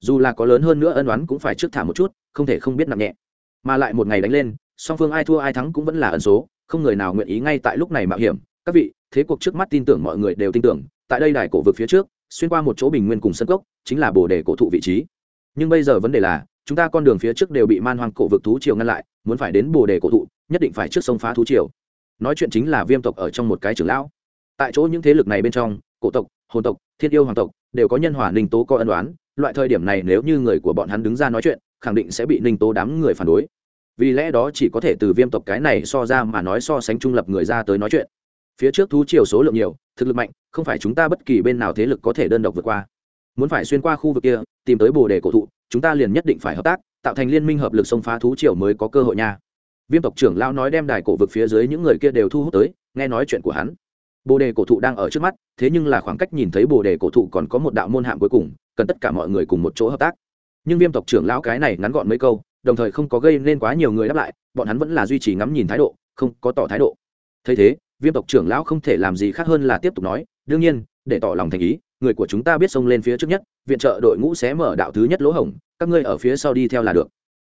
Dù là có lớn hơn nữa ân oán cũng phải trước thả một chút, không thể không biết nặng nhẹ. Mà lại một ngày đánh lên, song phương ai thua ai thắng cũng vẫn là ẩn số, không người nào nguyện ý ngay tại lúc này mạo hiểm. Các vị, thế cuộc trước mắt tin tưởng mọi người đều tin tưởng, tại đây đài cổ vực phía trước, xuyên qua một chỗ bình nguyên cùng sân cốc, chính là bồ đề cổ thụ vị trí. Nhưng bây giờ vấn đề là, chúng ta con đường phía trước đều bị man hoang cổ vực thú triều ngăn lại muốn phải đến bồ đề cổ thụ, nhất định phải trước sông phá thú triều. Nói chuyện chính là viêm tộc ở trong một cái trường lão. Tại chỗ những thế lực này bên trong, cổ tộc, hồn tộc, thiên yêu hoàng tộc đều có nhân hòa ninh tố có ân đoán loại thời điểm này nếu như người của bọn hắn đứng ra nói chuyện, khẳng định sẽ bị ninh tố đám người phản đối. Vì lẽ đó chỉ có thể từ viêm tộc cái này so ra mà nói so sánh trung lập người ra tới nói chuyện. Phía trước thú triều số lượng nhiều, thực lực mạnh, không phải chúng ta bất kỳ bên nào thế lực có thể đơn độc vượt qua. Muốn phải xuyên qua khu vực kia, tìm tới bồ đề cổ thụ, chúng ta liền nhất định phải hợp tác tạo thành liên minh hợp lực xông phá thú triều mới có cơ hội nha. Viêm tộc trưởng lão nói đem đài cổ vực phía dưới những người kia đều thu hút tới, nghe nói chuyện của hắn. Bồ đề cổ thụ đang ở trước mắt, thế nhưng là khoảng cách nhìn thấy bồ đề cổ thụ còn có một đạo môn hạm cuối cùng, cần tất cả mọi người cùng một chỗ hợp tác. Nhưng viêm tộc trưởng lão cái này ngắn gọn mấy câu, đồng thời không có gây nên quá nhiều người đáp lại, bọn hắn vẫn là duy trì ngắm nhìn thái độ, không có tỏ thái độ. Thấy thế, viêm tộc trưởng lão không thể làm gì khác hơn là tiếp tục nói, đương nhiên, để tỏ lòng thành ý, người của chúng ta biết xông lên phía trước nhất, viện trợ đội ngũ sẽ mở đạo thứ nhất lỗ hổng các ngươi ở phía sau đi theo là được.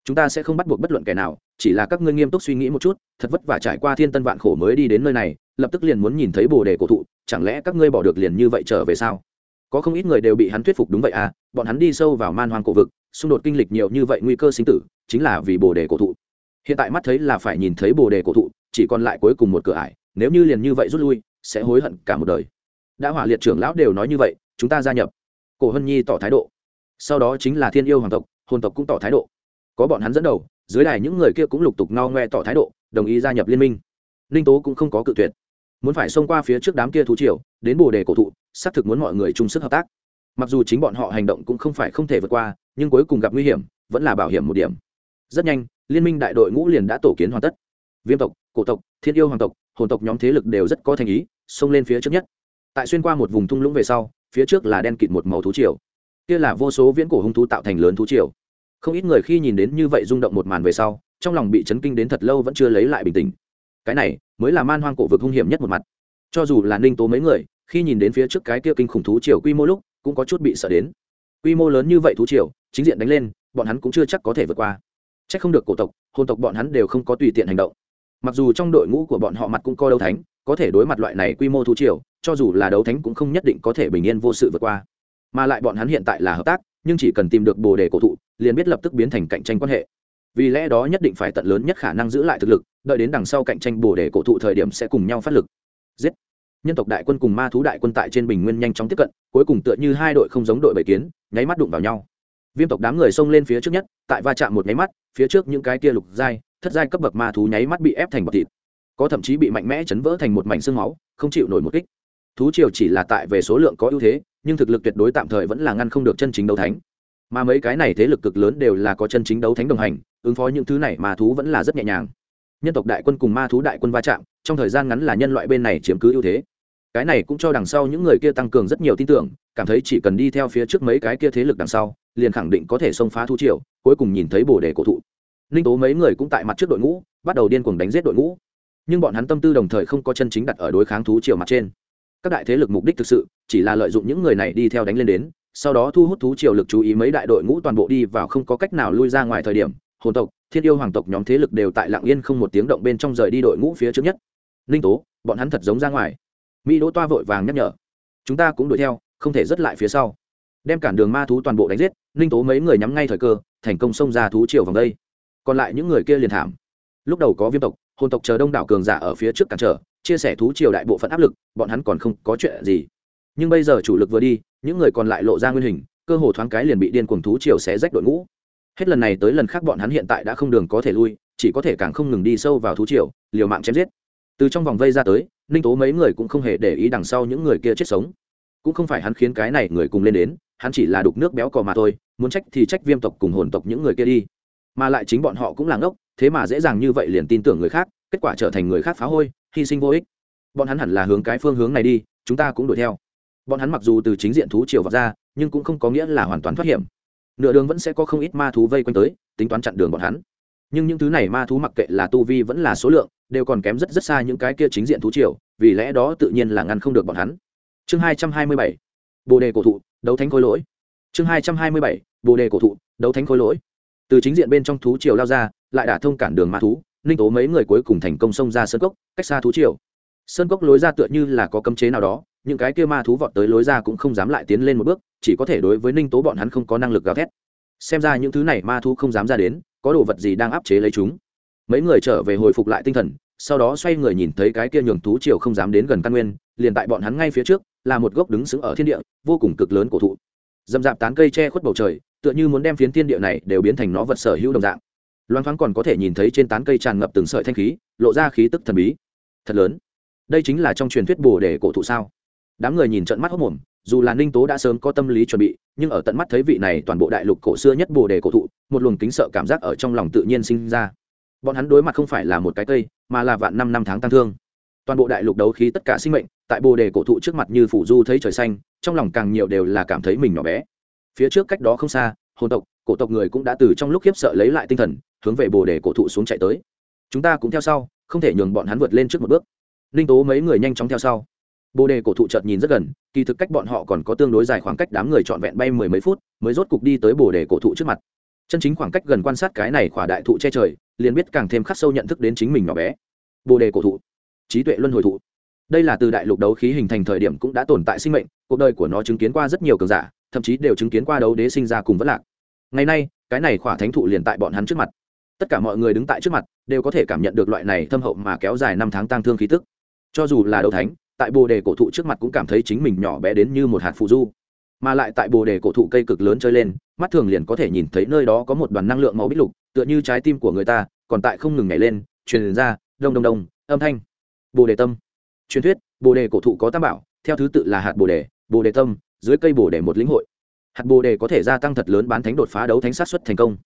Chúng ta sẽ không bắt buộc bất luận kẻ nào, chỉ là các ngươi nghiêm túc suy nghĩ một chút, thật vất vả trải qua thiên tân vạn khổ mới đi đến nơi này, lập tức liền muốn nhìn thấy bồ đề cổ thụ, chẳng lẽ các ngươi bỏ được liền như vậy trở về sao? Có không ít người đều bị hắn thuyết phục đúng vậy à bọn hắn đi sâu vào man hoang cổ vực, xung đột kinh lịch nhiều như vậy nguy cơ sinh tử, chính là vì bồ đề cổ thụ. Hiện tại mắt thấy là phải nhìn thấy bồ đề cổ thụ, chỉ còn lại cuối cùng một cửa ải, nếu như liền như vậy rút lui, sẽ hối hận cả một đời. Đã hỏa liệt trưởng lão đều nói như vậy, chúng ta gia nhập. Cổ hân nhi tỏ thái độ sau đó chính là thiên yêu hoàng tộc, hồn tộc cũng tỏ thái độ. Có bọn hắn dẫn đầu, dưới đài những người kia cũng lục tục no ngoe tỏ thái độ, đồng ý gia nhập liên minh. Ninh tố cũng không có cự tuyệt. Muốn phải xông qua phía trước đám kia thú triều, đến bồ đề cổ thụ, xác thực muốn mọi người chung sức hợp tác. Mặc dù chính bọn họ hành động cũng không phải không thể vượt qua, nhưng cuối cùng gặp nguy hiểm, vẫn là bảo hiểm một điểm. Rất nhanh, liên minh đại đội ngũ liền đã tổ kiến hoàn tất. Viêm tộc, cổ tộc, thiên yêu hoàng tộc, hồn tộc nhóm thế lực đều rất có thành ý, xông lên phía trước nhất. Tại xuyên qua một vùng thung lũng về sau, phía trước là đen kịt một màu thú triều kia là vô số viễn cổ hung thú tạo thành lớn thú triều. Không ít người khi nhìn đến như vậy rung động một màn về sau, trong lòng bị chấn kinh đến thật lâu vẫn chưa lấy lại bình tĩnh. Cái này mới là man hoang cổ vực hung hiểm nhất một mặt. Cho dù là ninh tố mấy người, khi nhìn đến phía trước cái kia kinh khủng thú triều quy mô lúc, cũng có chút bị sợ đến. Quy mô lớn như vậy thú triều, chính diện đánh lên, bọn hắn cũng chưa chắc có thể vượt qua. C h ắ c không được cổ tộc hôn tộc bọn hắn đều không có tùy tiện hành động. Mặc dù trong đội ngũ của bọn họ mặt cũng coi đấu thánh, có thể đối mặt loại này quy mô thú triều, cho dù là đấu thánh cũng không nhất định có thể bình yên vô sự vượt qua mà lại bọn hắn hiện tại là hợp tác nhưng chỉ cần tìm được bồ đề cổ thụ liền biết lập tức biến thành cạnh tranh quan hệ. Vì lẽ đó nhất định phải tận lớn nhất khả năng giữ lại thực lực đợi đến đằng sau cạnh tranh bồ đề cổ thụ thời điểm sẽ cùng nhau phát lực. Giết! Nhân tộc đại quân cùng ma thú đại quân tại trên bình nguyên nhanh chóng tiếp cận cuối cùng tựa như hai đội không giống đội bầy kiến nháy mắt đụng vào nhau. Viêm tộc đám người xông lên phía trước nhất tại va chạm một nháy mắt phía trước những cái kia lục dai, thất dai cấp bậc ma thú nháy mắt bị ép thành bọc thịt. Có thậm chí bị mạnh mẽ chấn vỡ thành một mảnh xương máu không chịu nổi một kích. Thú triều chỉ là tại về số lượng có ưu thế nhưng thực lực tuyệt đối tạm thời vẫn là ngăn không được chân chính đấu thánh. Mà mấy cái này thế lực cực lớn đều là có chân chính đấu thánh đồng hành, ứng phó những thứ này mà thú vẫn là rất nhẹ nhàng. Nhân tộc đại quân cùng ma thú đại quân va chạm, trong thời gian ngắn là nhân loại bên này chiếm cứ ưu thế. Cái này cũng cho đằng sau những người kia tăng cường rất nhiều tin tưởng, cảm thấy chỉ cần đi theo phía trước mấy cái kia thế lực đằng sau, liền khẳng định có thể xông phá thú triều, cuối cùng nhìn thấy bồ đề cổ thụ. Ninh tố mấy người cũng tại mặt trước đội ngũ, bắt đầu điên cuồng đánh giết đội ngũ. Nhưng bọn hắn tâm tư đồng thời không có chân chính đặt ở đối kháng thú triều mặt trên các đại thế lực mục đích thực sự, chỉ là lợi dụng những người này đi theo đánh lên đến, sau đó thu hút thú triều lực chú ý mấy đại đội ngũ toàn bộ đi vào không có cách nào lui ra ngoài thời điểm, hồn tộc, thiên yêu hoàng tộc nhóm thế lực đều tại lạng yên không một tiếng động bên trong rời đi đội ngũ phía trước nhất. Ninh tố, bọn hắn thật giống ra ngoài. Mỹ đỗ toa vội vàng nhắc nhở. Chúng ta cũng đuổi theo, không thể dứt lại phía sau. Đem cản đường ma thú toàn bộ đánh giết, ninh tố mấy người nhắm ngay thời cơ, thành công xông ra thú triều vòng đây. Còn lại những người kia liền thảm. Lúc đầu có viêm tộc, hồn tộc chờ đông đảo cường giả ở phía trước cản trở chia sẻ thú triều đại bộ phận áp lực, bọn hắn còn không có chuyện gì. Nhưng bây giờ chủ lực vừa đi, những người còn lại lộ ra nguyên hình, cơ hồ thoáng cái liền bị điên cuồng thú triều xé rách đội ngũ. Hết lần này tới lần khác bọn hắn hiện tại đã không đường có thể lui, chỉ có thể càng không ngừng đi sâu vào thú triều, liều mạng chém giết. Từ trong vòng vây ra tới, ninh tố mấy người cũng không hề để ý đằng sau những người kia chết sống. Cũng không phải hắn khiến cái này người cùng lên đến, hắn chỉ là đục nước béo cò mà thôi, muốn trách thì trách viêm tộc cùng hồn tộc những người kia đi. Mà lại chính bọn họ cũng là ngốc, thế mà dễ dàng như vậy liền tin tưởng người khác kết quả trở thành người khác phá hôi, hy sinh vô ích. Bọn hắn hẳn là hướng cái phương hướng này đi, chúng ta cũng đuổi theo. Bọn hắn mặc dù từ chính diện thú triều vào ra, nhưng cũng không có nghĩa là hoàn toàn thoát hiểm. Nửa đường vẫn sẽ có không ít ma thú vây quanh tới, tính toán chặn đường bọn hắn. Nhưng những thứ này ma thú mặc kệ là tu vi vẫn là số lượng, đều còn kém rất rất xa những cái kia chính diện thú triều, vì lẽ đó tự nhiên là ngăn không được bọn hắn. Chương hai trăm hai mươi bảy, bồ đề cổ thụ, đấu thánh khối lỗi. Chương hai trăm hai mươi bảy, bồ đề cổ thụ, đấu thánh khối lỗi. Từ chính diện bên trong thú triều lao ra, lại đả thông cản đường ma thú ninh tố mấy người cuối cùng thành công xông ra sơn cốc, cách xa thú triều. Sơn cốc lối ra tựa như là có cấm chế nào đó, những cái kia ma thú vọt tới lối ra cũng không dám lại tiến lên một bước, chỉ có thể đối với ninh tố bọn hắn không có năng lực gào thét. Xem ra những thứ này ma thú không dám ra đến, có đồ vật gì đang áp chế lấy chúng? Mấy người trở về hồi phục lại tinh thần, sau đó xoay người nhìn thấy cái kia nhường thú triều không dám đến gần căn nguyên, liền tại bọn hắn ngay phía trước, là một gốc đứng sững ở thiên địa, vô cùng cực lớn cổ thụ. Dầm dạp tán cây che khuất bầu trời, tựa như muốn đem phiến thiên địa này đều biến thành nó vật sở hữu đồng dạng loan thoáng còn có thể nhìn thấy trên tán cây tràn ngập từng sợi thanh khí, lộ ra khí tức thần bí. Thật lớn. Đây chính là trong truyền thuyết bồ đề cổ thụ sao? Đám người nhìn trận mắt hốc mồm, dù là ninh tố đã sớm có tâm lý chuẩn bị, nhưng ở tận mắt thấy vị này toàn bộ đại lục cổ xưa nhất bồ đề cổ thụ, một luồng kính sợ cảm giác ở trong lòng tự nhiên sinh ra. Bọn hắn đối mặt không phải là một cái cây, mà là vạn năm năm tháng tăng thương. Toàn bộ đại lục đấu khí tất cả sinh mệnh, tại bồ đề cổ thụ trước mặt như phủ du thấy trời xanh, trong lòng càng nhiều đều là cảm thấy mình nhỏ bé. Phía trước cách đó không xa, hồn tộc cổ tộc người cũng đã từ trong lúc khiếp sợ lấy lại tinh thần, hướng về bồ đề cổ thụ xuống chạy tới. Chúng ta cũng theo sau, không thể nhường bọn hắn vượt lên trước một bước. Ninh tố mấy người nhanh chóng theo sau. Bồ đề cổ thụ chợt nhìn rất gần, kỳ thực cách bọn họ còn có tương đối dài khoảng cách đám người trọn vẹn bay mười mấy phút, mới rốt cục đi tới bồ đề cổ thụ trước mặt. Chân chính khoảng cách gần quan sát cái này khỏa đại thụ che trời, liền biết càng thêm khắc sâu nhận thức đến chính mình nhỏ bé. Bồ đề cổ thụ. Trí tuệ luân hồi thụ. Đây là từ đại lục đấu khí hình thành thời điểm cũng đã tồn tại sinh mệnh, cuộc đời của nó chứng kiến qua rất nhiều cường giả, thậm chí đều chứng kiến qua đấu đế sinh ra cùng vất lạc ngày nay, cái này khỏa thánh thụ liền tại bọn hắn trước mặt. Tất cả mọi người đứng tại trước mặt, đều có thể cảm nhận được loại này thâm hậu mà kéo dài năm tháng tăng thương khí tức. Cho dù là đấu thánh, tại bồ đề cổ thụ trước mặt cũng cảm thấy chính mình nhỏ bé đến như một hạt phụ du. Mà lại tại bồ đề cổ thụ cây cực lớn chơi lên, mắt thường liền có thể nhìn thấy nơi đó có một đoàn năng lượng màu bích lục, tựa như trái tim của người ta, còn tại không ngừng nhảy lên, truyền ra, đông đông đông, âm thanh. Bồ đề tâm. Truyền thuyết, bồ đề cổ thụ có tam bảo, theo thứ tự là hạt bồ đề bồ đề tâm, dưới cây bồ đề một lĩnh hội hạt bồ đề có thể gia tăng thật lớn bán thánh đột phá đấu thánh sát xuất thành công.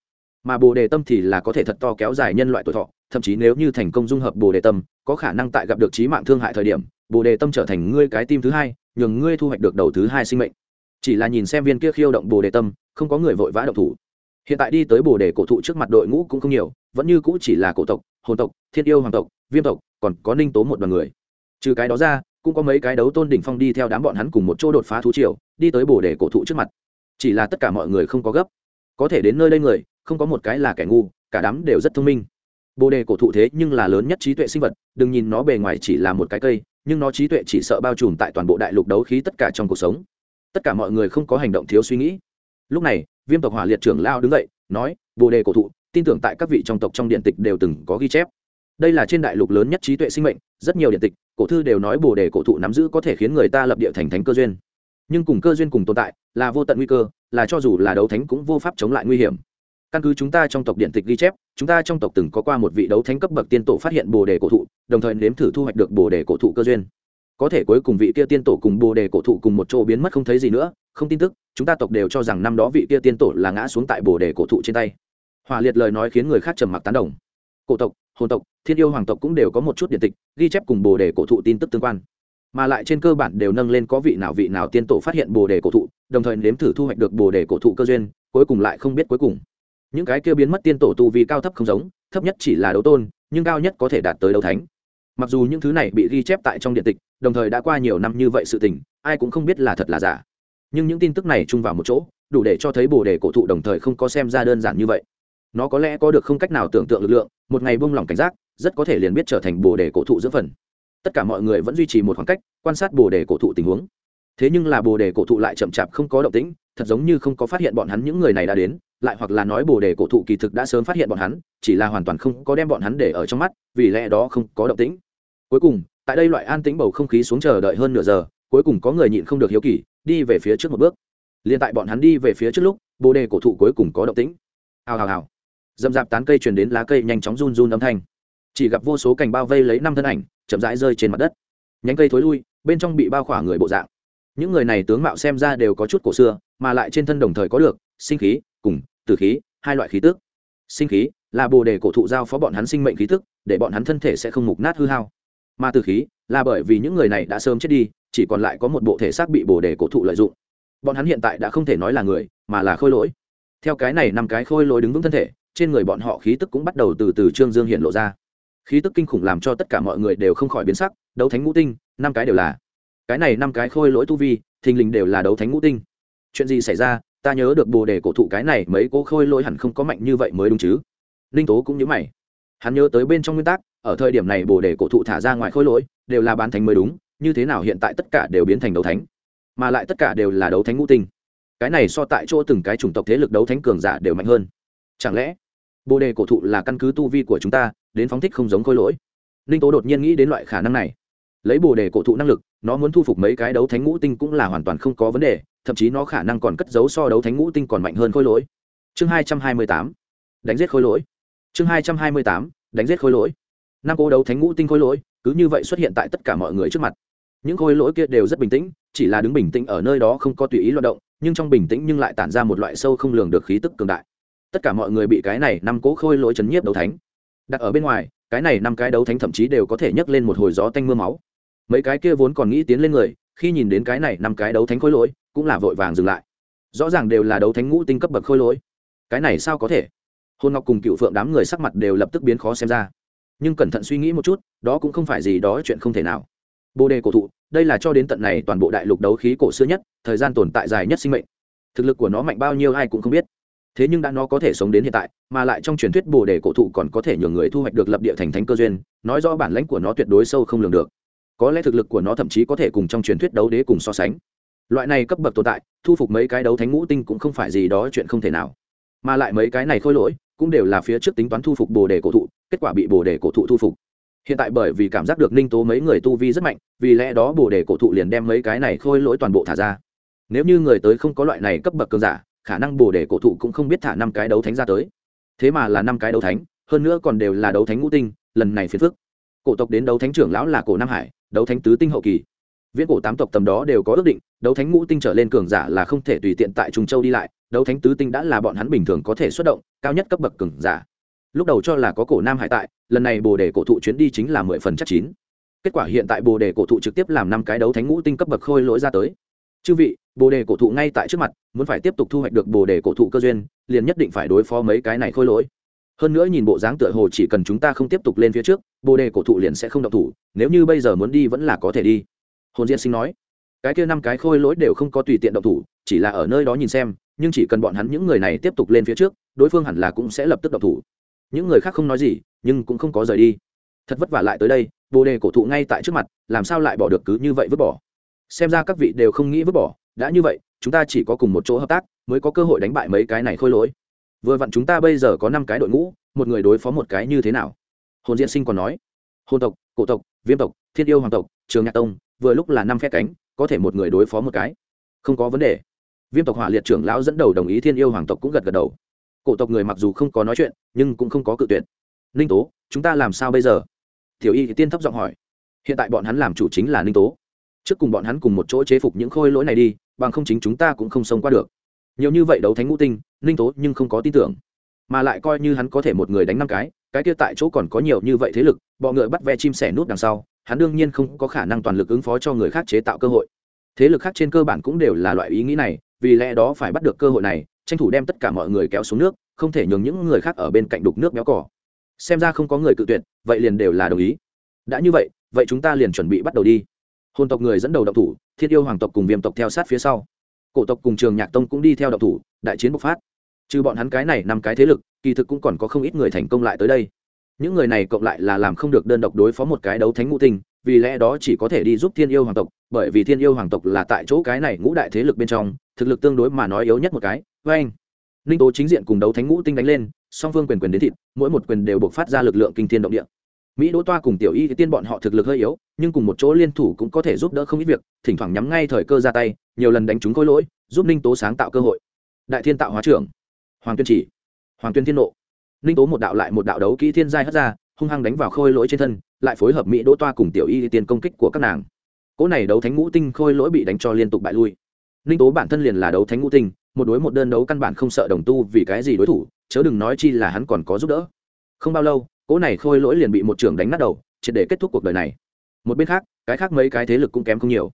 Mà bồ đề tâm thì là có thể thật to kéo dài nhân loại tuổi thọ, thậm chí nếu như thành công dung hợp bồ đề tâm, có khả năng tại gặp được trí mạng thương hại thời điểm, bồ đề tâm trở thành ngươi cái tim thứ hai, nhường ngươi thu hoạch được đầu thứ hai sinh mệnh. Chỉ là nhìn xem viên kia khiêu động bồ đề tâm, không có người vội vã động thủ. Hiện tại đi tới bồ đề cổ thụ trước mặt đội ngũ cũng không nhiều, vẫn như cũ chỉ là cổ tộc, hồn tộc, thiên yêu hoàng tộc, viêm tộc, còn có ninh tố một đoàn người. Trừ cái đó ra, cũng có mấy cái đấu tôn đỉnh phong đi theo đám bọn hắn cùng một chỗ đột phá thú triều, đi tới bồ đề cổ thụ trước mặt chỉ là tất cả mọi người không có gấp. Có thể đến nơi đây người, không có một cái là kẻ ngu, cả đám đều rất thông minh. Bồ đề cổ thụ thế nhưng là lớn nhất trí tuệ sinh vật, đừng nhìn nó bề ngoài chỉ là một cái cây, nhưng nó trí tuệ chỉ sợ bao trùm tại toàn bộ đại lục đấu khí tất cả trong cuộc sống. Tất cả mọi người không có hành động thiếu suy nghĩ. Lúc này, viêm tộc hỏa liệt trưởng lao đứng dậy, nói, bồ đề cổ thụ, tin tưởng tại các vị trong tộc trong điện tịch đều từng có ghi chép. Đây là trên đại lục lớn nhất trí tuệ sinh mệnh, rất nhiều điện tịch, cổ thư đều nói bồ đề cổ thụ nắm giữ có thể khiến người ta lập địa thành thánh cơ duyên nhưng cùng cơ duyên cùng tồn tại là vô tận nguy cơ, là cho dù là đấu thánh cũng vô pháp chống lại nguy hiểm. Căn cứ chúng ta trong tộc điện tịch ghi chép, chúng ta trong tộc từng có qua một vị đấu thánh cấp bậc tiên tổ phát hiện bồ đề cổ thụ, đồng thời nếm thử thu hoạch được bồ đề cổ thụ cơ duyên. Có thể cuối cùng vị kia tiên tổ cùng bồ đề cổ thụ cùng một chỗ biến mất không thấy gì nữa, không tin tức, chúng ta tộc đều cho rằng năm đó vị kia tiên tổ là ngã xuống tại bồ đề cổ thụ trên tay. Hòa liệt lời nói khiến người khác trầm mặc tán đồng. Cổ tộc, hồn tộc, thiên yêu hoàng tộc cũng đều có một chút điện tịch, ghi chép cùng bồ đề cổ thụ tin tức tương quan mà lại trên cơ bản đều nâng lên có vị nào vị nào tiên tổ phát hiện bồ đề cổ thụ, đồng thời nếm thử thu hoạch được bồ đề cổ thụ cơ duyên, cuối cùng lại không biết cuối cùng. Những cái kia biến mất tiên tổ tu vì cao thấp không giống, thấp nhất chỉ là đấu tôn, nhưng cao nhất có thể đạt tới đấu thánh. Mặc dù những thứ này bị ghi chép tại trong điện tịch, đồng thời đã qua nhiều năm như vậy sự tình, ai cũng không biết là thật là giả. Nhưng những tin tức này chung vào một chỗ, đủ để cho thấy bồ đề cổ thụ đồng thời không có xem ra đơn giản như vậy. Nó có lẽ có được không cách nào tưởng tượng lực lượng, một ngày buông lỏng cảnh giác, rất có thể liền biết trở thành bồ đề cổ thụ giữa phần tất cả mọi người vẫn duy trì một khoảng cách, quan sát bồ đề cổ thụ tình huống. Thế nhưng là bồ đề cổ thụ lại chậm chạp không có động tĩnh, thật giống như không có phát hiện bọn hắn những người này đã đến, lại hoặc là nói bồ đề cổ thụ kỳ thực đã sớm phát hiện bọn hắn, chỉ là hoàn toàn không có đem bọn hắn để ở trong mắt, vì lẽ đó không có động tĩnh. Cuối cùng, tại đây loại an tĩnh bầu không khí xuống chờ đợi hơn nửa giờ, cuối cùng có người nhịn không được hiếu kỳ, đi về phía trước một bước. Liền tại bọn hắn đi về phía trước lúc, bồ đề cổ thụ cuối cùng có động tĩnh. Hào hào hào. Dầm dạp tán cây truyền đến lá cây nhanh chóng run run âm thanh. Chỉ gặp vô số cành bao vây lấy năm thân ảnh chậm rãi rơi trên mặt đất. Nhánh cây thối lui, bên trong bị bao khỏa người bộ dạng. Những người này tướng mạo xem ra đều có chút cổ xưa, mà lại trên thân đồng thời có được sinh khí, cùng tử khí, hai loại khí tức. Sinh khí là bồ đề cổ thụ giao phó bọn hắn sinh mệnh khí tức, để bọn hắn thân thể sẽ không mục nát hư hao. Mà tử khí là bởi vì những người này đã sớm chết đi, chỉ còn lại có một bộ thể xác bị bồ đề cổ thụ lợi dụng. Bọn hắn hiện tại đã không thể nói là người, mà là khôi lỗi. Theo cái này năm cái khôi lỗi đứng vững thân thể, trên người bọn họ khí tức cũng bắt đầu từ từ trương dương hiện lộ ra khí tức kinh khủng làm cho tất cả mọi người đều không khỏi biến sắc, đấu thánh ngũ tinh, năm cái đều là. Cái này năm cái khôi lỗi tu vi, thình lình đều là đấu thánh ngũ tinh. Chuyện gì xảy ra, ta nhớ được bồ đề cổ thụ cái này mấy cô khôi lỗi hẳn không có mạnh như vậy mới đúng chứ. Ninh tố cũng nhớ mày. Hắn nhớ tới bên trong nguyên tắc, ở thời điểm này bồ đề cổ thụ thả ra ngoài khôi lỗi, đều là bán thánh mới đúng, như thế nào hiện tại tất cả đều biến thành đấu thánh? Mà lại tất cả đều là đấu thánh ngũ tinh. Cái này so tại chỗ từng cái chủng tộc thế lực đấu thánh cường giả đều mạnh hơn. Chẳng lẽ bồ đề cổ thụ là căn cứ tu vi của chúng ta đến phóng thích không giống khôi lỗi. Ninh tố đột nhiên nghĩ đến loại khả năng này. Lấy bồ đề cổ thụ năng lực, nó muốn thu phục mấy cái đấu thánh ngũ tinh cũng là hoàn toàn không có vấn đề, thậm chí nó khả năng còn cất giấu so đấu thánh ngũ tinh còn mạnh hơn khôi lỗi. Chương hai trăm hai mươi tám. Đánh giết khôi lỗi. Chương hai trăm hai mươi tám. Đánh giết khôi lỗi. Năm cô đấu thánh ngũ tinh khôi lỗi, cứ như vậy xuất hiện tại tất cả mọi người trước mặt. Những khôi lỗi kia đều rất bình tĩnh, chỉ là đứng bình tĩnh ở nơi đó không có tùy ý loạt động, nhưng trong bình tĩnh nhưng lại tản ra một loại sâu không lường được khí tức cường đại. Tất cả mọi người bị cái này năm cố khôi lỗi chấn nhiếp đấu thánh đặt ở bên ngoài, cái này năm cái đấu thánh thậm chí đều có thể nhấc lên một hồi gió tanh mưa máu. Mấy cái kia vốn còn nghĩ tiến lên người, khi nhìn đến cái này năm cái đấu thánh khôi lỗi, cũng là vội vàng dừng lại. Rõ ràng đều là đấu thánh ngũ tinh cấp bậc khôi lỗi. Cái này sao có thể? Hôn ngọc cùng cựu phượng đám người sắc mặt đều lập tức biến khó xem ra. Nhưng cẩn thận suy nghĩ một chút, đó cũng không phải gì đó chuyện không thể nào. Bồ đề cổ thụ, đây là cho đến tận này toàn bộ đại lục đấu khí cổ xưa nhất, thời gian tồn tại dài nhất sinh mệnh. Thực lực của nó mạnh bao nhiêu ai cũng không biết thế nhưng đã nó có thể sống đến hiện tại, mà lại trong truyền thuyết bồ đề cổ thụ còn có thể nhường người thu hoạch được lập địa thành thánh cơ duyên, nói rõ bản lãnh của nó tuyệt đối sâu không lường được. Có lẽ thực lực của nó thậm chí có thể cùng trong truyền thuyết đấu đế cùng so sánh. Loại này cấp bậc tồn tại, thu phục mấy cái đấu thánh ngũ tinh cũng không phải gì đó chuyện không thể nào. Mà lại mấy cái này khôi lỗi, cũng đều là phía trước tính toán thu phục bồ đề cổ thụ, kết quả bị bồ đề cổ thụ thu phục. Hiện tại bởi vì cảm giác được ninh tố mấy người tu vi rất mạnh, vì lẽ đó bồ đề cổ thụ liền đem mấy cái này khôi lỗi toàn bộ thả ra. Nếu như người tới không có loại này cấp bậc cường giả khả năng bồ đề cổ thụ cũng không biết thả năm cái đấu thánh ra tới. Thế mà là năm cái đấu thánh, hơn nữa còn đều là đấu thánh ngũ tinh, lần này phiền phức. Cổ tộc đến đấu thánh trưởng lão là cổ nam hải, đấu thánh tứ tinh hậu kỳ. Viễn cổ tám tộc tầm đó đều có ước định, đấu thánh ngũ tinh trở lên cường giả là không thể tùy tiện tại trung châu đi lại, đấu thánh tứ tinh đã là bọn hắn bình thường có thể xuất động, cao nhất cấp bậc cường giả. Lúc đầu cho là có cổ nam hải tại, lần này bồ đề cổ thụ chuyến đi chính là mười phần chắc chín. Kết quả hiện tại bồ đề cổ thụ trực tiếp làm năm cái đấu thánh ngũ tinh cấp bậc khôi lỗi ra tới. Chư vị bồ đề cổ thụ ngay tại trước mặt, muốn phải tiếp tục thu hoạch được bồ đề cổ thụ cơ duyên, liền nhất định phải đối phó mấy cái này khôi lỗi. Hơn nữa nhìn bộ dáng tựa hồ chỉ cần chúng ta không tiếp tục lên phía trước, bồ đề cổ thụ liền sẽ không độc thủ, nếu như bây giờ muốn đi vẫn là có thể đi. Hồn diễn sinh nói. Cái kia năm cái khôi lỗi đều không có tùy tiện độc thủ, chỉ là ở nơi đó nhìn xem, nhưng chỉ cần bọn hắn những người này tiếp tục lên phía trước, đối phương hẳn là cũng sẽ lập tức độc thủ. Những người khác không nói gì, nhưng cũng không có rời đi. Thật vất vả lại tới đây, bồ đề cổ thụ ngay tại trước mặt, làm sao lại bỏ được cứ như vậy vứt bỏ? Xem ra các vị đều không nghĩ vứt bỏ đã như vậy, chúng ta chỉ có cùng một chỗ hợp tác, mới có cơ hội đánh bại mấy cái này khôi lỗi. Vừa vặn chúng ta bây giờ có năm cái đội ngũ, một người đối phó một cái như thế nào? Hồn diện sinh còn nói. Hồn tộc, cổ tộc, viêm tộc, thiên yêu hoàng tộc, trường nhạc tông, vừa lúc là năm phe cánh, có thể một người đối phó một cái. Không có vấn đề. Viêm tộc hỏa liệt trưởng lão dẫn đầu đồng ý thiên yêu hoàng tộc cũng gật gật đầu. Cổ tộc người mặc dù không có nói chuyện, nhưng cũng không có cự tuyệt. Ninh tố, chúng ta làm sao bây giờ? Tiểu y thì tiên thấp giọng hỏi. Hiện tại bọn hắn làm chủ chính là ninh tố. Trước cùng bọn hắn cùng một chỗ chế phục những khôi lỗi này đi bằng không chính chúng ta cũng không sống qua được. Nhiều như vậy đấu thánh ngũ tinh, ninh tố nhưng không có tin tưởng. Mà lại coi như hắn có thể một người đánh năm cái cái kia tại chỗ còn có nhiều như vậy thế lực, bọ ngựa bắt ve chim sẻ nút đằng sau, hắn đương nhiên không có khả năng toàn lực ứng phó cho người khác chế tạo cơ hội. Thế lực khác trên cơ bản cũng đều là loại ý nghĩ này, vì lẽ đó phải bắt được cơ hội này, tranh thủ đem tất cả mọi người kéo xuống nước, không thể nhường những người khác ở bên cạnh đục nước béo cỏ. Xem ra không có người cự tuyệt, vậy liền đều là đồng ý. Đã như vậy vậy chúng ta liền chuẩn bị bắt đầu đi hôn tộc người dẫn đầu độc thủ, thiên yêu hoàng tộc cùng viêm tộc theo sát phía sau. Cổ tộc cùng trường nhạc tông cũng đi theo độc thủ, đại chiến bộc phát. Trừ bọn hắn cái này năm cái thế lực, kỳ thực cũng còn có không ít người thành công lại tới đây. Những người này cộng lại là làm không được đơn độc đối phó một cái đấu thánh ngũ tinh, vì lẽ đó chỉ có thể đi giúp thiên yêu hoàng tộc, bởi vì thiên yêu hoàng tộc là tại chỗ cái này ngũ đại thế lực bên trong, thực lực tương đối mà nói yếu nhất một cái. Vê anh ninh tố chính diện cùng đấu thánh ngũ tinh đánh lên, song phương quyền quyền đến thịt, mỗi một quyền đều buộc phát ra lực lượng kinh thiên động địa. Mỹ đỗ toa cùng tiểu y tiên bọn họ thực lực hơi yếu nhưng cùng một chỗ liên thủ cũng có thể giúp đỡ không ít việc, thỉnh thoảng nhắm ngay thời cơ ra tay, nhiều lần đánh trúng khối lỗi, giúp ninh tố sáng tạo cơ hội. Đại thiên tạo hóa trưởng, hoàng tuyên chỉ, hoàng tuyên thiên nộ. Ninh tố một đạo lại một đạo đấu kỹ thiên giai hất ra, hung hăng đánh vào khôi lỗi trên thân, lại phối hợp mỹ đỗ toa cùng tiểu y tiên công kích của các nàng. Cỗ này đấu thánh ngũ tinh khôi lỗi bị đánh cho liên tục bại lui. Ninh tố bản thân liền là đấu thánh ngũ tinh, một đối một đơn đấu căn bản không sợ đồng tu vì cái gì đối thủ, chớ đừng nói chi là hắn còn có giúp đỡ. Không bao lâu, cỗ này khôi lỗi liền bị một trưởng đánh nát đầu, triệt để kết thúc cuộc đời này một bên khác, cái khác mấy cái thế lực cũng kém không nhiều.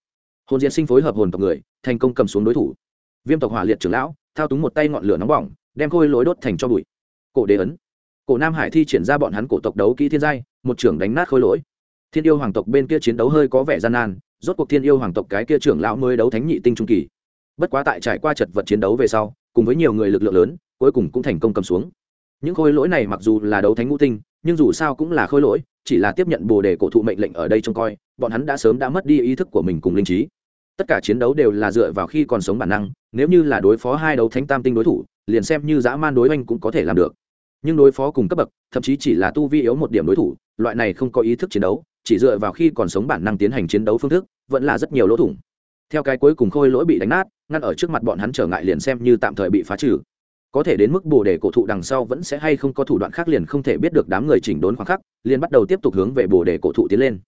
Hồn diễn sinh phối hợp hồn tộc người, thành công cầm xuống đối thủ. Viêm tộc hỏa liệt trưởng lão, thao túng một tay ngọn lửa nóng bỏng, đem khôi lối đốt thành cho bụi. Cổ đế ấn. Cổ nam hải thi triển ra bọn hắn cổ tộc đấu kỹ thiên giai, một trưởng đánh nát khôi lỗi. Thiên yêu hoàng tộc bên kia chiến đấu hơi có vẻ gian nan, rốt cuộc thiên yêu hoàng tộc cái kia trưởng lão mới đấu thánh nhị tinh trung kỳ. Bất quá tại trải qua chật vật chiến đấu về sau, cùng với nhiều người lực lượng lớn, cuối cùng cũng thành công cầm xuống những khôi lỗi này mặc dù là đấu thánh ngũ tinh, nhưng dù sao cũng là khôi lỗi, chỉ là tiếp nhận bồ đề cổ thụ mệnh lệnh ở đây trông coi, bọn hắn đã sớm đã mất đi ý thức của mình cùng linh trí. Tất cả chiến đấu đều là dựa vào khi còn sống bản năng, nếu như là đối phó hai đấu thánh tam tinh đối thủ, liền xem như dã man đối oanh cũng có thể làm được. Nhưng đối phó cùng cấp bậc, thậm chí chỉ là tu vi yếu một điểm đối thủ, loại này không có ý thức chiến đấu, chỉ dựa vào khi còn sống bản năng tiến hành chiến đấu phương thức, vẫn là rất nhiều lỗ thủng. Theo cái cuối cùng khôi lỗi bị đánh nát, ngăn ở trước mặt bọn hắn trở ngại liền xem như tạm thời bị phá trừ có thể đến mức bồ đề cổ thụ đằng sau vẫn sẽ hay không có thủ đoạn khác liền không thể biết được đám người chỉnh đốn khoảng khắc, liền bắt đầu tiếp tục hướng về bồ đề cổ thụ tiến lên.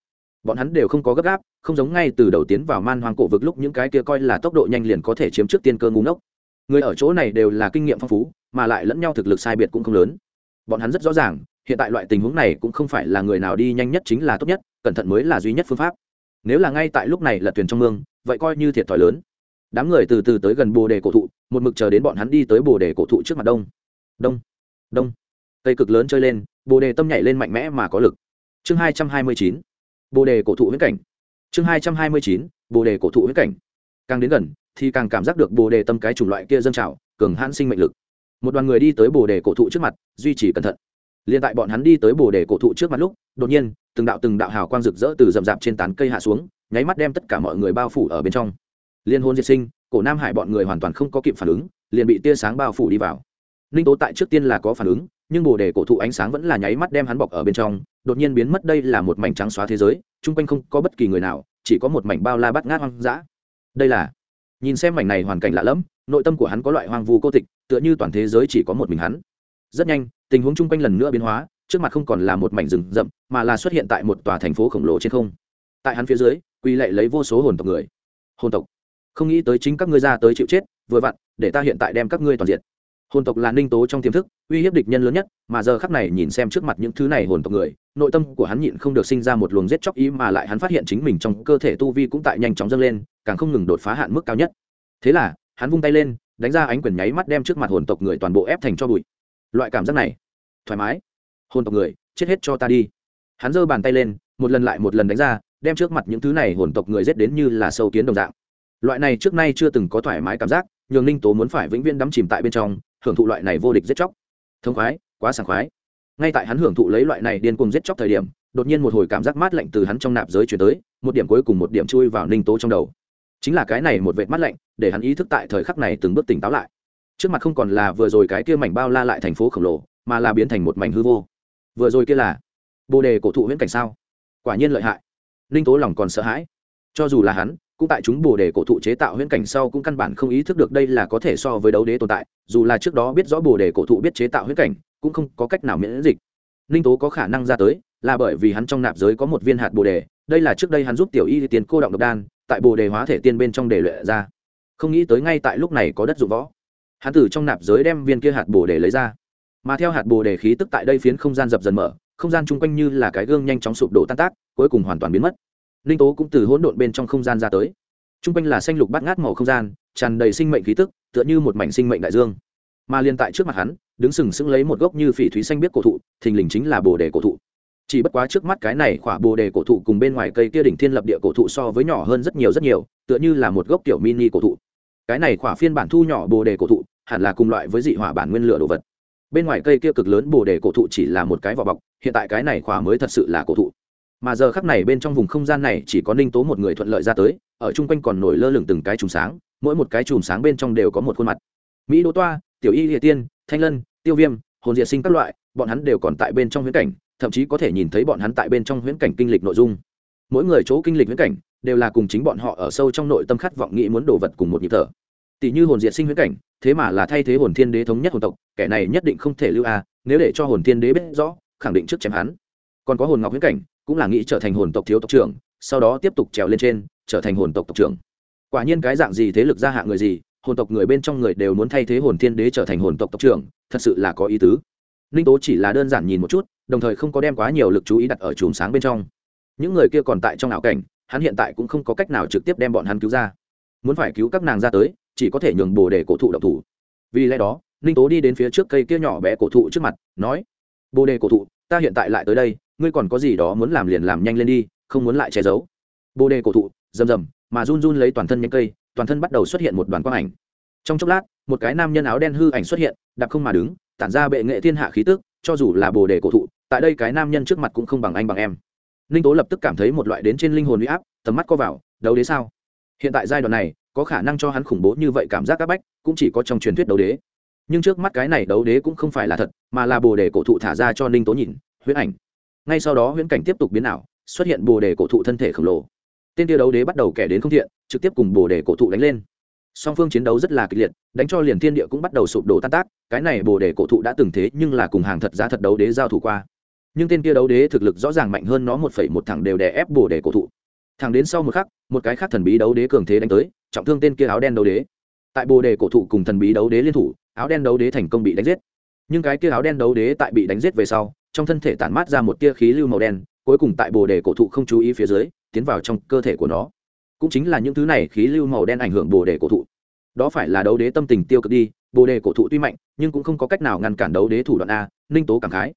Bọn hắn đều không có gấp gáp, không giống ngay từ đầu tiến vào man hoang cổ vực lúc những cái kia coi là tốc độ nhanh liền có thể chiếm trước tiên cơ ngu ngốc. Người ở chỗ này đều là kinh nghiệm phong phú, mà lại lẫn nhau thực lực sai biệt cũng không lớn. Bọn hắn rất rõ ràng, hiện tại loại tình huống này cũng không phải là người nào đi nhanh nhất chính là tốt nhất, cẩn thận mới là duy nhất phương pháp. Nếu là ngay tại lúc này là thuyền trong mương, vậy coi như thiệt thòi lớn. Đám người từ từ tới gần bồ đề cổ thụ một mực chờ đến bọn hắn đi tới bồ đề cổ thụ trước mặt đông. Đông đông. Cây cực lớn chơi lên, bồ đề tâm nhảy lên mạnh mẽ mà có lực. Chương hai trăm hai mươi chín, bồ đề cổ thụ huyễn cảnh. Chương hai trăm hai mươi chín, bồ đề cổ thụ huyễn cảnh. Càng đến gần, thì càng cảm giác được bồ đề tâm cái chủng loại kia dâng trào, cường hãn sinh mệnh lực. Một đoàn người đi tới bồ đề cổ thụ trước mặt, duy trì cẩn thận. Liền tại bọn hắn đi tới bồ đề cổ thụ trước mặt lúc, đột nhiên, từng đạo từng đạo hào quang rực rỡ từ rậm rạp trên tán cây hạ xuống, nháy mắt đem tất cả mọi người bao phủ ở bên trong. Liên hôn diệt sinh cổ nam hải bọn người hoàn toàn không có kịp phản ứng, liền bị tia sáng bao phủ đi vào. Ninh tố tại trước tiên là có phản ứng, nhưng bồ đề cổ thụ ánh sáng vẫn là nháy mắt đem hắn bọc ở bên trong, đột nhiên biến mất đây là một mảnh trắng xóa thế giới, chung quanh không có bất kỳ người nào, chỉ có một mảnh bao la bắt ngát hoang dã. Đây là, nhìn xem mảnh này hoàn cảnh lạ lẫm, nội tâm của hắn có loại hoang vu cô tịch, tựa như toàn thế giới chỉ có một mình hắn. Rất nhanh, tình huống chung quanh lần nữa biến hóa, trước mặt không còn là một mảnh rừng rậm, mà là xuất hiện tại một tòa thành phố khổng lồ trên không. Tại hắn phía dưới quy lệ lấy vô số hồn tộc người. Hồn tộc không nghĩ tới chính các ngươi ra tới chịu chết, vừa vặn, để ta hiện tại đem các ngươi toàn diện hồn tộc là ninh tố trong tiềm thức, uy hiếp địch nhân lớn nhất, mà giờ khắc này nhìn xem trước mặt những thứ này hồn tộc người, nội tâm của hắn nhịn không được sinh ra một luồng giết chóc ý mà lại hắn phát hiện chính mình trong cơ thể tu vi cũng tại nhanh chóng dâng lên, càng không ngừng đột phá hạn mức cao nhất. Thế là, hắn vung tay lên, đánh ra ánh quyền nháy mắt đem trước mặt hồn tộc người toàn bộ ép thành cho bụi. Loại cảm giác này, thoải mái. Hồn tộc người, chết hết cho ta đi. Hắn giơ bàn tay lên, một lần lại một lần đánh ra, đem trước mặt những thứ này hồn tộc người giết đến như là sâu kiến đồng dạng loại này trước nay chưa từng có thoải mái cảm giác, nhường ninh tố muốn phải vĩnh viễn đắm chìm tại bên trong, hưởng thụ loại này vô địch giết chóc. Thông khoái, quá sảng khoái. Ngay tại hắn hưởng thụ lấy loại này điên cuồng giết chóc thời điểm, đột nhiên một hồi cảm giác mát lạnh từ hắn trong nạp giới chuyển tới, một điểm cuối cùng một điểm chui vào ninh tố trong đầu. Chính là cái này một vệt mát lạnh, để hắn ý thức tại thời khắc này từng bước tỉnh táo lại. Trước mặt không còn là vừa rồi cái kia mảnh bao la lại thành phố khổng lồ, mà là biến thành một mảnh hư vô. Vừa rồi kia là bồ đề cổ thụ huyễn cảnh sao? Quả nhiên lợi hại. Ninh tố lòng còn sợ hãi. Cho dù là hắn cũng tại chúng bồ đề cổ thụ chế tạo huyễn cảnh sau cũng căn bản không ý thức được đây là có thể so với đấu đế tồn tại, dù là trước đó biết rõ bồ đề cổ thụ biết chế tạo huyễn cảnh, cũng không có cách nào miễn dịch. Ninh tố có khả năng ra tới, là bởi vì hắn trong nạp giới có một viên hạt bồ đề, đây là trước đây hắn giúp tiểu y tiến cô động độc đan, tại bồ đề hóa thể tiên bên trong đề luyện ra. Không nghĩ tới ngay tại lúc này có đất dụng võ. Hắn từ trong nạp giới đem viên kia hạt bồ đề lấy ra. Mà theo hạt bồ đề khí tức tại đây phiến không gian dập dần mở, không gian chung quanh như là cái gương nhanh chóng sụp đổ tan tác, cuối cùng hoàn toàn biến mất ninh tố cũng từ hỗn độn bên trong không gian ra tới. T r u n g quanh là xanh lục bát ngát màu không gian, tràn đầy sinh mệnh khí tức, tựa như một mảnh sinh mệnh đại dương. Mà liên tại trước mặt hắn, đứng sừng sững lấy một gốc như phỉ thúy xanh biết cổ thụ, thình lình chính là bồ đề cổ thụ. Chỉ bất quá trước mắt cái này khỏa bồ đề cổ thụ cùng bên ngoài cây kia đỉnh thiên lập địa cổ thụ so với nhỏ hơn rất nhiều rất nhiều, tựa như là một gốc kiểu mini cổ thụ. Cái này khỏa phiên bản thu nhỏ bồ đề cổ thụ, hẳn là cùng loại với dị hỏa bản nguyên lửa đồ vật. Bên ngoài cây kia cực lớn bồ đề cổ thụ chỉ là một cái vỏ bọc, hiện tại cái này khỏa mới thật sự là cổ thụ mà giờ khắc này bên trong vùng không gian này chỉ có ninh tố một người thuận lợi ra tới, ở chung quanh còn nổi lơ lửng từng cái chùm sáng, mỗi một cái chùm sáng bên trong đều có một khuôn mặt. Mỹ đỗ toa, tiểu y địa tiên, thanh lân, tiêu viêm, hồn diệt sinh các loại, bọn hắn đều còn tại bên trong huyễn cảnh, thậm chí có thể nhìn thấy bọn hắn tại bên trong huyễn cảnh kinh lịch nội dung. Mỗi người chỗ kinh lịch huyễn cảnh đều là cùng chính bọn họ ở sâu trong nội tâm khát vọng nghĩ muốn đổ vật cùng một nhịp thở. Tỷ như hồn diệt sinh huyễn cảnh, thế mà là thay thế hồn thiên đế thống nhất hồn tộc, kẻ này nhất định không thể lưu a, nếu để cho hồn thiên đế biết rõ, khẳng định trước chém hắn. Còn có hồn ngọc huyễn cảnh cũng là nghĩ trở thành hồn tộc thiếu tộc trưởng, sau đó tiếp tục trèo lên trên, trở thành hồn tộc tộc trưởng. Quả nhiên cái dạng gì thế lực gia hạ người gì, hồn tộc người bên trong người đều muốn thay thế hồn thiên đế trở thành hồn tộc tộc trưởng, thật sự là có ý tứ. Ninh tố chỉ là đơn giản nhìn một chút, đồng thời không có đem quá nhiều lực chú ý đặt ở chùm sáng bên trong. Những người kia còn tại trong ảo cảnh, hắn hiện tại cũng không có cách nào trực tiếp đem bọn hắn cứu ra. Muốn phải cứu các nàng ra tới, chỉ có thể nhường bồ để cổ thụ độc thủ. Vì lẽ đó, ninh tố đi đến phía trước cây kia nhỏ bé cổ thụ trước mặt, nói, bồ đề cổ thụ, ta hiện tại lại tới đây ngươi còn có gì đó muốn làm liền làm nhanh lên đi, không muốn lại che giấu. Bồ đề cổ thụ, rầm rầm, mà run run lấy toàn thân nhánh cây, toàn thân bắt đầu xuất hiện một đoàn quang ảnh. Trong chốc lát, một cái nam nhân áo đen hư ảnh xuất hiện, đạp không mà đứng, tản ra bệ nghệ thiên hạ khí tức, cho dù là bồ đề cổ thụ, tại đây cái nam nhân trước mặt cũng không bằng anh bằng em. Ninh tố lập tức cảm thấy một loại đến trên linh hồn huy áp, tầm mắt co vào, đấu đế sao? Hiện tại giai đoạn này, có khả năng cho hắn khủng bố như vậy cảm giác áp bách, cũng chỉ có trong truyền thuyết đấu đế. Nhưng trước mắt cái này đấu đế cũng không phải là thật, mà là bồ đề cổ thụ thả ra cho ninh tố nhìn huyết ảnh ngay sau đó huyễn cảnh tiếp tục biến ảo, xuất hiện bồ đề cổ thụ thân thể khổng lồ. Tên tiêu đấu đế bắt đầu kẻ đến không thiện, trực tiếp cùng bồ đề cổ thụ đánh lên. Song phương chiến đấu rất là kịch liệt, đánh cho liền thiên địa cũng bắt đầu sụp đổ tan tác, cái này bồ đề cổ thụ đã từng thế nhưng là cùng hàng thật giá thật đấu đế giao thủ qua. Nhưng tên kia đấu đế thực lực rõ ràng mạnh hơn nó một phẩy một thẳng đều đè ép bồ đề cổ thụ. Thẳng đến sau một khắc, một cái khác thần bí đấu đế cường thế đánh tới, trọng thương tên kia áo đen đấu đế. Tại bồ đề cổ thụ cùng thần bí đấu đế liên thủ, áo đen đấu đế thành công bị đánh giết. Nhưng cái kia áo đen đấu đế tại bị đánh giết về sau trong thân thể tản mát ra một tia khí lưu màu đen, cuối cùng tại bồ đề cổ thụ không chú ý phía dưới, tiến vào trong cơ thể của nó. Cũng chính là những thứ này khí lưu màu đen ảnh hưởng bồ đề cổ thụ. Đó phải là đấu đế tâm tình tiêu cực đi, bồ đề cổ thụ tuy mạnh, nhưng cũng không có cách nào ngăn cản đấu đế thủ đoạn a, ninh tố cảm khái.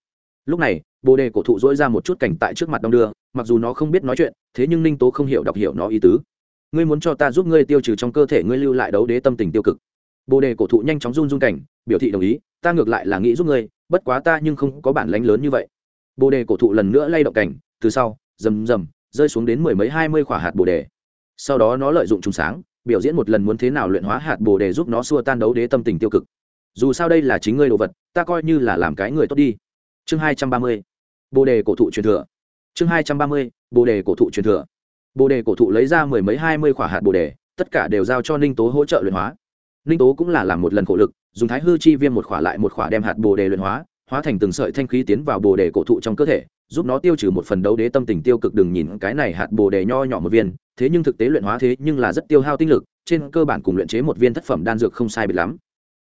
Lúc này, bồ đề cổ thụ dỗi ra một chút cảnh tại trước mặt đông đưa, mặc dù nó không biết nói chuyện, thế nhưng ninh tố không hiểu đọc hiểu nó ý tứ. Ngươi muốn cho ta giúp ngươi tiêu trừ trong cơ thể ngươi lưu lại đấu đế tâm tình tiêu cực bồ đề cổ thụ nhanh chóng run run cảnh, biểu thị đồng ý, ta ngược lại là nghĩ giúp ngươi, bất quá ta nhưng không có bản lánh lớn như vậy. Bồ đề cổ thụ lần nữa lay động cảnh, từ sau, rầm rầm, rơi xuống đến mười mấy hai mươi quả hạt bồ đề. Sau đó nó lợi dụng trùng sáng, biểu diễn một lần muốn thế nào luyện hóa hạt bồ đề giúp nó xua tan đấu đế tâm tình tiêu cực. Dù sao đây là chính ngươi đồ vật, ta coi như là làm cái người tốt đi. Chương hai trăm ba mươi, bồ đề cổ thụ truyền thừa. Chương hai trăm ba mươi, bồ đề cổ thụ truyền thừa. Bồ đề cổ thụ lấy ra mười mấy hai mươi quả hạt bồ đề, tất cả đều giao cho ninh tố hỗ trợ luyện hóa ninh tố cũng là làm một lần khổ lực, dùng thái hư chi viêm một khỏa lại một khỏa đem hạt bồ đề luyện hóa hóa thành từng sợi thanh khí tiến vào bồ đề cổ thụ trong cơ thể, giúp nó tiêu trừ một phần đấu đế tâm tình tiêu cực. Đừng nhìn cái này hạt bồ đề nho nhỏ một viên, thế nhưng thực tế luyện hóa thế nhưng là rất tiêu hao tinh lực, trên cơ bản cùng luyện chế một viên thất phẩm đan dược không sai biệt lắm.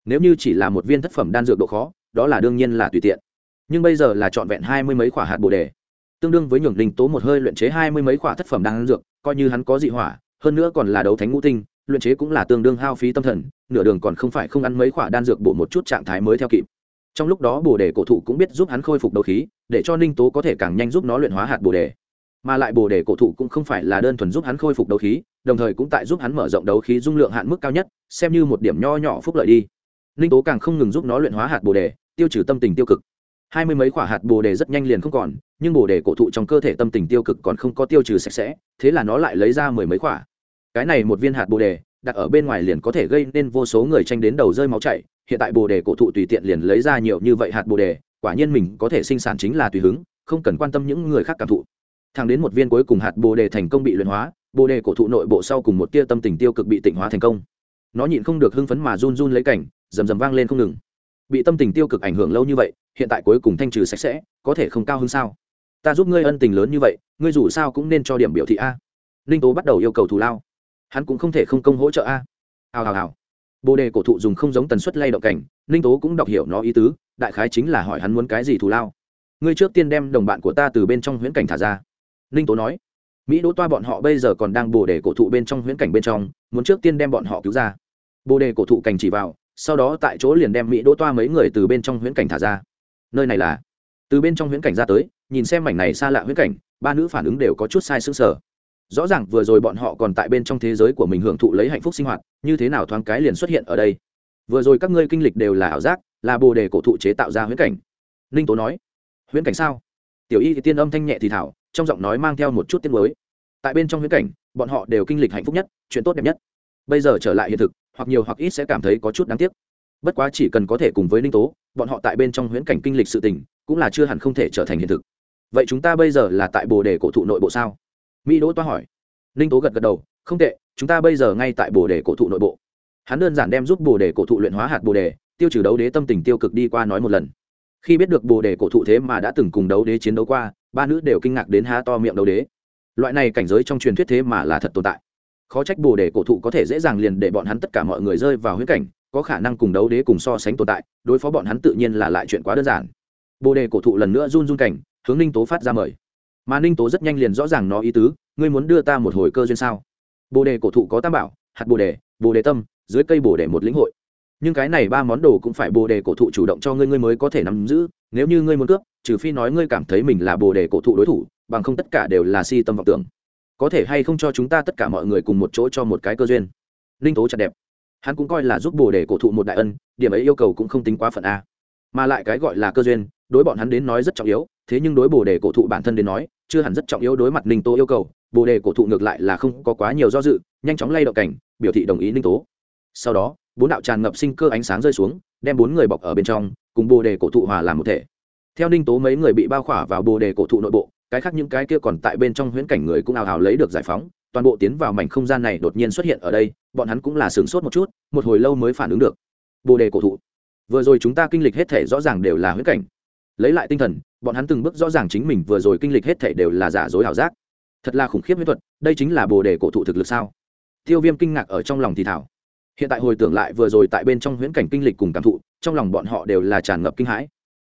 Nếu như chỉ là một viên thất phẩm đan dược độ khó, đó là đương nhiên là tùy tiện. Nhưng bây giờ là trọn vẹn hai mươi mấy quả hạt bồ đề. Tương đương với nhường đình tố một hơi luyện chế hai mươi mấy quả thất phẩm đan dược, coi như hắn có dị hỏa, hơn nữa còn là đấu thánh ngũ tinh luyện chế cũng là tương đương hao phí tâm thần, nửa đường còn không phải không ăn mấy quả đan dược bổ một chút trạng thái mới theo kịp. Trong lúc đó bồ đề cổ thụ cũng biết giúp hắn khôi phục đấu khí, để cho ninh tố có thể càng nhanh giúp nó luyện hóa hạt bồ đề. Mà lại bồ đề cổ thụ cũng không phải là đơn thuần giúp hắn khôi phục đấu khí, đồng thời cũng tại giúp hắn mở rộng đấu khí dung lượng hạn mức cao nhất, xem như một điểm nho nhỏ phúc lợi đi. Ninh tố càng không ngừng giúp nó luyện hóa hạt bồ đề, tiêu trừ tâm tình tiêu cực. Hai mươi mấy quả hạt bồ đề rất nhanh liền không còn, nhưng bồ đề cổ thụ trong cơ thể tâm tình tiêu cực còn không có tiêu trừ sạch sẽ, thế là nó lại lấy ra mười mấy quả cái này một viên hạt bồ đề, đặt ở bên ngoài liền có thể gây nên vô số người tranh đến đầu rơi máu chảy. Hiện tại bồ đề cổ thụ tùy tiện liền lấy ra nhiều như vậy hạt bồ đề, quả nhiên mình có thể sinh sản chính là tùy hứng, không cần quan tâm những người khác cảm thụ. Thang đến một viên cuối cùng hạt bồ đề thành công bị luyện hóa, bồ đề cổ thụ nội bộ sau cùng một tia tâm tình tiêu cực bị tịnh hóa thành công. Nó nhịn không được hưng phấn mà run run lấy cảnh, rầm rầm vang lên không ngừng. Bị tâm tình tiêu cực ảnh hưởng lâu như vậy, hiện tại cuối cùng thanh trừ sạch sẽ, có thể không cao hơn sao? Ta giúp ngươi ân tình lớn như vậy, ngươi dù sao cũng nên cho điểm biểu thị a. Ninh tố bắt đầu yêu cầu thù lao hắn cũng không thể không công hỗ trợ a. Hào hào hào. Bồ đề cổ thụ dùng không giống tần suất lay động cảnh, ninh tố cũng đọc hiểu nó ý tứ, đại khái chính là hỏi hắn muốn cái gì thù lao. Ngươi trước tiên đem đồng bạn của ta từ bên trong huyễn cảnh thả ra. Ninh tố nói. Mỹ đỗ toa bọn họ bây giờ còn đang bồ đề cổ thụ bên trong huyễn cảnh bên trong, muốn trước tiên đem bọn họ cứu ra. Bồ đề cổ thụ cảnh chỉ vào, sau đó tại chỗ liền đem mỹ đỗ toa mấy người từ bên trong huyễn cảnh thả ra. Nơi này là, từ bên trong huyễn cảnh ra tới, nhìn xem mảnh này xa lạ huyễn cảnh, ba nữ phản ứng đều có chút sai xứng sở rõ ràng vừa rồi bọn họ còn tại bên trong thế giới của mình hưởng thụ lấy hạnh phúc sinh hoạt, như thế nào thoáng cái liền xuất hiện ở đây? Vừa rồi các ngươi kinh lịch đều là ảo giác, là bồ đề cổ thụ chế tạo ra huyễn cảnh. Ninh tố nói, huyễn cảnh sao? Tiểu y thì tiên âm thanh nhẹ thì thảo, trong giọng nói mang theo một chút tiên mới tại bên trong huyễn cảnh, bọn họ đều kinh lịch hạnh phúc nhất, chuyện tốt đẹp nhất. Bây giờ trở lại hiện thực, hoặc nhiều hoặc ít sẽ cảm thấy có chút đáng tiếc. Bất quá chỉ cần có thể cùng với ninh tố, bọn họ tại bên trong huyễn cảnh kinh lịch sự tình, cũng là chưa hẳn không thể trở thành hiện thực. Vậy chúng ta bây giờ là tại bồ đề cổ thụ nội bộ sao? Mỹ đỗ toa hỏi. Ninh tố gật gật đầu, không tệ, chúng ta bây giờ ngay tại bồ đề cổ thụ nội bộ. Hắn đơn giản đem giúp bồ đề cổ thụ luyện hóa hạt bồ đề, tiêu trừ đấu đế tâm tình tiêu cực đi qua nói một lần. Khi biết được bồ đề cổ thụ thế mà đã từng cùng đấu đế chiến đấu qua, ba nữ đều kinh ngạc đến há to miệng đấu đế. Loại này cảnh giới trong truyền thuyết thế mà là thật tồn tại. Khó trách bồ đề cổ thụ có thể dễ dàng liền để bọn hắn tất cả mọi người rơi vào huyết cảnh, có khả năng cùng đấu đế cùng so sánh tồn tại, đối phó bọn hắn tự nhiên là lại chuyện quá đơn giản. Bồ đề cổ thụ lần nữa run run cảnh, hướng ninh tố phát ra mời mà ninh tố rất nhanh liền rõ ràng nó ý tứ, ngươi muốn đưa ta một hồi cơ duyên sao? Bồ đề cổ thụ có tam bảo, hạt bồ đề bồ đề tâm, dưới cây bồ đề một lĩnh hội. Nhưng cái này ba món đồ cũng phải bồ đề cổ thụ chủ động cho ngươi ngươi mới có thể nắm giữ, nếu như ngươi muốn cướp, trừ phi nói ngươi cảm thấy mình là bồ đề cổ thụ đối thủ, bằng không tất cả đều là si tâm vọng tưởng. Có thể hay không cho chúng ta tất cả mọi người cùng một chỗ cho một cái cơ duyên? Ninh tố chặt đẹp. Hắn cũng coi là giúp bồ đề cổ thụ một đại ân, điểm ấy yêu cầu cũng không tính quá phận a. Mà lại cái gọi là cơ duyên, đối bọn hắn đến nói rất trọng yếu, thế nhưng đối bồ đề cổ thụ bản thân đến nói chưa hẳn rất trọng yếu đối mặt ninh tố yêu cầu, bồ đề cổ thụ ngược lại là không có quá nhiều do dự, nhanh chóng lay động cảnh, biểu thị đồng ý ninh tố. Sau đó, bốn đạo tràn ngập sinh cơ ánh sáng rơi xuống, đem bốn người bọc ở bên trong, cùng bồ đề cổ thụ hòa làm một thể. Theo ninh tố mấy người bị bao khỏa vào bồ đề cổ thụ nội bộ, cái khác những cái kia còn tại bên trong huyễn cảnh người cũng ào ào lấy được giải phóng, toàn bộ tiến vào mảnh không gian này đột nhiên xuất hiện ở đây, bọn hắn cũng là sửng sốt một chút, một hồi lâu mới phản ứng được. Bồ đề cổ thụ. Vừa rồi chúng ta kinh lịch hết thể rõ ràng đều là huyễn cảnh lấy lại tinh thần, bọn hắn từng bước rõ ràng chính mình vừa rồi kinh lịch hết thể đều là giả dối ảo giác. Thật là khủng khiếp huyết thuật, đây chính là bồ đề cổ thụ thực lực sao? Tiêu viêm kinh ngạc ở trong lòng thì thảo. Hiện tại hồi tưởng lại vừa rồi tại bên trong huyễn cảnh kinh lịch cùng cảm thụ, trong lòng bọn họ đều là tràn ngập kinh hãi.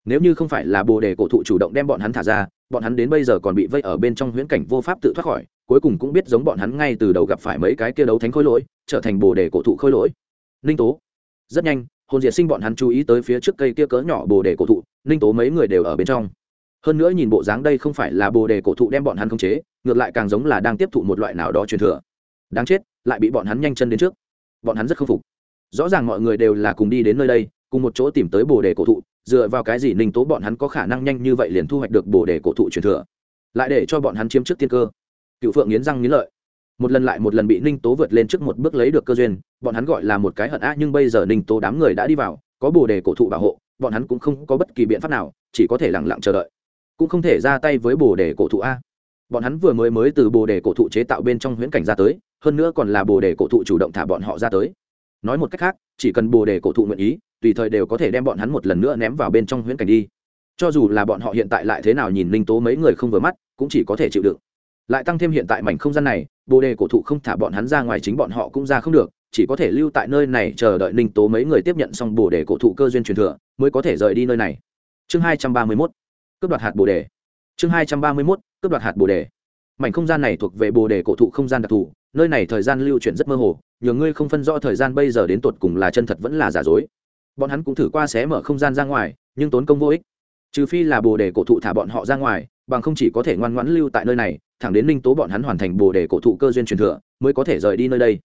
Nếu như không phải là bồ đề cổ thụ chủ động đem bọn hắn thả ra, bọn hắn đến bây giờ còn bị vây ở bên trong huyễn cảnh vô pháp tự thoát khỏi, cuối cùng cũng biết giống bọn hắn ngay từ đầu gặp phải mấy cái kia đấu thánh khôi lỗi, trở thành bồ đề cổ thụ khôi lỗi. Ninh tố. Rất nhanh, hồn diệt sinh bọn hắn chú ý tới phía trước cây kia cỡ nhỏ bồ đề cổ thụ ninh tố mấy người đều ở bên trong. Hơn nữa nhìn bộ dáng đây không phải là bồ đề cổ thụ đem bọn hắn khống chế, ngược lại càng giống là đang tiếp thụ một loại nào đó truyền thừa. Đáng chết, lại bị bọn hắn nhanh chân đến trước. Bọn hắn rất khâm phục. Rõ ràng mọi người đều là cùng đi đến nơi đây, cùng một chỗ tìm tới bồ đề cổ thụ, dựa vào cái gì ninh tố bọn hắn có khả năng nhanh như vậy liền thu hoạch được bồ đề cổ thụ truyền thừa? Lại để cho bọn hắn chiếm trước tiên cơ. Cựu phượng nghiến răng nghiến lợi. Một lần lại một lần bị ninh tố vượt lên trước một bước lấy được cơ duyên, bọn hắn gọi là một cái hận á, nhưng bây giờ ninh tố đám người đã đi vào, có bồ đề cổ thụ bảo hộ bọn hắn cũng không có bất kỳ biện pháp nào, chỉ có thể lẳng lặng chờ đợi. Cũng không thể ra tay với bồ đề cổ thụ a. Bọn hắn vừa mới mới từ bồ đề cổ thụ chế tạo bên trong huyễn cảnh ra tới, hơn nữa còn là bồ đề cổ thụ chủ động thả bọn họ ra tới. Nói một cách khác, chỉ cần bồ đề cổ thụ nguyện ý, tùy thời đều có thể đem bọn hắn một lần nữa ném vào bên trong huyễn cảnh đi. Cho dù là bọn họ hiện tại lại thế nào nhìn linh tố mấy người không vừa mắt, cũng chỉ có thể chịu đựng. Lại tăng thêm hiện tại mảnh không gian này, bồ đề cổ thụ không thả bọn hắn ra ngoài chính bọn họ cũng ra không được chỉ có thể lưu tại nơi này chờ đợi ninh tố mấy người tiếp nhận xong bồ đề cổ thụ cơ duyên truyền thừa, mới có thể rời đi nơi này. Chương hai trăm ba mươi mốt, cướp đoạt hạt bồ đề. Chương hai trăm ba mươi mốt, cướp đoạt hạt bồ đề. Mảnh không gian này thuộc về bồ đề cổ thụ không gian đặc thù, nơi này thời gian lưu chuyển rất mơ hồ, nhờ ngươi không phân rõ thời gian bây giờ đến tột cùng là chân thật vẫn là giả dối. Bọn hắn cũng thử qua xé mở không gian ra ngoài, nhưng tốn công vô ích. Trừ phi là bồ đề cổ thụ thả bọn họ ra ngoài, bằng không chỉ có thể ngoan ngoãn lưu tại nơi này, thẳng đến ninh tố bọn hắn hoàn thành bồ đề cổ thụ cơ duyên truyền thừa, mới có thể rời đi nơi đây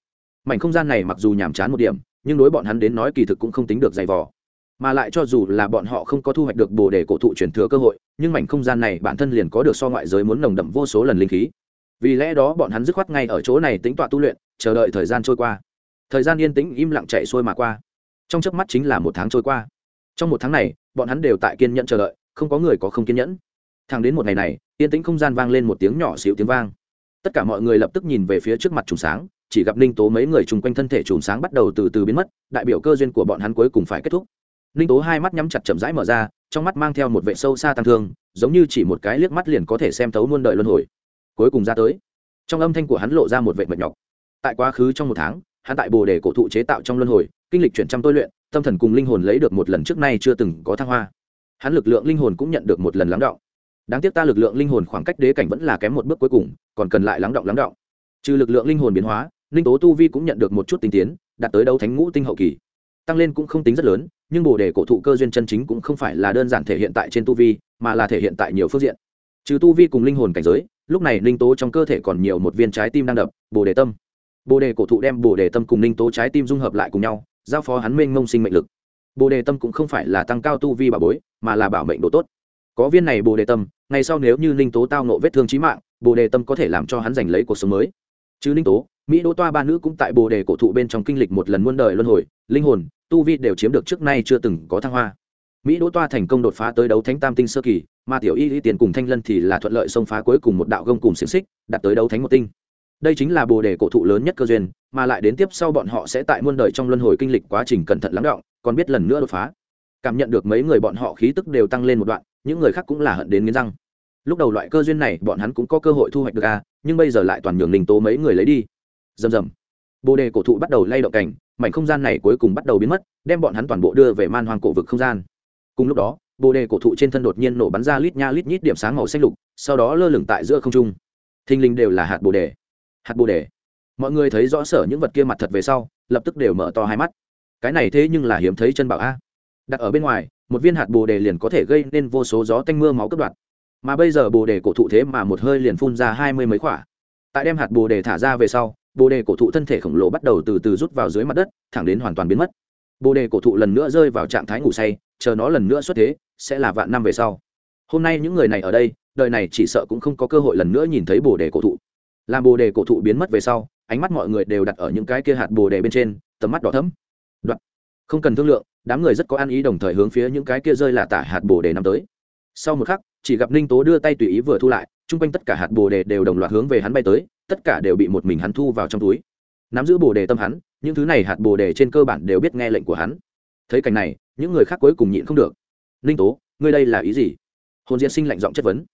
mảnh không gian này mặc dù nhàm chán một điểm, nhưng đối bọn hắn đến nói kỳ thực cũng không tính được dày vò. Mà lại cho dù là bọn họ không có thu hoạch được bồ đề cổ thụ truyền thừa cơ hội, nhưng mảnh không gian này bản thân liền có được so ngoại giới muốn nồng đậm vô số lần linh khí. Vì lẽ đó bọn hắn dứt khoát ngay ở chỗ này tính tọa tu luyện, chờ đợi thời gian trôi qua. Thời gian yên tĩnh im lặng chạy xuôi mà qua. Trong chớp mắt chính là một tháng trôi qua. Trong một tháng này, bọn hắn đều tại kiên nhẫn chờ đợi, không có người có không kiên nhẫn. Thẳng đến một ngày này, yên tĩnh không gian vang lên một tiếng nhỏ xíu tiếng vang. Tất cả mọi người lập tức nhìn về phía trước mặt trùng sáng chỉ gặp ninh tố mấy người chung quanh thân thể chùm sáng bắt đầu từ từ biến mất, đại biểu cơ duyên của bọn hắn cuối cùng phải kết thúc. Ninh tố hai mắt nhắm chặt chậm rãi mở ra, trong mắt mang theo một vệ sâu xa tăng thương, giống như chỉ một cái liếc mắt liền có thể xem thấu muôn đời luân hồi. Cuối cùng ra tới, trong âm thanh của hắn lộ ra một vệ mệt nhọc. Tại quá khứ trong một tháng, hắn tại bồ đề cổ thụ chế tạo trong luân hồi, kinh lịch chuyển trăm tôi luyện, tâm thần cùng linh hồn lấy được một lần trước nay chưa từng có thăng hoa. Hắn lực lượng linh hồn cũng nhận được một lần lắng động. Đáng tiếc ta lực lượng linh hồn khoảng cách đế cảnh vẫn là kém một bước cuối cùng, còn cần lại lắng động lắng động. Trừ lực lượng linh hồn biến hóa Ninh tố tu vi cũng nhận được một chút tinh tiến, đạt tới đấu thánh ngũ tinh hậu kỳ. Tăng lên cũng không tính rất lớn, nhưng bồ đề cổ thụ cơ duyên chân chính cũng không phải là đơn giản thể hiện tại trên tu vi, mà là thể hiện tại nhiều phương diện. Trừ tu vi cùng linh hồn cảnh giới, lúc này Ninh tố trong cơ thể còn nhiều một viên trái tim đang đập bồ đề tâm. Bồ đề cổ thụ đem bồ đề tâm cùng Ninh tố trái tim dung hợp lại cùng nhau, giao phó hắn minh mông sinh mệnh lực. Bồ đề tâm cũng không phải là tăng cao tu vi bảo bối, mà là bảo mệnh độ tốt. Có viên này bồ đề tâm, ngày sau nếu như Ninh tố tao nộ vết thương trí mạng bồ đề tâm có thể làm cho hắn giành lấy cuộc sống mới. Chứ Ninh tố mỹ đỗ toa ba nữ cũng tại bồ đề cổ thụ bên trong kinh lịch một lần muôn đời luân hồi, linh hồn, tu vi đều chiếm được trước nay chưa từng có thăng hoa. Mỹ đỗ toa thành công đột phá tới đấu thánh tam tinh sơ kỳ, mà tiểu y y tiền cùng thanh lân thì là thuận lợi xông phá cuối cùng một đạo gông cùng xiềng xích, đạt tới đấu thánh một tinh. Đây chính là bồ đề cổ thụ lớn nhất cơ duyên, mà lại đến tiếp sau bọn họ sẽ tại muôn đời trong luân hồi kinh lịch quá trình cẩn thận lắng động còn biết lần nữa đột phá. Cảm nhận được mấy người bọn họ khí tức đều tăng lên một đoạn, những người khác cũng là hận đến nghiến răng. Lúc đầu loại cơ duyên này bọn hắn cũng có cơ hội thu hoạch được a nhưng bây giờ lại toàn nhường linh tố mấy người lấy đi rầm rầm. Bồ đề cổ thụ bắt đầu lay động cảnh, mảnh không gian này cuối cùng bắt đầu biến mất, đem bọn hắn toàn bộ đưa về man hoang cổ vực không gian. Cùng lúc đó, bồ đề cổ thụ trên thân đột nhiên nổ bắn ra lít nha lít nhít điểm sáng màu xanh lục, sau đó lơ lửng tại giữa không trung. Thinh linh đều là hạt bồ đề. Hạt bồ đề. Mọi người thấy rõ sở những vật kia mặt thật về sau, lập tức đều mở to hai mắt. Cái này thế nhưng là hiếm thấy chân bảo a. Đặt ở bên ngoài, một viên hạt bồ đề liền có thể gây nên vô số gió tanh mưa máu cướp đoạt. Mà bây giờ bồ đề cổ thụ thế mà một hơi liền phun ra hai mươi mấy quả. Tại đem hạt bồ đề thả ra về sau bồ đề cổ thụ thân thể khổng lồ bắt đầu từ từ rút vào dưới mặt đất, thẳng đến hoàn toàn biến mất. Bồ đề cổ thụ lần nữa rơi vào trạng thái ngủ say, chờ nó lần nữa xuất thế, sẽ là vạn năm về sau. Hôm nay những người này ở đây, đời này chỉ sợ cũng không có cơ hội lần nữa nhìn thấy bồ đề cổ thụ. Làm bồ đề cổ thụ biến mất về sau, ánh mắt mọi người đều đặt ở những cái kia hạt bồ đề bên trên, tầm mắt đỏ thấm đoạn. Không cần thương lượng, đám người rất có ăn ý đồng thời hướng phía những cái kia rơi là tả hạt bồ đề năm tới. Sau một khắc, chỉ gặp ninh tố đưa tay tùy ý vừa thu lại, chung quanh tất cả hạt bồ đề đều đồng loạt hướng về hắn bay tới tất cả đều bị một mình hắn thu vào trong túi. Nắm giữ bồ đề tâm hắn, những thứ này hạt bồ đề trên cơ bản đều biết nghe lệnh của hắn. Thấy cảnh này, những người khác cuối cùng nhịn không được. Ninh tố, ngươi đây là ý gì? Hồn diễn sinh lạnh giọng chất vấn.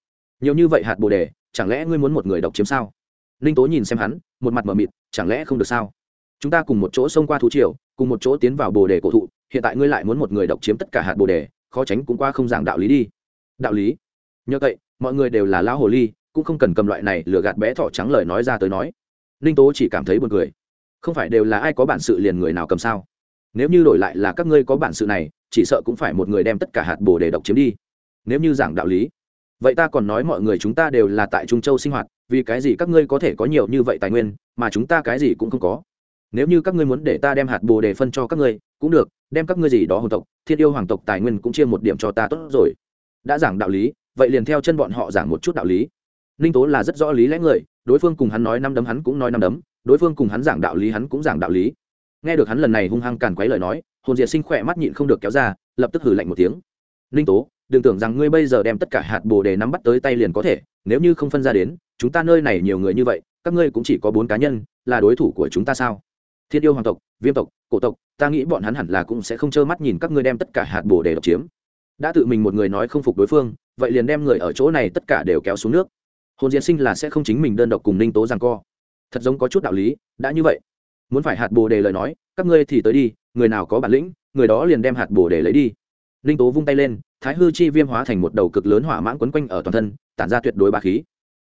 Nhiều như vậy hạt bồ đề, chẳng lẽ ngươi muốn một người độc chiếm sao? Ninh tố nhìn xem hắn, một mặt mờ mịt, chẳng lẽ không được sao? Chúng ta cùng một chỗ xông qua thú triều, cùng một chỗ tiến vào bồ đề cổ thụ, hiện tại ngươi lại muốn một người độc chiếm tất cả hạt bồ đề, khó tránh cũng qua không giảng đạo lý đi. Đạo lý? Nhờ vậy, mọi người đều là lão hồ ly cũng không cần cầm loại này lừa gạt bé thỏ trắng lời nói ra tới nói. Ninh tố chỉ cảm thấy buồn cười. Không phải đều là ai có bản sự liền người nào cầm sao? Nếu như đổi lại là các ngươi có bản sự này, chỉ sợ cũng phải một người đem tất cả hạt bồ đề độc chiếm đi. Nếu như giảng đạo lý, vậy ta còn nói mọi người chúng ta đều là tại trung châu sinh hoạt, vì cái gì các ngươi có thể có nhiều như vậy tài nguyên, mà chúng ta cái gì cũng không có? Nếu như các ngươi muốn để ta đem hạt bồ đề phân cho các ngươi, cũng được, đem các ngươi gì đó hồn tộc, thiên yêu hoàng tộc tài nguyên cũng chia một điểm cho ta tốt rồi. Đã giảng đạo lý, vậy liền theo chân bọn họ giảng một chút đạo lý ninh tố là rất rõ lý lẽ người, đối phương cùng hắn nói năm đấm hắn cũng nói năm đấm, đối phương cùng hắn giảng đạo lý hắn cũng giảng đạo lý. Nghe được hắn lần này hung hăng càn quấy lời nói, hồn diệt sinh khỏe mắt nhịn không được kéo ra, lập tức hử lạnh một tiếng. Ninh tố, đừng tưởng rằng ngươi bây giờ đem tất cả hạt bồ đề nắm bắt tới tay liền có thể, nếu như không phân ra đến, chúng ta nơi này nhiều người như vậy, các ngươi cũng chỉ có bốn cá nhân, là đối thủ của chúng ta sao? Thiên yêu hoàng tộc, viêm tộc, cổ tộc, ta nghĩ bọn hắn hẳn là cũng sẽ không trơ mắt nhìn các ngươi đem tất cả hạt bồ đề độc chiếm. Đã tự mình một người nói không phục đối phương, vậy liền đem người ở chỗ này tất cả đều kéo xuống nước hồn diễn sinh là sẽ không chính mình đơn độc cùng ninh tố rằng co. Thật giống có chút đạo lý, đã như vậy. Muốn phải hạt bồ đề lời nói, các ngươi thì tới đi, người nào có bản lĩnh, người đó liền đem hạt bồ đề lấy đi. Ninh tố vung tay lên, thái hư chi viêm hóa thành một đầu cực lớn hỏa mãn quấn quanh ở toàn thân, tản ra tuyệt đối ba khí.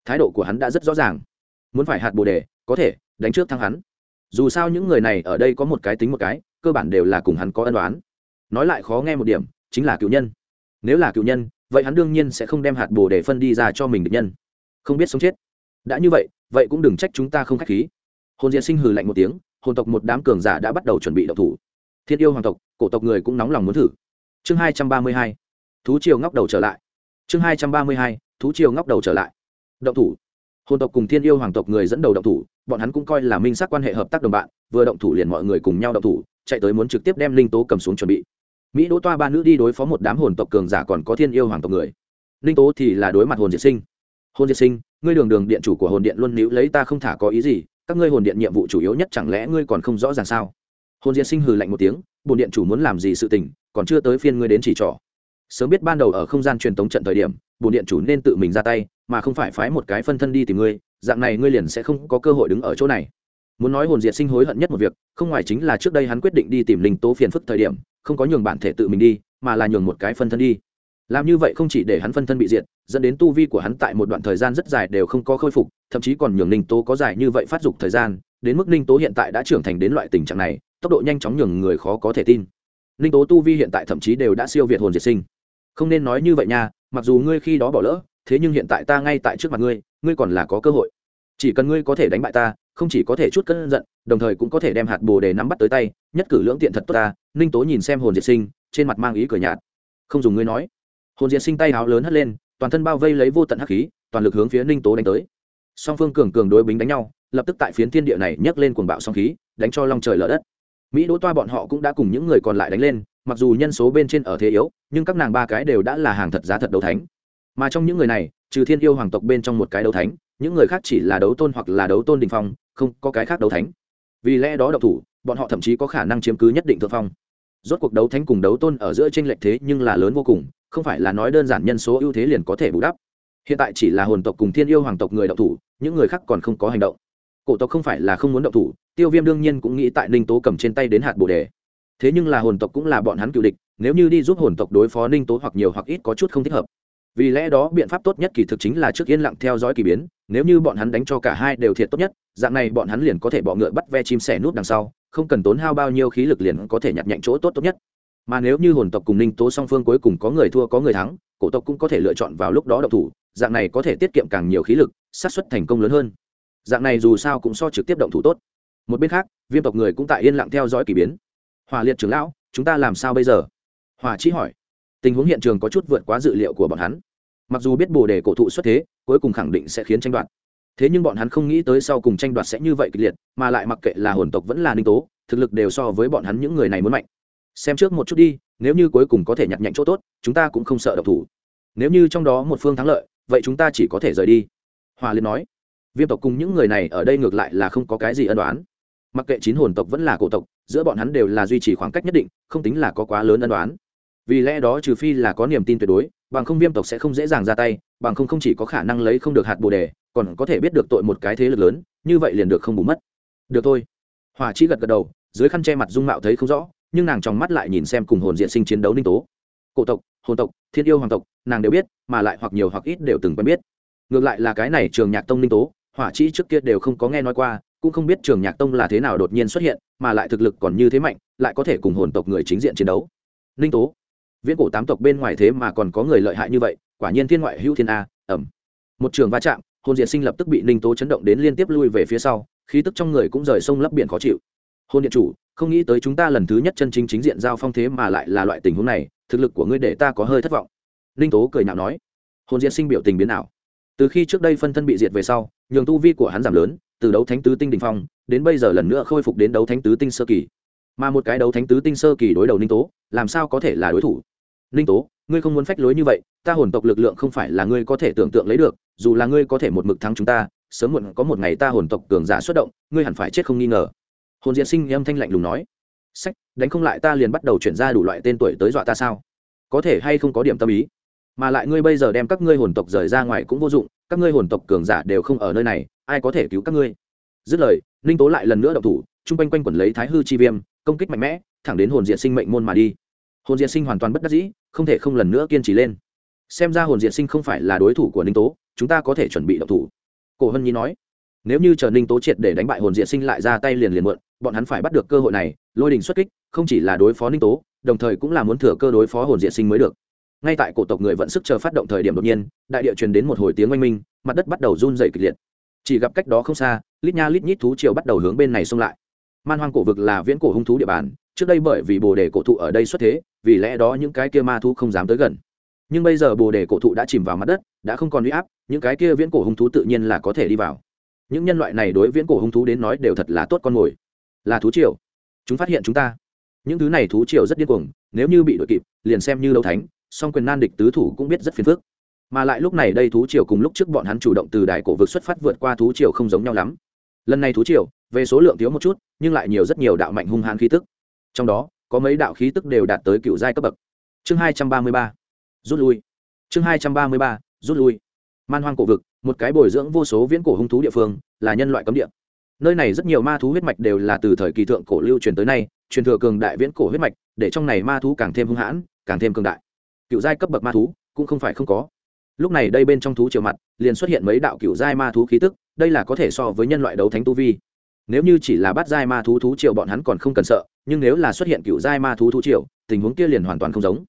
Thái độ của hắn đã rất rõ ràng. Muốn phải hạt bồ đề, có thể đánh trước thắng hắn. Dù sao những người này ở đây có một cái tính một cái, cơ bản đều là cùng hắn có ân đoán nói lại khó nghe một điểm, chính là cựu nhân. Nếu là cựu nhân, vậy hắn đương nhiên sẽ không đem hạt bồ đề phân đi ra cho mình được nhân không biết sống chết. Đã như vậy vậy cũng đừng trách chúng ta không k h á c h khí. Hồn diện sinh hừ lạnh một tiếng, hồn tộc một đám cường giả đã bắt đầu chuẩn bị đậu thủ. Thiên yêu hoàng tộc, cổ tộc người cũng nóng lòng muốn thử. Chương hai trăm ba mươi hai, thú triều ngóc đầu trở lại. Chương hai trăm ba mươi hai, thú triều ngóc đầu trở lại. Động thủ. Hồn tộc cùng thiên yêu hoàng tộc người dẫn đầu động thủ, bọn hắn cũng coi là minh xác quan hệ hợp tác đồng bạn, vừa động thủ liền mọi người cùng nhau động thủ, chạy tới muốn trực tiếp đem linh tố cầm xuống chuẩn bị. Mỹ đỗ toa ba nữ đi đối phó một đám hồn tộc cường giả còn có thiên yêu hoàng tộc người. Linh tố thì là đối mặt hồn diệt sinh hồn diệt sinh, ngươi đường đường điện chủ của hồn điện luôn níu lấy ta không thả có ý gì, các ngươi hồn điện nhiệm vụ chủ yếu nhất chẳng lẽ ngươi còn không rõ ràng sao? Hồn diệt sinh hừ lạnh một tiếng bồn điện chủ muốn làm gì sự tình, còn chưa tới phiên ngươi đến chỉ trỏ. Sớm biết ban đầu ở không gian truyền tống trận thời điểm bồn điện chủ nên tự mình ra tay, mà không phải phái một cái phân thân đi tìm ngươi, dạng này ngươi liền sẽ không có cơ hội đứng ở chỗ này. Muốn nói hồn diệt sinh hối hận nhất một việc, không ngoài chính là trước đây hắn quyết định đi tìm linh tố phiền phức thời điểm, không có nhường bản thể tự mình đi, mà là nhường một cái phân thân đi làm như vậy không chỉ để hắn phân thân bị diệt, dẫn đến tu vi của hắn tại một đoạn thời gian rất dài đều không có khôi phục, thậm chí còn nhường ninh tố có dài như vậy phát dục thời gian, đến mức ninh tố hiện tại đã trưởng thành đến loại tình trạng này, tốc độ nhanh chóng nhường người khó có thể tin. Ninh tố tu vi hiện tại thậm chí đều đã siêu việt hồn diệt sinh. Không nên nói như vậy nha, mặc dù ngươi khi đó bỏ lỡ, thế nhưng hiện tại ta ngay tại trước mặt ngươi ngươi còn là có cơ hội. Chỉ cần ngươi có thể đánh bại ta, không chỉ có thể chút cân giận, đồng thời cũng có thể đem hạt bồ để nắm bắt tới tay, nhất cử lưỡng tiện thật tốt ta. Ninh tố nhìn xem hồn diệt sinh, trên mặt mang ý cửa nhạt. Không dùng ngươi nói hồn diệt sinh tay háo lớn hất lên, toàn thân bao vây lấy vô tận hắc khí, toàn lực hướng phía ninh tố đánh tới. Song phương cường cường đối bính đánh nhau, lập tức tại phiến thiên địa này nhấc lên cuồng bạo song khí, đánh cho long trời lở đất. Mỹ đỗ toa bọn họ cũng đã cùng những người còn lại đánh lên, mặc dù nhân số bên trên ở thế yếu, nhưng các nàng ba cái đều đã là hàng thật giá thật đấu thánh. Mà trong những người này, trừ thiên yêu hoàng tộc bên trong một cái đấu thánh, những người khác chỉ là đấu tôn hoặc là đấu tôn đình phong, không có cái khác đấu thánh. Vì lẽ đó độc thủ, bọn họ thậm chí có khả năng chiếm cứ nhất định thượng phong. Rốt cuộc đấu thánh cùng đấu tôn ở giữa tranh lệch thế nhưng là lớn vô cùng không phải là nói đơn giản nhân số ưu thế liền có thể bù đắp. Hiện tại chỉ là hồn tộc cùng thiên yêu hoàng tộc người đậu thủ, những người khác còn không có hành động. Cổ tộc không phải là không muốn động thủ, tiêu viêm đương nhiên cũng nghĩ tại ninh tố cầm trên tay đến hạt bồ đề. Thế nhưng là hồn tộc cũng là bọn hắn cựu địch, nếu như đi giúp hồn tộc đối phó ninh tố hoặc nhiều hoặc ít có chút không thích hợp. Vì lẽ đó biện pháp tốt nhất kỳ thực chính là trước yên lặng theo dõi k ỳ biến, nếu như bọn hắn đánh cho cả hai đều thiệt tốt nhất, dạng này bọn hắn liền có thể bọ ngựa bắt ve chim sẻ nút đằng sau, không cần tốn hao bao nhiêu khí lực liền có thể nhặt nhạnh chỗ tốt tốt nhất mà nếu như hồn tộc cùng ninh tố song phương cuối cùng có người thua, có người thắng, cổ tộc cũng có thể lựa chọn vào lúc đó độc thủ, dạng này có thể tiết kiệm càng nhiều khí lực sát xuất thành công lớn hơn. Dạng này dù sao cũng so trực tiếp động thủ tốt. Một bên khác, viêm tộc người cũng tại yên lặng theo dõi k ỳ biến. Hòa liệt trưởng lão, chúng ta làm sao bây giờ? Hòa chỉ hỏi. Tình huống hiện trường có chút vượt quá dự liệu của bọn hắn. Mặc dù biết bồ đề cổ thụ xuất thế, cuối cùng khẳng định sẽ khiến tranh đoạt. Thế nhưng bọn hắn không nghĩ tới sau cùng tranh đoạt sẽ như vậy kịch liệt, mà lại mặc kệ là hồn tộc vẫn là ninh tố, thực lực đều so với bọn hắn những người này muốn mạnh xem trước một chút đi, nếu như cuối cùng có thể nhặt nhạnh chỗ tốt, chúng ta cũng không sợ độc thủ. Nếu như trong đó một phương thắng lợi, vậy chúng ta chỉ có thể rời đi. Hòa liên nói. Viêm tộc cùng những người này ở đây ngược lại là không có cái gì ân đoán mặc kệ chín hồn tộc vẫn là cổ tộc, giữa bọn hắn đều là duy trì khoảng cách nhất định, không tính là có quá lớn ân đoán vì lẽ đó trừ phi là có niềm tin tuyệt đối, bằng không viêm tộc sẽ không dễ dàng ra tay, bằng không không chỉ có khả năng lấy không được hạt bồ đề, còn có thể biết được tội một cái thế lực lớn, như vậy liền được không bù mất. Được thôi. Hòa chi gật gật đầu, dưới khăn che mặt dung mạo thấy không rõ nhưng nàng trong mắt lại nhìn xem cùng hồn diện sinh chiến đấu ninh tố. Cổ tộc, hồn tộc, thiên yêu hoàng tộc, nàng đều biết, mà lại hoặc nhiều hoặc ít đều từng quen biết. Ngược lại là cái này trường nhạc tông ninh tố, hỏa trĩ trước kia đều không có nghe nói qua, cũng không biết trường nhạc tông là thế nào đột nhiên xuất hiện, mà lại thực lực còn như thế mạnh, lại có thể cùng hồn tộc người chính diện chiến đấu. Ninh tố. Viễn cổ tám tộc bên ngoài thế mà còn có người lợi hại như vậy, quả nhiên thiên ngoại hữu thiên a ẩm một trường va chạm, hồn diệt sinh lập tức bị ninh tố chấn động đến liên tiếp lui về phía sau, khí tức trong người cũng rời sông lấp biển khó chịu hôn điện chủ, không nghĩ tới chúng ta lần thứ nhất chân chính chính diện giao phong thế mà lại là loại tình huống này, thực lực của ngươi để ta có hơi thất vọng. Ninh tố cười nhạo nói. Hồn diệt sinh biểu tình biến nào từ khi trước đây phân thân bị diệt về sau, nhường tu vi của hắn giảm lớn, từ đấu thánh tứ tinh đình phong, đến bây giờ lần nữa khôi phục đến đấu thánh tứ tinh sơ kỳ. Mà một cái đấu thánh tứ tinh sơ kỳ đối đầu ninh tố, làm sao có thể là đối thủ? Ninh tố, ngươi không muốn phách lối như vậy, ta hồn tộc lực lượng không phải là ngươi có thể tưởng tượng lấy được, dù là ngươi có thể một mực thắng chúng ta, sớm muộn có một ngày ta hồn tộc cường giả xuất động, ngươi hẳn phải chết không nghi ngờ hồn diễn sinh âm thanh lạnh lùng nói, sách, đánh không lại ta liền bắt đầu chuyển ra đủ loại tên tuổi tới dọa ta sao? Có thể hay không có điểm tâm ý? Mà lại ngươi bây giờ đem các ngươi hồn tộc rời ra ngoài cũng vô dụng, các ngươi hồn tộc cường giả đều không ở nơi này, ai có thể cứu các ngươi? Dứt lời, ninh tố lại lần nữa động thủ, chung quanh quanh quẩn lấy thái hư chi viêm, công kích mạnh mẽ, thẳng đến hồn diện sinh mệnh môn mà đi. Hồn diện sinh hoàn toàn bất đắc dĩ, không thể không lần nữa kiên trì lên. Xem ra hồn diện sinh không phải là đối thủ của ninh tố, chúng ta có thể chuẩn bị động thủ. Cổ hân nhi nói, nếu như chờ ninh tố triệt để đánh bại hồn diện sinh lại ra tay liền liền mượn bọn hắn phải bắt được cơ hội này, lôi đình xuất kích, không chỉ là đối phó ninh tố, đồng thời cũng là muốn thừa cơ đối phó hồn diện sinh mới được. Ngay tại cổ tộc người vận sức chờ phát động thời điểm đột nhiên, đại địa truyền đến một hồi tiếng oanh minh, mặt đất bắt đầu run dày kịch liệt. Chỉ gặp cách đó không xa, lít nha lít nhít thú triều bắt đầu hướng bên này xông lại. Man hoang cổ vực là viễn cổ hung thú địa bàn, trước đây bởi vì bồ đề cổ thụ ở đây xuất thế, vì lẽ đó những cái kia ma thú không dám tới gần. Nhưng bây giờ bồ đề cổ thụ đã chìm vào mặt đất, đã không còn huy áp, những cái kia viễn cổ hung thú tự nhiên là có thể đi vào. Những nhân loại này đối viễn cổ hung thú đến nói đều thật là tốt con mồi là thú triều. Chúng phát hiện chúng ta. Những thứ này thú triều rất điên cuồng, nếu như bị đội kịp, liền xem như đấu thánh, song quyền nan địch tứ thủ cũng biết rất phiền phức. Mà lại lúc này đây thú triều cùng lúc trước bọn hắn chủ động từ đài cổ vực xuất phát vượt qua thú triều không giống nhau lắm. Lần này thú triều, về số lượng thiếu một chút, nhưng lại nhiều rất nhiều đạo mạnh hung hãn khí tức. Trong đó, có mấy đạo khí tức đều đạt tới cựu giai cấp bậc. Chương hai trăm ba mươi ba, rút lui. Chương hai trăm ba mươi ba, rút lui. Man hoang cổ vực, một cái bồi dưỡng vô số viễn cổ hung thú địa phương, là nhân loại cấm địa nơi này rất nhiều ma thú huyết mạch đều là từ thời kỳ thượng cổ lưu truyền tới nay, truyền thừa cường đại viễn cổ huyết mạch, để trong này ma thú càng thêm hung hãn, càng thêm cường đại. Cựu giai cấp bậc ma thú cũng không phải không có. Lúc này đây bên trong thú triều mặt, liền xuất hiện mấy đạo cựu giai ma thú khí tức, đây là có thể so với nhân loại đấu thánh tu vi. Nếu như chỉ là bắt giai ma thú thú triều bọn hắn còn không cần sợ, nhưng nếu là xuất hiện cựu giai ma thú thú triều, tình huống kia liền hoàn toàn không giống.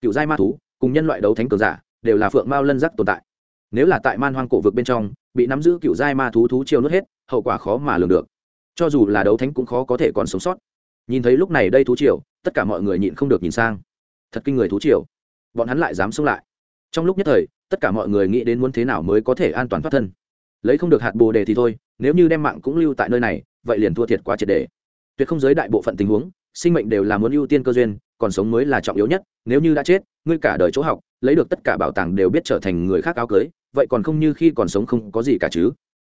Cựu giai ma thú cùng nhân loại đấu thánh cường giả đều là phượng mao lân giác tồn tại. Nếu là tại man hoang cổ vực bên trong, bị nắm giữ cựu giai ma thú thú triều nuốt hết hậu quả khó mà lường được. Cho dù là đấu thánh cũng khó có thể còn sống sót. Nhìn thấy lúc này đây thú triều, tất cả mọi người nhịn không được nhìn sang. Thật kinh người thú triều. Bọn hắn lại dám xông lại. Trong lúc nhất thời, tất cả mọi người nghĩ đến muốn thế nào mới có thể an toàn thoát thân. Lấy không được hạt bồ đề thì thôi, nếu như đem mạng cũng lưu tại nơi này, vậy liền thua thiệt quá triệt đề. Tuyệt không giới đại bộ phận tình huống, sinh mệnh đều là muốn ưu tiên cơ duyên, còn sống mới là trọng yếu nhất. Nếu như đã chết, ngươi cả đời chỗ học, lấy được tất cả bảo tàng đều biết trở thành người khác áo cưới, vậy còn không như khi còn sống không có gì cả chứ.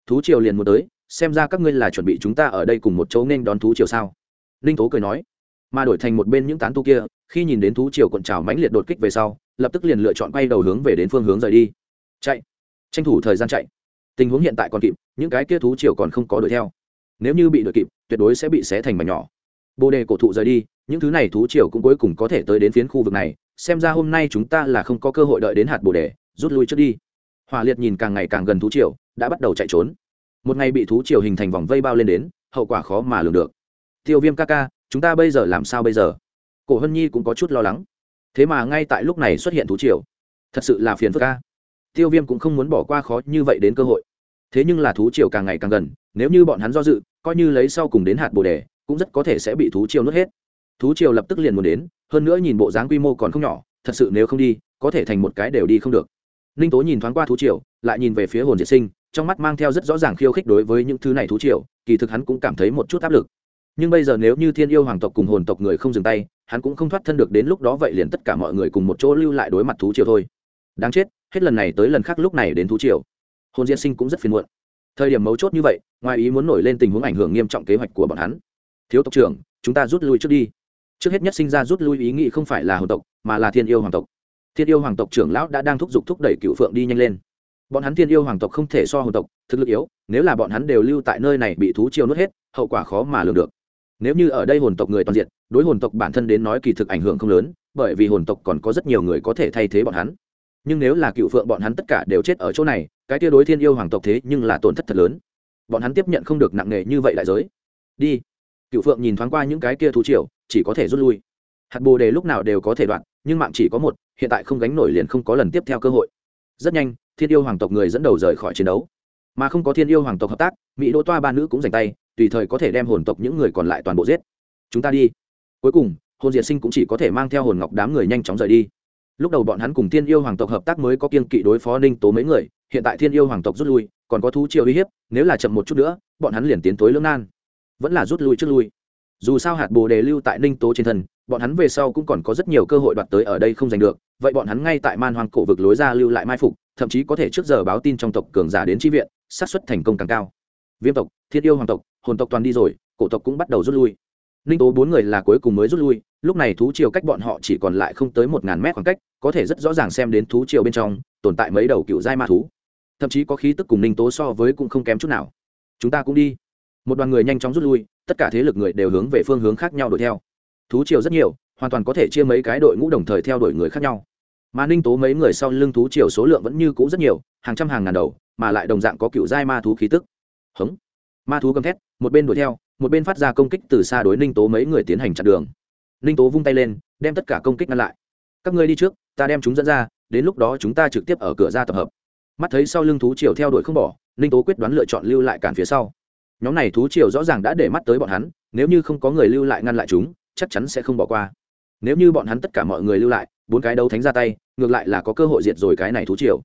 Thú triều liền muốn tới xem ra các ngươi là chuẩn bị chúng ta ở đây cùng một chỗ nên đón thú triều sao? Ninh tố cười nói. Mà đổi thành một bên những tán tu kia, khi nhìn đến thú triều cuộn trào mãnh liệt đột kích về sau, lập tức liền lựa chọn quay đầu hướng về đến phương hướng rời đi. Chạy. Tranh thủ thời gian chạy. Tình huống hiện tại còn kịp, những cái kia thú triều còn không có đuổi theo. Nếu như bị đuổi kịp, tuyệt đối sẽ bị xé thành mảnh nhỏ. Bồ đề cổ thụ rời đi, những thứ này thú triều cũng cuối cùng có thể tới đến phiến khu vực này, xem ra hôm nay chúng ta là không có cơ hội đợi đến hạt bồ đề, rút lui trước đi. Hòa liệt nhìn càng ngày càng gần thú triều, đã bắt đầu chạy trốn một ngày bị thú triều hình thành vòng vây bao lên đến, hậu quả khó mà lường được. Tiêu viêm ca ca, chúng ta bây giờ làm sao bây giờ? Cổ hân nhi cũng có chút lo lắng. Thế mà ngay tại lúc này xuất hiện thú triều. Thật sự là phiền phức ca tiêu viêm cũng không muốn bỏ qua khó như vậy đến cơ hội. Thế nhưng là thú triều càng ngày càng gần, nếu như bọn hắn do dự, coi như lấy sau cùng đến hạt bồ đề, cũng rất có thể sẽ bị thú triều nuốt hết. Thú triều lập tức liền muốn đến, hơn nữa nhìn bộ dáng quy mô còn không nhỏ, thật sự nếu không đi, có thể thành một cái đều đi không được. Ninh tố nhìn thoáng qua thú triều, lại nhìn về phía hồn diệt sinh trong mắt mang theo rất rõ ràng khiêu khích đối với những thứ này thú triều, kỳ thực hắn cũng cảm thấy một chút áp lực. Nhưng bây giờ nếu như thiên yêu hoàng tộc cùng hồn tộc người không dừng tay, hắn cũng không thoát thân được đến lúc đó vậy liền tất cả mọi người cùng một chỗ lưu lại đối mặt thú triều thôi. Đáng chết, hết lần này tới lần khác lúc này đến thú triều. Hồn diễn sinh cũng rất phiền muộn. Thời điểm mấu chốt như vậy, ngoài ý muốn nổi lên tình huống ảnh hưởng nghiêm trọng kế hoạch của bọn hắn. Thiếu tộc trưởng, chúng ta rút lui trước đi. Trước hết nhất sinh ra rút lui ý nghĩ không phải là hồn tộc, mà là thiên yêu hoàng tộc. Thiên yêu hoàng tộc trưởng lão đã đang thúc giục thúc đẩy cựu phượng đi nhanh lên bọn hắn thiên yêu hoàng tộc không thể so hồn tộc, thực lực yếu, nếu là bọn hắn đều lưu tại nơi này bị thú chiêu nuốt hết, hậu quả khó mà lường được. Nếu như ở đây hồn tộc người toàn diện, đối hồn tộc bản thân đến nói kỳ thực ảnh hưởng không lớn, bởi vì hồn tộc còn có rất nhiều người có thể thay thế bọn hắn. Nhưng nếu là cựu phượng bọn hắn tất cả đều chết ở chỗ này, cái tia đối thiên yêu hoàng tộc thế nhưng là tổn thất thật lớn. Bọn hắn tiếp nhận không được nặng nề như vậy đại giới. Đi. Cựu phượng nhìn thoáng qua những cái kia thú triều, chỉ có thể rút lui. Hạt bồ đề lúc nào đều có thể đoạn, nhưng mạng chỉ có một, hiện tại không gánh nổi liền không có lần tiếp theo cơ hội. Rất nhanh thiên yêu hoàng tộc người dẫn đầu rời khỏi chiến đấu. Mà không có thiên yêu hoàng tộc hợp tác, mỹ đỗ toa ba nữ cũng giành tay, tùy thời có thể đem hồn tộc những người còn lại toàn bộ giết. Chúng ta đi. Cuối cùng hồn diệt sinh cũng chỉ có thể mang theo hồn ngọc đám người nhanh chóng rời đi. Lúc đầu bọn hắn cùng thiên yêu hoàng tộc hợp tác mới có kiên kỵ đối phó ninh tố mấy người, hiện tại thiên yêu hoàng tộc rút lui, còn có thú triều uy hiếp, nếu là chậm một chút nữa, bọn hắn liền tiến tối lưỡng nan. Vẫn là rút lui trước lui. Dù sao hạt bồ đề lưu tại ninh tố trên thân, bọn hắn về sau cũng còn có rất nhiều cơ hội đoạt tới ở đây không giành được, vậy bọn hắn ngay tại man hoàng cổ vực lối ra lưu lại mai phục thậm chí có thể trước giờ báo tin trong tộc cường giả đến tri viện, xác suất thành công càng cao. Viêm tộc thiết yêu hoàng tộc, hồn tộc toàn đi rồi, cổ tộc cũng bắt đầu rút lui. Ninh tố bốn người là cuối cùng mới rút lui, lúc này thú triều cách bọn họ chỉ còn lại không tới một ngàn mét khoảng cách, có thể rất rõ ràng xem đến thú triều bên trong, tồn tại mấy đầu cựu giai ma thú. Thậm chí có khí tức cùng ninh tố so với cũng không kém chút nào. Chúng ta cũng đi. Một đoàn người nhanh chóng rút lui, tất cả thế lực người đều hướng về phương hướng khác nhau đuổi theo. Thú triều rất nhiều, hoàn toàn có thể chia mấy cái đội ngũ đồng thời theo đuổi người khác nhau mà ninh tố mấy người sau lưng thú triều số lượng vẫn như cũ rất nhiều, hàng trăm hàng ngàn đầu, mà lại đồng dạng có cựu giai ma thú khí tức. Hống. Ma thú gầm thét, một bên đuổi theo, một bên phát ra công kích từ xa đối ninh tố mấy người tiến hành chặn đường. Ninh tố vung tay lên, đem tất cả công kích ngăn lại. Các ngươi đi trước, ta đem chúng dẫn ra, đến lúc đó chúng ta trực tiếp ở cửa ra tập hợp. Mắt thấy sau lưng thú triều theo đuổi không bỏ, ninh tố quyết đoán lựa chọn lưu lại cản phía sau. Nhóm này thú triều rõ ràng đã để mắt tới bọn hắn, nếu như không có người lưu lại ngăn lại chúng, chắc chắn sẽ không bỏ qua. Nếu như bọn hắn tất cả mọi người lưu lại bốn cái đấu thánh ra tay, ngược lại là có cơ hội diệt rồi cái này thú triều.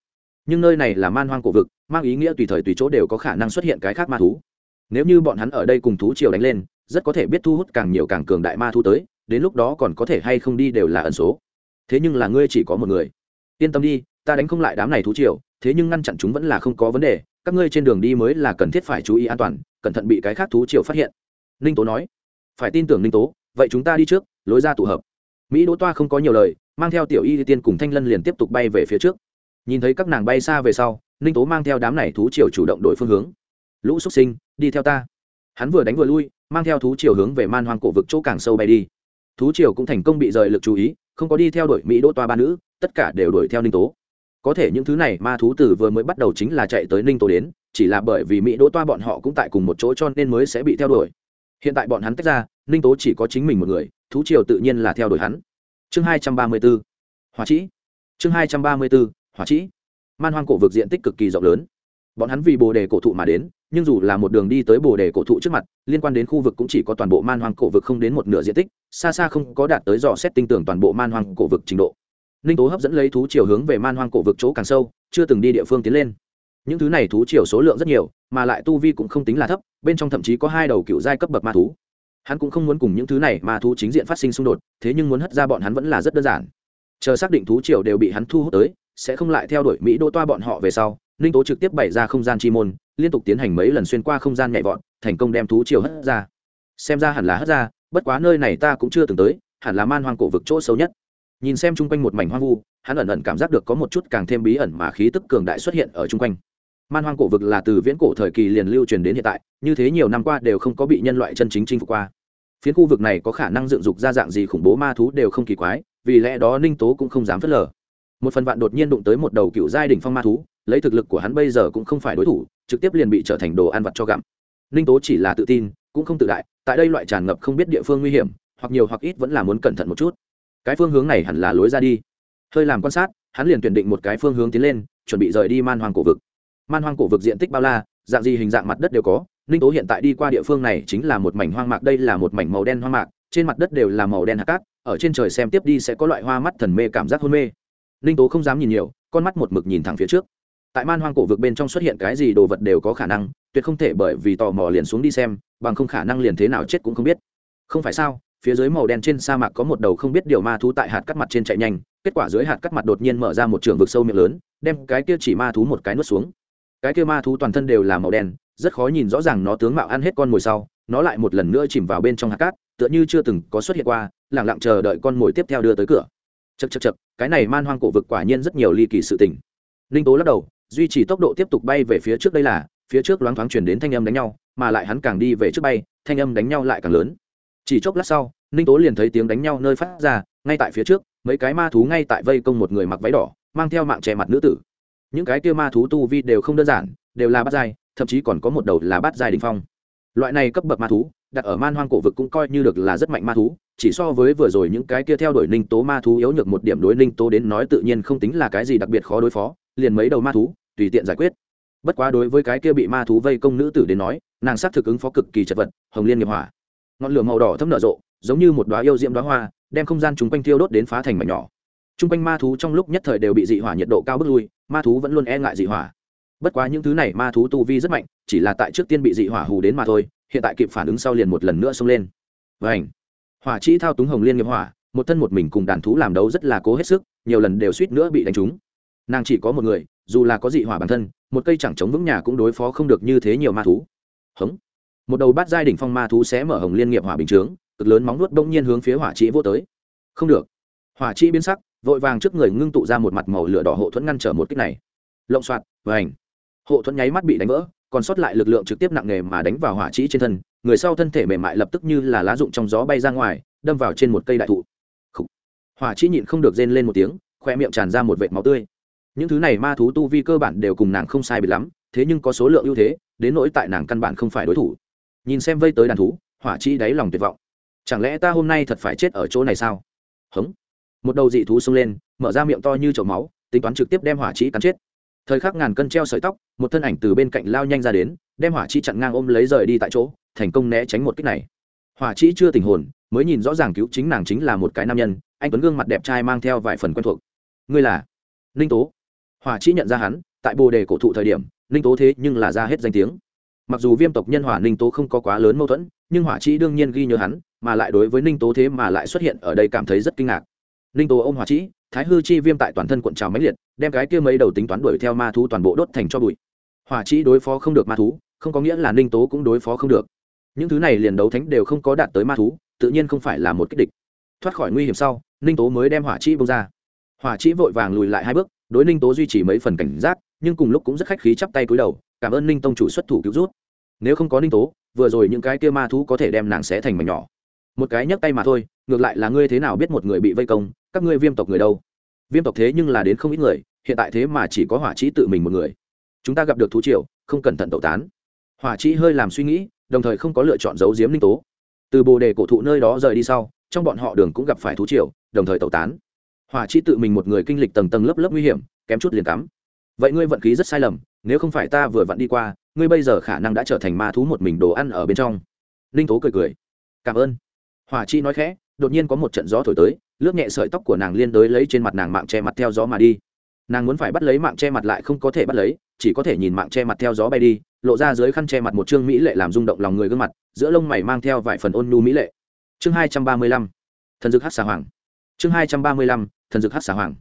Nhưng nơi này là man hoang cổ vực, mang ý nghĩa tùy thời tùy chỗ đều có khả năng xuất hiện cái khác ma thú. Nếu như bọn hắn ở đây cùng thú triều đánh lên, rất có thể biết thu hút càng nhiều càng cường đại ma thú tới, đến lúc đó còn có thể hay không đi đều là ẩn số. Thế nhưng là ngươi chỉ có một người. Yên tâm đi, ta đánh không lại đám này thú triều, thế nhưng ngăn chặn chúng vẫn là không có vấn đề, các ngươi trên đường đi mới là cần thiết phải chú ý an toàn, cẩn thận bị cái khác thú triều phát hiện. Ninh tố nói. Phải tin tưởng ninh tố, vậy chúng ta đi trước, lối ra tụ hợp. Mỹ đỗ toa không có nhiều lời mang theo tiểu y tiên cùng thanh lân liền tiếp tục bay về phía trước. Nhìn thấy các nàng bay xa về sau, ninh tố mang theo đám này thú triều chủ động đổi phương hướng. Lũ xuất sinh, đi theo ta. Hắn vừa đánh vừa lui, mang theo thú triều hướng về man hoang cổ vực chỗ càng sâu bay đi. Thú triều cũng thành công bị rời lực chú ý, không có đi theo đuổi mỹ đỗ toa ba nữ, tất cả đều đuổi theo ninh tố. Có thể những thứ này ma thú tử vừa mới bắt đầu chính là chạy tới ninh tố đến, chỉ là bởi vì mỹ đỗ toa bọn họ cũng tại cùng một chỗ cho nên mới sẽ bị theo đuổi. Hiện tại bọn hắn tách ra, ninh tố chỉ có chính mình một người, thú triều tự nhiên là theo đuổi hắn chương hai trăm ba mươi b ố hỏa trĩ chương hai trăm ba mươi b ố hỏa trĩ man hoang cổ vực diện tích cực kỳ rộng lớn. Bọn hắn vì bồ đề cổ thụ mà đến, nhưng dù là một đường đi tới bồ đề cổ thụ trước mặt, liên quan đến khu vực cũng chỉ có toàn bộ man hoang cổ vực không đến một nửa diện tích, xa xa không có đạt tới dò xét tinh tưởng toàn bộ man hoang cổ vực trình độ. Ninh tố hấp dẫn lấy thú chiều hướng về man hoang cổ vực chỗ càng sâu, chưa từng đi địa phương tiến lên. Những thứ này thú chiều số lượng rất nhiều, mà lại tu vi cũng không tính là thấp, bên trong thậm chí có hai đầu cựu giai cấp bậc ma thú hắn cũng không muốn cùng những thứ này mà thú chính diện phát sinh xung đột, thế nhưng muốn hất ra bọn hắn vẫn là rất đơn giản. Chờ xác định thú triều đều bị hắn thu hút tới, sẽ không lại theo đuổi mỹ đô toa bọn họ về sau, ninh tố trực tiếp bày ra không gian chi môn, liên tục tiến hành mấy lần xuyên qua không gian nhẹ vọt, thành công đem thú triều hất ra. Xem ra hẳn là hất ra, bất quá nơi này ta cũng chưa từng tới, hẳn là man hoang cổ vực chỗ sâu nhất. Nhìn xem chung quanh một mảnh hoang vu, hắn ẩn ẩn cảm giác được có một chút càng thêm bí ẩn mà khí tức cường đại xuất hiện ở chung quanh man hoang cổ vực là từ viễn cổ thời kỳ liền lưu truyền đến hiện tại, như thế nhiều năm qua đều không có bị nhân loại chân chính chinh phục qua. Phiến khu vực này có khả năng dựng dục ra dạng gì khủng bố ma thú đều không kỳ quái, vì lẽ đó ninh tố cũng không dám phớt lờ. Một phần vạn đột nhiên đụng tới một đầu cựu giai đỉnh phong ma thú, lấy thực lực của hắn bây giờ cũng không phải đối thủ, trực tiếp liền bị trở thành đồ ăn vặt cho gặm. Ninh tố chỉ là tự tin, cũng không tự đại, tại đây loại tràn ngập không biết địa phương nguy hiểm, hoặc nhiều hoặc ít vẫn là muốn cẩn thận một chút. Cái phương hướng này hẳn là lối ra đi. Hơi làm quan sát, hắn liền tuyển định một cái phương hướng tiến lên, chuẩn bị rời đi man hoang cổ vực man hoang cổ vực diện tích bao la, dạng gì hình dạng mặt đất đều có. Ninh tố hiện tại đi qua địa phương này chính là một mảnh hoang mạc, đây là một mảnh màu đen hoang mạc, trên mặt đất đều là màu đen hạt cát, ở trên trời xem tiếp đi sẽ có loại hoa mắt thần mê cảm giác hôn mê. Ninh tố không dám nhìn nhiều, con mắt một mực nhìn thẳng phía trước. Tại man hoang cổ vực bên trong xuất hiện cái gì đồ vật đều có khả năng, tuyệt không thể bởi vì tò mò liền xuống đi xem, bằng không khả năng liền thế nào chết cũng không biết. Không phải sao, phía dưới màu đen trên sa mạc có một đầu không biết điều ma thú tại hạt cắt mặt trên chạy nhanh, kết quả dưới hạt cắt mặt đột nhiên mở ra một trường vực sâu miệng lớn, đem cái kia chỉ ma thú một cái nuốt xuống cái kia ma thú toàn thân đều là màu đen, rất khó nhìn rõ ràng nó tướng mạo ăn hết con mồi sau, nó lại một lần nữa chìm vào bên trong hạt cát, tựa như chưa từng có xuất hiện qua lẳng lặng chờ đợi con mồi tiếp theo đưa tới cửa. Chật chật chật cái này man hoang cổ vực quả nhiên rất nhiều ly kỳ sự tình. Ninh tố lắc đầu, duy trì tốc độ tiếp tục bay về phía trước đây là, phía trước loáng thoáng chuyển đến thanh âm đánh nhau, mà lại hắn càng đi về trước bay, thanh âm đánh nhau lại càng lớn. Chỉ chốc lát sau, ninh tố liền thấy tiếng đánh nhau nơi phát ra, ngay tại phía trước, mấy cái ma thú ngay tại vây công một người mặc váy đỏ, mang theo mạng che mặt nữ tử những cái kia ma thú tu vi đều không đơn giản, đều là bát giai, thậm chí còn có một đầu là bát giai đình phong. Loại này cấp bậc ma thú, đặt ở man hoang cổ vực cũng coi như được là rất mạnh ma thú, chỉ so với vừa rồi những cái kia theo đuổi ninh tố ma thú yếu nhược một điểm đối ninh tố đến nói tự nhiên không tính là cái gì đặc biệt khó đối phó, liền mấy đầu ma thú, tùy tiện giải quyết. Bất quá đối với cái kia bị ma thú vây công nữ tử đến nói, nàng xác thực ứng phó cực kỳ chật vật, hồng liên nghiệp hỏa. Ngọn lửa màu đỏ thấm nở rộ, giống như một đoá yêu diễm đoá hoa, đem không gian chúng quanh thiêu đốt đến phá thành mảnh nhỏ chung quanh ma thú trong lúc nhất thời đều bị dị hỏa nhiệt độ cao bước lui, ma thú vẫn luôn e ngại dị hỏa. Bất quá những thứ này ma thú tu vi rất mạnh, chỉ là tại trước tiên bị dị hỏa hù đến mà thôi, hiện tại kịp phản ứng sau liền một lần nữa xông lên. Vảnh hỏa chỉ thao túng hồng liên nghiệp hỏa, một thân một mình cùng đàn thú làm đấu rất là cố hết sức, nhiều lần đều suýt nữa bị đánh trúng. Nàng chỉ có một người, dù là có dị hỏa bản thân, một cây chẳng chống vững nhà cũng đối phó không được như thế nhiều ma thú. Hống! Một đầu bát giai đỉnh phong ma thú sẽ mở hồng liên nghiệp hỏa bình chướng, cực lớn móng nuốt bỗng nhiên hướng phía hỏa trĩ vô tới. Không được! Hỏa trĩ biến sắc vội vàng trước người ngưng tụ ra một mặt màu lửa đỏ hộ thuẫn ngăn trở một kích này. Lộng soạt, và ảnh. Hộ thuẫn nháy mắt bị đánh vỡ, còn sót lại lực lượng trực tiếp nặng nề mà đánh vào hỏa trĩ trên thân. Người sau thân thể mềm mại lập tức như là lá rụng trong gió bay ra ngoài, đâm vào trên một cây đại thụ. Hỏa trĩ nhịn không được rên lên một tiếng, khoe miệng tràn ra một vệt máu tươi. Những thứ này ma thú tu vi cơ bản đều cùng nàng không sai bị lắm, thế nhưng có số lượng ưu thế, đến nỗi tại nàng căn bản không phải đối thủ. Nhìn xem vây tới đàn thú, hỏa chi đáy lòng tuyệt vọng. Chẳng lẽ ta hôm nay thật phải chết ở chỗ này sao? Hống một đầu dị thú xông lên, mở ra miệng to như chậu máu, tính toán trực tiếp đem hỏa chi cắn chết. Thời khắc ngàn cân treo sợi tóc, một thân ảnh từ bên cạnh lao nhanh ra đến, đem hỏa chi chặn ngang ôm lấy rời đi tại chỗ, thành công né tránh một kích này. Hỏa chi chưa tình hồn, mới nhìn rõ ràng cứu chính nàng chính là một cái nam nhân, anh tuấn gương mặt đẹp trai mang theo vài phần quen thuộc. Ngươi là ninh tố. Hỏa chi nhận ra hắn, tại bồ đề cổ thụ thời điểm, ninh tố thế nhưng là ra hết danh tiếng. Mặc dù viêm tộc nhân hỏa ninh tố không có quá lớn mâu thuẫn, nhưng hỏa chi đương nhiên ghi nhớ hắn, mà lại đối với ninh tố thế mà lại xuất hiện ở đây cảm thấy rất kinh ngạc ninh tố ô m hỏa trĩ thái hư chi viêm tại toàn thân quận trào máy liệt, đem cái kia mấy đầu tính toán đuổi theo ma thú toàn bộ đốt thành cho bụi. Hỏa trĩ đối phó không được ma thú, không có nghĩa là ninh tố cũng đối phó không được. Những thứ này liền đấu thánh đều không có đạt tới ma thú, tự nhiên không phải là một kích địch. Thoát khỏi nguy hiểm sau, ninh tố mới đem hỏa trĩ bông ra. Hỏa trĩ vội vàng lùi lại hai bước, đối ninh tố duy trì mấy phần cảnh giác, nhưng cùng lúc cũng rất khách khí chắp tay cúi đầu, cảm ơn ninh tông chủ xuất thủ cứu rút nếu không có ninh tố, vừa rồi những cái kia ma thú có thể đem nàng xé thành mảnh nhỏ. Một cái nhấc tay mà thôi, ngược lại là ngươi thế nào biết một người bị vây công các ngươi viêm tộc người đâu? Viêm tộc thế nhưng là đến không ít người, hiện tại thế mà chỉ có hỏa trí tự mình một người. Chúng ta gặp được thú triều, không cẩn thận tẩu tán. Hỏa trí hơi làm suy nghĩ, đồng thời không có lựa chọn giấu giếm linh tố. Từ bồ đề cổ thụ nơi đó rời đi sau, trong bọn họ đường cũng gặp phải thú triều, đồng thời tẩu tán. Hỏa trí tự mình một người kinh lịch tầng tầng lớp lớp nguy hiểm, kém chút liền cắm. Vậy ngươi vận khí rất sai lầm, nếu không phải ta vừa vặn đi qua, ngươi bây giờ khả năng đã trở thành ma thú một mình đồ ăn ở bên trong. Linh tố cười cười. Cảm ơn. Hỏa chi nói khẽ đột nhiên có một trận gió thổi tới, lướt nhẹ sợi tóc của nàng liên đới lấy trên mặt nàng mạng che mặt theo gió mà đi. Nàng muốn phải bắt lấy mạng che mặt lại không có thể bắt lấy, chỉ có thể nhìn mạng che mặt theo gió bay đi, lộ ra dưới khăn che mặt một chương mỹ lệ làm rung động lòng người gương mặt, giữa lông mày mang theo vài phần ôn nhu mỹ lệ. Chương hai trăm ba mươi lăm, thần dược hát xà hoàng. Chương hai trăm ba mươi lăm, thần dược hát xà hoàng.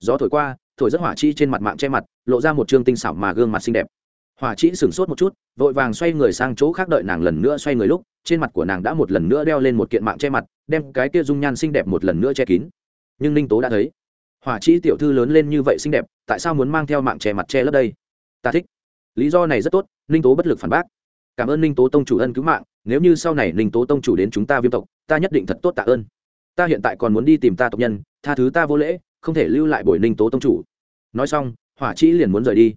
Gió thổi qua, thổi rất hỏa chi trên mặt mạng che mặt, lộ ra một chương tinh xảo mà gương mặt xinh đẹp hỏa trĩ sửng sốt một chút, vội vàng xoay người sang chỗ khác đợi nàng lần nữa xoay người lúc, trên mặt của nàng đã một lần nữa đeo lên một kiện mạng che mặt, đem cái kia dung nhan xinh đẹp một lần nữa che kín. Nhưng ninh tố đã thấy, hỏa trĩ tiểu thư lớn lên như vậy xinh đẹp, tại sao muốn mang theo mạng che mặt che lấp đây? Ta thích. Lý do này rất tốt, ninh tố bất lực phản bác. Cảm ơn ninh tố tông chủ ân cứu mạng, nếu như sau này ninh tố tông chủ đến chúng ta viêm tộc, ta nhất định thật tốt tạ ơn. Ta hiện tại còn muốn đi tìm ta tộc nhân, tha thứ ta vô lễ, không thể lưu lại buổi ninh tố tông chủ. Nói xong, hỏa trĩ liền muốn rời đi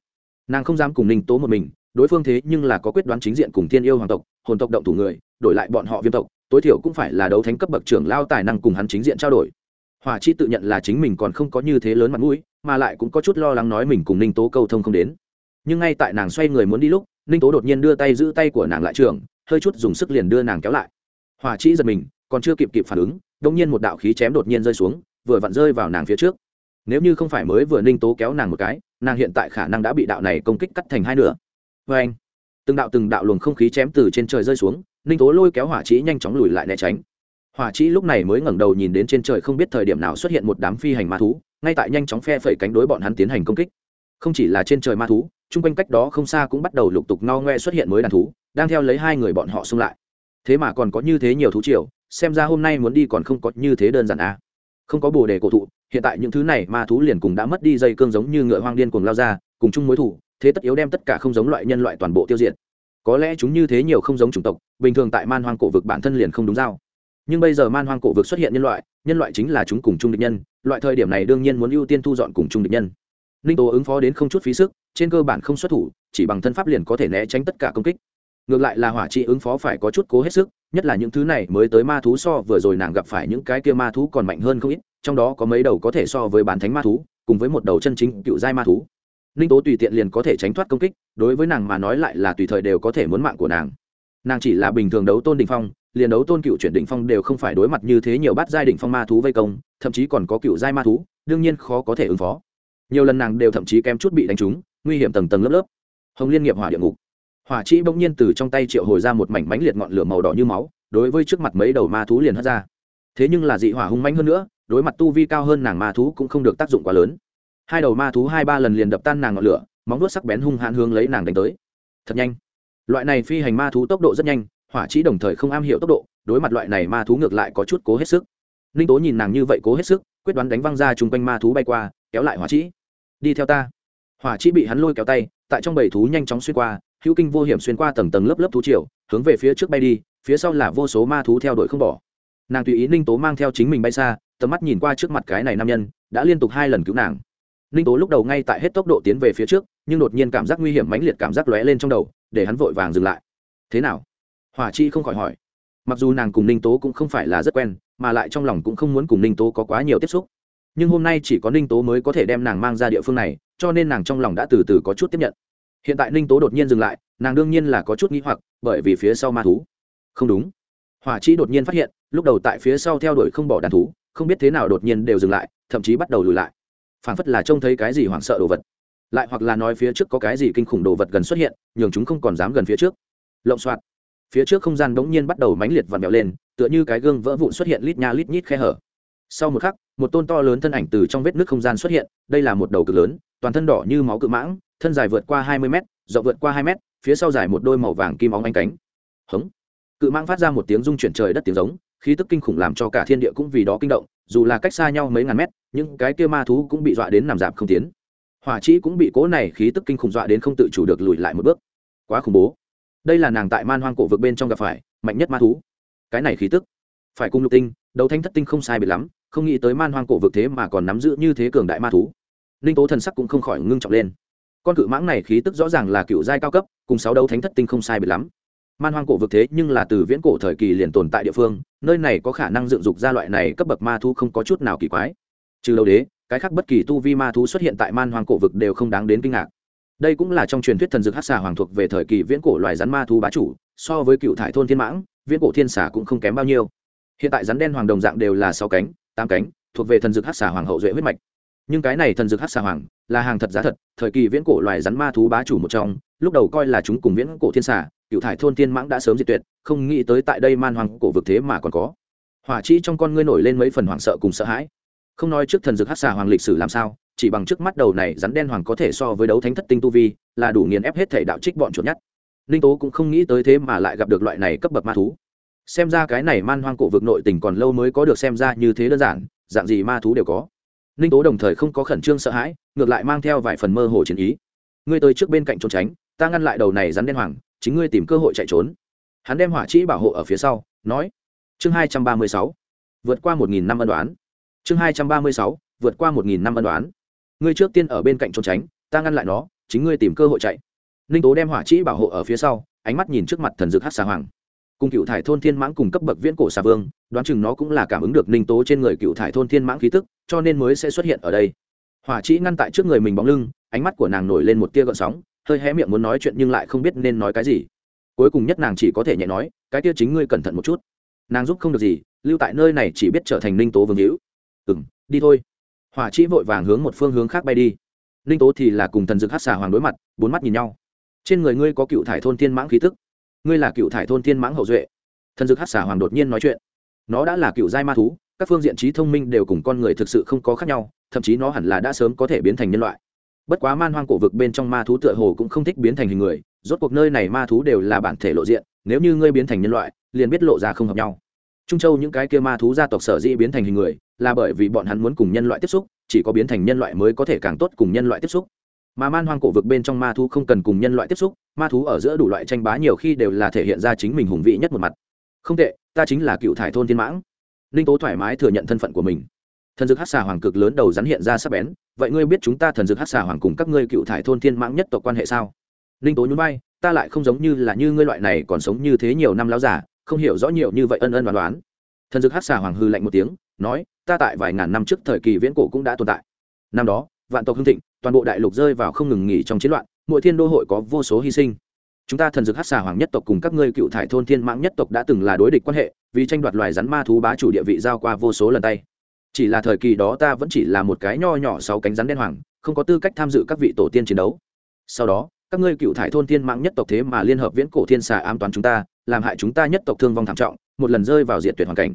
nàng không dám cùng ninh tố một mình, đối phương thế nhưng là có quyết đoán chính diện cùng thiên yêu hoàng tộc, hồn tộc động thủ người, đổi lại bọn họ viêm tộc, tối thiểu cũng phải là đấu thánh cấp bậc trưởng lao tài năng cùng hắn chính diện trao đổi. Hỏa chi tự nhận là chính mình còn không có như thế lớn mặt mũi, mà lại cũng có chút lo lắng nói mình cùng ninh tố câu thông không đến. Nhưng ngay tại nàng xoay người muốn đi lúc, ninh tố đột nhiên đưa tay giữ tay của nàng lại trường, hơi chút dùng sức liền đưa nàng kéo lại. Hỏa chi giật mình, còn chưa kịp kịp phản ứng đông nhiên một đạo khí chém đột nhiên rơi xuống, vừa vặn rơi vào nàng phía trước. Nếu như không phải mới vừa ninh tố kéo nàng một cái nàng hiện tại khả năng đã bị đạo này công kích cắt thành hai nửa. Vê anh, từng đạo từng đạo luồng không khí chém từ trên trời rơi xuống, ninh tố lôi kéo hỏa trĩ nhanh chóng lùi lại né tránh. Hỏa trĩ lúc này mới ngẩng đầu nhìn đến trên trời không biết thời điểm nào xuất hiện một đám phi hành ma thú, ngay tại nhanh chóng phe phẩy cánh đối bọn hắn tiến hành công kích. Không chỉ là trên trời ma thú, chung quanh cách đó không xa cũng bắt đầu lục tục no ngoe xuất hiện mới đàn thú, đang theo lấy hai người bọn họ xung lại. Thế mà còn có như thế nhiều thú triều, xem ra hôm nay muốn đi còn không có như thế đơn giản à. không có bồ đề cổ thụ hiện tại những thứ này ma thú liền cùng đã mất đi dây cương giống như ngựa hoang điên cuồng lao ra, cùng chung mối thủ, thế tất yếu đem tất cả không giống loại nhân loại toàn bộ tiêu diệt. Có lẽ chúng như thế nhiều không giống chủng tộc, bình thường tại man hoang cổ vực bản thân liền không đúng giao nhưng bây giờ man hoang cổ vực xuất hiện nhân loại nhân loại chính là chúng cùng chung địch nhân, loại thời điểm này đương nhiên muốn ưu tiên thu dọn cùng chung địch nhân. Ninh tố ứng phó đến không chút phí sức, trên cơ bản không xuất thủ, chỉ bằng thân pháp liền có thể né tránh tất cả công kích ngược lại là hỏa trị ứng phó phải có chút cố hết sức, nhất là những thứ này mới tới ma thú so vừa rồi nàng gặp phải những cái kia ma thú còn mạnh hơn không ít, trong đó có mấy đầu có thể so với bán thánh ma thú, cùng với một đầu chân chính cựu giai ma thú. Ninh tố tùy tiện liền có thể tránh thoát công kích, đối với nàng mà nói lại là tùy thời đều có thể muốn mạng của nàng. Nàng chỉ là bình thường đấu tôn đình phong, liền đấu tôn cựu chuyển đỉnh phong đều không phải đối mặt như thế nhiều bát giai đỉnh phong ma thú vây công, thậm chí còn có cựu giai ma thú, đương nhiên khó có thể ứng phó. Nhiều lần nàng đều thậm chí kém chút bị đánh trúng, nguy hiểm tầng tầng lớp lớp. Hồng liên nghiệp hỏa địa ngục hỏa trĩ bỗng nhiên từ trong tay triệu hồi ra một mảnh mánh liệt ngọn lửa màu đỏ như máu, đối với trước mặt mấy đầu ma thú liền hất ra. Thế nhưng là dị hỏa hung mánh hơn nữa, đối mặt tu vi cao hơn nàng ma thú cũng không được tác dụng quá lớn. Hai đầu ma thú hai ba lần liền đập tan nàng ngọn lửa, móng vuốt sắc bén hung hãn hướng lấy nàng đánh tới. Thật nhanh. Loại này phi hành ma thú tốc độ rất nhanh, hỏa trĩ đồng thời không am hiểu tốc độ, đối mặt loại này ma thú ngược lại có chút cố hết sức. Ninh tố nhìn nàng như vậy cố hết sức, quyết đoán đánh văng ra chung quanh ma thú bay qua, kéo lại hỏa trĩ đi theo ta. Hỏa trĩ bị hắn lôi kéo tay, tại trong bầy thú nhanh chóng xuyên qua hữu kinh vô hiểm xuyên qua tầng tầng lớp lớp thú triều, hướng về phía trước bay đi, phía sau là vô số ma thú theo đuổi không bỏ. Nàng tùy ý ninh tố mang theo chính mình bay xa, tầm mắt nhìn qua trước mặt cái này nam nhân, đã liên tục hai lần cứu nàng. Ninh tố lúc đầu ngay tại hết tốc độ tiến về phía trước, nhưng đột nhiên cảm giác nguy hiểm mãnh liệt cảm giác lóe lên trong đầu, để hắn vội vàng dừng lại. Thế nào? Hỏa chi không khỏi hỏi. Mặc dù nàng cùng ninh tố cũng không phải là rất quen, mà lại trong lòng cũng không muốn cùng ninh tố có quá nhiều tiếp xúc. Nhưng hôm nay chỉ có ninh tố mới có thể đem nàng mang ra địa phương này, cho nên nàng trong lòng đã từ từ có chút tiếp nhận hiện tại ninh tố đột nhiên dừng lại, nàng đương nhiên là có chút n g h i hoặc, bởi vì phía sau ma thú. Không đúng. Hỏa chi đột nhiên phát hiện, lúc đầu tại phía sau theo đuổi không bỏ đàn thú, không biết thế nào đột nhiên đều dừng lại, thậm chí bắt đầu lùi lại. Phảng phất là trông thấy cái gì hoảng sợ đồ vật. Lại hoặc là nói phía trước có cái gì kinh khủng đồ vật gần xuất hiện, nhường chúng không còn dám gần phía trước. Lộng soạt. Phía trước không gian bỗng nhiên bắt đầu mánh liệt vặn vẹo lên, tựa như cái gương vỡ vụn xuất hiện lít nha lít nhít khe hở. Sau một khắc, một tôn to lớn thân ảnh từ trong vết nước không gian xuất hiện, đây là một đầu cực lớn, toàn thân đỏ như máu cự mãng thân dài vượt qua hai mươi m rộng vượt qua hai m phía sau dài một đôi màu vàng kim óng anh cánh. Hống. Cự mãng phát ra một tiếng rung chuyển trời đất tiếng giống, khí tức kinh khủng làm cho cả thiên địa cũng vì đó kinh động, dù là cách xa nhau mấy ngàn mét, nhưng cái kia ma thú cũng bị dọa đến nằm dạp không tiến. Hỏa trĩ cũng bị cố này khí tức kinh khủng dọa đến không tự chủ được lùi lại một bước. Quá khủng bố. Đây là nàng tại man hoang cổ vực bên trong gặp phải, mạnh nhất ma thú. Cái này khí tức. Phải cùng lục tinh, đấu thanh thất tinh không sai biệt lắm, không nghĩ tới man hoang cổ vực thế mà còn nắm giữ như thế cường đại ma thú. Ninh tố thần sắc cũng không khỏi ngưng trọng lên con cự mãng này khí tức rõ ràng là cựu giai cao cấp, cùng sáu đấu thánh thất tinh không sai biệt lắm. Man hoang cổ vực thế nhưng là từ viễn cổ thời kỳ liền tồn tại địa phương, nơi này có khả năng dựng dục ra loại này cấp bậc ma thú không có chút nào kỳ quái. Trừ lâu đế, cái khác bất kỳ tu vi ma thú xuất hiện tại man hoang cổ vực đều không đáng đến kinh ngạc. Đây cũng là trong truyền thuyết thần dược hát xà hoàng thuộc về thời kỳ viễn cổ loài rắn ma thú bá chủ, so với cựu thải thôn thiên mãng, viễn cổ thiên xà cũng không kém bao nhiêu. Hiện tại rắn đen hoàng đồng dạng đều là sáu cánh, tám cánh, thuộc về thần dược hát xà hoàng hậu duệ huyết mạch nhưng cái này thần dược hát xà hoàng, là hàng thật giá thật, thời kỳ viễn cổ loài rắn ma thú bá chủ một trong, lúc đầu coi là chúng cùng viễn cổ thiên xà, cựu thải thôn thiên mãng đã sớm diệt tuyệt, không nghĩ tới tại đây man hoàng cổ vực thế mà còn có. Hỏa chi trong con ngươi nổi lên mấy phần hoảng sợ cùng sợ hãi. Không nói trước thần dược hát xà hoàng lịch sử làm sao, chỉ bằng trước mắt đầu này rắn đen hoàng có thể so với đấu thánh thất tinh tu vi, là đủ nghiền ép hết thể đạo trích bọn chuột nhất ninh tố cũng không nghĩ tới thế mà lại gặp được loại này cấp bậc ma thú. Xem ra cái này man hoang cổ vực nội tình còn lâu mới có được xem ra như thế đơn giản, dạng gì ma thú đều có ninh tố đồng thời không có khẩn trương sợ hãi, ngược lại mang theo vài phần mơ hồ chiến ý. Ngươi tới trước bên cạnh trốn tránh, ta ngăn lại đầu này rắn đen hoàng, chính ngươi tìm cơ hội chạy trốn. Hắn đem hỏa trĩ bảo hộ ở phía sau, nói, chương hai trăm ba mươi sáu, vượt qua một nghìn năm ân đoán. Chương hai trăm ba mươi sáu, vượt qua một nghìn năm ân đoán. Ngươi trước tiên ở bên cạnh trốn tránh, ta ngăn lại nó, chính ngươi tìm cơ hội chạy. Ninh tố đem hỏa trĩ bảo hộ ở phía sau, ánh mắt nhìn trước mặt thần dược hát xà hoàng cùng cựu thải thôn thiên mãng cùng cấp bậc viễn cổ xà vương, đoán chừng nó cũng là cảm ứng được ninh tố trên người cựu thải thôn thiên mãng khí tức, cho nên mới sẽ xuất hiện ở đây. Hỏa trĩ ngăn tại trước người mình bóng lưng, ánh mắt của nàng nổi lên một tia gợn sóng, hơi hé miệng muốn nói chuyện nhưng lại không biết nên nói cái gì. Cuối cùng nhất nàng chỉ có thể nhẹ nói, cái tia chính ngươi cẩn thận một chút. Nàng giúp không được gì, lưu tại nơi này chỉ biết trở thành ninh tố vương hữu. Ừ m đi thôi. Hỏa chi vội vàng hướng một phương hướng khác bay đi. Ninh tố thì là cùng thần dực hát xà hoàng đối mặt, bốn mắt nhìn nhau. Trên người ngươi có cựu thải thôn thiên mãng khí tức ngươi là cựu thải thôn thiên mãng hậu duệ. Thần dực hát xà hoàng đột nhiên nói chuyện. Nó đã là cựu giai ma thú, các phương diện trí thông minh đều cùng con người thực sự không có khác nhau, thậm chí nó hẳn là đã sớm có thể biến thành nhân loại. Bất quá man hoang cổ vực bên trong ma thú tựa hồ cũng không thích biến thành hình người, rốt cuộc nơi này ma thú đều là bản thể lộ diện, nếu như ngươi biến thành nhân loại, liền biết lộ ra không hợp nhau. Trung châu những cái kia ma thú gia tộc sở dĩ biến thành hình người, là bởi vì bọn hắn muốn cùng nhân loại tiếp xúc, chỉ có biến thành nhân loại mới có thể càng tốt cùng nhân loại tiếp xúc mà man hoang cổ vực bên trong ma thú không cần cùng nhân loại tiếp xúc, ma thú ở giữa đủ loại tranh bá nhiều khi đều là thể hiện ra chính mình hùng vị nhất một mặt. Không tệ, ta chính là cựu thải thôn thiên mãng. Ninh tố thoải mái thừa nhận thân phận của mình. Thần dược hát xà hoàng cực lớn đầu rắn hiện ra sắp bén, vậy ngươi biết chúng ta thần dược hát xà hoàng cùng các ngươi cựu thải thôn thiên mãng nhất tộc quan hệ sao? Ninh tố nhún vai, ta lại không giống như là như ngươi loại này còn sống như thế nhiều năm láo giả, không hiểu rõ nhiều như vậy ân ân đoán đoán thần dược hát xà hoàng hư lạnh một tiếng, nói, ta tại vài ngàn năm trước thời kỳ viễn cổ cũng đã tồn tại. Năm đó, vạn tộc hưng thịnh toàn bộ đại lục rơi vào không ngừng nghỉ trong chiến loạn, mỗi thiên đô hội có vô số hy sinh. Chúng ta thần dược hát xà hoàng nhất tộc cùng các ngươi cựu thải thôn thiên mãng nhất tộc đã từng là đối địch quan hệ, vì tranh đoạt loài rắn ma thú bá chủ địa vị giao qua vô số lần tay. Chỉ là thời kỳ đó ta vẫn chỉ là một cái nho nhỏ sáu cánh rắn đen hoàng, không có tư cách tham dự các vị tổ tiên chiến đấu. Sau đó, các ngươi cựu thải thôn thiên mãng nhất tộc thế mà liên hợp viễn cổ thiên xà ám toán chúng ta, làm hại chúng ta nhất tộc thương vong thảm trọng, một lần rơi vào diện tuyệt hoàn cảnh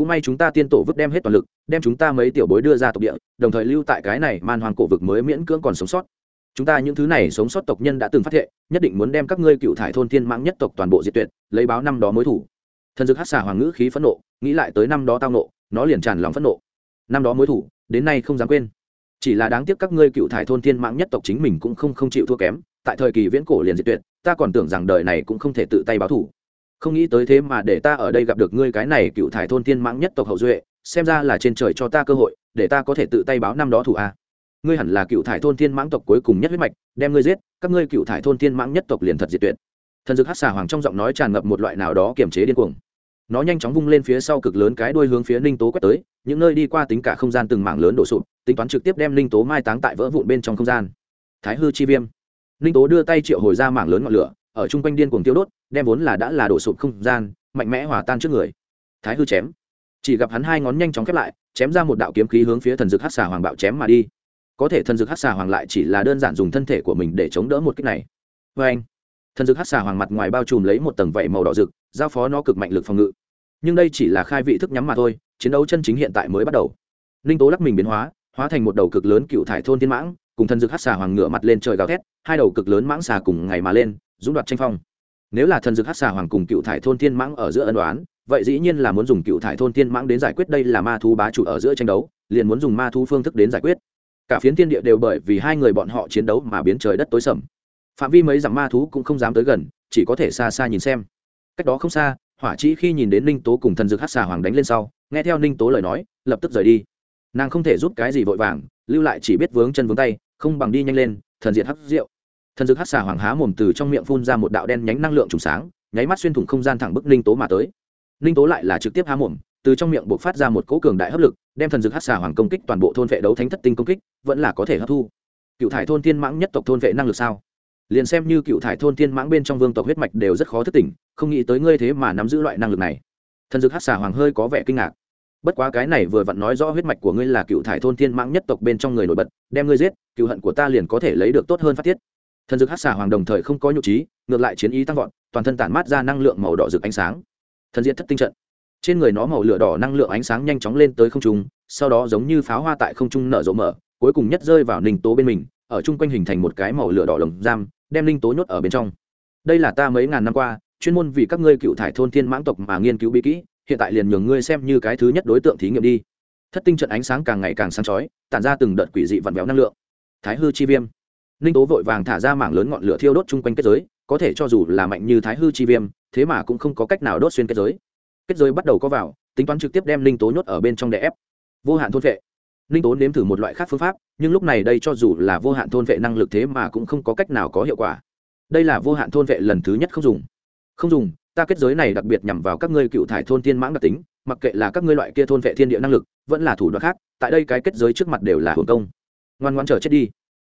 cũng may chúng ta tiên tổ vứt đem hết toàn lực, đem chúng ta mấy tiểu bối đưa ra tộc địa, đồng thời lưu tại cái này man hoàng cổ vực mới miễn cưỡng còn sống sót. Chúng ta những thứ này sống sót tộc nhân đã từng phát hiện nhất định muốn đem các ngươi cựu thải thôn thiên mãng nhất tộc toàn bộ diệt tuyệt, lấy báo năm đó mối thủ. Thần dực hát xà hoàng ngữ khí phẫn nộ, nghĩ lại tới năm đó tao nộ, nó liền tràn lòng phẫn nộ. Năm đó mối thủ, đến nay không dám quên. Chỉ là đáng tiếc các ngươi cựu thải thôn thiên mãng nhất tộc chính mình cũng không không chịu thua kém, tại thời kỳ viễn cổ liền diệt tuyệt, ta còn tưởng rằng đời này cũng không thể tự tay báo thủ không nghĩ tới thế mà để ta ở đây gặp được ngươi cái này cựu thải thôn tiên mãng nhất tộc hậu duệ, xem ra là trên trời cho ta cơ hội, để ta có thể tự tay báo năm đó thủ a. Ngươi hẳn là cựu thải thôn thiên mãng tộc cuối cùng nhất huyết mạch, đem ngươi giết, các ngươi cựu thải thôn thiên mãng nhất tộc liền thật diệt tuyệt. Thần dực hát xà hoàng trong giọng nói tràn ngập một loại nào đó kiềm chế điên cuồng. Nó nhanh chóng vung lên phía sau cực lớn cái đuôi hướng phía ninh tố quét tới, những nơi đi qua tính cả không gian từng mảng lớn đổ sụp, tính toán trực tiếp đem ninh tố mai táng tại vỡ vụn bên trong không gian. Thái hư chi viêm. Ninh tố đưa tay triệu hồi ra mảng lớn ngọn lửa ở chung quanh điên cuồng tiêu đốt, đem vốn là đã là đổ sụp không gian, mạnh mẽ hòa tan trước người. Thái hư chém. Chỉ gặp hắn hai ngón nhanh chóng khép lại, chém ra một đạo kiếm khí hướng phía thần dược hát xà hoàng bạo chém mà đi. Có thể thần dược hát xà hoàng lại chỉ là đơn giản dùng thân thể của mình để chống đỡ một cách này. Vê anh, thần dược hát xà hoàng mặt ngoài bao trùm lấy một tầng vảy màu đỏ rực, giao phó nó cực mạnh lực phòng ngự. Nhưng đây chỉ là khai vị thức nhắm mà thôi, chiến đấu chân chính hiện tại mới bắt đầu. Ninh tố lắc mình biến hóa hóa thành một đầu cực lớn cựu thải thôn thiên mãng, cùng thần dược hát xà hoàng ngựa mặt lên trời gào thét, hai đầu cực lớn mãng xà cùng ngày mà lên dũng đoạt tranh phong. Nếu là thần dược hát xà hoàng cùng cựu thải thôn thiên mãng ở giữa ân đoán, vậy dĩ nhiên là muốn dùng cựu thải thôn thiên mãng đến giải quyết đây là ma thú bá chủ ở giữa tranh đấu, liền muốn dùng ma thú phương thức đến giải quyết. Cả phiến thiên địa đều bởi vì hai người bọn họ chiến đấu mà biến trời đất tối sầm. Phạm vi mấy dặm ma thú cũng không dám tới gần, chỉ có thể xa xa nhìn xem. Cách đó không xa, hỏa chỉ khi nhìn đến ninh tố cùng thần dược hát xà hoàng đánh lên sau, nghe theo ninh tố lời nói, lập tức rời đi. Nàng không thể giúp cái gì vội vàng, lưu lại chỉ biết vướng chân vướng tay, không bằng đi nhanh lên, thần diệt hắc rượu thần dược hát xà hoàng há mồm từ trong miệng phun ra một đạo đen nhánh năng lượng trùng sáng, nháy mắt xuyên thủng không gian thẳng bức ninh tố mà tới. Ninh tố lại là trực tiếp há mồm, từ trong miệng buộc phát ra một cỗ cường đại hấp lực, đem thần dược hát xà hoàng công kích toàn bộ thôn vệ đấu thánh thất tinh công kích, vẫn là có thể hấp thu. Cựu thải thôn tiên mãng nhất tộc thôn vệ năng lực sao? Liền xem như cựu thải thôn tiên mãng bên trong vương tộc huyết mạch đều rất khó thức tỉnh, không nghĩ tới ngươi thế mà nắm giữ loại năng lực này. Thần dược hát xà hoàng hơi có vẻ kinh ngạc. Bất quá cái này vừa vặn nói rõ huyết mạch của ngươi là cựu thải thôn tiên mãng nhất tộc bên trong người nổi bật, đem ngươi giết, cựu hận của ta liền có thể lấy được tốt hơn phát tiết thần dược hát xà hoàng đồng thời không có nhục trí, ngược lại chiến ý tăng vọt, toàn thân tản mát ra năng lượng màu đỏ rực ánh sáng. Thần diện thất tinh trận. Trên người nó màu lửa đỏ năng lượng ánh sáng nhanh chóng lên tới không trung, sau đó giống như pháo hoa tại không trung nở rộ mở, cuối cùng nhất rơi vào ninh tố bên mình, ở chung quanh hình thành một cái màu lửa đỏ lồng giam, đem ninh tố nhốt ở bên trong. Đây là ta mấy ngàn năm qua, chuyên môn vì các ngươi cựu thải thôn thiên mãng tộc mà nghiên cứu bí kỹ, hiện tại liền nhường ngươi xem như cái thứ nhất đối tượng thí nghiệm đi. Thất tinh trận ánh sáng càng ngày càng sáng chói, tản ra từng đợt quỷ dị vặn vẹo năng lượng. Thái hư chi viêm ninh tố vội vàng thả ra mảng lớn ngọn lửa thiêu đốt chung quanh kết giới, có thể cho dù là mạnh như thái hư chi viêm, thế mà cũng không có cách nào đốt xuyên kết giới. Kết giới bắt đầu có vào, tính toán trực tiếp đem ninh tố nhốt ở bên trong đè ép. Vô hạn thôn vệ. Ninh tố nếm thử một loại khác phương pháp, nhưng lúc này đây cho dù là vô hạn thôn vệ năng lực thế mà cũng không có cách nào có hiệu quả. Đây là vô hạn thôn vệ lần thứ nhất không dùng. Không dùng, ta kết giới này đặc biệt nhằm vào các ngươi cựu thải thôn tiên mãng đặc tính, mặc kệ là các ngươi loại kia thôn vệ thiên địa năng lực, vẫn là thủ đoạn khác, tại đây cái kết giới trước mặt đều là hồn công. Ngoan ngoan chờ chết đi.